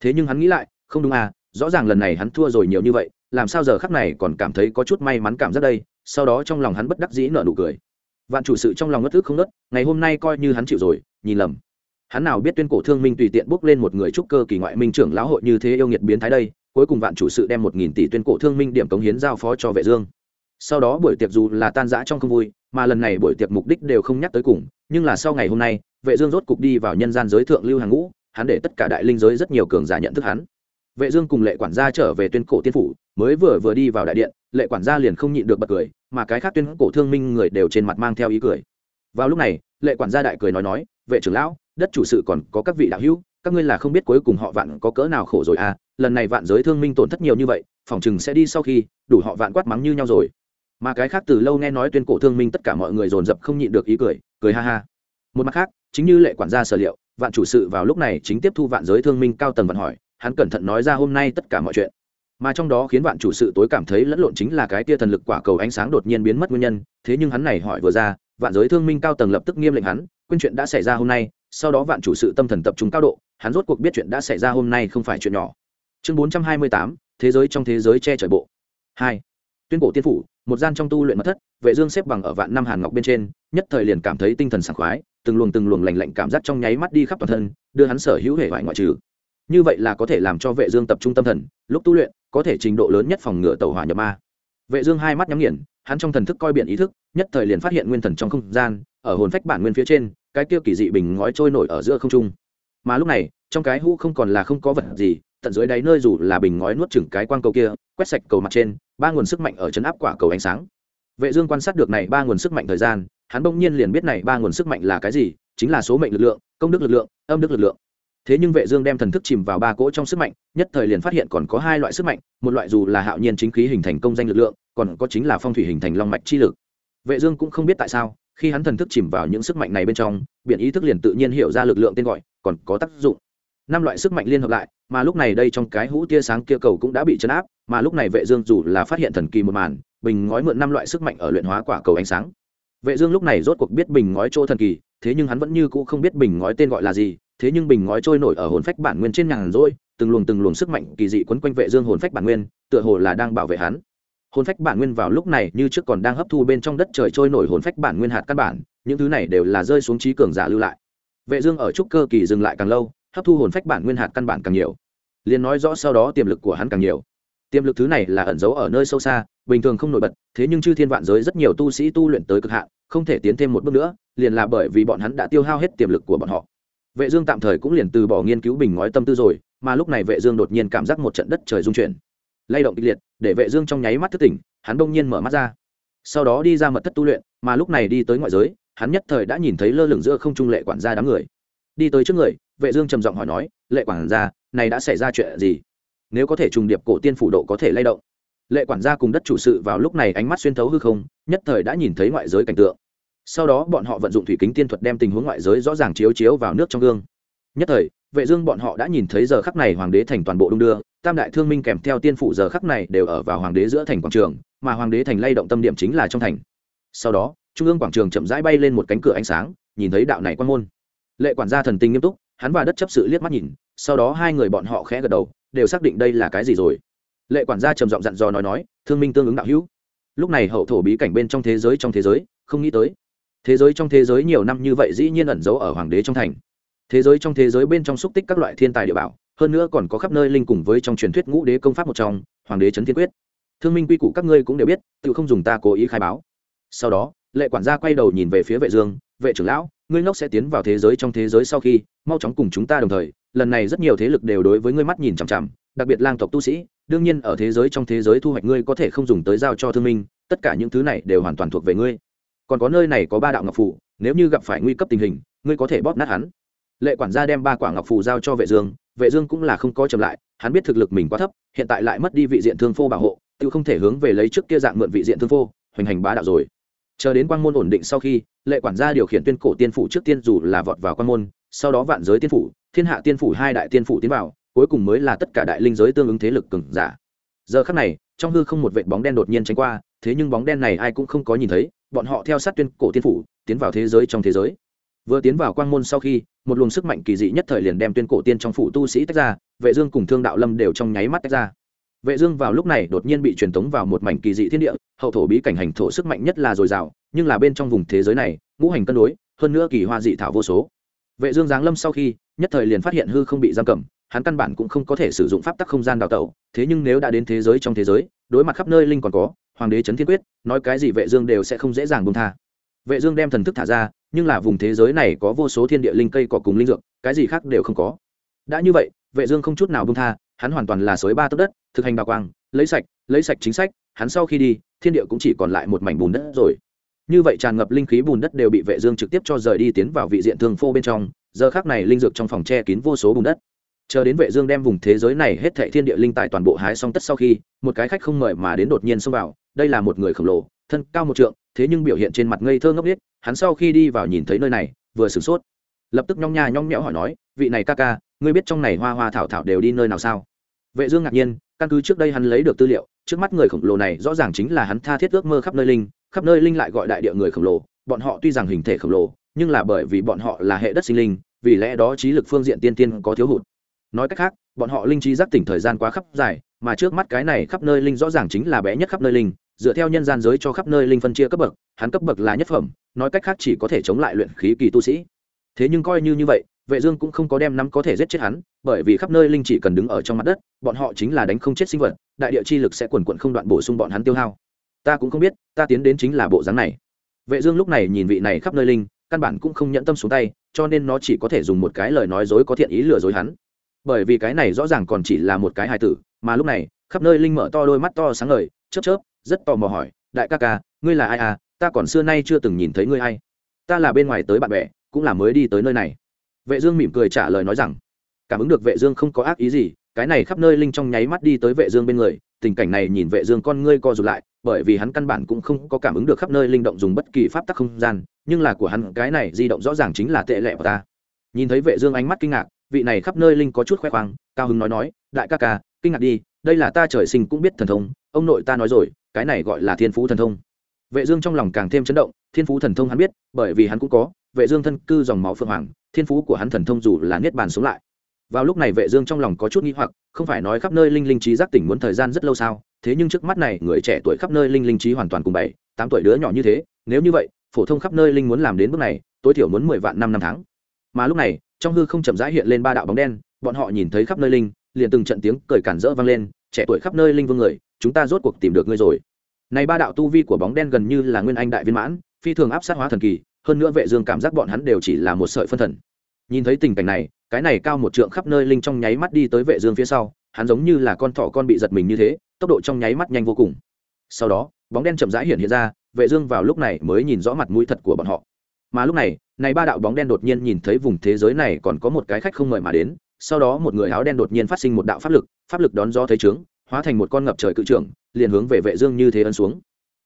Thế nhưng hắn nghĩ lại, không đúng à rõ ràng lần này hắn thua rồi nhiều như vậy, làm sao giờ khắc này còn cảm thấy có chút may mắn cảm giác đây, sau đó trong lòng hắn bất đắc dĩ nở nụ cười. Vạn chủ sự trong lòng ngất ức không ngất ngày hôm nay coi như hắn chịu rồi, nhìn lầm hắn nào biết tuyên cổ thương minh tùy tiện bước lên một người trúc cơ kỳ ngoại minh trưởng lão hội như thế yêu nghiệt biến thái đây, cuối cùng vạn chủ sự đem một nghìn tỷ tuyên cổ thương minh điểm cống hiến giao phó cho vệ dương. Sau đó buổi tiệc dù là tan rã trong không vui, mà lần này buổi tiệc mục đích đều không nhắc tới cùng, nhưng là sau ngày hôm nay, vệ dương rốt cục đi vào nhân gian giới thượng lưu hàng ngũ, hắn để tất cả đại linh giới rất nhiều cường giả nhận thức hắn. Vệ dương cùng lệ quản gia trở về tuyên cổ tiên phủ, mới vừa vừa đi vào đại điện, lệ quản gia liền không nhịn được bật cười, mà cái khác tuyên cổ thương minh người đều trên mặt mang theo ý cười. Vào lúc này, lệ quản gia đại cười nói nói vệ trưởng lão, đất chủ sự còn có các vị đạo hữu, các ngươi là không biết cuối cùng họ vạn có cỡ nào khổ rồi à lần này vạn giới thương minh tổn thất nhiều như vậy, phòng chừng sẽ đi sau khi, đủ họ vạn quát mắng như nhau rồi. Mà cái khác từ lâu nghe nói tuyên cổ thương minh tất cả mọi người dồn dập không nhịn được ý cười cười ha ha. Một mặt khác, chính như lệ quản gia sở liệu, vạn chủ sự vào lúc này chính tiếp thu vạn giới thương minh cao tầng vận hỏi, hắn cẩn thận nói ra hôm nay tất cả mọi chuyện. Mà trong đó khiến vạn chủ sự tối cảm thấy lẫn lộn chính là cái tia thần lực quả cầu ánh sáng đột nhiên biến mất nguyên nhân, thế nhưng hắn này hỏi vừa ra, vạn giới thương minh cao tầng lập tức nghiêm lệnh hắn quên chuyện đã xảy ra hôm nay, sau đó vạn chủ sự tâm thần tập trung cao độ, hắn rốt cuộc biết chuyện đã xảy ra hôm nay không phải chuyện nhỏ. Chương bốn trăm hai mươi tám, thế giới trong thế giới che trời bộ. Hai. Tuyên cổ tiên phủ, một gian trong tu luyện mật thất, vệ dương xếp bằng ở vạn năm hàn ngọc bên trên, nhất thời liền cảm thấy tinh thần sảng khoái, từng luồng từng luồng lành lạnh cảm giác trong nháy mắt đi khắp toàn thân, đưa hắn sở hữu hệ hoại ngoại trừ. Như vậy là có thể làm cho vệ dương tập trung tâm thần, lúc tu luyện, có thể trình độ lớn nhất phòng ngừa tẩu hỏa nhập ma. Vệ dương hai mắt nhắm nghiền, hắn trong thần thức coi biển ý thức, nhất thời liền phát hiện nguyên thần trong không gian, ở hồn phách bản nguyên phía trên cái kia kỳ dị bình ngói trôi nổi ở giữa không trung. Mà lúc này, trong cái hũ không còn là không có vật gì, tận dưới đáy nơi dù là bình ngói nuốt chửng cái quang cầu kia, quét sạch cầu mặt trên, ba nguồn sức mạnh ở chấn áp quả cầu ánh sáng. Vệ dương quan sát được này ba nguồn sức mạnh thời gian, hắn bỗng nhiên liền biết này ba nguồn sức mạnh là cái gì, chính là số mệnh lực lượng, công đức lực lượng, âm đức lực lượng. Thế nhưng vệ dương đem thần thức chìm vào ba cỗ trong sức mạnh, nhất thời liền phát hiện còn có hai loại sức mạnh, một loại dù là hạo nhiên chính khí hình thành công danh lực lượng, còn có chính là phong thủy hình thành long mạch chi lực. Vệ dương cũng không biết tại sao khi hắn thần thức chìm vào những sức mạnh này bên trong, biển ý thức liền tự nhiên hiểu ra lực lượng tên gọi, còn có tác dụng. Năm loại sức mạnh liên hợp lại, mà lúc này đây trong cái hũ tia sáng kia cầu cũng đã bị chấn áp, mà lúc này vệ dương dù là phát hiện thần kỳ một màn, bình ngói mượn năm loại sức mạnh ở luyện hóa quả cầu ánh sáng. Vệ dương lúc này rốt cuộc biết bình ngói chỗ thần kỳ, thế nhưng hắn vẫn như cũ không biết bình ngói tên gọi là gì, thế nhưng bình ngói trôi nổi ở hồn phách bản nguyên trên nhàn rỗi, từng luồng từng luồng sức mạnh kỳ dị quấn quanh vệ dương hồn phách bản nguyên, tựa hồ là đang bảo vệ hắn hồn phách bản nguyên vào lúc này như trước còn đang hấp thu bên trong đất trời trôi nổi hồn phách bản nguyên hạt căn bản, những thứ này đều là rơi xuống trí cường giả lưu lại. Vệ dương ở trúc cơ kỳ dừng lại càng lâu, hấp thu hồn phách bản nguyên hạt căn bản càng nhiều. Liền nói rõ sau đó tiềm lực của hắn càng nhiều. Tiềm lực thứ này là ẩn giấu ở nơi sâu xa, bình thường không nổi bật, thế nhưng chư thiên vạn giới rất nhiều tu sĩ tu luyện tới cực hạn, không thể tiến thêm một bước nữa, liền là bởi vì bọn hắn đã tiêu hao hết tiềm lực của bọn họ. Vệ dương tạm thời cũng liền từ bỏ nghiên cứu bình ngói tâm tư rồi, mà lúc này vệ dương đột nhiên cảm giác một trận đất trời rung chuyển lay động kịch liệt, để vệ dương trong nháy mắt thức tỉnh, hắn bỗng nhiên mở mắt ra. Sau đó đi ra mật thất tu luyện, mà lúc này đi tới ngoại giới, hắn nhất thời đã nhìn thấy lơ lửng giữa không trung lệ quản gia đám người. Đi tới trước người, vệ dương trầm giọng hỏi nói, lệ quản gia, này đã xảy ra chuyện gì? Nếu có thể trùng điệp cổ tiên phủ độ có thể lay động. Lệ quản gia cùng đất chủ sự vào lúc này ánh mắt xuyên thấu hư không, nhất thời đã nhìn thấy ngoại giới cảnh tượng. Sau đó bọn họ vận dụng thủy kính tiên thuật đem tình huống ngoại giới rõ ràng chiếu chiếu vào nước trong gương. Nhất thời, vệ dương bọn họ đã nhìn thấy giờ khắc này hoàng đế thành toàn bộ đung đưa tam đại thương minh kèm theo tiên phụ giờ khắc này đều ở vào hoàng đế giữa thành quảng trường, mà hoàng đế thành lay động tâm điểm chính là trong thành. Sau đó, trung ương quảng trường chậm rãi bay lên một cánh cửa ánh sáng, nhìn thấy đạo này quan môn. Lệ quản gia thần tình nghiêm túc, hắn và đất chấp sự liếc mắt nhìn, sau đó hai người bọn họ khẽ gật đầu, đều xác định đây là cái gì rồi. Lệ quản gia trầm giọng dặn dò nói nói, thương minh tương ứng đạo hữu. Lúc này hậu thổ bí cảnh bên trong thế giới trong thế giới, không nghĩ tới. Thế giới trong thế giới nhiều năm như vậy dĩ nhiên ẩn giấu ở hoàng đế trong thành. Thế giới trong thế giới bên trong xúc tích các loại thiên tài địa bảo hơn nữa còn có khắp nơi linh cùng với trong truyền thuyết ngũ đế công pháp một trong, hoàng đế trấn thiên quyết. Thương minh quy củ các ngươi cũng đều biết, tự không dùng ta cố ý khai báo. Sau đó, lệ quản gia quay đầu nhìn về phía vệ dương, vệ trưởng lão, ngươi ngốc sẽ tiến vào thế giới trong thế giới sau khi, mau chóng cùng chúng ta đồng thời, lần này rất nhiều thế lực đều đối với ngươi mắt nhìn chằm chằm, đặc biệt lang tộc tu sĩ, đương nhiên ở thế giới trong thế giới thu hoạch ngươi có thể không dùng tới giao cho thương minh, tất cả những thứ này đều hoàn toàn thuộc về ngươi. Còn có nơi này có ba đạo ngọc phù, nếu như gặp phải nguy cấp tình hình, ngươi có thể bóp nát hắn. Lệ quản gia đem ba quả ngọc phù giao cho vệ dương vệ dương cũng là không có chậm lại, hắn biết thực lực mình quá thấp, hiện tại lại mất đi vị diện thương phô bảo hộ tự không thể hướng về lấy trước kia dạng mượn vị diện thương phô, hoành hành bá đạo rồi. Chờ đến quang môn ổn định sau khi, lệ quản gia điều khiển tuyên cổ tiên phủ trước tiên dù là vọt vào quang môn, sau đó vạn giới tiên phủ, thiên hạ tiên phủ hai đại tiên phủ tiến vào, cuối cùng mới là tất cả đại linh giới tương ứng thế lực cường giả. Giờ khắc này, trong hư không một vệt bóng đen đột nhiên tránh qua, thế nhưng bóng đen này ai cũng không có nhìn thấy, bọn họ theo sát tuyên cổ tiên phủ, tiến vào thế giới trong thế giới vừa tiến vào quang môn sau khi, một luồng sức mạnh kỳ dị nhất thời liền đem tuyên cổ tiên trong phủ tu sĩ tách ra, vệ dương cùng thương đạo lâm đều trong nháy mắt tách ra. Vệ dương vào lúc này đột nhiên bị truyền tống vào một mảnh kỳ dị thiên địa, hậu thổ bí cảnh hành thổ sức mạnh nhất là dồi dào, nhưng là bên trong vùng thế giới này, ngũ hành cân đối, hơn nữa kỳ hoa dị thảo vô số. Vệ dương giáng lâm sau khi, nhất thời liền phát hiện hư không bị giam cầm, hắn căn bản cũng không có thể sử dụng pháp tắc không gian đào tẩu, thế nhưng nếu đã đến thế giới trong thế giới, đối mặt khắp nơi linh còn có, hoàng đế chấn thiên quyết, nói cái gì vệ dương đều sẽ không dễ dàng buông tha. Vệ dương đem thần thức thả ra nhưng là vùng thế giới này có vô số thiên địa linh cây cỏ cùng linh dược, cái gì khác đều không có. Đã như vậy, vệ dương không chút nào buông tha, hắn hoàn toàn là sới ba tấc đất, thực hành đào quang, lấy sạch lấy sạch chính sách, hắn sau khi đi, thiên địa cũng chỉ còn lại một mảnh bùn đất rồi. Như vậy tràn ngập linh khí bùn đất đều bị vệ dương trực tiếp cho rời đi tiến vào vị diện thương phô bên trong, giờ khắc này linh dược trong phòng che kín vô số bùn đất. Chờ đến vệ dương đem vùng thế giới này hết thảy thiên địa linh tài toàn bộ hái xong tất sau khi, một cái khách không mời mà đến đột nhiên xông vào, đây là một người khổng lồ, thân cao một trượng thế nhưng biểu hiện trên mặt ngây thơ ngốc nghếch, hắn sau khi đi vào nhìn thấy nơi này, vừa sửng sốt. Lập tức nhong nha nhong nhẽo hỏi nói, vị này ca ca, ngươi biết trong này hoa hoa thảo thảo đều đi nơi nào sao? Vệ dương ngạc nhiên, căn cứ trước đây hắn lấy được tư liệu, trước mắt người khổng lồ này rõ ràng chính là hắn tha thiết ước mơ khắp nơi linh, khắp nơi linh lại gọi đại địa người khổng lồ, bọn họ tuy rằng hình thể khổng lồ, nhưng là bởi vì bọn họ là hệ đất sinh linh, vì lẽ đó trí lực phương diện tiên tiên có thiếu hụt. Nói cách khác, bọn họ linh trí giác tỉnh thời gian quá khắp dài, mà trước mắt cái này khắp nơi linh rõ ràng chính là bé nhất khắp nơi linh dựa theo nhân gian giới cho khắp nơi linh phân chia cấp bậc, hắn cấp bậc là nhất phẩm, nói cách khác chỉ có thể chống lại luyện khí kỳ tu sĩ. Thế nhưng coi như như vậy, vệ dương cũng không có đem nắm có thể giết chết hắn, bởi vì khắp nơi linh chỉ cần đứng ở trong mặt đất, bọn họ chính là đánh không chết sinh vật, đại địa chi lực sẽ quần cuộn không đoạn bổ sung bọn hắn tiêu hao. Ta cũng không biết, ta tiến đến chính là bộ dáng này. Vệ dương lúc này nhìn vị này khắp nơi linh, căn bản cũng không nhẫn tâm xuống tay, cho nên nó chỉ có thể dùng một cái lời nói dối có thiện ý lừa dối hắn. Bởi vì cái này rõ ràng còn chỉ là một cái hài tử, mà lúc này, khắp nơi linh mở to đôi mắt to sáng ngời, chớp chớp rất tò mò hỏi, đại ca ca, ngươi là ai à? Ta còn xưa nay chưa từng nhìn thấy ngươi ai. Ta là bên ngoài tới bạn bè, cũng là mới đi tới nơi này. Vệ dương mỉm cười trả lời nói rằng, cảm ứng được vệ dương không có ác ý gì, cái này khắp nơi linh trong nháy mắt đi tới vệ dương bên người, tình cảnh này nhìn vệ dương con ngươi co rụt lại, bởi vì hắn căn bản cũng không có cảm ứng được khắp nơi linh động dùng bất kỳ pháp tắc không gian, nhưng là của hắn, cái này di động rõ ràng chính là tệ lệ của ta. Nhìn thấy vệ dương ánh mắt kinh ngạc, vị này khắp nơi linh có chút khoe khoang, cao hứng nói nói, đại ca ca, kinh ngạc đi đây là ta trời sinh cũng biết thần thông, ông nội ta nói rồi, cái này gọi là thiên phú thần thông. Vệ dương trong lòng càng thêm chấn động, thiên phú thần thông hắn biết, bởi vì hắn cũng có, vệ dương thân cư dòng máu phượng hoàng, thiên phú của hắn thần thông dù là niết bàn sống lại. Vào lúc này vệ dương trong lòng có chút nghi hoặc, không phải nói khắp nơi linh linh trí giác tỉnh muốn thời gian rất lâu sao, thế nhưng trước mắt này, người trẻ tuổi khắp nơi linh linh trí hoàn toàn cùng bảy, tám tuổi đứa nhỏ như thế, nếu như vậy, phổ thông khắp nơi linh muốn làm đến bước này, tối thiểu muốn mười vạn năm năm tháng. Mà lúc này, trong hư không chậm rãi hiện lên ba đạo bóng đen, bọn họ nhìn thấy khắp nơi linh liền từng trận tiếng cười cản rỡ vang lên, trẻ tuổi khắp nơi linh vương người, chúng ta rốt cuộc tìm được ngươi rồi. Này ba đạo tu vi của bóng đen gần như là nguyên anh đại viên mãn, phi thường áp sát hóa thần kỳ, hơn nữa vệ dương cảm giác bọn hắn đều chỉ là một sợi phân thần. Nhìn thấy tình cảnh này, cái này cao một trượng khắp nơi linh trong nháy mắt đi tới vệ dương phía sau, hắn giống như là con thỏ con bị giật mình như thế, tốc độ trong nháy mắt nhanh vô cùng. Sau đó, bóng đen chậm rãi hiện hiện ra, vệ dương vào lúc này mới nhìn rõ mặt mũi thật của bọn họ. Mà lúc này này ba đạo bóng đen đột nhiên nhìn thấy vùng thế giới này còn có một cái khách không mời mà đến sau đó một người áo đen đột nhiên phát sinh một đạo pháp lực pháp lực đón gió thấy trướng, hóa thành một con ngập trời cự trưởng, liền hướng về vệ dương như thế ấn xuống.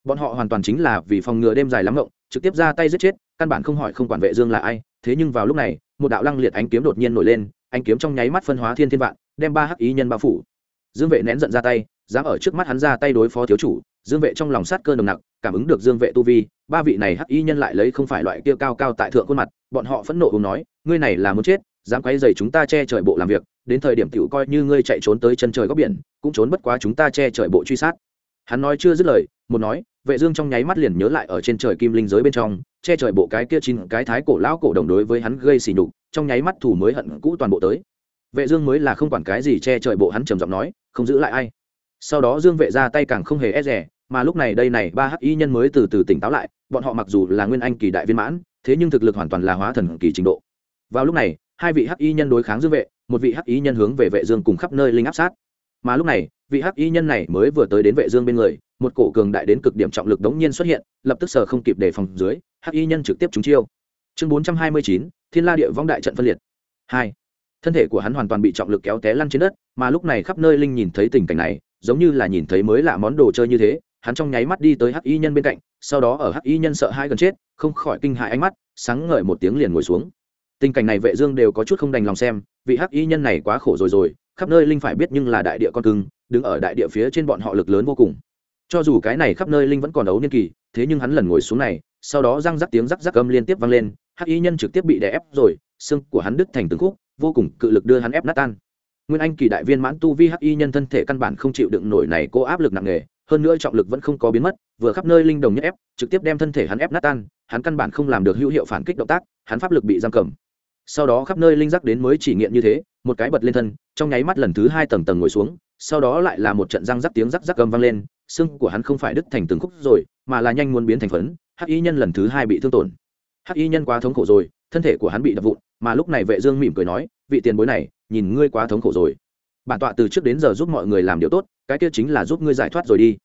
Bọn họ hoàn toàn chính là vì phòng ngừa đêm dài lắm ngộng, trực tiếp ra tay giết chết, căn bản không hỏi không quản vệ dương là ai, thế nhưng vào lúc này, một đạo lăng liệt ánh kiếm đột nhiên nổi lên, ánh kiếm trong nháy mắt phân hóa thiên thiên vạn, đem ba hắc ý nhân bao phủ. Dương vệ nén giận ra tay, dám ở trước mắt hắn ra tay đối phó thiếu chủ, dương vệ trong lòng sát cơ nồng nặc, cảm ứng được dương vệ tu vi, ba vị này hắc y nhân lại lấy không phải loại kia cao cao tại thượng khuôn mặt, bọn họ phẫn nộ cùng nói, ngươi này là muốn chết dám quay dày chúng ta che trời bộ làm việc, đến thời điểm tiểu coi như ngươi chạy trốn tới chân trời góc biển, cũng trốn bất quá chúng ta che trời bộ truy sát. Hắn nói chưa dứt lời, một nói, vệ dương trong nháy mắt liền nhớ lại ở trên trời kim linh giới bên trong, che trời bộ cái kia chín cái thái cổ lão cổ đồng đối với hắn gây sỉ nhục, trong nháy mắt thủ mới hận cũ toàn bộ tới. Vệ dương mới là không quản cái gì che trời bộ hắn trầm giọng nói, không giữ lại ai. Sau đó dương vệ ra tay càng không hề e rẻ mà lúc này đây này ba hắc y nhân mới từ từ tỉnh táo lại, bọn họ mặc dù là nguyên anh kỳ đại viên mãn, thế nhưng thực lực hoàn toàn là hóa thần kỳ trình độ. Vào lúc này hai vị hắc y nhân đối kháng dương vệ một vị hắc y nhân hướng về vệ dương cùng khắp nơi linh áp sát. Mà lúc này vị hắc y nhân này mới vừa tới đến vệ dương bên người một cổ cường đại đến cực điểm trọng lực đống nhiên xuất hiện lập tức sở không kịp đề phòng dưới hắc y nhân trực tiếp trúng chiêu. Chương 429, thiên la địa vong đại trận phân liệt. Hai. Thân thể của hắn hoàn toàn bị trọng lực kéo té lăn trên đất mà lúc này khắp nơi linh nhìn thấy tình cảnh này giống như là nhìn thấy mới lạ món đồ chơi như thế hắn trong nháy mắt đi tới hắc y nhân bên cạnh sau đó ở hắc y nhân sợ hai gần chết không khỏi kinh hại ánh mắt sáng ngời một tiếng liền ngồi xuống tình cảnh này vệ dương đều có chút không đành lòng xem, vị hắc y nhân này quá khổ rồi rồi, khắp nơi linh phải biết nhưng là đại địa con cưng, đứng ở đại địa phía trên bọn họ lực lớn vô cùng. Cho dù cái này khắp nơi linh vẫn còn đấu niên kỳ, thế nhưng hắn lần ngồi xuống này, sau đó răng rắc tiếng rắc rắc âm liên tiếp vang lên, hắc y nhân trực tiếp bị đè ép rồi, xương của hắn đứt thành từng khúc, vô cùng cự lực đưa hắn ép nát tan. Nguyên anh kỳ đại viên mãn tu vi hắc y nhân thân thể căn bản không chịu đựng nổi này cô áp lực nặng nề, hơn nữa trọng lực vẫn không có biến mất, vừa khắp nơi linh đồng nhất ép, trực tiếp đem thân thể hắn ép nát tan, hắn căn bản không làm được hữu hiệu phản kích động tác, hắn pháp lực bị giam cầm sau đó khắp nơi linh giác đến mới chỉ nghiện như thế, một cái bật lên thân, trong nháy mắt lần thứ hai tầng tầng ngồi xuống, sau đó lại là một trận răng rắc tiếng rắc rắc gầm vang lên, xương của hắn không phải đứt thành từng khúc rồi, mà là nhanh muốn biến thành phấn, hắc y nhân lần thứ hai bị thương tổn. Hắc y nhân quá thống khổ rồi, thân thể của hắn bị đập vụn, mà lúc này vệ dương mỉm cười nói, vị tiền bối này, nhìn ngươi quá thống khổ rồi. Bản tọa từ trước đến giờ giúp mọi người làm điều tốt, cái kia chính là giúp ngươi giải thoát rồi đi.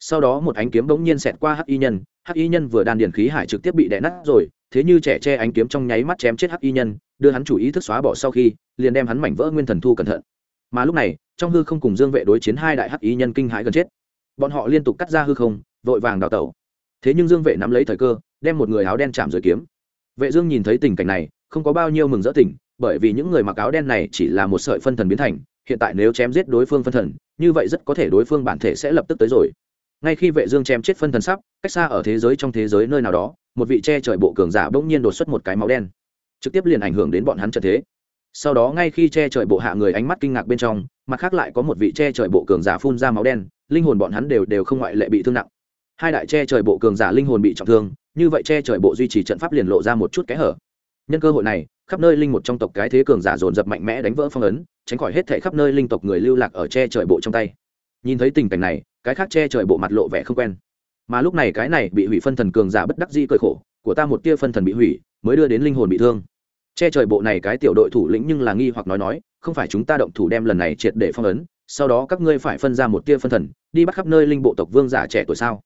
Sau đó một ánh kiếm bỗng nhiên xẹt qua hắc y nhân, hắc y nhân vừa đan điền khí hải trực tiếp bị đè nát rồi thế như trẻ che ánh kiếm trong nháy mắt chém chết hắc y nhân, đưa hắn chủ ý thức xóa bỏ sau khi, liền đem hắn mảnh vỡ nguyên thần thu cẩn thận. Mà lúc này, trong hư không cùng dương vệ đối chiến hai đại hắc y nhân kinh hãi gần chết. Bọn họ liên tục cắt ra hư không, vội vàng đào tẩu. Thế nhưng dương vệ nắm lấy thời cơ, đem một người áo đen chạm rồi kiếm. Vệ dương nhìn thấy tình cảnh này, không có bao nhiêu mừng rỡ tỉnh, bởi vì những người mặc áo đen này chỉ là một sợi phân thần biến thành, hiện tại nếu chém giết đối phương phân thần, như vậy rất có thể đối phương bản thể sẽ lập tức tới rồi. Ngay khi vệ dương chém chết phân thần sắp, cách xa ở thế giới trong thế giới nơi nào đó một vị che trời bộ cường giả bỗng nhiên đột xuất một cái máu đen, trực tiếp liền ảnh hưởng đến bọn hắn trận thế. Sau đó ngay khi che trời bộ hạ người ánh mắt kinh ngạc bên trong, mặt khác lại có một vị che trời bộ cường giả phun ra máu đen, linh hồn bọn hắn đều đều không ngoại lệ bị thương nặng. Hai đại che trời bộ cường giả linh hồn bị trọng thương, như vậy che trời bộ duy trì trận pháp liền lộ ra một chút kẽ hở. Nhân cơ hội này, khắp nơi linh một trong tộc cái thế cường giả dồn dập mạnh mẽ đánh vỡ phong ấn, tránh khỏi hết thể khắp nơi linh tộc người lưu lạc ở che trời bộ trong tay. Nhìn thấy tình cảnh này, cái khác che trời bộ mặt lộ vẻ không quen mà lúc này cái này bị hủy phân thần cường giả bất đắc di cơi khổ, của ta một tia phân thần bị hủy, mới đưa đến linh hồn bị thương. Che trời bộ này cái tiểu đội thủ lĩnh nhưng là nghi hoặc nói nói, không phải chúng ta động thủ đem lần này triệt để phong ấn, sau đó các ngươi phải phân ra một tia phân thần, đi bắt khắp nơi linh bộ tộc vương giả trẻ tuổi sao?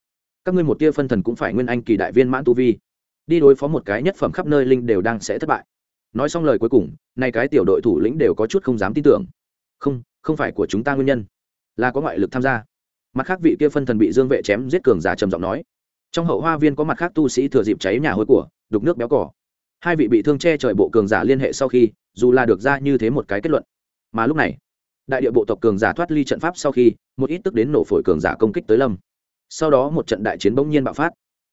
Các ngươi một tia phân thần cũng phải nguyên anh kỳ đại viên mãn tu vi. Đi đối phó một cái nhất phẩm khắp nơi linh đều đang sẽ thất bại. Nói xong lời cuối cùng, nay cái tiểu đội thủ lĩnh đều có chút không dám tin tưởng. Không không phải của chúng ta nguyên nhân, là có ngoại lực tham gia mặt khác vị kia phân thần bị dương vệ chém giết cường giả trầm giọng nói. Trong hậu hoa viên có mặt khác tu sĩ thừa dịp cháy nhà hôi của, đục nước béo cỏ. Hai vị bị thương che trời bộ cường giả liên hệ sau khi, dù là được ra như thế một cái kết luận. Mà lúc này, đại địa bộ tộc cường giả thoát ly trận pháp sau khi, một ít tức đến nổ phổi cường giả công kích tới lâm. Sau đó một trận đại chiến bỗng nhiên bạo phát.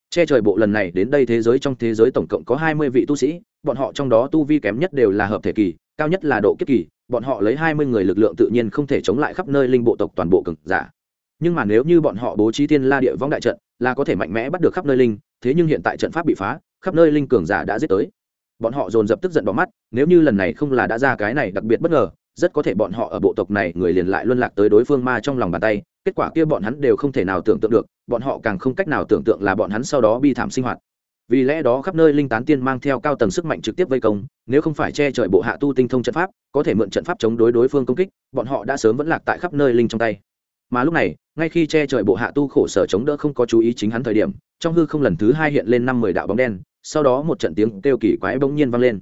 Che trời bộ lần này đến đây thế giới trong thế giới tổng cộng có hai mươi vị tu sĩ, bọn họ trong đó tu vi kém nhất đều là hợp thể kỳ, cao nhất là độ kiếp kỳ, bọn họ lấy hai mươi người lực lượng tự nhiên không thể chống lại khắp nơi linh bộ tộc toàn bộ cường giả nhưng mà nếu như bọn họ bố trí tiên la địa vong đại trận, là có thể mạnh mẽ bắt được khắp nơi linh, thế nhưng hiện tại trận pháp bị phá, khắp nơi linh cường giả đã giết tới. Bọn họ dồn dập tức giận bỏ mắt, nếu như lần này không là đã ra cái này đặc biệt bất ngờ, rất có thể bọn họ ở bộ tộc này người liền lại luân lạc tới đối phương ma trong lòng bàn tay, kết quả kia bọn hắn đều không thể nào tưởng tượng được, bọn họ càng không cách nào tưởng tượng là bọn hắn sau đó bi thảm sinh hoạt. Vì lẽ đó khắp nơi linh tán tiên mang theo cao tầng sức mạnh trực tiếp vây công, nếu không phải che trời bộ hạ tu tinh thông trận pháp, có thể mượn trận pháp chống đối đối phương công kích, bọn họ đã sớm vẫn lạc tại khắp nơi linh trong tay. Mà lúc này ngay khi che trời bộ hạ tu khổ sở chống đỡ không có chú ý chính hắn thời điểm, trong hư không lần thứ hai hiện lên năm mười đạo bóng đen, sau đó một trận tiếng kêu kỳ quái bỗng nhiên vang lên.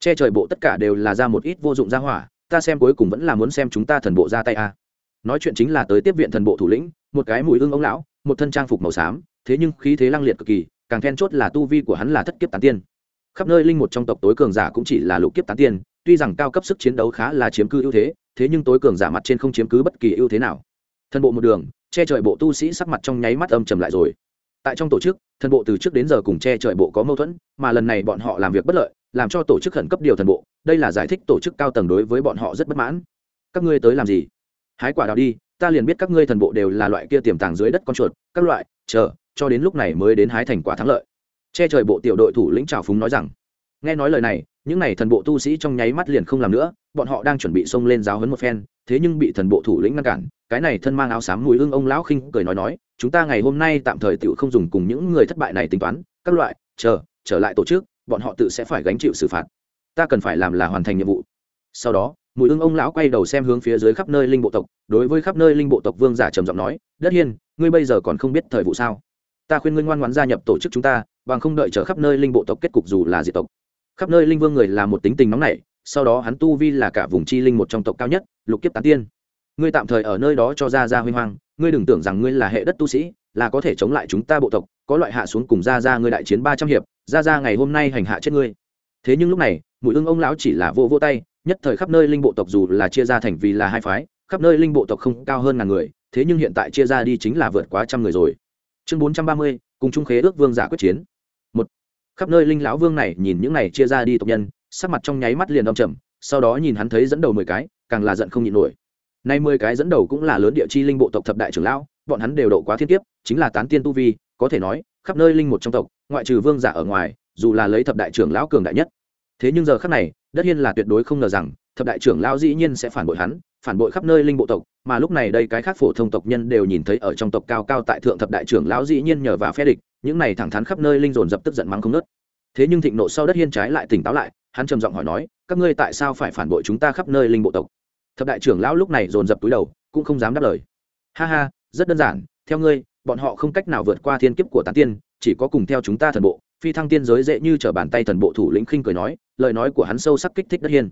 Che trời bộ tất cả đều là ra một ít vô dụng ra hỏa, ta xem cuối cùng vẫn là muốn xem chúng ta thần bộ ra tay a. À. nói chuyện chính là tới tiếp viện thần bộ thủ lĩnh, một cái mùi hương ông lão, một thân trang phục màu xám, thế nhưng khí thế lăng liệt cực kỳ, càng then chốt là tu vi của hắn là thất kiếp tán tiên. Khắp nơi linh một trong tộc tối cường giả cũng chỉ là lục kiếp tán tiên, tuy rằng cao cấp sức chiến đấu khá là chiếm cứ ưu thế thế nhưng tối cường giả mặt trên không chiếm cứ bất kỳ ưu thế nào. Thần bộ một đường che trời bộ tu sĩ sắc mặt trong nháy mắt âm trầm lại rồi. Tại trong tổ chức, thần bộ từ trước đến giờ cùng che trời bộ có mâu thuẫn, mà lần này bọn họ làm việc bất lợi, làm cho tổ chức khẩn cấp điều thần bộ, đây là giải thích tổ chức cao tầng đối với bọn họ rất bất mãn. Các ngươi tới làm gì? Hái quả đào đi, ta liền biết các ngươi thần bộ đều là loại kia tiềm tàng dưới đất con chuột, các loại, chờ, cho đến lúc này mới đến hái thành quả thắng lợi. Che trời bộ tiểu đội thủ lĩnh trào phúng nói rằng, nghe nói lời này, những n à y thần bộ tu sĩ trong nháy mắt liền không làm nữa, bọn họ đang chuẩn bị xông lên giáo hấn một phen thế nhưng bị thần bộ thủ lĩnh ngăn cản, cái này thân mang áo xám mùi hương ông lão khinh cười nói nói, chúng ta ngày hôm nay tạm thời tự không dùng cùng những người thất bại này tính toán, các loại, chờ, trở lại tổ chức, bọn họ tự sẽ phải gánh chịu xử phạt. Ta cần phải làm là hoàn thành nhiệm vụ. Sau đó, mùi hương ông lão quay đầu xem hướng phía dưới khắp nơi linh bộ tộc, đối với khắp nơi linh bộ tộc vương giả trầm giọng nói, đất hiên, ngươi bây giờ còn không biết thời vụ sao? Ta khuyên ngươi ngoan ngoãn gia nhập tổ chức chúng ta, bằng không đợi chờ khắp nơi linh bộ tộc kết cục dù là diệt tộc. Khắp nơi linh vương người là một tính tình nóng nảy sau đó hắn tu vi là cả vùng chi linh một trong tộc cao nhất, lục kiếp tán tiên. Ngươi tạm thời ở nơi đó cho ra ra huy hoàng ngươi đừng tưởng rằng ngươi là hệ đất tu sĩ, là có thể chống lại chúng ta bộ tộc, có loại hạ xuống cùng ra ra ngươi đại chiến ba trăm hiệp, ra ra ngày hôm nay hành hạ chết ngươi. Thế nhưng lúc này mũi ưng ông lão chỉ là vô vô tay, nhất thời khắp nơi linh bộ tộc dù là chia ra thành vì là hai phái, khắp nơi linh bộ tộc không cao hơn ngàn người, thế nhưng hiện tại chia ra đi chính là vượt quá trăm người rồi. Chương bốn trăm ba mươi, cùng trung khế ước vương giả quyết chiến. Một, khắp nơi linh lão vương này nhìn những này chia ra đi tộc nhân sắc mặt trong nháy mắt liền âm trầm, sau đó nhìn hắn thấy dẫn đầu mười cái, càng là giận không nhịn nổi. Nay mười cái dẫn đầu cũng là lớn địa chi linh bộ tộc thập đại trưởng lão, bọn hắn đều độ quá thiên kiếp, chính là tán tiên tu vi, có thể nói, khắp nơi linh một trong tộc, ngoại trừ vương giả ở ngoài, dù là lấy thập đại trưởng lão cường đại nhất. Thế nhưng giờ khắc này, đất hiên là tuyệt đối không ngờ rằng, thập đại trưởng lão dĩ nhiên sẽ phản bội hắn, phản bội khắp nơi linh bộ tộc, mà lúc này đây cái khác phổ thông tộc nhân đều nhìn thấy ở trong tộc cao cao tại thượng thập đại trưởng lão dĩ nhiên nhờ vào phe địch, những này thẳng thắn khắp nơi linh dồn dập tức giận mắng không nớt thế nhưng thịnh nộ sau đất hiên trái lại tỉnh táo lại hắn trầm giọng hỏi nói, các ngươi tại sao phải phản bội chúng ta khắp nơi linh bộ tộc? Thập đại trưởng lão lúc này dồn dập túi đầu, cũng không dám đáp lời. Ha ha, rất đơn giản, theo ngươi, bọn họ không cách nào vượt qua thiên kiếp của tán tiên, chỉ có cùng theo chúng ta thần bộ. Phi thăng tiên giới dễ như t r ở bàn tay thần bộ thủ lĩnh khinh cười nói, lời nói của hắn sâu sắc kích thích đất hiên.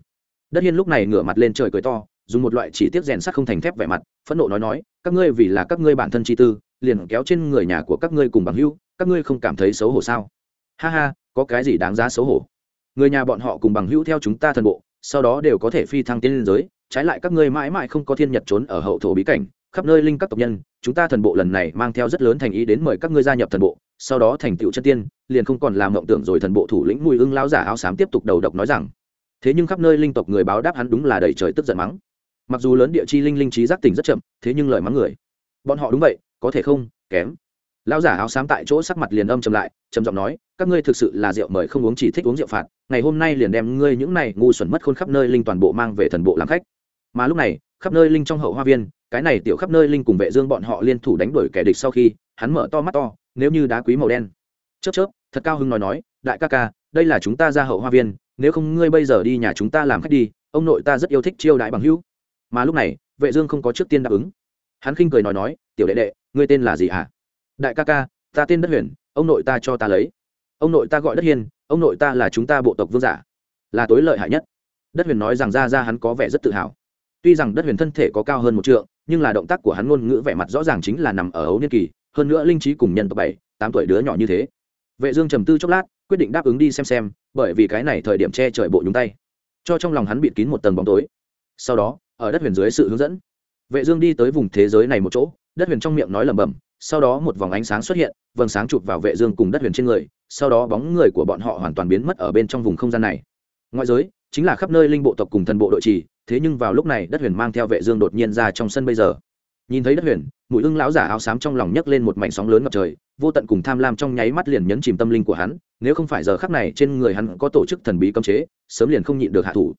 Đất hiên lúc này ngửa mặt lên trời cười to, dùng một loại chỉ tiết rèn sắt không thành thép vẻ mặt, phẫn nộ nói nói, các ngươi vì là các ngươi bản thân chi tư, liền kéo trên người nhà của các ngươi cùng bằng hữu, các ngươi không cảm thấy xấu hổ sao? Ha ha, có cái gì đáng giá xấu hổ? Người nhà bọn họ cùng bằng hữu theo chúng ta thần bộ, sau đó đều có thể phi thăng tiên liên giới, trái lại các ngươi mãi mãi không có thiên nhật trốn ở hậu thổ bí cảnh, khắp nơi linh các tộc nhân, chúng ta thần bộ lần này mang theo rất lớn thành ý đến mời các ngươi gia nhập thần bộ, sau đó thành tựu chân tiên, liền không còn làm mộng tưởng rồi thần bộ thủ lĩnh mùi ưng lao giả áo xám tiếp tục đầu độc nói rằng, thế nhưng khắp nơi linh tộc người báo đáp hắn đúng là đầy trời tức giận mắng. Mặc dù lớn địa chi linh linh trí giác tỉnh rất chậm, thế nhưng lời mắng người. Bọn họ đúng vậy, có thể không, kém lão giả áo xám tại chỗ sắc mặt liền âm trầm lại, trầm giọng nói, các ngươi thực sự là rượu mời không uống chỉ thích uống rượu phạt, ngày hôm nay liền đem ngươi những này ngu xuẩn mất khôn khắp nơi linh toàn bộ mang về thần bộ làm khách. Mà lúc này, khắp nơi linh trong hậu hoa viên, cái này tiểu khắp nơi linh cùng vệ dương bọn họ liên thủ đánh đuổi kẻ địch sau khi, hắn mở to mắt to, nếu như đá quý màu đen. Chớp chớp, thật cao hưng nói nói, đại ca ca, đây là chúng ta ra hậu hoa viên, nếu không ngươi bây giờ đi nhà chúng ta làm khách đi, ông nội ta rất yêu thích chiêu đại bằng hữu. Mà lúc này, vệ dương không có trước tiên đáp ứng. Hắn khinh cười nói nói, tiểu đệ đệ, ngươi tên là gì hả? Đại ca ca, ta tên đất huyền, ông nội ta cho ta lấy. Ông nội ta gọi đất hiên, ông nội ta là chúng ta bộ tộc vương giả. Là tối lợi hại nhất. Đất huyền nói rằng ra ra hắn có vẻ rất tự hào. Tuy rằng đất huyền thân thể có cao hơn một trượng, nhưng là động tác của hắn ngôn ngữ vẻ mặt rõ ràng chính là nằm ở ấu niên kỳ, hơn nữa linh trí cùng nhân tộc bảy, tám tuổi đứa nhỏ như thế. Vệ dương trầm tư chốc lát, quyết định đáp ứng đi xem xem, bởi vì cái này thời điểm che trời bộ nhúng tay. Cho trong lòng hắn bịt kín một tầng bóng tối. Sau đó, ở đất huyền dưới sự hướng dẫn, vệ dương đi tới vùng thế giới này một chỗ, đất huyền trong miệng nói lẩm bẩm sau đó một vòng ánh sáng xuất hiện, vầng sáng chụp vào vệ dương cùng đất huyền trên người, sau đó bóng người của bọn họ hoàn toàn biến mất ở bên trong vùng không gian này. Ngoại giới, chính là khắp nơi linh bộ tộc cùng thần bộ đội trì, thế nhưng vào lúc này đất huyền mang theo vệ dương đột nhiên ra trong sân bây giờ. Nhìn thấy đất huyền mũi ưng lão giả áo xám trong lòng nhấc lên một mảnh sóng lớn ngập trời, vô tận cùng tham lam trong nháy mắt liền nhấn chìm tâm linh của hắn, nếu không phải giờ khắc này trên người hắn có tổ chức thần bí cấm chế, sớm liền không nhịn được hạ thủ.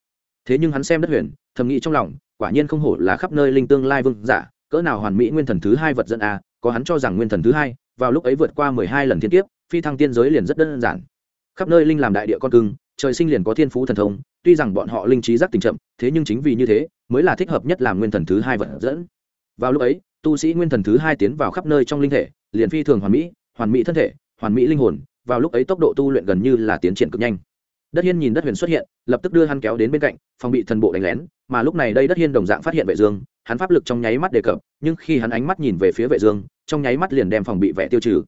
Thế nhưng hắn xem đất huyền, thầm nghĩ trong lòng, quả nhiên không hổ là khắp nơi linh tương lai vương giả, cỡ nào hoàn mỹ nguyên thần thứ hai vật dẫn a có hắn cho rằng nguyên thần thứ hai, vào lúc ấy vượt qua mười hai lần thiên kiếp, phi thăng tiên giới liền rất đơn giản. Khắp nơi linh làm đại địa con cưng, trời sinh liền có thiên phú thần thông, tuy rằng bọn họ linh trí giác tình chậm, thế nhưng chính vì như thế, mới là thích hợp nhất làm nguyên thần thứ hai vật dẫn. Vào lúc ấy, tu sĩ nguyên thần thứ hai tiến vào khắp nơi trong linh thể, liền phi thường hoàn mỹ hoàn mỹ thân thể, hoàn mỹ linh hồn, vào lúc ấy tốc độ tu luyện gần như là tiến triển cực nhanh. Đất hiên nhìn đất huyền xuất hiện, lập tức đưa hắn kéo đến bên cạnh, phòng bị thần bộ đánh lén, mà lúc này đây đất hiên đồng dạng phát hiện vệ dương, hắn pháp lực trong nháy mắt đề cập, nhưng khi hắn ánh mắt nhìn về phía vệ dương trong nháy mắt liền đem phòng bị vẻ tiêu trừ.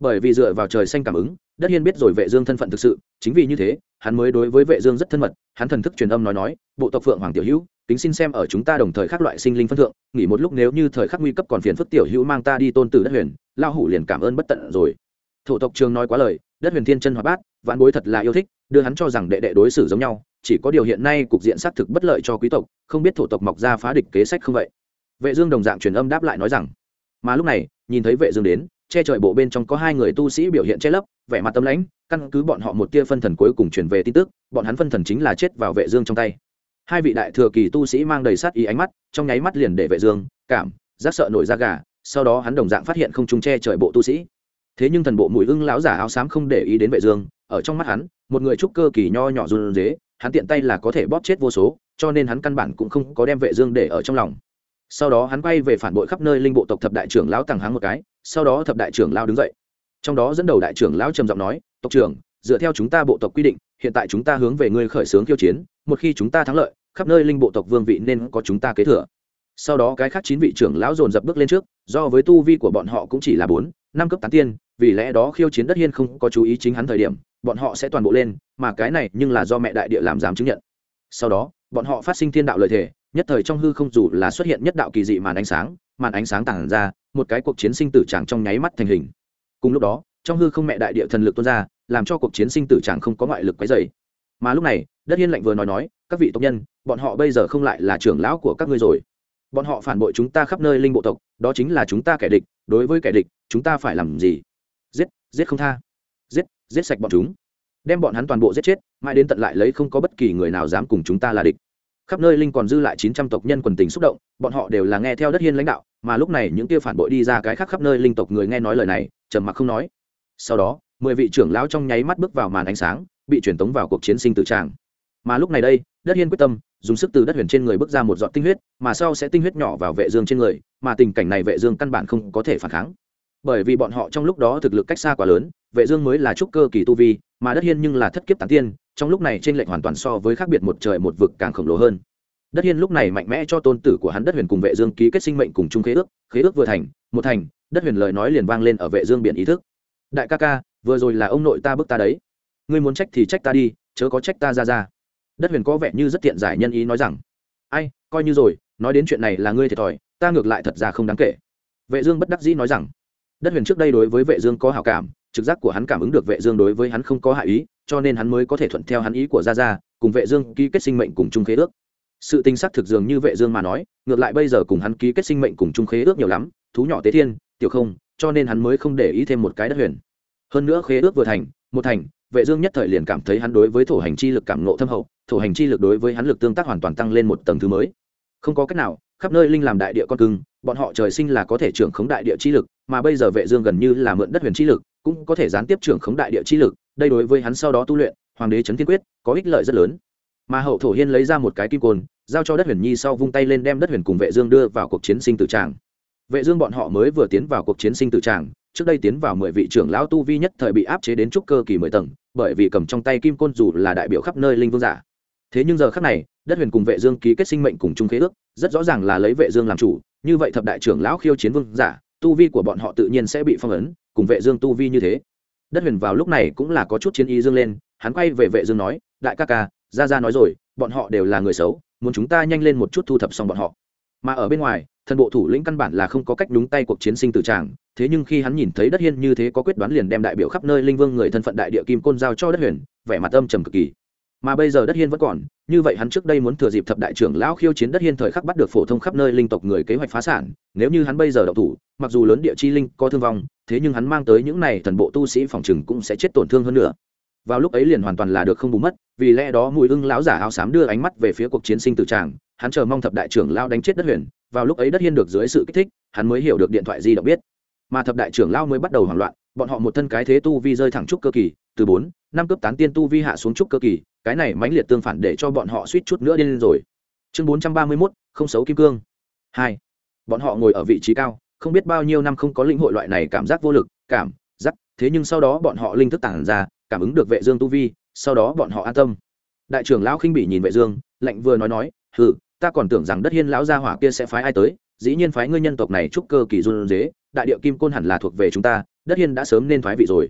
Bởi vì dựa vào trời xanh cảm ứng, đất hiên biết rồi vệ dương thân phận thực sự, chính vì như thế, hắn mới đối với vệ dương rất thân mật, hắn thần thức truyền âm nói nói, bộ tộc phượng hoàng tiểu hữu tính xin xem ở chúng ta đồng thời khác loại sinh linh phân thượng, nghỉ một lúc nếu như thời khắc nguy cấp còn phiền phức tiểu hữu mang ta đi tôn tử đất huyền lao hủ liền cảm ơn bất tận rồi. Thủ tộc trường nói quá lời, đất huyền thiên chân hoạt bát vạn bối thật là yêu thích, đưa hắn cho rằng đệ đệ đối xử giống nhau, chỉ có điều hiện nay cục diện xác thực bất lợi cho quý tộc, không biết thủ tộc mọc ra phá địch kế sách không vậy? Vệ dương đồng dạng truyền âm đáp lại nói rằng, mà lúc này nhìn thấy vệ dương đến, che trời bộ bên trong có hai người tu sĩ biểu hiện che lấp, vẻ mặt tâm lãnh, căn cứ bọn họ một tia phân thần cuối cùng truyền về tin tức, bọn hắn phân thần chính là chết vào vệ dương trong tay. Hai vị đại thừa kỳ tu sĩ mang đầy sát ý ánh mắt, trong nháy mắt liền để vệ dương, cảm, giác sợ nổi da gà, sau đó hắn đồng dạng phát hiện không trung che trời bộ tu sĩ. Thế nhưng thần bộ mũi ưng lão giả áo xám không để ý đến vệ dương, ở trong mắt hắn, một người trúc cơ kỳ nho nhỏ run rế, hắn tiện tay là có thể bóp chết vô số, cho nên hắn căn bản cũng không có đem vệ dương để ở trong lòng sau đó hắn quay về phản bội khắp nơi linh bộ tộc thập đại trưởng lão tàng háng một cái, sau đó thập đại trưởng lão đứng dậy. Trong đó dẫn đầu đại trưởng lão trầm giọng nói, tộc trưởng, dựa theo chúng ta bộ tộc quy định, hiện tại chúng ta hướng về ngươi khởi xướng khiêu chiến, một khi chúng ta thắng lợi, khắp nơi linh bộ tộc vương vị nên có chúng ta kế thừa. Sau đó cái khác chín vị trưởng lão dồn dập bước lên trước, do với tu vi của bọn họ cũng chỉ là bốn, năm cấp tán tiên, vì lẽ đó khiêu chiến đất hiên không có chú ý chính hắn thời điểm, bọn họ sẽ toàn bộ lên, mà cái này nhưng là do mẹ đại địa làm giám chứng nhận. Sau đó, bọn họ phát sinh thiên đạo lợi thể nhất thời trong hư không dù là xuất hiện nhất đạo kỳ dị màn ánh sáng, màn ánh sáng tản ra, một cái cuộc chiến sinh tử chẳng trong nháy mắt thành hình. Cùng lúc đó, trong hư không mẹ đại địa thần lực tuôn ra, làm cho cuộc chiến sinh tử chẳng không có ngoại lực quấy dày mà lúc này, đất yên lạnh vừa nói nói, các vị tộc nhân, bọn họ bây giờ không lại là trưởng lão của các ngươi rồi. Bọn họ phản bội chúng ta khắp nơi linh bộ tộc, đó chính là chúng ta kẻ địch, đối với kẻ địch, chúng ta phải làm gì? Giết giết không tha. Giết giết sạch bọn chúng. Đem bọn hắn toàn bộ giết chết, mãi đến tận lại lấy không có bất kỳ người nào dám cùng chúng ta là địch khắp nơi linh còn dư lại chín trăm tộc nhân quần tình xúc động, bọn họ đều là nghe theo đất hiên lãnh đạo, mà lúc này những kia phản bội đi ra cái khác khắp nơi linh tộc người nghe nói lời này, trầm mặc không nói. Sau đó, mười vị trưởng lão trong nháy mắt bước vào màn ánh sáng, bị truyền tống vào cuộc chiến sinh tử tràng. Mà lúc này đây, đất hiên quyết tâm, dùng sức từ đất huyền trên người bước ra một giọt tinh huyết, mà sau sẽ tinh huyết nhỏ vào vệ dương trên người, mà tình cảnh này vệ dương căn bản không có thể phản kháng. Bởi vì bọn họ trong lúc đó thực lực cách xa quá lớn, vệ dương mới là trúc cơ kỳ tu vi, mà đất hiên nhưng là thất kiếp tán tiên, trong lúc này trên lệnh hoàn toàn so với khác biệt một trời một vực càng khổng lồ hơn đất hiên lúc này mạnh mẽ cho tôn tử của hắn đất huyền cùng vệ dương ký kết sinh mệnh cùng chung khế ước khế ước vừa thành, một thành, đất huyền lời nói liền vang lên ở vệ dương biển ý thức. Đại ca ca, vừa rồi là ông nội ta bức ta đấy. Ngươi muốn trách thì trách ta đi, chớ có trách ta ra ra. Đất huyền có vẻ như rất tiện giải nhân ý nói rằng, ai, coi như rồi, nói đến chuyện này là ngươi thiệt thòi, ta ngược lại thật ra không đáng kể. Vệ dương bất đắc dĩ nói rằng, đất huyền trước đây đối với vệ dương có hảo cảm, trực giác của hắn cảm ứng được vệ dương đối với hắn không có hại ý, cho nên hắn mới có thể thuận theo hắn ý của gia gia cùng vệ dương ký kết sinh mệnh cùng chung khế ước sự tinh sắc thực dường như vệ dương mà nói, ngược lại bây giờ cùng hắn ký kết sinh mệnh cùng trung khế ước nhiều lắm, thú nhỏ tế thiên, tiểu không, cho nên hắn mới không để ý thêm một cái đất huyền. Hơn nữa khế ước vừa thành, một thành, vệ dương nhất thời liền cảm thấy hắn đối với thổ hành chi lực cảm ngộ thâm hậu, thổ hành chi lực đối với hắn lực tương tác hoàn toàn tăng lên một tầng thứ mới. Không có cách nào, khắp nơi linh làm đại địa con cưng, bọn họ trời sinh là có thể trưởng khống đại địa chi lực, mà bây giờ vệ dương gần như là mượn đất huyền chi lực, cũng có thể gián tiếp trưởng khống đại địa chi lực, đây đối với hắn sau đó tu luyện, hoàng đế chấn thiên quyết, có ích lợi rất lớn mà hậu thổ hiên lấy ra một cái kim côn, giao cho đất huyền nhi sau vung tay lên đem đất huyền cùng vệ dương đưa vào cuộc chiến sinh tử tràng. Vệ dương bọn họ mới vừa tiến vào cuộc chiến sinh tử tràng, trước đây tiến vào mười vị trưởng lão tu vi nhất thời bị áp chế đến trúc cơ kỳ mười tầng, bởi vì cầm trong tay kim côn dù là đại biểu khắp nơi linh vương giả. Thế nhưng giờ khắc này, đất huyền cùng vệ dương ký kết sinh mệnh cùng chung khế ước, rất rõ ràng là lấy vệ dương làm chủ, như vậy thập đại trưởng lão khiêu chiến vương giả, tu vi của bọn họ tự nhiên sẽ bị phong ấn, cùng vệ dương tu vi như thế. Đất huyền vào lúc này cũng là có chút chiến ý dương lên, hắn quay về vệ dương nói, đại ca ca ra Ra nói rồi, bọn họ đều là người xấu, muốn chúng ta nhanh lên một chút thu thập xong bọn họ. Mà ở bên ngoài, thần bộ thủ lĩnh căn bản là không có cách đúng tay cuộc chiến sinh tử tràng, thế nhưng khi hắn nhìn thấy đất hiên như thế có quyết đoán liền đem đại biểu khắp nơi linh vương người thân phận đại địa kim côn giao cho đất huyền, vẻ mặt âm trầm cực kỳ. Mà bây giờ đất hiên vẫn còn, như vậy hắn trước đây muốn thừa dịp thập đại trưởng lão khiêu chiến đất hiên thời khắc bắt được phổ thông khắp nơi linh tộc người kế hoạch phá sản, nếu như hắn bây giờ đậu thủ, mặc dù lớn địa chi linh có thương vong, thế nhưng hắn mang tới những này thần bộ tu sĩ phòng chừng cũng sẽ chết tổn thương hơn nữa vào lúc ấy liền hoàn toàn là được không bù mất, vì lẽ đó mùi ưng lão giả áo xám đưa ánh mắt về phía cuộc chiến sinh tử tràng, hắn chờ mong thập đại trưởng lao đánh chết đất huyền, vào lúc ấy đất hiên được dưới sự kích thích, hắn mới hiểu được điện thoại di động biết. Mà thập đại trưởng lao mới bắt đầu hoảng loạn, bọn họ một thân cái thế tu vi rơi thẳng trúc cơ kỳ, từ bốn, năm cấp tán tiên tu vi hạ xuống trúc cơ kỳ, cái này mãnh liệt tương phản để cho bọn họ suýt chút nữa điên lên rồi. Chương bốn trăm ba mươi mốt, không xấu kim cương. Hai, bọn họ ngồi ở vị trí cao, không biết bao nhiêu năm không có lĩnh hội loại này cảm giác vô lực, cảm giác, thế nhưng sau đó bọn họ linh thức tản ra cảm ứng được vệ dương tu vi, sau đó bọn họ an tâm. Đại trưởng lão khinh bỉ nhìn vệ dương, lạnh vừa nói nói, hừ, ta còn tưởng rằng đất hiên lão gia hỏa kia sẽ phái ai tới, dĩ nhiên phái ngươi nhân tộc này trúc cơ kỳ run dế, đại địa kim côn hẳn là thuộc về chúng ta, đất hiên đã sớm nên thoái vị rồi.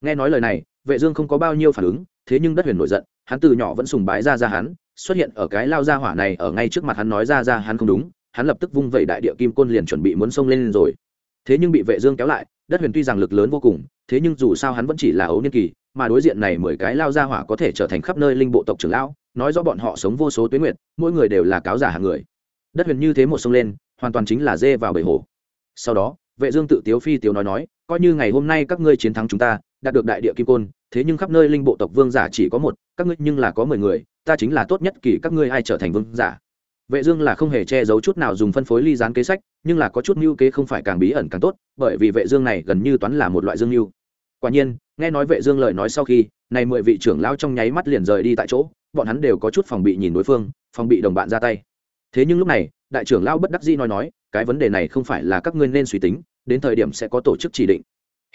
Nghe nói lời này, vệ dương không có bao nhiêu phản ứng, thế nhưng đất huyền nổi giận, hắn từ nhỏ vẫn sùng bái ra ra hắn, xuất hiện ở cái lao gia hỏa này ở ngay trước mặt hắn nói ra ra hắn không đúng, hắn lập tức vung vẩy đại địa kim côn liền chuẩn bị muốn xông lên rồi thế nhưng bị vệ dương kéo lại, đất huyền tuy rằng lực lớn vô cùng, thế nhưng dù sao hắn vẫn chỉ là ấu niên kỳ, mà đối diện này mười cái lao gia hỏa có thể trở thành khắp nơi linh bộ tộc trưởng lão, nói rõ bọn họ sống vô số tuyến nguyện mỗi người đều là cáo giả hàng người. Đất huyền như thế một sông lên, hoàn toàn chính là dê vào bể hồ. Sau đó, vệ dương tự tiếu phi tiếu nói nói, coi như ngày hôm nay các ngươi chiến thắng chúng ta, đạt được đại địa kim côn, thế nhưng khắp nơi linh bộ tộc vương giả chỉ có một, các ngươi nhưng là có mười người, ta chính là tốt nhất kỳ các ngươi ai trở thành vương giả. Vệ dương là không hề che giấu chút nào dùng phân phối ly gián kế sách nhưng là có chút mưu kế không phải càng bí ẩn càng tốt, bởi vì vệ dương này gần như toán là một loại dương mưu. Quả nhiên, nghe nói vệ dương lời nói sau khi, này mười vị trưởng lão trong nháy mắt liền rời đi tại chỗ, bọn hắn đều có chút phòng bị nhìn đối phương, phòng bị đồng bạn ra tay. Thế nhưng lúc này, đại trưởng lão bất đắc dĩ nói nói, cái vấn đề này không phải là các ngươi nên suy tính, đến thời điểm sẽ có tổ chức chỉ định.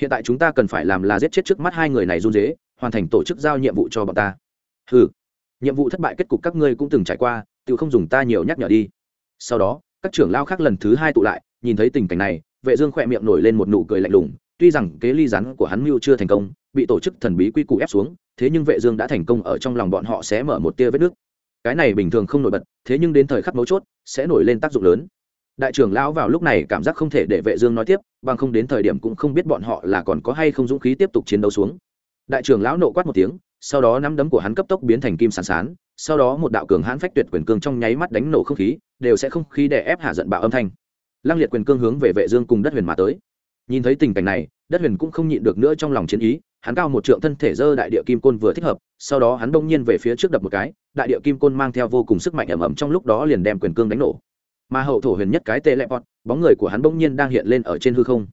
Hiện tại chúng ta cần phải làm là giết chết trước mắt hai người này run rế, hoàn thành tổ chức giao nhiệm vụ cho bọn ta. Hừ. Nhiệm vụ thất bại kết cục các ngươi cũng từng trải qua tự không dùng ta nhiều nhắc nhở đi. Sau đó các trưởng lao khác lần thứ hai tụ lại, nhìn thấy tình cảnh này, vệ dương khoe miệng nổi lên một nụ cười lạnh lùng, tuy rằng kế ly rắn của hắn mưu chưa thành công, bị tổ chức thần bí quy củ ép xuống, thế nhưng vệ dương đã thành công ở trong lòng bọn họ sẽ mở một tia vết nước. Cái này bình thường không nổi bật, thế nhưng đến thời khắc mấu chốt, sẽ nổi lên tác dụng lớn. Đại trưởng lão vào lúc này cảm giác không thể để vệ dương nói tiếp, bằng không đến thời điểm cũng không biết bọn họ là còn có hay không dũng khí tiếp tục chiến đấu xuống. Đại trưởng lão nộ quát một tiếng, sau đó nắm đấm của hắn cấp tốc biến thành kim sán sán sau đó một đạo cường hãn phách tuyệt quyền cương trong nháy mắt đánh nổ không khí, đều sẽ không khí đè ép hạ giận bạo âm thanh. Lăng liệt quyền cương hướng về vệ dương cùng đất huyền mà tới. Nhìn thấy tình cảnh này, đất huyền cũng không nhịn được nữa trong lòng chiến ý, hắn cao một trượng thân thể dơ đại địa kim côn vừa thích hợp, sau đó hắn đông nhiên về phía trước đập một cái, đại địa kim côn mang theo vô cùng sức mạnh ẩm ẩm trong lúc đó liền đem quyền cương đánh nổ. Mà hậu thổ huyền nhất cái tê lẹp bọt bóng người của hắn bỗng nhiên đang hiện lên ở trên hư không.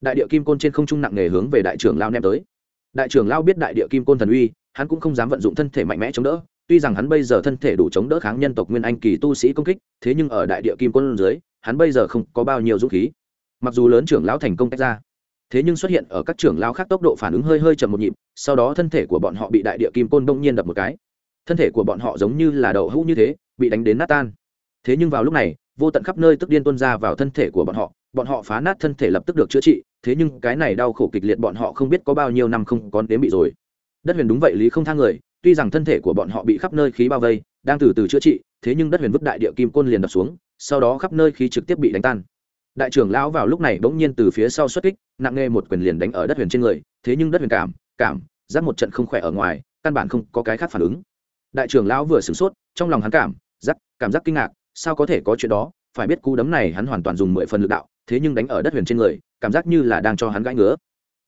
Đại địa kim côn trên không trung nặng nề hướng về đại trưởng lao ném tới. Đại trưởng lao biết đại địa kim côn thần uy, hắn cũng không dám vận dụng thân thể mạnh mẽ chống đỡ tuy rằng hắn bây giờ thân thể đủ chống đỡ kháng nhân tộc nguyên anh kỳ tu sĩ công kích, thế nhưng ở đại địa kim côn dưới, hắn bây giờ không có bao nhiêu dũng khí. Mặc dù lớn trưởng lão thành công tách ra, thế nhưng xuất hiện ở các trưởng lão khác tốc độ phản ứng hơi hơi chậm một nhịp, sau đó thân thể của bọn họ bị đại địa kim côn đông nhiên đập một cái. Thân thể của bọn họ giống như là đậu hũ như thế, bị đánh đến nát tan. Thế nhưng vào lúc này, vô tận khắp nơi tức điên tuôn ra vào thân thể của bọn họ bọn họ phá nát thân thể lập tức được chữa trị, thế nhưng cái này đau khổ kịch liệt bọn họ không biết có bao nhiêu năm không còn đến bị rồi. Đất huyền đúng vậy lý không thang người tuy rằng thân thể của bọn họ bị khắp nơi khí bao vây, đang từ từ chữa trị, thế nhưng đất huyền vứt đại địa kim côn liền đập xuống, sau đó khắp nơi khí trực tiếp bị đánh tan. Đại trưởng lão vào lúc này bỗng nhiên từ phía sau xuất kích, nặng nề một quyền liền đánh ở đất huyền trên người, thế nhưng đất huyền cảm cảm giáp một trận không khỏe ở ngoài, căn bản không có cái khác phản ứng. Đại trưởng lão vừa sửng sốt, trong lòng hắn cảm giác cảm giác kinh ngạc, sao có thể có chuyện đó, phải biết cú đấm này hắn hoàn toàn dùng mười phần lực đạo, thế nhưng đánh ở đất huyền trên người, cảm giác như là đang cho hắn gãi ngứa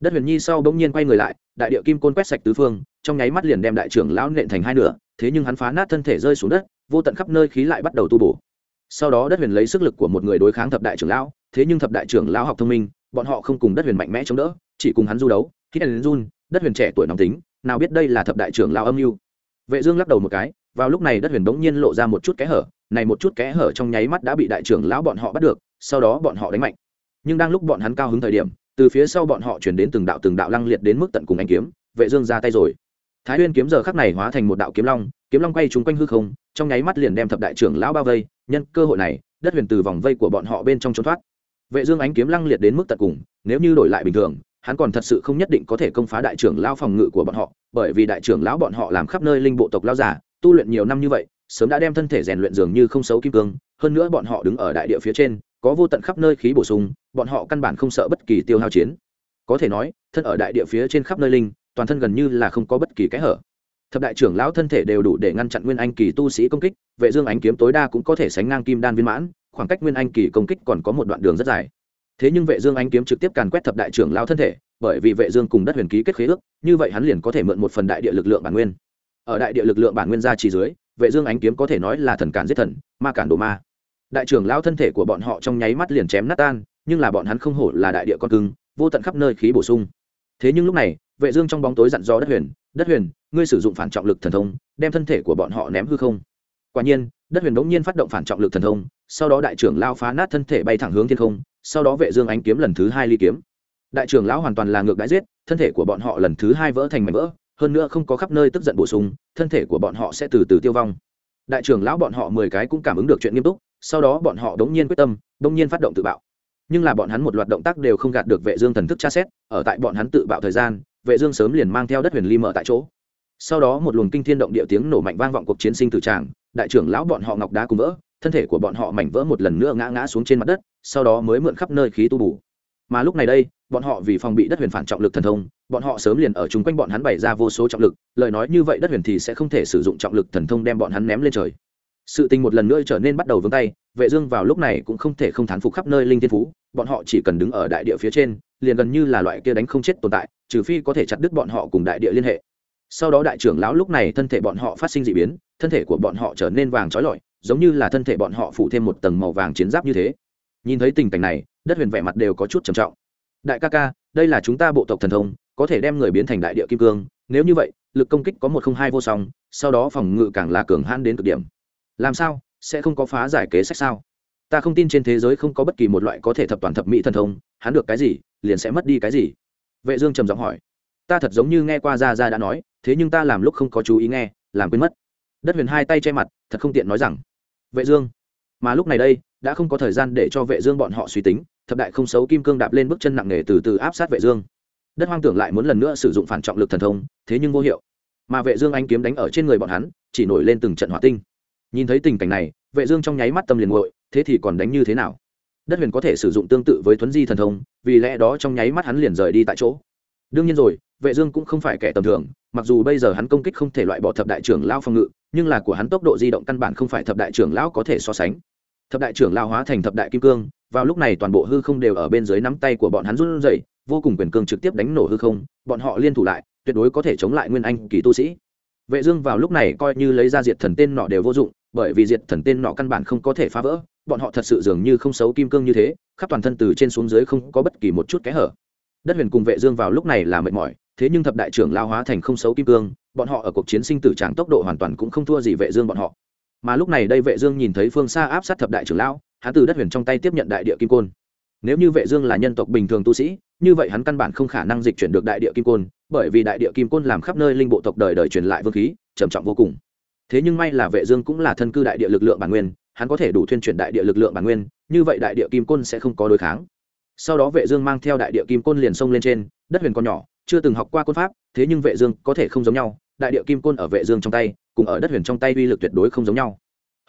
đất huyền nhi sau bỗng nhiên quay người lại, đại địa kim côn quét sạch tứ phương, trong nháy mắt liền đem đại trưởng lão nện thành hai nửa, thế nhưng hắn phá nát thân thể rơi xuống đất, vô tận khắp nơi khí lại bắt đầu tu bổ. Sau đó đất huyền lấy sức lực của một người đối kháng thập đại trưởng lão, thế nhưng thập đại trưởng lão học thông minh, bọn họ không cùng đất huyền mạnh mẽ chống đỡ, chỉ cùng hắn du đấu. Khi đến run, đất huyền trẻ tuổi nóng tính, nào biết đây là thập đại trưởng lão âm mưu. Vệ dương lắc đầu một cái, vào lúc này đất huyền bỗng nhiên lộ ra một chút kẽ hở, này một chút kẽ hở trong nháy mắt đã bị đại trưởng lão bọn họ bắt được, sau đó bọn họ đánh mạnh. Nhưng đang lúc bọn hắn cao hứng thời điểm từ phía sau bọn họ chuyển đến từng đạo từng đạo lăng liệt đến mức tận cùng anh kiếm, vệ dương ra tay rồi. Thái nguyên kiếm giờ khắc này hóa thành một đạo kiếm long kiếm long quay trúng quanh hư không, trong nháy mắt liền đem thập đại trưởng lão bao vây, nhân cơ hội này, đất huyền từ vòng vây của bọn họ bên trong trốn thoát. Vệ dương ánh kiếm lăng liệt đến mức tận cùng, nếu như đổi lại bình thường, hắn còn thật sự không nhất định có thể công phá đại trưởng lão phòng ngự của bọn họ, bởi vì đại trưởng lão bọn họ làm khắp nơi linh bộ tộc lão giả tu luyện nhiều năm như vậy, sớm đã đem thân thể rèn luyện dường như không xấu kim cương, hơn nữa bọn họ đứng ở đại địa phía trên có vô tận khắp nơi khí bổ sung, bọn họ căn bản không sợ bất kỳ tiêu hao chiến. Có thể nói, thân ở đại địa phía trên khắp nơi linh, toàn thân gần như là không có bất kỳ cái hở. Thập đại trưởng lão thân thể đều đủ để ngăn chặn nguyên anh kỳ tu sĩ công kích, vệ dương ánh kiếm tối đa cũng có thể sánh ngang kim đan viên mãn, khoảng cách nguyên anh kỳ công kích còn có một đoạn đường rất dài. Thế nhưng vệ dương ánh kiếm trực tiếp càn quét thập đại trưởng lão thân thể, bởi vì vệ dương cùng đất huyền ký kết khế ước, như vậy hắn liền có thể mượn một phần đại địa lực lượng bản nguyên. Ở đại địa lực lượng bản nguyên gia trì dưới, vệ dương ánh kiếm có thể nói là thần cản giết thần, ma cản đồ ma đại trưởng lão thân thể của bọn họ trong nháy mắt liền chém nát tan, nhưng là bọn hắn không hổ là đại địa con cưng, vô tận khắp nơi khí bổ sung. Thế nhưng lúc này, vệ dương trong bóng tối dặn dò đất huyền đất huyền, ngươi sử dụng phản trọng lực thần thông, đem thân thể của bọn họ ném hư không? Quả nhiên, đất huyền đống nhiên phát động phản trọng lực thần thông, sau đó đại trưởng lao phá nát thân thể bay thẳng hướng thiên không, sau đó vệ dương ánh kiếm lần thứ hai ly kiếm. Đại trưởng lão hoàn toàn là ngược đãi giết, thân thể của bọn họ lần thứ hai vỡ thành mảnh vỡ, hơn nữa không có khắp nơi tức giận bổ sung, thân thể của bọn họ sẽ từ từ tiêu vong. Đại trưởng lão bọn họ mười cái cũng cảm ứng được chuyện nghiêm túc sau đó bọn họ đống nhiên quyết tâm, đống nhiên phát động tự bạo. Nhưng là bọn hắn một loạt động tác đều không gạt được vệ dương thần thức tra xét, ở tại bọn hắn tự bạo thời gian, vệ dương sớm liền mang theo đất huyền ly mở tại chỗ. Sau đó một luồng kinh thiên động địa tiếng nổ mạnh vang vọng cuộc chiến sinh tử tràng, đại trưởng lão bọn họ ngọc đá cùng vỡ, thân thể của bọn họ mảnh vỡ một lần nữa ngã ngã xuống trên mặt đất, sau đó mới mượn khắp nơi khí tu bù. Mà lúc này đây, bọn họ vì phòng bị đất huyền phản trọng lực thần thông, bọn họ sớm liền ở chung quanh bọn hắn bày ra vô số trọng lực, lời nói như vậy đất huyền thì sẽ không thể sử dụng trọng lực thần thông đem bọn hắn ném lên trời sự tình một lần nữa trở nên bắt đầu vướng tay, vệ dương vào lúc này cũng không thể không thán phục khắp nơi linh thiên phú, bọn họ chỉ cần đứng ở đại địa phía trên, liền gần như là loại kia đánh không chết tồn tại, trừ phi có thể chặt đứt bọn họ cùng đại địa liên hệ. Sau đó đại trưởng lão lúc này thân thể bọn họ phát sinh dị biến, thân thể của bọn họ trở nên vàng trói lọi, giống như là thân thể bọn họ phủ thêm một tầng màu vàng chiến giáp như thế. Nhìn thấy tình cảnh này, đất huyền vẻ mặt đều có chút trầm trọng. Đại ca ca, đây là chúng ta bộ tộc thần thông, có thể đem người biến thành đại địa kim cương, nếu như vậy, lực công kích có một không hai vô song, sau đó phòng ngự càng là cường hãn đến cực điểm làm sao, sẽ không có phá giải kế sách sao? Ta không tin trên thế giới không có bất kỳ một loại có thể thập toàn thập mỹ thần thông, hắn được cái gì, liền sẽ mất đi cái gì? Vệ dương trầm giọng hỏi. Ta thật giống như nghe qua gia gia đã nói, thế nhưng ta làm lúc không có chú ý nghe, làm quên mất. Đất huyền hai tay che mặt, thật không tiện nói rằng. Vệ dương, mà lúc này đây, đã không có thời gian để cho vệ dương bọn họ suy tính, thập đại không xấu kim cương đạp lên bước chân nặng nề từ từ áp sát vệ dương. Đất hoang tưởng lại muốn lần nữa sử dụng phản trọng lực thần thông, thế nhưng vô hiệu. Mà vệ dương anh kiếm đánh ở trên người bọn hắn, chỉ nổi lên từng trận hỏa tinh nhìn thấy tình cảnh này, vệ dương trong nháy mắt tâm liền nguội, thế thì còn đánh như thế nào? Đất huyền có thể sử dụng tương tự với thuấn di thần thông, vì lẽ đó trong nháy mắt hắn liền rời đi tại chỗ. Đương nhiên rồi, vệ dương cũng không phải kẻ tầm thường, mặc dù bây giờ hắn công kích không thể loại bỏ thập đại trưởng lão phòng ngự, nhưng là của hắn tốc độ di động căn bản không phải thập đại trưởng lão có thể so sánh. Thập đại trưởng lão hóa thành thập đại kim cương, vào lúc này toàn bộ hư không đều ở bên dưới nắm tay của bọn hắn run rẩy, vô cùng quyền cương trực tiếp đánh nổ hư không, bọn họ liên thủ lại, tuyệt đối có thể chống lại nguyên anh kỳ tu sĩ. Vệ dương vào lúc này coi như lấy ra diệt thần tên nọ đều vô dụng bởi vì diệt thần tên nọ căn bản không có thể phá vỡ, bọn họ thật sự dường như không xấu kim cương như thế, khắp toàn thân từ trên xuống dưới không có bất kỳ một chút kẽ hở. Đất huyền cùng vệ dương vào lúc này là mệt mỏi, thế nhưng thập đại trưởng lao hóa thành không xấu kim cương, bọn họ ở cuộc chiến sinh tử tràng tốc độ hoàn toàn cũng không thua gì vệ dương bọn họ. Mà lúc này đây vệ dương nhìn thấy phương xa áp sát thập đại trưởng lão, hắn từ đất huyền trong tay tiếp nhận đại địa kim côn. Nếu như vệ dương là nhân tộc bình thường tu sĩ, như vậy hắn căn bản không khả năng dịch chuyển được đại địa kim côn, bởi vì đại địa kim côn làm khắp nơi linh bộ tộc đời đời truyền lại vương khí, trầm trọng vô cùng thế nhưng may là vệ dương cũng là thân cư đại địa lực lượng bản nguyên, hắn có thể đủ thuyên chuyển đại địa lực lượng bản nguyên, như vậy đại địa kim côn sẽ không có đối kháng. Sau đó vệ dương mang theo đại địa kim côn liền xông lên trên, đất huyền con nhỏ, chưa từng học qua côn pháp, thế nhưng vệ dương có thể không giống nhau, đại địa kim côn ở vệ dương trong tay, cùng ở đất huyền trong tay uy lực tuyệt đối không giống nhau.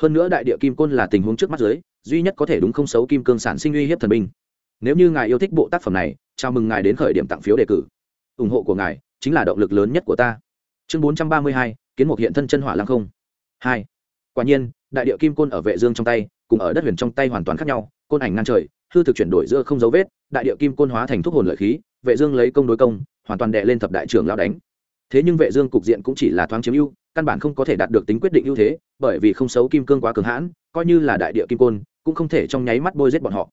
Hơn nữa đại địa kim côn là tình huống trước mắt dưới, duy nhất có thể đúng không xấu kim cương sản sinh uy hiếp thần binh. Nếu như ngài yêu thích bộ tác phẩm này, chào mừng ngài đến khởi điểm tặng phiếu đề cử. Ủng hộ của ngài chính là động lực lớn nhất của ta chương bốn trăm ba mươi hai, kiến mục hiện thân chân hỏa lăng không. Hai. Quả nhiên, đại địa kim côn ở vệ dương trong tay, cùng ở đất huyền trong tay hoàn toàn khác nhau, côn ảnh ngang trời, hư thực chuyển đổi giữa không dấu vết, đại địa kim côn hóa thành thuốc hồn lợi khí, vệ dương lấy công đối công, hoàn toàn đè lên thập đại trưởng lao đánh. Thế nhưng vệ dương cục diện cũng chỉ là thoáng chiếm ưu, căn bản không có thể đạt được tính quyết định ưu thế, bởi vì không xấu kim cương quá cường hãn, coi như là đại địa kim côn, cũng không thể trong nháy mắt bôi giết bọn họ.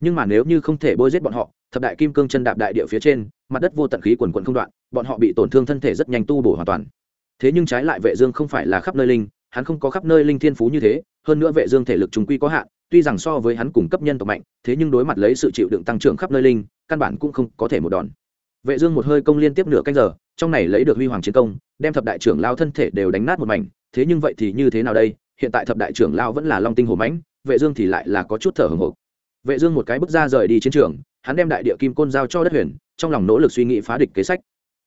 Nhưng mà nếu như không thể bôi giết bọn họ thập đại kim cương chân đạp đại địa phía trên, mặt đất vô tận khí quần quận không đoạn, bọn họ bị tổn thương thân thể rất nhanh tu bổ hoàn toàn. Thế nhưng trái lại vệ dương không phải là khắp nơi linh, hắn không có khắp nơi linh thiên phú như thế, hơn nữa vệ dương thể lực trùng quy có hạn, tuy rằng so với hắn cùng cấp nhân tộc mạnh, thế nhưng đối mặt lấy sự chịu đựng tăng trưởng khắp nơi linh, căn bản cũng không có thể một đòn. Vệ dương một hơi công liên tiếp nửa canh giờ, trong này lấy được huy hoàng chiến công, đem thập đại trưởng lao thân thể đều đánh nát một mảnh, thế nhưng vậy thì như thế nào đây? Hiện tại thập đại trưởng lao vẫn là long tinh hổ mãnh, vệ dương thì lại là có chút thở hổn hộc vệ dương một cái bước ra rời đi chiến trường hắn đem đại địa kim côn giao cho đất huyền, trong lòng nỗ lực suy nghĩ phá địch kế sách.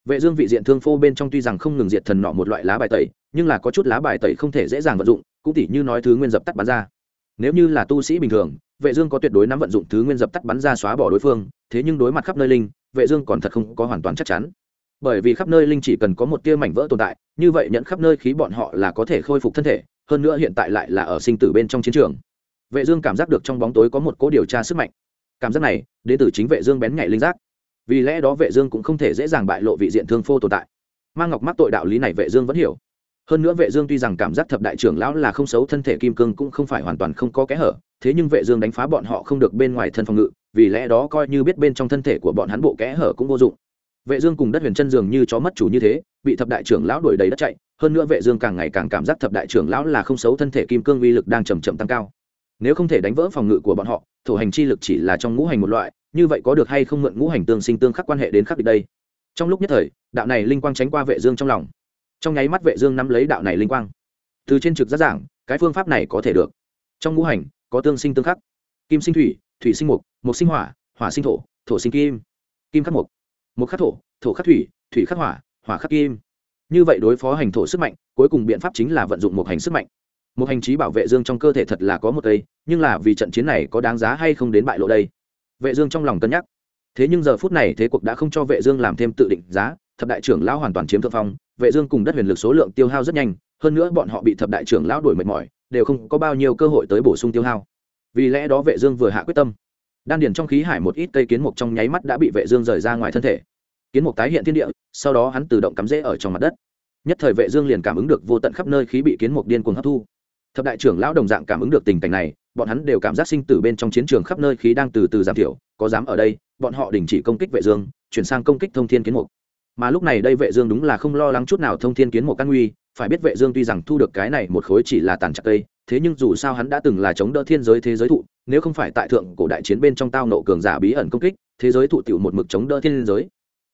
Vệ dương vị diện thương phô bên trong tuy rằng không ngừng diệt thần nọ một loại lá bài tẩy, nhưng là có chút lá bài tẩy không thể dễ dàng vận dụng, cũng tỉ như nói thứ nguyên dập tắt bắn ra. Nếu như là tu sĩ bình thường, vệ dương có tuyệt đối nắm vận dụng thứ nguyên dập tắt bắn ra xóa bỏ đối phương, thế nhưng đối mặt khắp nơi linh, vệ dương còn thật không có hoàn toàn chắc chắn. Bởi vì khắp nơi linh chỉ cần có một tia mảnh vỡ tồn tại, như vậy nhận khắp nơi khí bọn họ là có thể khôi phục thân thể, hơn nữa hiện tại lại là ở sinh tử bên trong chiến trường. Vệ dương cảm giác được trong bóng tối có một cố điều tra sức mạnh cảm giác này đến từ chính vệ dương bén nhạy linh giác. Vì lẽ đó vệ dương cũng không thể dễ dàng bại lộ vị diện thương phô tồn tại. Mang ngọc mắc tội đạo lý này vệ dương vẫn hiểu. Hơn nữa vệ dương tuy rằng cảm giác thập đại trưởng lão là không xấu, thân thể kim cương cũng không phải hoàn toàn không có kẽ hở, thế nhưng vệ dương đánh phá bọn họ không được bên ngoài thân phòng ngự, vì lẽ đó coi như biết bên trong thân thể của bọn hắn bộ kẽ hở cũng vô dụng. Vệ dương cùng đất huyền chân dường như chó mất chủ như thế, bị thập đại trưởng lão đuổi đầy đất chạy, hơn nữa vệ dương càng ngày càng cảm giác thập đại trưởng lão là không xấu, thân thể kim cương uy lực đang chậm chậm tăng cao nếu không thể đánh vỡ phòng ngự của bọn họ, thủ hành chi lực chỉ là trong ngũ hành một loại, như vậy có được hay không mượn ngũ hành tương sinh tương khắc quan hệ đến khắc địch đây? Trong lúc nhất thời, đạo này linh quang tránh qua vệ dương trong lòng. Trong nháy mắt vệ dương nắm lấy đạo này linh quang. Từ trên trực giác giảng, cái phương pháp này có thể được. Trong ngũ hành, có tương sinh tương khắc. Kim sinh thủy thủy sinh mục mục sinh hỏa hỏa sinh thổ thổ sinh kim. Kim khắc mục mục khắc thổ thổ khắc thủy thủy khắc hỏa hỏa khắc kim. Như vậy đối phó hành thổ sức mạnh, cuối cùng biện pháp chính là vận dụng một hành sức mạnh một hành trí bảo vệ dương trong cơ thể thật là có một cây, nhưng là vì trận chiến này có đáng giá hay không đến bại lộ đây? Vệ dương trong lòng cân nhắc. Thế nhưng giờ phút này thế cuộc đã không cho vệ dương làm thêm tự định giá, thập đại trưởng lão hoàn toàn chiếm thượng phong, vệ dương cùng đất huyền lực số lượng tiêu hao rất nhanh, hơn nữa bọn họ bị thập đại trưởng lão đuổi mệt mỏi, đều không có bao nhiêu cơ hội tới bổ sung tiêu hao. Vì lẽ đó vệ dương vừa hạ quyết tâm. Đan điền trong khí hải một ít cây kiến mục trong nháy mắt đã bị vệ dương rời ra ngoài thân thể. Kiến mục tái hiện thiên địa, sau đó hắn tự động cắm rễ ở trong mặt đất. Nhất thời vệ dương liền cảm ứng được vô tận khắp nơi khí bị kiến mục điên cuồng hấp thu thập đại trưởng lão đồng dạng cảm ứng được tình cảnh này, bọn hắn đều cảm giác sinh tử bên trong chiến trường khắp nơi khí đang từ từ giảm thiểu, có dám ở đây, bọn họ đình chỉ công kích vệ dương, chuyển sang công kích thông thiên kiến mục. Mà lúc này đây vệ dương đúng là không lo lắng chút nào thông thiên kiến mục căn nguy, phải biết vệ dương tuy rằng thu được cái này một khối chỉ là tàn chặt cây, thế nhưng dù sao hắn đã từng là chống đỡ thiên giới thế giới thụ, nếu không phải tại thượng cổ đại chiến bên trong tao nộ cường giả bí ẩn công kích, thế giới thụ tiểu một mực chống đỡ thiên giới.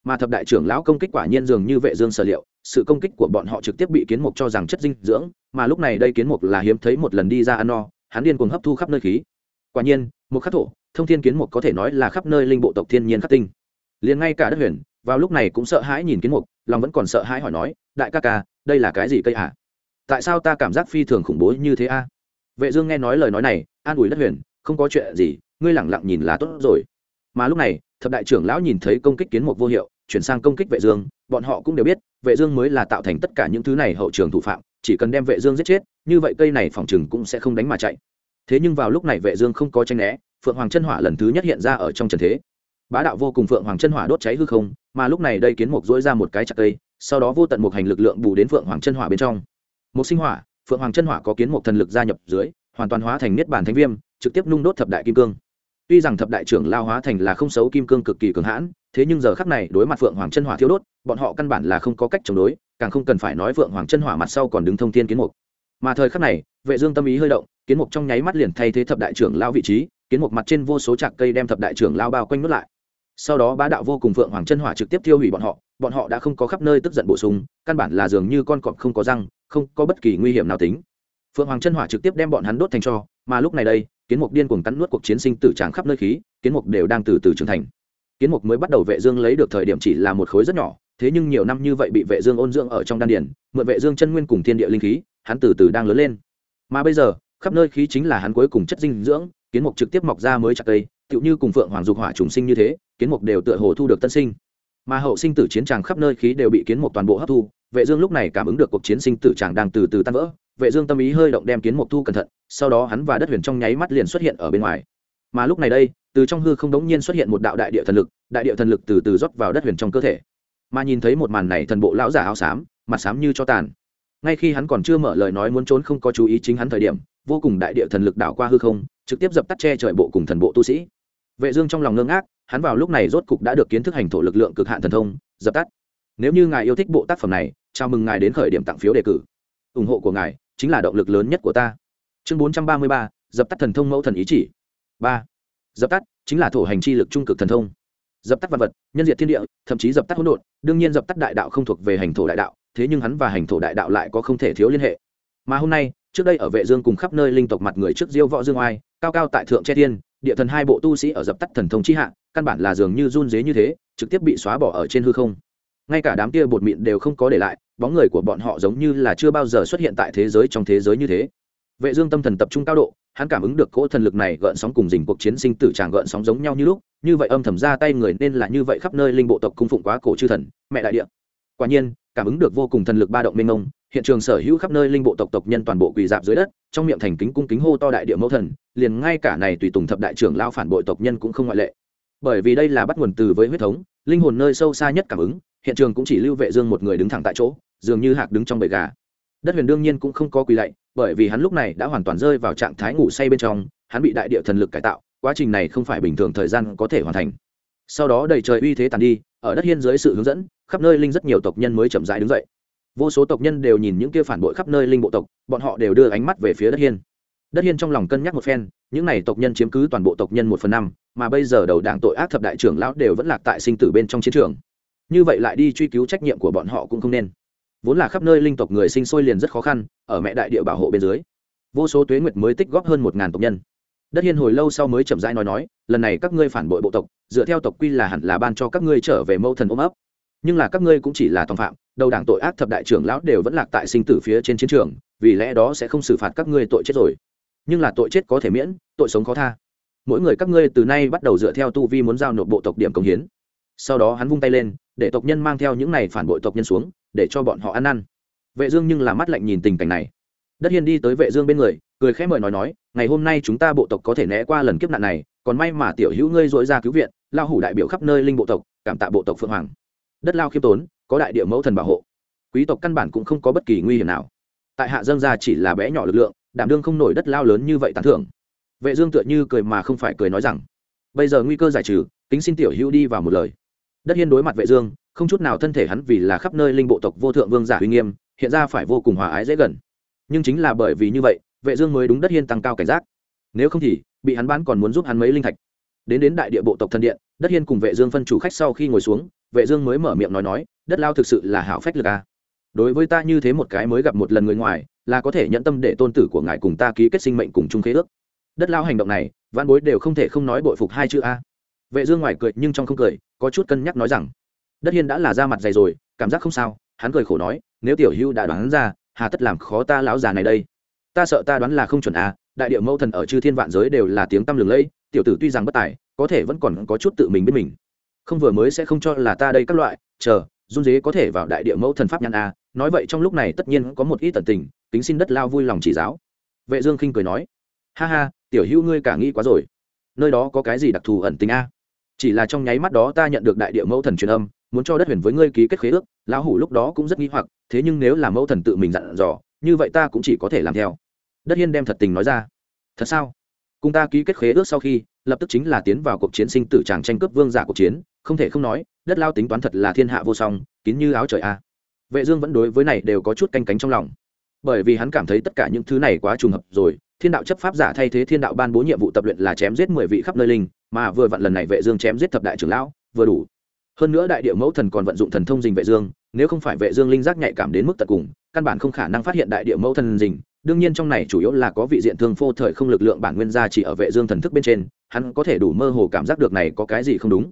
Mà thập đại trưởng lão công kích quả nhiên dường như vệ dương sở liệu sự công kích của bọn họ trực tiếp bị kiến mục cho rằng chất dinh dưỡng, mà lúc này đây kiến mục là hiếm thấy một lần đi ra ăn no, hắn điên cuồng hấp thu khắp nơi khí. Quả nhiên một khắc thổ, thông thiên kiến mục có thể nói là khắp nơi linh bộ tộc thiên nhiên khắc tinh. Liền ngay cả đất huyền, vào lúc này cũng sợ hãi nhìn kiến mục, lòng vẫn còn sợ hãi hỏi nói, đại ca ca, đây là cái gì cây à? tại sao ta cảm giác phi thường khủng bố như thế a? Vệ dương nghe nói lời nói này, an ủi đất huyền, không có chuyện gì, ngươi lẳng lặng nhìn là tốt rồi. Mà lúc này, thập đại trưởng lão nhìn thấy công kích kiến mục vô hiệu, chuyển sang công kích vệ dương bọn họ cũng đều biết, vệ dương mới là tạo thành tất cả những thứ này hậu trường thủ phạm, chỉ cần đem vệ dương giết chết, như vậy cây này phòng trường cũng sẽ không đánh mà chạy. Thế nhưng vào lúc này vệ dương không có tranh né, phượng hoàng chân hỏa lần thứ nhất hiện ra ở trong trần thế. Bá đạo vô cùng phượng hoàng chân hỏa đốt cháy hư không, mà lúc này đây kiến mục dỗi ra một cái chặt cây, sau đó vô tận một hành lực lượng bù đến phượng hoàng chân hỏa bên trong. Một sinh hỏa, phượng hoàng chân hỏa có kiến mục thần lực gia nhập dưới, hoàn toàn hóa thành niết bàn thánh viêm, trực tiếp nung đốt thập đại kim cương. Tuy rằng thập đại trưởng lao hóa thành là không xấu kim cương cực kỳ cường hãn thế nhưng giờ khắc này, đối mặt phượng hoàng chân hỏa thiếu đốt, bọn họ căn bản là không có cách chống đối, càng không cần phải nói phượng hoàng chân hỏa mặt sau còn đứng thông thiên kiến mục. Mà thời khắc này, vệ dương tâm ý hơi động, kiến mục trong nháy mắt liền thay thế thập đại trưởng lao vị trí, kiến mục mặt trên vô số chạc cây đem thập đại trưởng lao bao quanh nuốt lại. Sau đó bá đạo vô cùng phượng hoàng chân hỏa trực tiếp tiêu hủy bọn họ bọn họ đã không có khắp nơi tức giận bổ sung, căn bản là dường như con cọp không có răng, không có bất kỳ nguy hiểm nào tính. Phượng hoàng chân hỏa trực tiếp đem bọn hắn đốt thành cho, mà lúc này đây, kiến mục điên cuồng cắn nuốt cuộc chiến sinh tử tràng khắp nơi khí, kiến mục đều đang từ từ trưởng thành kiến mục mới bắt đầu vệ dương lấy được thời điểm chỉ là một khối rất nhỏ, thế nhưng nhiều năm như vậy bị vệ dương ôn dưỡng ở trong đan điền, mượn vệ dương chân nguyên cùng thiên địa linh khí, hắn từ từ đang lớn lên. Mà bây giờ, khắp nơi khí chính là hắn cuối cùng chất dinh dưỡng, kiến mục trực tiếp mọc ra mới chặt cây, tựu như cùng phượng hoàng dục hỏa trùng sinh như thế, kiến mục đều tựa hồ thu được tân sinh. Mà hậu sinh tử chiến tràng khắp nơi khí đều bị kiến mục toàn bộ hấp thu, vệ dương lúc này cảm ứng được cuộc chiến sinh tử tràng đang từ từ tan vỡ, vệ dương tâm ý hơi động đem kiến mục thu cẩn thận, sau đó hắn và đất huyền trong nháy mắt liền xuất hiện ở bên ngoài. Mà lúc này đây từ trong hư không đống nhiên xuất hiện một đạo đại địa thần lực đại địa thần lực từ từ rót vào đất huyền trong cơ thể. Mà nhìn thấy một màn này thần bộ lão giả áo xám mặt xám như cho tàn. Ngay khi hắn còn chưa mở lời nói muốn trốn không có chú ý chính hắn thời điểm vô cùng đại địa thần lực đảo qua hư không trực tiếp dập tắt che trời bộ cùng thần bộ tu sĩ. Vệ dương trong lòng ngơ ngác hắn vào lúc này rốt cục đã được kiến thức hành thổ lực lượng cực hạn thần thông dập tắt. Nếu như ngài yêu thích bộ tác phẩm này chào mừng ngài đến khởi điểm tặng phiếu đề cử. Ủng hộ của ngài chính là động lực lớn nhất của ta. Chương 433, dập tắt thần thông mẫu thần ý chỉ. 3 dập tắt chính là thổ hành chi lực trung cực thần thông. Dập tắt vật vật, nhân diệt thiên địa, thậm chí dập tắt hỗn độn, đương nhiên dập tắt đại đạo không thuộc về hành thổ đại đạo, thế nhưng hắn và hành thổ đại đạo lại có không thể thiếu liên hệ. Mà hôm nay, trước đây ở vệ dương cùng khắp nơi linh tộc mặt người trước diêu võ dương oai, cao cao tại thượng che thiên, địa thần hai bộ tu sĩ ở dập tắt thần thông chi hạ, căn bản là dường như run rế như thế, trực tiếp bị xóa bỏ ở trên hư không. Ngay cả đám kia bột mịn đều không có để lại, bóng người của bọn họ giống như là chưa bao giờ xuất hiện tại thế giới trong thế giới như thế vệ dương tâm thần tập trung cao độ, hắn cảm ứng được cỗ thần lực này gợn sóng cùng dình cuộc chiến sinh tử tràng gợn sóng giống nhau như lúc, như vậy âm thầm ra tay người nên là như vậy khắp nơi linh bộ tộc cung phụng quá cổ chư thần, mẹ đại địa. Quả nhiên, cảm ứng được vô cùng thần lực ba động mênh mông, hiện trường sở hữu khắp nơi linh bộ tộc tộc nhân toàn bộ quỳ dạp dưới đất, trong miệng thành kính cung kính hô to đại địa mẫu thần, liền ngay cả này tùy tùng thập đại trưởng lao phản bội tộc nhân cũng không ngoại lệ. Bởi vì đây là bắt nguồn từ với huyết thống, linh hồn nơi sâu xa nhất cảm ứng, hiện trường cũng chỉ lưu vệ dương một người đứng thẳng tại chỗ, dường như hạc đứng trong bầy gà đất huyền đương nhiên cũng không có quỳ lạy, bởi vì hắn lúc này đã hoàn toàn rơi vào trạng thái ngủ say bên trong, hắn bị đại địa thần lực cải tạo, quá trình này không phải bình thường thời gian có thể hoàn thành. Sau đó đầy trời uy thế tàn đi, ở đất hiên dưới sự hướng dẫn, khắp nơi linh rất nhiều tộc nhân mới chậm rãi đứng dậy. Vô số tộc nhân đều nhìn những kia phản bội khắp nơi linh bộ tộc, bọn họ đều đưa ánh mắt về phía đất hiên. Đất hiên trong lòng cân nhắc một phen, những n à y tộc nhân chiếm cứ toàn bộ tộc nhân một phần năm, mà bây giờ đầu đảng tội ác thập đại trưởng lão đều vẫn lạc tại sinh tử bên trong chiến trường. Như vậy lại đi truy cứu trách nhiệm của bọn họ cũng không nên vốn là khắp nơi linh tộc người sinh sôi liền rất khó khăn, ở mẹ đại địa bảo hộ bên dưới, vô số tuế nguyệt mới tích góp hơn một ngàn tộc nhân. Đất hiên hồi lâu sau mới chậm rãi nói nói, lần này các ngươi phản bội bộ tộc, dựa theo tộc quy là hẳn là ban cho các ngươi trở về mâu thần ôm ấp. Nhưng là các ngươi cũng chỉ là tòng phạm, đầu đảng tội ác thập đại trưởng lão đều vẫn lạc tại sinh tử phía trên chiến trường, vì lẽ đó sẽ không xử phạt các ngươi tội chết rồi. Nhưng là tội chết có thể miễn, tội sống khó tha. Mỗi người các ngươi từ nay bắt đầu dựa theo tu vi muốn giao nộp bộ tộc điểm công hiến. Sau đó hắn vung tay lên để tộc nhân mang theo những này phản bội tộc nhân xuống, để cho bọn họ ăn năn. Vệ dương nhưng là mắt lạnh nhìn tình cảnh này. Đất hiên đi tới vệ dương bên người, cười khẽ mời nói nói, ngày hôm nay chúng ta bộ tộc có thể né qua lần kiếp nạn này, còn may mà tiểu hữu ngươi dội ra cứu viện lao hủ đại biểu khắp nơi linh bộ tộc, cảm tạ bộ tộc phượng hoàng. Đất lao khiêm tốn, có đại địa mẫu thần bảo hộ. Quý tộc căn bản cũng không có bất kỳ nguy hiểm nào. Tại hạ dân gia chỉ là bé nhỏ lực lượng, đảm đương không nổi đất lao lớn như vậy tán thưởng. Vệ dương tựa như cười mà không phải cười nói rằng, bây giờ nguy cơ giải trừ tính xin tiểu hữu đi vào một lời đất hiên đối mặt vệ dương, không chút nào thân thể hắn vì là khắp nơi linh bộ tộc vô thượng vương giả uy nghiêm, hiện ra phải vô cùng hòa ái dễ gần. Nhưng chính là bởi vì như vậy, vệ dương mới đúng đất hiên tăng cao cảnh giác. Nếu không thì, bị hắn bán còn muốn giúp hắn mấy linh thạch. Đến đến đại địa bộ tộc thân điện, đất hiên cùng vệ dương phân chủ khách sau khi ngồi xuống, vệ dương mới mở miệng nói nói, đất lao thực sự là hảo phách lực a. Đối với ta như thế một cái mới gặp một lần người ngoài, là có thể nhận tâm để tôn tử của ngài cùng ta ký kết sinh mệnh cùng chung khế ước. Đất lao hành động này văn bối đều không thể không nói bội phục hai chữ a vệ dương ngoài cười nhưng trong không cười, có chút cân nhắc nói rằng, đất hiên đã là ra mặt dày rồi, cảm giác không sao. Hắn cười khổ nói, nếu tiểu hưu đã đoán ra, hà tất làm khó ta lão già này đây. Ta sợ ta đoán là không chuẩn à? đại địa mẫu thần ở chư thiên vạn giới đều là tiếng tăm lừng lẫy, tiểu tử tuy rằng bất tài, có thể vẫn còn có chút tự mình biết mình. Không vừa mới sẽ không cho là ta đây các loại, chờ, run dế có thể vào đại địa mẫu thần pháp nhãn a nói vậy trong lúc này tất nhiên có một ít tận tình tính xin đất lao vui lòng chỉ giáo. Vệ dương khinh cười nói, ha ha, tiểu hữu ngươi cả nghĩ quá rồi. Nơi đó có cái gì đặc thù ẩn tình a chỉ là trong nháy mắt đó ta nhận được đại địa mẫu thần truyền âm, muốn cho đất huyền với ngươi ký kết khế ước, lão hủ lúc đó cũng rất nghi hoặc, thế nhưng nếu là mẫu thần tự mình dặn dò, như vậy ta cũng chỉ có thể làm theo. Đất hiên đem thật tình nói ra. Thật sao? Cùng ta ký kết khế ước sau khi, lập tức chính là tiến vào cuộc chiến sinh tử tràng tranh cướp vương giả cuộc chiến, không thể không nói, đất lao tính toán thật là thiên hạ vô song, kín như áo trời a. Vệ dương vẫn đối với này đều có chút canh cánh trong lòng. Bởi vì hắn cảm thấy tất cả những thứ này quá trùng hợp rồi thiên đạo chấp pháp giả thay thế thiên đạo ban bố nhiệm vụ tập luyện là chém giết mười vị khắp nơi linh, mà vừa vặn lần này vệ dương chém giết thập đại trưởng lão, vừa đủ. Hơn nữa đại địa mẫu thần còn vận dụng thần thông dình vệ dương, nếu không phải vệ dương linh giác nhạy cảm đến mức tận cùng, căn bản không khả năng phát hiện đại địa mẫu thần dình. Đương nhiên trong này chủ yếu là có vị diện thương phô thời không lực lượng bản nguyên gia chỉ ở vệ dương thần thức bên trên, hắn có thể đủ mơ hồ cảm giác được này có cái gì không đúng.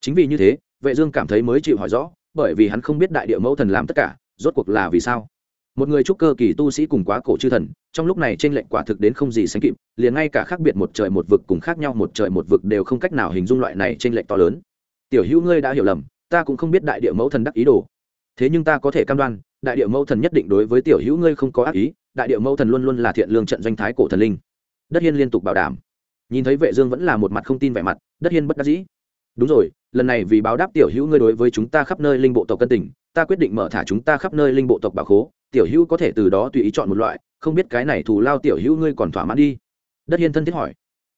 Chính vì như thế, vệ dương cảm thấy mới chịu hỏi rõ, bởi vì hắn không biết đại địa mẫu thần làm tất cả, rốt cuộc là vì sao? Một người trúc cơ kỳ tu sĩ cùng quá cổ chư thần, trong lúc này trên lệnh quả thực đến không gì sánh kịp, liền ngay cả khác biệt một trời một vực cùng khác nhau một trời một vực đều không cách nào hình dung loại này trên lệnh to lớn. Tiểu hữu ngươi đã hiểu lầm, ta cũng không biết đại địa mẫu thần đắc ý đồ. Thế nhưng ta có thể cam đoan, đại địa mẫu thần nhất định đối với tiểu hữu ngươi không có ác ý, đại địa mẫu thần luôn luôn là thiện lương trận doanh thái cổ thần linh. Đất hiên liên tục bảo đảm. Nhìn thấy vệ dương vẫn là một mặt không tin vẻ mặt, đất hiên bất đắc dĩ. Đúng rồi, lần này vì báo đáp tiểu hữu ngươi đối với chúng ta khắp nơi linh bộ tộc cân tình, ta quyết định mở thả chúng ta khắp nơi linh bộ tộc bảo khố tiểu hữu có thể từ đó tùy ý chọn một loại, không biết cái này thù lao tiểu hữu ngươi còn thỏa mãn đi. Đất hiên thân thiết hỏi.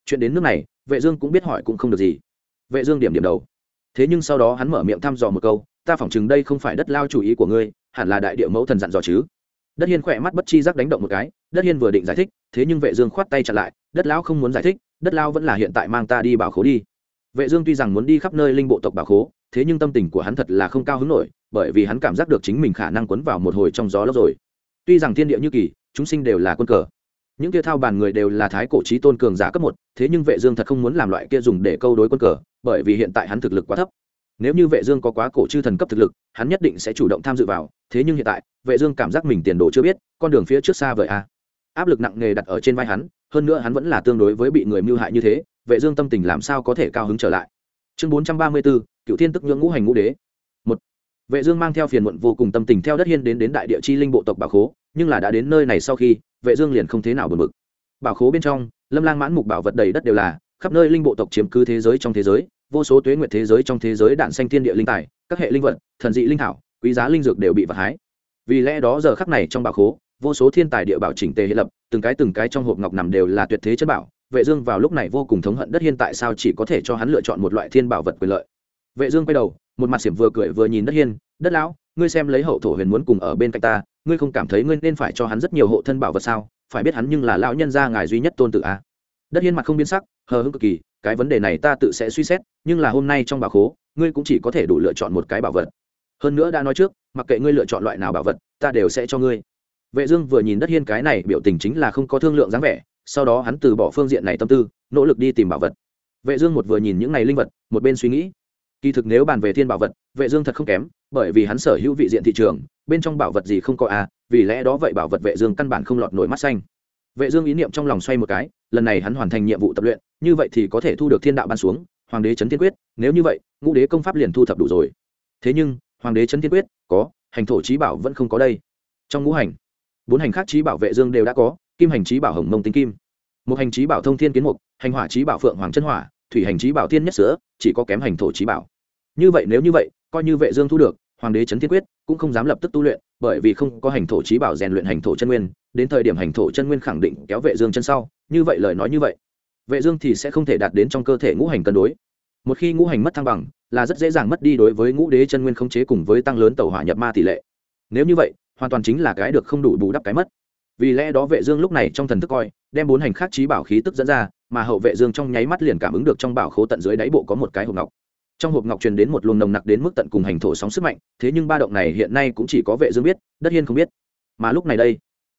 Chuyện đến nước này, vệ dương cũng biết hỏi cũng không được gì. Vệ dương điểm điểm đầu. Thế nhưng sau đó hắn mở miệng thăm dò một câu, ta phỏng chừng đây không phải đất lao chủ ý của ngươi, hẳn là đại địa mẫu thần dặn dò chứ. Đất hiên khỏe mắt bất chi giác đánh động một cái, đất hiên vừa định giải thích, thế nhưng vệ dương khoát tay chặn lại, đất lão không muốn giải thích, đất lao vẫn là hiện tại mang ta đi bảo khố đi. Vệ dương tuy rằng muốn đi khắp nơi linh bộ tộc bảo khố, thế nhưng tâm tình của hắn thật là không cao hứng nổi bởi vì hắn cảm giác được chính mình khả năng quấn vào một hồi trong gió lốc rồi. Tuy rằng thiên địa như kỳ chúng sinh đều là quân cờ. Những kia thao bàn người đều là thái cổ trí tôn cường giả cấp một thế nhưng vệ dương thật không muốn làm loại kia dùng để câu đối quân cờ bởi vì hiện tại hắn thực lực quá thấp. Nếu như vệ dương có quá cổ chư thần cấp thực lực hắn nhất định sẽ chủ động tham dự vào thế nhưng hiện tại vệ dương cảm giác mình tiền đồ chưa biết con đường phía trước xa vời a áp lực nặng nề đặt ở trên vai hắn hơn nữa hắn vẫn là tương đối với bị người mưu hại như thế vệ dương tâm tình làm sao có thể cao hứng trở lại. Chương 434, cựu thiên tức nhưỡng ngũ hành ngũ đế vệ dương mang theo phiền muộn vô cùng tâm tình theo đất hiên đến đến đại địa chi linh bộ tộc bảo khố, nhưng là đã đến nơi này sau khi, vệ dương liền không thế nào buồn bực. Bảo khố bên trong, lâm lang mãn mục bảo vật đầy đất đều là, khắp nơi linh bộ tộc chiếm cứ thế giới trong thế giới, vô số tuế nguyệt thế giới trong thế giới đạn xanh thiên địa linh tài, các hệ linh vật, thần dị linh thảo, quý giá linh dược đều bị vật hái. Vì lẽ đó giờ khắc này trong bảo khố, vô số thiên tài địa bảo chỉnh tề hiện lập, từng cái từng cái trong hộp ngọc nằm đều là tuyệt thế chất bảo. Vệ dương vào lúc này vô cùng thống hận đất hiên tại sao chỉ có thể cho hắn lựa chọn một loại thiên bảo vật quyền lợi vệ dương quay đầu, một mặt xiểm vừa cười vừa nhìn đất hiên, đất lão, ngươi xem lấy hậu thổ huyền muốn cùng ở bên cạnh ta, ngươi không cảm thấy ngươi nên phải cho hắn rất nhiều hộ thân bảo vật sao? Phải biết hắn nhưng là lão nhân gia ngài duy nhất tôn tử a. Đất hiên mặt không biến sắc, hờ hững cực kỳ, cái vấn đề này ta tự sẽ suy xét, nhưng là hôm nay trong bảo khố, ngươi cũng chỉ có thể đủ lựa chọn một cái bảo vật. Hơn nữa đã nói trước, mặc kệ ngươi lựa chọn loại nào bảo vật, ta đều sẽ cho ngươi. Vệ dương vừa nhìn đất hiên cái này, biểu tình chính là không có thương lượng dáng vẻ, sau đó hắn từ bỏ phương diện này tâm tư, nỗ lực đi tìm bảo vật. Vệ dương một vừa nhìn những này linh vật, một bên suy nghĩ kỳ thực nếu bàn về thiên bảo vật, vệ dương thật không kém, bởi vì hắn sở hữu vị diện thị trường, bên trong bảo vật gì không có à vì lẽ đó vậy bảo vật vệ dương căn bản không lọt nổi mắt xanh. Vệ dương ý niệm trong lòng xoay một cái, lần này hắn hoàn thành nhiệm vụ tập luyện, như vậy thì có thể thu được thiên đạo ban xuống, hoàng đế chấn thiên quyết, nếu như vậy, ngũ đế công pháp liền thu thập đủ rồi. Thế nhưng, hoàng đế chấn thiên quyết, có, hành thổ trí bảo vẫn không có đây. Trong ngũ hành, bốn hành khác trí bảo vệ dương đều đã có, kim hành trí bảo hồng mông tinh kim. Một hành trí bảo thông thiên kiến mục, hành hỏa trí bảo phượng hoàng chân hỏa, thủy hành trí bảo thiên nhất sữa, chỉ có kém hành thổ trí bảo như vậy nếu như vậy, coi như vệ dương thu được, hoàng đế chấn thiên quyết cũng không dám lập tức tu luyện, bởi vì không có hành thổ trí bảo rèn luyện hành thổ chân nguyên, đến thời điểm hành thổ chân nguyên khẳng định kéo vệ dương chân sau, như vậy lời nói như vậy, vệ dương thì sẽ không thể đạt đến trong cơ thể ngũ hành cân đối. Một khi ngũ hành mất thăng bằng, là rất dễ dàng mất đi đối với ngũ đế chân nguyên không chế cùng với tăng lớn tẩu hỏa nhập ma tỷ lệ. Nếu như vậy, hoàn toàn chính là cái được không đủ bù đắp cái mất. Vì lẽ đó vệ dương lúc này trong thần thức coi, đem bốn hành khác trí bảo khí tức dẫn ra, mà hậu vệ dương trong nháy mắt liền cảm ứng được trong bảo khố tận dưới đáy bộ có một cái hộp ngọc trong hộp ngọc truyền đến một luồng nồng nặc đến mức tận cùng hành thổ sóng sức mạnh, thế nhưng ba động này hiện nay cũng chỉ có vệ dương biết, đất hiên không biết. Mà lúc này đây,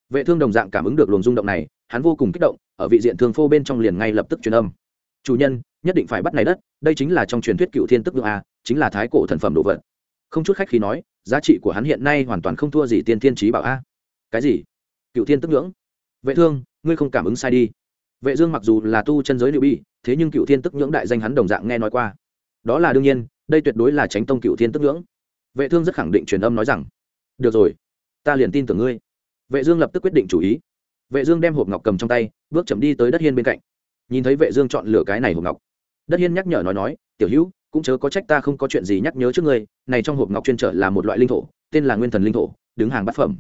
vệ thương đồng dạng cảm ứng được luồng rung động này, hắn vô cùng kích động, ở vị diện thương phô bên trong liền ngay lập tức truyền âm. Chủ nhân, nhất định phải bắt này đất, đây chính là trong truyền thuyết cựu thiên tức lượng a, chính là thái cổ thần phẩm đồ vật. Không chút khách khí nói, giá trị của hắn hiện nay hoàn toàn không thua gì tiên thiên trí bảo a. Cái gì? Cựu thiên tức ngưỡng? Vệ thương, ngươi không cảm ứng sai đi. Vệ dương mặc dù là tu chân giới liệu bi thế nhưng cựu thiên tức ngưỡng đại danh hắn đồng dạng nghe nói qua đó là đương nhiên, đây tuyệt đối là tránh tông cựu thiên tức ngưỡng. Vệ thương rất khẳng định truyền âm nói rằng, được rồi, ta liền tin tưởng ngươi. Vệ dương lập tức quyết định chủ ý. Vệ dương đem hộp ngọc cầm trong tay, bước chậm đi tới đất hiên bên cạnh. Nhìn thấy vệ dương chọn lựa cái này hộp ngọc, đất hiên nhắc nhở nói nói, tiểu hữu, cũng chớ có trách ta không có chuyện gì nhắc nhớ trước ngươi, này trong hộp ngọc chuyên trở là một loại linh thổ, tên là nguyên thần linh thổ, đứng hàng bát phẩm.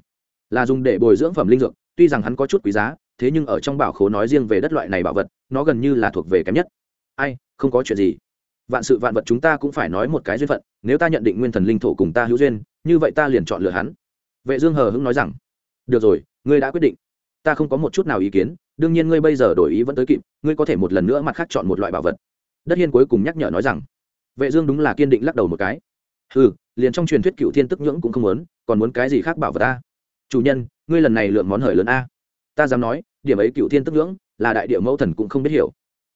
Là dùng để bồi dưỡng phẩm linh dược, tuy rằng hắn có chút quý giá, thế nhưng ở trong bảo khố nói riêng về đất loại này bảo vật, nó gần như là thuộc về kém nhất. Ai, không có chuyện gì vạn sự vạn vật chúng ta cũng phải nói một cái duyên phận, nếu ta nhận định nguyên thần linh thổ cùng ta hữu duyên, như vậy ta liền chọn lựa hắn. Vệ dương hờ hững nói rằng, được rồi, ngươi đã quyết định. Ta không có một chút nào ý kiến, đương nhiên ngươi bây giờ đổi ý vẫn tới kịp, ngươi có thể một lần nữa mặt khác chọn một loại bảo vật. Đất hiên cuối cùng nhắc nhở nói rằng, vệ dương đúng là kiên định lắc đầu một cái. Ừ liền trong truyền thuyết cựu thiên tức nhưỡng cũng không muốn, còn muốn cái gì khác bảo vật ta? Chủ nhân, ngươi lần này lượng món hời lớn a. Ta dám nói, điểm ấy cựu thiên tức nhưỡng là đại địa mẫu thần cũng không biết hiểu.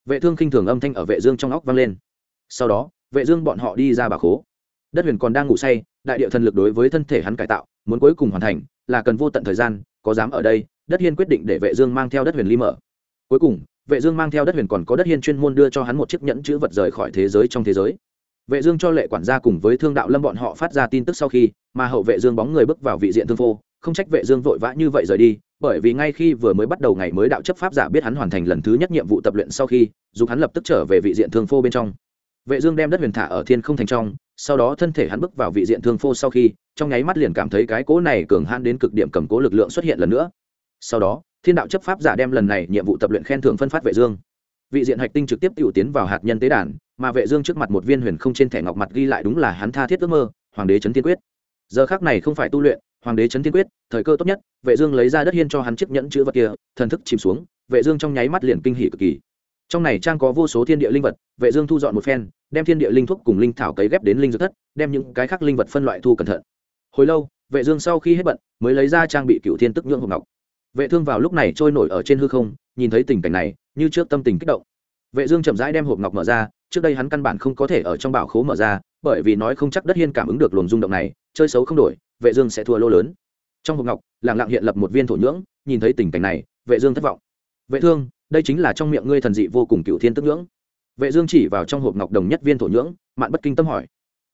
Vệ thương khinh thường âm thanh ở vệ dương trong óc vang lên sau đó, vệ dương bọn họ đi ra bà khố. Đất huyền còn đang ngủ say, đại địa thần lực đối với thân thể hắn cải tạo, muốn cuối cùng hoàn thành, là cần vô tận thời gian, có dám ở đây, đất hiên quyết định để vệ dương mang theo đất huyền ly mở. Cuối cùng, vệ dương mang theo đất huyền còn có đất hiên chuyên môn đưa cho hắn một chiếc nhẫn chữ vật rời khỏi thế giới trong thế giới. Vệ dương cho lệ quản gia cùng với thương đạo lâm bọn họ phát ra tin tức sau khi, mà hậu vệ dương bóng người bước vào vị diện thương phô không trách vệ dương vội vã như vậy rời đi, bởi vì ngay khi vừa mới bắt đầu ngày mới đạo chấp pháp giả biết hắn hoàn thành lần thứ nhất nhiệm vụ tập luyện sau khi dù hắn lập tức trở về vị diện thương phô bên trong vệ dương đem đất huyền thả ở thiên không thành trong, sau đó thân thể hắn bước vào vị diện thương phô sau khi, trong nháy mắt liền cảm thấy cái cố này cường hãn đến cực điểm cầm cố lực lượng xuất hiện lần nữa. Sau đó, thiên đạo chấp pháp giả đem lần này nhiệm vụ tập luyện khen thưởng phân phát vệ dương. Vị diện hạch tinh trực tiếp tiểu tiến vào hạt nhân tế đàn, mà vệ dương trước mặt một viên huyền không trên thẻ ngọc mặt ghi lại đúng là hắn tha thiết ước mơ, hoàng đế chấn thiên quyết. Giờ khắc này không phải tu luyện, hoàng đế chấn thiên quyết, thời cơ tốt nhất, vệ dương lấy ra đất hiên cho hắn chiếc nhẫn chữ vật kia, thần thức chìm xuống, vệ dương trong nháy mắt liền kinh hỉ cực kỳ trong này trang có vô số thiên địa linh vật, vệ dương thu dọn một phen, đem thiên địa linh thuốc cùng linh thảo cấy ghép đến linh dược thất, đem những cái khác linh vật phân loại thu cẩn thận. Hồi lâu, vệ dương sau khi hết bận, mới lấy ra trang bị cựu thiên tức nhượng hộp ngọc. Vệ thương vào lúc này trôi nổi ở trên hư không, nhìn thấy tình cảnh này, như trước tâm tình kích động. Vệ dương chậm rãi đem hộp ngọc mở ra, trước đây hắn căn bản không có thể ở trong bảo khố mở ra, bởi vì nói không chắc đất hiên cảm ứng được luồng rung động này, chơi xấu không đổi, vệ dương sẽ thua lô lớn. Trong hộp ngọc, lặng lặng hiện lập một viên thổ nhưỡng, nhìn thấy tình cảnh này, vệ dương thất vọng. Vệ thương đây chính là trong miệng ngươi thần dị vô cùng cựu thiên tức ngưỡng. vệ dương chỉ vào trong hộp ngọc đồng nhất viên thổ nhưỡng, mạn bất kinh tâm hỏi.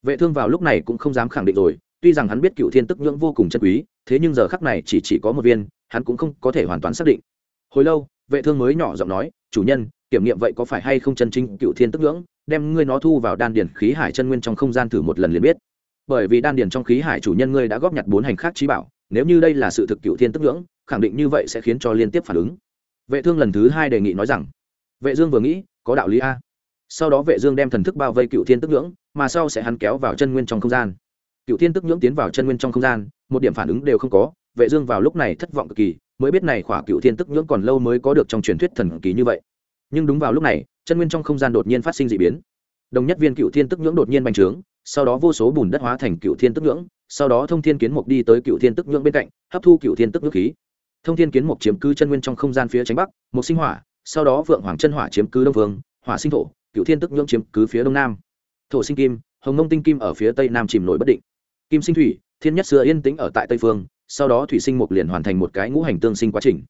Vệ thương vào lúc này cũng không dám khẳng định rồi, tuy rằng hắn biết cựu thiên tức nhưỡng vô cùng chân quý, thế nhưng giờ khắc này chỉ chỉ có một viên, hắn cũng không có thể hoàn toàn xác định. Hồi lâu, vệ thương mới nhỏ giọng nói, chủ nhân, kiểm nghiệm vậy có phải hay không chân chính cựu thiên tức nhưỡng, đem ngươi nó thu vào đan điển khí hải chân nguyên trong không gian thử một lần liền biết. Bởi vì đan điển trong khí hải chủ nhân ngươi đã góp nhặt bốn hành khác trí bảo, nếu như đây là sự thực cựu thiên tức nhưỡng, khẳng định như vậy sẽ khiến cho liên tiếp phản ứng vệ thương lần thứ hai đề nghị nói rằng, vệ dương vừa nghĩ, có đạo lý a. Sau đó vệ dương đem thần thức bao vây cựu thiên tức nhưỡng, mà sau sẽ hắn kéo vào chân nguyên trong không gian. Cựu thiên tức nhưỡng tiến vào chân nguyên trong không gian, một điểm phản ứng đều không có, vệ dương vào lúc này thất vọng cực kỳ, mới biết này khỏa cựu thiên tức nhưỡng còn lâu mới có được trong truyền thuyết thần kỳ như vậy. Nhưng đúng vào lúc này, chân nguyên trong không gian đột nhiên phát sinh dị biến. Đồng nhất viên cựu thiên tức nhưỡng đột nhiên bành trướng, sau đó vô số bùn đất hóa thành cựu thiên tức nhưỡng, sau đó thông thiên kiến mục đi tới cựu thiên tức nhưỡng bên cạnh, hấp thu cựu thiên tức nhưỡng khí thông thiên kiến mục chiếm cứ chân nguyên trong không gian phía tránh bắc một sinh hỏa, sau đó vượng hoàng chân hỏa chiếm cứ đông vương, hỏa sinh thổ cựu thiên tức nhưỡng chiếm cứ phía đông nam. Thổ sinh kim, hồng ngông tinh kim ở phía tây nam chìm nổi bất định. Kim sinh thủy, thiên nhất xưa yên tĩnh ở tại tây phương, sau đó thủy sinh mục liền hoàn thành một cái ngũ hành tương sinh quá trình.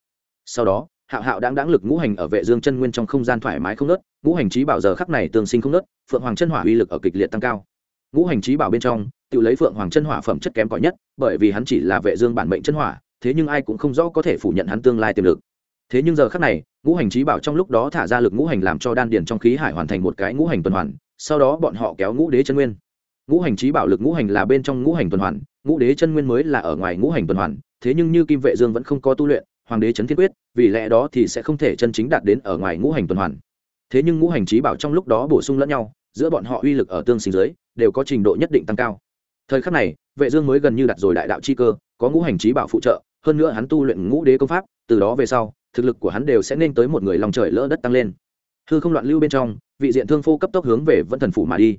Sau đó, hạo hạo đáng đáng lực ngũ hành ở vệ dương chân nguyên trong không gian thoải mái không nớt, ngũ hành trí bảo giờ khắc này tương sinh không nớt, phượng hoàng chân hỏa uy lực ở kịch liệt tăng cao. Ngũ hành trí bảo bên trong, tự lấy phượng hoàng chân hỏa phẩm chất kém cỏi nhất, bởi vì hắn chỉ là vệ dương bản mệnh chân hỏa thế nhưng ai cũng không rõ có thể phủ nhận hắn tương lai tiềm lực. Thế nhưng giờ khắc này, ngũ hành trí bảo trong lúc đó thả ra lực ngũ hành làm cho đan điền trong khí hải hoàn thành một cái ngũ hành tuần hoàn, sau đó bọn họ kéo ngũ đế chân nguyên. Ngũ hành trí bảo lực ngũ hành là bên trong ngũ hành tuần hoàn, ngũ đế chân nguyên mới là ở ngoài ngũ hành tuần hoàn, thế nhưng như kim vệ dương vẫn không có tu luyện, hoàng đế chấn thiên quyết, vì lẽ đó thì sẽ không thể chân chính đạt đến ở ngoài ngũ hành tuần hoàn. Thế nhưng ngũ hành trí bảo trong lúc đó bổ sung lẫn nhau, giữa bọn họ uy lực ở tương sinh dưới đều có trình độ nhất định tăng cao. Thời khắc này, vệ dương mới gần như đặt rồi đại đạo chi cơ có ngũ hành trí bảo phụ trợ, hơn nữa hắn tu luyện ngũ đế công pháp, từ đó về sau, thực lực của hắn đều sẽ nên tới một người lòng trời lỡ đất tăng lên. Hư không loạn lưu bên trong, vị diện thương phu cấp tốc hướng về vẫn thần phủ mà đi.